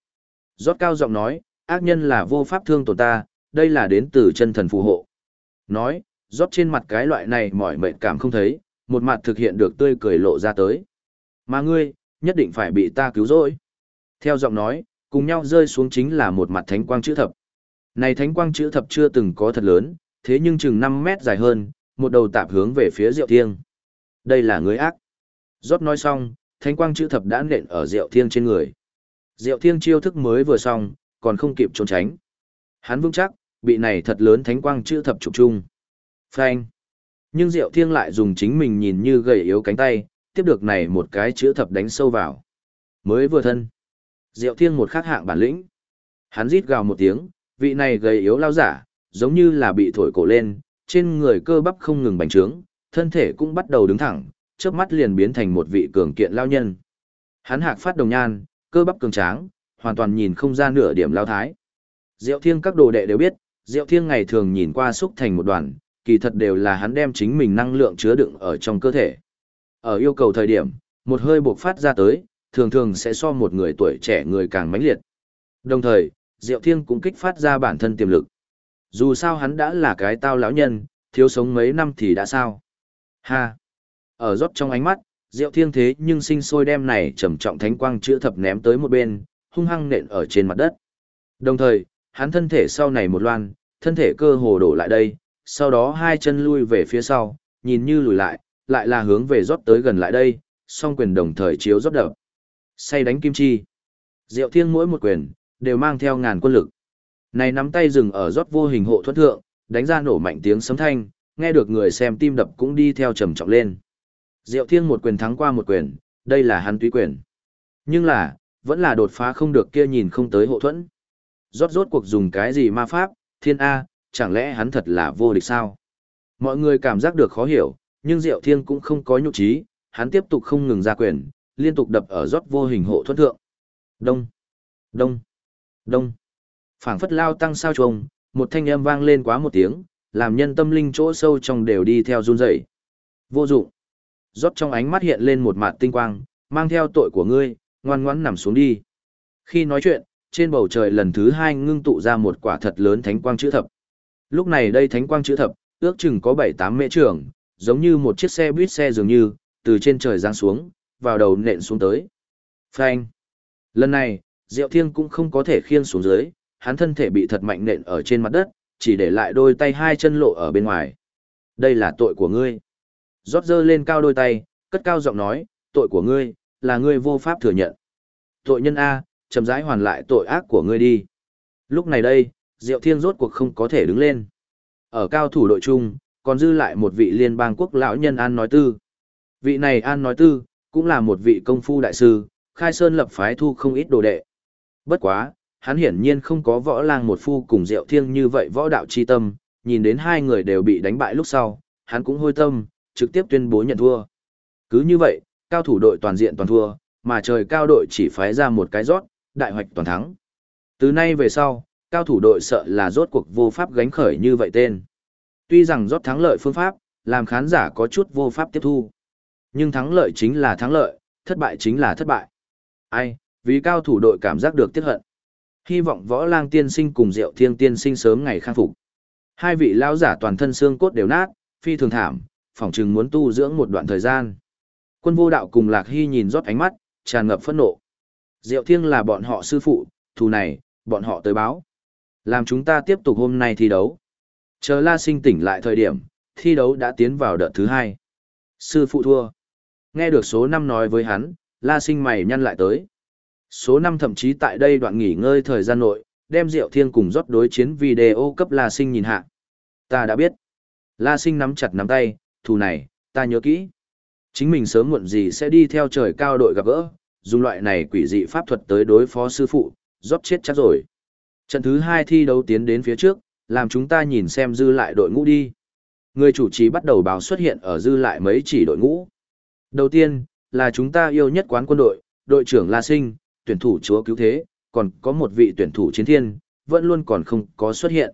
Rót cao giọng nói, ác nhân là vô pháp thương tổn ta, đây là đến từ chân thần phù hộ. Nói, rót trên mặt cái loại này mỏi mệt cảm không thấy, một mặt thực hiện được tươi cười lộ ra tới. Mà ngươi, nhất định phải bị ta cứu rỗi. Theo giọng nói, cùng nhau rơi xuống chính là một mặt thánh quang chữ thập. Này thánh quang chữ thập chưa từng có thật lớn, thế nhưng chừng 5 mét dài hơn, một đầu tạp hướng về phía Diệu Thiên. Đây là người ác. Rót nói xong, thánh quang chữ thập đã nện ở Diệu Thiên trên người. Diệu Thiên chiêu thức mới vừa xong, còn không kịp trốn tránh. Hắn vững chắc, bị này thật lớn thánh quang chữ thập trục chung. Phanh. Nhưng Diệu Thiên lại dùng chính mình nhìn như gầy yếu cánh tay, tiếp được này một cái chữ thập đánh sâu vào. Mới vừa thân. Diệu Thiên một khắc hạng bản lĩnh. Hắn rít gào một tiếng, vị này gầy yếu lao giả, giống như là bị thổi cổ lên, trên người cơ bắp không ngừng bành trướng, thân thể cũng bắt đầu đứng thẳng, chớp mắt liền biến thành một vị cường kiện lao nhân. Hắn hạc phát đồng nhan, cơ bắp cường tráng, hoàn toàn nhìn không ra nửa điểm lao thái. Diệu Thiên các đồ đệ đều biết, Diệu Thiên ngày thường nhìn qua xúc thành một đoàn, kỳ thật đều là hắn đem chính mình năng lượng chứa đựng ở trong cơ thể. Ở yêu cầu thời điểm, một hơi buộc phát ra tới, thường thường sẽ so một người tuổi trẻ người càng mãnh liệt. Đồng thời, Diệu Thiên cũng kích phát ra bản thân tiềm lực. Dù sao hắn đã là cái tao lão nhân, thiếu sống mấy năm thì đã sao. Ha! Ở rót trong ánh mắt, Diệu Thiên thế nhưng sinh sôi đem này trầm trọng thánh quang chữa thập ném tới một bên, hung hăng nện ở trên mặt đất. Đồng thời, hắn thân thể sau này một loan, thân thể cơ hồ đổ lại đây, sau đó hai chân lui về phía sau, nhìn như lùi lại, lại là hướng về rót tới gần lại đây, song quyền đồng thời chiếu rót đập. Say đánh kim chi. Diệu Thiên mỗi một quyền, đều mang theo ngàn quân lực. Này nắm tay dừng ở rót vô hình hộ thuẫn thượng, đánh ra nổ mạnh tiếng sấm thanh, nghe được người xem tim đập cũng đi theo trầm trọng lên. Diệu Thiên một quyền thắng qua một quyền, đây là hắn tùy quyền. Nhưng là, vẫn là đột phá không được kia nhìn không tới hộ thuẫn. Rốt rốt cuộc dùng cái gì ma pháp, thiên A, chẳng lẽ hắn thật là vô địch sao? Mọi người cảm giác được khó hiểu, nhưng Diệu Thiên cũng không có nhục trí, hắn tiếp tục không ngừng ra quyền, liên tục đập ở rót vô hình hộ thuẫn thượng. Đông, đông, đông. phảng phất lao tăng sao trùng, một thanh âm vang lên quá một tiếng, làm nhân tâm linh chỗ sâu trong đều đi theo run rẩy. Vô dụng. Rót trong ánh mắt hiện lên một mạt tinh quang, mang theo tội của ngươi, ngoan ngoãn nằm xuống đi. Khi nói chuyện, trên bầu trời lần thứ hai ngưng tụ ra một quả thật lớn thánh quang chữ thập. Lúc này đây thánh quang chữ thập, ước chừng có 7-8 mễ trường, giống như một chiếc xe buýt xe dường như, từ trên trời giáng xuống, vào đầu nện xuống tới. Phanh. Lần này, Diệu Thiên cũng không có thể khiêng xuống dưới, hắn thân thể bị thật mạnh nện ở trên mặt đất, chỉ để lại đôi tay hai chân lộ ở bên ngoài. Đây là tội của ngươi. Rót dơ lên cao đôi tay, cất cao giọng nói, tội của ngươi, là ngươi vô pháp thừa nhận. Tội nhân A, chậm rãi hoàn lại tội ác của ngươi đi. Lúc này đây, Diệu Thiên rốt cuộc không có thể đứng lên. Ở cao thủ đội chung, còn dư lại một vị liên bang quốc lão nhân An Nói Tư. Vị này An Nói Tư, cũng là một vị công phu đại sư, khai sơn lập phái thu không ít đồ đệ. Bất quá, hắn hiển nhiên không có võ lang một phu cùng Diệu Thiên như vậy võ đạo chi tâm, nhìn đến hai người đều bị đánh bại lúc sau, hắn cũng hôi tâm, trực tiếp tuyên bố nhận thua. Cứ như vậy, cao thủ đội toàn diện toàn thua, mà trời cao đội chỉ phái ra một cái rót, đại hoạch toàn thắng. Từ nay về sau, cao thủ đội sợ là rốt cuộc vô pháp gánh khởi như vậy tên. Tuy rằng rót thắng lợi phương pháp, làm khán giả có chút vô pháp tiếp thu. Nhưng thắng lợi chính là thắng lợi, thất bại chính là thất bại. Ai, vì cao thủ đội cảm giác được tiếc hận. Hy vọng võ lang tiên sinh cùng diệu thiên tiên sinh sớm ngày khang phục. Hai vị lão giả toàn thân xương cốt đều nát, phi thường thảm, phỏng chừng muốn tu dưỡng một đoạn thời gian. Quân vô đạo cùng Lạc Hy nhìn rót ánh mắt, tràn ngập phẫn nộ. Diệu Thiên là bọn họ sư phụ, thù này, bọn họ tới báo. Làm chúng ta tiếp tục hôm nay thi đấu. Chờ La Sinh tỉnh lại thời điểm, thi đấu đã tiến vào đợt thứ hai. Sư phụ thua. Nghe được số 5 nói với hắn, La Sinh mày nhăn lại tới. Số 5 thậm chí tại đây đoạn nghỉ ngơi thời gian nội, đem Diệu Thiên cùng rót đối chiến video cấp La Sinh nhìn hạ. Ta đã biết. La Sinh nắm chặt nắm tay, thù này, ta nhớ kỹ. Chính mình sớm muộn gì sẽ đi theo trời cao đội gặp gỡ, dùng loại này quỷ dị pháp thuật tới đối phó sư phụ, rót chết chắc rồi. Trận thứ hai thi đấu tiến đến phía trước, làm chúng ta nhìn xem dư lại đội ngũ đi. Người chủ trì bắt đầu báo xuất hiện ở dư lại mấy chỉ đội ngũ. Đầu tiên, là chúng ta yêu nhất quán quân đội, đội trưởng La Sinh, tuyển thủ chúa cứu thế, còn có một vị tuyển thủ chiến thiên, vẫn luôn còn không có xuất hiện.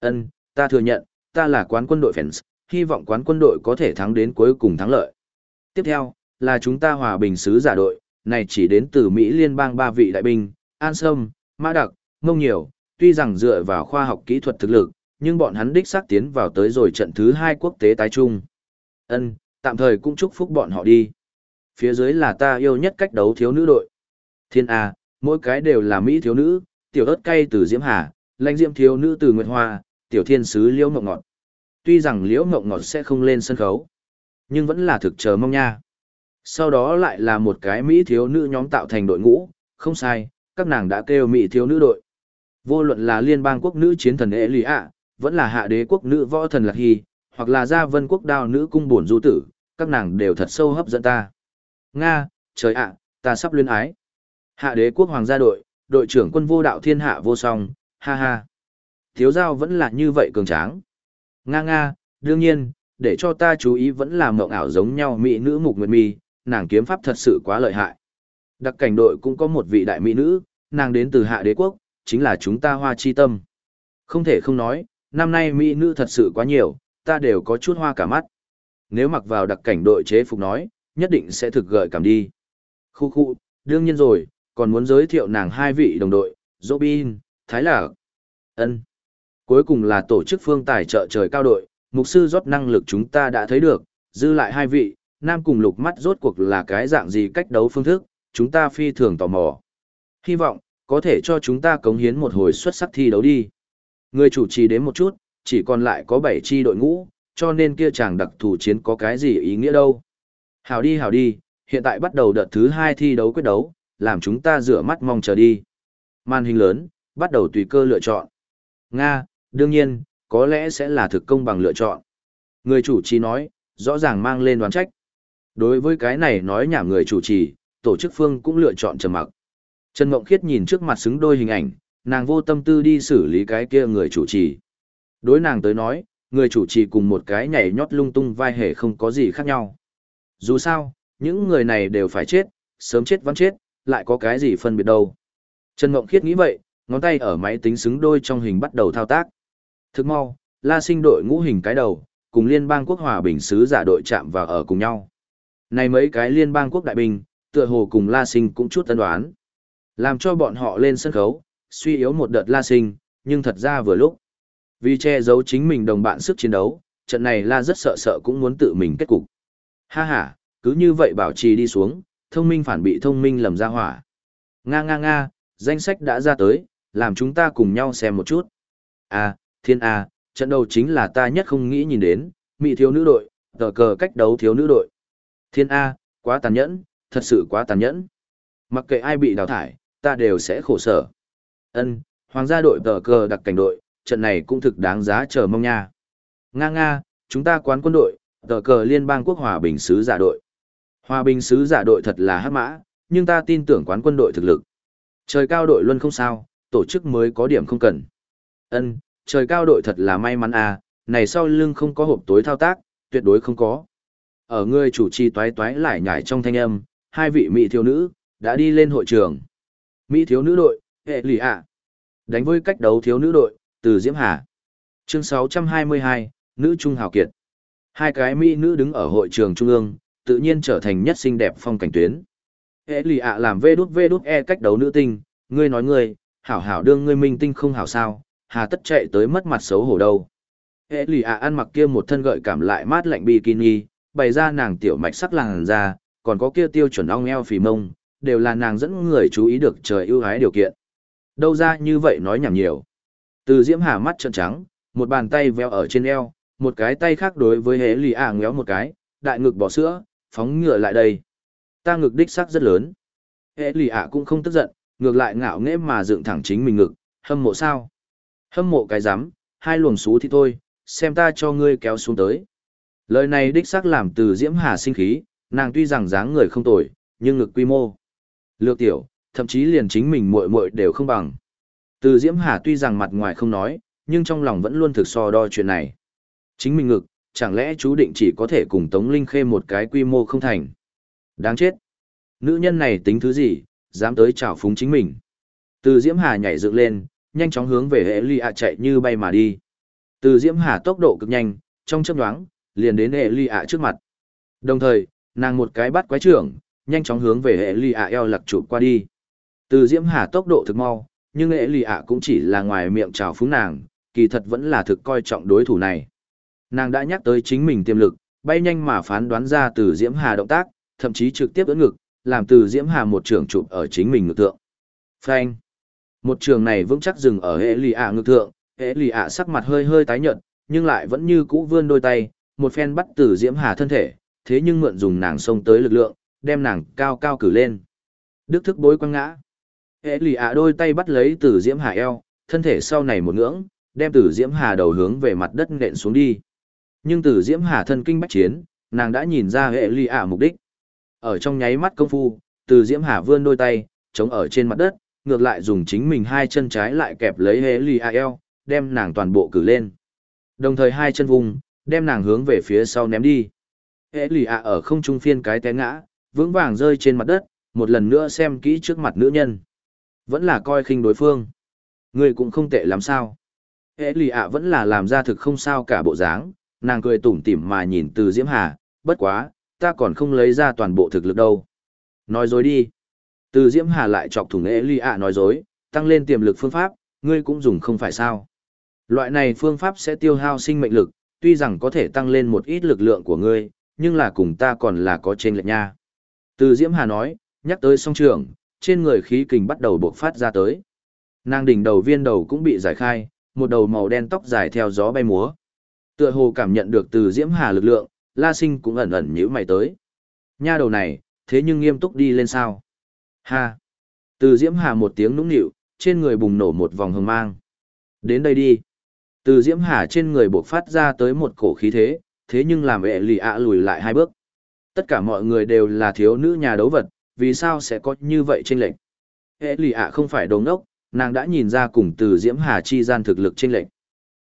Ân, ta thừa nhận, ta là quán quân đội fans, hy vọng quán quân đội có thể thắng đến cuối cùng thắng lợi. Tiếp theo, là chúng ta hòa bình sứ giả đội, này chỉ đến từ Mỹ liên bang ba vị đại binh, An Sâm, Mã Đặc, Mông Nhiều, tuy rằng dựa vào khoa học kỹ thuật thực lực, nhưng bọn hắn đích xác tiến vào tới rồi trận thứ hai quốc tế tái trung. Ân, tạm thời cũng chúc phúc bọn họ đi. Phía dưới là ta yêu nhất cách đấu thiếu nữ đội. Thiên A, mỗi cái đều là Mỹ thiếu nữ, tiểu ớt cay từ Diễm Hà, lãnh diễm thiếu nữ từ Nguyệt Hoa, tiểu thiên sứ Liễu Mộng Ngọt. Tuy rằng Liễu Mộng Ngọt sẽ không lên sân khấu, nhưng vẫn là thực chờ mong nha. Sau đó lại là một cái Mỹ thiếu nữ nhóm tạo thành đội ngũ, không sai, các nàng đã kêu Mỹ thiếu nữ đội. Vô luận là liên bang quốc nữ chiến thần ế Lì ạ, vẫn là hạ đế quốc nữ võ thần Lạc Hy, hoặc là gia vân quốc đao nữ cung bổn du tử, các nàng đều thật sâu hấp dẫn ta. Nga, trời ạ, ta sắp luyên ái. Hạ đế quốc hoàng gia đội, đội trưởng quân vô đạo thiên hạ vô song, ha ha. Thiếu giao vẫn là như vậy cường tráng. Nga nga, đương nhiên, để cho ta chú ý vẫn là mộng ảo giống nhau mỹ nữ mục nguyệt mi, nàng kiếm pháp thật sự quá lợi hại. Đặc cảnh đội cũng có một vị đại mỹ nữ, nàng đến từ hạ đế quốc, chính là chúng ta hoa chi tâm. Không thể không nói, năm nay mỹ nữ thật sự quá nhiều, ta đều có chút hoa cả mắt. Nếu mặc vào đặc cảnh đội chế phục nói, nhất định sẽ thực gợi cảm đi. Khu khu, đương nhiên rồi, còn muốn giới thiệu nàng hai vị đồng đội, Robin, Thái Lạc. ân Cuối cùng là tổ chức phương tài trợ trời cao đội, mục sư rót năng lực chúng ta đã thấy được, dư lại hai vị, nam cùng lục mắt rốt cuộc là cái dạng gì cách đấu phương thức, chúng ta phi thường tò mò. Hy vọng, có thể cho chúng ta cống hiến một hồi xuất sắc thi đấu đi. Người chủ trì đến một chút, chỉ còn lại có 7 chi đội ngũ, cho nên kia chàng đặc thủ chiến có cái gì ý nghĩa đâu. Hào đi hào đi, hiện tại bắt đầu đợt thứ 2 thi đấu quyết đấu, làm chúng ta rửa mắt mong chờ đi. Màn hình lớn, bắt đầu tùy cơ lựa chọn. Nga, đương nhiên, có lẽ sẽ là thực công bằng lựa chọn. Người chủ trì nói, rõ ràng mang lên đoán trách. Đối với cái này nói nhảm người chủ trì, tổ chức phương cũng lựa chọn trầm mặc. Trần Mộng Khiết nhìn trước mặt xứng đôi hình ảnh, nàng vô tâm tư đi xử lý cái kia người chủ trì. Đối nàng tới nói, người chủ trì cùng một cái nhảy nhót lung tung vai hề không có gì khác nhau. Dù sao, những người này đều phải chết, sớm chết vẫn chết, lại có cái gì phân biệt đâu. Trần Mộng Khiết nghĩ vậy, ngón tay ở máy tính xứng đôi trong hình bắt đầu thao tác. Thức mau, La Sinh đội ngũ hình cái đầu, cùng liên bang quốc hòa bình sứ giả đội chạm vào ở cùng nhau. Này mấy cái liên bang quốc đại binh, tựa hồ cùng La Sinh cũng chút tân đoán. Làm cho bọn họ lên sân khấu, suy yếu một đợt La Sinh, nhưng thật ra vừa lúc. Vì che giấu chính mình đồng bạn sức chiến đấu, trận này La rất sợ sợ cũng muốn tự mình kết cục. Ha ha, cứ như vậy bảo trì đi xuống, thông minh phản bị thông minh lầm ra hỏa. Nga nga nga, danh sách đã ra tới, làm chúng ta cùng nhau xem một chút. À, thiên A, trận đấu chính là ta nhất không nghĩ nhìn đến, mỹ thiếu nữ đội, tờ cờ cách đấu thiếu nữ đội. Thiên A, quá tàn nhẫn, thật sự quá tàn nhẫn. Mặc kệ ai bị đào thải, ta đều sẽ khổ sở. Ân, hoàng gia đội tờ cờ đặc cảnh đội, trận này cũng thực đáng giá chờ mong nha. Nga nga, chúng ta quán quân đội, tờ cờ liên bang quốc hòa bình sứ giả đội. Hòa bình sứ giả đội thật là hắc mã, nhưng ta tin tưởng quán quân đội thực lực. Trời cao đội luôn không sao, tổ chức mới có điểm không cần. Ân, trời cao đội thật là may mắn à, này sau lưng không có hộp tối thao tác, tuyệt đối không có. Ở người chủ trì toái toái lại nhảy trong thanh âm, hai vị mỹ thiếu nữ, đã đi lên hội trường. Mỹ thiếu nữ đội, hệ lì ạ. Đánh với cách đấu thiếu nữ đội, từ Diễm Hà. Chương 622, nữ trung hào kiệt. Hai cái mỹ nữ đứng ở hội trường trung ương, tự nhiên trở thành nhất xinh đẹp phong cảnh tuyến. Hệ lì ạ làm vê đút vê đút e cách đấu nữ tinh, ngươi nói ngươi, hảo hảo đương ngươi minh tinh không hảo sao, hà tất chạy tới mất mặt xấu hổ đâu. Hệ lì ạ ăn mặc kia một thân gợi cảm lại mát lạnh bikini, bày ra nàng tiểu mạch sắc làng ra, còn có kia tiêu chuẩn ong eo phì mông, đều là nàng dẫn người chú ý được trời ưu ái điều kiện. Đâu ra như vậy nói nhảm nhiều. Từ diễm hà mắt trợn trắng, một bàn tay veo ở trên eo, một cái tay khác đối với hệ lì ạ ngéo một cái, đại ngực bỏ sữa, phóng ngựa lại đây. Ta ngực đích sắc rất lớn. Hệ lì ạ cũng không tức giận, ngược lại ngạo nghễ mà dựng thẳng chính mình ngực, hâm mộ sao? Hâm mộ cái rắm hai luồng xú thì thôi, xem ta cho ngươi kéo xuống tới. Lời này đích xác làm từ Diễm Hà sinh khí, nàng tuy rằng dáng người không tồi, nhưng ngực quy mô. Lược tiểu, thậm chí liền chính mình muội muội đều không bằng. Từ Diễm Hà tuy rằng mặt ngoài không nói, nhưng trong lòng vẫn luôn thực so đo chuyện này. Chính mình ngực, chẳng lẽ chú định chỉ có thể cùng Tống Linh Khê một cái quy mô không thành. Đáng chết. Nữ nhân này tính thứ gì, dám tới trào phúng chính mình. Từ Diễm Hà nhảy dựng lên, nhanh chóng hướng về hệ ly ạ chạy như bay mà đi. Từ Diễm Hà tốc độ cực nhanh, trong chớp nhoáng, liền đến hệ ly ạ trước mặt. Đồng thời, nàng một cái bắt quái trưởng, nhanh chóng hướng về hệ ly ạ eo lặc chụp qua đi. Từ Diễm Hà tốc độ thực mau, nhưng hệ lì ạ cũng chỉ là ngoài miệng chào phúng nàng, kỳ thật vẫn là thực coi trọng đối thủ này. Nàng đã nhắc tới chính mình tiềm lực, bay nhanh mà phán đoán ra từ Diễm Hà động tác, thậm chí trực tiếp ưỡn ngực, làm từ Diễm Hà một trưởng chụp ở chính mình ngực tượng. Phanh. Một trường này vững chắc dừng ở hệ lì ạ ngực thượng, hệ lì ạ sắc mặt hơi hơi tái nhợt, nhưng lại vẫn như cũ vươn đôi tay, một phen bắt từ Diễm Hà thân thể, thế nhưng mượn dùng nàng xông tới lực lượng, đem nàng cao cao cử lên. Đức thức bối quăng ngã. Hệ lì ạ đôi tay bắt lấy từ Diễm Hà eo, thân thể sau này một ngưỡng, đem từ Diễm Hà đầu hướng về mặt đất nện xuống đi. Nhưng từ Diễm Hà thân kinh bách chiến, nàng đã nhìn ra hệ lì ạ mục đích. Ở trong nháy mắt công phu, từ Diễm Hà vươn đôi tay, chống ở trên mặt đất, ngược lại dùng chính mình hai chân trái lại kẹp lấy hế lì a eo, đem nàng toàn bộ cử lên. Đồng thời hai chân vùng, đem nàng hướng về phía sau ném đi. Hệ lì a ở không trung phiên cái té ngã, vững vàng rơi trên mặt đất, một lần nữa xem kỹ trước mặt nữ nhân. Vẫn là coi khinh đối phương. Người cũng không tệ lắm sao. Hệ lì a vẫn là làm ra thực không sao cả bộ dáng, nàng cười tủm tỉm mà nhìn từ Diễm Hà, bất quá, ta còn không lấy ra toàn bộ thực lực đâu. Nói dối đi. Từ Diễm Hà lại chọc thủng ế ly ạ nói dối, tăng lên tiềm lực phương pháp, ngươi cũng dùng không phải sao. Loại này phương pháp sẽ tiêu hao sinh mệnh lực, tuy rằng có thể tăng lên một ít lực lượng của ngươi, nhưng là cùng ta còn là có trên lệch nha. Từ Diễm Hà nói, nhắc tới song trường, trên người khí kình bắt đầu bộc phát ra tới. Nàng đỉnh đầu viên đầu cũng bị giải khai, một đầu màu đen tóc dài theo gió bay múa. Tựa hồ cảm nhận được từ Diễm Hà lực lượng, La Sinh cũng ẩn ẩn nhíu mày tới. Nha đầu này, thế nhưng nghiêm túc đi lên sao? Ha! Từ Diễm Hà một tiếng nũng nịu, trên người bùng nổ một vòng hồng mang. Đến đây đi. Từ Diễm Hà trên người bộc phát ra tới một cổ khí thế, thế nhưng làm vệ lì ạ lùi lại hai bước. Tất cả mọi người đều là thiếu nữ nhà đấu vật, vì sao sẽ có như vậy trên lệnh? Hệ lì ạ không phải đồ ngốc, nàng đã nhìn ra cùng từ Diễm Hà chi gian thực lực trên lệnh.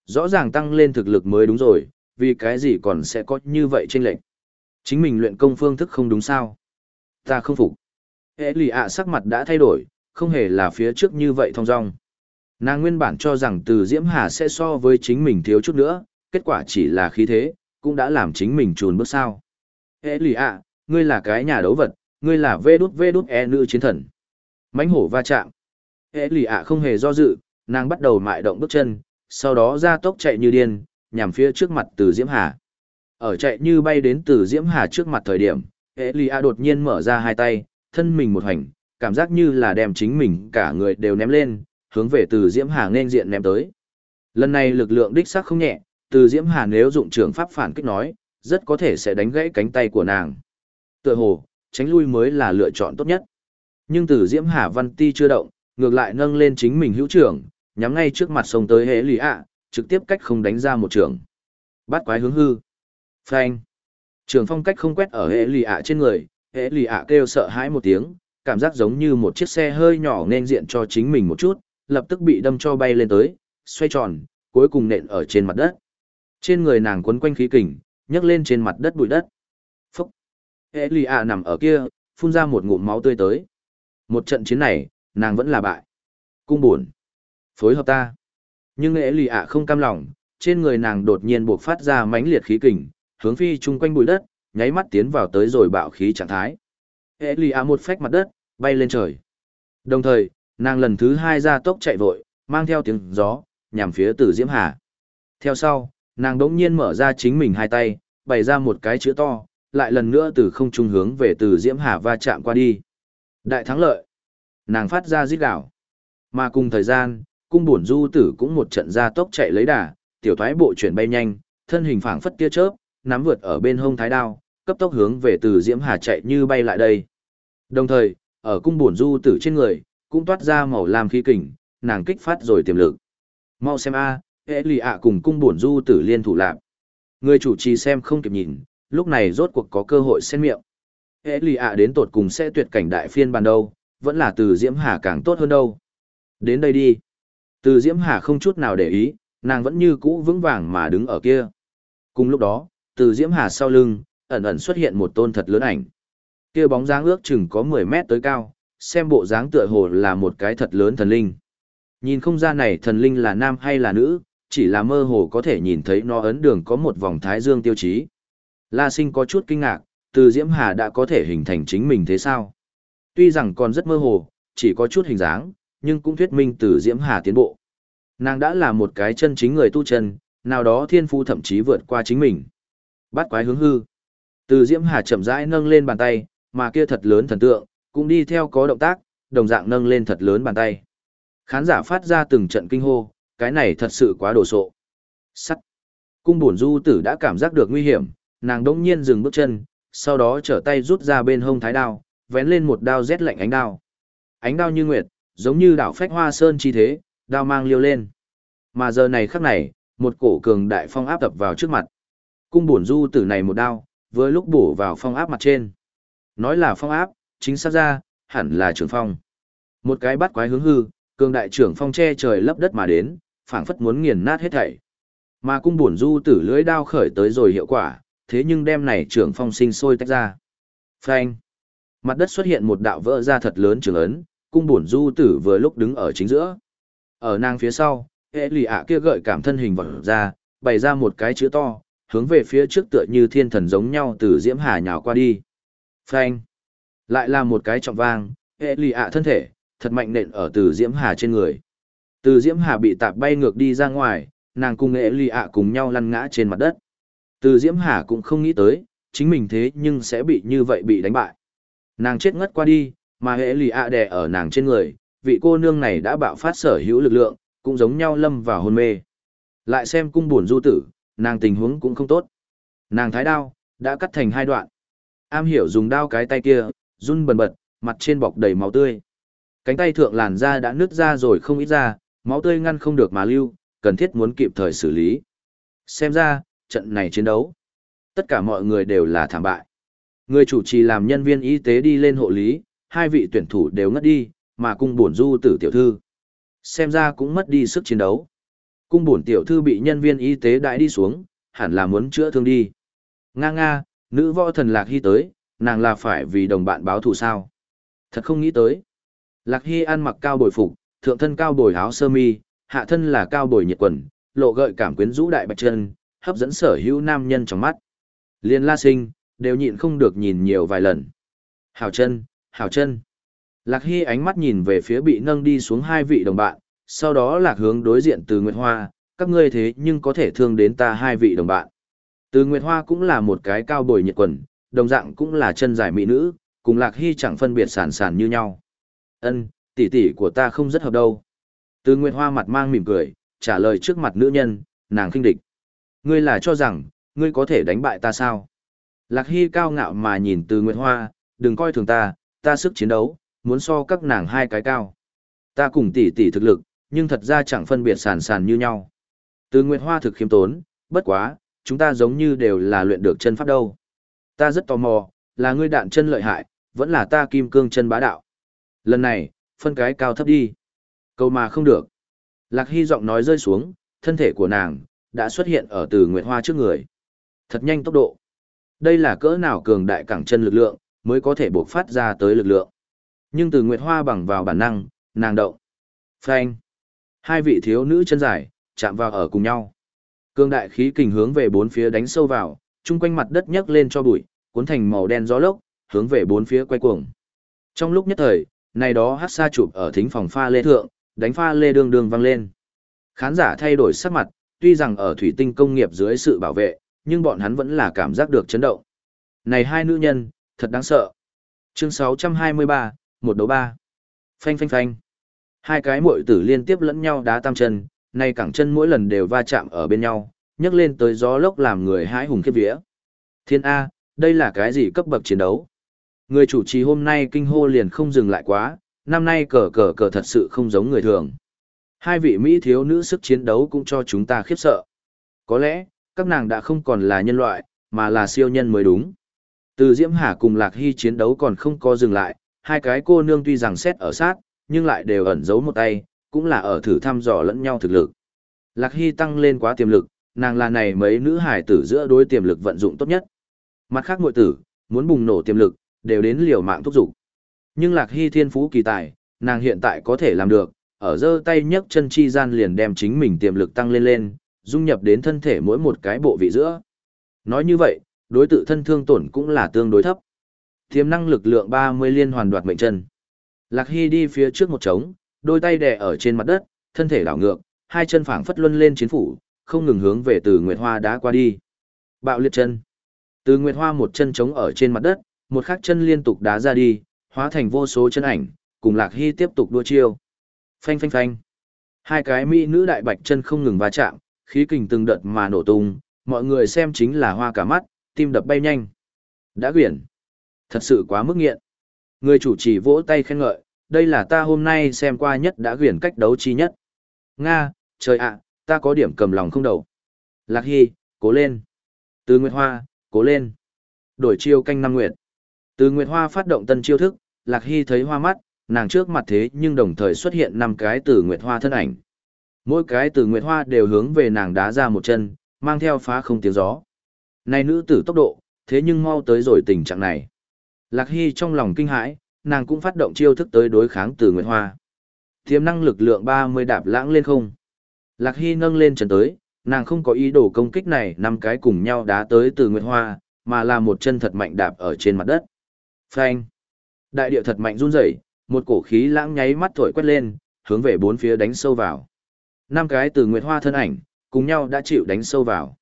Rõ ràng tăng lên thực lực mới đúng rồi, vì cái gì còn sẽ có như vậy trên lệnh? Chính mình luyện công phương thức không đúng sao? Ta không phục. Hệ lì ạ sắc mặt đã thay đổi, không hề là phía trước như vậy thong dong. Nàng nguyên bản cho rằng từ Diễm Hà sẽ so với chính mình thiếu chút nữa, kết quả chỉ là khí thế, cũng đã làm chính mình trùn bước sao. Hệ lì ạ, ngươi là cái nhà đấu vật, ngươi là vê đút vê đút e nữ chiến thần. mãnh hổ va chạm. Hệ lì ạ không hề do dự, nàng bắt đầu mại động bước chân, sau đó ra tốc chạy như điên, nhằm phía trước mặt từ Diễm Hà. Ở chạy như bay đến từ Diễm Hà trước mặt thời điểm, Hệ lì ạ đột nhiên mở ra hai tay, thân mình một hành, cảm giác như là đem chính mình cả người đều ném lên, hướng về từ Diễm Hà nên diện ném tới. Lần này lực lượng đích xác không nhẹ, từ Diễm Hà nếu dụng trường pháp phản kích nói, rất có thể sẽ đánh gãy cánh tay của nàng. Tựa hồ, tránh lui mới là lựa chọn tốt nhất. Nhưng từ Diễm Hà Văn Ti chưa động, ngược lại nâng lên chính mình hữu trưởng, nhắm ngay trước mặt sông tới hệ lì ạ, trực tiếp cách không đánh ra một trường. Bát quái hướng hư. Phanh. Trường phong cách không quét ở hệ lì ạ trên người, hễ lì ạ kêu sợ hãi một tiếng, cảm giác giống như một chiếc xe hơi nhỏ nên diện cho chính mình một chút, lập tức bị đâm cho bay lên tới, xoay tròn, cuối cùng nện ở trên mặt đất. Trên người nàng quấn quanh khí kình, nhấc lên trên mặt đất bụi đất. Phúc! hễ lì ạ nằm ở kia, phun ra một ngụm máu tươi tới. Một trận chiến này, nàng vẫn là bại. Cung buồn. Phối hợp ta. Nhưng hễ lì ạ không cam lòng, trên người nàng đột nhiên buộc phát ra mãnh liệt khí kình, hướng phi chung quanh bụi đất, nháy mắt tiến vào tới rồi bạo khí trạng thái. Hệ lì ạ một phách mặt đất, bay lên trời. Đồng thời, nàng lần thứ hai ra tốc chạy vội, mang theo tiếng gió, nhằm phía tử diễm hà. Theo sau, nàng đống nhiên mở ra chính mình hai tay, bày ra một cái chữ to, lại lần nữa từ không trung hướng về từ diễm hà va chạm qua đi. Đại thắng lợi. Nàng phát ra rít đảo. Mà cùng thời gian, cung bổn du tử cũng một trận ra tốc chạy lấy đà, tiểu thoái bộ chuyển bay nhanh, thân hình phảng phất tia chớp, nắm vượt ở bên hông thái đao, cấp tốc hướng về từ diễm hà chạy như bay lại đây. Đồng thời, ở cung bổn du tử trên người, cũng toát ra màu lam khí kình, nàng kích phát rồi tiềm lực. Mau xem a, hệ lì ạ cùng cung bổn du tử liên thủ lạc. Người chủ trì xem không kịp nhìn, lúc này rốt cuộc có cơ hội xen miệng. Hệ lì ạ đến tột cùng sẽ tuyệt cảnh đại phiên bàn đâu, vẫn là từ Diễm Hà càng tốt hơn đâu. Đến đây đi. Từ Diễm Hà không chút nào để ý, nàng vẫn như cũ vững vàng mà đứng ở kia. Cùng lúc đó, từ Diễm Hà sau lưng, ẩn ẩn xuất hiện một tôn thật lớn ảnh. Kia bóng dáng ước chừng có 10 mét tới cao, xem bộ dáng tựa hồ là một cái thật lớn thần linh. Nhìn không ra này thần linh là nam hay là nữ, chỉ là mơ hồ có thể nhìn thấy nó ấn đường có một vòng thái dương tiêu chí. La sinh có chút kinh ngạc, từ Diễm Hà đã có thể hình thành chính mình thế sao? Tuy rằng còn rất mơ hồ, chỉ có chút hình dáng, nhưng cũng thuyết minh từ Diễm Hà tiến bộ. Nàng đã là một cái chân chính người tu chân, nào đó thiên phu thậm chí vượt qua chính mình. Bắt quái hướng hư. Từ Diễm Hà chậm rãi nâng lên bàn tay, mà kia thật lớn thần tượng, cũng đi theo có động tác, đồng dạng nâng lên thật lớn bàn tay. Khán giả phát ra từng trận kinh hô, cái này thật sự quá đồ sộ. Sắt. Cung bổn du tử đã cảm giác được nguy hiểm, nàng đỗng nhiên dừng bước chân, sau đó trở tay rút ra bên hông thái đao, vén lên một đao rét lạnh ánh đao. Ánh đao như nguyệt, giống như đảo phách hoa sơn chi thế, đao mang liêu lên. Mà giờ này khắc này, một cổ cường đại phong áp tập vào trước mặt. Cung bổn du tử này một đao, với lúc bổ vào phong áp mặt trên. Nói là phong áp, chính xác ra, hẳn là trưởng phong. Một cái bắt quái hướng hư, cường đại trưởng phong che trời lấp đất mà đến, phảng phất muốn nghiền nát hết thảy. Mà cung bổn du tử lưới đao khởi tới rồi hiệu quả, thế nhưng đem này trưởng phong sinh sôi tách ra. Phanh. Mặt đất xuất hiện một đạo vỡ ra thật lớn trường ấn, cung bổn du tử vừa lúc đứng ở chính giữa. Ở nang phía sau, hệ lì ạ kia gợi cảm thân hình vật ra, bày ra một cái chữ to, hướng về phía trước tựa như thiên thần giống nhau từ diễm hà nhào qua đi. Phanh. Lại là một cái trọng vang, hệ lì ạ thân thể, thật mạnh nện ở từ diễm hà trên người. Từ diễm hà bị tạp bay ngược đi ra ngoài, nàng cùng hệ lì ạ cùng nhau lăn ngã trên mặt đất. Từ diễm hà cũng không nghĩ tới, chính mình thế nhưng sẽ bị như vậy bị đánh bại. Nàng chết ngất qua đi, mà hệ lì ạ đè ở nàng trên người, vị cô nương này đã bạo phát sở hữu lực lượng, cũng giống nhau lâm vào hôn mê. Lại xem cung buồn du tử, nàng tình huống cũng không tốt. Nàng thái đao, đã cắt thành hai đoạn. Am hiểu dùng đao cái tay kia, run bần bật, mặt trên bọc đầy máu tươi. Cánh tay thượng làn da đã nứt ra rồi không ít ra, máu tươi ngăn không được mà lưu, cần thiết muốn kịp thời xử lý. Xem ra, trận này chiến đấu, tất cả mọi người đều là thảm bại. Người chủ trì làm nhân viên y tế đi lên hộ lý, hai vị tuyển thủ đều ngất đi, mà cung bổn du tử tiểu thư. Xem ra cũng mất đi sức chiến đấu. Cung bổn tiểu thư bị nhân viên y tế đãi đi xuống, hẳn là muốn chữa thương đi. Nga nga, nữ võ thần Lạc Hy tới, nàng là phải vì đồng bạn báo thù sao. Thật không nghĩ tới. Lạc Hy ăn mặc cao bồi phục, thượng thân cao bồi áo sơ mi, hạ thân là cao bồi nhiệt quần, lộ gợi cảm quyến rũ đại bạch chân, hấp dẫn sở hữu nam nhân trong mắt. Liên la sinh, đều nhịn không được nhìn nhiều vài lần. Hào chân, hào chân. Lạc Hy ánh mắt nhìn về phía bị nâng đi xuống hai vị đồng bạn, sau đó lạc hướng đối diện từ Nguyệt Hoa, các ngươi thế nhưng có thể thương đến ta hai vị đồng bạn. Từ Nguyệt Hoa cũng là một cái cao bồi nhiệt quần, đồng dạng cũng là chân dài mỹ nữ, cùng Lạc Hy chẳng phân biệt sản sản như nhau. Ân, tỷ tỷ của ta không rất hợp đâu. Từ Nguyệt Hoa mặt mang mỉm cười, trả lời trước mặt nữ nhân, nàng khinh địch. Ngươi là cho rằng, ngươi có thể đánh bại ta sao? Lạc Hy cao ngạo mà nhìn từ Nguyệt Hoa, đừng coi thường ta, ta sức chiến đấu, muốn so các nàng hai cái cao. Ta cùng tỷ tỷ thực lực, nhưng thật ra chẳng phân biệt sàn sàn như nhau. Từ Nguyệt Hoa thực khiêm tốn, bất quá, chúng ta giống như đều là luyện được chân pháp đâu. Ta rất tò mò, là ngươi đạn chân lợi hại, vẫn là ta kim cương chân bá đạo. Lần này, phân cái cao thấp đi. Câu mà không được. Lạc Hy giọng nói rơi xuống, thân thể của nàng, đã xuất hiện ở từ Nguyệt Hoa trước người. Thật nhanh tốc độ. Đây là cỡ nào cường đại cẳng chân lực lượng, mới có thể buộc phát ra tới lực lượng. Nhưng từ Nguyệt Hoa bằng vào bản năng, nàng động. Phanh. Hai vị thiếu nữ chân dài, chạm vào ở cùng nhau. Cương đại khí kình hướng về bốn phía đánh sâu vào, chung quanh mặt đất nhấc lên cho bụi, cuốn thành màu đen gió lốc, hướng về bốn phía quay cuồng. Trong lúc nhất thời, này đó hát xa chụp ở thính phòng pha lê thượng, đánh pha lê đường đường vang lên. Khán giả thay đổi sắc mặt, tuy rằng ở thủy tinh công nghiệp dưới sự bảo vệ, nhưng bọn hắn vẫn là cảm giác được chấn động. Này hai nữ nhân, thật đáng sợ. Chương 623, một đấu ba. Phanh phanh phanh. Hai cái muội tử liên tiếp lẫn nhau đá tam chân, nay cẳng chân mỗi lần đều va chạm ở bên nhau, nhấc lên tới gió lốc làm người hãi hùng khiếp vía. Thiên A, đây là cái gì cấp bậc chiến đấu? Người chủ trì hôm nay kinh hô liền không dừng lại quá, năm nay cờ cờ cờ thật sự không giống người thường. Hai vị Mỹ thiếu nữ sức chiến đấu cũng cho chúng ta khiếp sợ. Có lẽ, các nàng đã không còn là nhân loại, mà là siêu nhân mới đúng. Từ Diễm Hà cùng Lạc Hy chiến đấu còn không có dừng lại, hai cái cô nương tuy rằng xét ở sát, nhưng lại đều ẩn giấu một tay, cũng là ở thử thăm dò lẫn nhau thực lực. Lạc Hy tăng lên quá tiềm lực, nàng là này mấy nữ hải tử giữa đối tiềm lực vận dụng tốt nhất. Mặt khác muội tử, muốn bùng nổ tiềm lực, đều đến liều mạng thúc dục. Nhưng Lạc Hy thiên phú kỳ tài, nàng hiện tại có thể làm được, ở giơ tay nhấc chân chi gian liền đem chính mình tiềm lực tăng lên lên, dung nhập đến thân thể mỗi một cái bộ vị giữa. Nói như vậy, đối tự thân thương tổn cũng là tương đối thấp. Tiềm năng lực lượng 30 liên hoàn đoạt mệnh chân. Lạc Hy đi phía trước một trống, đôi tay đè ở trên mặt đất, thân thể đảo ngược, hai chân phảng phất luân lên chiến phủ, không ngừng hướng về từ Nguyệt Hoa đã qua đi. Bạo liệt chân. Từ Nguyệt Hoa một chân trống ở trên mặt đất, một khắc chân liên tục đá ra đi, hóa thành vô số chân ảnh, cùng Lạc Hy tiếp tục đua chiêu. Phanh phanh phanh. Hai cái mỹ nữ đại bạch chân không ngừng va chạm, khí kình từng đợt mà nổ tung, mọi người xem chính là hoa cả mắt, tim đập bay nhanh. Đã quyển. Thật sự quá mức nghiện. Người chủ trì vỗ tay khen ngợi, đây là ta hôm nay xem qua nhất đã quyển cách đấu chi nhất. Nga, trời ạ, ta có điểm cầm lòng không đầu. Lạc Hy, cố lên. Từ Nguyệt Hoa, cố lên. Đổi chiêu canh năm nguyệt. Từ Nguyệt Hoa phát động tân chiêu thức, Lạc Hy thấy hoa mắt, nàng trước mặt thế nhưng đồng thời xuất hiện năm cái từ Nguyệt Hoa thân ảnh. Mỗi cái từ Nguyệt Hoa đều hướng về nàng đá ra một chân, mang theo phá không tiếng gió. Này nữ tử tốc độ, thế nhưng mau tới rồi tình trạng này. Lạc Hy trong lòng kinh hãi, nàng cũng phát động chiêu thức tới đối kháng từ Nguyệt Hoa. Tiềm năng lực lượng 30 đạp lãng lên không. Lạc Hy nâng lên chân tới, nàng không có ý đồ công kích này năm cái cùng nhau đá tới từ Nguyệt Hoa, mà là một chân thật mạnh đạp ở trên mặt đất. Phanh. Đại địa thật mạnh run rẩy, một cổ khí lãng nháy mắt thổi quét lên, hướng về bốn phía đánh sâu vào. Năm cái từ Nguyệt Hoa thân ảnh, cùng nhau đã chịu đánh sâu vào.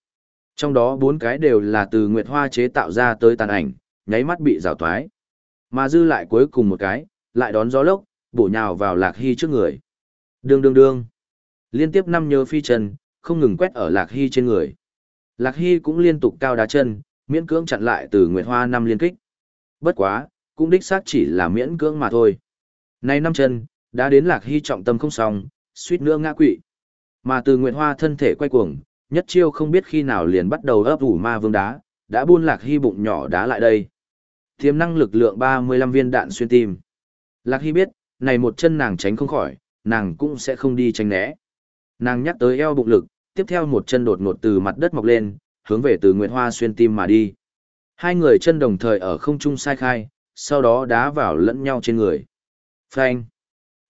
Trong đó bốn cái đều là từ Nguyệt Hoa chế tạo ra tới tàn ảnh, nháy mắt bị rào toái. Mà dư lại cuối cùng một cái, lại đón gió lốc, bổ nhào vào Lạc Hy trước người. Đương đương đương. Liên tiếp năm nhớ phi chân, không ngừng quét ở Lạc Hy trên người. Lạc Hy cũng liên tục cao đá chân, miễn cưỡng chặn lại từ Nguyệt Hoa năm liên kích. Bất quá, cũng đích xác chỉ là miễn cưỡng mà thôi. nay năm chân, đã đến Lạc Hy trọng tâm không xong, suýt nữa ngã quỵ. Mà từ Nguyệt Hoa thân thể quay cuồng, nhất chiêu không biết khi nào liền bắt đầu ấp ủ ma vương đá, đã buôn Lạc Hy bụng nhỏ đá lại đây. Tiềm năng lực lượng 35 viên đạn xuyên tim. Lạc Hy biết, này một chân nàng tránh không khỏi, nàng cũng sẽ không đi tránh né. Nàng nhắc tới eo bụng lực, tiếp theo một chân đột ngột từ mặt đất mọc lên, hướng về từ Nguyệt Hoa xuyên tim mà đi. Hai người chân đồng thời ở không trung sai khai, sau đó đá vào lẫn nhau trên người. Phanh.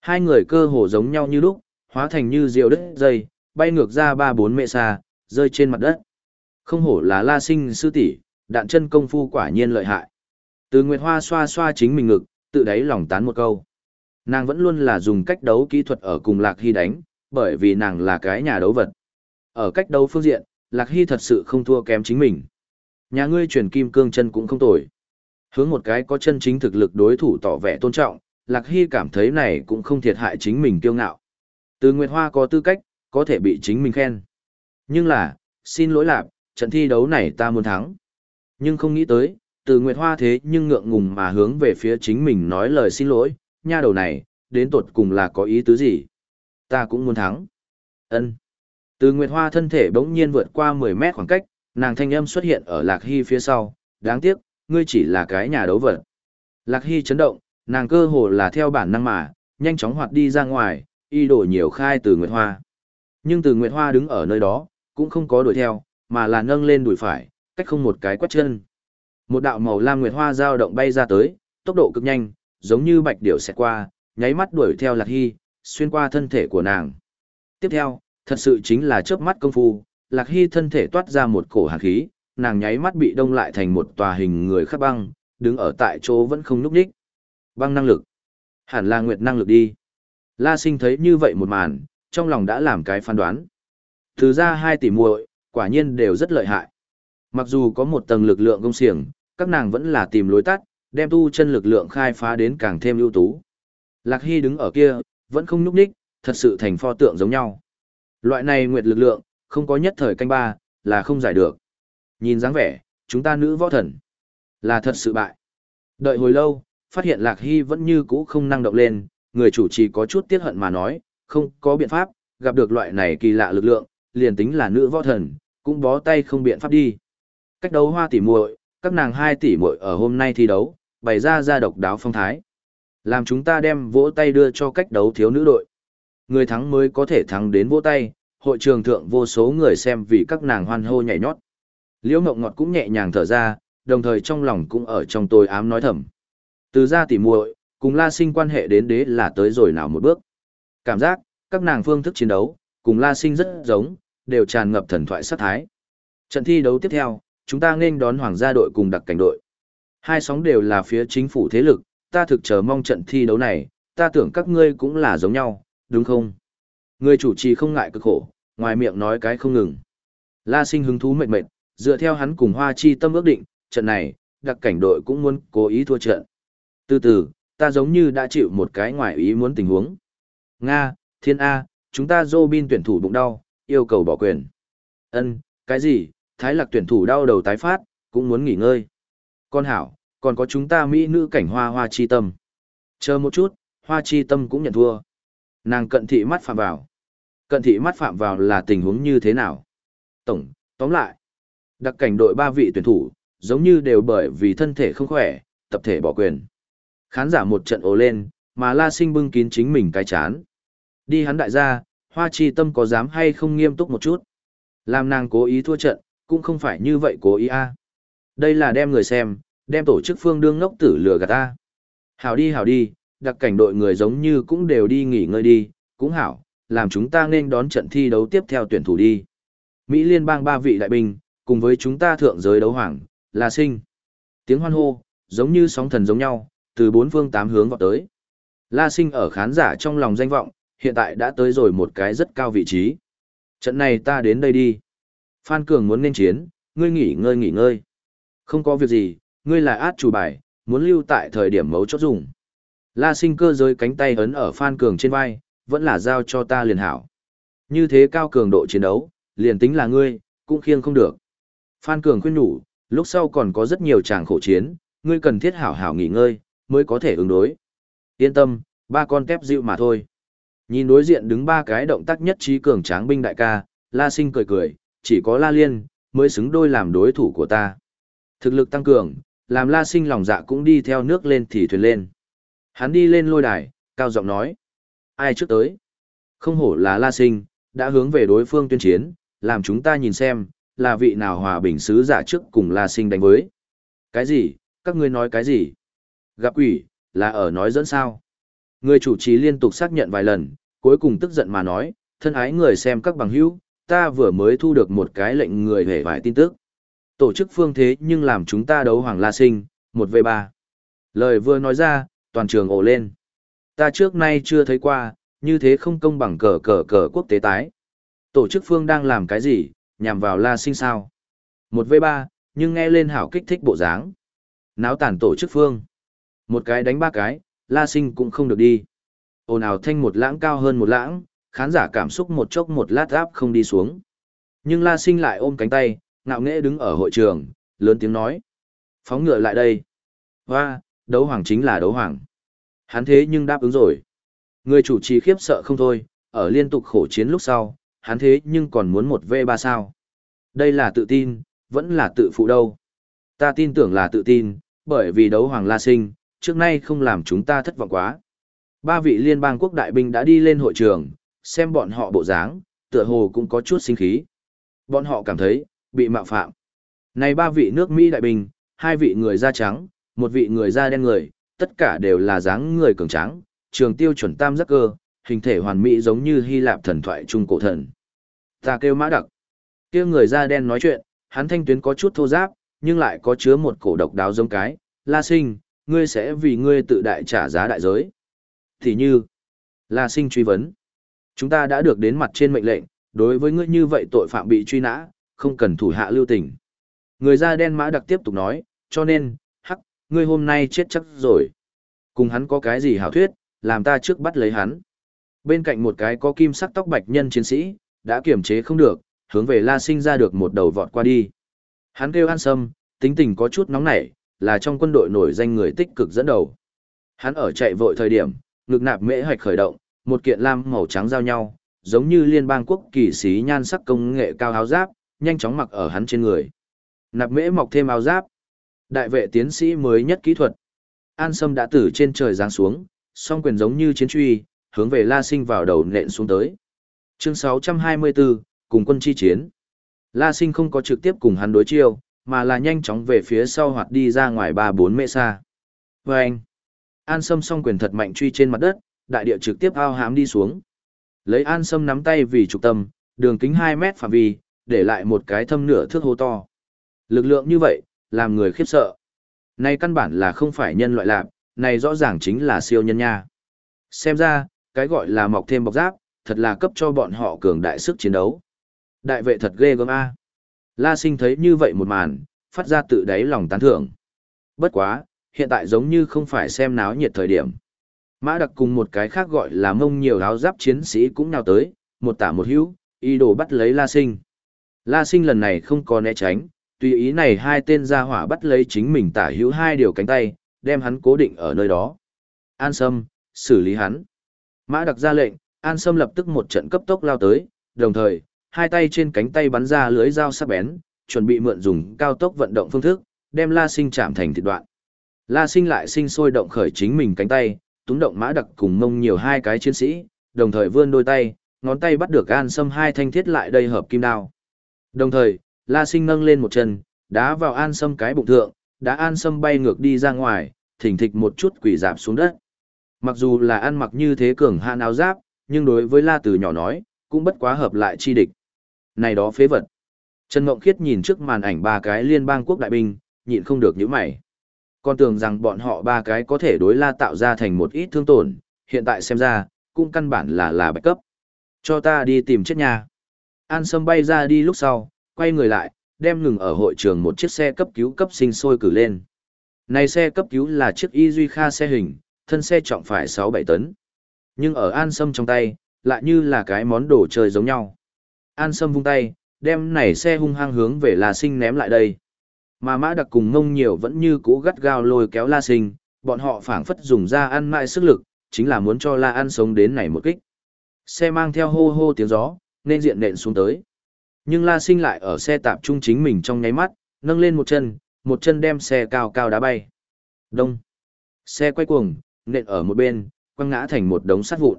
Hai người cơ hồ giống nhau như lúc, hóa thành như diều đất dây, bay ngược ra ba bốn mẹ xa, rơi trên mặt đất. Không hổ là la sinh sư tỷ, đạn chân công phu quả nhiên lợi hại. Từ Nguyệt Hoa xoa xoa chính mình ngực, tự đáy lòng tán một câu. Nàng vẫn luôn là dùng cách đấu kỹ thuật ở cùng Lạc Hy đánh, bởi vì nàng là cái nhà đấu vật. Ở cách đấu phương diện, Lạc Hy thật sự không thua kém chính mình. Nhà ngươi truyền kim cương chân cũng không tồi. Hướng một cái có chân chính thực lực đối thủ tỏ vẻ tôn trọng, Lạc Hy cảm thấy này cũng không thiệt hại chính mình kiêu ngạo. Từ Nguyệt Hoa có tư cách, có thể bị chính mình khen. Nhưng là, xin lỗi lạc, trận thi đấu này ta muốn thắng. Nhưng không nghĩ tới, từ Nguyệt Hoa thế nhưng ngượng ngùng mà hướng về phía chính mình nói lời xin lỗi, nha đầu này, đến tột cùng là có ý tứ gì? Ta cũng muốn thắng. ân Từ Nguyệt Hoa thân thể bỗng nhiên vượt qua 10 mét khoảng cách, nàng thanh âm xuất hiện ở Lạc Hy phía sau, đáng tiếc, ngươi chỉ là cái nhà đấu vật. Lạc Hy chấn động, nàng cơ hồ là theo bản năng mà, nhanh chóng hoạt đi ra ngoài, y đổ nhiều khai từ Nguyệt Hoa. Nhưng từ Nguyệt Hoa đứng ở nơi đó, cũng không có đuổi theo, mà là nâng lên đùi phải, cách không một cái quét chân. Một đạo màu lam nguyệt hoa dao động bay ra tới, tốc độ cực nhanh, giống như bạch điểu xẹt qua, nháy mắt đuổi theo Lạc Hy, xuyên qua thân thể của nàng. Tiếp theo, thật sự chính là chớp mắt công phu, Lạc Hy thân thể toát ra một cổ hàn khí, nàng nháy mắt bị đông lại thành một tòa hình người khắc băng, đứng ở tại chỗ vẫn không nhúc nhích. Băng năng lực. Hẳn là nguyệt năng lực đi. La Sinh thấy như vậy một màn, trong lòng đã làm cái phán đoán. Từ ra hai tỷ muội, quả nhiên đều rất lợi hại. Mặc dù có một tầng lực lượng công xiềng, các nàng vẫn là tìm lối tắt, đem tu chân lực lượng khai phá đến càng thêm ưu tú. Lạc Hy đứng ở kia, vẫn không nhúc nhích, thật sự thành pho tượng giống nhau. Loại này nguyệt lực lượng, không có nhất thời canh ba, là không giải được. Nhìn dáng vẻ, chúng ta nữ võ thần, là thật sự bại. Đợi hồi lâu, phát hiện Lạc Hy vẫn như cũ không năng động lên, người chủ trì có chút tiếc hận mà nói, không có biện pháp, gặp được loại này kỳ lạ lực lượng, liền tính là nữ võ thần, cũng bó tay không biện pháp đi. Cách đấu hoa tỷ muội, các nàng hai tỷ muội ở hôm nay thi đấu, bày ra ra độc đáo phong thái. Làm chúng ta đem vỗ tay đưa cho cách đấu thiếu nữ đội. Người thắng mới có thể thắng đến vỗ tay, hội trường thượng vô số người xem vì các nàng hoan hô nhảy nhót. Liễu Mộng Ngọt cũng nhẹ nhàng thở ra, đồng thời trong lòng cũng ở trong tôi ám nói thầm. Từ ra tỷ muội, cùng La Sinh quan hệ đến đế là tới rồi nào một bước. Cảm giác, các nàng phương thức chiến đấu, cùng La Sinh rất giống, đều tràn ngập thần thoại sát thái. Trận thi đấu tiếp theo, chúng ta nên đón hoàng gia đội cùng đặc cảnh đội. Hai sóng đều là phía chính phủ thế lực, ta thực chờ mong trận thi đấu này, ta tưởng các ngươi cũng là giống nhau, đúng không? Người chủ trì không ngại cực khổ, ngoài miệng nói cái không ngừng. La sinh hứng thú mệt mệt, dựa theo hắn cùng Hoa Chi tâm ước định, trận này, đặc cảnh đội cũng muốn cố ý thua trận. Từ từ, ta giống như đã chịu một cái ngoài ý muốn tình huống. Nga, Thiên A, chúng ta Robin tuyển thủ bụng đau, yêu cầu bỏ quyền. Ân, cái gì? Thái Lạc tuyển thủ đau đầu tái phát, cũng muốn nghỉ ngơi. Con hảo, còn có chúng ta mỹ nữ cảnh hoa hoa chi tâm. Chờ một chút, hoa chi tâm cũng nhận thua. Nàng cận thị mắt phạm vào. Cận thị mắt phạm vào là tình huống như thế nào? Tổng, tóm lại. Đặc cảnh đội ba vị tuyển thủ, giống như đều bởi vì thân thể không khỏe, tập thể bỏ quyền. Khán giả một trận ồ lên, mà La Sinh bưng kín chính mình cái chán. Đi hắn đại gia, hoa chi tâm có dám hay không nghiêm túc một chút. Làm nàng cố ý thua trận, cũng không phải như vậy cố ý a. Đây là đem người xem, đem tổ chức phương đương ngốc tử lừa gạt ta. Hảo đi hảo đi, đặc cảnh đội người giống như cũng đều đi nghỉ ngơi đi, cũng hảo, làm chúng ta nên đón trận thi đấu tiếp theo tuyển thủ đi. Mỹ liên bang ba vị đại binh, cùng với chúng ta thượng giới đấu hoàng, là sinh. Tiếng hoan hô, giống như sóng thần giống nhau, từ bốn phương tám hướng vọt tới. La sinh ở khán giả trong lòng danh vọng, hiện tại đã tới rồi một cái rất cao vị trí. Trận này ta đến đây đi. Phan Cường muốn nên chiến, ngươi nghỉ ngơi nghỉ ngơi. Không có việc gì, ngươi là át chủ bài, muốn lưu tại thời điểm mấu chốt dùng. La sinh cơ giới cánh tay ấn ở Phan Cường trên vai, vẫn là giao cho ta liền hảo. Như thế cao cường độ chiến đấu, liền tính là ngươi, cũng khiêng không được. Phan Cường khuyên nhủ, lúc sau còn có rất nhiều tràng khổ chiến, ngươi cần thiết hảo hảo nghỉ ngơi, mới có thể ứng đối. Yên tâm, ba con tép dịu mà thôi. Nhìn đối diện đứng ba cái động tác nhất trí cường tráng binh đại ca, La Sinh cười cười, chỉ có La Liên, mới xứng đôi làm đối thủ của ta. Thực lực tăng cường, làm La Sinh lòng dạ cũng đi theo nước lên thì thuyền lên. Hắn đi lên lôi đài, cao giọng nói. Ai trước tới? Không hổ là La Sinh, đã hướng về đối phương tuyên chiến, làm chúng ta nhìn xem, là vị nào hòa bình sứ giả trước cùng La Sinh đánh với. Cái gì? Các ngươi nói cái gì? Gặp quỷ, là ở nói dẫn sao? Người chủ trì liên tục xác nhận vài lần, cuối cùng tức giận mà nói, thân ái người xem các bằng hữu, ta vừa mới thu được một cái lệnh người hề vài tin tức. Tổ chức phương thế nhưng làm chúng ta đấu Hoàng La Sinh, một v ba. Lời vừa nói ra, toàn trường ồ lên. Ta trước nay chưa thấy qua, như thế không công bằng cờ cờ cờ quốc tế tái. Tổ chức phương đang làm cái gì, nhằm vào La Sinh sao? Một v ba, nhưng nghe lên hảo kích thích bộ dáng. Náo tàn tổ chức phương. Một cái đánh ba cái, La Sinh cũng không được đi. Ồn ào thanh một lãng cao hơn một lãng, khán giả cảm xúc một chốc một lát áp không đi xuống. Nhưng La Sinh lại ôm cánh tay, ngạo nghễ đứng ở hội trường, lớn tiếng nói. Phóng ngựa lại đây. Hoa, đấu hoàng chính là đấu hoàng. Hắn thế nhưng đáp ứng rồi. Người chủ trì khiếp sợ không thôi, ở liên tục khổ chiến lúc sau, hắn thế nhưng còn muốn một V3 sao. Đây là tự tin, vẫn là tự phụ đâu. Ta tin tưởng là tự tin, bởi vì đấu hoàng la sinh, trước nay không làm chúng ta thất vọng quá. Ba vị liên bang quốc đại binh đã đi lên hội trường, xem bọn họ bộ dáng, tựa hồ cũng có chút sinh khí. Bọn họ cảm thấy, bị mạo phạm. Này ba vị nước Mỹ đại Bình, hai vị người da trắng, một vị người da đen người, tất cả đều là dáng người cường tráng, trường tiêu chuẩn tam giác cơ, hình thể hoàn mỹ giống như Hy Lạp thần thoại trung cổ thần. Ta kêu mã đặc. kia người da đen nói chuyện, hắn thanh tuyến có chút thô giáp, nhưng lại có chứa một cổ độc đáo giống cái. La sinh, ngươi sẽ vì ngươi tự đại trả giá đại giới. Thì như, La sinh truy vấn. Chúng ta đã được đến mặt trên mệnh lệnh, đối với ngươi như vậy tội phạm bị truy nã, không cần thủ hạ lưu tình. Người da đen mã đặc tiếp tục nói, cho nên, hắc, ngươi hôm nay chết chắc rồi. Cùng hắn có cái gì hảo thuyết, làm ta trước bắt lấy hắn. Bên cạnh một cái có kim sắc tóc bạch nhân chiến sĩ, đã kiềm chế không được, hướng về La Sinh ra được một đầu vọt qua đi. Hắn kêu an sâm, tính tình có chút nóng nảy, là trong quân đội nổi danh người tích cực dẫn đầu. Hắn ở chạy vội thời điểm, ngực nạp mễ hoạch khởi động, một kiện lam màu trắng giao nhau, giống như liên bang quốc kỳ sĩ nhan sắc công nghệ cao áo giáp, nhanh chóng mặc ở hắn trên người. Nạp mễ mọc thêm áo giáp. Đại vệ tiến sĩ mới nhất kỹ thuật. An Sâm đã từ trên trời giáng xuống, song quyền giống như chiến truy, hướng về La Sinh vào đầu nện xuống tới. Chương 624, cùng quân chi chiến. La Sinh không có trực tiếp cùng hắn đối chiêu, mà là nhanh chóng về phía sau hoặc đi ra ngoài 3-4 mệ xa. Vâng! anh, An Sâm song quyền thật mạnh truy trên mặt đất, đại địa trực tiếp ao hám đi xuống. Lấy An Sâm nắm tay vì trục tâm, đường kính 2 mét phạm vi, để lại một cái thâm nửa thước hố to. Lực lượng như vậy, làm người khiếp sợ. Này căn bản là không phải nhân loại lạc, này rõ ràng chính là siêu nhân nha. Xem ra, cái gọi là mọc thêm bọc giáp, thật là cấp cho bọn họ cường đại sức chiến đấu. Đại vệ thật ghê gớm A. La sinh thấy như vậy một màn, phát ra tự đáy lòng tán thưởng. Bất quá, hiện tại giống như không phải xem náo nhiệt thời điểm. Mã đặc cùng một cái khác gọi là mông nhiều áo giáp chiến sĩ cũng nào tới, một tả một hữu, y đồ bắt lấy La sinh. La sinh lần này không có né tránh, tùy ý này hai tên gia hỏa bắt lấy chính mình tả hữu hai điều cánh tay, đem hắn cố định ở nơi đó. An Sâm, xử lý hắn. Mã đặc ra lệnh, An Sâm lập tức một trận cấp tốc lao tới, đồng thời, hai tay trên cánh tay bắn ra lưới dao sắc bén, chuẩn bị mượn dùng cao tốc vận động phương thức, đem La Sinh chạm thành thịt đoạn. La Sinh lại sinh sôi động khởi chính mình cánh tay, túng động mã đặc cùng mông nhiều hai cái chiến sĩ, đồng thời vươn đôi tay, ngón tay bắt được An Sâm hai thanh thiết lại đây hợp kim đao. Đồng thời, La Sinh nâng lên một chân, đá vào An Sâm cái bụng thượng, đã An Sâm bay ngược đi ra ngoài, thỉnh thịch một chút quỷ dạp xuống đất. Mặc dù là ăn mặc như thế cường hạn áo giáp, nhưng đối với La Từ nhỏ nói, cũng bất quá hợp lại chi địch. Này đó phế vật. Trần Mộng Khiết nhìn trước màn ảnh ba cái liên bang quốc đại binh, nhịn không được nhíu mày. Con tưởng rằng bọn họ ba cái có thể đối La tạo ra thành một ít thương tổn, hiện tại xem ra, cũng căn bản là là bạch cấp. Cho ta đi tìm chết nhà. An Sâm bay ra đi lúc sau, quay người lại, đem ngừng ở hội trường một chiếc xe cấp cứu cấp sinh sôi cử lên. Này xe cấp cứu là chiếc Y Duy Kha xe hình, thân xe trọng phải 6-7 tấn. Nhưng ở An Sâm trong tay, lại như là cái món đồ chơi giống nhau. An Sâm vung tay, đem này xe hung hăng hướng về La Sinh ném lại đây. Mà mã đặc cùng ngông nhiều vẫn như cũ gắt gao lôi kéo La Sinh, bọn họ phảng phất dùng ra ăn mãi sức lực, chính là muốn cho La An sống đến này một kích. Xe mang theo hô hô tiếng gió, nên diện nện xuống tới. Nhưng La Sinh lại ở xe tạp trung chính mình trong nháy mắt, nâng lên một chân, một chân đem xe cao cao đá bay. Đông. Xe quay cuồng, nện ở một bên, quăng ngã thành một đống sắt vụn.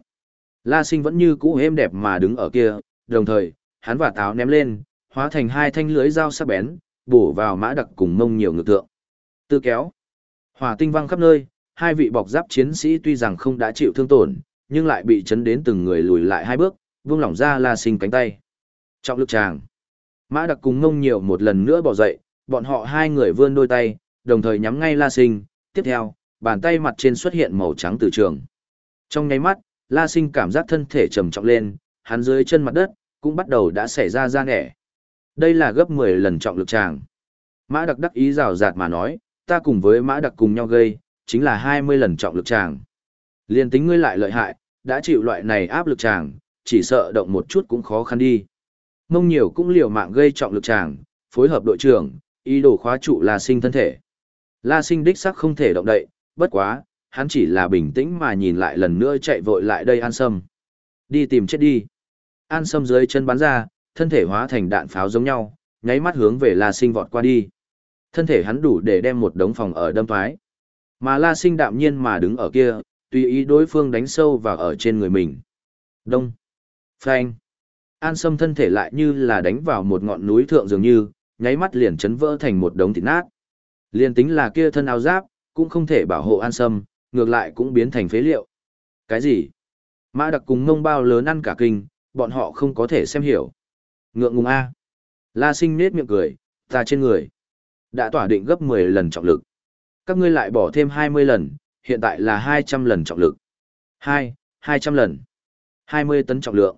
La Sinh vẫn như cũ êm đẹp mà đứng ở kia, đồng thời, hắn và táo ném lên, hóa thành hai thanh lưới dao sắc bén, bổ vào mã đặc cùng mông nhiều ngược tượng. Tư kéo. Hỏa tinh văng khắp nơi, hai vị bọc giáp chiến sĩ tuy rằng không đã chịu thương tổn, nhưng lại bị chấn đến từng người lùi lại hai bước, vương lỏng ra La Sinh cánh tay. Trọng lực tràng. Mã đặc cùng mông nhiều một lần nữa bỏ dậy, bọn họ hai người vươn đôi tay, đồng thời nhắm ngay La Sinh. Tiếp theo, bàn tay mặt trên xuất hiện màu trắng từ trường. Trong nháy mắt, La Sinh cảm giác thân thể trầm trọng lên, hắn dưới chân mặt đất, cũng bắt đầu đã xảy ra ra nẻ. Đây là gấp 10 lần trọng lực tràng. Mã đặc đắc ý rào rạt mà nói, ta cùng với mã đặc cùng nhau gây, chính là 20 lần trọng lực tràng. Liên tính ngươi lại lợi hại, đã chịu loại này áp lực tràng, chỉ sợ động một chút cũng khó khăn đi. Mông nhiều cũng liều mạng gây trọng lực tràng, phối hợp đội trưởng, ý đồ khóa trụ La Sinh thân thể. La Sinh đích sắc không thể động đậy, bất quá, hắn chỉ là bình tĩnh mà nhìn lại lần nữa chạy vội lại đây An Sâm. Đi tìm chết đi. An Sâm dưới chân bắn ra, thân thể hóa thành đạn pháo giống nhau, nháy mắt hướng về La Sinh vọt qua đi. Thân thể hắn đủ để đem một đống phòng ở đâm thoái. Mà La Sinh đạm nhiên mà đứng ở kia, tùy ý đối phương đánh sâu vào ở trên người mình. Đông. Phanh. An Sâm thân thể lại như là đánh vào một ngọn núi thượng dường như, nháy mắt liền chấn vỡ thành một đống thịt nát. Liên tính là kia thân áo giáp, cũng không thể bảo hộ An Sâm, ngược lại cũng biến thành phế liệu. Cái gì? Mã đặc cùng ngông bao lớn ăn cả kinh, bọn họ không có thể xem hiểu. Ngượng ngùng A. La sinh nết miệng cười, ta trên người. Đã tỏa định gấp 10 lần trọng lực. Các ngươi lại bỏ thêm 20 lần, hiện tại là 200 lần trọng lực. 2, 200 lần. 20 tấn trọng lượng.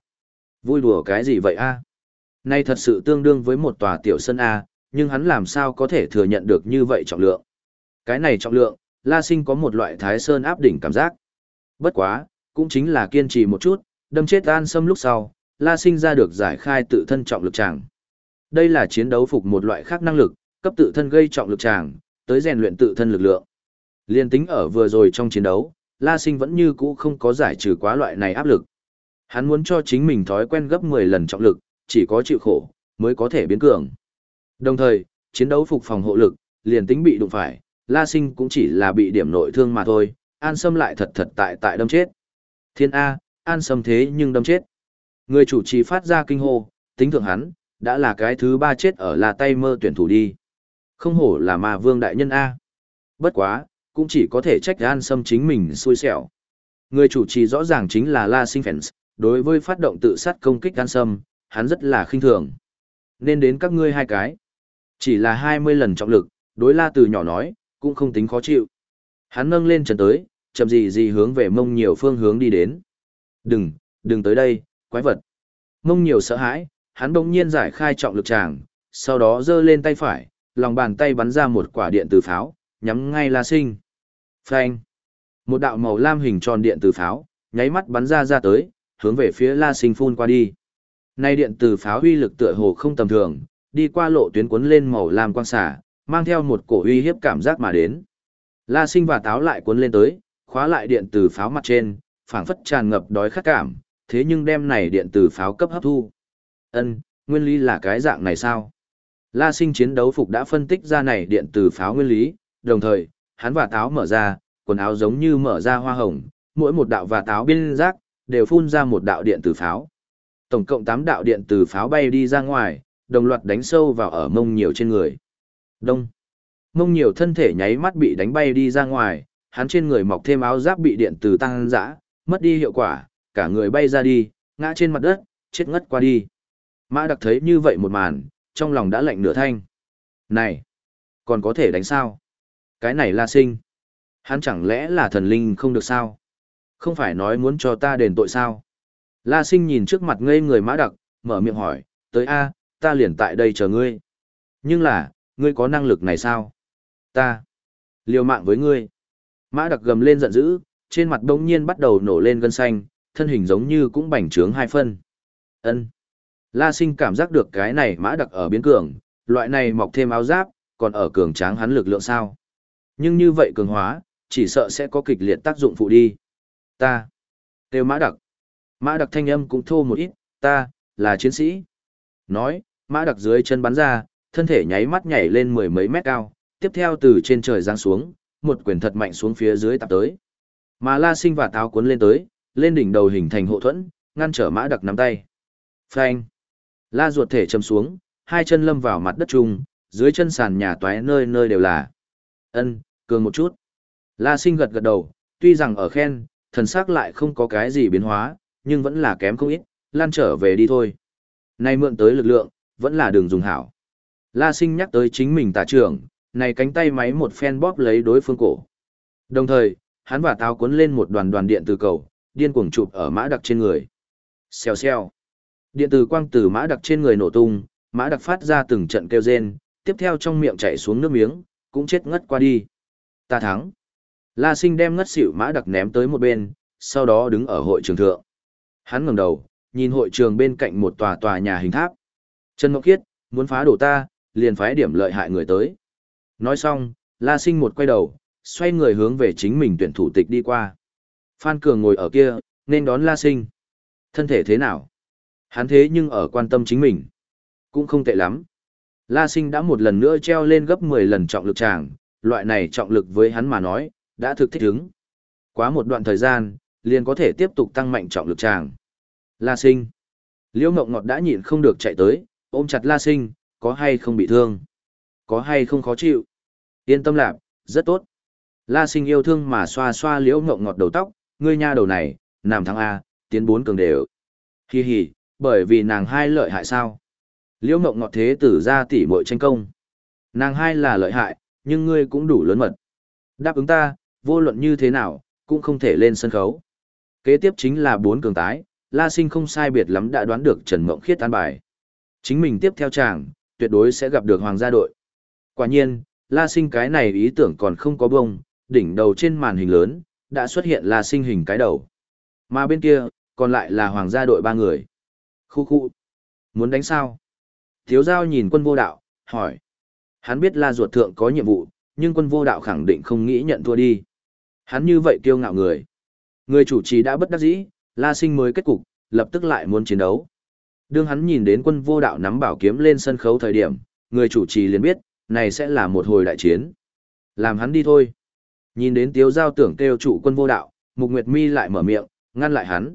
Vui đùa cái gì vậy a? Nay thật sự tương đương với một tòa tiểu sân A, nhưng hắn làm sao có thể thừa nhận được như vậy trọng lượng. Cái này trọng lượng, La Sinh có một loại thái sơn áp đỉnh cảm giác. Bất quá, cũng chính là kiên trì một chút, đâm chết an sâm lúc sau, La Sinh ra được giải khai tự thân trọng lực tràng. Đây là chiến đấu phục một loại khác năng lực, cấp tự thân gây trọng lực tràng, tới rèn luyện tự thân lực lượng. Liên tính ở vừa rồi trong chiến đấu, La Sinh vẫn như cũ không có giải trừ quá loại này áp lực. Hắn muốn cho chính mình thói quen gấp 10 lần trọng lực, chỉ có chịu khổ, mới có thể biến cường. Đồng thời, chiến đấu phục phòng hộ lực, liền tính bị đụng phải, La Sinh cũng chỉ là bị điểm nội thương mà thôi, An Sâm lại thật thật tại tại đâm chết. Thiên A, An Sâm thế nhưng đâm chết. Người chủ trì phát ra kinh hô, tính thượng hắn, đã là cái thứ ba chết ở là tay mơ tuyển thủ đi. Không hổ là mà vương đại nhân A. Bất quá, cũng chỉ có thể trách An Sâm chính mình xui xẻo. Người chủ trì rõ ràng chính là La Sinh Fans, đối với phát động tự sát công kích An Sâm, hắn rất là khinh thường. Nên đến các ngươi hai cái. Chỉ là 20 lần trọng lực, đối La từ nhỏ nói, cũng không tính khó chịu. Hắn nâng lên chân tới, chậm gì gì hướng về mông nhiều phương hướng đi đến. Đừng, đừng tới đây, quái vật. Mông nhiều sợ hãi, hắn bỗng nhiên giải khai trọng lực tràng, sau đó giơ lên tay phải, lòng bàn tay bắn ra một quả điện từ pháo, nhắm ngay La Sinh. Phanh. Một đạo màu lam hình tròn điện từ pháo, nháy mắt bắn ra ra tới, hướng về phía La Sinh phun qua đi. Nay điện từ pháo uy lực tựa hồ không tầm thường, đi qua lộ tuyến cuốn lên màu lam quang xả, mang theo một cổ uy hiếp cảm giác mà đến. La Sinh và táo lại cuốn lên tới, khóa lại điện từ pháo mặt trên, phảng phất tràn ngập đói khát cảm, thế nhưng đem này điện từ pháo cấp hấp thu. Ân, nguyên lý là cái dạng này sao? La Sinh chiến đấu phục đã phân tích ra này điện từ pháo nguyên lý, đồng thời, hắn và táo mở ra, quần áo giống như mở ra hoa hồng, mỗi một đạo và táo biên giác đều phun ra một đạo điện từ pháo. Tổng cộng 8 đạo điện từ pháo bay đi ra ngoài, đồng loạt đánh sâu vào ở mông nhiều trên người. Đông. Mông nhiều thân thể nháy mắt bị đánh bay đi ra ngoài, hắn trên người mọc thêm áo giáp bị điện từ tăng dã, mất đi hiệu quả, cả người bay ra đi, ngã trên mặt đất, chết ngất qua đi. Mã đặc thấy như vậy một màn, trong lòng đã lạnh nửa thanh. Này, còn có thể đánh sao? Cái này là sinh. Hắn chẳng lẽ là thần linh không được sao? Không phải nói muốn cho ta đền tội sao? La sinh nhìn trước mặt ngây người mã đặc, mở miệng hỏi, tới A, ta liền tại đây chờ ngươi. Nhưng là, ngươi có năng lực này sao? Ta, liều mạng với ngươi. Mã đặc gầm lên giận dữ, trên mặt đông nhiên bắt đầu nổ lên gân xanh, thân hình giống như cũng bành trướng hai phân. Ân. La sinh cảm giác được cái này mã đặc ở biến cường, loại này mọc thêm áo giáp, còn ở cường tráng hắn lực lượng sao. Nhưng như vậy cường hóa, chỉ sợ sẽ có kịch liệt tác dụng phụ đi. Ta. Têu mã đặc. Mã đặc thanh âm cũng thô một ít, ta, là chiến sĩ. Nói, mã đặc dưới chân bắn ra, thân thể nháy mắt nhảy lên mười mấy mét cao, tiếp theo từ trên trời giáng xuống, một quyền thật mạnh xuống phía dưới tạp tới. Mà la sinh và táo cuốn lên tới, lên đỉnh đầu hình thành hộ thuẫn, ngăn trở mã đặc nắm tay. Phanh. La ruột thể chầm xuống, hai chân lâm vào mặt đất trung, dưới chân sàn nhà toái nơi nơi đều là. Ân, cường một chút. La sinh gật gật đầu, tuy rằng ở khen, thần sắc lại không có cái gì biến hóa, nhưng vẫn là kém không ít, lan trở về đi thôi. Nay mượn tới lực lượng, vẫn là đường dùng hảo. La sinh nhắc tới chính mình tả trưởng, này cánh tay máy một phen bóp lấy đối phương cổ. Đồng thời, hắn và táo cuốn lên một đoàn đoàn điện từ cầu, điên cuồng chụp ở mã đặc trên người. Xèo xèo. Điện tử quang từ mã đặc trên người nổ tung, mã đặc phát ra từng trận kêu rên, tiếp theo trong miệng chảy xuống nước miếng, cũng chết ngất qua đi. Ta thắng. La Sinh đem ngất xỉu mã đặc ném tới một bên, sau đó đứng ở hội trường thượng. Hắn ngẩng đầu, nhìn hội trường bên cạnh một tòa tòa nhà hình tháp. Trần Ngọc Kiết, muốn phá đổ ta, liền phái điểm lợi hại người tới. Nói xong, La Sinh một quay đầu, xoay người hướng về chính mình tuyển thủ tịch đi qua. Phan Cường ngồi ở kia, nên đón La Sinh. Thân thể thế nào? Hắn thế nhưng ở quan tâm chính mình. Cũng không tệ lắm. La Sinh đã một lần nữa treo lên gấp 10 lần trọng lực tràng, loại này trọng lực với hắn mà nói, đã thực thích ứng. Quá một đoạn thời gian, liền có thể tiếp tục tăng mạnh trọng lực tràng. La Sinh. Liễu Mộng Ngọt đã nhịn không được chạy tới, ôm chặt La Sinh, có hay không bị thương? Có hay không khó chịu? Yên tâm lạc, rất tốt. La Sinh yêu thương mà xoa xoa Liễu Mộng Ngọt đầu tóc, ngươi nha đầu này, nằm thắng A, tiến bốn cường đều. Hi hi, bởi vì nàng hai lợi hại sao? Liễu Mộng Ngọt thế tử ra tỉ muội tranh công. Nàng hai là lợi hại, nhưng ngươi cũng đủ lớn mật. Đáp ứng ta, vô luận như thế nào, cũng không thể lên sân khấu. Kế tiếp chính là bốn cường tái, La Sinh không sai biệt lắm đã đoán được Trần Mộng Khiết an bài. Chính mình tiếp theo chàng, tuyệt đối sẽ gặp được Hoàng gia đội. Quả nhiên, La Sinh cái này ý tưởng còn không có bông, đỉnh đầu trên màn hình lớn, đã xuất hiện là Sinh hình cái đầu. Mà bên kia, còn lại là Hoàng gia đội ba người. Khu khu. Muốn đánh sao? Thiếu giao nhìn quân vô đạo, hỏi. Hắn biết La Ruột Thượng có nhiệm vụ, nhưng quân vô đạo khẳng định không nghĩ nhận thua đi. Hắn như vậy kiêu ngạo người. Người chủ trì đã bất đắc dĩ, La Sinh mới kết cục, lập tức lại muốn chiến đấu. Đương hắn nhìn đến quân vô đạo nắm bảo kiếm lên sân khấu thời điểm, người chủ trì liền biết, này sẽ là một hồi đại chiến. Làm hắn đi thôi. Nhìn đến tiếu giao tưởng kêu chủ quân vô đạo, Mục Nguyệt Mi lại mở miệng, ngăn lại hắn.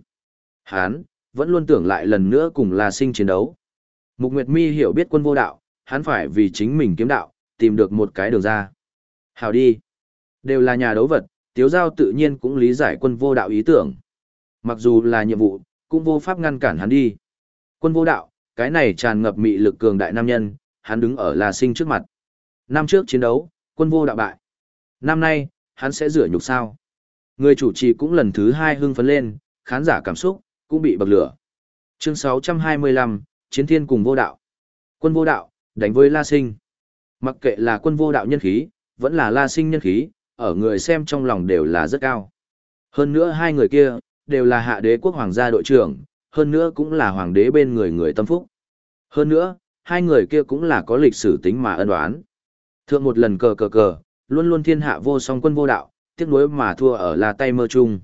Hắn, vẫn luôn tưởng lại lần nữa cùng là Sinh chiến đấu. Mục Nguyệt Mi hiểu biết quân vô đạo, hắn phải vì chính mình kiếm đạo, tìm được một cái đường ra. Hào đi. Đều là nhà đấu vật, tiếu giao tự nhiên cũng lý giải quân vô đạo ý tưởng. Mặc dù là nhiệm vụ, cũng vô pháp ngăn cản hắn đi. Quân vô đạo, cái này tràn ngập mị lực cường đại nam nhân, hắn đứng ở La Sinh trước mặt. Năm trước chiến đấu, quân vô đạo bại. Năm nay, hắn sẽ rửa nhục sao. Người chủ trì cũng lần thứ hai hưng phấn lên, khán giả cảm xúc, cũng bị bậc lửa. Chương 625, Chiến thiên cùng vô đạo. Quân vô đạo, đánh với La Sinh. Mặc kệ là quân vô đạo nhân khí, vẫn là La Sinh nhân khí, ở người xem trong lòng đều là rất cao. Hơn nữa hai người kia, đều là hạ đế quốc hoàng gia đội trưởng, hơn nữa cũng là hoàng đế bên người người tâm phúc. Hơn nữa, hai người kia cũng là có lịch sử tính mà ân đoán, Thượng một lần cờ cờ cờ, luôn luôn thiên hạ vô song quân vô đạo, tiếc nuối mà thua ở là tay mơ chung.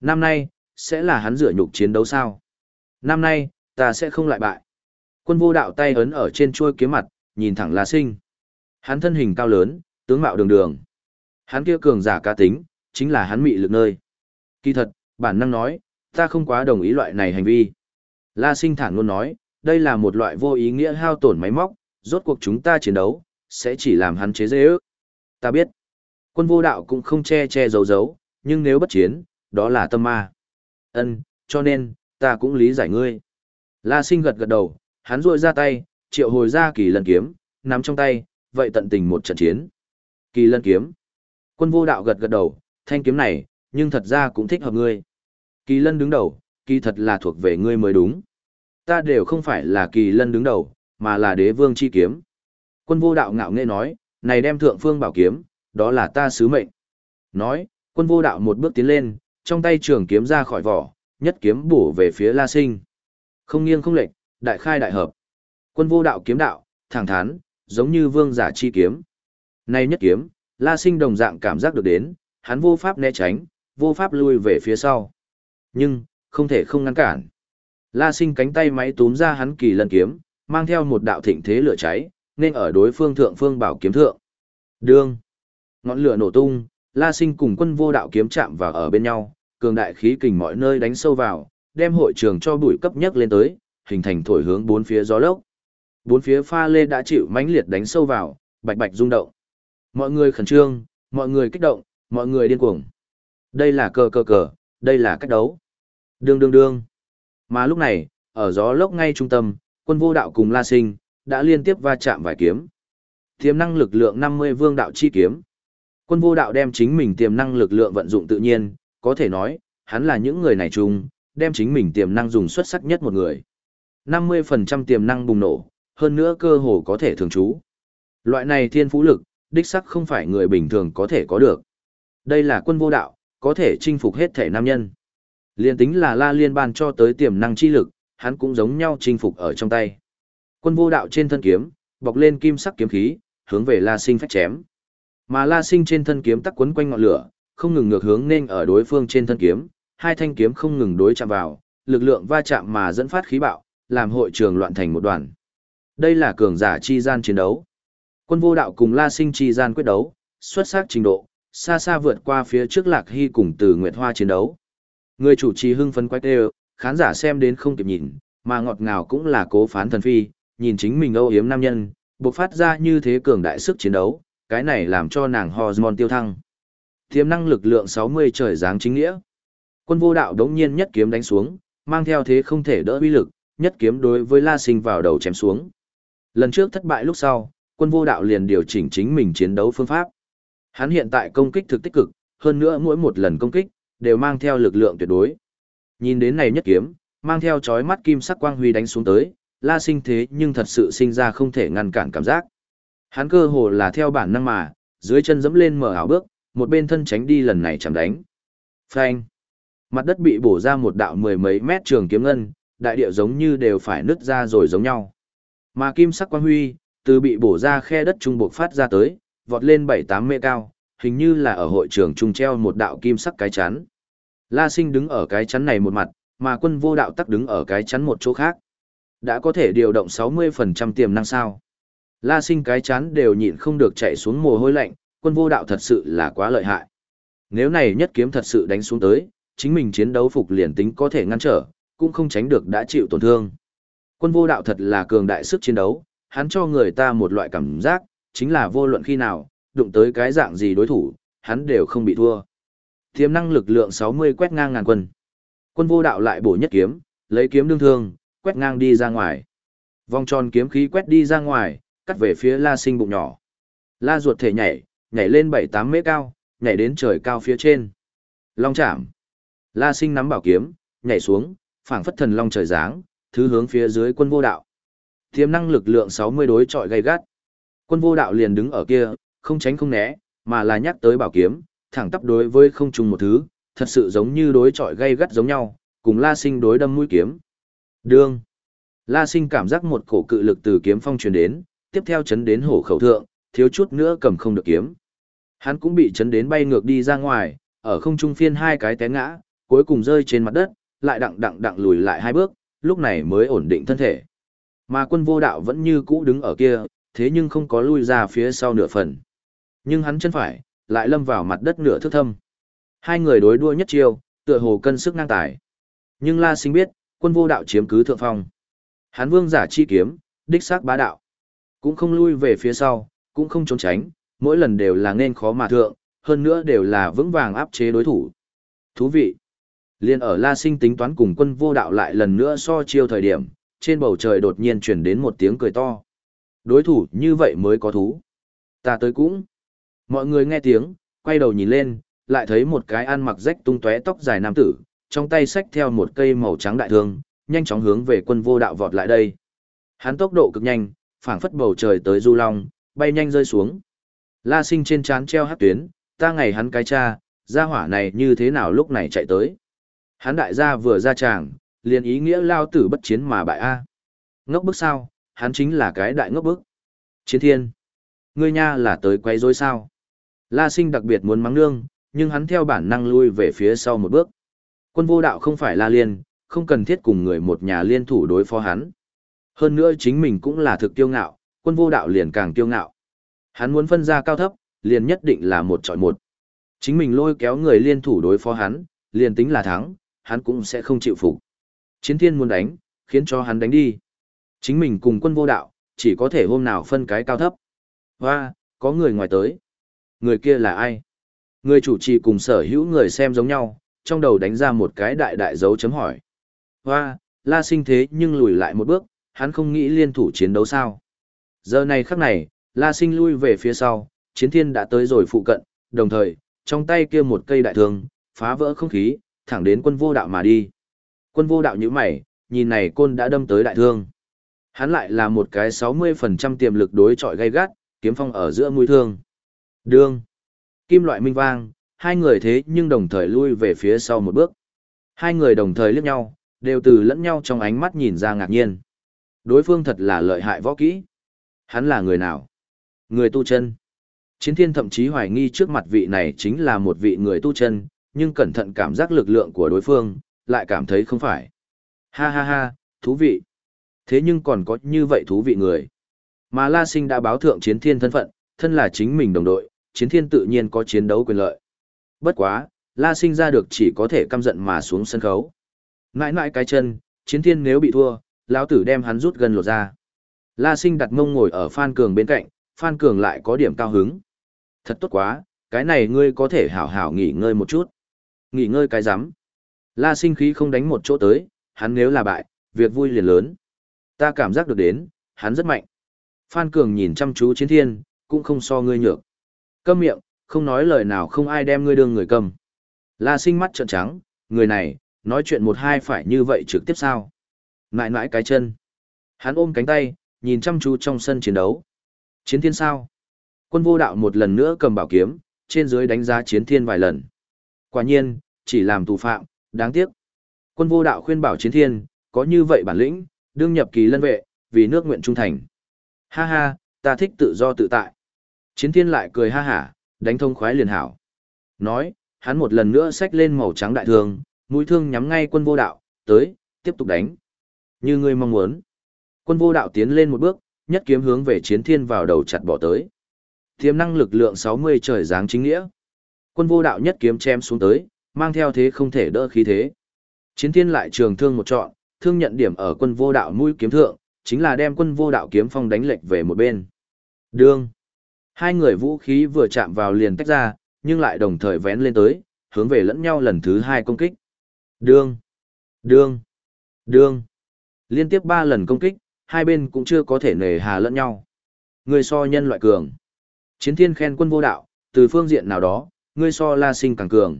Năm nay, sẽ là hắn rửa nhục chiến đấu sao? Năm nay, ta sẽ không lại bại. Quân vô đạo tay ấn ở trên chuôi kiếm mặt, nhìn thẳng La Sinh. Hắn thân hình cao lớn, tướng mạo đường đường. Hắn kia cường giả cá tính, chính là hắn mị lực nơi. Kỳ thật, bản năng nói, ta không quá đồng ý loại này hành vi. La Sinh thản luôn nói, đây là một loại vô ý nghĩa hao tổn máy móc, rốt cuộc chúng ta chiến đấu, sẽ chỉ làm hắn chế dễ ước. Ta biết, quân vô đạo cũng không che che giấu giấu, nhưng nếu bất chiến, đó là tâm ma. Ân, cho nên, ta cũng lý giải ngươi. La Sinh gật gật đầu, hắn rội ra tay, triệu hồi ra kỳ lân kiếm, nắm trong tay, vậy tận tình một trận chiến. Kỳ lân kiếm. Quân vô đạo gật gật đầu, thanh kiếm này, nhưng thật ra cũng thích hợp ngươi. Kỳ lân đứng đầu, kỳ thật là thuộc về ngươi mới đúng. Ta đều không phải là kỳ lân đứng đầu, mà là đế vương chi kiếm. Quân vô đạo ngạo nghễ nói, này đem thượng phương bảo kiếm, đó là ta sứ mệnh. Nói, quân vô đạo một bước tiến lên, trong tay trường kiếm ra khỏi vỏ, nhất kiếm bổ về phía La Sinh. Không nghiêng không lệch, đại khai đại hợp. Quân vô đạo kiếm đạo, thẳng thắn, giống như vương giả chi kiếm. Nay nhất kiếm, La Sinh đồng dạng cảm giác được đến, hắn vô pháp né tránh, vô pháp lui về phía sau. Nhưng, không thể không ngăn cản. La Sinh cánh tay máy túm ra hắn kỳ lân kiếm, mang theo một đạo thịnh thế lửa cháy, nên ở đối phương thượng phương bảo kiếm thượng. Đương. Ngọn lửa nổ tung, La Sinh cùng quân vô đạo kiếm chạm vào ở bên nhau, cường đại khí kình mọi nơi đánh sâu vào, đem hội trường cho bụi cấp nhất lên tới, hình thành thổi hướng bốn phía gió lốc. Bốn phía pha lê đã chịu mãnh liệt đánh sâu vào, bạch bạch rung động. Mọi người khẩn trương, mọi người kích động, mọi người điên cuồng. Đây là cờ cờ cờ, đây là cách đấu. Đương đương đương. Mà lúc này, ở gió lốc ngay trung tâm, quân vô đạo cùng La Sinh, đã liên tiếp va chạm vài kiếm. Tiềm năng lực lượng 50 vương đạo chi kiếm. Quân vô đạo đem chính mình tiềm năng lực lượng vận dụng tự nhiên, có thể nói, hắn là những người này chung, đem chính mình tiềm năng dùng xuất sắc nhất một người. 50% tiềm năng bùng nổ, hơn nữa cơ hồ có thể thường trú. Loại này thiên phú lực, đích sắc không phải người bình thường có thể có được. Đây là quân vô đạo, có thể chinh phục hết thể nam nhân. Liên tính là la liên ban cho tới tiềm năng chi lực, hắn cũng giống nhau chinh phục ở trong tay. Quân vô đạo trên thân kiếm, bọc lên kim sắc kiếm khí, hướng về la sinh phách chém. Mà la sinh trên thân kiếm tắc quấn quanh ngọn lửa, không ngừng ngược hướng nên ở đối phương trên thân kiếm, hai thanh kiếm không ngừng đối chạm vào, lực lượng va chạm mà dẫn phát khí bạo, làm hội trường loạn thành một đoàn. Đây là cường giả chi gian chiến đấu. Quân vô đạo cùng La Sinh chi gian quyết đấu, xuất sắc trình độ, xa xa vượt qua phía trước Lạc Hy cùng Từ Nguyệt Hoa chiến đấu. Người chủ trì hưng phấn quách đều, khán giả xem đến không kịp nhìn, mà ngọt ngào cũng là cố phán thần phi, nhìn chính mình âu yếm nam nhân, bộc phát ra như thế cường đại sức chiến đấu, cái này làm cho nàng hormone tiêu thăng. Tiềm năng lực lượng 60 trời dáng chính nghĩa. Quân vô đạo đống nhiên nhất kiếm đánh xuống, mang theo thế không thể đỡ uy lực, nhất kiếm đối với La Sinh vào đầu chém xuống. Lần trước thất bại lúc sau, quân vô đạo liền điều chỉnh chính mình chiến đấu phương pháp. Hắn hiện tại công kích thực tích cực, hơn nữa mỗi một lần công kích, đều mang theo lực lượng tuyệt đối. Nhìn đến này nhất kiếm, mang theo chói mắt kim sắc quang huy đánh xuống tới, la sinh thế nhưng thật sự sinh ra không thể ngăn cản cảm giác. Hắn cơ hồ là theo bản năng mà, dưới chân dẫm lên mở ảo bước, một bên thân tránh đi lần này chạm đánh. Phanh! Mặt đất bị bổ ra một đạo mười mấy mét trường kiếm ngân, đại địa giống như đều phải nứt ra rồi giống nhau. Mà kim sắc quang huy, từ bị bổ ra khe đất trung buộc phát ra tới, vọt lên 7-8 mê cao, hình như là ở hội trường trung treo một đạo kim sắc cái chắn. La sinh đứng ở cái chắn này một mặt, mà quân vô đạo tắc đứng ở cái chắn một chỗ khác. Đã có thể điều động 60% tiềm năng sao. La sinh cái chán đều nhịn không được chạy xuống mồ hôi lạnh, quân vô đạo thật sự là quá lợi hại. Nếu này nhất kiếm thật sự đánh xuống tới, chính mình chiến đấu phục liền tính có thể ngăn trở, cũng không tránh được đã chịu tổn thương. Quân vô đạo thật là cường đại sức chiến đấu, hắn cho người ta một loại cảm giác, chính là vô luận khi nào, đụng tới cái dạng gì đối thủ, hắn đều không bị thua. Tiềm năng lực lượng 60 quét ngang ngàn quân. Quân vô đạo lại bổ nhất kiếm, lấy kiếm đương thương, quét ngang đi ra ngoài. Vòng tròn kiếm khí quét đi ra ngoài, cắt về phía La Sinh bụng nhỏ. La ruột thể nhảy, nhảy lên 7-8 mét cao, nhảy đến trời cao phía trên. Long chạm. La Sinh nắm bảo kiếm, nhảy xuống, phảng phất thần long trời giáng, thứ hướng phía dưới quân vô đạo. Tiềm năng lực lượng 60 đối trọi gay gắt. Quân vô đạo liền đứng ở kia, không tránh không né, mà là nhắc tới bảo kiếm, thẳng tắp đối với không trùng một thứ, thật sự giống như đối trọi gay gắt giống nhau, cùng La Sinh đối đâm mũi kiếm. Đương. La Sinh cảm giác một cổ cự lực từ kiếm phong truyền đến, tiếp theo chấn đến hổ khẩu thượng, thiếu chút nữa cầm không được kiếm. Hắn cũng bị chấn đến bay ngược đi ra ngoài, ở không trung phiên hai cái té ngã, cuối cùng rơi trên mặt đất, lại đặng đặng đặng lùi lại hai bước, lúc này mới ổn định thân thể. Mà quân vô đạo vẫn như cũ đứng ở kia, thế nhưng không có lui ra phía sau nửa phần. Nhưng hắn chân phải, lại lâm vào mặt đất nửa thước thâm. Hai người đối đua nhất chiêu, tựa hồ cân sức ngang tài. Nhưng La Sinh biết, quân vô đạo chiếm cứ thượng phong. Hán vương giả chi kiếm, đích xác bá đạo. Cũng không lui về phía sau, cũng không trốn tránh, mỗi lần đều là nên khó mà thượng, hơn nữa đều là vững vàng áp chế đối thủ. Thú vị. Liên ở La Sinh tính toán cùng quân vô đạo lại lần nữa so chiêu thời điểm, trên bầu trời đột nhiên chuyển đến một tiếng cười to. Đối thủ như vậy mới có thú. Ta tới cũng. Mọi người nghe tiếng, quay đầu nhìn lên, lại thấy một cái ăn mặc rách tung tóe tóc dài nam tử, trong tay xách theo một cây màu trắng đại thương, nhanh chóng hướng về quân vô đạo vọt lại đây. Hắn tốc độ cực nhanh, phảng phất bầu trời tới du long, bay nhanh rơi xuống. La sinh trên trán treo hát tuyến, ta ngày hắn cái cha, gia hỏa này như thế nào lúc này chạy tới. Hắn đại gia vừa ra tràng, liền ý nghĩa lao tử bất chiến mà bại A. À. Ngốc bức sao, hắn chính là cái đại ngốc bức. Chiến thiên. Ngươi nha là tới quay rối sao. La sinh đặc biệt muốn mắng nương, nhưng hắn theo bản năng lui về phía sau một bước. Quân vô đạo không phải la liên, không cần thiết cùng người một nhà liên thủ đối phó hắn. Hơn nữa chính mình cũng là thực kiêu ngạo, quân vô đạo liền càng kiêu ngạo. Hắn muốn phân ra cao thấp, liền nhất định là một chọi một. Chính mình lôi kéo người liên thủ đối phó hắn, liền tính là thắng, hắn cũng sẽ không chịu phục. Chiến thiên muốn đánh, khiến cho hắn đánh đi. Chính mình cùng quân vô đạo, chỉ có thể hôm nào phân cái cao thấp. Hoa, có người ngoài tới. Người kia là ai? Người chủ trì cùng sở hữu người xem giống nhau, trong đầu đánh ra một cái đại đại dấu chấm hỏi. Hoa, la sinh thế nhưng lùi lại một bước, hắn không nghĩ liên thủ chiến đấu sao. Giờ này khắc này, la sinh lui về phía sau, chiến thiên đã tới rồi phụ cận, đồng thời, trong tay kia một cây đại thương, phá vỡ không khí, thẳng đến quân vô đạo mà đi. Quân vô đạo như mày, nhìn này côn đã đâm tới đại thương. Hắn lại là một cái 60% tiềm lực đối chọi gay gắt, kiếm phong ở giữa mũi thương. Đương. Kim loại minh vang, hai người thế nhưng đồng thời lui về phía sau một bước. Hai người đồng thời liếc nhau, đều từ lẫn nhau trong ánh mắt nhìn ra ngạc nhiên. Đối phương thật là lợi hại võ kỹ. Hắn là người nào? Người tu chân. Chiến thiên thậm chí hoài nghi trước mặt vị này chính là một vị người tu chân, nhưng cẩn thận cảm giác lực lượng của đối phương, lại cảm thấy không phải. Ha ha ha, thú vị. Thế nhưng còn có như vậy thú vị người. Mà La Sinh đã báo thượng chiến thiên thân phận, thân là chính mình đồng đội, chiến thiên tự nhiên có chiến đấu quyền lợi. Bất quá, La Sinh ra được chỉ có thể căm giận mà xuống sân khấu. Nãi nãi cái chân, chiến thiên nếu bị thua, lão tử đem hắn rút gần lột ra. La Sinh đặt mông ngồi ở Phan Cường bên cạnh, Phan Cường lại có điểm cao hứng. Thật tốt quá, cái này ngươi có thể hảo hảo nghỉ ngơi một chút. Nghỉ ngơi cái rắm La Sinh khí không đánh một chỗ tới, hắn nếu là bại, việc vui liền lớn. Ta cảm giác được đến, hắn rất mạnh. Phan Cường nhìn chăm chú chiến thiên, cũng không so ngươi nhược. Câm miệng, không nói lời nào không ai đem ngươi đương người cầm. La sinh mắt trợn trắng, người này, nói chuyện một hai phải như vậy trực tiếp sao. Nãi nãi cái chân. Hắn ôm cánh tay, nhìn chăm chú trong sân chiến đấu. Chiến thiên sao? Quân vô đạo một lần nữa cầm bảo kiếm, trên dưới đánh giá chiến thiên vài lần. Quả nhiên, chỉ làm tù phạm, đáng tiếc. Quân vô đạo khuyên bảo chiến thiên, có như vậy bản lĩnh, đương nhập kỳ lân vệ, vì nước nguyện trung thành. Ha ha, ta thích tự do tự tại. Chiến thiên lại cười ha hả, đánh thông khoái liền hảo. Nói, hắn một lần nữa xách lên màu trắng đại thương, mũi thương nhắm ngay quân vô đạo, tới, tiếp tục đánh. Như ngươi mong muốn. Quân vô đạo tiến lên một bước, nhất kiếm hướng về chiến thiên vào đầu chặt bỏ tới. Tiềm năng lực lượng 60 trời dáng chính nghĩa. Quân vô đạo nhất kiếm chém xuống tới, mang theo thế không thể đỡ khí thế. Chiến thiên lại trường thương một trọn, thương nhận điểm ở quân vô đạo mũi kiếm thượng, chính là đem quân vô đạo kiếm phong đánh lệch về một bên. Đương. Hai người vũ khí vừa chạm vào liền tách ra, nhưng lại đồng thời vén lên tới, hướng về lẫn nhau lần thứ hai công kích. Đương. Đương. Đương. Liên tiếp ba lần công kích, hai bên cũng chưa có thể nề hà lẫn nhau. Người so nhân loại cường. Chiến thiên khen quân vô đạo, từ phương diện nào đó, ngươi so la sinh càng cường.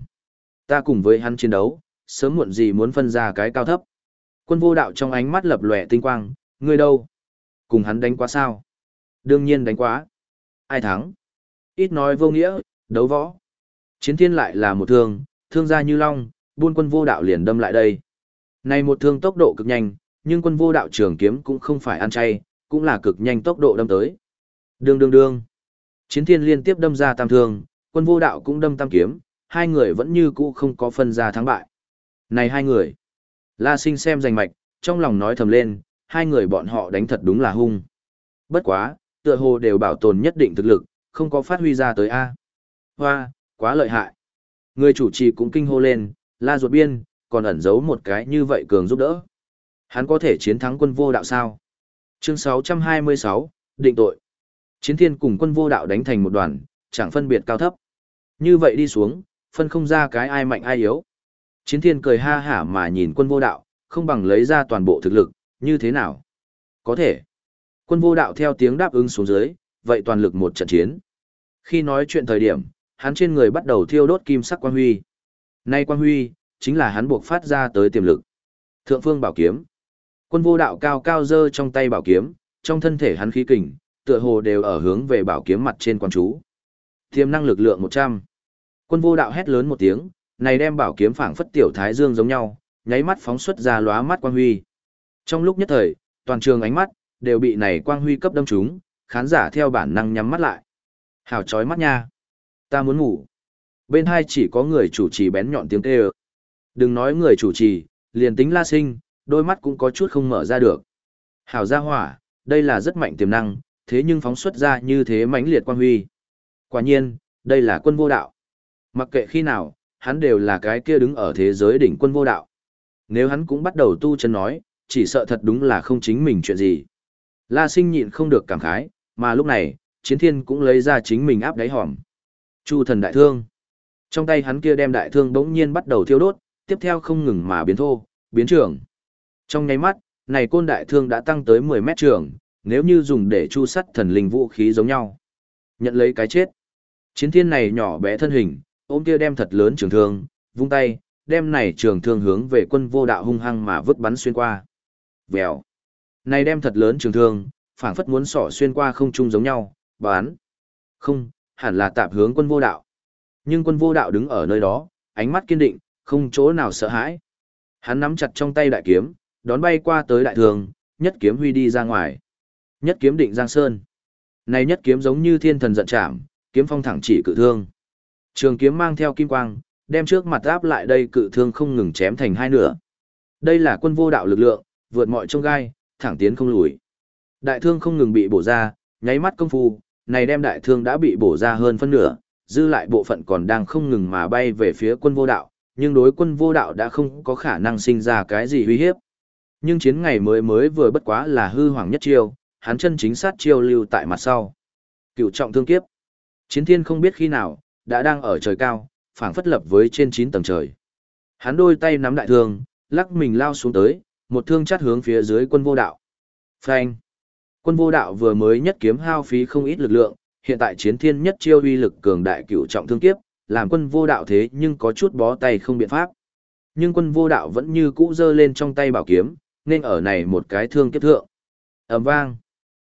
Ta cùng với hắn chiến đấu, sớm muộn gì muốn phân ra cái cao thấp. Quân vô đạo trong ánh mắt lập lòe tinh quang, ngươi đâu? Cùng hắn đánh quá sao? Đương nhiên đánh quá. Ai thắng? Ít nói vô nghĩa, đấu võ. Chiến thiên lại là một thương, thương gia như long, buôn quân vô đạo liền đâm lại đây. Này một thương tốc độ cực nhanh, nhưng quân vô đạo trường kiếm cũng không phải ăn chay, cũng là cực nhanh tốc độ đâm tới. Đương đương đương. Chiến thiên liên tiếp đâm ra tam thương, quân vô đạo cũng đâm tam kiếm, hai người vẫn như cũ không có phân ra thắng bại. Này hai người. La sinh xem danh mạch, trong lòng nói thầm lên, hai người bọn họ đánh thật đúng là hung. Bất quá, tựa hồ đều bảo tồn nhất định thực lực, không có phát huy ra tới A. Hoa, quá lợi hại. Người chủ trì cũng kinh hô lên, la ruột biên, còn ẩn giấu một cái như vậy cường giúp đỡ. Hắn có thể chiến thắng quân vô đạo sao? Chương 626, định tội. Chiến thiên cùng quân vô đạo đánh thành một đoàn, chẳng phân biệt cao thấp. Như vậy đi xuống, phân không ra cái ai mạnh ai yếu. Chiến thiên cười ha hả mà nhìn quân vô đạo, không bằng lấy ra toàn bộ thực lực, như thế nào? Có thể. Quân vô đạo theo tiếng đáp ứng xuống dưới, vậy toàn lực một trận chiến. Khi nói chuyện thời điểm, hắn trên người bắt đầu thiêu đốt kim sắc quang huy. Nay quang huy, chính là hắn buộc phát ra tới tiềm lực. Thượng phương bảo kiếm. Quân vô đạo cao cao dơ trong tay bảo kiếm, trong thân thể hắn khí kình, tựa hồ đều ở hướng về bảo kiếm mặt trên quan chú. Tiềm năng lực lượng 100. Quân vô đạo hét lớn một tiếng, này đem bảo kiếm phảng phất tiểu thái dương giống nhau, nháy mắt phóng xuất ra lóa mắt quang huy. Trong lúc nhất thời, toàn trường ánh mắt đều bị này quang huy cấp đâm trúng, khán giả theo bản năng nhắm mắt lại. Hào chói mắt nha. Ta muốn ngủ. Bên hai chỉ có người chủ trì bén nhọn tiếng kêu. Đừng nói người chủ trì, liền tính la sinh, đôi mắt cũng có chút không mở ra được. Hào gia hỏa, đây là rất mạnh tiềm năng, thế nhưng phóng xuất ra như thế mãnh liệt quang huy. Quả nhiên, đây là quân vô đạo. Mặc kệ khi nào, hắn đều là cái kia đứng ở thế giới đỉnh quân vô đạo. Nếu hắn cũng bắt đầu tu chân nói, chỉ sợ thật đúng là không chính mình chuyện gì. La sinh nhịn không được cảm khái, mà lúc này, chiến thiên cũng lấy ra chính mình áp đáy hòm. Chu thần đại thương. Trong tay hắn kia đem đại thương bỗng nhiên bắt đầu thiêu đốt, tiếp theo không ngừng mà biến thô, biến trưởng. Trong nháy mắt, này côn đại thương đã tăng tới 10 mét trường, nếu như dùng để chu sắt thần linh vũ khí giống nhau. Nhận lấy cái chết. Chiến thiên này nhỏ bé thân hình, ôm kia đem thật lớn trường thương, vung tay, đem này trường thương hướng về quân vô đạo hung hăng mà vứt bắn xuyên qua. Vèo. Này đem thật lớn trường thương, phảng phất muốn sỏ xuyên qua không trung giống nhau, bán. Không, hẳn là tạp hướng quân vô đạo. Nhưng quân vô đạo đứng ở nơi đó, ánh mắt kiên định, không chỗ nào sợ hãi. Hắn nắm chặt trong tay đại kiếm, đón bay qua tới đại thường, nhất kiếm huy đi ra ngoài. Nhất kiếm định giang sơn. Này nhất kiếm giống như thiên thần giận chạm, kiếm phong thẳng chỉ cự thương. Trường kiếm mang theo kim quang, đem trước mặt áp lại đây cự thương không ngừng chém thành hai nửa. Đây là quân vô đạo lực lượng, vượt mọi trông gai, thẳng tiến không lùi. Đại thương không ngừng bị bổ ra, nháy mắt công phu, này đem đại thương đã bị bổ ra hơn phân nửa, dư lại bộ phận còn đang không ngừng mà bay về phía quân vô đạo, nhưng đối quân vô đạo đã không có khả năng sinh ra cái gì uy hiếp. Nhưng chiến ngày mới mới vừa bất quá là hư hoàng nhất chiêu, hắn chân chính sát chiêu lưu tại mặt sau. Cựu trọng thương kiếp. Chiến thiên không biết khi nào, đã đang ở trời cao, phảng phất lập với trên 9 tầng trời. Hắn đôi tay nắm đại thương, lắc mình lao xuống tới, một thương chát hướng phía dưới quân vô đạo. Phanh. Quân vô đạo vừa mới nhất kiếm hao phí không ít lực lượng, hiện tại chiến thiên nhất chiêu uy lực cường đại cựu trọng thương kiếp, làm quân vô đạo thế nhưng có chút bó tay không biện pháp. Nhưng quân vô đạo vẫn như cũ giơ lên trong tay bảo kiếm, nên ở này một cái thương kiếp thượng. ầm vang.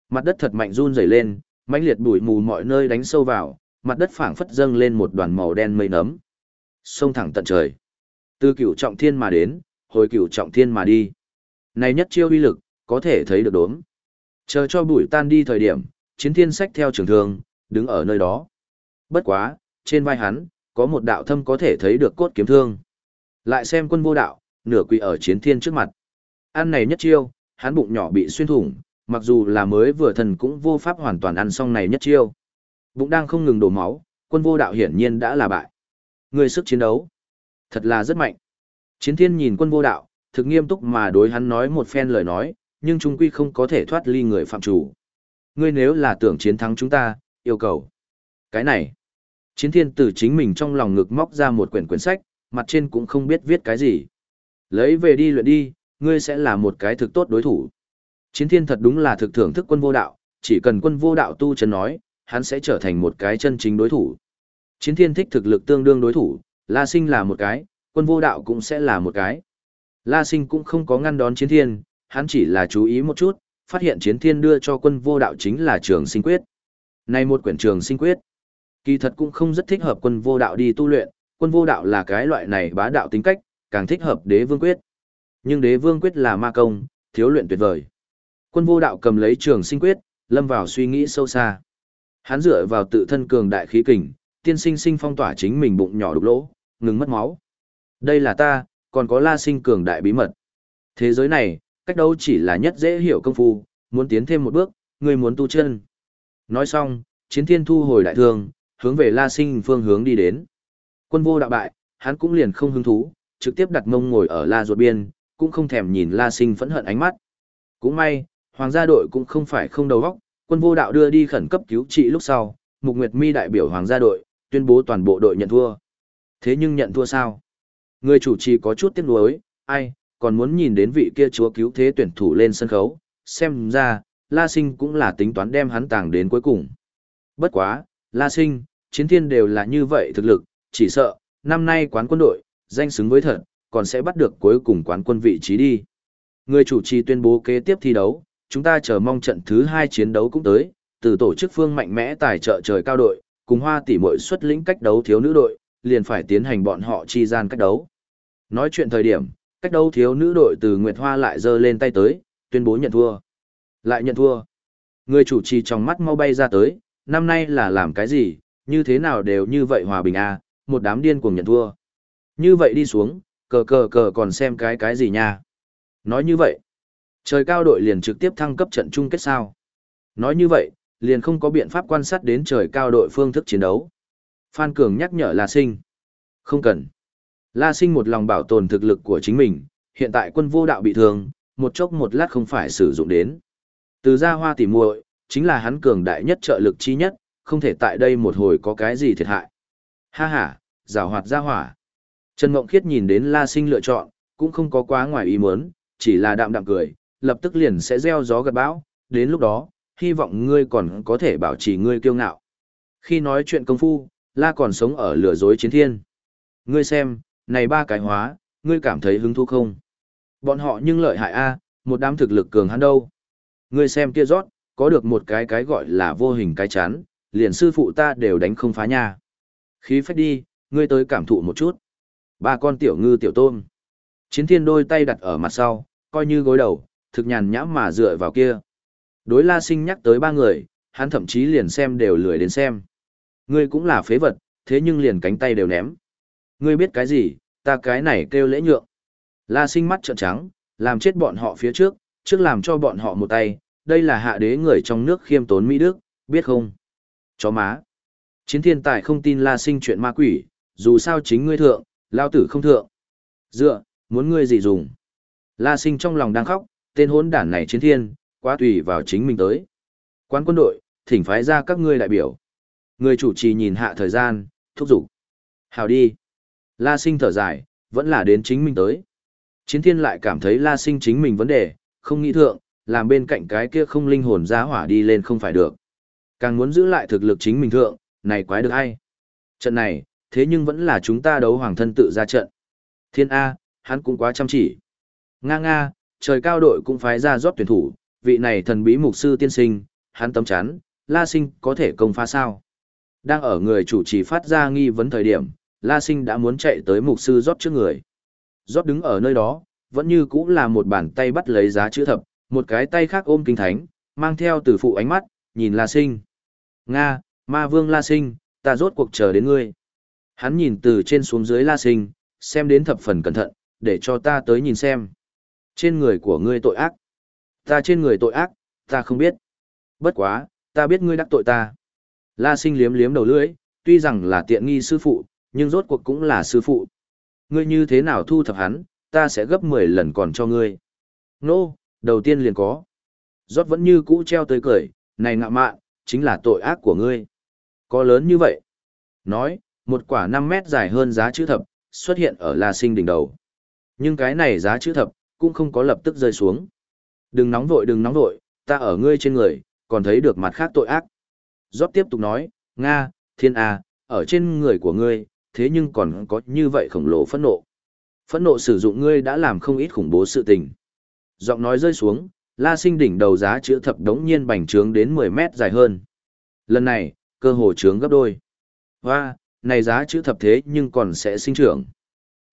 Mặt đất thật mạnh run rẩy lên, mãnh liệt bụi mù mọi nơi đánh sâu vào, mặt đất phảng phất dâng lên một đoàn màu đen mây nấm. Sông thẳng tận trời. Từ cửu trọng thiên mà đến, hồi cửu trọng thiên mà đi. Này nhất chiêu uy lực, có thể thấy được đốm. Chờ cho bụi tan đi thời điểm, chiến thiên sách theo trường thương, đứng ở nơi đó. Bất quá, trên vai hắn, có một đạo thâm có thể thấy được cốt kiếm thương. Lại xem quân vô đạo, nửa quỳ ở chiến thiên trước mặt. Ăn này nhất chiêu, hắn bụng nhỏ bị xuyên thủng, mặc dù là mới vừa thần cũng vô pháp hoàn toàn ăn xong này nhất chiêu. Bụng đang không ngừng đổ máu, quân vô đạo hiển nhiên đã là bại. Người sức chiến đấu, thật là rất mạnh. Chiến thiên nhìn quân vô đạo, thực nghiêm túc mà đối hắn nói một phen lời nói, nhưng chúng quy không có thể thoát ly người phạm chủ. Ngươi nếu là tưởng chiến thắng chúng ta, yêu cầu. Cái này, chiến thiên tử chính mình trong lòng ngực móc ra một quyển quyển sách, mặt trên cũng không biết viết cái gì. Lấy về đi luyện đi, ngươi sẽ là một cái thực tốt đối thủ. Chiến thiên thật đúng là thực thưởng thức quân vô đạo, chỉ cần quân vô đạo tu chân nói, hắn sẽ trở thành một cái chân chính đối thủ. Chiến thiên thích thực lực tương đương đối thủ, La Sinh là một cái, quân vô đạo cũng sẽ là một cái. La Sinh cũng không có ngăn đón chiến thiên, hắn chỉ là chú ý một chút, phát hiện chiến thiên đưa cho quân vô đạo chính là trường sinh quyết. Này một quyển trường sinh quyết, kỳ thật cũng không rất thích hợp quân vô đạo đi tu luyện, quân vô đạo là cái loại này bá đạo tính cách, càng thích hợp đế vương quyết. Nhưng đế vương quyết là ma công, thiếu luyện tuyệt vời. Quân vô đạo cầm lấy trường sinh quyết, lâm vào suy nghĩ sâu xa. Hắn dựa vào tự thân cường đại khí kình, tiên sinh sinh phong tỏa chính mình bụng nhỏ đục lỗ, ngừng mất máu. Đây là ta, còn có la sinh cường đại bí mật. Thế giới này, cách đâu chỉ là nhất dễ hiểu công phu, muốn tiến thêm một bước, người muốn tu chân. Nói xong, chiến thiên thu hồi đại thương, hướng về la sinh phương hướng đi đến. Quân vô đạo bại, hắn cũng liền không hứng thú, trực tiếp đặt mông ngồi ở la ruột biên, cũng không thèm nhìn la sinh phẫn hận ánh mắt. Cũng may, hoàng gia đội cũng không phải không đầu óc, quân vô đạo đưa đi khẩn cấp cứu trị lúc sau, Mục Nguyệt Mi đại biểu hoàng gia đội, tuyên bố toàn bộ đội nhận thua. Thế nhưng nhận thua sao? Người chủ trì có chút tiếc nuối, ai, còn muốn nhìn đến vị kia chúa cứu thế tuyển thủ lên sân khấu, xem ra, La Sinh cũng là tính toán đem hắn tàng đến cuối cùng. Bất quá, La Sinh, chiến thiên đều là như vậy thực lực, chỉ sợ, năm nay quán quân đội, danh xứng với thật, còn sẽ bắt được cuối cùng quán quân vị trí đi. Người chủ trì tuyên bố kế tiếp thi đấu, chúng ta chờ mong trận thứ hai chiến đấu cũng tới, từ tổ chức phương mạnh mẽ tài trợ trời cao đội, cùng hoa tỷ muội xuất lĩnh cách đấu thiếu nữ đội, liền phải tiến hành bọn họ chi gian cách đấu. Nói chuyện thời điểm, cách đấu thiếu nữ đội từ Nguyệt Hoa lại giơ lên tay tới, tuyên bố nhận thua. Lại nhận thua. Người chủ trì trong mắt mau bay ra tới, năm nay là làm cái gì, như thế nào đều như vậy hòa bình a, à, một đám điên cuồng nhận thua. Như vậy đi xuống, cờ cờ cờ còn xem cái cái gì nha. Nói như vậy, trời cao đội liền trực tiếp thăng cấp trận chung kết sao. Nói như vậy, liền không có biện pháp quan sát đến trời cao đội phương thức chiến đấu. Phan Cường nhắc nhở La Sinh. Không cần. La Sinh một lòng bảo tồn thực lực của chính mình, hiện tại quân vô đạo bị thương, một chốc một lát không phải sử dụng đến. Từ ra hoa tỉ muội, chính là hắn cường đại nhất trợ lực chi nhất, không thể tại đây một hồi có cái gì thiệt hại. Ha ha, rào hoạt ra hỏa. Trần Mộng Khiết nhìn đến La Sinh lựa chọn, cũng không có quá ngoài ý muốn, chỉ là đạm đạm cười, lập tức liền sẽ gieo gió gặt bão, đến lúc đó, hy vọng ngươi còn có thể bảo trì ngươi kiêu ngạo. Khi nói chuyện công phu, La còn sống ở lừa dối chiến thiên. Ngươi xem, này ba cái hóa, ngươi cảm thấy hứng thú không? Bọn họ nhưng lợi hại a, một đám thực lực cường hắn đâu. Ngươi xem kia rót, Có được một cái cái gọi là vô hình cái chán, liền sư phụ ta đều đánh không phá nha. Khí phách đi, ngươi tới cảm thụ một chút. Ba con tiểu ngư tiểu tôm. Chiến thiên đôi tay đặt ở mặt sau, coi như gối đầu, thực nhàn nhãm mà dựa vào kia. Đối la sinh nhắc tới ba người, hắn thậm chí liền xem đều lười đến xem. Ngươi cũng là phế vật, thế nhưng liền cánh tay đều ném. Ngươi biết cái gì, ta cái này kêu lễ nhượng. La sinh mắt trợn trắng, làm chết bọn họ phía trước, trước làm cho bọn họ một tay, đây là hạ đế người trong nước khiêm tốn Mỹ Đức, biết không? Chó má. Chiến thiên tài không tin la sinh chuyện ma quỷ, dù sao chính ngươi thượng, lao tử không thượng. Dựa, muốn ngươi gì dùng? La sinh trong lòng đang khóc, tên hốn đản này chiến thiên, quá tùy vào chính mình tới. Quán quân đội, thỉnh phái ra các ngươi đại biểu. Người chủ trì nhìn hạ thời gian, thúc giục. Hào đi. La sinh thở dài, vẫn là đến chính mình tới. Chiến thiên lại cảm thấy la sinh chính mình vấn đề, không nghĩ thượng, làm bên cạnh cái kia không linh hồn giá hỏa đi lên không phải được. Càng muốn giữ lại thực lực chính mình thượng, này quái được hay. Trận này, thế nhưng vẫn là chúng ta đấu hoàng thân tự ra trận. Thiên A, hắn cũng quá chăm chỉ. Nga nga, trời cao đội cũng phái ra rót tuyển thủ, vị này thần bí mục sư tiên sinh, hắn tấm chắn, La Sinh có thể công phá sao. Đang ở người chủ trì phát ra nghi vấn thời điểm, La Sinh đã muốn chạy tới mục sư rót trước người. Rót đứng ở nơi đó, vẫn như cũng là một bàn tay bắt lấy giá chữ thập, một cái tay khác ôm kinh thánh, mang theo từ phụ ánh mắt, nhìn La Sinh. Nga, ma vương La Sinh, ta rốt cuộc chờ đến ngươi. Hắn nhìn từ trên xuống dưới La Sinh, xem đến thập phần cẩn thận, để cho ta tới nhìn xem. Trên người của ngươi tội ác. Ta trên người tội ác, ta không biết. Bất quá, ta biết ngươi đắc tội ta. La Sinh liếm liếm đầu lưỡi, tuy rằng là tiện nghi sư phụ, nhưng rốt cuộc cũng là sư phụ. Ngươi như thế nào thu thập hắn, ta sẽ gấp 10 lần còn cho ngươi. Nô, no, đầu tiên liền có. Rốt vẫn như cũ treo tới cười, này ngạ mạn, chính là tội ác của ngươi. Có lớn như vậy. Nói, một quả 5 mét dài hơn giá chữ thập, xuất hiện ở La Sinh đỉnh đầu. Nhưng cái này giá chữ thập, cũng không có lập tức rơi xuống. Đừng nóng vội đừng nóng vội, ta ở ngươi trên người, còn thấy được mặt khác tội ác. Rót tiếp tục nói, Nga, thiên A, ở trên người của ngươi, thế nhưng còn có như vậy khổng lồ phẫn nộ. Phẫn nộ sử dụng ngươi đã làm không ít khủng bố sự tình. Giọng nói rơi xuống, la sinh đỉnh đầu giá chữ thập đống nhiên bành trướng đến 10 mét dài hơn. Lần này, cơ hồ trướng gấp đôi. Và này giá chữ thập thế nhưng còn sẽ sinh trưởng.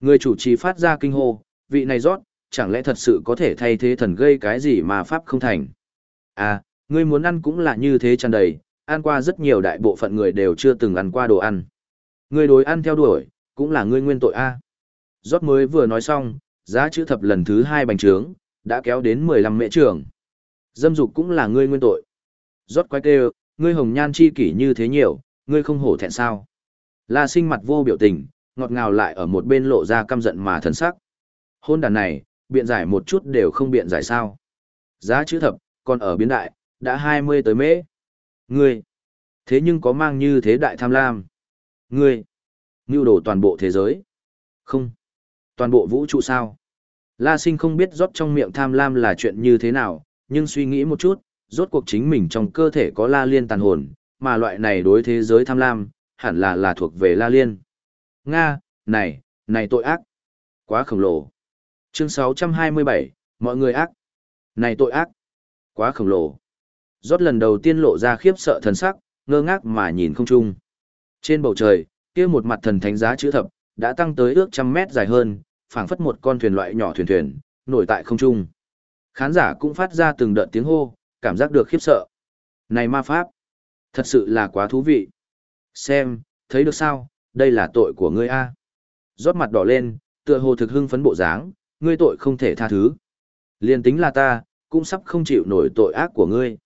Người chủ trì phát ra kinh hô, vị này rót, chẳng lẽ thật sự có thể thay thế thần gây cái gì mà pháp không thành. À, ngươi muốn ăn cũng là như thế tràn đầy, ăn qua rất nhiều đại bộ phận người đều chưa từng ăn qua đồ ăn. Ngươi đối ăn theo đuổi, cũng là ngươi nguyên tội a. À. Mới vừa nói xong, giá chữ thập lần thứ hai bành trướng, đã kéo đến 15 mệ trường. Dâm dục cũng là ngươi nguyên tội. Giót quái kêu, ngươi hồng nhan chi kỷ như thế nhiều, ngươi không hổ thẹn sao. La sinh mặt vô biểu tình, ngọt ngào lại ở một bên lộ ra căm giận mà thần sắc. Hôn đàn này, biện giải một chút đều không biện giải sao. Giá chữ thập, còn ở biến đại, đã 20 tới mễ. Ngươi, thế nhưng có mang như thế đại tham lam. Ngươi, mưu đồ toàn bộ thế giới. Không, toàn bộ vũ trụ sao. La sinh không biết rót trong miệng tham lam là chuyện như thế nào, nhưng suy nghĩ một chút, rốt cuộc chính mình trong cơ thể có la liên tàn hồn, mà loại này đối thế giới tham lam, hẳn là là thuộc về la liên. Nga, này, này tội ác. Quá khổng lồ. Chương 627, mọi người ác. Này tội ác. Quá khổng lồ. Rót lần đầu tiên lộ ra khiếp sợ thần sắc, ngơ ngác mà nhìn không chung. Trên bầu trời, kia một mặt thần thánh giá chữ thập, đã tăng tới ước trăm mét dài hơn, phảng phất một con thuyền loại nhỏ thuyền thuyền, nổi tại không trung. Khán giả cũng phát ra từng đợt tiếng hô, cảm giác được khiếp sợ. Này ma pháp, thật sự là quá thú vị. Xem, thấy được sao, đây là tội của ngươi a. Rót mặt đỏ lên, tựa hồ thực hưng phấn bộ dáng, ngươi tội không thể tha thứ. Liên tính là ta, cũng sắp không chịu nổi tội ác của ngươi.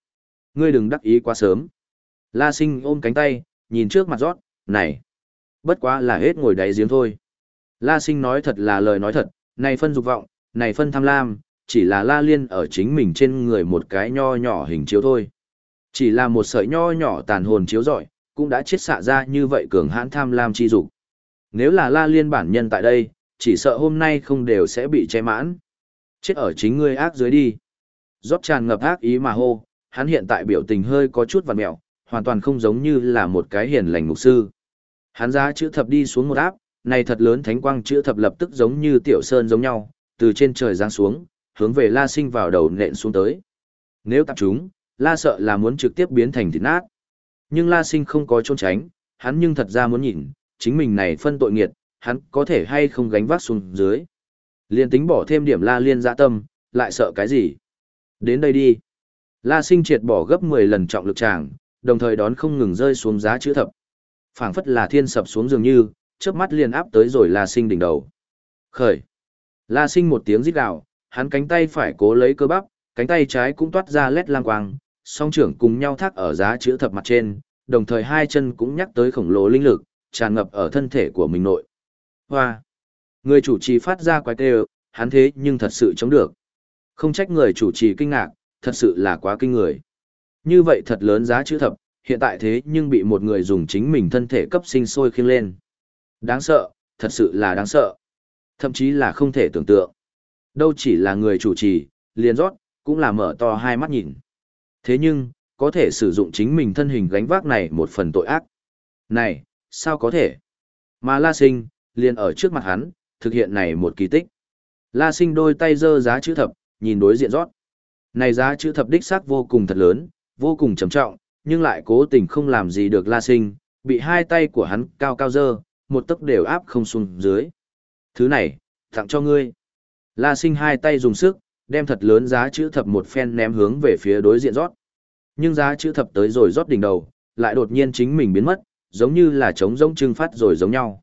Ngươi đừng đắc ý quá sớm. La sinh ôm cánh tay, nhìn trước mặt rót, này. Bất quá là hết ngồi đáy giếng thôi. La sinh nói thật là lời nói thật, này phân dục vọng, này phân tham lam, chỉ là la liên ở chính mình trên người một cái nho nhỏ hình chiếu thôi. Chỉ là một sợi nho nhỏ tàn hồn chiếu rọi, cũng đã chết xạ ra như vậy cường hãn tham lam chi dục. Nếu là la liên bản nhân tại đây, chỉ sợ hôm nay không đều sẽ bị che mãn. Chết ở chính ngươi ác dưới đi. Rót tràn ngập ác ý mà hô, hắn hiện tại biểu tình hơi có chút vằn mẹo, hoàn toàn không giống như là một cái hiền lành mục sư. Hắn ra chữ thập đi xuống một áp, này thật lớn thánh quang chữ thập lập tức giống như tiểu sơn giống nhau, từ trên trời giáng xuống, hướng về La Sinh vào đầu nện xuống tới. Nếu tập chúng, la sợ là muốn trực tiếp biến thành thịt nát. Nhưng la sinh không có trốn tránh, hắn nhưng thật ra muốn nhìn, chính mình này phân tội nghiệt, hắn có thể hay không gánh vác xuống dưới. Liên tính bỏ thêm điểm la liên dạ tâm, lại sợ cái gì? Đến đây đi. La sinh triệt bỏ gấp 10 lần trọng lực tràng, đồng thời đón không ngừng rơi xuống giá chữ thập. phảng phất là thiên sập xuống dường như, chớp mắt liền áp tới rồi La sinh đỉnh đầu. Khởi. La sinh một tiếng rít gào, hắn cánh tay phải cố lấy cơ bắp, cánh tay trái cũng toát ra lét lang quang, song trưởng cùng nhau thác ở giá chữ thập mặt trên, đồng thời hai chân cũng nhắc tới khổng lồ linh lực, tràn ngập ở thân thể của mình nội. Hoa! Người chủ trì phát ra quái kêu, hắn thế nhưng thật sự chống được. Không trách người chủ trì kinh ngạc, thật sự là quá kinh người. Như vậy thật lớn giá chữ thập, hiện tại thế nhưng bị một người dùng chính mình thân thể cấp sinh sôi khiêng lên. Đáng sợ, thật sự là đáng sợ. Thậm chí là không thể tưởng tượng. Đâu chỉ là người chủ trì, liền rót, cũng là mở to hai mắt nhìn. Thế nhưng, có thể sử dụng chính mình thân hình gánh vác này một phần tội ác. Này, sao có thể? Mà La Sinh, liền ở trước mặt hắn, thực hiện này một kỳ tích. La Sinh đôi tay giơ giá chữ thập, nhìn đối diện rót. Này giá chữ thập đích xác vô cùng thật lớn, vô cùng trầm trọng, nhưng lại cố tình không làm gì được La Sinh, bị hai tay của hắn cao cao dơ, một tấc đều áp không xuống dưới. Thứ này, tặng cho ngươi. La Sinh hai tay dùng sức, đem thật lớn giá chữ thập một phen ném hướng về phía đối diện rót. Nhưng giá chữ thập tới rồi rót đỉnh đầu, lại đột nhiên chính mình biến mất, giống như là trống rỗng trưng phát rồi giống nhau.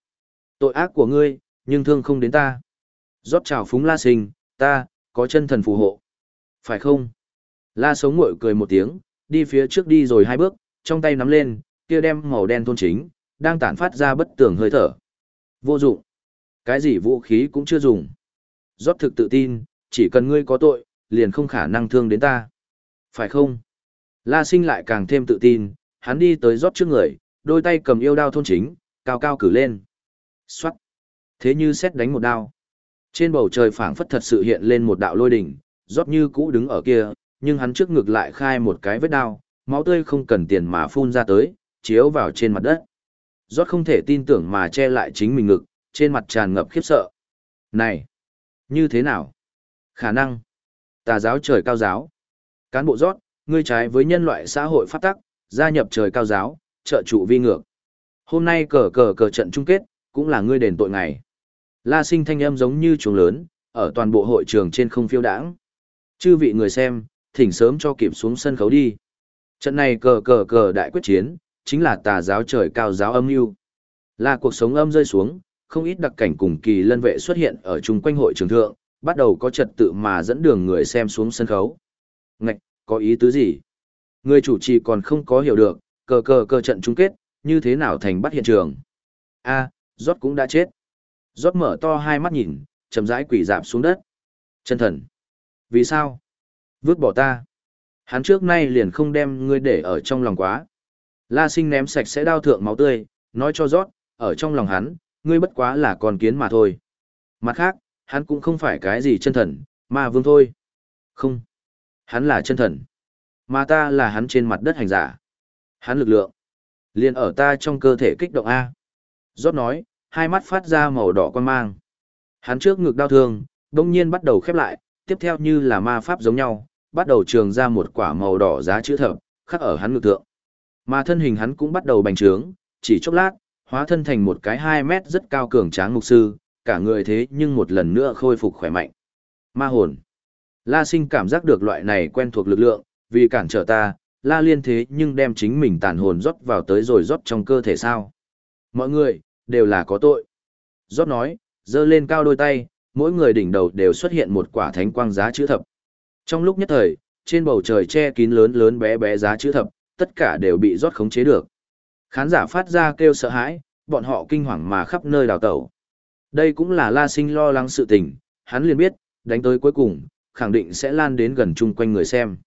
Tội ác của ngươi, nhưng thương không đến ta. Rót chào phúng La Sinh, ta, có chân thần phù hộ. Phải không? La sống ngội cười một tiếng, đi phía trước đi rồi hai bước, trong tay nắm lên, kia đem màu đen thôn chính, đang tản phát ra bất tường hơi thở. Vô dụng. Cái gì vũ khí cũng chưa dùng. Rót thực tự tin, chỉ cần ngươi có tội, liền không khả năng thương đến ta. Phải không? La sinh lại càng thêm tự tin, hắn đi tới rót trước người, đôi tay cầm yêu đao thôn chính, cao cao cử lên. Xoát. Thế như xét đánh một đao. Trên bầu trời phảng phất thật sự hiện lên một đạo lôi đỉnh, rót như cũ đứng ở kia, nhưng hắn trước ngực lại khai một cái vết đao, máu tươi không cần tiền mà phun ra tới, chiếu vào trên mặt đất. Rót không thể tin tưởng mà che lại chính mình ngực, trên mặt tràn ngập khiếp sợ. Này! Như thế nào? Khả năng. Tà giáo trời cao giáo. Cán bộ rót, ngươi trái với nhân loại xã hội phát tắc, gia nhập trời cao giáo, trợ trụ vi ngược. Hôm nay cờ cờ cờ trận chung kết, cũng là ngươi đền tội ngày. La sinh thanh âm giống như chuồng lớn, ở toàn bộ hội trường trên không phiêu đãng. Chư vị người xem, thỉnh sớm cho kịp xuống sân khấu đi. Trận này cờ cờ cờ đại quyết chiến, chính là tà giáo trời cao giáo âm mưu. Là cuộc sống âm rơi xuống, không ít đặc cảnh cùng kỳ lân vệ xuất hiện ở chung quanh hội trường thượng, bắt đầu có trật tự mà dẫn đường người xem xuống sân khấu. Ngạch, có ý tứ gì? Người chủ trì còn không có hiểu được, cờ cờ cờ trận chung kết, như thế nào thành bắt hiện trường. a à, rót cũng đã chết. Rót mở to hai mắt nhìn, chầm rãi quỷ dạp xuống đất. Chân thần. Vì sao? Vứt bỏ ta. Hắn trước nay liền không đem ngươi để ở trong lòng quá. La sinh ném sạch sẽ đao thượng máu tươi, nói cho rót, ở trong lòng hắn, ngươi bất quá là con kiến mà thôi. Mặt khác, hắn cũng không phải cái gì chân thần, mà vương thôi. Không. Hắn là chân thần. Mà ta là hắn trên mặt đất hành giả. Hắn lực lượng. liền ở ta trong cơ thể kích động A. Rót nói, hai mắt phát ra màu đỏ quan mang. Hắn trước ngực đau thương, đông nhiên bắt đầu khép lại, tiếp theo như là ma pháp giống nhau, bắt đầu trường ra một quả màu đỏ giá chữ thập, khắc ở hắn ngực tượng. Mà thân hình hắn cũng bắt đầu bành trướng, chỉ chốc lát, hóa thân thành một cái 2 mét rất cao cường tráng mục sư, cả người thế nhưng một lần nữa khôi phục khỏe mạnh. Ma hồn. La sinh cảm giác được loại này quen thuộc lực lượng, vì cản trở ta, la liên thế nhưng đem chính mình tàn hồn rót vào tới rồi rót trong cơ thể sao. Mọi người, đều là có tội. Rót nói, giơ lên cao đôi tay, mỗi người đỉnh đầu đều xuất hiện một quả thánh quang giá chữ thập. Trong lúc nhất thời, trên bầu trời che kín lớn lớn bé bé giá chữ thập, tất cả đều bị rót khống chế được. Khán giả phát ra kêu sợ hãi, bọn họ kinh hoàng mà khắp nơi đào tẩu. Đây cũng là La Sinh lo lắng sự tình, hắn liền biết, đánh tới cuối cùng, khẳng định sẽ lan đến gần chung quanh người xem.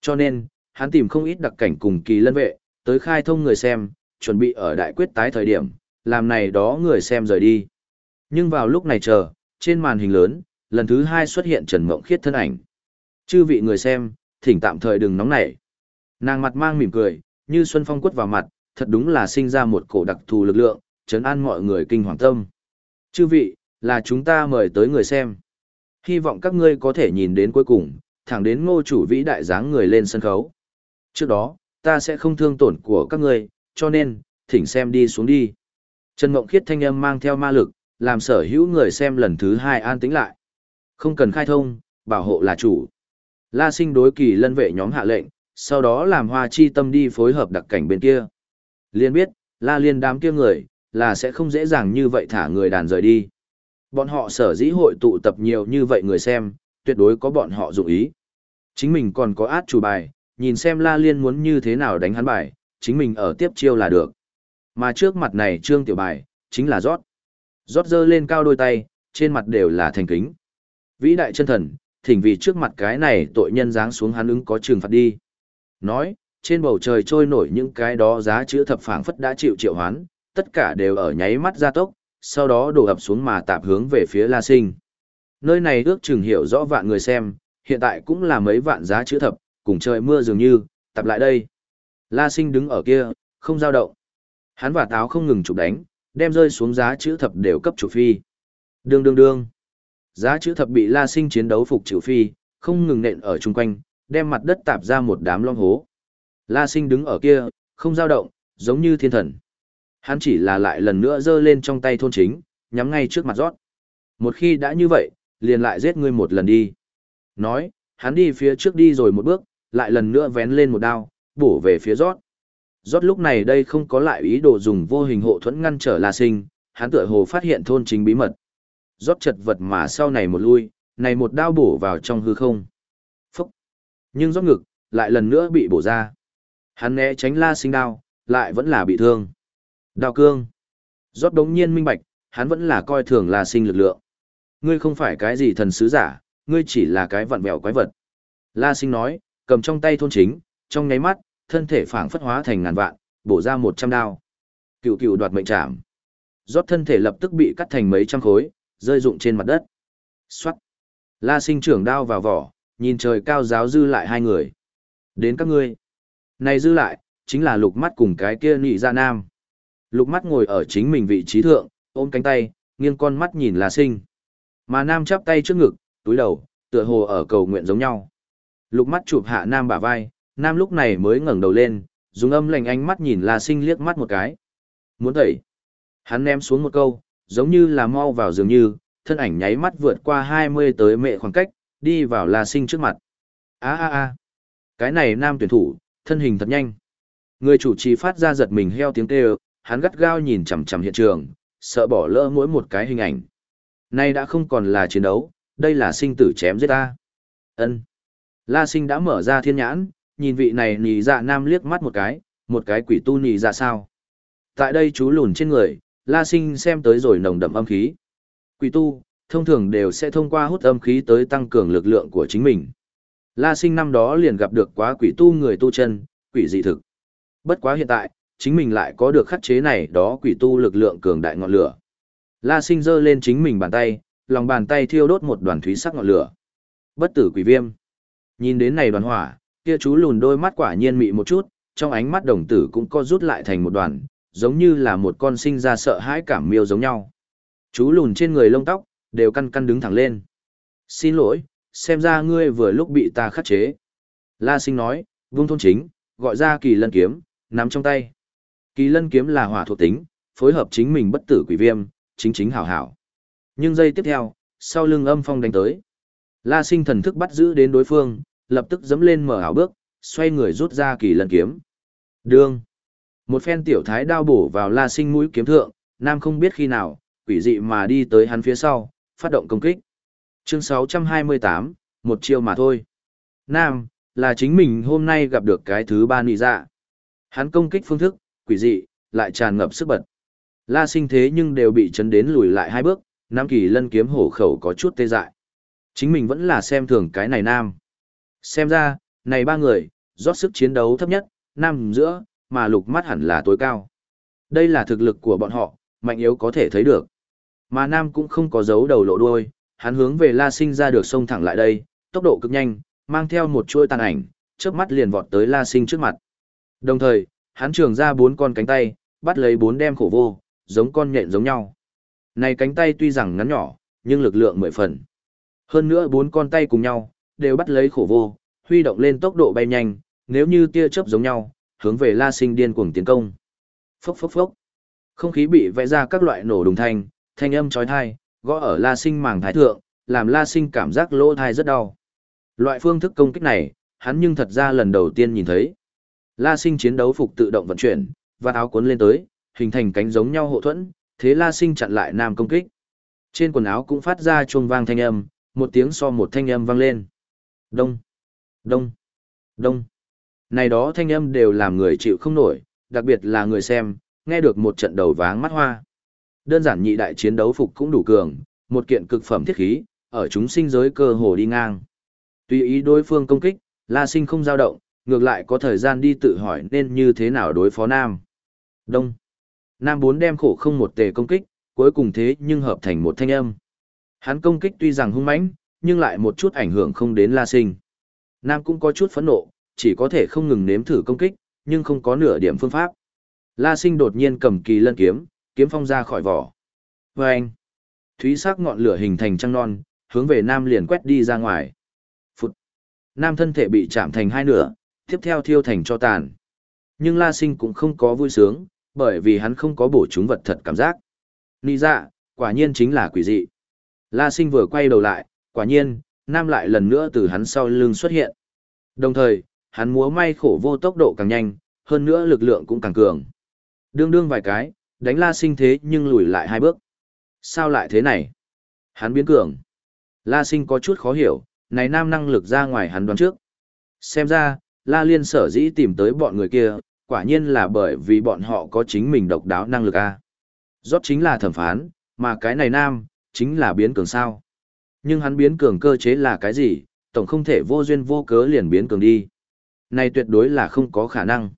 Cho nên, hắn tìm không ít đặc cảnh cùng kỳ lân vệ, tới khai thông người xem, chuẩn bị ở đại quyết tái thời điểm, làm này đó người xem rời đi. Nhưng vào lúc này chờ, trên màn hình lớn, lần thứ hai xuất hiện Trần Mộng Khiết thân ảnh. Chư vị người xem, thỉnh tạm thời đừng nóng nảy. Nàng mặt mang mỉm cười, như xuân phong quất vào mặt, thật đúng là sinh ra một cổ đặc thù lực lượng, chấn an mọi người kinh hoàng tâm. Chư vị, là chúng ta mời tới người xem. Hy vọng các ngươi có thể nhìn đến cuối cùng, thẳng đến ngô chủ vĩ đại dáng người lên sân khấu. Trước đó, ta sẽ không thương tổn của các ngươi, cho nên, thỉnh xem đi xuống đi. Trần Mộng Khiết thanh âm mang theo ma lực, làm sở hữu người xem lần thứ hai an tĩnh lại. Không cần khai thông, bảo hộ là chủ. La sinh đối kỳ lân vệ nhóm hạ lệnh, sau đó làm hoa chi tâm đi phối hợp đặc cảnh bên kia. Liên biết, la liên đám kia người, là sẽ không dễ dàng như vậy thả người đàn rời đi. Bọn họ sở dĩ hội tụ tập nhiều như vậy người xem, tuyệt đối có bọn họ dụng ý. Chính mình còn có át chủ bài, nhìn xem la liên muốn như thế nào đánh hắn bài, chính mình ở tiếp chiêu là được. Mà trước mặt này trương tiểu bài, chính là rót. Rót dơ lên cao đôi tay, trên mặt đều là thành kính. Vĩ đại chân thần, thỉnh vì trước mặt cái này tội nhân giáng xuống hắn ứng có trừng phạt đi. Nói, trên bầu trời trôi nổi những cái đó giá chữ thập phảng phất đã chịu triệu hoán, tất cả đều ở nháy mắt gia tốc, sau đó đổ ập xuống mà tạp hướng về phía La Sinh. Nơi này ước chừng hiểu rõ vạn người xem, hiện tại cũng là mấy vạn giá chữ thập, cùng trời mưa dường như, tập lại đây. La Sinh đứng ở kia, không dao động. Hắn và táo không ngừng chụp đánh, đem rơi xuống giá chữ thập đều cấp chủ phi. Đương đương đương. Giá chữ thập bị La Sinh chiến đấu phục chủ phi, không ngừng nện ở chung quanh, đem mặt đất tạp ra một đám long hố. La Sinh đứng ở kia, không dao động, giống như thiên thần. Hắn chỉ là lại lần nữa giơ lên trong tay thôn chính, nhắm ngay trước mặt rót. Một khi đã như vậy, liền lại giết ngươi một lần đi. Nói, hắn đi phía trước đi rồi một bước, lại lần nữa vén lên một đao, bổ về phía rót. Rốt lúc này đây không có lại ý đồ dùng vô hình hộ thuẫn ngăn trở La Sinh, hắn tựa hồ phát hiện thôn chính bí mật. Rốt chật vật mà sau này một lui, này một đao bổ vào trong hư không. Phúc! Nhưng Rốt ngực, lại lần nữa bị bổ ra. Hắn né tránh La Sinh đao, lại vẫn là bị thương. Đao cương! Rốt đống nhiên minh bạch, hắn vẫn là coi thường La Sinh lực lượng. Ngươi không phải cái gì thần sứ giả, ngươi chỉ là cái vặn vẹo quái vật. La Sinh nói, cầm trong tay thôn chính, trong nháy mắt, thân thể phảng phất hóa thành ngàn vạn, bổ ra một trăm đao. Cựu cựu đoạt mệnh trảm. Rót thân thể lập tức bị cắt thành mấy trăm khối, rơi rụng trên mặt đất. Xoát. La sinh trưởng đao vào vỏ, nhìn trời cao giáo dư lại hai người. Đến các ngươi. Này dư lại, chính là lục mắt cùng cái kia nị ra nam. Lục mắt ngồi ở chính mình vị trí thượng, ôm cánh tay, nghiêng con mắt nhìn La sinh. Mà nam chắp tay trước ngực, túi đầu, tựa hồ ở cầu nguyện giống nhau. Lục mắt chụp hạ nam bả vai, nam lúc này mới ngẩng đầu lên, dùng âm lạnh ánh mắt nhìn La Sinh liếc mắt một cái. Muốn tẩy. Hắn ném xuống một câu, giống như là mau vào dường như, thân ảnh nháy mắt vượt qua 20 tới mệ khoảng cách, đi vào La Sinh trước mặt. A a a. Cái này nam tuyển thủ, thân hình thật nhanh. Người chủ trì phát ra giật mình heo tiếng kêu, hắn gắt gao nhìn chằm chằm hiện trường, sợ bỏ lỡ mỗi một cái hình ảnh. Nay đã không còn là chiến đấu, đây là sinh tử chém giết ta. Ân. La Sinh đã mở ra thiên nhãn, nhìn vị này nì dạ nam liếc mắt một cái, một cái quỷ tu nì dạ sao. Tại đây chú lùn trên người, La Sinh xem tới rồi nồng đậm âm khí. Quỷ tu, thông thường đều sẽ thông qua hút âm khí tới tăng cường lực lượng của chính mình. La Sinh năm đó liền gặp được quá quỷ tu người tu chân, quỷ dị thực. Bất quá hiện tại, chính mình lại có được khắc chế này đó quỷ tu lực lượng cường đại ngọn lửa. La Sinh giơ lên chính mình bàn tay, lòng bàn tay thiêu đốt một đoàn thúy sắc ngọn lửa. Bất tử quỷ viêm. Nhìn đến này đoàn hỏa, kia chú lùn đôi mắt quả nhiên mị một chút, trong ánh mắt đồng tử cũng co rút lại thành một đoàn, giống như là một con sinh ra sợ hãi cảm miêu giống nhau. Chú lùn trên người lông tóc, đều căn căn đứng thẳng lên. Xin lỗi, xem ra ngươi vừa lúc bị ta khắc chế. La sinh nói, vung thôn chính, gọi ra kỳ lân kiếm, nắm trong tay. Kỳ lân kiếm là hỏa thuộc tính, phối hợp chính mình bất tử quỷ viêm, chính chính hảo hảo. Nhưng giây tiếp theo, sau lưng âm phong đánh tới. La sinh thần thức bắt giữ đến đối phương, lập tức dấm lên mở ảo bước, xoay người rút ra kỳ lân kiếm. Đương. Một phen tiểu thái đao bổ vào la sinh mũi kiếm thượng, nam không biết khi nào, quỷ dị mà đi tới hắn phía sau, phát động công kích. Chương 628, một chiêu mà thôi. Nam, là chính mình hôm nay gặp được cái thứ ba nị dạ. Hắn công kích phương thức, quỷ dị, lại tràn ngập sức bật. La sinh thế nhưng đều bị chấn đến lùi lại hai bước, nam kỳ lân kiếm hổ khẩu có chút tê dại. Chính mình vẫn là xem thường cái này nam. Xem ra, này ba người, rót sức chiến đấu thấp nhất, nam giữa, mà lục mắt hẳn là tối cao. Đây là thực lực của bọn họ, mạnh yếu có thể thấy được. Mà nam cũng không có dấu đầu lộ đuôi, hắn hướng về La Sinh ra được sông thẳng lại đây, tốc độ cực nhanh, mang theo một chuôi tàn ảnh, chớp mắt liền vọt tới La Sinh trước mặt. Đồng thời, hắn trường ra bốn con cánh tay, bắt lấy bốn đem khổ vô, giống con nhện giống nhau. Này cánh tay tuy rằng ngắn nhỏ, nhưng lực lượng mười phần. Hơn nữa bốn con tay cùng nhau, đều bắt lấy khổ vô, huy động lên tốc độ bay nhanh, nếu như tia chớp giống nhau, hướng về La Sinh điên cuồng tiến công. Phốc phốc phốc. Không khí bị vẽ ra các loại nổ đùng thanh, thanh âm chói tai, gõ ở La Sinh màng thái thượng, làm La Sinh cảm giác lỗ thai rất đau. Loại phương thức công kích này, hắn nhưng thật ra lần đầu tiên nhìn thấy. La Sinh chiến đấu phục tự động vận chuyển, và áo cuốn lên tới, hình thành cánh giống nhau hộ thuẫn, thế La Sinh chặn lại nam công kích. Trên quần áo cũng phát ra chuông vang thanh âm, một tiếng so một thanh âm vang lên. Đông, đông, đông. Này đó thanh âm đều làm người chịu không nổi, đặc biệt là người xem, nghe được một trận đầu váng mắt hoa. Đơn giản nhị đại chiến đấu phục cũng đủ cường, một kiện cực phẩm thiết khí, ở chúng sinh giới cơ hồ đi ngang. Tùy ý đối phương công kích, La Sinh không dao động, ngược lại có thời gian đi tự hỏi nên như thế nào đối phó Nam. Đông. Nam bốn đem khổ không một tề công kích, cuối cùng thế nhưng hợp thành một thanh âm. Hắn công kích tuy rằng hung mãnh, nhưng lại một chút ảnh hưởng không đến La Sinh. Nam cũng có chút phẫn nộ, chỉ có thể không ngừng nếm thử công kích, nhưng không có nửa điểm phương pháp. La Sinh đột nhiên cầm kỳ lân kiếm, kiếm phong ra khỏi vỏ. Và anh, thúy sắc ngọn lửa hình thành trăng non, hướng về Nam liền quét đi ra ngoài. Phụt. Nam thân thể bị chạm thành hai nửa, tiếp theo thiêu thành cho tàn. Nhưng La Sinh cũng không có vui sướng, bởi vì hắn không có bổ chúng vật thật cảm giác. Nị dạ, quả nhiên chính là quỷ dị. La Sinh vừa quay đầu lại, quả nhiên, Nam lại lần nữa từ hắn sau lưng xuất hiện. Đồng thời, hắn múa may khổ vô tốc độ càng nhanh, hơn nữa lực lượng cũng càng cường. Đương đương vài cái, đánh La Sinh thế nhưng lùi lại hai bước. Sao lại thế này? Hắn biến cường. La Sinh có chút khó hiểu, này Nam năng lực ra ngoài hắn đoán trước. Xem ra, La Liên sở dĩ tìm tới bọn người kia, quả nhiên là bởi vì bọn họ có chính mình độc đáo năng lực A. Rót chính là thẩm phán, mà cái này Nam, chính là biến cường sao. Nhưng hắn biến cường cơ chế là cái gì, tổng không thể vô duyên vô cớ liền biến cường đi. Này tuyệt đối là không có khả năng.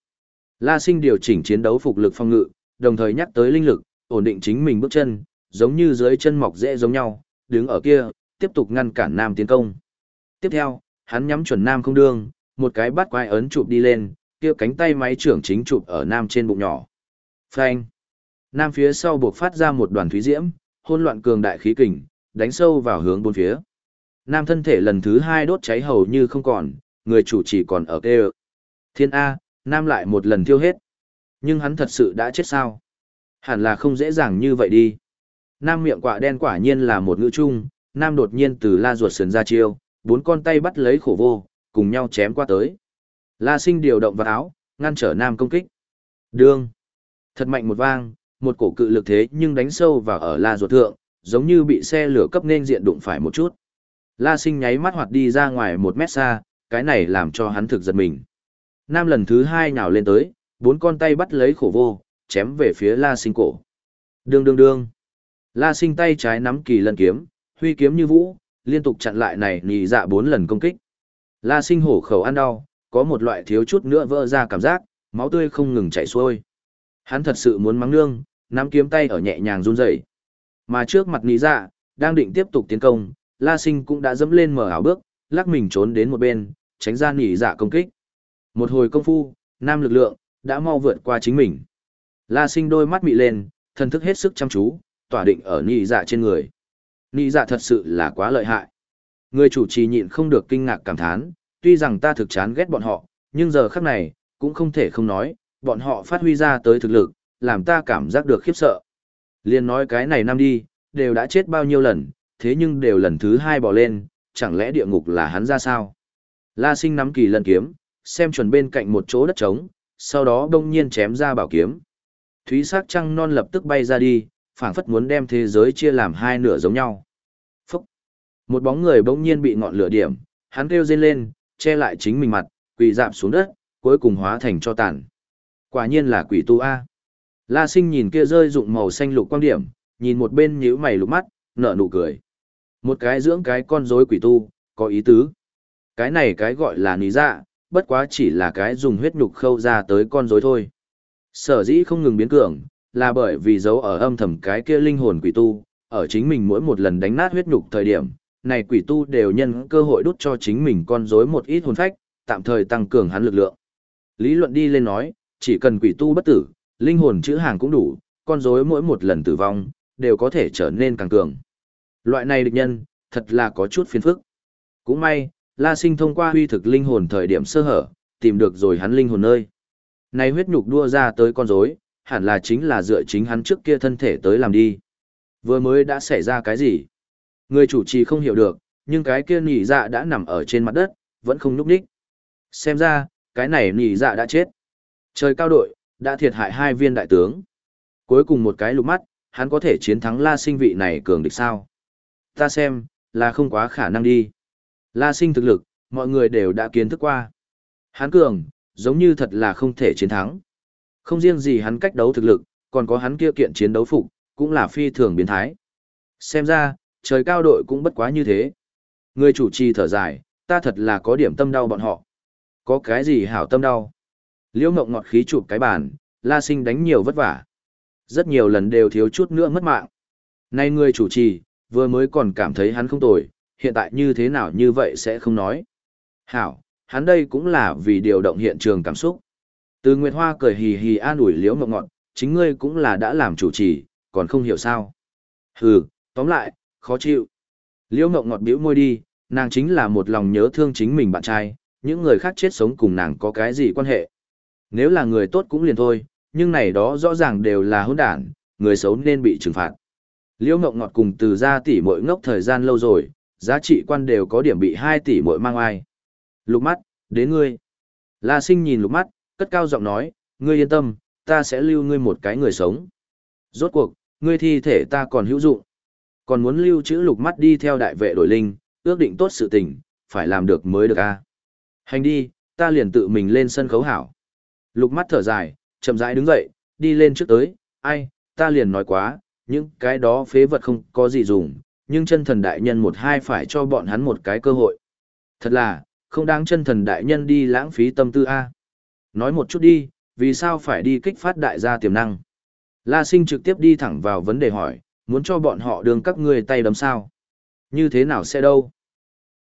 La Sinh điều chỉnh chiến đấu phục lực phòng ngự, đồng thời nhắc tới linh lực, ổn định chính mình bước chân, giống như dưới chân mọc rễ giống nhau, đứng ở kia, tiếp tục ngăn cản Nam tiến công. Tiếp theo, hắn nhắm chuẩn Nam không đương, một cái bắt quái ấn chụp đi lên, kia cánh tay máy trưởng chính chụp ở Nam trên bụng nhỏ. Phanh. Nam phía sau buộc phát ra một đoàn thúy diễm, hôn loạn cường đại khí kình, đánh sâu vào hướng bốn phía. Nam thân thể lần thứ hai đốt cháy hầu như không còn, người chủ chỉ còn ở kê Thiên A, Nam lại một lần thiêu hết. Nhưng hắn thật sự đã chết sao? Hẳn là không dễ dàng như vậy đi. Nam miệng quả đen quả nhiên là một ngữ chung, Nam đột nhiên từ la ruột sườn ra chiêu, bốn con tay bắt lấy khổ vô, cùng nhau chém qua tới. La sinh điều động vào áo, ngăn trở Nam công kích. Đương. Thật mạnh một vang, một cổ cự lực thế nhưng đánh sâu vào ở la ruột thượng, giống như bị xe lửa cấp nên diện đụng phải một chút. La sinh nháy mắt hoạt đi ra ngoài một mét xa, cái này làm cho hắn thực giật mình. Nam lần thứ hai nhào lên tới, bốn con tay bắt lấy khổ vô, chém về phía la sinh cổ. Đương đương đương. La sinh tay trái nắm kỳ lân kiếm, huy kiếm như vũ, liên tục chặn lại này nì dạ bốn lần công kích. La sinh hổ khẩu ăn đau, có một loại thiếu chút nữa vỡ ra cảm giác, máu tươi không ngừng chảy xuôi. Hắn thật sự muốn mắng nương, nắm kiếm tay ở nhẹ nhàng run rẩy. Mà trước mặt nì dạ, đang định tiếp tục tiến công, La sinh cũng đã dẫm lên mở ảo bước, lắc mình trốn đến một bên, tránh ra nỉ dạ công kích. Một hồi công phu, nam lực lượng, đã mau vượt qua chính mình. La sinh đôi mắt mị lên, thần thức hết sức chăm chú, tỏa định ở nỉ dạ trên người. Nỉ dạ thật sự là quá lợi hại. Người chủ trì nhịn không được kinh ngạc cảm thán, tuy rằng ta thực chán ghét bọn họ, nhưng giờ khắc này, cũng không thể không nói, bọn họ phát huy ra tới thực lực, làm ta cảm giác được khiếp sợ. Liên nói cái này năm đi, đều đã chết bao nhiêu lần, thế nhưng đều lần thứ hai bỏ lên, chẳng lẽ địa ngục là hắn ra sao? La sinh nắm kỳ lân kiếm, xem chuẩn bên cạnh một chỗ đất trống, sau đó đông nhiên chém ra bảo kiếm. Thúy sắc trăng non lập tức bay ra đi, phảng phất muốn đem thế giới chia làm hai nửa giống nhau. Phúc! Một bóng người bỗng nhiên bị ngọn lửa điểm, hắn kêu rên lên, che lại chính mình mặt, quỳ dạp xuống đất, cuối cùng hóa thành cho tàn. Quả nhiên là quỷ tu A. La sinh nhìn kia rơi dụng màu xanh lục quang điểm, nhìn một bên nhíu mày lục mắt, nở nụ cười. Một cái dưỡng cái con rối quỷ tu, có ý tứ. Cái này cái gọi là ní dạ, bất quá chỉ là cái dùng huyết nhục khâu ra tới con rối thôi. Sở dĩ không ngừng biến cường, là bởi vì giấu ở âm thầm cái kia linh hồn quỷ tu, ở chính mình mỗi một lần đánh nát huyết nhục thời điểm, này quỷ tu đều nhân cơ hội đút cho chính mình con rối một ít hồn phách, tạm thời tăng cường hắn lực lượng. Lý luận đi lên nói, chỉ cần quỷ tu bất tử, linh hồn chữ hàng cũng đủ, con rối mỗi một lần tử vong, đều có thể trở nên càng cường. Loại này địch nhân, thật là có chút phiền phức. Cũng may, La Sinh thông qua huy thực linh hồn thời điểm sơ hở, tìm được rồi hắn linh hồn nơi. Này huyết nhục đua ra tới con rối, hẳn là chính là dựa chính hắn trước kia thân thể tới làm đi. Vừa mới đã xảy ra cái gì? Người chủ trì không hiểu được, nhưng cái kia nỉ dạ đã nằm ở trên mặt đất, vẫn không nhúc nhích. Xem ra, cái này nỉ dạ đã chết. Trời cao đội, đã thiệt hại hai viên đại tướng. Cuối cùng một cái lục mắt, hắn có thể chiến thắng la sinh vị này cường địch sao? Ta xem, là không quá khả năng đi. La sinh thực lực, mọi người đều đã kiến thức qua. Hắn cường, giống như thật là không thể chiến thắng. Không riêng gì hắn cách đấu thực lực, còn có hắn kia kiện chiến đấu phục, cũng là phi thường biến thái. Xem ra, trời cao đội cũng bất quá như thế. Người chủ trì thở dài, ta thật là có điểm tâm đau bọn họ. Có cái gì hảo tâm đau? Liễu Ngộng ngọt khí chụp cái bàn, la sinh đánh nhiều vất vả. Rất nhiều lần đều thiếu chút nữa mất mạng. Nay người chủ trì, vừa mới còn cảm thấy hắn không tồi, hiện tại như thế nào như vậy sẽ không nói. Hảo, hắn đây cũng là vì điều động hiện trường cảm xúc. Từ Nguyệt Hoa cười hì hì an ủi liễu Ngộng ngọt, chính ngươi cũng là đã làm chủ trì, còn không hiểu sao. Hừ, tóm lại, khó chịu. Liễu Ngộng ngọt bĩu môi đi, nàng chính là một lòng nhớ thương chính mình bạn trai, những người khác chết sống cùng nàng có cái gì quan hệ. Nếu là người tốt cũng liền thôi, nhưng này đó rõ ràng đều là hỗn đản, người xấu nên bị trừng phạt. Liễu Ngọc Ngọt cùng từ gia tỷ muội ngốc thời gian lâu rồi, giá trị quan đều có điểm bị 2 tỷ muội mang ai. Lục mắt, đến ngươi. La Sinh nhìn Lục mắt, cất cao giọng nói, ngươi yên tâm, ta sẽ lưu ngươi một cái người sống. Rốt cuộc, ngươi thi thể ta còn hữu dụng. Còn muốn lưu trữ Lục mắt đi theo đại vệ đổi linh, ước định tốt sự tình, phải làm được mới được a. Hành đi, ta liền tự mình lên sân khấu hảo. Lục mắt thở dài, chậm rãi đứng dậy, đi lên trước tới, ai, ta liền nói quá, những cái đó phế vật không có gì dùng, nhưng chân thần đại nhân một hai phải cho bọn hắn một cái cơ hội. Thật là, không đáng chân thần đại nhân đi lãng phí tâm tư A. Nói một chút đi, vì sao phải đi kích phát đại gia tiềm năng? La sinh trực tiếp đi thẳng vào vấn đề hỏi, muốn cho bọn họ đường các ngươi tay đấm sao? Như thế nào sẽ đâu?